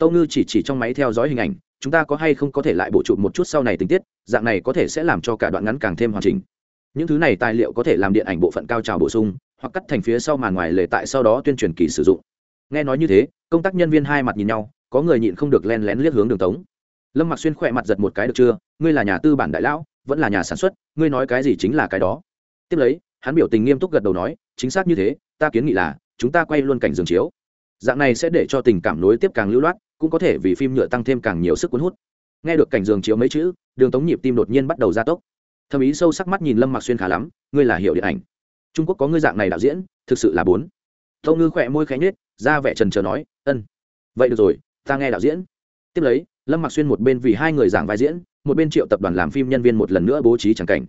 tâu ngư chỉ chỉ trong máy theo dõi hình ảnh, chúng ta có hay không có thể lại bổ trụ một chút sau này tình tiết, dạng này có thể sẽ làm cho cả đoạn ngắn càng thêm hoàn chỉnh. Những thứ này tài liệu có thể làm điện ảnh bộ phận cao trào bổ sung, hoặc cắt thành phía sau màn ngoài lề tại sau đó tuyên truyền kỳ sử dụng. Nghe nói như thế, công tác nhân viên hai mặt nhìn nhau, có người nhịn không được len lén liếc hướng đường tống. Lâm mặc xuyên khỏe mặt giật một cái được chưa, ngươi là nhà tư bản đại lão, vẫn là nhà sản xuất, ngươi nói cái gì chính là cái đó. Tiếp lấy, hắn biểu tình nghiêm túc gật đầu nói, chính xác như thế, ta kiến nghị là, chúng ta quay luôn cảnh giường chiếu dạng này sẽ để cho tình cảm nối tiếp càng lưu loát, cũng có thể vì phim nhựa tăng thêm càng nhiều sức cuốn hút. Nghe được cảnh giường chiếu mấy chữ, đường tống nhịp tim đột nhiên bắt đầu gia tốc. Thầm ý sâu sắc mắt nhìn lâm mặc xuyên khá lắm, ngươi là hiệu điện ảnh. Trung quốc có ngươi dạng này đạo diễn, thực sự là bốn. Tâu ngư khỏe môi khẽ nhết ra vẻ trần trờ nói, ân. Vậy được rồi, ta nghe đạo diễn. Tiếp lấy, lâm mặc xuyên một bên vì hai người giảng vai diễn, một bên triệu tập đoàn làm phim nhân viên một lần nữa bố trí tràng cảnh.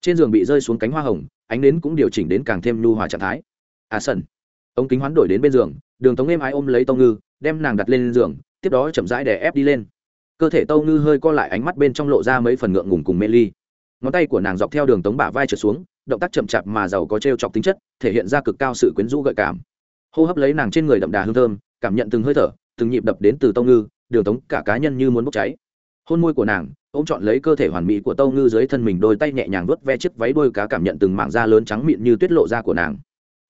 Trên giường bị rơi xuống cánh hoa hồng, ánh nến cũng điều chỉnh đến càng thêm nhu hòa trạng thái. À sân ống kính hoán đổi đến bên giường đường tống êm ái ôm lấy tâu ngư, đem nàng đặt lên giường, tiếp đó chậm rãi để ép đi lên. Cơ thể tâu ngư hơi co lại ánh mắt bên trong lộ ra mấy phần ngượng ngùng cùng mê ly. Ngón tay của nàng dọc theo đường tống bả vai trượt xuống, động tác chậm chạp mà giàu có t r e o chọc tính chất, thể hiện ra cực cao sự quyến rũ gợi cảm. Hô hấp lấy nàng trên người đậm đà hương thơm, cảm nhận từng hơi thở, từng nhịp đập đến từ tâu ngư, đường tống cả cá nhân như muốn bốc cháy. Hôn môi của nàng, ôm chọn lấy cơ thể hoàn mỹ của tâu ngư dưới thân mình, đôi tay nhẹ nhàng vớt ve chiếc váy đôi cá cảm nhận từng mảng da lớn trắng mịn như tuyết lộ da của nàng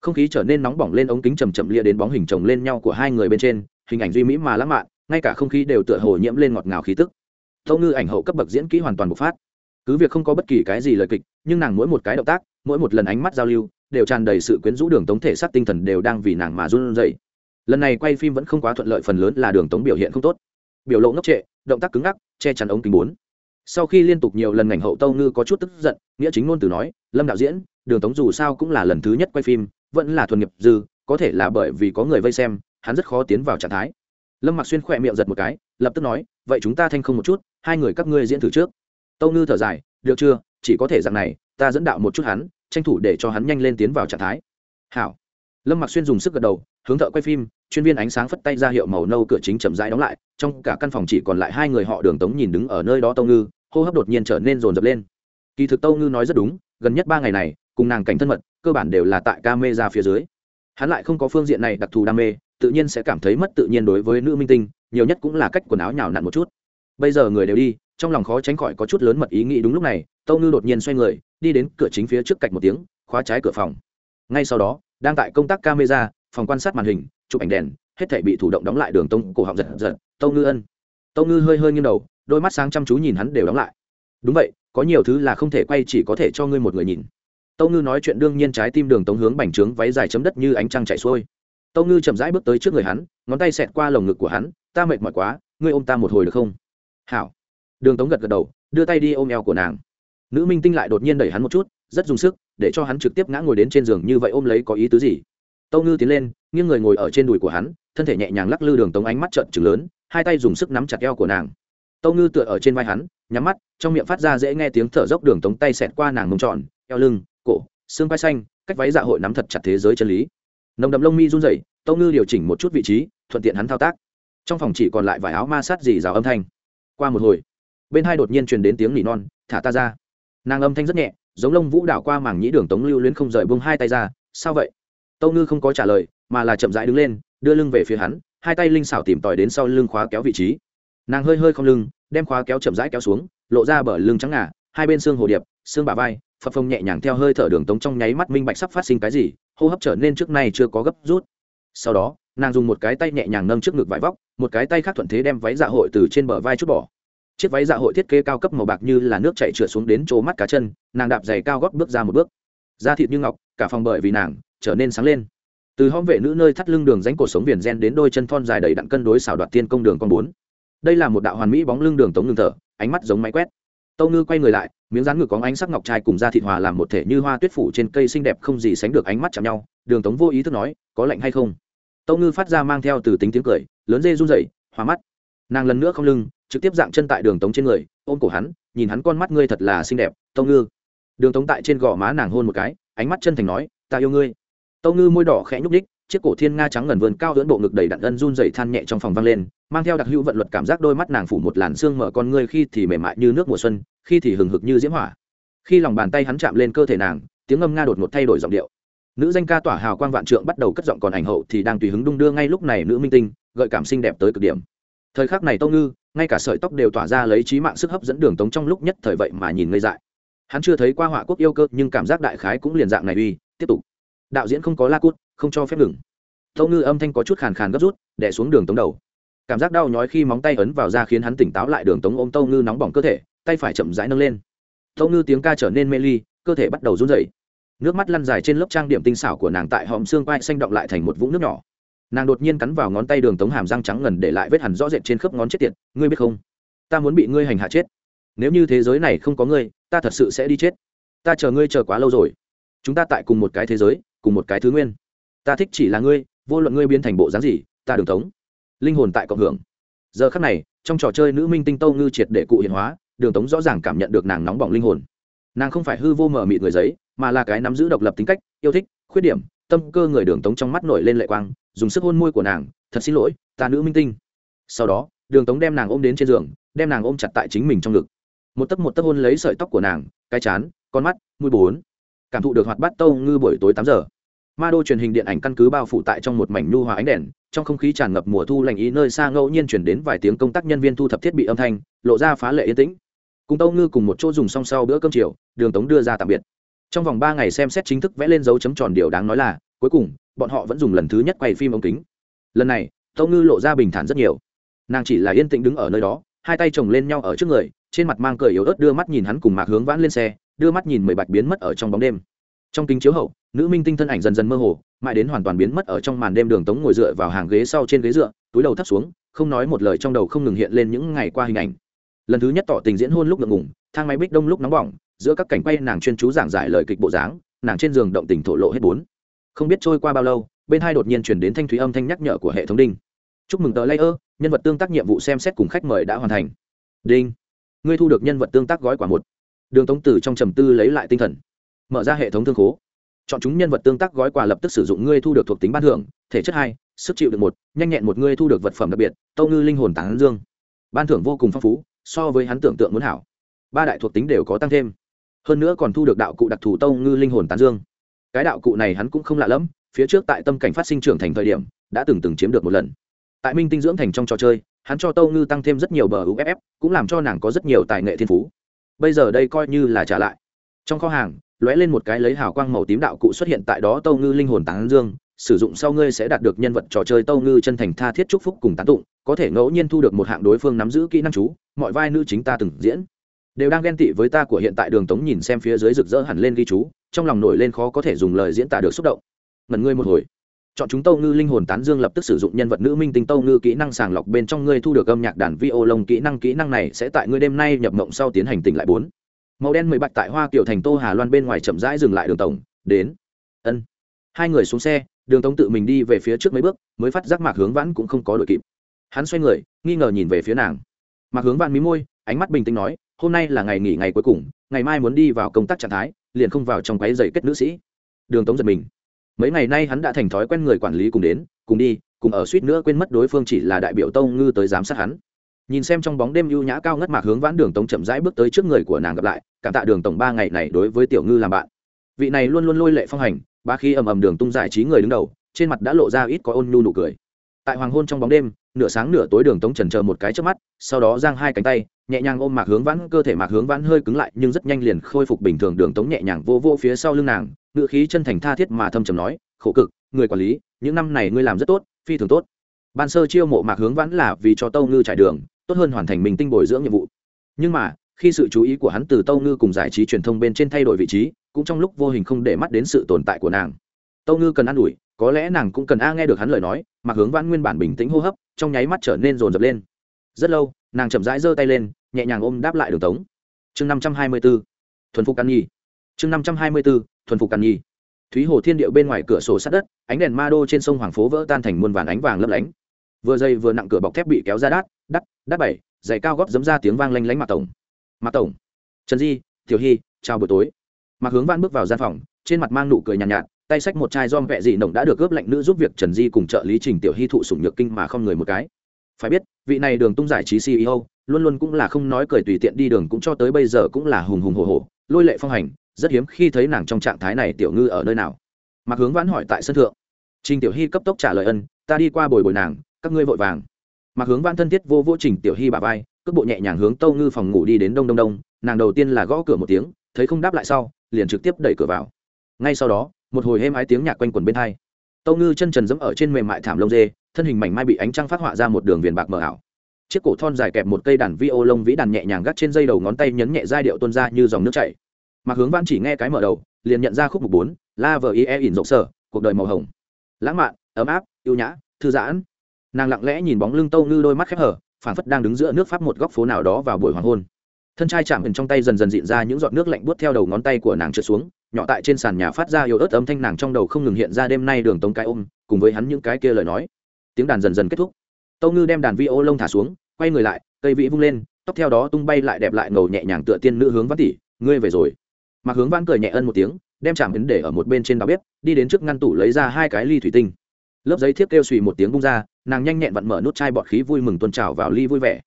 không khí trở nên nóng bỏng lên ống kính chầm chậm lia đến bóng hình chồng lên nhau của hai người bên trên, hình ảnh duy mỹ mà lãng mạn, ngay cả không khí đều tựa hồ nhiễm lên ngọt ngào khí tức. Tâu ngư ảnh hậu cấp bậc diễn kỹ hoàn toàn bộc phát. Cứ việc không có bất kỳ cái gì lời kịch, nhưng nàng mỗi một cái động tác, mỗi một lần ánh mắt giao lưu, đều tràn đầy sự quyến rũ đường tống thể xác tinh thần đều đang vì nàng mà run rẩy. Lần này quay phim vẫn không quá thuận lợi, phần lớn là đường tống biểu hiện không tốt. Biểu lộ ngốc trệ, động tác cứng ngắc, che chắn ống kính bốn. Sau khi liên tục nhiều lần ngành hậu tâu ngư có chút tức giận, nghĩa chính ngôn từ nói, lâm đạo diễn, đường tống dù sao cũng là lần thứ nhất quay phim vẫn là thuần nghiệp dư, có thể là bởi vì có người vây xem, hắn rất khó tiến vào trạng thái. Lâm mặc xuyên khỏe miệng giật một cái, lập tức nói, vậy chúng ta thanh không một chút, hai người các ngươi diễn thử trước. Tâu ngư thở dài, được chưa, chỉ có thể dạng này, ta dẫn đạo một chút hắn, tranh thủ để cho hắn nhanh lên tiến vào trạng thái. Hảo. Lâm mặc xuyên dùng sức gật đầu, hướng thợ quay phim, chuyên viên ánh sáng phất tay ra hiệu màu nâu cửa chính chậm rãi đóng lại, trong cả căn phòng chỉ còn lại hai người họ đường tống nhìn đứng ở nơi đó tâu ngư, hô hấp đột nhiên trở nên rồn rập lên. Kỳ thực tâu ngư nói rất đúng, gần nhất ba ngày này, cùng nàng cảnh thân mật cơ bản đều là tại ca mê ra phía dưới. Hắn lại không có phương diện này đặc thù đam mê, tự nhiên sẽ cảm thấy mất tự nhiên đối với nữ minh tinh, nhiều nhất cũng là cách quần áo nhào nặn một chút. Bây giờ người đều đi, trong lòng khó tránh khỏi có chút lớn mật ý nghĩ đúng lúc này, tâu ngư đột nhiên xoay người, đi đến cửa chính phía trước cạnh một tiếng, khóa trái cửa phòng. Ngay sau đó, đang tại công tác camera, phòng quan sát màn hình, chụp ảnh đèn, hết thể bị thủ động đóng lại đường tông cổ họng giật giật, tâu ngư ân. Tâu ngư hơi hơi nghiêng đầu, đôi mắt sáng chăm chú nhìn hắn đều đóng lại. Đúng vậy, có nhiều thứ là không thể quay chỉ có thể cho ngươi một người nhìn tâu ngư nói chuyện đương nhiên trái tim đường tống hướng bành trướng, váy dài chấm đất như ánh trăng chạy xuôi. Tâu ngư chậm rãi bước tới trước người hắn, ngón tay xẹt qua lồng ngực của hắn, ta mệt mỏi quá, ngươi ôm ta một hồi được không? Hảo. Đường tống gật gật đầu, đưa tay đi ôm eo của nàng. Nữ minh tinh lại đột nhiên đẩy hắn một chút, rất dùng sức, để cho hắn trực tiếp ngã ngồi đến trên giường như vậy ôm lấy có ý tứ gì? Tâu ngư tiến lên, nghiêng người ngồi ở trên đùi của hắn, thân thể nhẹ nhàng lắc lư đường tống ánh mắt trợn trừng lớn, hai tay dùng sức nắm chặt eo của nàng. Tâu ngư tựa ở trên vai hắn, nhắm mắt, trong miệng phát ra dễ nghe tiếng thở dốc đường tống tay xẹt qua nàng mông tròn, eo lưng cổ, xương vai xanh, cách váy dạ hội nắm thật chặt thế giới chân lý. Nồng đậm lông mi run rẩy, tâu ngư điều chỉnh một chút vị trí, thuận tiện hắn thao tác. Trong phòng chỉ còn lại vài áo ma sát dì rào âm thanh. Qua một hồi, bên hai đột nhiên truyền đến tiếng nỉ non, thả ta ra. Nàng âm thanh rất nhẹ, giống lông vũ đảo qua mảng nhĩ đường tống lưu luyến không rời buông hai tay ra, sao vậy? Tâu ngư không có trả lời, mà là chậm rãi đứng lên, đưa lưng về phía hắn, hai tay linh xảo tìm tòi đến sau lưng khóa kéo vị trí. Nàng hơi hơi không lưng, đem khóa kéo chậm rãi kéo xuống, lộ ra bờ lưng trắng ngà, hai bên xương hồ điệp, xương bà vai phập phồng nhẹ nhàng theo hơi thở đường tống trong nháy mắt minh bạch sắp phát sinh cái gì, hô hấp trở nên trước nay chưa có gấp rút. Sau đó, nàng dùng một cái tay nhẹ nhàng nâng trước ngực vải vóc, một cái tay khác thuận thế đem váy dạ hội từ trên bờ vai chút bỏ. Chiếc váy dạ hội thiết kế cao cấp màu bạc như là nước chạy trượt xuống đến chỗ mắt cá chân, nàng đạp giày cao gót bước ra một bước. Da thịt như ngọc, cả phòng bởi vì nàng trở nên sáng lên. Từ hóm vệ nữ nơi thắt lưng đường ránh cổ sống viền gen đến đôi chân thon dài đầy đặn cân đối xảo đoạt tiên công đường con bốn. Đây là một đạo hoàn mỹ bóng lưng đường tống ngừng thở, ánh mắt giống máy quét tâu ngư quay người lại, miếng rán ngực có ánh sắc ngọc trai cùng da thịt hòa làm một thể như hoa tuyết phủ trên cây xinh đẹp không gì sánh được ánh mắt chạm nhau. Đường tống vô ý thức nói, có lạnh hay không? Tâu ngư phát ra mang theo từ tính tiếng cười, lớn dê run dậy hoa mắt. Nàng lần nữa không lưng, trực tiếp dạng chân tại đường tống trên người, ôm cổ hắn, nhìn hắn con mắt ngươi thật là xinh đẹp, tâu ngư. Đường tống tại trên gò má nàng hôn một cái, ánh mắt chân thành nói, ta yêu ngươi. Tâu ngư môi đỏ khẽ nhúc đích chiếc cổ thiên nga trắng ngần vườn cao dưỡng bộ ngực đầy đặn ân run dày than nhẹ trong phòng vang lên, mang theo đặc hữu vận luật cảm giác đôi mắt nàng phủ một làn xương mở con ngươi khi thì mềm mại như nước mùa xuân, khi thì hừng hực như diễm hỏa. Khi lòng bàn tay hắn chạm lên cơ thể nàng, tiếng âm nga đột ngột thay đổi giọng điệu. Nữ danh ca tỏa hào quang vạn trượng bắt đầu cất giọng còn ảnh hậu thì đang tùy hứng đung đưa ngay lúc này nữ minh tinh, gợi cảm xinh đẹp tới cực điểm. Thời khắc này tâu ngư, ngay cả sợi tóc đều tỏa ra lấy trí mạng sức hấp dẫn đường tống trong lúc nhất thời vậy mà nhìn ngây dại. Hắn chưa thấy qua họa quốc yêu cơ, nhưng cảm giác đại khái cũng liền dạng này uy, tiếp tục. Đạo diễn không có la cút không cho phép ngừng. Tâu ngư âm thanh có chút khàn khàn gấp rút đẻ xuống đường tống đầu. Cảm giác đau nhói khi móng tay ấn vào da khiến hắn tỉnh táo lại, đường tống ôm tâu ngư nóng bỏng cơ thể, tay phải chậm rãi nâng lên. Tâu ngư tiếng ca trở nên mê ly, cơ thể bắt đầu run dậy nước mắt lăn dài trên lớp trang điểm tinh xảo của nàng tại hòm xương quai xanh động lại thành một vũng nước nhỏ. Nàng đột nhiên cắn vào ngón tay đường tống hàm răng trắng ngần để lại vết hẳn rõ rệt trên khớp ngón chết tiệt, ngươi biết không? Ta muốn bị ngươi hành hạ chết. Nếu như thế giới này không có ngươi, ta thật sự sẽ đi chết. Ta chờ ngươi chờ quá lâu rồi. Chúng ta tại cùng một cái thế giới, cùng một cái thứ nguyên ta thích chỉ là ngươi, vô luận ngươi biến thành bộ dáng gì, ta đường tống. Linh hồn tại cộng hưởng. Giờ khắc này, trong trò chơi nữ minh tinh tâu ngư triệt để cụ hiện hóa, đường tống rõ ràng cảm nhận được nàng nóng bỏng linh hồn. Nàng không phải hư vô mờ mịt người giấy, mà là cái nắm giữ độc lập tính cách, yêu thích, khuyết điểm, tâm cơ người đường tống trong mắt nổi lên lệ quang, dùng sức hôn môi của nàng, thật xin lỗi, ta nữ minh tinh. Sau đó, đường tống đem nàng ôm đến trên giường, đem nàng ôm chặt tại chính mình trong ngực. Một tấc một tấc hôn lấy sợi tóc của nàng, cái chán, con mắt, mũi bốn. Cảm thụ được hoạt bát tâu ngư buổi tối tám giờ ma đô truyền hình điện ảnh căn cứ bao phủ tại trong một mảnh nhu hòa ánh đèn, trong không khí tràn ngập mùa thu lành ý nơi xa ngẫu nhiên chuyển đến vài tiếng công tác nhân viên thu thập thiết bị âm thanh, lộ ra phá lệ yên tĩnh. Cùng tâu ngư cùng một chỗ dùng song sau bữa cơm chiều, đường tống đưa ra tạm biệt. Trong vòng ba ngày xem xét chính thức vẽ lên dấu chấm tròn điều đáng nói là, cuối cùng, bọn họ vẫn dùng lần thứ nhất quay phim ống kính. Lần này, tâu ngư lộ ra bình thản rất nhiều. Nàng chỉ là yên tĩnh đứng ở nơi đó, hai tay chồng lên nhau ở trước người, trên mặt mang cười yếu ớt đưa mắt nhìn hắn cùng mạc hướng vãn lên xe, đưa mắt nhìn mười bạch biến mất ở trong bóng đêm trong kính chiếu hậu, nữ minh tinh thân ảnh dần dần mơ hồ, mãi đến hoàn toàn biến mất ở trong màn đêm đường tống ngồi dựa vào hàng ghế sau trên ghế dựa, túi đầu thấp xuống, không nói một lời trong đầu không ngừng hiện lên những ngày qua hình ảnh. Lần thứ nhất tỏ tình diễn hôn lúc ngượng ngùng, thang máy bích đông lúc nóng bỏng, giữa các cảnh quay nàng chuyên chú giảng giải lời kịch bộ dáng, nàng trên giường động tình thổ lộ hết bốn. Không biết trôi qua bao lâu, bên hai đột nhiên chuyển đến thanh thúy âm thanh nhắc nhở của hệ thống đinh. Chúc mừng tờ layer, nhân vật tương tác nhiệm vụ xem xét cùng khách mời đã hoàn thành. Đinh. Ngươi thu được nhân vật tương tác gói quả một. Đường tống tử trong trầm tư lấy lại tinh thần mở ra hệ thống thương khố. Chọn chúng nhân vật tương tác gói quà lập tức sử dụng ngươi thu được thuộc tính ban thưởng, thể chất hai, sức chịu được một, nhanh nhẹn một ngươi thu được vật phẩm đặc biệt, tâu ngư linh hồn tán dương. Ban thưởng vô cùng phong phú, so với hắn tưởng tượng muốn hảo. Ba đại thuộc tính đều có tăng thêm. Hơn nữa còn thu được đạo cụ đặc thù tâu ngư linh hồn tán dương. Cái đạo cụ này hắn cũng không lạ lẫm, phía trước tại tâm cảnh phát sinh trưởng thành thời điểm, đã từng từng chiếm được một lần. Tại minh tinh dưỡng thành trong trò chơi, hắn cho tâu ngư tăng thêm rất nhiều bờ uff cũng làm cho nàng có rất nhiều tài nghệ thiên phú. Bây giờ đây coi như là trả lại. Trong kho hàng lóe lên một cái lấy hào quang màu tím đạo cụ xuất hiện tại đó tâu ngư linh hồn tán dương, sử dụng sau ngươi sẽ đạt được nhân vật trò chơi tâu ngư chân thành tha thiết chúc phúc cùng tán tụng, có thể ngẫu nhiên thu được một hạng đối phương nắm giữ kỹ năng chú, mọi vai nữ chính ta từng diễn. Đều đang ghen tị với ta của hiện tại đường tống nhìn xem phía dưới rực rỡ hẳn lên ghi chú, trong lòng nổi lên khó có thể dùng lời diễn tả được xúc động. Ngẩn ngươi một hồi. Chọn chúng tâu ngư linh hồn tán dương lập tức sử dụng nhân vật nữ minh tinh tâu ngư kỹ năng sàng lọc bên trong ngươi thu được âm nhạc đàn vi ô lông kỹ năng kỹ năng này sẽ tại ngươi đêm nay nhập mộng sau tiến hành tỉnh lại bốn màu đen mười bạch tại hoa kiểu thành tô hà loan bên ngoài chậm rãi dừng lại đường tổng, đến. Ân. Hai người xuống xe, đường tống tự mình đi về phía trước mấy bước, mới phát giác mạc hướng vãn cũng không có đội kịp. Hắn xoay người, nghi ngờ nhìn về phía nàng. Mạc hướng vãn mí môi, ánh mắt bình tĩnh nói, hôm nay là ngày nghỉ ngày cuối cùng, ngày mai muốn đi vào công tác trạng thái, liền không vào trong quái dày kết nữ sĩ. Đường tống giật mình. Mấy ngày nay hắn đã thành thói quen người quản lý cùng đến, cùng đi, cùng ở suýt nữa quên mất đối phương chỉ là đại biểu tông ngư tới giám sát hắn nhìn xem trong bóng đêm ưu nhã cao ngất mạc hướng vãn đường tống chậm rãi bước tới trước người của nàng gặp lại, cảm tạ đường tổng ba ngày này đối với tiểu ngư làm bạn. Vị này luôn luôn lôi lệ phong hành, ba khi ầm ầm đường tung giải trí người đứng đầu, trên mặt đã lộ ra ít có ôn nhu nụ cười. Tại hoàng hôn trong bóng đêm, nửa sáng nửa tối đường tống trần chờ một cái trước mắt, sau đó giang hai cánh tay, nhẹ nhàng ôm mạc hướng vãn, cơ thể mạc hướng vãn hơi cứng lại, nhưng rất nhanh liền khôi phục bình thường đường tống nhẹ nhàng vô vô phía sau lưng nàng ngự khí chân thành tha thiết mà thâm trầm nói, khổ cực, người quản lý, những năm này ngươi làm rất tốt, phi thường tốt ban sơ chiêu mộ mạc hướng vãn là vì cho tâu ngư trải đường, tốt hơn hoàn thành mình tinh bồi dưỡng nhiệm vụ. Nhưng mà, khi sự chú ý của hắn từ tâu ngư cùng giải trí truyền thông bên trên thay đổi vị trí, cũng trong lúc vô hình không để mắt đến sự tồn tại của nàng. Tâu ngư cần ă n ủi, có lẽ nàng cũng cần a nghe được hắn lời nói, mạc hướng vãn nguyên bản bình tĩnh hô hấp, trong nháy mắt trở nên rồn rập lên. Rất lâu, nàng chậm rãi giơ tay lên, nhẹ nhàng ôm đáp lại đường tống. Chương năm trăm hai mươi b ố thuần phục căn nhi chương năm trăm hai mươi b ố thuần phục căn nhi thúy hồ thiên điệu bên ngoài cửa sổ sát đất, ánh đèn ma đô trên sông hoàng phố vỡ tan thành muôn vàn ánh vàng lấp lánh vừa dây vừa nặng cửa bọc thép bị kéo ra đát đắt đắt bảy giày cao góp dấm ra tiếng vang lanh lánh mạc tổng. Mạc tổng. Trần di tiểu hy chào buổi tối. Mạc hướng văn bước vào gian phòng trên mặt mang nụ cười nhàn nhạt, nhạt tay xách một chai dom vẹ dị nồng đã được ướp lạnh nữ giúp việc trần di cùng trợ lý trình tiểu hy thụ sủng nhược kinh mà không người một cái. Phải biết vị này đường tung giải trí ceo luôn luôn cũng là không nói cười tùy tiện đi đường cũng cho tới bây giờ cũng là hùng hùng hồ hồ lôi lệ phong hành rất hiếm khi thấy nàng trong trạng thái này tiểu ngư ở nơi nào. Mạc hướng vãn hỏi tại sân thượng. Trình tiểu hy cấp tốc trả lời ân ta đi qua bồi bồi nàng các ngươi vội vàng. Mặc hướng văn thân thiết vô vô trình tiểu hy bà vai, cước bộ nhẹ nhàng hướng tâu ngư phòng ngủ đi đến đông đông đông, nàng đầu tiên là gõ cửa một tiếng, thấy không đáp lại sau, liền trực tiếp đẩy cửa vào. Ngay sau đó, một hồi êm ái tiếng nhạc quanh quần bên hai. Tâu ngư chân trần dẫm ở trên mềm mại thảm lông dê, thân hình mảnh mai bị ánh trăng phát họa ra một đường viền bạc mờ ảo. Chiếc cổ thon dài kẹp một cây đàn vi ô lông vĩ đàn nhẹ nhàng gắt trên dây đầu ngón tay nhấn nhẹ giai điệu tuôn ra như dòng nước chảy. Mặc hướng văn chỉ nghe cái mở đầu, liền nhận ra khúc mục bốn, la vờ ie ỉn rộng sở, cuộc đời màu hồng. Lãng mạn, ấm áp yêu nhã, thư giãn nàng lặng lẽ nhìn bóng lưng tâu ngư đôi mắt khép hở, phảng phất đang đứng giữa nước pháp một góc phố nào đó vào buổi hoàng hôn. Thân trai chạm hình trong tay dần dần dịn ra những giọt nước lạnh buốt theo đầu ngón tay của nàng trượt xuống, nhỏ tại trên sàn nhà phát ra yếu ớt âm thanh nàng trong đầu không ngừng hiện ra đêm nay đường tống cái ôm, cùng với hắn những cái kia lời nói. Tiếng đàn dần dần kết thúc. Tâu ngư đem đàn vi ô lông thả xuống, quay người lại, cây vĩ vung lên, tóc theo đó tung bay lại đẹp lại ngầu nhẹ nhàng tựa tiên nữ hướng văn tỷ, ngươi về rồi. Mặc hướng văn cười nhẹ ân một tiếng, đem chạm ấn để ở một bên trên đào bếp, đi đến trước ngăn tủ lấy ra hai cái ly thủy tinh. Lớp giấy thiếp kêu xùy một tiếng bung ra nàng nhanh nhẹn vặn mở nút chai bọt khí vui mừng tuần trào vào ly vui vẻ.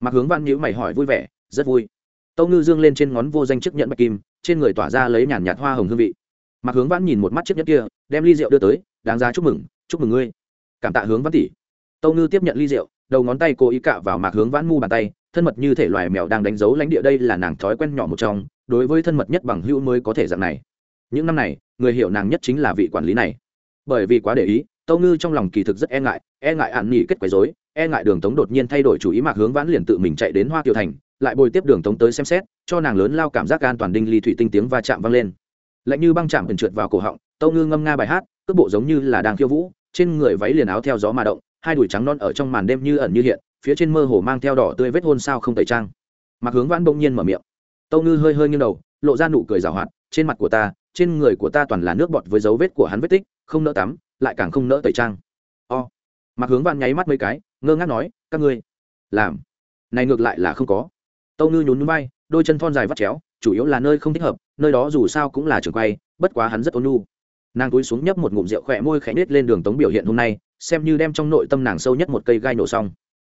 Mặc hướng văn nhữ mày hỏi vui vẻ, rất vui. Tâu ngư dương lên trên ngón vô danh chiếc nhẫn bạch kim, trên người tỏa ra lấy nhàn nhạt hoa hồng hương vị. Mặc hướng văn nhìn một mắt chiếc nhẫn kia, đem ly rượu đưa tới, đáng ra chúc mừng chúc mừng ngươi. Cảm tạ hướng văn tỷ. Tâu ngư tiếp nhận ly rượu, đầu ngón tay cô ý cạ vào mạc hướng vãn mu bàn tay, thân mật như thể loài mèo đang đánh dấu lãnh địa đây là nàng thói quen nhỏ một trong, đối với thân mật nhất bằng hữu mới có thể dạng này. Những năm này, người hiểu nàng nhất chính là vị quản lý này. Bởi vì quá để ý, tâu ngư trong lòng kỳ thực rất e ngại e ngại ạn nghỉ kết quấy dối e ngại đường tống đột nhiên thay đổi chủ ý mạc hướng vãn liền tự mình chạy đến hoa kiều thành, lại bồi tiếp đường tống tới xem xét, cho nàng lớn lao cảm giác an toàn đinh ly thủy tinh tiếng va chạm vang lên. Lạnh như băng chạm ẩn trượt vào cổ họng tâu ngư ngâm nga bài hát, cước bộ giống như là đang khiêu vũ, trên người váy liền áo theo gió mà động, hai đùi trắng non ở trong màn đêm như ẩn như hiện, phía trên mơ hồ mang theo đỏ tươi vết hôn sao không tẩy trang. Mạc hướng vãn bỗng nhiên mở miệng. Tâu ngư hơi hơi nghiêng đầu, lộ ra nụ cười rào hoạt, trên mặt của ta, trên người của ta toàn là nước bọt với dấu vết của hắn vết tích, không nỡ tắm, lại càng không nỡ tẩy trang mặc hướng văn nháy mắt mấy cái ngơ ngác nói các ngươi làm này ngược lại là không có. Tâu ngư nhún nhún bay đôi chân thon dài vắt chéo chủ yếu là nơi không thích hợp nơi đó dù sao cũng là trường quay bất quá hắn rất ôn nhu. Nàng túi xuống nhấp một ngụm rượu khỏe môi khẽ nết lên đường tống biểu hiện hôm nay xem như đem trong nội tâm nàng sâu nhất một cây gai nổ xong.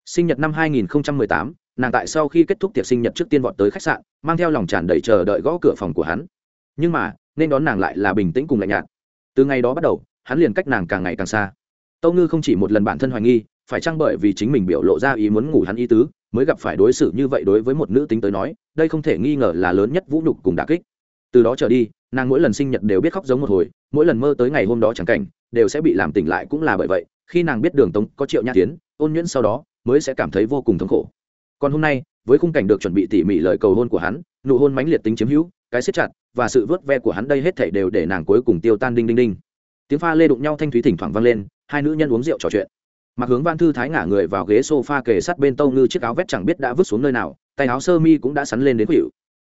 Sinh nhật năm 2018, nàng tại sau khi kết thúc tiệc sinh nhật trước tiên vọt tới khách sạn mang theo lòng tràn đầy chờ đợi gõ cửa phòng của hắn. Nhưng mà nên đón nàng lại là bình tĩnh cùng lạnh nhạt. Từ ngày đó bắt đầu hắn liền cách nàng càng ngày càng xa tâu ngư không chỉ một lần bản thân hoài nghi, phải chăng bởi vì chính mình biểu lộ ra ý muốn ngủ hắn ý tứ, mới gặp phải đối xử như vậy đối với một nữ tính tới nói, đây không thể nghi ngờ là lớn nhất vũ nhục cùng đà kích. Từ đó trở đi, nàng mỗi lần sinh nhật đều biết khóc giống một hồi, mỗi lần mơ tới ngày hôm đó chẳng cảnh, đều sẽ bị làm tỉnh lại cũng là bởi vậy, khi nàng biết đường tống có triệu nhã tiến, ôn nhuyễn sau đó, mới sẽ cảm thấy vô cùng thống khổ. Còn hôm nay, với khung cảnh được chuẩn bị tỉ mỉ lời cầu hôn của hắn, nụ hôn mãnh liệt tính chiếm hữu, cái siết chặt và sự vớt ve của hắn đây hết thảy đều để nàng cuối cùng tiêu tan đinh đinh đinh. Tiếng pha lê đụng nhau thanh thúy thỉnh thoảng vang lên hai nữ nhân uống rượu trò chuyện. Mặc hướng văn thư thái ngả người vào ghế sofa kề sát bên tâu ngư chiếc áo vét chẳng biết đã vứt xuống nơi nào, tay áo sơ mi cũng đã sắn lên đến khuỵu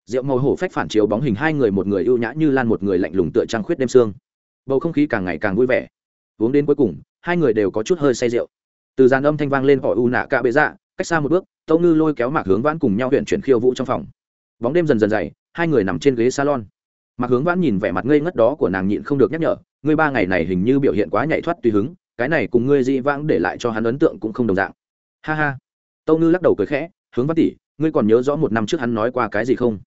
rượu màu hổ phách phản chiếu bóng hình hai người một người ưu nhã như lan một người lạnh lùng tựa trăng khuyết đêm sương. Bầu không khí càng ngày càng vui vẻ. Uống đến cuối cùng, hai người đều có chút hơi say rượu. Từ dàn âm thanh vang lên hỏi u nạ cạ bệ dạ cách xa một bước tâu ngư lôi kéo mạc hướng vãn cùng nhau huyện chuyển khiêu vũ trong phòng. Bóng đêm dần dần dày, hai người nằm trên ghế salon. Mạc hướng vãn nhìn vẻ mặt ngây ngất đó của nàng nhịn không được nhắc nhở, ngươi ba ngày này hình như biểu hiện quá nhảy thoát tùy hứng cái này cùng ngươi dị vãng để lại cho hắn ấn tượng cũng không đồng dạng. Ha ha. Tâu ngư lắc đầu cười khẽ, hướng văn tỷ, ngươi còn nhớ rõ một năm trước hắn nói qua cái gì không?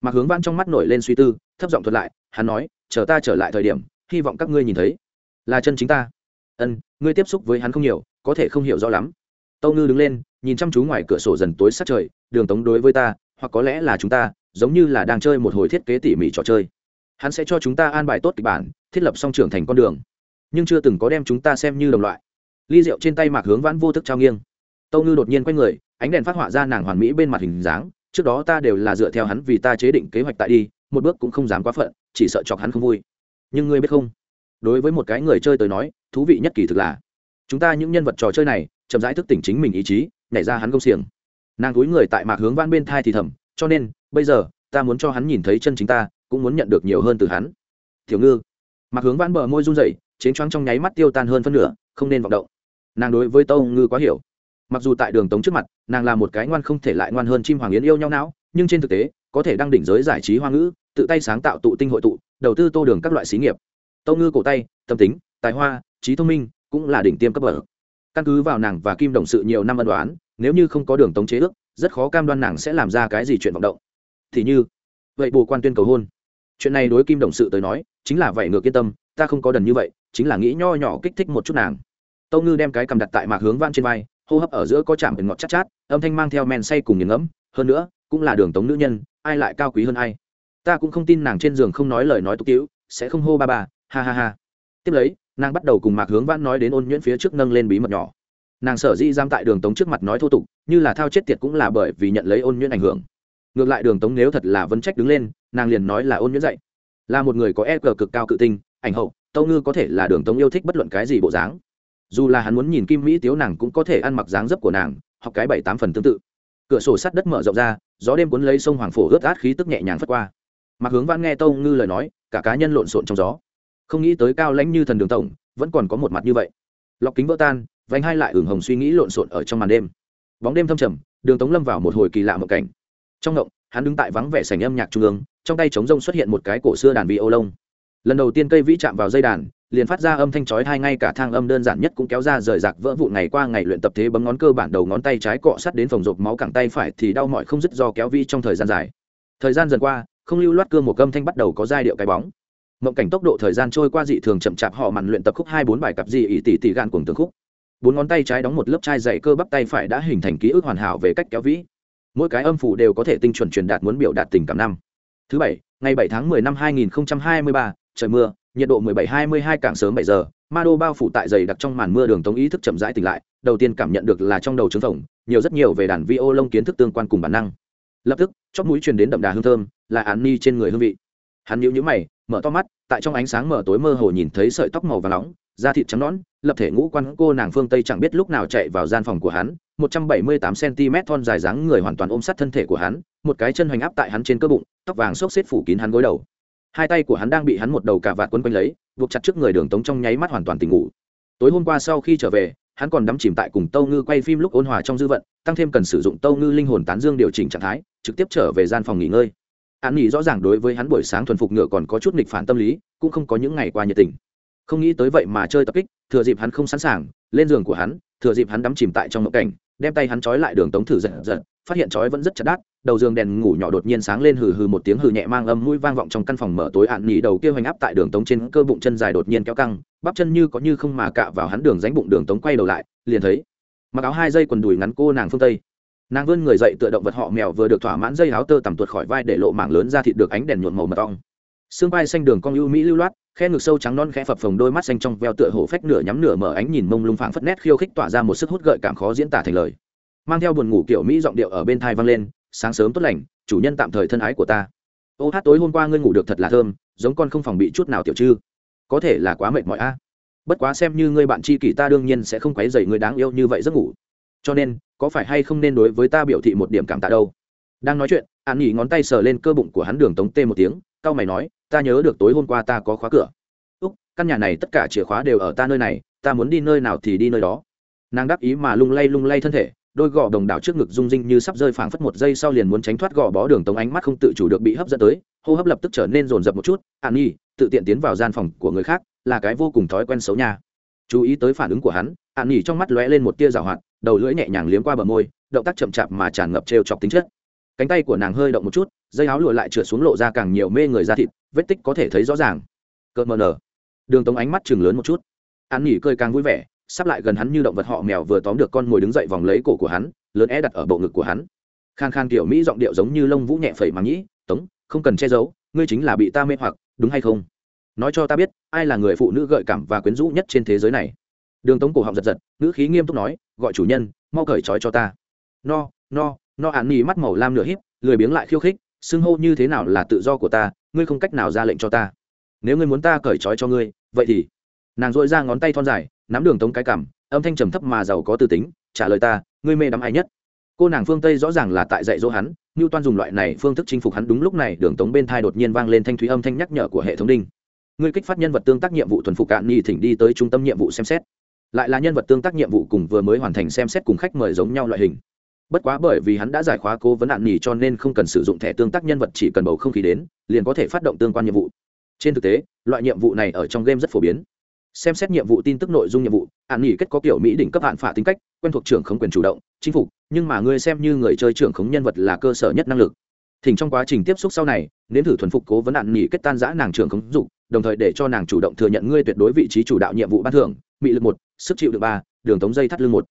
Mặc hướng văn trong mắt nổi lên suy tư, thấp giọng thuật lại, hắn nói, chờ ta trở lại thời điểm, hy vọng các ngươi nhìn thấy. Là chân chính ta. Ân, ngươi tiếp xúc với hắn không nhiều, có thể không hiểu rõ lắm. Tâu ngư đứng lên, nhìn chăm chú ngoài cửa sổ dần tối sát trời, đường tống đối với ta, hoặc có lẽ là chúng ta, giống như là đang chơi một hồi thiết kế tỉ mỉ trò chơi. Hắn sẽ cho chúng ta an bài tốt kịch bản, thiết lập song trưởng thành con đường nhưng chưa từng có đem chúng ta xem như đồng loại. Ly rượu trên tay mạc hướng vãn vô thức trao nghiêng. Tâu ngư đột nhiên quay người, ánh đèn phát họa ra nàng hoàn mỹ bên mặt hình dáng, trước đó ta đều là dựa theo hắn vì ta chế định kế hoạch tại đi, một bước cũng không dám quá phận, chỉ sợ chọc hắn không vui. Nhưng ngươi biết không? Đối với một cái người chơi tới nói, thú vị nhất kỳ thực là, chúng ta những nhân vật trò chơi này, chậm rãi thức tỉnh chính mình ý chí, nhảy ra hắn công xiềng. Nàng túi người tại mạc hướng Vãn bên thai thì thầm, cho nên, bây giờ, ta muốn cho hắn nhìn thấy chân chính ta, cũng muốn nhận được nhiều hơn từ hắn. Tiểu ngư. Mạc hướng Vãn bờ môi run rẩy chến choáng trong nháy mắt tiêu tan hơn phân nửa, không nên vọng động. Nàng đối với tâu ngư quá hiểu. Mặc dù tại đường tống trước mặt, nàng là một cái ngoan không thể lại ngoan hơn chim hoàng yến yêu nhau não, nhưng trên thực tế, có thể đăng đỉnh giới giải trí hoa ngữ, tự tay sáng tạo tụ tinh hội tụ, đầu tư tô đường các loại xí nghiệp. Tâu ngư cổ tay, tâm tính, tài hoa, trí thông minh, cũng là đỉnh tiêm cấp bậc. Căn cứ vào nàng và kim đồng sự nhiều năm ân đoán nếu như không có đường tống chế ước, rất khó cam đoan nàng sẽ làm ra cái gì chuyện vọng động. Thì như, vậy bồ quan tuyên cầu hôn chuyện này đối kim đồng sự tới nói, chính là vậy ngược yên tâm, ta không có đần như vậy, chính là nghĩ nho nhỏ kích thích một chút nàng. Tâu ngư đem cái cầm đặt tại mạc hướng van trên vai, hô hấp ở giữa có chạm ngọt chát chát, âm thanh mang theo men say cùng nghiền ngẫm, hơn nữa, cũng là đường tống nữ nhân, ai lại cao quý hơn ai. Ta cũng không tin nàng trên giường không nói lời nói tục tiễu sẽ không hô ba bà ha ha ha. Tiếp lấy, nàng bắt đầu cùng mạc hướng vãn nói đến ôn nhuyễn phía trước nâng lên bí mật nhỏ. Nàng sở dĩ giam tại đường tống trước mặt nói thô tục, như là thao chết tiệt cũng là bởi vì nhận lấy ôn nhuyễn ảnh hưởng ngược lại đường tống nếu thật là vấn trách đứng lên, nàng liền nói là ôn nhuyễn dạy. Là một người có e cờ cực cao cự tinh, ảnh hậu, tâu ngư có thể là đường tống yêu thích bất luận cái gì bộ dáng. Dù là hắn muốn nhìn kim mỹ tiếu nàng cũng có thể ăn mặc dáng dấp của nàng hoặc cái bảy tám phần tương tự. Cửa sổ sắt đất mở rộng ra, gió đêm cuốn lấy sông hoàng phổ ướt át khí tức nhẹ nhàng phất qua. Mặc hướng vãn nghe tâu ngư lời nói, cả cá nhân lộn xộn trong gió. Không nghĩ tới cao lãnh như thần đường tổng, vẫn còn có một mặt như vậy. Lọc kính vỡ tan vánh hai lại ửng hồng suy nghĩ lộn xộn ở trong màn đêm. Bóng đêm thâm trầm, đường tống lâm vào một hồi kỳ lạ một cảnh trong ngộng, hắn đứng tại vắng vẻ sảnh âm nhạc trung ương, trong tay trống rông xuất hiện một cái cổ xưa đàn vi ô lông. Lần đầu tiên cây vĩ chạm vào dây đàn, liền phát ra âm thanh chói hai ngay cả thang âm đơn giản nhất cũng kéo ra rời rạc vỡ vụn ngày qua ngày luyện tập thế bấm ngón cơ bản đầu ngón tay trái cọ sắt đến phòng rộp máu cẳng tay phải thì đau mỏi không dứt do kéo vi trong thời gian dài. Thời gian dần qua, không lưu loát cơ một âm thanh bắt đầu có giai điệu cái bóng. Mộng cảnh tốc độ thời gian trôi qua dị thường chậm chạp, họ màn luyện tập khúc hai bốn bài cặp dị ỉ tỉ tỉ gan cuồng tương khúc. Bốn ngón tay trái đóng một lớp chai dày cơ bắp tay phải đã hình thành ký ức hoàn hảo về cách kéo vĩ mỗi cái âm phủ đều có thể tinh chuẩn truyền đạt muốn biểu đạt tình cảm năm. Thứ bảy, ngày bảy tháng mười năm hai nghìn hai mươi ba, trời mưa, nhiệt độ mười bảy hai mươi hai sớm bảy giờ, ma đô bao phủ tại dày đặc trong màn mưa đường tống ý thức chậm rãi tỉnh lại, đầu tiên cảm nhận được là trong đầu trứng phồng nhiều rất nhiều về đàn vi ô lông kiến thức tương quan cùng bản năng. Lập tức, chóp mũi truyền đến đậm đà hương thơm, là án ni trên người hương vị. Hắn nhíu nhíu mày, mở to mắt, tại trong ánh sáng mở tối mơ hồ nhìn thấy sợi tóc màu và nóng da thịt trắng nõn, lập thể ngũ quan cô nàng phương tây chẳng biết lúc nào chạy vào gian phòng của hắn, một trăm bảy mươi tám cm thon dài dáng người hoàn toàn ôm sát thân thể của hắn, một cái chân hoành áp tại hắn trên cơ bụng, tóc vàng xốc xếp phủ kín hắn gối đầu. Hai tay của hắn đang bị hắn một đầu cà vạt quấn quanh lấy, buộc chặt trước người đường tống trong nháy mắt hoàn toàn tỉnh ngủ. Tối hôm qua sau khi trở về, hắn còn đắm chìm tại cùng tâu ngư quay phim lúc ôn hòa trong dư vận, tăng thêm cần sử dụng tâu ngư linh hồn tán dương điều chỉnh trạng thái, trực tiếp trở về gian phòng nghỉ ngơi. An nghỉ rõ ràng đối với hắn buổi sáng thuần phục ngựa còn có chút nghịch phản tâm lý, cũng không có những ngày qua nhiệt tình không nghĩ tới vậy mà chơi tập kích, thừa dịp hắn không sẵn sàng, lên giường của hắn, thừa dịp hắn đắm chìm tại trong mộng cảnh, đem tay hắn trói lại đường tống thử giật giật, phát hiện trói vẫn rất chặt đát, đầu giường đèn ngủ nhỏ đột nhiên sáng lên hừ hừ một tiếng hừ nhẹ mang âm mũi vang vọng trong căn phòng mở tối ạn nhỉ đầu kia hoành áp tại đường tống trên cơ bụng chân dài đột nhiên kéo căng, bắp chân như có như không mà cạ vào hắn đường ránh bụng đường tống quay đầu lại, liền thấy, mặc áo hai dây quần đùi ngắn cô nàng phương tây. Nàng vươn người dậy tựa động vật họ mèo vừa được thỏa mãn dây áo tơ tằm tuột khỏi vai để lộ mảng lớn ra thịt được ánh đèn nhuộn màu mật ong xương vai xanh đường cong ưu mỹ lưu loát, khe ngực sâu trắng non khẽ phập phồng đôi mắt xanh trong veo tựa hổ phách nửa nhắm nửa mở ánh nhìn mông lung phảng phất nét khiêu khích tỏa ra một sức hút gợi cảm khó diễn tả thành lời. Mang theo buồn ngủ kiểu mỹ giọng điệu ở bên thai vang lên, sáng sớm tốt lành, chủ nhân tạm thời thân ái của ta. Ô hát, tối hôm qua ngươi ngủ được thật là thơm, giống con không phòng bị chút nào tiểu chư có thể là quá mệt mỏi a. Bất quá xem như ngươi bạn tri kỷ ta đương nhiên sẽ không quấy dày người đáng yêu như vậy giấc ngủ. Cho nên, có phải hay không nên đối với ta biểu thị một điểm cảm tạ đâu? Đang nói chuyện, an nghỉ ngón tay sờ lên cơ bụng của hắn đường tống tê một tiếng Cao mày nói, ta nhớ được tối hôm qua ta có khóa cửa. Úc, căn nhà này tất cả chìa khóa đều ở ta nơi này, ta muốn đi nơi nào thì đi nơi đó. Nàng đáp ý mà lung lay lung lay thân thể, đôi gò đồng đảo trước ngực rung rinh như sắp rơi phảng phất một giây sau liền muốn tránh thoát gò bó đường tống ánh mắt không tự chủ được bị hấp dẫn tới, hô hấp lập tức trở nên rồn rập một chút, an nhi, tự tiện tiến vào gian phòng của người khác, là cái vô cùng thói quen xấu nha. Chú ý tới phản ứng của hắn, an nhi trong mắt lóe lên một tia rào hoạt, đầu lưỡi nhẹ nhàng liếm qua bờ môi, động tác chậm chạp mà tràn ngập trêu chọc tính chất. Cánh tay của nàng hơi động một chút dây áo lụa lại trượt xuống lộ ra càng nhiều mê người da thịt, vết tích có thể thấy rõ ràng. Cợt mờ nở. Đường tống ánh mắt chừng lớn một chút. An nghỉ cười càng vui vẻ, sắp lại gần hắn như động vật họ mèo vừa tóm được con mồi đứng dậy vòng lấy cổ của hắn, lớn é đặt ở bộ ngực của hắn. Khan khan kiểu mỹ giọng điệu giống như lông vũ nhẹ phẩy mà nhĩ tống, không cần che giấu, ngươi chính là bị ta mê hoặc, đúng hay không? Nói cho ta biết, ai là người phụ nữ gợi cảm và quyến rũ nhất trên thế giới này? Đường tống cổ họng giật giật, ngữ khí nghiêm túc nói, gọi chủ nhân, mau cởi trói cho ta. No no no ạn nghỉ mắt màu lam nửa híp, lười biếng lại khiêu khích xưng hô như thế nào là tự do của ta, ngươi không cách nào ra lệnh cho ta. Nếu ngươi muốn ta cởi trói cho ngươi, vậy thì nàng dội ra ngón tay thon dài, nắm đường tống cái cảm âm thanh trầm thấp mà giàu có tư tính, trả lời ta, ngươi mê đắm ai nhất? Cô nàng phương tây rõ ràng là tại dạy dỗ hắn như toan dùng loại này phương thức chinh phục hắn đúng lúc này, đường tống bên thai đột nhiên vang lên thanh thúy âm thanh nhắc nhở của hệ thống đinh. Ngươi kích phát nhân vật tương tác nhiệm vụ thuần phục cạn nhi thỉnh đi tới trung tâm nhiệm vụ xem xét. Lại là nhân vật tương tác nhiệm vụ cùng vừa mới hoàn thành xem xét cùng khách mời giống nhau loại hình bất quá bởi vì hắn đã giải khóa cố vấn nạn nỉ cho nên không cần sử dụng thẻ tương tác nhân vật chỉ cần bầu không khí đến, liền có thể phát động tương quan nhiệm vụ. Trên thực tế, loại nhiệm vụ này ở trong game rất phổ biến. Xem xét nhiệm vụ tin tức nội dung nhiệm vụ, hạn nghỉ kết có kiểu mỹ đỉnh cấp hạn phả tính cách, quen thuộc trưởng không quyền chủ động, chinh phục, nhưng mà ngươi xem như người chơi trưởng khống nhân vật là cơ sở nhất năng lực. Thỉnh trong quá trình tiếp xúc sau này, nếm thử thuần phục cố vấn hạn nghỉ kết tan giã nàng trưởng khống dục, đồng thời để cho nàng chủ động thừa nhận ngươi tuyệt đối vị trí chủ đạo nhiệm vụ ban thưởng bị lực một, sức chịu được ba, đường tống dây thắt lưng một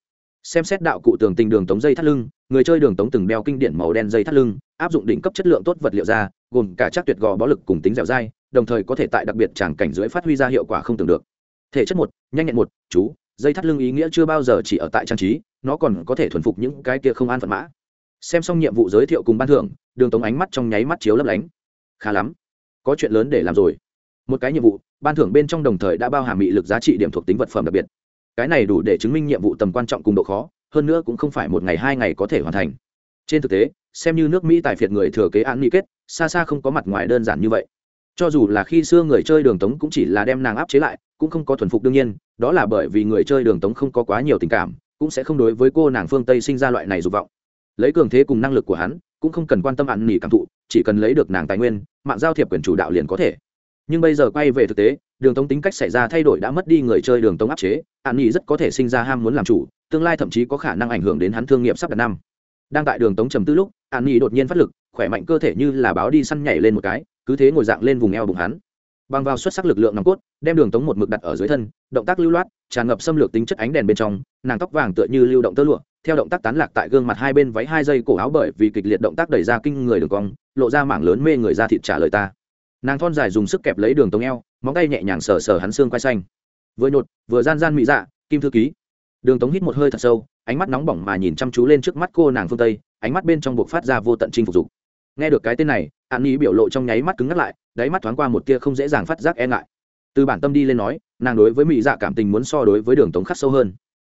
xem xét đạo cụ tường tình đường tống dây thắt lưng, người chơi đường tống từng đeo kinh điển màu đen dây thắt lưng, áp dụng đỉnh cấp chất lượng tốt vật liệu ra gồm cả chắc tuyệt gò bó lực cùng tính dẻo dai, đồng thời có thể tại đặc biệt tràng cảnh dưới phát huy ra hiệu quả không tưởng được. Thể chất một, nhanh nhẹn một, chú, dây thắt lưng ý nghĩa chưa bao giờ chỉ ở tại trang trí, nó còn có thể thuần phục những cái kia không an phận mã. Xem xong nhiệm vụ giới thiệu cùng ban thưởng, đường tống ánh mắt trong nháy mắt chiếu lấp lánh. Khá lắm, có chuyện lớn để làm rồi. Một cái nhiệm vụ, ban thưởng bên trong đồng thời đã bao hàm mị lực giá trị điểm thuộc tính vật phẩm đặc biệt cái này đủ để chứng minh nhiệm vụ tầm quan trọng cùng độ khó, hơn nữa cũng không phải một ngày hai ngày có thể hoàn thành. Trên thực tế, xem như nước mỹ tài phiệt người thừa kế án nghị kết, xa xa không có mặt ngoài đơn giản như vậy. Cho dù là khi xưa người chơi đường tống cũng chỉ là đem nàng áp chế lại, cũng không có thuần phục đương nhiên, đó là bởi vì người chơi đường tống không có quá nhiều tình cảm, cũng sẽ không đối với cô nàng phương tây sinh ra loại này dục vọng. Lấy cường thế cùng năng lực của hắn, cũng không cần quan tâm ăn nỉ cảm thụ, chỉ cần lấy được nàng tài nguyên, mạng giao thiệp quyền chủ đạo liền có thể. Nhưng bây giờ quay về thực tế, đường tống tính cách xảy ra thay đổi đã mất đi người chơi đường tống áp chế an nhi rất có thể sinh ra ham muốn làm chủ, tương lai thậm chí có khả năng ảnh hưởng đến hắn thương nghiệp sắp đặt năm. Đang tại đường tống trầm tư lúc, an nhi đột nhiên phát lực, khỏe mạnh cơ thể như là báo đi săn nhảy lên một cái, cứ thế ngồi dạng lên vùng eo bụng hắn. Bằng vào xuất sắc lực lượng nòng cốt, đem đường tống một mực đặt ở dưới thân, động tác lưu loát, tràn ngập xâm lược tính chất ánh đèn bên trong, nàng tóc vàng tựa như lưu động tơ lụa, theo động tác tán lạc tại gương mặt hai bên váy hai dây cổ áo bởi vì kịch liệt động tác đẩy ra kinh người đường cong, lộ ra mảng lớn mê người ra thịt trả lời ta. Nàng thon dài dùng sức kẹp lấy đường tống eo, móng tay nhẹ nhàng sờ sờ hắn xương quay xanh vừa nhột, vừa gian gian mỹ dạ kim thư ký. Đường tống hít một hơi thật sâu, ánh mắt nóng bỏng mà nhìn chăm chú lên trước mắt cô nàng phương tây, ánh mắt bên trong buộc phát ra vô tận chinh phục dục. Nghe được cái tên này, an ý biểu lộ trong nháy mắt cứng ngắt lại, đáy mắt thoáng qua một tia không dễ dàng phát giác e ngại. Từ bản tâm đi lên nói, nàng đối với mỹ dạ cảm tình muốn so đối với đường tống khắc sâu hơn.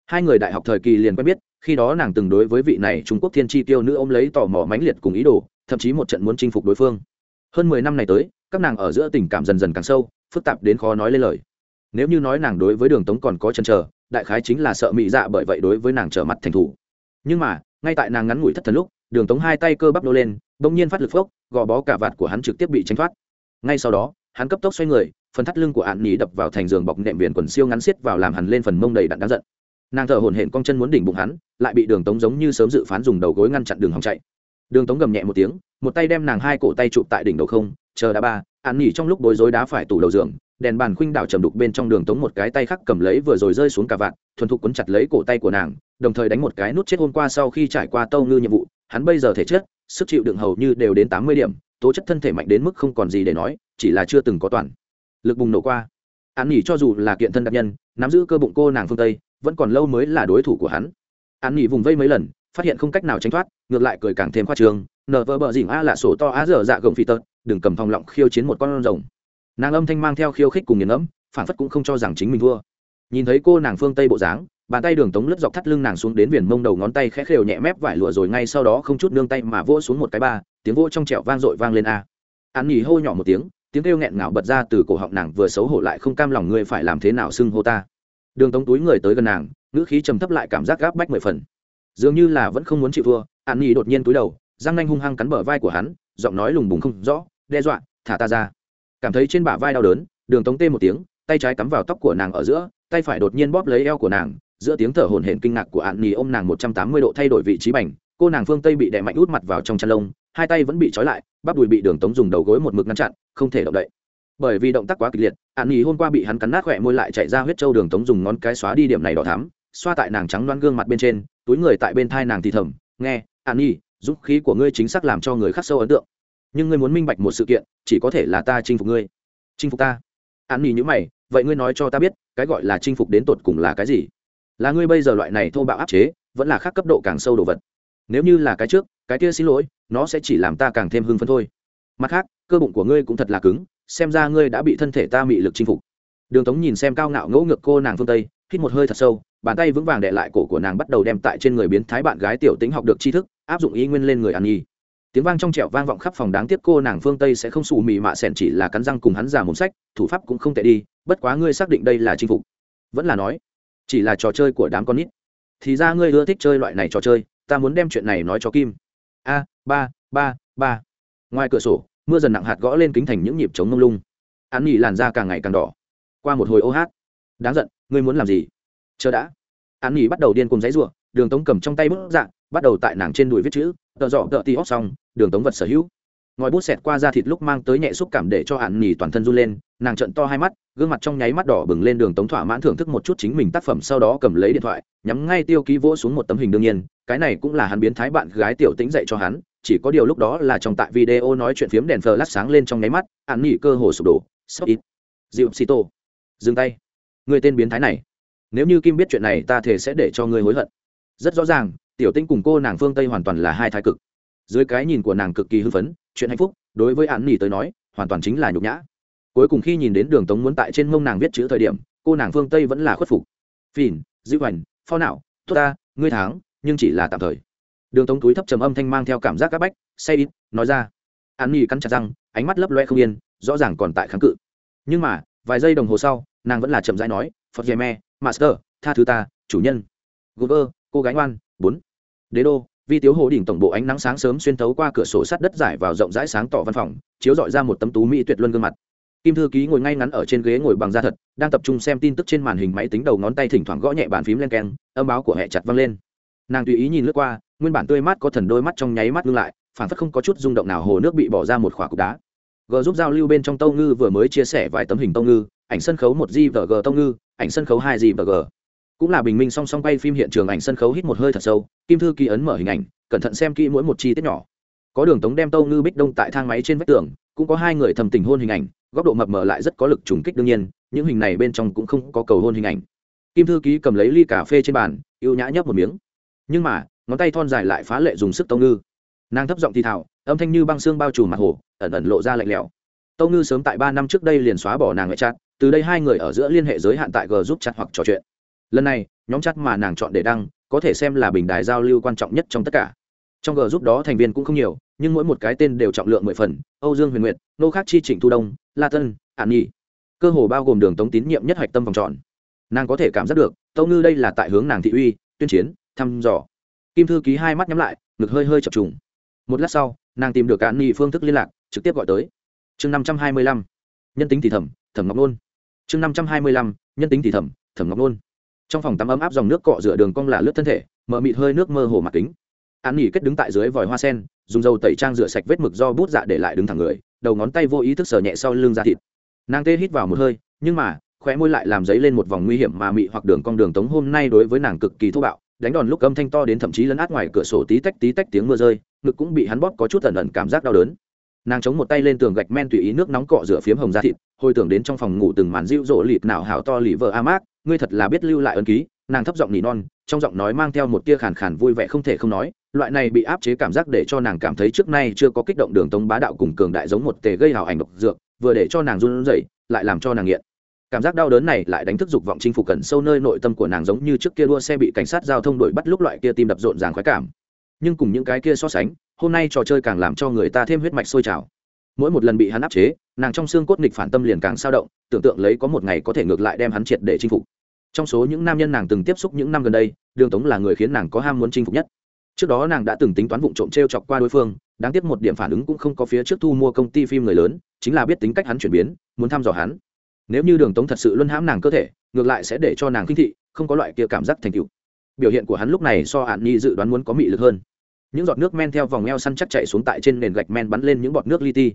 Hai người đại học thời kỳ liền quen biết, khi đó nàng từng đối với vị này trung quốc thiên tri tiêu nữ ôm lấy tò mò mãnh liệt cùng ý đồ, thậm chí một trận muốn chinh phục đối phương. Hơn mười năm này tới, các nàng ở giữa tình cảm dần dần càng sâu, phức tạp đến khó nói lên lời nếu như nói nàng đối với đường tống còn có chân chờ, đại khái chính là sợ mị dạ bởi vậy đối với nàng trở mặt thành thủ. Nhưng mà, ngay tại nàng ngắn ngủi thất thần lúc, đường tống hai tay cơ bắp nô lên, bỗng nhiên phát lực phốc, gò bó cả vạt của hắn trực tiếp bị tranh thoát. Ngay sau đó, hắn cấp tốc xoay người, phần thắt lưng của hạn nhì đập vào thành giường bọc nệm viền quần siêu ngắn xiết vào làm hắn lên phần mông đầy đặn đáng giận. Nàng thở hổn hển cong chân muốn đỉnh bụng hắn, lại bị đường tống giống như sớm dự phán dùng đầu gối ngăn chặn đường hòng chạy. Đường tống gầm nhẹ một tiếng, một tay đem nàng hai cổ tay chụp tại đỉnh đầu không, chờ đã ba hạn nhì trong lúc bối rối đá phải tủ đầu giường đèn bàn khuynh đảo trầm đục bên trong đường tống một cái tay khác cầm lấy vừa rồi rơi xuống cả vạn, thuần thục quấn chặt lấy cổ tay của nàng, đồng thời đánh một cái nút chết hôm qua sau khi trải qua tâu ngư nhiệm vụ, hắn bây giờ thể chất, sức chịu đựng hầu như đều đến tám mươi điểm, tố chất thân thể mạnh đến mức không còn gì để nói, chỉ là chưa từng có toàn. Lực bùng nổ qua. An nghỉ cho dù là kiện thân đặc nhân, nắm giữ cơ bụng cô nàng phương tây, vẫn còn lâu mới là đối thủ của hắn. An nghỉ vùng vây mấy lần, phát hiện không cách nào tránh thoát, ngược lại cười càng thêm khoa trường nở vỡ bờ dỉm a là sổ to á dở dạ gồng phi tợt đừng cầm phòng lọng khiêu chiến một con rồng nàng âm thanh mang theo khiêu khích cùng nghiền ngẫm, phản phất cũng không cho rằng chính mình thua. Nhìn thấy cô nàng phương tây bộ dáng, bàn tay đường tống lướt dọc thắt lưng nàng xuống đến viền mông đầu ngón tay khẽ khều nhẹ mép vải lụa rồi ngay sau đó không chút nương tay mà vỗ xuống một cái ba, tiếng vỗ trong trẹo vang dội vang lên a. An nhỉ hô nhỏ một tiếng tiếng kêu nghẹn ngào bật ra từ cổ họng nàng vừa xấu hổ lại không cam lòng ngươi phải làm thế nào xưng hô ta. Đường tống túi người tới gần nàng, ngữ khí trầm thấp lại cảm giác gáp bách mười phần. Dường như là vẫn không muốn chịu thua an nhỉ đột nhiên túi đầu, răng nanh hung hăng cắn bờ vai của hắn, giọng nói lùng bùng không rõ, đe dọa, thả ta ra cảm thấy trên bả vai đau đớn, đường tống tê một tiếng, tay trái cắm vào tóc của nàng ở giữa, tay phải đột nhiên bóp lấy eo của nàng, giữa tiếng thở hổn hển kinh ngạc của ạn nhì ôm nàng một trăm tám mươi độ thay đổi vị trí bành, cô nàng phương tây bị đè mạnh út mặt vào trong chăn lông, hai tay vẫn bị trói lại, bắp đùi bị đường tống dùng đầu gối một mực ngăn chặn, không thể động đậy. Bởi vì động tác quá kịch liệt ạn nhì hôm qua bị hắn cắn nát khỏe môi lại chạy ra huyết trâu, đường tống dùng ngón cái xóa đi điểm này đỏ thắm, xoa tại nàng trắng loan gương mặt bên trên, túi người tại bên thai nàng thì thầm, nghe ạn nhì dũng khí của ngươi chính xác làm cho người khắc sâu ấn tượng nhưng ngươi muốn minh bạch một sự kiện, chỉ có thể là ta chinh phục ngươi. Chinh phục ta. An nhì nhữ mày, vậy ngươi nói cho ta biết, cái gọi là chinh phục đến tột cùng là cái gì? Là ngươi bây giờ loại này thô bạo áp chế, vẫn là khác cấp độ càng sâu đồ vật? Nếu như là cái trước, cái kia xin lỗi, nó sẽ chỉ làm ta càng thêm hưng phấn thôi. Mặt khác, cơ bụng của ngươi cũng thật là cứng, xem ra ngươi đã bị thân thể ta mị lực chinh phục. Đường tống nhìn xem cao ngạo ngỗ ngược cô nàng phương tây, hít một hơi thật sâu, bàn tay vững vàng đệ lại cổ của nàng bắt đầu đem tại trên người biến thái bạn gái tiểu tính học được tri thức, áp dụng ý nguyên lên người ăn nhi tiếng vang trong trẻo vang vọng khắp phòng đáng tiếc cô nàng phương tây sẽ không xù mị mạ sẻn chỉ là cắn răng cùng hắn già mồm sách, thủ pháp cũng không tệ đi, bất quá ngươi xác định đây là chinh phục. Vẫn là nói, chỉ là trò chơi của đám con nít. Thì ra ngươi ưa thích chơi loại này trò chơi, ta muốn đem chuyện này nói cho kim. A, ba ba ba. Ngoài cửa sổ, mưa dần nặng hạt gõ lên kính thành những nhịp trống mông lung. Hắn nghỉ làn da càng ngày càng đỏ. Qua một hồi ô hát. Đáng giận, ngươi muốn làm gì? Chờ đã. Hắn nghỉ bắt đầu điên cùng giấy ruộng đường tống cầm trong tay bức dạng bắt đầu tại nàng trên đùi viết chữ, tợ dọ, tợ tì óc xong, đường tống vật sở hữu. Ngòi bút xẹt qua da thịt lúc mang tới nhẹ xúc cảm để cho hạn nhì toàn thân run lên, nàng trận to hai mắt, gương mặt trong nháy mắt đỏ bừng lên đường tống thỏa mãn thưởng thức một chút chính mình tác phẩm, sau đó cầm lấy điện thoại, nhắm ngay tiêu ký vỗ xuống một tấm hình đương nhiên, cái này cũng là hắn biến thái bạn gái tiểu tĩnh dạy cho hắn, chỉ có điều lúc đó là trong tại video nói chuyện phiếm đèn phờ lát sáng lên trong nháy mắt hạn nhỉ cơ hồ sụp đổ. Sốc ít dịu xì tô dừng tay. Người tên biến thái này. Nếu như kim biết chuyện này, ta thể sẽ để cho ngươi hối hận. Rất rõ ràng tiểu tinh cùng cô nàng phương tây hoàn toàn là hai thái cực. Dưới cái nhìn của nàng cực kỳ hưng phấn chuyện hạnh phúc đối với án nỉ tới nói hoàn toàn chính là nhục nhã. Cuối cùng khi nhìn đến đường tống muốn tại trên mông nàng viết chữ thời điểm cô nàng phương tây vẫn là khuất phục. Phìn dữ hoành phao não thua, ta ngươi tháng nhưng chỉ là tạm thời. Đường tống túi thấp trầm âm thanh mang theo cảm giác các bách say ít nói ra. An nhi cắn chặt răng ánh mắt lấp loe không yên rõ ràng còn tại kháng cự. Nhưng mà vài giây đồng hồ sau nàng vẫn là chậm rãi nói phật dè me master tha thứ ta chủ nhân. Gover cô gái ngoan bốn. Đế đô, vi tiếu hồ đỉnh tổng bộ ánh nắng sáng sớm xuyên thấu qua cửa sổ sắt đất giải vào rộng rãi sáng tỏ văn phòng, chiếu dọi ra một tấm tú mỹ tuyệt luân gương mặt. Kim thư ký ngồi ngay ngắn ở trên ghế ngồi bằng da thật, đang tập trung xem tin tức trên màn hình máy tính đầu ngón tay thỉnh thoảng gõ nhẹ bàn phím lên keng, âm báo của hệ chặt văng lên. Nàng tùy ý nhìn lướt qua, nguyên bản tươi mát có thần đôi mắt trong nháy mắt ngưng lại, phản phất không có chút rung động nào hồ nước bị bỏ ra một khỏa cục đá. G giúp giao lưu bên trong tâu ngư vừa mới chia sẻ vài tấm hình tâu ngư, ảnh sân khấu một g và g tâu ngư, ảnh sân khấu hai g và g cũng là bình minh song song quay phim hiện trường ảnh sân khấu hít một hơi thật sâu, kim thư ký ấn mở hình ảnh, cẩn thận xem kỹ mỗi một chi tiết nhỏ. Có đường tống đem tâu ngư bích đông tại thang máy trên vách tường, cũng có hai người thầm tình hôn hình ảnh, góc độ mập mờ lại rất có lực trùng kích đương nhiên, những hình này bên trong cũng không có cầu hôn hình ảnh. Kim thư ký cầm lấy ly cà phê trên bàn y ê u nhã nhấp một miếng. Nhưng mà, ngón tay thon dài lại phá lệ dùng sức tâu ngư. Nàng thấp giọng thì thảo âm thanh như băng xương bao trùm mặt hồ, ẩn ẩn lộ ra lạnh lẽo. Tâu ngư sớm tại ba năm trước đây liền xóa bỏ nàng ngoại chặt từ đây hai người ở giữa liên hệ giới hạn tại g giúp chặt hoặc trò chuyện lần này, nhóm chặt mà nàng chọn để đăng, có thể xem là bình đài giao lưu quan trọng nhất trong tất cả. Trong g giúp đó thành viên cũng không nhiều, nhưng mỗi một cái tên đều trọng lượng mười phần, âu dương huyền nguyệt, nô khắc chi trịnh thu đông, la tân ạn nhi. Cơ hồ bao gồm đường tống tín nhiệm nhất hạch tâm vòng tròn. Nàng có thể cảm giác được, tâu ngư đây là tại hướng nàng thị uy, tuyên chiến, thăm dò. Kim thư ký hai mắt nhắm lại, ngực hơi hơi chập trùng. Một lát sau, nàng tìm được cạn nhi phương thức liên lạc, trực tiếp gọi tới. Chương năm trăm hai mươi lăm. Nhân tính thì thẩm thẩm ngọc nôn. Chương năm trăm hai mươi lăm. Nhân tính thì thẩm thẩm ngọc nôn trong phòng tắm ấm áp dòng nước cọ rửa đường cong là lướt thân thể, mở mịt hơi nước mơ hồ mặt kính. An nghỉ kết đứng tại dưới vòi hoa sen, dùng dầu tẩy trang rửa sạch vết mực do bút dạ để lại đứng thẳng người, đầu ngón tay vô ý thức sờ nhẹ sau lưng da thịt. Nàng tê hít vào một hơi, nhưng mà, khóe môi lại làm dấy lên một vòng nguy hiểm mà mị hoặc đường cong đường tống hôm nay đối với nàng cực kỳ thô bạo, đánh đòn lúc âm thanh to đến thậm chí lấn át ngoài cửa sổ tí tách tí tách tiếng mưa rơi, ngực cũng bị hắn bóp có chút ẩn ẩn cảm giác đau đớn. Nàng chống một tay lên tường gạch men tùy ý nước nóng cọ rửa phiếm hồng da thịt, hồi tưởng đến trong phòng ngủ từng màn dịu rỗ lịt nào hảo to lì vợ a mát ngươi thật là biết lưu lại ân ký, nàng thấp giọng nỉ non, trong giọng nói mang theo một tia khàn khàn vui vẻ không thể không nói, loại này bị áp chế cảm giác để cho nàng cảm thấy trước nay chưa có kích động đường tống bá đạo cùng cường đại giống một tề gây hào ảnh độc dược, vừa để cho nàng run rẩy, lại làm cho nàng nghiện. Cảm giác đau đớn này lại đánh thức dục vọng chinh phục cẩn sâu nơi nội tâm của nàng giống như trước kia đua xe bị cảnh sát giao thông đuổi bắt lúc loại kia tim đập rộn ràng khoái cảm. Nhưng cùng những cái kia so sánh, hôm nay trò chơi càng làm cho người ta thêm huyết mạch sôi trào. Mỗi một lần bị hắn áp chế, nàng trong xương cốt nghịch phản tâm liền càng sao động, tưởng tượng lấy có một ngày có thể ngược lại đem hắn triệt để chinh phục trong số những nam nhân nàng từng tiếp xúc những năm gần đây, đường tống là người khiến nàng có ham muốn chinh phục nhất. Trước đó nàng đã từng tính toán vụ trộm t r e o chọc qua đối phương, đáng tiếc một điểm phản ứng cũng không có phía trước thu mua công ty phim người lớn, chính là biết tính cách hắn chuyển biến, muốn thăm dò hắn. Nếu như đường tống thật sự luân hãm nàng cơ thể, ngược lại sẽ để cho nàng kinh thị, không có loại kia cảm giác thành cựu biểu hiện của hắn lúc này so hạn nhi dự đoán muốn có mị lực hơn. Những giọt nước men theo vòng eo săn chắc chạy xuống tại trên nền gạch men bắn lên những bọt nước li ti.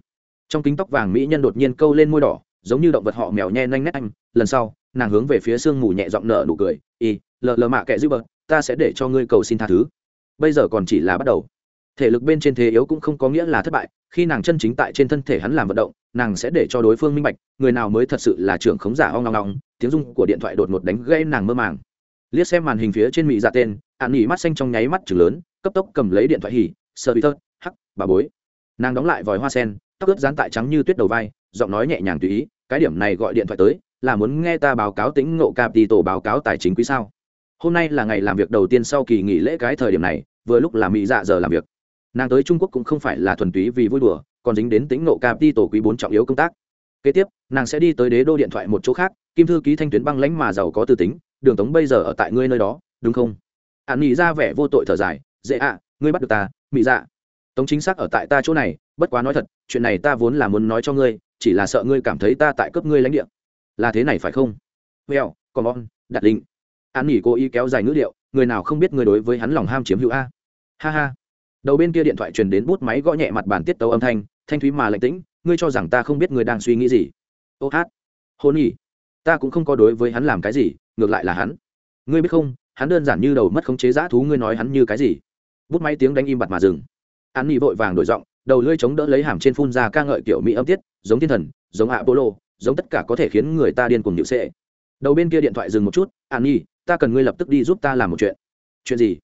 Trong kính tóc vàng mỹ nhân đột nhiên câu lên môi đỏ, giống như động vật họ mèo nhe nhanh nét anh. Lần sau nàng hướng về phía sương mù nhẹ giọng nở nụ cười y lờ lờ mạ kệ giữ bờ, ta sẽ để cho ngươi cầu xin tha thứ. Bây giờ còn chỉ là bắt đầu. Thể lực bên trên thế yếu cũng không có nghĩa là thất bại, khi nàng chân chính tại trên thân thể hắn làm vận động, nàng sẽ để cho đối phương minh bạch, người nào mới thật sự là trưởng khống giả ho ngong ngong tiếng rung của điện thoại đột ngột đánh gây nàng mơ màng. Liếc xem màn hình phía trên mỹ dạ tên ạn nghỉ mắt xanh trong nháy mắt chừng lớn, cấp tốc cầm lấy điện thoại hỉ, sơ bị thớt hắc, bà bối. Nàng đóng lại vòi hoa sen, tóc ướt dán tại trắng như tuyết đầu vai, giọng nói nhẹ nhàng tùy ý, cái điểm này gọi điện thoại tới là muốn nghe ta báo cáo tính ngộ Cạp đi tổ báo cáo tài chính quý sao? Hôm nay là ngày làm việc đầu tiên sau kỳ nghỉ lễ cái thời điểm này vừa lúc là mỹ dạ giờ làm việc. Nàng tới trung quốc cũng không phải là thuần túy vì vui đùa còn dính đến tính ngộ Cạp đi tổ quý bốn trọng yếu công tác. Kế tiếp nàng sẽ đi tới đế đô điện thoại một chỗ khác kim thư ký thanh tuyến băng lãnh mà giàu có tư tính đường tống bây giờ ở tại ngươi nơi đó đúng không? À, nghĩ ra vẻ vô tội thở dài dễ ạ ngươi bắt được ta mỹ dạ. Tống chính xác ở tại ta chỗ này bất quá nói thật chuyện này ta vốn là muốn nói cho ngươi chỉ là sợ ngươi cảm thấy ta tại cấp ngươi lãnh địa là thế này phải không? Well còn on, đặt định. An nghỉ cố ý kéo dài ngữ liệu người nào không biết người đối với hắn lòng ham chiếm hữu a? Ha ha. Đầu bên kia điện thoại truyền đến bút máy gõ nhẹ mặt bàn tiết tấu âm thanh thanh thúy mà lạnh tĩnh, ngươi cho rằng ta không biết ngươi đang suy nghĩ gì? Ô hát. Hôn nhỉ ta cũng không có đối với hắn làm cái gì, ngược lại là hắn. Ngươi biết không, hắn đơn giản như đầu mất khống chế giã thú ngươi nói hắn như cái gì. Bút máy tiếng đánh im bặt mà dừng. An nghỉ vội vàng đổi giọng, đầu lưỡi chống đỡ lấy hàm trên phun ra ca ngợi kiểu mỹ âm tiết, giống thiên thần, giống apollo giống tất cả có thể khiến người ta điên cuồng nhịu sệ. Đầu bên kia điện thoại dừng một chút, an nhi, ta cần ngươi lập tức đi giúp ta làm một chuyện. Chuyện gì?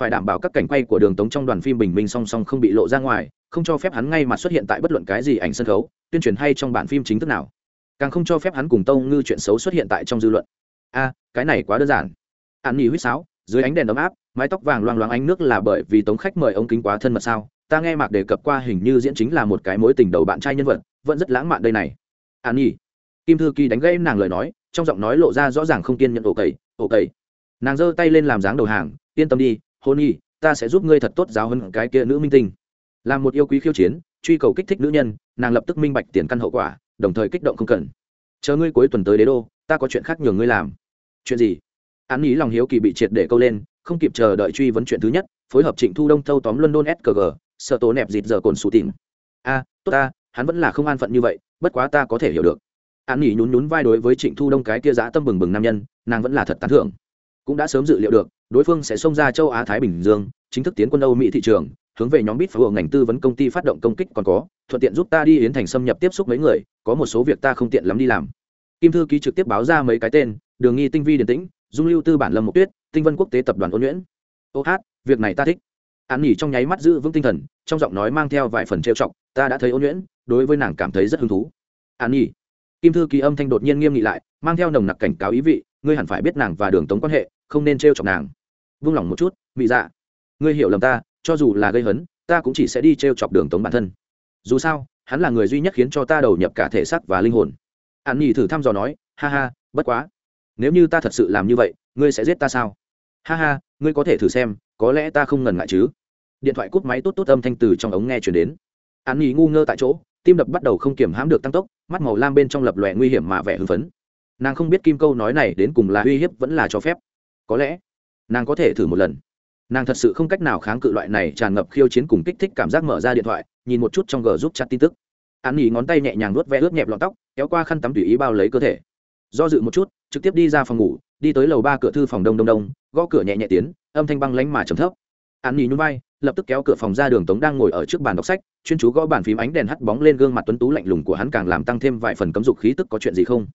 Phải đảm bảo các cảnh quay của đường tống trong đoàn phim bình minh song song không bị lộ ra ngoài, không cho phép hắn ngay mặt xuất hiện tại bất luận cái gì ảnh sân khấu, tuyên truyền hay trong bản phim chính thức nào. Càng không cho phép hắn cùng tâu ngư chuyện xấu xuất hiện tại trong dư luận. A, cái này quá đơn giản. An nhi huýt sáo, dưới ánh đèn ấm áp, mái tóc vàng loang loáng ánh nước là bởi vì tống khách mời ông kính quá thân mật sao? Ta nghe mạc đề cập qua hình như diễn chính là một cái mối tình đầu bạn trai nhân vật, vẫn rất lãng mạn đây này an nhi. Kim thư kỳ đánh gãy nàng lời nói, trong giọng nói lộ ra rõ ràng không kiên nhận ổ cầy ổ cầy nàng giơ tay lên làm dáng đầu hàng, yên tâm đi, hôn nhi, ta sẽ giúp ngươi thật tốt giáo hơn cái kia nữ minh tinh. Làm một yêu quý khiêu chiến, truy cầu kích thích nữ nhân, nàng lập tức minh bạch tiền căn hậu quả, đồng thời kích động không cần. Chờ ngươi cuối tuần tới đế đô, ta có chuyện khác nhường ngươi làm. Chuyện gì? Án ý lòng hiếu kỳ bị triệt để câu lên, không kịp chờ đợi truy vấn chuyện thứ nhất, phối hợp trịnh thu đông thâu tóm london sqg sợ tố nẹp dịt giờ cồn sụ tìm. A, tốt ta, hắn vẫn là không an phận như vậy bất quá ta có thể hiểu được. An nghỉ nhún nhún vai đối với trịnh thu đông cái kia giã tâm bừng bừng nam nhân, nàng vẫn là thật tán thưởng. Cũng đã sớm dự liệu được, đối phương sẽ xông ra châu á thái bình dương, chính thức tiến quân âu mỹ thị trường, hướng về nhóm bít phá ngành tư vấn công ty phát động công kích còn có, thuận tiện giúp ta đi yến thành xâm nhập tiếp xúc mấy người, có một số việc ta không tiện lắm đi làm. Kim thư ký trực tiếp báo ra mấy cái tên, đường nghi tinh vi điển tĩnh, dung lưu tư bản lâm mộc tuyết, tinh vân quốc tế tập đoàn ôn nhuyễn ô hát, việc này ta thích. An nghỉ trong nháy mắt giữ vững tinh thần, trong giọng nói mang theo vài phần trêu chọc ta đã thấy ôn nhuyễn, đối với nàng cảm thấy rất hứng thú. An nhi, kim thư ký âm thanh đột nhiên nghiêm nghị lại, mang theo nồng nặc cảnh cáo ý vị, ngươi hẳn phải biết nàng và đường tống quan hệ, không nên t r e o chọc nàng. Vung lòng một chút, mị dạ ngươi hiểu lầm ta, cho dù là gây hấn, ta cũng chỉ sẽ đi t r e o chọc đường tống bản thân. Dù sao, hắn là người duy nhất khiến cho ta đầu nhập cả thể xác và linh hồn. An nhi thử thăm dò nói, ha ha, bất quá. Nếu như ta thật sự làm như vậy, ngươi sẽ giết ta sao? Ha ha, ngươi có thể thử xem, có lẽ ta không ngần ngại chứ. Điện thoại cúp máy tốt tốt âm thanh từ trong ống nghe chuyển đến an Nhi ngu ngơ tại chỗ, tim đập bắt đầu không kiểm hãm được tăng tốc, mắt màu lam bên trong lập lòe nguy hiểm mà vẻ hưng phấn. Nàng không biết kim câu nói này đến cùng là uy hiếp vẫn là cho phép. Có lẽ, nàng có thể thử một lần. Nàng thật sự không cách nào kháng cự loại này tràn ngập khiêu chiến cùng kích thích cảm giác mở ra điện thoại, nhìn một chút trong g giúp chặt tin tức. An nghỉ ngón tay nhẹ nhàng nuốt vẽ ướt nhẹp lọn tóc, kéo qua khăn tắm tùy ý bao lấy cơ thể. Do dự một chút, trực tiếp đi ra phòng ngủ, đi tới lầu ba cửa thư phòng đông đông đông, gõ cửa nhẹ nhẹ tiến, âm thanh băng lánh mà trầm thấp an nhì nhún vai, lập tức kéo cửa phòng ra đường tống đang ngồi ở trước bàn đọc sách, chuyên chú gõ bàn phím ánh đèn hắt bóng lên gương mặt tuấn tú lạnh lùng của hắn càng làm tăng thêm vài phần cấm dục khí tức có chuyện gì không?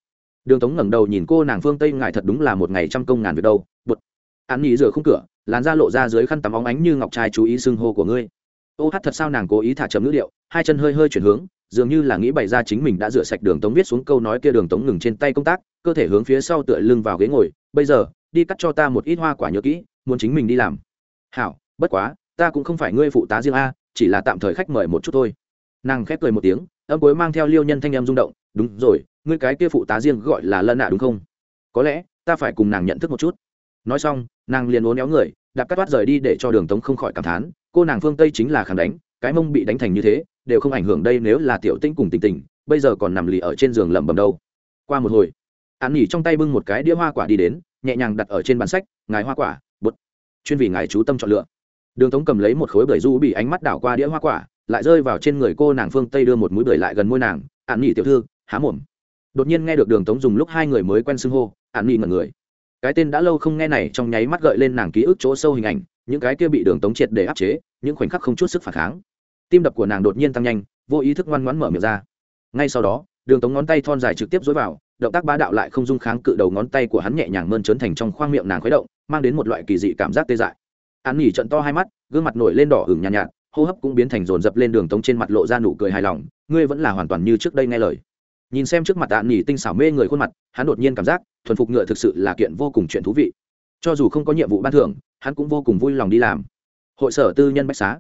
Đường tống ngẩng đầu nhìn cô nàng phương tây ngại thật đúng là một ngày trăm công ngàn việc đâu bột an nhì rửa khung cửa, làn da lộ ra dưới khăn tắm óng ánh như ngọc trai chú ý xưng hô của ngươi. Ô hát thật sao nàng cố ý thả chấm ngữ điệu, hai chân hơi hơi chuyển hướng, dường như là nghĩ bày ra chính mình đã rửa sạch đường tống viết xuống câu nói kia đường tống ngừng trên tay công tác, cơ thể hướng phía sau tựa lưng vào ghế ngồi, bây giờ, đi cắt cho ta một ít hoa quả nhớ kỹ, muốn chính mình đi làm. Hảo bất quá, ta cũng không phải ngươi phụ tá riêng a, chỉ là tạm thời khách mời một chút thôi. Nàng khép cười một tiếng, âm cuối mang theo liêu nhân thanh em rung động, đúng rồi, ngươi cái kia phụ tá riêng gọi là lân nạ đúng không? Có lẽ, ta phải cùng nàng nhận thức một chút. Nói xong, nàng liền uốn éo người, đạp cắt toát rời đi để cho đường tống không khỏi cảm thán, cô nàng phương tây chính là khảm đánh, cái mông bị đánh thành như thế, đều không ảnh hưởng đây nếu là tiểu tinh cùng tình tình, bây giờ còn nằm lì ở trên giường lẩm bẩm đâu. Qua một hồi an nghỉ trong tay bưng một cái đĩa hoa quả đi đến, nhẹ nhàng đặt ở trên bàn sách, ngài hoa quả, bút. Chuyên vì ngài chú tâm chọn lựa đường tống cầm lấy một khối bưởi du bị ánh mắt đảo qua đĩa hoa quả, lại rơi vào trên người cô nàng phương tây đưa một mũi bưởi lại gần môi nàng. Ạn nghỉ tiểu thư, há mồm. Đột nhiên nghe được đường tống dùng lúc hai người mới quen xưng hô ạn nghỉ mật người. Cái tên đã lâu không nghe này trong nháy mắt gợi lên nàng ký ức chỗ sâu hình ảnh, những cái kia bị đường tống triệt để áp chế, những khoảnh khắc không chút sức phản kháng. Tim đập của nàng đột nhiên tăng nhanh, vô ý thức ngoan ngoãn mở miệng ra. Ngay sau đó, đường tống ngón tay thon dài trực tiếp dối vào, động tác bá đạo lại không dung kháng cự đầu ngón tay của hắn nhẹ nhàng mơn trớn thành trong khoang miệng nàng khuấy động, mang đến một loại kỳ dị cảm giác tê dại an nghỉ trận to hai mắt gương mặt nổi lên đỏ hửng nhàn nhạt, nhạt hô hấp cũng biến thành rồn rập lên đường tống trên mặt lộ ra nụ cười hài lòng ngươi vẫn là hoàn toàn như trước đây nghe lời. Nhìn xem trước mặt an nghỉ tinh xảo mê người khuôn mặt hắn đột nhiên cảm giác thuần phục ngựa thực sự là kiện vô cùng chuyện thú vị. Cho dù không có nhiệm vụ ban thưởng hắn cũng vô cùng vui lòng đi làm. Hội sở tư nhân bách xá.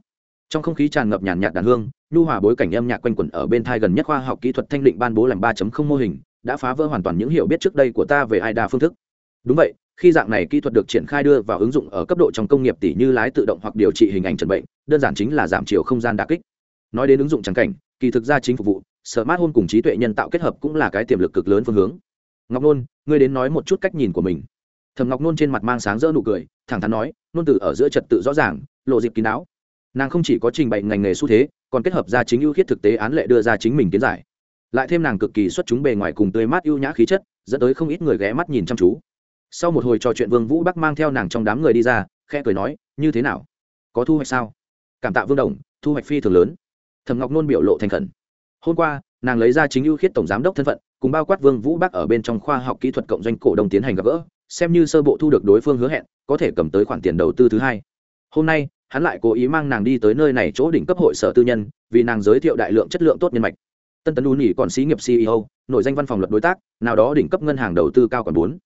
Trong không khí tràn ngập nhàn nhạt đàn hương nhu hòa bối cảnh âm nhạc quanh quẩn ở bên thai gần nhất khoa học kỹ thuật thanh định ban bố làm ba mô hình đã phá vỡ hoàn toàn những hiểu biết trước đây của ta về ai đa phương thức. Đúng vậy khi dạng này kỹ thuật được triển khai đưa vào ứng dụng ở cấp độ trong công nghiệp tỷ như lái tự động hoặc điều trị hình ảnh trần bệnh, đơn giản chính là giảm chiều không gian đà kích. Nói đến ứng dụng trắng cảnh, kỳ thực ra chính phục vụ, smart home cùng trí tuệ nhân tạo kết hợp cũng là cái tiềm lực cực lớn phương hướng. Ngọc nôn, ngươi đến nói một chút cách nhìn của mình. Thầm ngọc nôn trên mặt mang sáng rỡ nụ cười, thẳng thắn nói, nôn từ ở giữa trật tự rõ ràng, lộ dịp kín đáo. Nàng không chỉ có trình bày ngành nghề xu thế, còn kết hợp ra chính ưu khiết thực tế án lệ đưa ra chính mình kiến giải. Lại thêm nàng cực kỳ xuất chúng bề ngoài cùng tươi mát ưu nhã khí chất, dẫn tới không ít người ghé mắt nhìn chăm chú sau một hồi trò chuyện, vương vũ bắc mang theo nàng trong đám người đi ra, khẽ cười nói, như thế nào? Có thu hoạch sao? Cảm tạ vương đồng, thu hoạch phi thường lớn. Thầm ngọc nôn biểu lộ thành khẩn. Hôm qua, nàng lấy ra chính ưu khiết tổng giám đốc thân phận, cùng bao quát vương vũ bác ở bên trong khoa học kỹ thuật cộng doanh cổ đông tiến hành gặp gỡ, xem như sơ bộ thu được đối phương hứa hẹn, có thể cầm tới khoản tiền đầu tư thứ hai. Hôm nay, hắn lại cố ý mang nàng đi tới nơi này chỗ đỉnh cấp hội sở tư nhân, vì nàng giới thiệu đại lượng chất lượng tốt nhân mạch. Tân tấn u nhỉ còn xí nghiệp ceo nội danh văn phòng luật đối tác, nào đó đỉnh cấp ngân hàng đầu tư cao còn bốn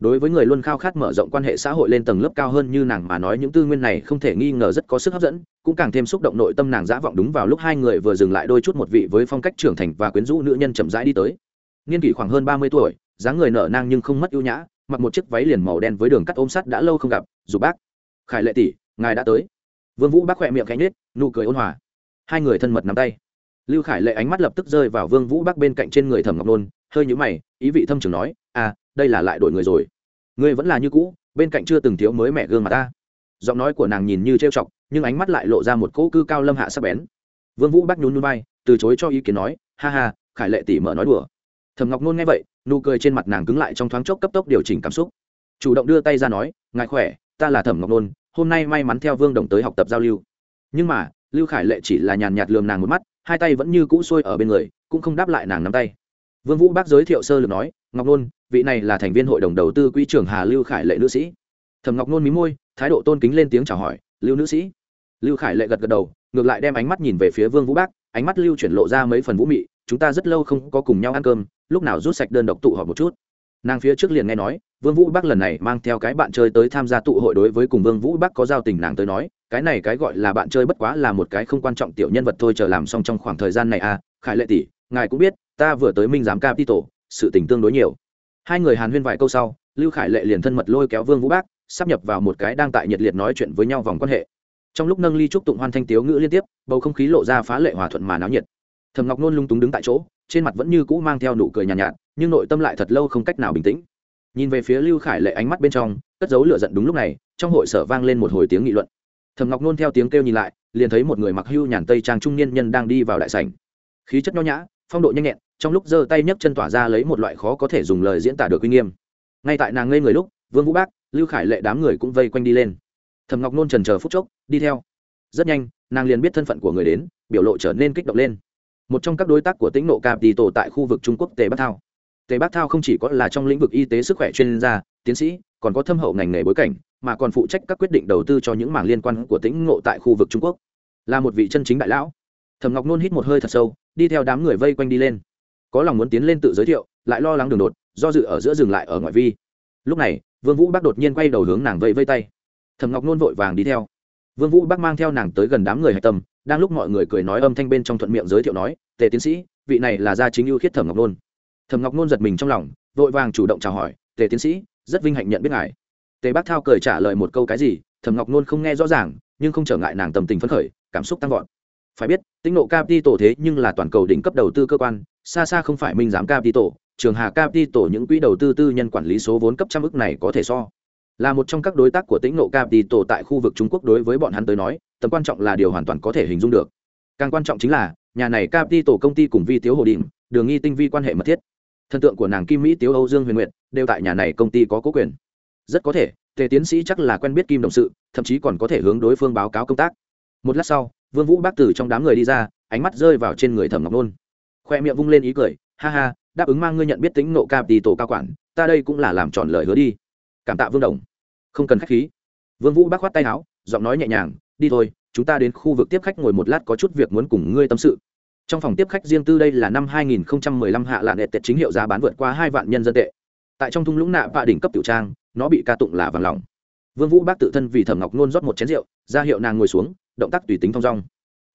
đối với người luôn khao khát mở rộng quan hệ xã hội lên tầng lớp cao hơn như nàng mà nói, những tư nguyên này không thể nghi ngờ rất có sức hấp dẫn, cũng càng thêm xúc động nội tâm nàng dã vọng đúng vào lúc hai người vừa dừng lại đôi chút một vị với phong cách trưởng thành và quyến rũ nữ nhân chậm rãi đi tới. Niên kỷ khoảng hơn ba mươi tuổi, dáng người nở nang nhưng không mất ưu nhã, mặc một chiếc váy liền màu đen với đường cắt ôm sắt đã lâu không gặp, dù bác. Khải lệ tỷ, ngài đã tới. Vương vũ bác khỏe miệng cánh nết nụ cười ôn hòa. Hai người thân mật nắm tay. Lưu khải lệ ánh mắt lập tức rơi vào vương vũ bác bên cạnh trên người thẩm ngọc nôn, hơi nhũ mày, ý vị thâm trường nói à đây là lại đổi người rồi. Ngươi vẫn là như cũ, bên cạnh chưa từng thiếu mới mẹ gương mà ta. Giọng nói của nàng nhìn như trêu chọc, nhưng ánh mắt lại lộ ra một cỗ cư cao lâm hạ sắc bén. Vương vũ bác nhún nhún vai, từ chối cho ý kiến nói, ha ha, khải lệ tỷ mở nói đùa. Thẩm ngọc nôn nghe vậy, nụ cười trên mặt nàng cứng lại trong thoáng chốc cấp tốc điều chỉnh cảm xúc. Chủ động đưa tay ra nói, ngài khỏe, ta là thẩm ngọc nôn, hôm nay may mắn theo vương đồng tới học tập giao lưu. Nhưng mà, lưu khải lệ chỉ là nhàn nhạt lườm nàng một mắt, hai tay vẫn như cũ xuôi ở bên người, cũng không đáp lại nàng nắm tay vương vũ bác giới thiệu sơ lược nói, ngọc nôn, vị này là thành viên hội đồng đầu tư quỹ trưởng hà lưu khải lệ nữ sĩ. Thẩm ngọc nôn mí môi, thái độ tôn kính lên tiếng chào hỏi, lưu nữ sĩ. Lưu khải lệ gật gật đầu, ngược lại đem ánh mắt nhìn về phía vương vũ bác, ánh mắt lưu chuyển lộ ra mấy phần vũ mị, chúng ta rất lâu không có cùng nhau ăn cơm, lúc nào rút sạch đơn độc tụ họp một chút. Nàng phía trước liền nghe nói, vương vũ bắc lần này mang theo cái bạn chơi tới tham gia tụ hội đối với cùng vương vũ bắc có giao tình nàng tới nói, cái này cái gọi là bạn chơi bất quá là một cái không quan trọng tiểu nhân vật thôi chờ làm xong trong khoảng thời gian này à khải lệ tỷ, ngài cũng biết ta vừa tới minh giám capital sự tình tương đối nhiều. Hai người hàn huyên vài câu sau lưu khải lệ liền thân mật lôi kéo vương vũ bác sắp nhập vào một cái đang tại nhiệt liệt nói chuyện với nhau vòng quan hệ. Trong lúc nâng ly trúc tụng hoan thanh tiếu ngữ liên tiếp bầu không khí lộ ra phá lệ hòa thuận mà náo nhiệt. Thầm ngọc nôn lung túng đứng tại chỗ trên mặt vẫn như cũ mang theo nụ cười nhàn nhạt, nhạt nhưng nội tâm lại thật lâu không cách nào bình tĩnh. Nhìn về phía lưu khải lệ ánh mắt bên trong cất dấu lửa giận đúng lúc này trong hội sở vang lên một hồi tiếng nghị luận. Thầm ngọc nôn theo tiếng kêu nhìn lại liền thấy một người mặc hưu nhàn tây trang trung niên nhân đang đi vào đại sảnh. Khí chất nho nhã phong độ nhanh nhẹn trong lúc giơ tay nhấc chân tỏa ra lấy một loại khó có thể dùng lời diễn tả được uy nghiêm. Ngay tại nàng ngây người lúc, vương vũ bác, lưu khải lệ đám người cũng vây quanh đi lên. Thầm ngọc nôn trần chờ phút chốc, đi theo. Rất nhanh, nàng liền biết thân phận của người đến, biểu lộ trở nên kích động lên. Một trong các đối tác của tĩnh nộ capital tại khu vực trung quốc tề bắc thao. Tề bắc thao không chỉ có là trong lĩnh vực y tế sức khỏe chuyên gia, tiến sĩ, còn có thâm hậu ngành nghề bối cảnh, mà còn phụ trách các quyết định đầu tư cho những mảng liên quan của tĩnh ngộ tại khu vực trung quốc. Là một vị chân chính đại lão. Thầm ngọc nôn hít một hơi thật sâu, đi theo đám người vây quanh đi lên có lòng muốn tiến lên tự giới thiệu, lại lo lắng đường đột, do dự ở giữa dừng lại ở ngoại vi. Lúc này, vương vũ bắc đột nhiên quay đầu hướng nàng vẫy vây tay. Thầm ngọc nôn vội vàng đi theo. Vương vũ bắc mang theo nàng tới gần đám người hạch tâm, đang lúc mọi người cười nói âm thanh bên trong thuận miệng giới thiệu nói, tề tiến sĩ, vị này là gia chính ưu khiết thẩm ngọc nôn. Thẩm ngọc nôn giật mình trong lòng, vội vàng chủ động chào hỏi, tề tiến sĩ, rất vinh hạnh nhận biết ngài. Tề bác thao cười trả lời một câu cái gì? Thẩm ngọc nôn không nghe rõ ràng, nhưng không trở ngại nàng tầm tình phấn khởi, cảm xúc tăng vọt. Phải biết tinh nộ capital thế nhưng là toàn cầu đỉnh cấp đầu tư cơ quan xa xa không phải minh giám capital trường hà capital những quỹ đầu tư tư nhân quản lý số vốn cấp trăm ức này có thể so. Là một trong các đối tác của tĩnh nộ capital tại khu vực trung quốc đối với bọn hắn tới nói, tầm quan trọng là điều hoàn toàn có thể hình dung được. Càng quan trọng chính là, nhà này capital công ty cùng vi tiếu hồ đình, đường nghi tinh vi quan hệ mật thiết. Thần tượng của nàng kim mỹ tiếu âu dương huyền nguyện đều tại nhà này công ty có cố quyền. Rất có thể, tề tiến sĩ chắc là quen biết kim đồng sự, thậm chí còn có thể hướng đối phương báo cáo công tác. Một lát sau, vương vũ bác từ trong đám người đi ra, ánh mắt rơi vào trên người thẩm ngọc nôn khoe miệng vung lên ý cười, ha ha, đáp ứng mang ngươi nhận biết tính nộ tổ cao quản, ta đây cũng là làm tròn lời hứa đi. Cảm tạ vương đồng. Không cần khách khí. Vương vũ bác khoát tay áo, giọng nói nhẹ nhàng, đi thôi, chúng ta đến khu vực tiếp khách ngồi một lát có chút việc muốn cùng ngươi tâm sự. Trong phòng tiếp khách riêng tư đây là năm 2015 hạ lạ đệ tệ chính hiệu giá bán vượt qua hai vạn nhân dân tệ. Tại trong thung lũng nạ vạ đỉnh cấp tiểu trang, nó bị ca tụng là vàng lòng vương vũ bác tự thân vì thẩm ngọc nôn rót một chén rượu, ra hiệu nàng ngồi xuống, động tác tùy tính thong dong.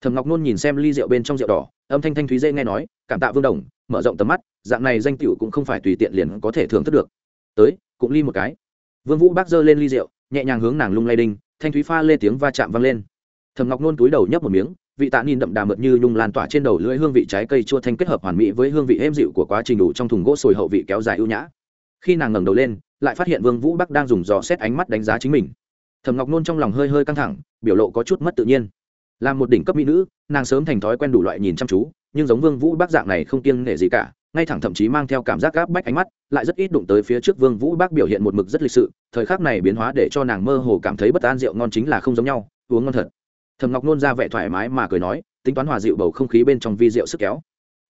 Thẩm ngọc nôn nhìn xem ly rượu bên trong rượu đỏ âm thanh thanh thúy dễ nghe nói, cảm tạ vương đồng, mở rộng tầm mắt, dạng này danh tiệu cũng không phải tùy tiện liền có thể thưởng thức được. Tới, cũng ly một cái. Vương vũ bác giơ lên ly rượu, nhẹ nhàng hướng nàng lung lay đinh, thanh thúy pha lê tiếng va chạm vang lên. Thầm ngọc nôn túi đầu nhấp một miếng, vị tạ nhìn đậm đà mượt như nhung lan tỏa trên đầu lưỡi hương vị trái cây chua thanh kết hợp hoàn mỹ với hương vị êm dịu của quá trình đủ trong thùng gỗ sồi hậu vị kéo dài ưu nhã. Khi nàng ngẩng đầu lên, lại phát hiện vương vũ bắc đang dùng dò xét ánh mắt đánh giá chính mình. Thầm ngọc nôn trong lòng hơi hơi căng thẳng, biểu lộ có chút mất tự nhiên là một đỉnh cấp mỹ nữ, nàng sớm thành thói quen đủ loại nhìn chăm chú, nhưng giống vương vũ bác dạng này không kiêng nể gì cả, ngay thẳng thậm chí mang theo cảm giác gáp bách ánh mắt, lại rất ít đụng tới phía trước vương vũ bác biểu hiện một mực rất lịch sự, thời khắc này biến hóa để cho nàng mơ hồ cảm thấy bất an rượu ngon chính là không giống nhau, uống ngon thật. Thầm ngọc nôn ra vẻ thoải mái mà cười nói, tính toán hòa dịu bầu không khí bên trong vi rượu sức kéo.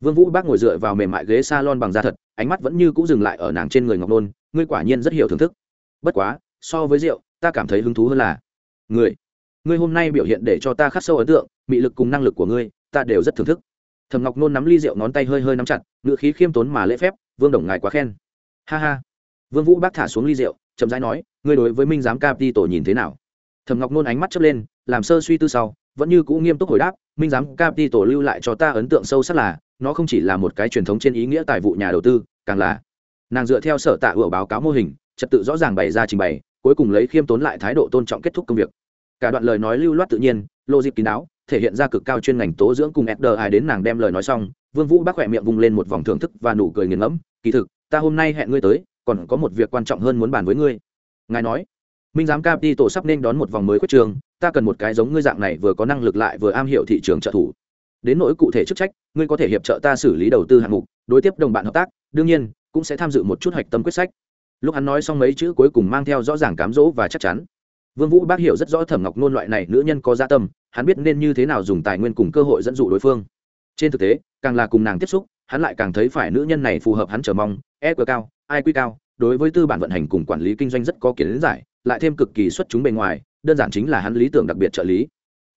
Vương vũ bác ngồi dựa vào mềm mại ghế salon bằng da thật, ánh mắt vẫn như cũ dừng lại ở nàng trên người ngọc nôn, ngươi quả nhiên rất hiểu thưởng thức. Bất quá, so với rượu, ta cảm thấy hứng thú hơn là người ngươi hôm nay biểu hiện để cho ta khắc sâu ấn tượng, mị lực cùng năng lực của ngươi, ta đều rất thưởng thức. Thầm ngọc nôn nắm ly rượu ngón tay hơi hơi nắm chặt ngự khí khiêm tốn mà lễ phép, vương đồng ngài quá khen. Ha ha. Vương vũ bác thả xuống ly rượu, chậm rãi nói, ngươi đối với minh giám cap đi tổ nhìn thế nào? Thầm ngọc nôn ánh mắt chớp lên, làm sơ suy tư sau, vẫn như cũ nghiêm túc hồi đáp, minh giám cap đi tổ lưu lại cho ta ấn tượng sâu sắc là, nó không chỉ là một cái truyền thống trên ý nghĩa tài vụ nhà đầu tư, càng là nàng dựa theo sở tạ ủa báo cáo mô hình, trật tự rõ ràng bày ra trình bày, cuối cùng lấy khiêm tốn lại thái độ tôn trọng kết thúc công việc cả đoạn lời nói lưu loát tự nhiên, lô dịp kín đáo, thể hiện ra cực cao chuyên ngành tố dưỡng cùng sd ai đến nàng đem lời nói xong, vương vũ bác khỏe miệng vung lên một vòng thưởng thức và nụ cười nghiền ngẫm, kỳ thực, ta hôm nay hẹn ngươi tới, còn có một việc quan trọng hơn muốn bàn với ngươi. Ngài nói, minh giám cap tổ sắp nên đón một vòng mới quyết trường, ta cần một cái giống ngươi dạng này vừa có năng lực lại vừa am hiểu thị trường trợ thủ. Đến nỗi cụ thể chức trách, ngươi có thể hiệp trợ ta xử lý đầu tư hạng mục, đối tiếp đồng bạn hợp tác, đương nhiên, cũng sẽ tham dự một chút hoạch tâm quyết sách. Lúc hắn nói xong mấy chữ cuối cùng mang theo rõ ràng cám dỗ và chắc chắn vương vũ bác hiểu rất rõ thẩm ngọc nôn loại này nữ nhân có gia tâm, hắn biết nên như thế nào dùng tài nguyên cùng cơ hội dẫn dụ đối phương. Trên thực tế, càng là cùng nàng tiếp xúc, hắn lại càng thấy phải nữ nhân này phù hợp hắn chờ mong e q cao, ai quy cao, đối với tư bản vận hành cùng quản lý kinh doanh rất có kiến giải, lại thêm cực kỳ xuất chúng bề ngoài, đơn giản chính là hắn lý tưởng đặc biệt trợ lý.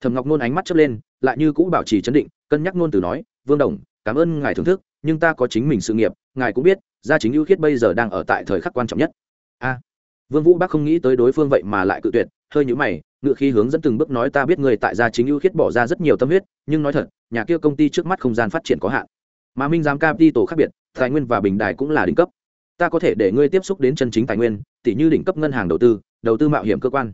Thẩm ngọc nôn ánh mắt chớp lên, lại như cũ bảo trì chấn định, cân nhắc nôn từ nói, vương đồng, cảm ơn ngài thưởng thức, nhưng ta có chính mình sự nghiệp, ngài cũng biết, gia chính ưu khiết bây giờ đang ở tại thời khắc quan trọng nhất. A vương vũ bác không nghĩ tới đối phương vậy mà lại cự tuyệt, hơi nhíu mày, ngựa khí hướng dẫn từng bước nói ta biết người tại gia chính ưu khiết bỏ ra rất nhiều tâm huyết, nhưng nói thật, nhà kia công ty trước mắt không gian phát triển có hạn. Mà minh giám tổ khác biệt, tài nguyên và bình đài cũng là đỉnh cấp. Ta có thể để ngươi tiếp xúc đến chân chính tài nguyên tỷ như đỉnh cấp ngân hàng đầu tư đầu tư mạo hiểm cơ quan.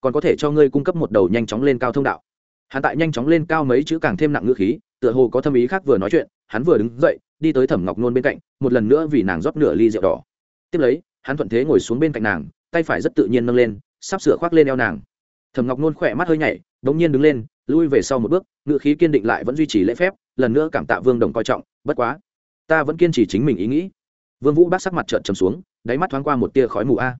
Còn có thể cho ngươi cung cấp một đầu nhanh chóng lên cao thông đạo. Hắn tại nhanh chóng lên cao mấy chữ càng thêm nặng ngữ khí, tựa hồ có thâm ý khác vừa nói chuyện, hắn vừa đứng dậy, đi tới thẩm ngọc nôn bên cạnh, một lần nữa vì nàng rót nửa ly rượu đỏ. Tiếp lấy hắn thuận thế ngồi xuống bên cạnh nàng, tay phải rất tự nhiên nâng lên, sắp sửa khoác lên eo nàng. Thẩm ngọc nôn khỏe mắt hơi nhảy đ ỗ n g nhiên đứng lên, lui về sau một bước, ngựa khí kiên định lại vẫn duy trì lễ phép, lần nữa cảm tạ vương đồng coi trọng, bất quá, ta vẫn kiên trì chính mình ý nghĩ. Vương vũ bác sắc mặt trợn trầm xuống, đáy mắt thoáng qua một tia khói mù a.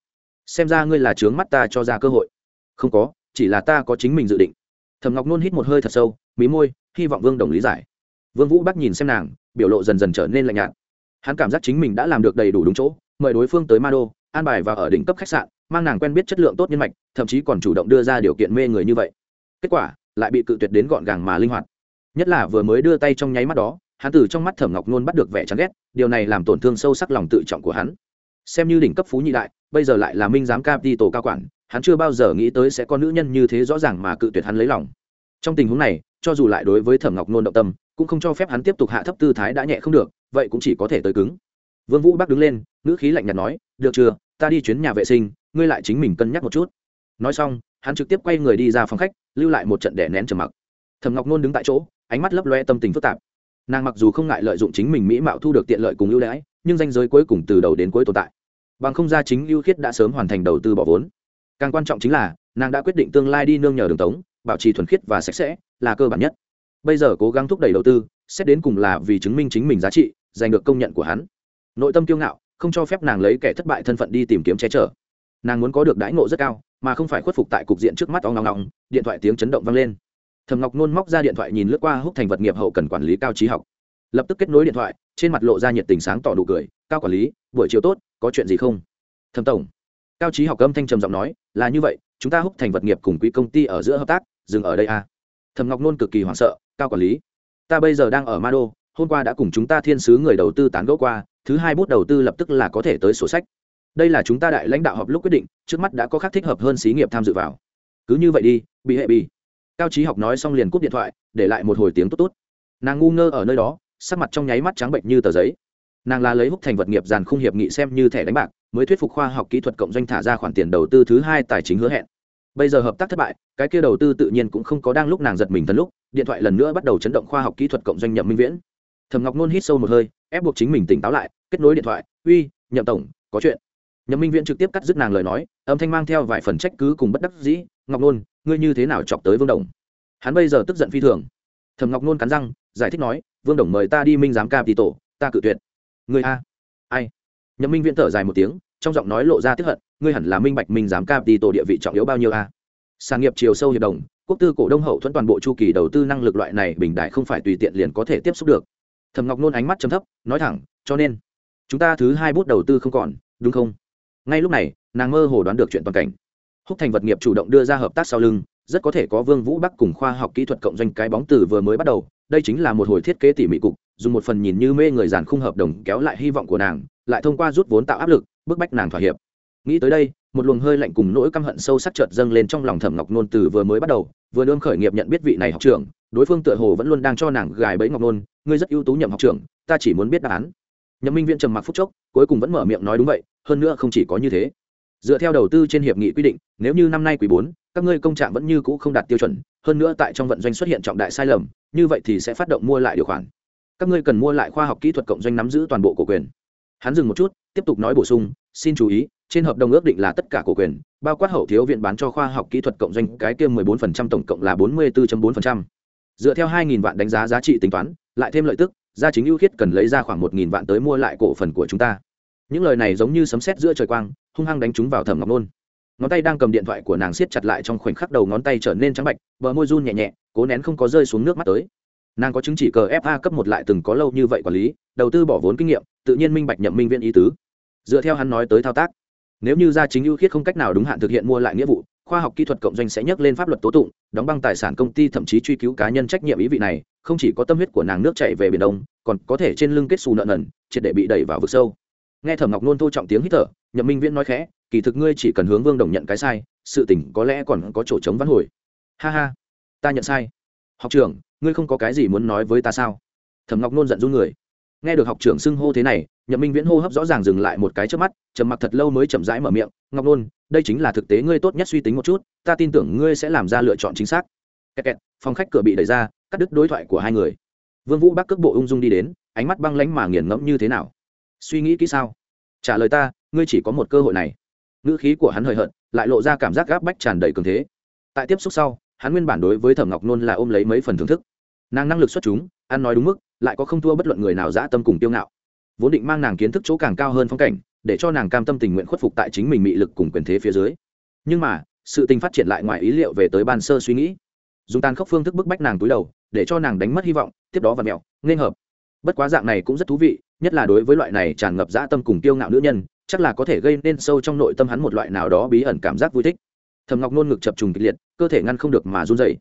Xem ra ngươi là trướng mắt ta cho ra cơ hội. Không có, chỉ là ta có chính mình dự định. Thẩm ngọc nôn hít một hơi thật sâu, mí môi, hy vọng vương đồng lý giải. Vương vũ bác nhìn xem nàng, biểu lộ dần dần trở nên lạnh nhạt. Hắn cảm giác chính mình đã làm được đầy đủ đúng chỗ mời đối phương tới ma đô an bài và ở đỉnh cấp khách sạn, mang nàng quen biết chất lượng tốt nhân mạch, thậm chí còn chủ động đưa ra điều kiện mê người như vậy. Kết quả, lại bị cự tuyệt đến gọn gàng mà linh hoạt. Nhất là vừa mới đưa tay trong nháy mắt đó, hắn từ trong mắt thẩm ngọc nôn bắt được vẻ chán ghét, điều này làm tổn thương sâu sắc lòng tự trọng của hắn. Xem như đỉnh cấp phú nhị đại, bây giờ lại là minh giám capital cao quản, hắn chưa bao giờ nghĩ tới sẽ có nữ nhân như thế rõ ràng mà cự tuyệt hắn lấy lòng. Trong tình huống này, cho dù lại đối với thẩm ngọc nôn động tâm, cũng không cho phép hắn tiếp tục hạ thấp tư thái đã nhẹ không được, vậy cũng chỉ có thể tới cứng vương vũ bắc đứng lên, ngữ khí lạnh nhạt nói, được chưa, ta đi chuyến nhà vệ sinh, ngươi lại chính mình cân nhắc một chút. Nói xong, hắn trực tiếp quay người đi ra phòng khách, lưu lại một trận đẻ nén trầm mặc. Thẩm ngọc nôn đứng tại chỗ, ánh mắt lấp loe tâm tình phức tạp. Nàng mặc dù không ngại lợi dụng chính mình mỹ mạo thu được tiện lợi cùng ưu đãi, nhưng danh giới cuối cùng từ đầu đến cuối tồn tại. Bằng không ra chính ưu khiết đã sớm hoàn thành đầu tư bỏ vốn. Càng quan trọng chính là, nàng đã quyết định tương lai đi nương nhờ đường tống, bảo trì thuần khiết và sạch sẽ, là cơ bản nhất. Bây giờ cố gắng thúc đẩy đầu tư, xét đến cùng là vì chứng minh chính mình giá trị, giành được công nhận của hắn nội tâm kiêu ngạo, không cho phép nàng lấy kẻ thất bại thân phận đi tìm kiếm che chở. Nàng muốn có được đãi ngộ rất cao, mà không phải khuất phục tại cục diện trước mắt ong ngong ngong điện thoại tiếng chấn động vang lên. Thầm ngọc nôn móc ra điện thoại nhìn lướt qua húc thành vật nghiệp hậu cần quản lý cao trí học. Lập tức kết nối điện thoại, trên mặt lộ ra nhiệt tình sáng tỏ nụ cười, cao quản lý, buổi chiều tốt, có chuyện gì không? Thầm tổng. Cao trí học âm thanh trầm giọng nói, là như vậy, chúng ta húc thành vật nghiệp cùng quỹ công ty ở giữa hợp tác, dừng ở đây à. thầm ngọc nôn cực kỳ hoảng sợ, cao quản lý, ta bây giờ đang ở ma đô hôm qua đã cùng chúng ta thiên sứ người đầu tư tán gẫu qua thứ hai bút đầu tư lập tức là có thể tới sổ sách. Đây là chúng ta đại lãnh đạo họp lúc quyết định, trước mắt đã có khác thích hợp hơn xí nghiệp tham dự vào. Cứ như vậy đi, bị hệ bị. Cao trí học nói xong liền cúp điện thoại, để lại một hồi tiếng tốt tốt. Nàng ngu ngơ ở nơi đó, sắc mặt trong nháy mắt trắng bệnh như tờ giấy. Nàng là lấy húc thành vật nghiệp dàn khung hiệp nghị xem như thẻ đánh bạc, mới thuyết phục khoa học kỹ thuật cộng doanh thả ra khoản tiền đầu tư thứ hai tài chính hứa hẹn. Bây giờ hợp tác thất bại, cái kia đầu tư tự nhiên cũng không có đang lúc nàng giật mình tấn lúc, điện thoại lần nữa bắt đầu chấn động khoa học kỹ thuật cộng doanh nhậm minh viễn. Thầm ngọc nôn hít sâu một hơi ép buộc chính mình tỉnh táo lại, kết nối điện thoại, uy, nhậm tổng, có chuyện. Nhậm minh viễn trực tiếp cắt dứt nàng lời nói, âm thanh mang theo vài phần trách cứ cùng bất đắc dĩ, ngọc nôn, ngươi như thế nào chọc tới vương đồng? Hắn bây giờ tức giận phi thường. Thầm ngọc nôn cắn răng, giải thích nói, vương đồng mời ta đi minh giám ca tỷ tổ, ta cự tuyệt. Người a? Ai? Nhậm minh viễn thở dài một tiếng, trong giọng nói lộ ra tiếp hận, ngươi hẳn là minh bạch minh giám ca tỷ tổ địa vị trọng yếu bao nhiêu a? Sản nghiệp chiều sâu hiệp đồng, quốc tư cổ đông hậu thuẫn toàn bộ chu kỳ đầu tư năng lực loại này bình đại không phải tùy tiện liền có thể tiếp xúc được thầm ngọc nôn ánh mắt chấm thấp, nói thẳng, cho nên, chúng ta thứ hai bút đầu tư không còn, đúng không? Ngay lúc này, nàng mơ hồ đoán được chuyện toàn cảnh. Húc thành vật nghiệp chủ động đưa ra hợp tác sau lưng, rất có thể có vương vũ bắc cùng khoa học kỹ thuật cộng doanh cái bóng từ vừa mới bắt đầu. Đây chính là một hồi thiết kế tỉ mỉ cục, dùng một phần nhìn như mê người giàn khung hợp đồng kéo lại hy vọng của nàng, lại thông qua rút vốn tạo áp lực, bức bách nàng thỏa hiệp. Nghĩ tới đây, một luồng hơi lạnh cùng nỗi căm hận sâu sắc chợt dâng lên trong lòng thẩm ngọc nôn từ vừa mới bắt đầu, vừa đương khởi nghiệp nhận biết vị này học trưởng, đối phương tựa hồ vẫn luôn đang cho nàng gài bẫy ngọc nôn ngươi rất ưu tú nhậm học trưởng, ta chỉ muốn biết đáp án. Nhậm minh viễn trầm mặc phúc chốc, cuối cùng vẫn mở miệng nói đúng vậy, hơn nữa không chỉ có như thế. Dựa theo đầu tư trên hiệp nghị quy định, nếu như năm nay quý bốn, các ngươi công trạng vẫn như cũ không đạt tiêu chuẩn, hơn nữa tại trong vận doanh xuất hiện trọng đại sai lầm, như vậy thì sẽ phát động mua lại điều khoản. Các ngươi cần mua lại khoa học kỹ thuật cộng doanh nắm giữ toàn bộ cổ quyền. Hắn dừng một chút, tiếp tục nói bổ sung, xin chú ý, trên hợp đồng ước định là tất cả cổ quyền, bao quát hậu thiếu viện bán cho khoa học kỹ thuật cộng doanh, cái kia 14% tổng cộng là 44.4% dựa theo 2.000 vạn đánh giá giá trị tính toán, lại thêm lợi tức, gia chính ưu khiết cần lấy ra khoảng 1.000 vạn tới mua lại cổ phần của chúng ta. Những lời này giống như sấm sét giữa trời quang, hung hăng đánh chúng vào thẩm ngọc nôn. Ngón tay đang cầm điện thoại của nàng siết chặt lại trong khoảnh khắc đầu ngón tay trở nên trắng bạch, bờ môi run nhẹ nhẹ, cố nén không có rơi xuống nước mắt tới. Nàng có chứng chỉ cờ fa cấp một lại từng có lâu như vậy quản lý, đầu tư bỏ vốn kinh nghiệm, tự nhiên minh bạch nhậm minh viên ý tứ. Dựa theo hắn nói tới thao tác, nếu như gia chính ưu khiết không cách nào đúng hạn thực hiện mua lại nghĩa vụ khoa học kỹ thuật cộng doanh sẽ nhắc lên pháp luật tố tụng, đóng băng tài sản công ty thậm chí truy cứu cá nhân trách nhiệm ý vị này, không chỉ có tâm huyết của nàng nước chạy về biển đông, còn có thể trên lưng kết xù nợ nần, triệt để bị đẩy vào vực sâu. Nghe thẩm ngọc nôn thô trọng tiếng hít thở, nhậm minh viễn nói khẽ, kỳ thực ngươi chỉ cần hướng vương đồng nhận cái sai, sự tình có lẽ còn có chỗ chống vãn hồi. Ha ha, ta nhận sai. Học trưởng, ngươi không có cái gì muốn nói với ta sao? Thẩm ngọc nôn giận run người. Nghe được học trưởng xưng hô thế này nhậm minh viễn hô hấp rõ ràng dừng lại một cái trước mắt, trầm mặc thật lâu mới chậm rãi mở miệng, ngọc nôn, đây chính là thực tế, ngươi tốt nhất suy tính một chút, ta tin tưởng ngươi sẽ làm ra lựa chọn chính xác. Kẹt kẹt, phòng khách cửa bị đẩy ra, cắt đứt đối thoại của hai người. Vương vũ bắc cước bộ ung dung đi đến, ánh mắt băng lánh mà nghiền ngẫm như thế nào? Suy nghĩ kỹ sao? Trả lời ta, ngươi chỉ có một cơ hội này. Ngữ khí của hắn hời hợt, lại lộ ra cảm giác gáp bách tràn đầy cường thế. Tại tiếp xúc sau, hắn nguyên bản đối với thẩm ngọc nôn là ôm lấy mấy phần thưởng thức. Nàng năng lực xuất chúng, ăn nói đúng mức, lại có không thua bất luận người nào dã tâm cùng tiêu ngạo vốn định mang nàng kiến thức chỗ càng cao hơn phong cảnh, để cho nàng cam tâm tình nguyện khuất phục tại chính mình mị lực cùng quyền thế phía dưới. Nhưng mà, sự tình phát triển lại ngoài ý liệu về tới ban sơ suy nghĩ. Dùng tàn khốc phương thức bức bách nàng túi đầu, để cho nàng đánh mất hy vọng, tiếp đó và mẹo, nên hợp. Bất quá dạng này cũng rất thú vị, nhất là đối với loại này tràn ngập dã tâm cùng tiêu ngạo nữ nhân, chắc là có thể gây nên sâu trong nội tâm hắn một loại nào đó bí ẩn cảm giác vui thích. Thầm ngọc nôn ngực chập trùng kịch liệt, cơ thể ngăn không được mà run dậy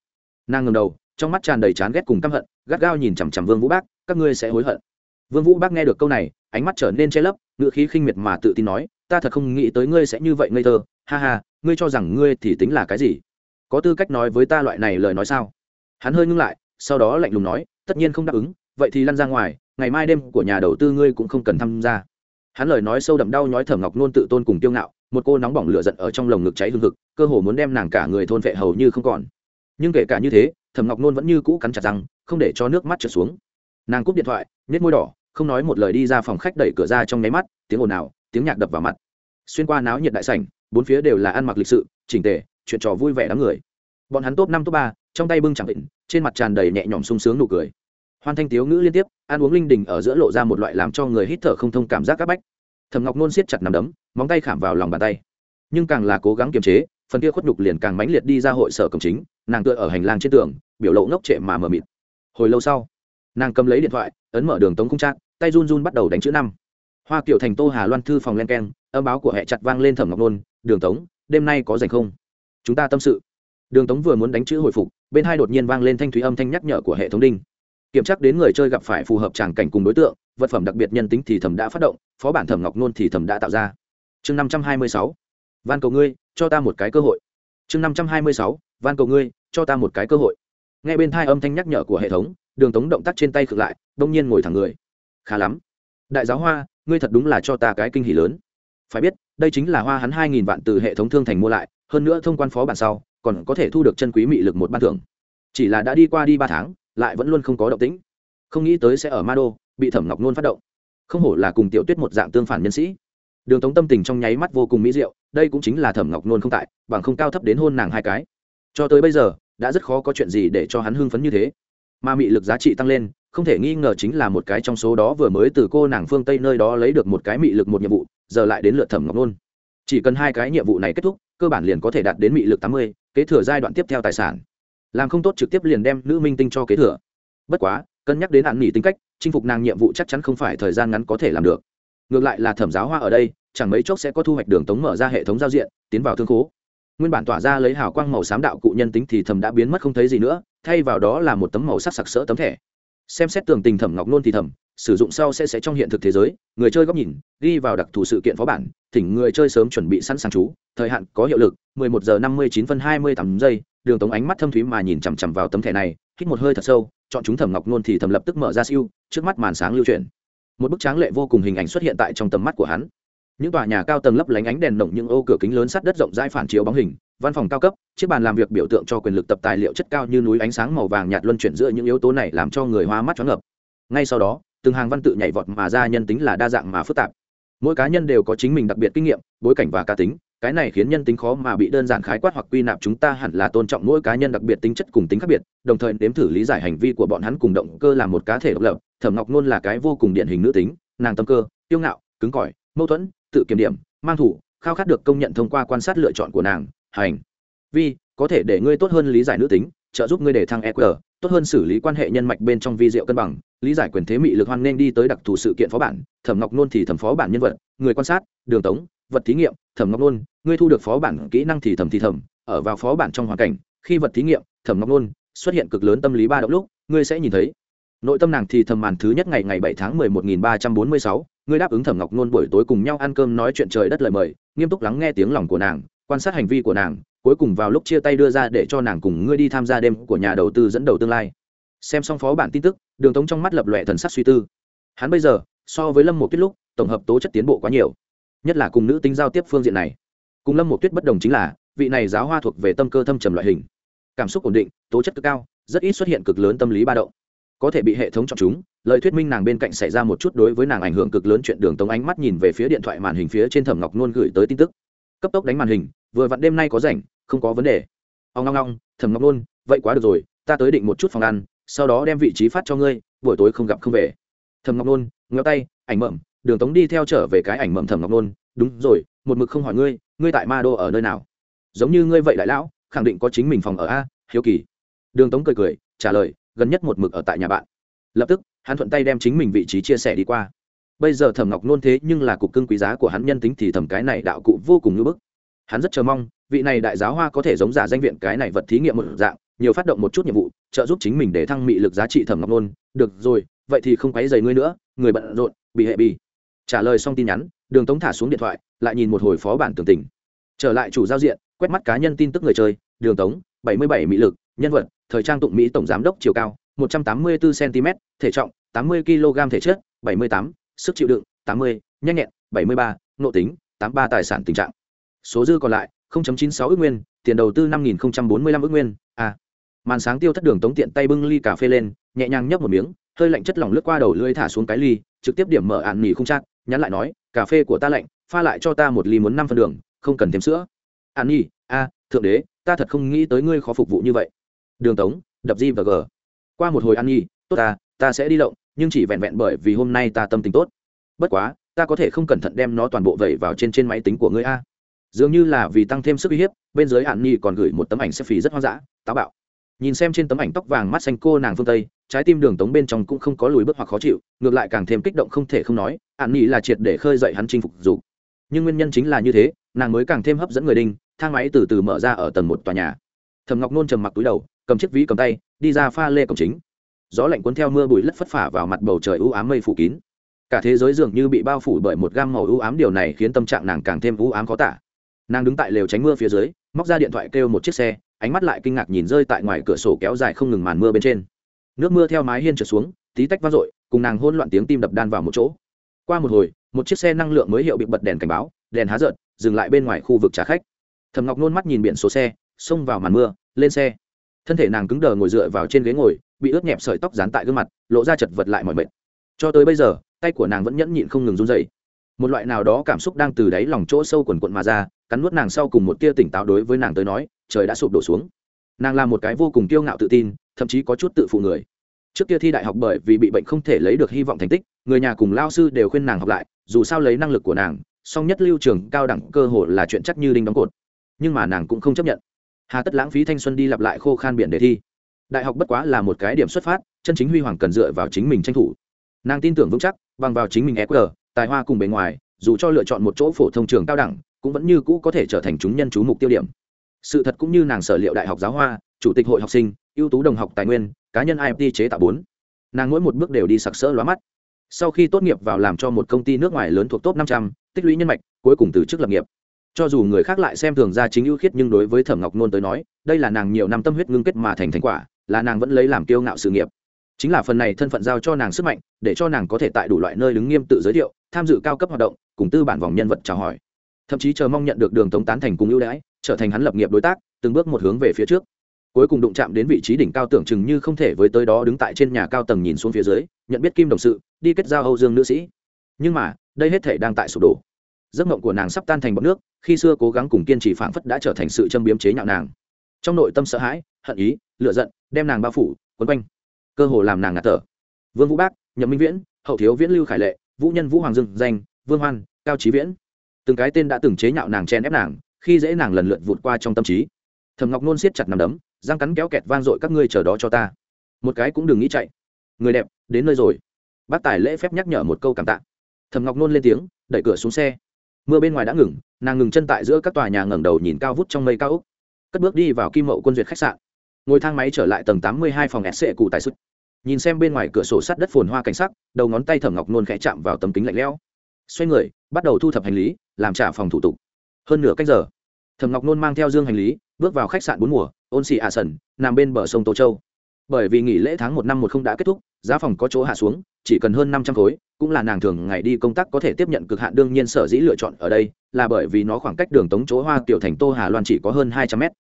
nàng ngầm đầu, trong mắt tràn đầy chán ghét cùng căm hận, gắt gao nhìn chằm chằm vương vũ bác, các ngươi sẽ hối hận vương vũ bác nghe được câu này ánh mắt trở nên che lấp ngựa khí khinh miệt mà tự tin nói ta thật không nghĩ tới ngươi sẽ như vậy ngây thơ. Ha ha ngươi cho rằng ngươi thì tính là cái gì? Có tư cách nói với ta loại này lời nói sao? Hắn hơi ngưng lại sau đó lạnh lùng nói tất nhiên không đáp ứng vậy thì lăn ra ngoài ngày mai đêm của nhà đầu tư ngươi cũng không cần tham gia. Hắn lời nói sâu đậm đau nhói thẩm ngọc nôn tự tôn cùng tiêu ngạo một cô nóng bỏng lửa giận ở trong lồng ngực cháy hương hực, cơ hồ muốn đem nàng cả người thôn vệ hầu như không còn. Nhưng kể cả như thế thẩm ngọc nôn vẫn như cũ cắn chặt răng không để cho nước mắt trượt xuống. Nàng cúp điện thoại nhét môi đỏ không nói một lời đi ra phòng khách đẩy cửa ra trong nháy mắt, tiếng ồn ào, tiếng nhạc đập vào mặt. Xuyên qua náo nhiệt đại sảnh, bốn phía đều là ăn mặc lịch sự, chỉnh tề, chuyện trò vui vẻ đám người. Bọn hắn top năm, top ba, trong tay bưng chẳng định, trên mặt tràn đầy nhẹ nhõm sung sướng nụ cười. Hoan thanh tiếu ngữ liên tiếp, ăn uống linh đình ở giữa lộ ra một loại làm cho người hít thở không thông cảm giác áp bách. Thầm ngọc nôn siết chặt nằm đấm, móng tay khảm vào lòng bàn tay. Nhưng càng là cố gắng kiềm chế, phần kia khuất nhục liền càng mãnh liệt đi ra hội sở cổng chính, nàng tựa ở hành lang trên tường, biểu lộ ngốc trệ mà mờ mịt. Hồi lâu sau nàng cầm lấy điện thoại, ấn mở đường tống cung trác tay run run bắt đầu đánh chữ năm. Hoa kiểu thành, tô hà loan thư phòng len keng, âm báo của hệ chặt vang lên thẩm ngọc nôn, đường tống, đêm nay có rảnh không? Chúng ta tâm sự. Đường tống vừa muốn đánh chữ hồi phục, bên hai đột nhiên vang lên thanh thúy âm thanh nhắc nhở của hệ thống đinh. Kiểm tra đến người chơi gặp phải phù hợp tràng cảnh cùng đối tượng, vật phẩm đặc biệt nhân tính thì thẩm đã phát động, phó bản thẩm ngọc nôn thì thẩm đã tạo ra. Chương năm trăm hai mươi sáu, van cầu ngươi, cho ta một cái cơ hội. Chương năm trăm hai mươi sáu, van cầu ngươi, cho ta một cái cơ hội. Nghe bên thai âm thanh nhắc nhở của hệ thống đường tống động tác trên tay khựng lại, đông nhiên ngồi thẳng người. Khá lắm. Đại giáo hoa, ngươi thật đúng là cho ta cái kinh hỷ lớn. Phải biết, đây chính là hoa hắn hai nghìn vạn từ hệ thống thương thành mua lại, hơn nữa thông quan phó bản sau, còn có thể thu được chân quý mị lực một ban thưởng. Chỉ là đã đi qua đi ba tháng, lại vẫn luôn không có động tĩnh. Không nghĩ tới sẽ ở ma đô, bị thẩm ngọc nôn phát động. Không hổ là cùng tiểu tuyết một dạng tương phản nhân sĩ. Đường tống tâm tình trong nháy mắt vô cùng mỹ diệu, đây cũng chính là thẩm ngọc nôn không tại, bằng không cao thấp đến hôn nàng hai cái. Cho tới bây giờ, đã rất khó có chuyện gì để cho hắn hưng phấn như thế mà mị lực giá trị tăng lên, không thể nghi ngờ chính là một cái trong số đó vừa mới từ cô nàng phương tây nơi đó lấy được một cái mị lực một nhiệm vụ, giờ lại đến lượt thẩm ngọc nôn. Chỉ cần hai cái nhiệm vụ này kết thúc, cơ bản liền có thể đạt đến mị lực tám mươi, kế thừa giai đoạn tiếp theo tài sản. Làm không tốt trực tiếp liền đem nữ minh tinh cho kế thừa. Bất quá, cân nhắc đến hạn nghỉ tính cách, chinh phục nàng nhiệm vụ chắc chắn không phải thời gian ngắn có thể làm được. Ngược lại là thẩm giáo hoa ở đây, chẳng mấy chốc sẽ có thu hoạch đường tống mở ra hệ thống giao diện, tiến vào thương khố. Nguyên bản tỏa ra lấy hào quang màu xám đạo cụ nhân tính thì thầm đã biến mất không thấy gì nữa thay vào đó là một tấm màu sắc sặc sỡ tấm thẻ. Xem xét tường tình thẩm ngọc nôn thì thẩm, sử dụng sau sẽ sẽ trong hiện thực thế giới, người chơi góc nhìn, ghi vào đặc thù sự kiện phó bản, thỉnh người chơi sớm chuẩn bị sẵn sàng chú, thời hạn có hiệu lực 11 giờ 59 phân 28 giây, đường tống ánh mắt thâm thúy mà nhìn chằm chằm vào tấm thẻ này, hít một hơi thật sâu, chọn chúng thẩm ngọc nôn thì thẩm lập tức mở ra siêu, trước mắt màn sáng lưu chuyển. Một bức tráng lệ vô cùng hình ảnh xuất hiện tại trong tầm mắt của hắn những tòa nhà cao tầng lấp lánh ánh đèn nồng những ô cửa kính lớn sắt đất rộng rãi phản chiếu bóng hình, văn phòng cao cấp, chiếc bàn làm việc biểu tượng cho quyền lực tập tài liệu chất cao như núi ánh sáng màu vàng nhạt luân chuyển giữa những yếu tố này làm cho người hoa mắt choáng ngợp. Ngay sau đó, từng hàng văn tự nhảy vọt mà ra nhân tính là đa dạng mà phức tạp. Mỗi cá nhân đều có chính mình đặc biệt kinh nghiệm, bối cảnh và cá tính, cái này khiến nhân tính khó mà bị đơn giản khái quát hoặc quy nạp chúng ta hẳn là tôn trọng mỗi cá nhân đặc biệt tính chất cùng tính khác biệt, đồng thời nếm thử lý giải hành vi của bọn hắn cùng động cơ là một cá thể độc lập, thẩm ngọc nôn là cái vô cùng điển hình nữ tính, nàng tâm cơ tiêu ngạo, cứng cỏi, mâu thuẫn tự kiểm điểm, mang thủ, khao khát được công nhận thông qua quan sát lựa chọn của nàng, hành. Vi, có thể để ngươi tốt hơn lý giải nữ tính, trợ giúp ngươi để thăng eq tốt hơn xử lý quan hệ nhân mạch bên trong vi diệu cân bằng, lý giải quyền thế mị lực hoan nên đi tới đặc thù sự kiện phó bản, thẩm ngọc nôn thì thẩm phó bản nhân vật, người quan sát, đường tống, vật thí nghiệm, thẩm ngọc nôn, ngươi thu được phó bản kỹ năng thì thẩm thì thẩm, ở vào phó bản trong hoàn cảnh, khi vật thí nghiệm, thẩm ngọc nôn, xuất hiện cực lớn tâm lý ba động lúc, ngươi sẽ nhìn thấy. Nội tâm nàng thì thầm màn thứ nhất ngày ngày bảy tháng mười một nghìn ba trăm bốn mươi sáu ngươi đáp ứng thẩm ngọc nôn buổi tối cùng nhau ăn cơm nói chuyện trời đất lời mời, nghiêm túc lắng nghe tiếng lòng của nàng, quan sát hành vi của nàng, cuối cùng vào lúc chia tay đưa ra để cho nàng cùng ngươi đi tham gia đêm của nhà đầu tư dẫn đầu tương lai. Xem xong phó bản tin tức, đường tống trong mắt lập lòe thần sắc suy tư. Hắn bây giờ, so với lâm một tuyết lúc, tổng hợp tố chất tiến bộ quá nhiều, nhất là cùng nữ tính giao tiếp phương diện này. Cùng lâm một tuyết bất đồng chính là, vị này giáo hoa thuộc về tâm cơ thâm trầm loại hình. Cảm xúc ổn định, tố chất cực cao, rất ít xuất hiện cực lớn tâm lý ba động có thể bị hệ thống chọn chúng, lời thuyết minh nàng bên cạnh xảy ra một chút đối với nàng ảnh hưởng cực lớn chuyện đường tống ánh mắt nhìn về phía điện thoại màn hình phía trên thẩm ngọc nôn gửi tới tin tức. Cấp tốc đánh màn hình, vừa vặn đêm nay có rảnh, không có vấn đề. Ông ngong ngong thẩm ngọc nôn, vậy quá được rồi, ta tới định một chút phòng ăn, sau đó đem vị trí phát cho ngươi, buổi tối không gặp không về. Thẩm ngọc nôn ngheo tay, ảnh mậm, đường tống đi theo trở về cái ảnh mậm thẩm ngọc nôn, đúng rồi, một mực không hỏi ngươi ngươi tại ma đô ở nơi nào? Giống như ngươi vậy đại lão, khẳng định có chính mình phòng ở a, hiếu kỳ. Đường tống cười cười, trả lời gần nhất một mực ở tại nhà bạn. Lập tức, hắn thuận tay đem chính mình vị trí chia sẻ đi qua. Bây giờ thẩm ngọc nôn thế nhưng là cục cưng quý giá của hắn nhân tính thì thẩm cái này đạo cụ vô cùng ngưỡng bức. Hắn rất chờ mong, vị này đại giáo hoa có thể giống giả danh viện cái này vật thí nghiệm một dạng, nhiều phát động một chút nhiệm vụ, trợ giúp chính mình để thăng mị lực giá trị thẩm ngọc nôn. Được rồi, vậy thì không quấy dày ngươi nữa, người bận rộn, bị hệ bì trả lời xong tin nhắn, đường tống thả xuống điện thoại, lại nhìn một hồi phó bản tường tình trở lại chủ giao diện, quét mắt cá nhân tin tức người chơi. Đường tống, bảy mươi bảy mỹ lực, nhân vật thời trang tụng mỹ tổng giám đốc chiều cao một trăm tám mươi bốn cm thể trọng tám mươi kg thể chất bảy mươi tám sức chịu đựng tám mươi nhanh nhẹn bảy mươi ba nộ tính tám ba tài sản tình trạng. Số dư còn lại 0.96 ước nguyên tiền đầu tư 5045 ước nguyên a màn sáng tiêu thất đường tống tiện tay bưng ly cà phê lên nhẹ nhàng nhấp một miếng hơi lạnh chất lỏng lướt qua đầu lưỡi thả xuống cái ly trực tiếp điểm mở ạn nghỉ không chắc, nhắn lại nói cà phê của ta lạnh pha lại cho ta một ly muốn năm phân đường không cần thêm sữa. Ạn nghỉ, a à, thượng đế ta thật không nghĩ tới ngươi khó phục vụ như vậy đường tống, đập di và g. Qua một hồi ăn nghi, tốt ta ta sẽ đi động nhưng chỉ vẹn vẹn bởi vì hôm nay ta tâm tình tốt. Bất quá, ta có thể không cẩn thận đem nó toàn bộ vẩy vào trên trên máy tính của ngươi a. Dường như là vì tăng thêm sức uy hiếp, bên dưới hạn nghi còn gửi một tấm ảnh xếp phì rất hoang dã, táo bạo. Nhìn xem trên tấm ảnh tóc vàng mắt xanh cô nàng phương tây, trái tim đường tống bên trong cũng không có lùi bước hoặc khó chịu, ngược lại càng thêm kích động không thể không nói hạn nghi là triệt để khơi dậy hắn chinh phục dục. Nhưng nguyên nhân chính là như thế, nàng mới càng thêm hấp dẫn người đinh, thang máy từ từ mở ra ở tầng một tòa nhà. Thầm ngọc nôn trầm mặc túi đầu cầm chiếc ví cầm tay, đi ra pha lê cổng chính. Gió lạnh cuốn theo mưa bụi lất phất phả vào mặt bầu trời u ám mây phủ kín. Cả thế giới dường như bị bao phủ bởi một gam màu u ám, điều này khiến tâm trạng nàng càng thêm u ám khó tả. Nàng đứng tại lều tránh mưa phía dưới, móc ra điện thoại kêu một chiếc xe, ánh mắt lại kinh ngạc nhìn rơi tại ngoài cửa sổ kéo dài không ngừng màn mưa bên trên. Nước mưa theo mái hiên trượt xuống, tí tách vang dội, cùng nàng hôn loạn tiếng tim đập đan vào một chỗ. Qua một hồi, một chiếc xe năng lượng mới hiệu bị bật đèn cảnh báo, đèn há rợn dừng lại bên ngoài khu vực trả khách. Thầm ngọc nôn mắt nhìn biển số xe, xông vào màn mưa, lên xe thân thể nàng cứng đờ ngồi dựa vào trên ghế ngồi, bị ướt nhẹp sợi tóc dán tại gương mặt, lộ ra chật vật lại mọi mệt. Cho tới bây giờ, tay của nàng vẫn nhẫn nhịn không ngừng run dậy một loại nào đó cảm xúc đang từ đáy lòng chỗ sâu quần quận mà ra, cắn nuốt nàng sau cùng một tia tỉnh táo đối với nàng tới nói, trời đã sụp đổ xuống. Nàng là một cái vô cùng kiêu ngạo tự tin, thậm chí có chút tự phụ người. Trước kia thi đại học bởi vì bị bệnh không thể lấy được hy vọng thành tích, người nhà cùng lao sư đều khuyên nàng học lại, dù sao lấy năng lực của nàng, song nhất lưu trường cao đẳng cơ hội là chuyện chắc như đinh đóng cột. Nhưng mà nàng cũng không chấp nhận hà tất lãng phí thanh xuân đi lặp lại khô khan biển đề thi. Đại học bất quá là một cái điểm xuất phát, chân chính huy hoàng cần dựa vào chính mình tranh thủ. Nàng tin tưởng vững chắc, bằng vào chính mình eq tài hoa cùng bề ngoài, dù cho lựa chọn một chỗ phổ thông trường cao đẳng, cũng vẫn như cũ có thể trở thành chúng nhân chú mục tiêu điểm. Sự thật cũng như nàng sở liệu đại học giáo hoa, chủ tịch hội học sinh, ưu tú đồng học tài nguyên, cá nhân imt chế tạo bốn. Nàng mỗi một bước đều đi sặc sỡ lóa mắt. Sau khi tốt nghiệp vào làm cho một công ty nước ngoài lớn thuộc top năm trăm, tích lũy nhân mạch, cuối cùng từ chức lập nghiệp cho dù người khác lại xem thường ra chính ưu khiết nhưng đối với thẩm ngọc nôn tới nói, đây là nàng nhiều năm tâm huyết ngưng kết mà thành thành quả, là nàng vẫn lấy làm kiêu ngạo sự nghiệp. Chính là phần này thân phận giao cho nàng sức mạnh, để cho nàng có thể tại đủ loại nơi đứng nghiêm tự giới thiệu, tham dự cao cấp hoạt động, cùng tư bản vòng nhân vật chào hỏi. Thậm chí chờ mong nhận được đường tống tán thành cùng ưu đãi, trở thành hắn lập nghiệp đối tác, từng bước một hướng về phía trước. Cuối cùng đụng chạm đến vị trí đỉnh cao tưởng chừng như không thể với tới đó đứng tại trên nhà cao tầng nhìn xuống phía dưới, nhận biết kim đồng sự, đi kết giao âu dương nữ sĩ. Nhưng mà, đây hết thể đang tại sụp đổ giấc mộng của nàng sắp tan thành bọc nước, khi xưa cố gắng cùng kiên trì phảng phất đã trở thành sự châm biếm chế nhạo nàng. Trong nội tâm sợ hãi, hận ý lựa giận, đem nàng bao phủ, quấn quanh. Cơ hồ làm nàng ngạt thở. Vương vũ bác, nhậm minh viễn, hậu thiếu viễn lưu khải lệ, vũ nhân vũ hoàng dương, danh, vương hoan, cao trí viễn. Từng cái tên đã từng chế nhạo nàng chen ép nàng, khi dễ nàng lần lượt vụt qua trong tâm trí. Thầm ngọc nôn siết chặt nằm đấm, răng cắn kéo kẹt vang dội, các ngươi chờ đó cho ta. Một cái cũng đừng nghĩ chạy. Người đẹp, đến nơi rồi. Bác tài lễ phép nhắc nhở một câu cảm tạ. Thầm ngọc nôn lên tiếng, đẩy cửa xuống xe mưa bên ngoài đã ngừng, nàng ngừng chân tại giữa các tòa nhà ngẩng đầu nhìn cao vút trong mây cao úc cất bước đi vào kim mậu quân duyệt khách sạn. Ngồi thang máy trở lại tầng tám mươi hai phòng sc cụ tại sức nhìn xem bên ngoài cửa sổ sắt đất phồn hoa cảnh sắc, đầu ngón tay thẩm ngọc nôn khẽ chạm vào tấm kính lạnh lẽo. Xoay người, bắt đầu thu thập hành lý, làm trả phòng thủ tục. Hơn nửa cách giờ, thẩm ngọc nôn mang theo dương hành lý, bước vào khách sạn bốn mùa, ôn xì ả sần, nằm bên bờ sông tô châu bởi vì nghỉ lễ tháng một năm một không đã kết thúc, giá phòng có chỗ hạ xuống, chỉ cần hơn năm trăm khối, cũng là nàng thường ngày đi công tác có thể tiếp nhận cực hạn, đương nhiên sở dĩ lựa chọn ở đây là bởi vì nó khoảng cách đường tống chỗ hoa, tiểu thành tô hà loan chỉ có hơn hai trăm mét.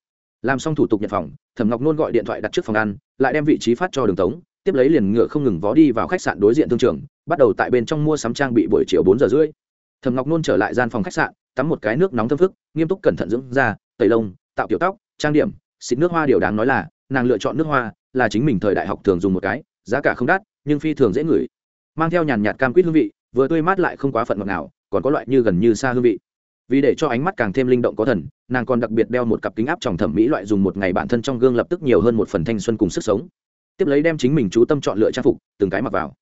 Làm xong thủ tục nhận phòng, thẩm ngọc nôn gọi điện thoại đặt trước phòng ăn, lại đem vị trí phát cho đường tống, tiếp lấy liền ngựa không ngừng vó đi vào khách sạn đối diện thương trường, bắt đầu tại bên trong mua sắm trang bị buổi chiều bốn giờ rưỡi. Thẩm ngọc nôn trở lại gian phòng khách sạn, tắm một cái nước nóng thơm phức, nghiêm túc cẩn thận dưỡng da, tẩy lông, tạo kiểu tóc, trang điểm, xịt nước hoa điều đáng nói là nàng lựa chọn nước hoa là chính mình thời đại học thường dùng một cái, giá cả không đắt, nhưng phi thường dễ ngửi. Mang theo nhàn nhạt cam quýt hương vị, vừa tươi mát lại không quá phận ngọt nào còn có loại như gần như xa hương vị. Vì để cho ánh mắt càng thêm linh động có thần, nàng còn đặc biệt đeo một cặp kính áp tròng thẩm mỹ loại dùng một ngày bản thân trong gương lập tức nhiều hơn một phần thanh xuân cùng sức sống. Tiếp lấy đem chính mình chú tâm chọn lựa trang phục, từng cái mặc vào.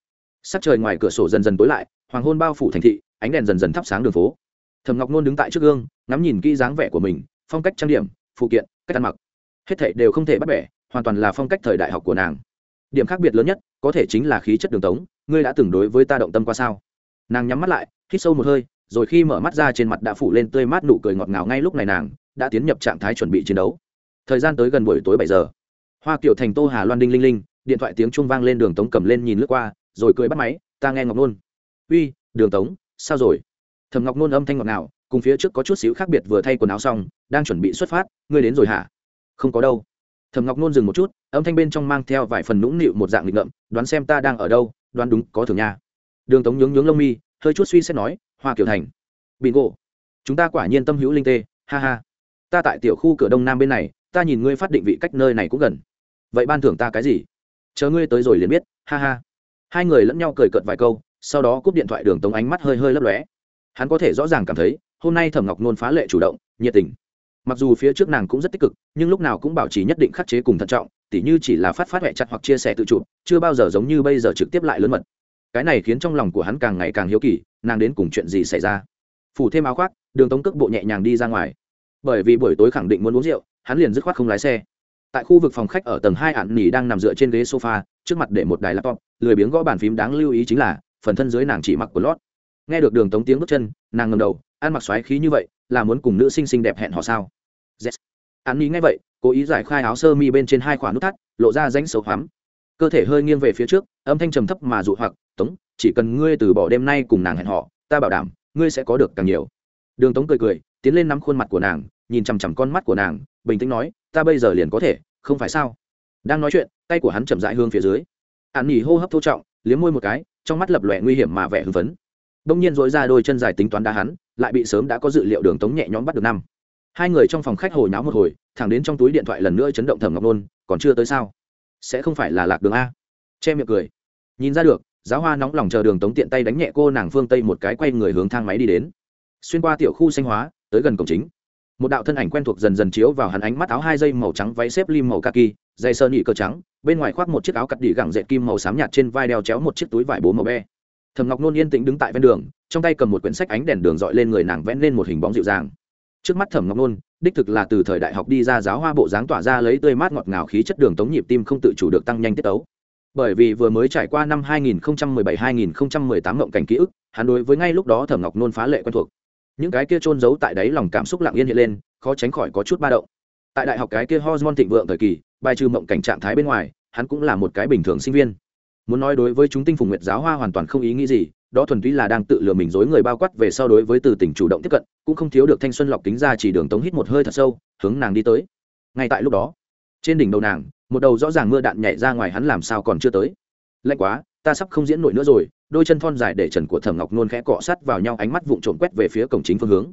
Sắc trời ngoài cửa sổ dần dần tối lại, hoàng hôn bao phủ thành thị, ánh đèn dần dần thắp sáng đường phố. Thầm ngọc nôn đứng tại trước gương, ngắm nhìn kỹ dáng vẻ của mình, phong cách trang điểm, phụ kiện, cách ăn mặc. Hết thảy đều không thể bắt bẻ hoàn toàn là phong cách thời đại học của nàng. Điểm khác biệt lớn nhất, có thể chính là khí chất đường tống, ngươi đã từng đối với ta động tâm qua sao? Nàng nhắm mắt lại, hít sâu một hơi, rồi khi mở mắt ra trên mặt đã phủ lên tươi mát nụ cười ngọt ngào ngay lúc này nàng đã tiến nhập trạng thái chuẩn bị chiến đấu. Thời gian tới gần buổi tối bảy giờ. Hoa kiều thành, tô hà loan đinh linh linh, điện thoại tiếng trung vang lên, đường tống cầm lên nhìn lướt qua, rồi cười bắt máy, ta nghe ngọc nôn. Uy, đường tống, sao rồi? Thầm ngọc nôn âm thanh ngọt ngào, cùng phía trước có chút xíu khác biệt vừa thay quần áo xong, đang chuẩn bị xuất phát, ngươi đến rồi hả? Không có đâu thầm ngọc nôn dừng một chút âm thanh bên trong mang theo vài phần nũng nịu một dạng nghịch ngợm đoán xem ta đang ở đâu đoán đúng có thường nha. Đường tống nhướng nhướng lông mi hơi chút suy xét nói hoa kiểu thành. Ngộ, chúng ta quả nhiên tâm hữu linh tê ha ha. Ta tại tiểu khu cửa đông nam bên này ta nhìn ngươi phát định vị cách nơi này cũng gần. Vậy ban thưởng ta cái gì? Chờ ngươi tới rồi liền biết ha ha. Hai người lẫn nhau cười cợt vài câu sau đó cúp điện thoại đường tống ánh mắt hơi hơi lấp lóe. Hắn có thể rõ ràng cảm thấy hôm nay thẩm ngọc nôn phá lệ chủ động nhiệt tình mặc dù phía trước nàng cũng rất tích cực, nhưng lúc nào cũng bảo trì nhất định khắc chế cùng thận trọng, tỉ như chỉ là phát phát huệ chặt hoặc chia sẻ tự chụp chưa bao giờ giống như bây giờ trực tiếp lại lớn mật. Cái này khiến trong lòng của hắn càng ngày càng hiếu kỳ, nàng đến cùng chuyện gì xảy ra? Phủ thêm áo khoác, đường tống cước bộ nhẹ nhàng đi ra ngoài. Bởi vì buổi tối khẳng định muốn uống rượu, hắn liền dứt khoát không lái xe. Tại khu vực phòng khách ở tầng hai ạn nỉ đang nằm dựa trên ghế sofa, trước mặt để một đài laptop, lười biếng gõ bàn phím đáng lưu ý chính là, phần thân dưới nàng chỉ mặc quần lót. Nghe được đường tống tiếng bước chân, nàng ngầm đầu, ăn mặc xoáy khí như vậy là muốn cùng nữ sinh xinh đẹp hẹn họ sao? Yes. an nhi nghe vậy, cố ý giải khai áo sơ mi bên trên hai khoản nút thắt, lộ ra ránh xấu hoắm. Cơ thể hơi nghiêng về phía trước, âm thanh trầm thấp mà dụ hoặc, tống, chỉ cần ngươi từ bỏ đêm nay cùng nàng hẹn họ ta bảo đảm, ngươi sẽ có được càng nhiều. Đường tống cười cười, tiến lên nắm khuôn mặt của nàng, nhìn chằm chằm con mắt của nàng, bình tĩnh nói, ta bây giờ liền có thể, không phải sao? Đang nói chuyện, tay của hắn chậm rãi hương phía dưới. Ạn nỉ hô hấp thô trọng, liếm môi một cái, trong mắt lập lòe nguy hiểm mà vẻ hưng phấn. Đông nhiên dối ra đôi chân dài tính toán đá hắn lại bị sớm đã có dự liệu đường tống nhẹ nhõm bắt được năm. Hai người trong phòng khách hồi náo một hồi, thẳng đến trong túi điện thoại lần nữa chấn động thẩm ngọc nôn, còn chưa tới sao? Sẽ không phải là lạc đường a? Che miệng cười. Nhìn ra được, giáo hoa nóng lòng chờ đường tống tiện tay đánh nhẹ cô nàng phương tây một cái quay người hướng thang máy đi đến. Xuyên qua tiểu khu xanh hóa, tới gần cổng chính. Một đạo thân ảnh quen thuộc dần dần chiếu vào hắn ánh mắt áo hai dây màu trắng váy xếp lim màu kaki, dây sơ nhị cơ trắng, bên ngoài khoác một chiếc áo cắt đỉ gẳng dệt kim màu xám nhạt trên vai đeo chéo một chiếc túi vải bố màu be thầm ngọc nôn yên tĩnh đứng tại ven đường, trong tay cầm một quyển sách ánh đèn đường dọi lên người nàng vẽ lên một hình bóng dịu dàng. Trước mắt thẩm ngọc nôn, đích thực là từ thời đại học đi ra giáo hoa bộ dáng tỏa ra lấy tươi mát ngọt ngào khí chất đường tống nhịp tim không tự chủ được tăng nhanh tiết tấu. Bởi vì vừa mới trải qua năm 2017-2018 ngộng cảnh ký ức, hắn đối với ngay lúc đó thẩm ngọc nôn phá lệ quen thuộc. Những cái kia trôn giấu tại đáy lòng cảm xúc lặng yên hiện lên, khó tránh khỏi có chút ba động. Tại đại học cái kia hormone thịnh vượng thời kỳ, bài trừ mộng cảnh trạng thái bên ngoài, hắn cũng là một cái bình thường sinh viên muốn nói đối với chúng tinh phùng nguyệt giáo hoa hoàn toàn không ý nghĩ gì, đó thuần túy là đang tự lừa mình dối người bao quát về sau đối với từ tỉnh chủ động tiếp cận, cũng không thiếu được thanh xuân lọc kính ra chỉ đường tống hít một hơi thật sâu, hướng nàng đi tới. Ngay tại lúc đó, trên đỉnh đầu nàng, một đầu rõ ràng mưa đạn nhảy ra ngoài hắn làm sao còn chưa tới. Lạnh quá, ta sắp không diễn nổi nữa rồi, đôi chân thon dài để trần của thẩm ngọc nôn khẽ cọ sát vào nhau, ánh mắt vụng trộm quét về phía cổng chính phương hướng.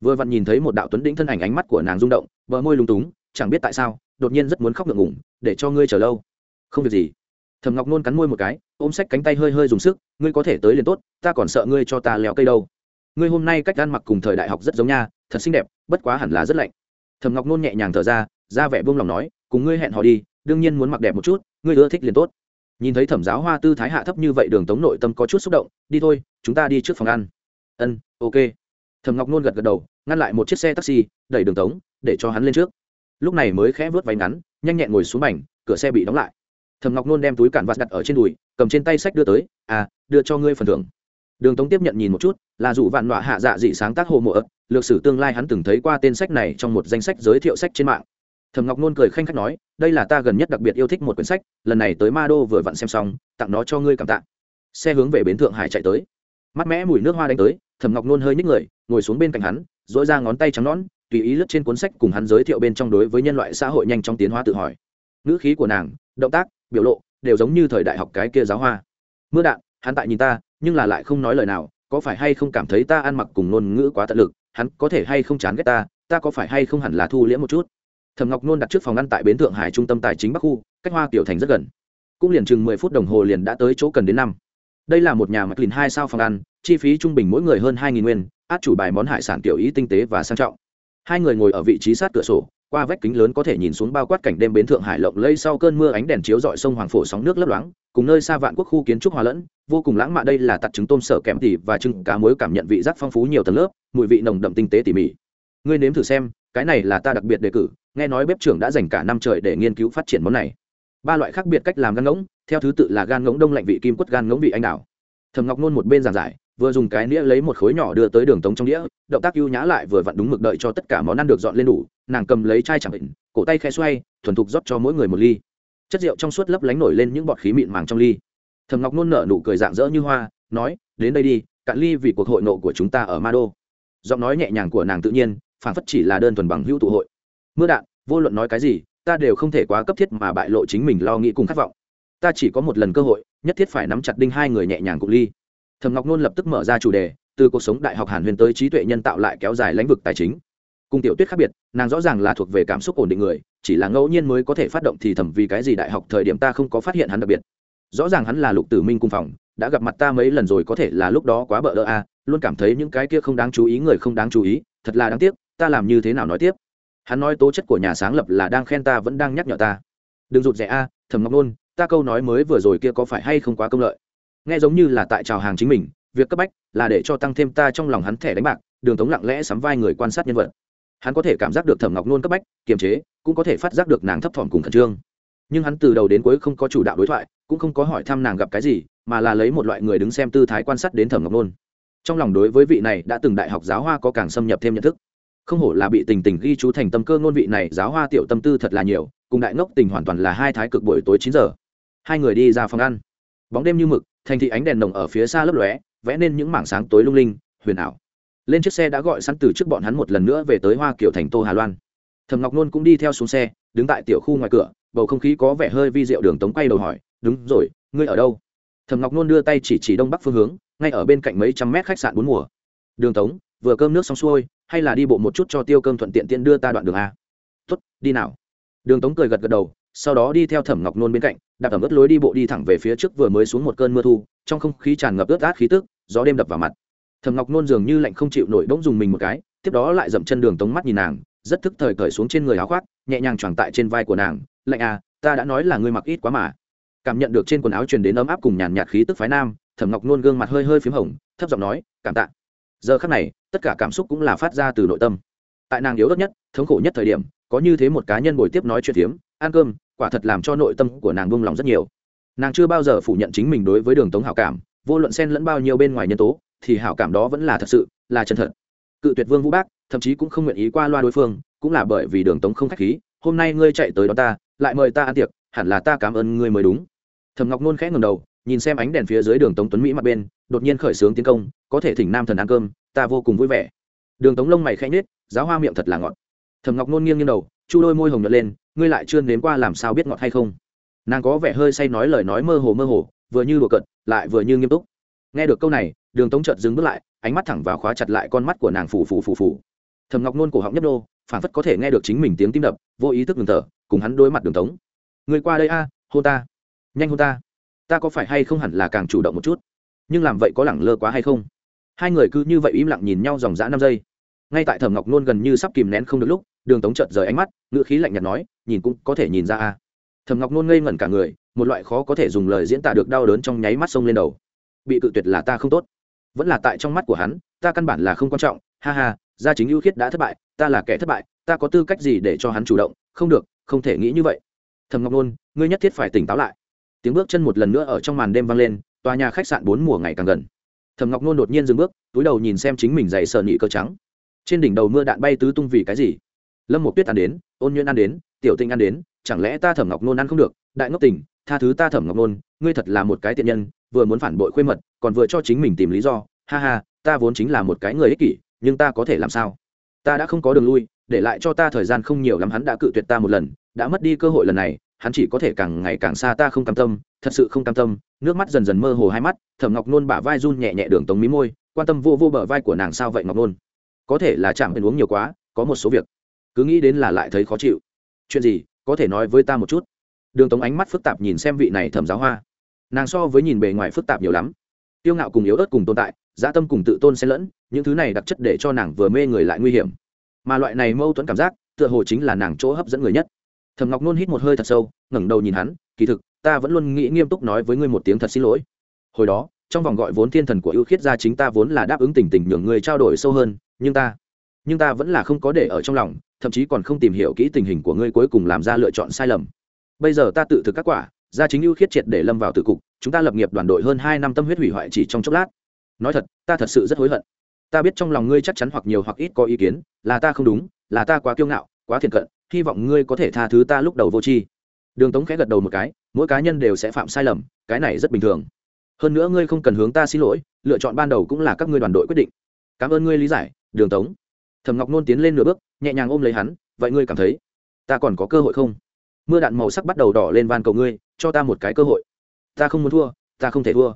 Vừa vặn nhìn thấy một đạo tuấn đĩnh thân ảnh ánh mắt của nàng rung động, bờ môi lúng túng, chẳng biết tại sao, đột nhiên rất muốn khóc ngượng ngủng để cho ngươi chờ lâu. Không việc gì thẩm ngọc nôn cắn môi một cái, ôm sách cánh tay hơi hơi dùng sức, ngươi có thể tới liền tốt, ta còn sợ ngươi cho ta leo cây đâu. Ngươi hôm nay cách ăn mặc cùng thời đại học rất giống nha, thật xinh đẹp, bất quá hẳn là rất lạnh. Thẩm ngọc nôn nhẹ nhàng thở ra ra vẻ buông lòng nói, cùng ngươi hẹn họ đi, đương nhiên muốn mặc đẹp một chút, ngươi ưa thích liền tốt. Nhìn thấy thẩm giáo hoa tư thái hạ thấp như vậy đường tống nội tâm có chút xúc động, đi thôi, chúng ta đi trước phòng ăn. Ân, ok. Thẩm ngọc nôn gật gật đầu, ngăn lại một chiếc xe taxi, đẩy đường tống, để cho hắn lên trước. Lúc này mới khẽ vớt váy ngắn, nhanh nhẹn ngồi xuống mảnh cửa xe bị đóng lại thầm ngọc nôn đem túi cản vạt đặt ở trên đùi, cầm trên tay sách đưa tới à đưa cho ngươi phần thưởng. Đường tống tiếp nhận nhìn một chút, là dụ vạn nọa hạ dạ dị sáng tác hồ mộ ấp lược sử tương lai hắn từng thấy qua tên sách này trong một danh sách giới thiệu sách trên mạng. Thầm ngọc nôn cười khanh khách nói, đây là ta gần nhất đặc biệt yêu thích một quyển sách, lần này tới ma đô vừa vặn xem xong, tặng nó cho ngươi cảm tạ. Xe hướng về bến thượng hải chạy tới. Mắt mẽ mùi nước hoa đánh tới thầm ngọc nôn hơi nhích người, ngồi xuống bên cạnh hắn dỗi ra ngón tay trắng nón tùy ý lướt trên cuốn sách cùng hắn giới thiệu bên trong đối với nhân loại xã hội nhanh trong tiến hóa tự hỏi. Ngữ khí của nàng động tác, biểu lộ đều giống như thời đại học cái kia giáo hoa. Mưa đạn, hắn tại nhìn ta, nhưng là lại không nói lời nào, có phải hay không cảm thấy ta ăn mặc cùng ngôn ngữ quá tận lực, hắn có thể hay không chán ghét ta ta có phải hay không hẳn là thu liễm một chút. Thầm ngọc nôn đặt trước phòng ăn tại bến thượng hải trung tâm tài chính bắc khu, cách hoa tiểu thành rất gần. Cũng liền chừng mười phút đồng hồ liền đã tới chỗ cần đến năm. Đây là một nhà mặt lìn hai sao phòng ăn, chi phí trung bình mỗi người hơn hai nghìn nguyên, át chủ bài món hải sản tiểu ý tinh tế và sang trọng. Hai người ngồi ở vị trí sát cửa sổ qua vách kính lớn có thể nhìn xuống bao quát cảnh đêm bến thượng hải lộng lây sau cơn mưa ánh đèn chiếu dọi sông hoàng phổ sóng nước lấp loáng, cùng nơi xa vạn quốc khu kiến trúc hòa lẫn, vô cùng lãng mạn đây là tặt trứng tôm sở kém tỉ và trứng cá muối cảm nhận vị giác phong phú nhiều tầng lớp, mùi vị nồng đậm tinh tế tỉ mỉ. Ngươi nếm thử xem, cái này là ta đặc biệt đề cử, nghe nói bếp trưởng đã dành cả năm trời để nghiên cứu phát triển món này. Ba loại khác biệt cách làm gan ngỗng, theo thứ tự là gan ngỗng đông lạnh vị kim quất gan ngỗng vị anh đào. Thầm ngọc nôn một bên giảng giải vừa dùng cái nĩa lấy một khối nhỏ đưa tới đường tống trong đĩa, động tác ưu nhã lại vừa vặn đúng mực đợi cho tất cả món ăn được dọn lên đủ, nàng cầm lấy chai chẳng định, cổ tay khe xoay, thuần thục rót cho mỗi người một ly. Chất rượu trong suốt lấp lánh nổi lên những bọt khí mịn màng trong ly. Thầm ngọc nôn nở nụ cười dạng dỡ như hoa, nói, đến đây đi, cạn ly vì cuộc hội nộ của chúng ta ở ma đô. Giọng nói nhẹ nhàng của nàng tự nhiên phản phất chỉ là đơn thuần bằng hữu tụ hội. Mưa đạn, vô luận nói cái gì, ta đều không thể quá cấp thiết mà bại lộ chính mình lo nghĩ cùng khát vọng. Ta chỉ có một lần cơ hội, nhất thiết phải nắm chặt đinh hai người nhẹ nhàng cùng ly thầm ngọc nôn lập tức mở ra chủ đề, từ cuộc sống đại học hàn huyền tới trí tuệ nhân tạo lại kéo dài lãnh vực tài chính. Cùng tiểu tuyết khác biệt, nàng rõ ràng là thuộc về cảm xúc ổn định người, chỉ là ngẫu nhiên mới có thể phát động thì thầm vì cái gì đại học thời điểm ta không có phát hiện hắn đặc biệt. Rõ ràng hắn là lục tử minh cung phòng, đã gặp mặt ta mấy lần rồi có thể là lúc đó quá bỡ đỡ a, luôn cảm thấy những cái kia không đáng chú ý người không đáng chú ý, thật là đáng tiếc, ta làm như thế nào nói tiếp? Hắn nói tố chất của nhà sáng lập là đang khen ta vẫn đang nhắc nhở ta. Đừng rụt rẻ a thầm ngọc nôn, ta câu nói mới vừa rồi kia có phải hay không quá công lợi? Nghe giống như là tại chào hàng chính mình, việc cấp bách là để cho tăng thêm ta trong lòng hắn thẻ đánh bạc, đường tống lặng lẽ sắm vai người quan sát nhân vật. Hắn có thể cảm giác được thẩm ngọc nôn cấp bách, kiềm chế, cũng có thể phát giác được nàng thấp thỏm cùng khẩn trương. Nhưng hắn từ đầu đến cuối không có chủ đạo đối thoại, cũng không có hỏi thăm nàng gặp cái gì, mà là lấy một loại người đứng xem tư thái quan sát đến thẩm ngọc nôn. Trong lòng đối với vị này đã từng đại học giáo hoa có càng xâm nhập thêm nhận thức. Không hổ là bị tình tình ghi chú thành tâm cơ ngôn vị này giáo hoa tiểu tâm tư thật là nhiều, cùng đại ngốc tình hoàn toàn là hai thái cực buổi tối chín giờ. Hai người đi ra phòng ăn. Bóng đêm như mực thành thị ánh đèn nồng ở phía xa lấp lóe, vẽ nên những mảng sáng tối lung linh, huyền ảo. Lên chiếc xe đã gọi sẵn từ trước bọn hắn một lần nữa về tới hoa kiểu thành tô hà loan. Thầm ngọc nôn cũng đi theo xuống xe, đứng tại tiểu khu ngoài cửa, bầu không khí có vẻ hơi vi diệu đường tống quay đầu hỏi, đúng rồi, ngươi ở đâu? Thầm ngọc nôn đưa tay chỉ chỉ đông bắc phương hướng, ngay ở bên cạnh mấy trăm mét khách sạn bốn mùa. Đường tống, vừa cơm nước xong xuôi, hay là đi bộ một chút cho tiêu cơm thuận tiện tiện đưa ta đoạn đường a? Tuất đi nào. Đường tống cười gật gật đầu sau đó đi theo thẩm ngọc nôn bên cạnh, đạp ẩm ướt lối đi bộ đi thẳng về phía trước vừa mới xuống một cơn mưa thu, trong không khí tràn ngập ướt át khí tức, gió đêm đập vào mặt. Thẩm ngọc nôn dường như lạnh không chịu nổi bỗng dùng mình một cái, tiếp đó lại dậm chân đường tống mắt nhìn nàng, rất thức thời cởi xuống trên người áo khoác, nhẹ nhàng choàng tại trên vai của nàng, lạnh à ta đã nói là ngươi mặc ít quá mà. Cảm nhận được trên quần áo truyền đến ấm áp cùng nhàn nhạt khí tức phái nam, thẩm ngọc nôn gương mặt hơi hơi p h í m hồng, thấp giọng nói, cảm tạ. Giờ khắc này, tất cả cảm xúc cũng là phát ra từ nội tâm. Tại nàng yếu ớt nhất, thống khổ nhất thời điểm, có như thế một cá nhân bồi tiếp nói chuyện phiếm ăn cơm, quả thật làm cho nội tâm của nàng buông lòng rất nhiều. Nàng chưa bao giờ phủ nhận chính mình đối với đường tống hảo cảm, vô luận xen lẫn bao nhiêu bên ngoài nhân tố, thì hảo cảm đó vẫn là thật sự, là chân thật. Cự tuyệt vương vũ bác, thậm chí cũng không nguyện ý qua loa đối phương, cũng là bởi vì đường tống không khách khí, hôm nay ngươi chạy tới đó ta, lại mời ta ăn tiệc, hẳn là ta cảm ơn ngươi mới đúng. Thầm ngọc nôn khẽ ngầm đầu, nhìn xem ánh đèn phía dưới đường tống tuấn mỹ mặt bên, đột nhiên khởi xướng tiến công, có thể thỉnh nam thần ăn cơm, ta vô cùng vui vẻ. Đường tống lông mày khẽ nhết giáo hoa miệng thật là ngọt. Thầm ngọc nôn nghiêng nghiêng đầu chu đôi môi hồng nhật lên ngươi lại chưa nếm qua làm sao biết ngọt hay không? Nàng có vẻ hơi say nói lời nói mơ hồ mơ hồ vừa như đùa cận lại vừa như nghiêm túc. Nghe được câu này đường tống chợt dừng bước lại ánh mắt thẳng vào khóa chặt lại con mắt của nàng phủ phủ phủ phủ thầm ngọc nôn cổ họng nhấp đô phản phất có thể nghe được chính mình tiếng tim đập vô ý thức ngừng thở cùng hắn đối mặt đường tống. Người qua đây a à, ta nhanh hô ta. Ta có phải hay không hẳn là càng chủ động một chút? Nhưng làm vậy có lẳng lơ quá hay không? Hai người cứ như vậy im lặng nhìn nhau dòng dã năm giây. Ngay tại thẩm ngọc nôn gần như sắp kìm nén không được lúc đường tống chợt rời ánh mắt, ngữ khí lạnh nhạt nói, nhìn cũng có thể nhìn ra a. Thầm ngọc nôn ngây ngẩn cả người, một loại khó có thể dùng lời diễn tả được đau đớn trong nháy mắt sông lên đầu. Bị cự tuyệt là ta không tốt. Vẫn là tại trong mắt của hắn, ta căn bản là không quan trọng, ha ha, gia chính ưu khiết đã thất bại, ta là kẻ thất bại, ta có tư cách gì để cho hắn chủ động? Không được, không thể nghĩ như vậy. Thầm ngọc nôn, ngươi nhất thiết phải tỉnh táo lại. Tiếng bước chân một lần nữa ở trong màn đêm vang lên, tòa nhà khách sạn bốn mùa ngày càng gần. Thầm ngọc nôn đột nhiên dừng bước, túi đầu nhìn xem chính mình dày sợ nhị cơ trắng. Trên đỉnh đầu mưa đạn bay tứ tung vì cái gì? Lâm một tuyết ăn đến, ôn nhuyễn ăn đến, tiểu tinh ăn đến, chẳng lẽ ta thẩm ngọc nôn ăn không được? Đại ngốc tình tha thứ ta thẩm ngọc nôn, ngươi thật là một cái tiện nhân, vừa muốn phản bội khuê mật, còn vừa cho chính mình tìm lý do. Ha ha, ta vốn chính là một cái người ích kỷ, nhưng ta có thể làm sao? Ta đã không có đường lui, để lại cho ta thời gian không nhiều lắm, hắn đã cự tuyệt ta một lần, đã mất đi cơ hội lần này, hắn chỉ có thể càng ngày càng xa, ta không cam tâm, thật sự không cam tâm. Nước mắt dần dần mơ hồ hai mắt, thẩm ngọc nôn bả vai run nhẹ nhẹ đường tống mí môi, quan tâm vô vô bờ vai của nàng sao vậy ngọc nôn? Có thể là chẳng bên uống nhiều quá, có một số việc cứ nghĩ đến là lại thấy khó chịu. Chuyện gì, có thể nói với ta một chút? Đường tống ánh mắt phức tạp nhìn xem vị này thẩm giáo hoa. Nàng so với nhìn bề ngoài phức tạp nhiều lắm. Tiêu ngạo cùng yếu ớt cùng tồn tại, dã tâm cùng tự tôn xen lẫn, những thứ này đặc chất để cho nàng vừa mê người lại nguy hiểm. Mà loại này mâu thuẫn cảm giác, tựa hồ chính là nàng chỗ hấp dẫn người nhất. Thầm ngọc nôn hít một hơi thật sâu, ngẩng đầu nhìn hắn, kỳ thực, ta vẫn luôn nghĩ nghiêm túc nói với ngươi một tiếng thật xin lỗi. Hồi đó, trong vòng gọi vốn thiên thần của ưu khiết gia chính ta vốn là đáp ứng tình tình nhường người trao đổi sâu hơn, nhưng ta nhưng ta vẫn là không có để ở trong lòng thậm chí còn không tìm hiểu kỹ tình hình của ngươi cuối cùng làm ra lựa chọn sai lầm. Bây giờ ta tự thực các quả, gia chính ưu khiết triệt để lâm vào tự cục, chúng ta lập nghiệp đoàn đội hơn hai năm tâm huyết hủy hoại chỉ trong chốc lát. Nói thật, ta thật sự rất hối hận. Ta biết trong lòng ngươi chắc chắn hoặc nhiều hoặc ít có ý kiến, là ta không đúng, là ta quá kiêu ngạo, quá thiện cận, hy vọng ngươi có thể tha thứ ta lúc đầu vô tri. Đường tống khẽ gật đầu một cái, mỗi cá nhân đều sẽ phạm sai lầm, cái này rất bình thường. Hơn nữa ngươi không cần hướng ta xin lỗi, lựa chọn ban đầu cũng là các ngươi đoàn đội quyết định. Cảm ơn ngươi lý giải, đường tống. Thầm ngọc nôn tiến lên nửa bước nhẹ nhàng ôm lấy hắn, vậy ngươi cảm thấy ta còn có cơ hội không? Mưa đạn màu sắc bắt đầu đỏ lên van cầu ngươi, cho ta một cái cơ hội. Ta không muốn thua, ta không thể thua.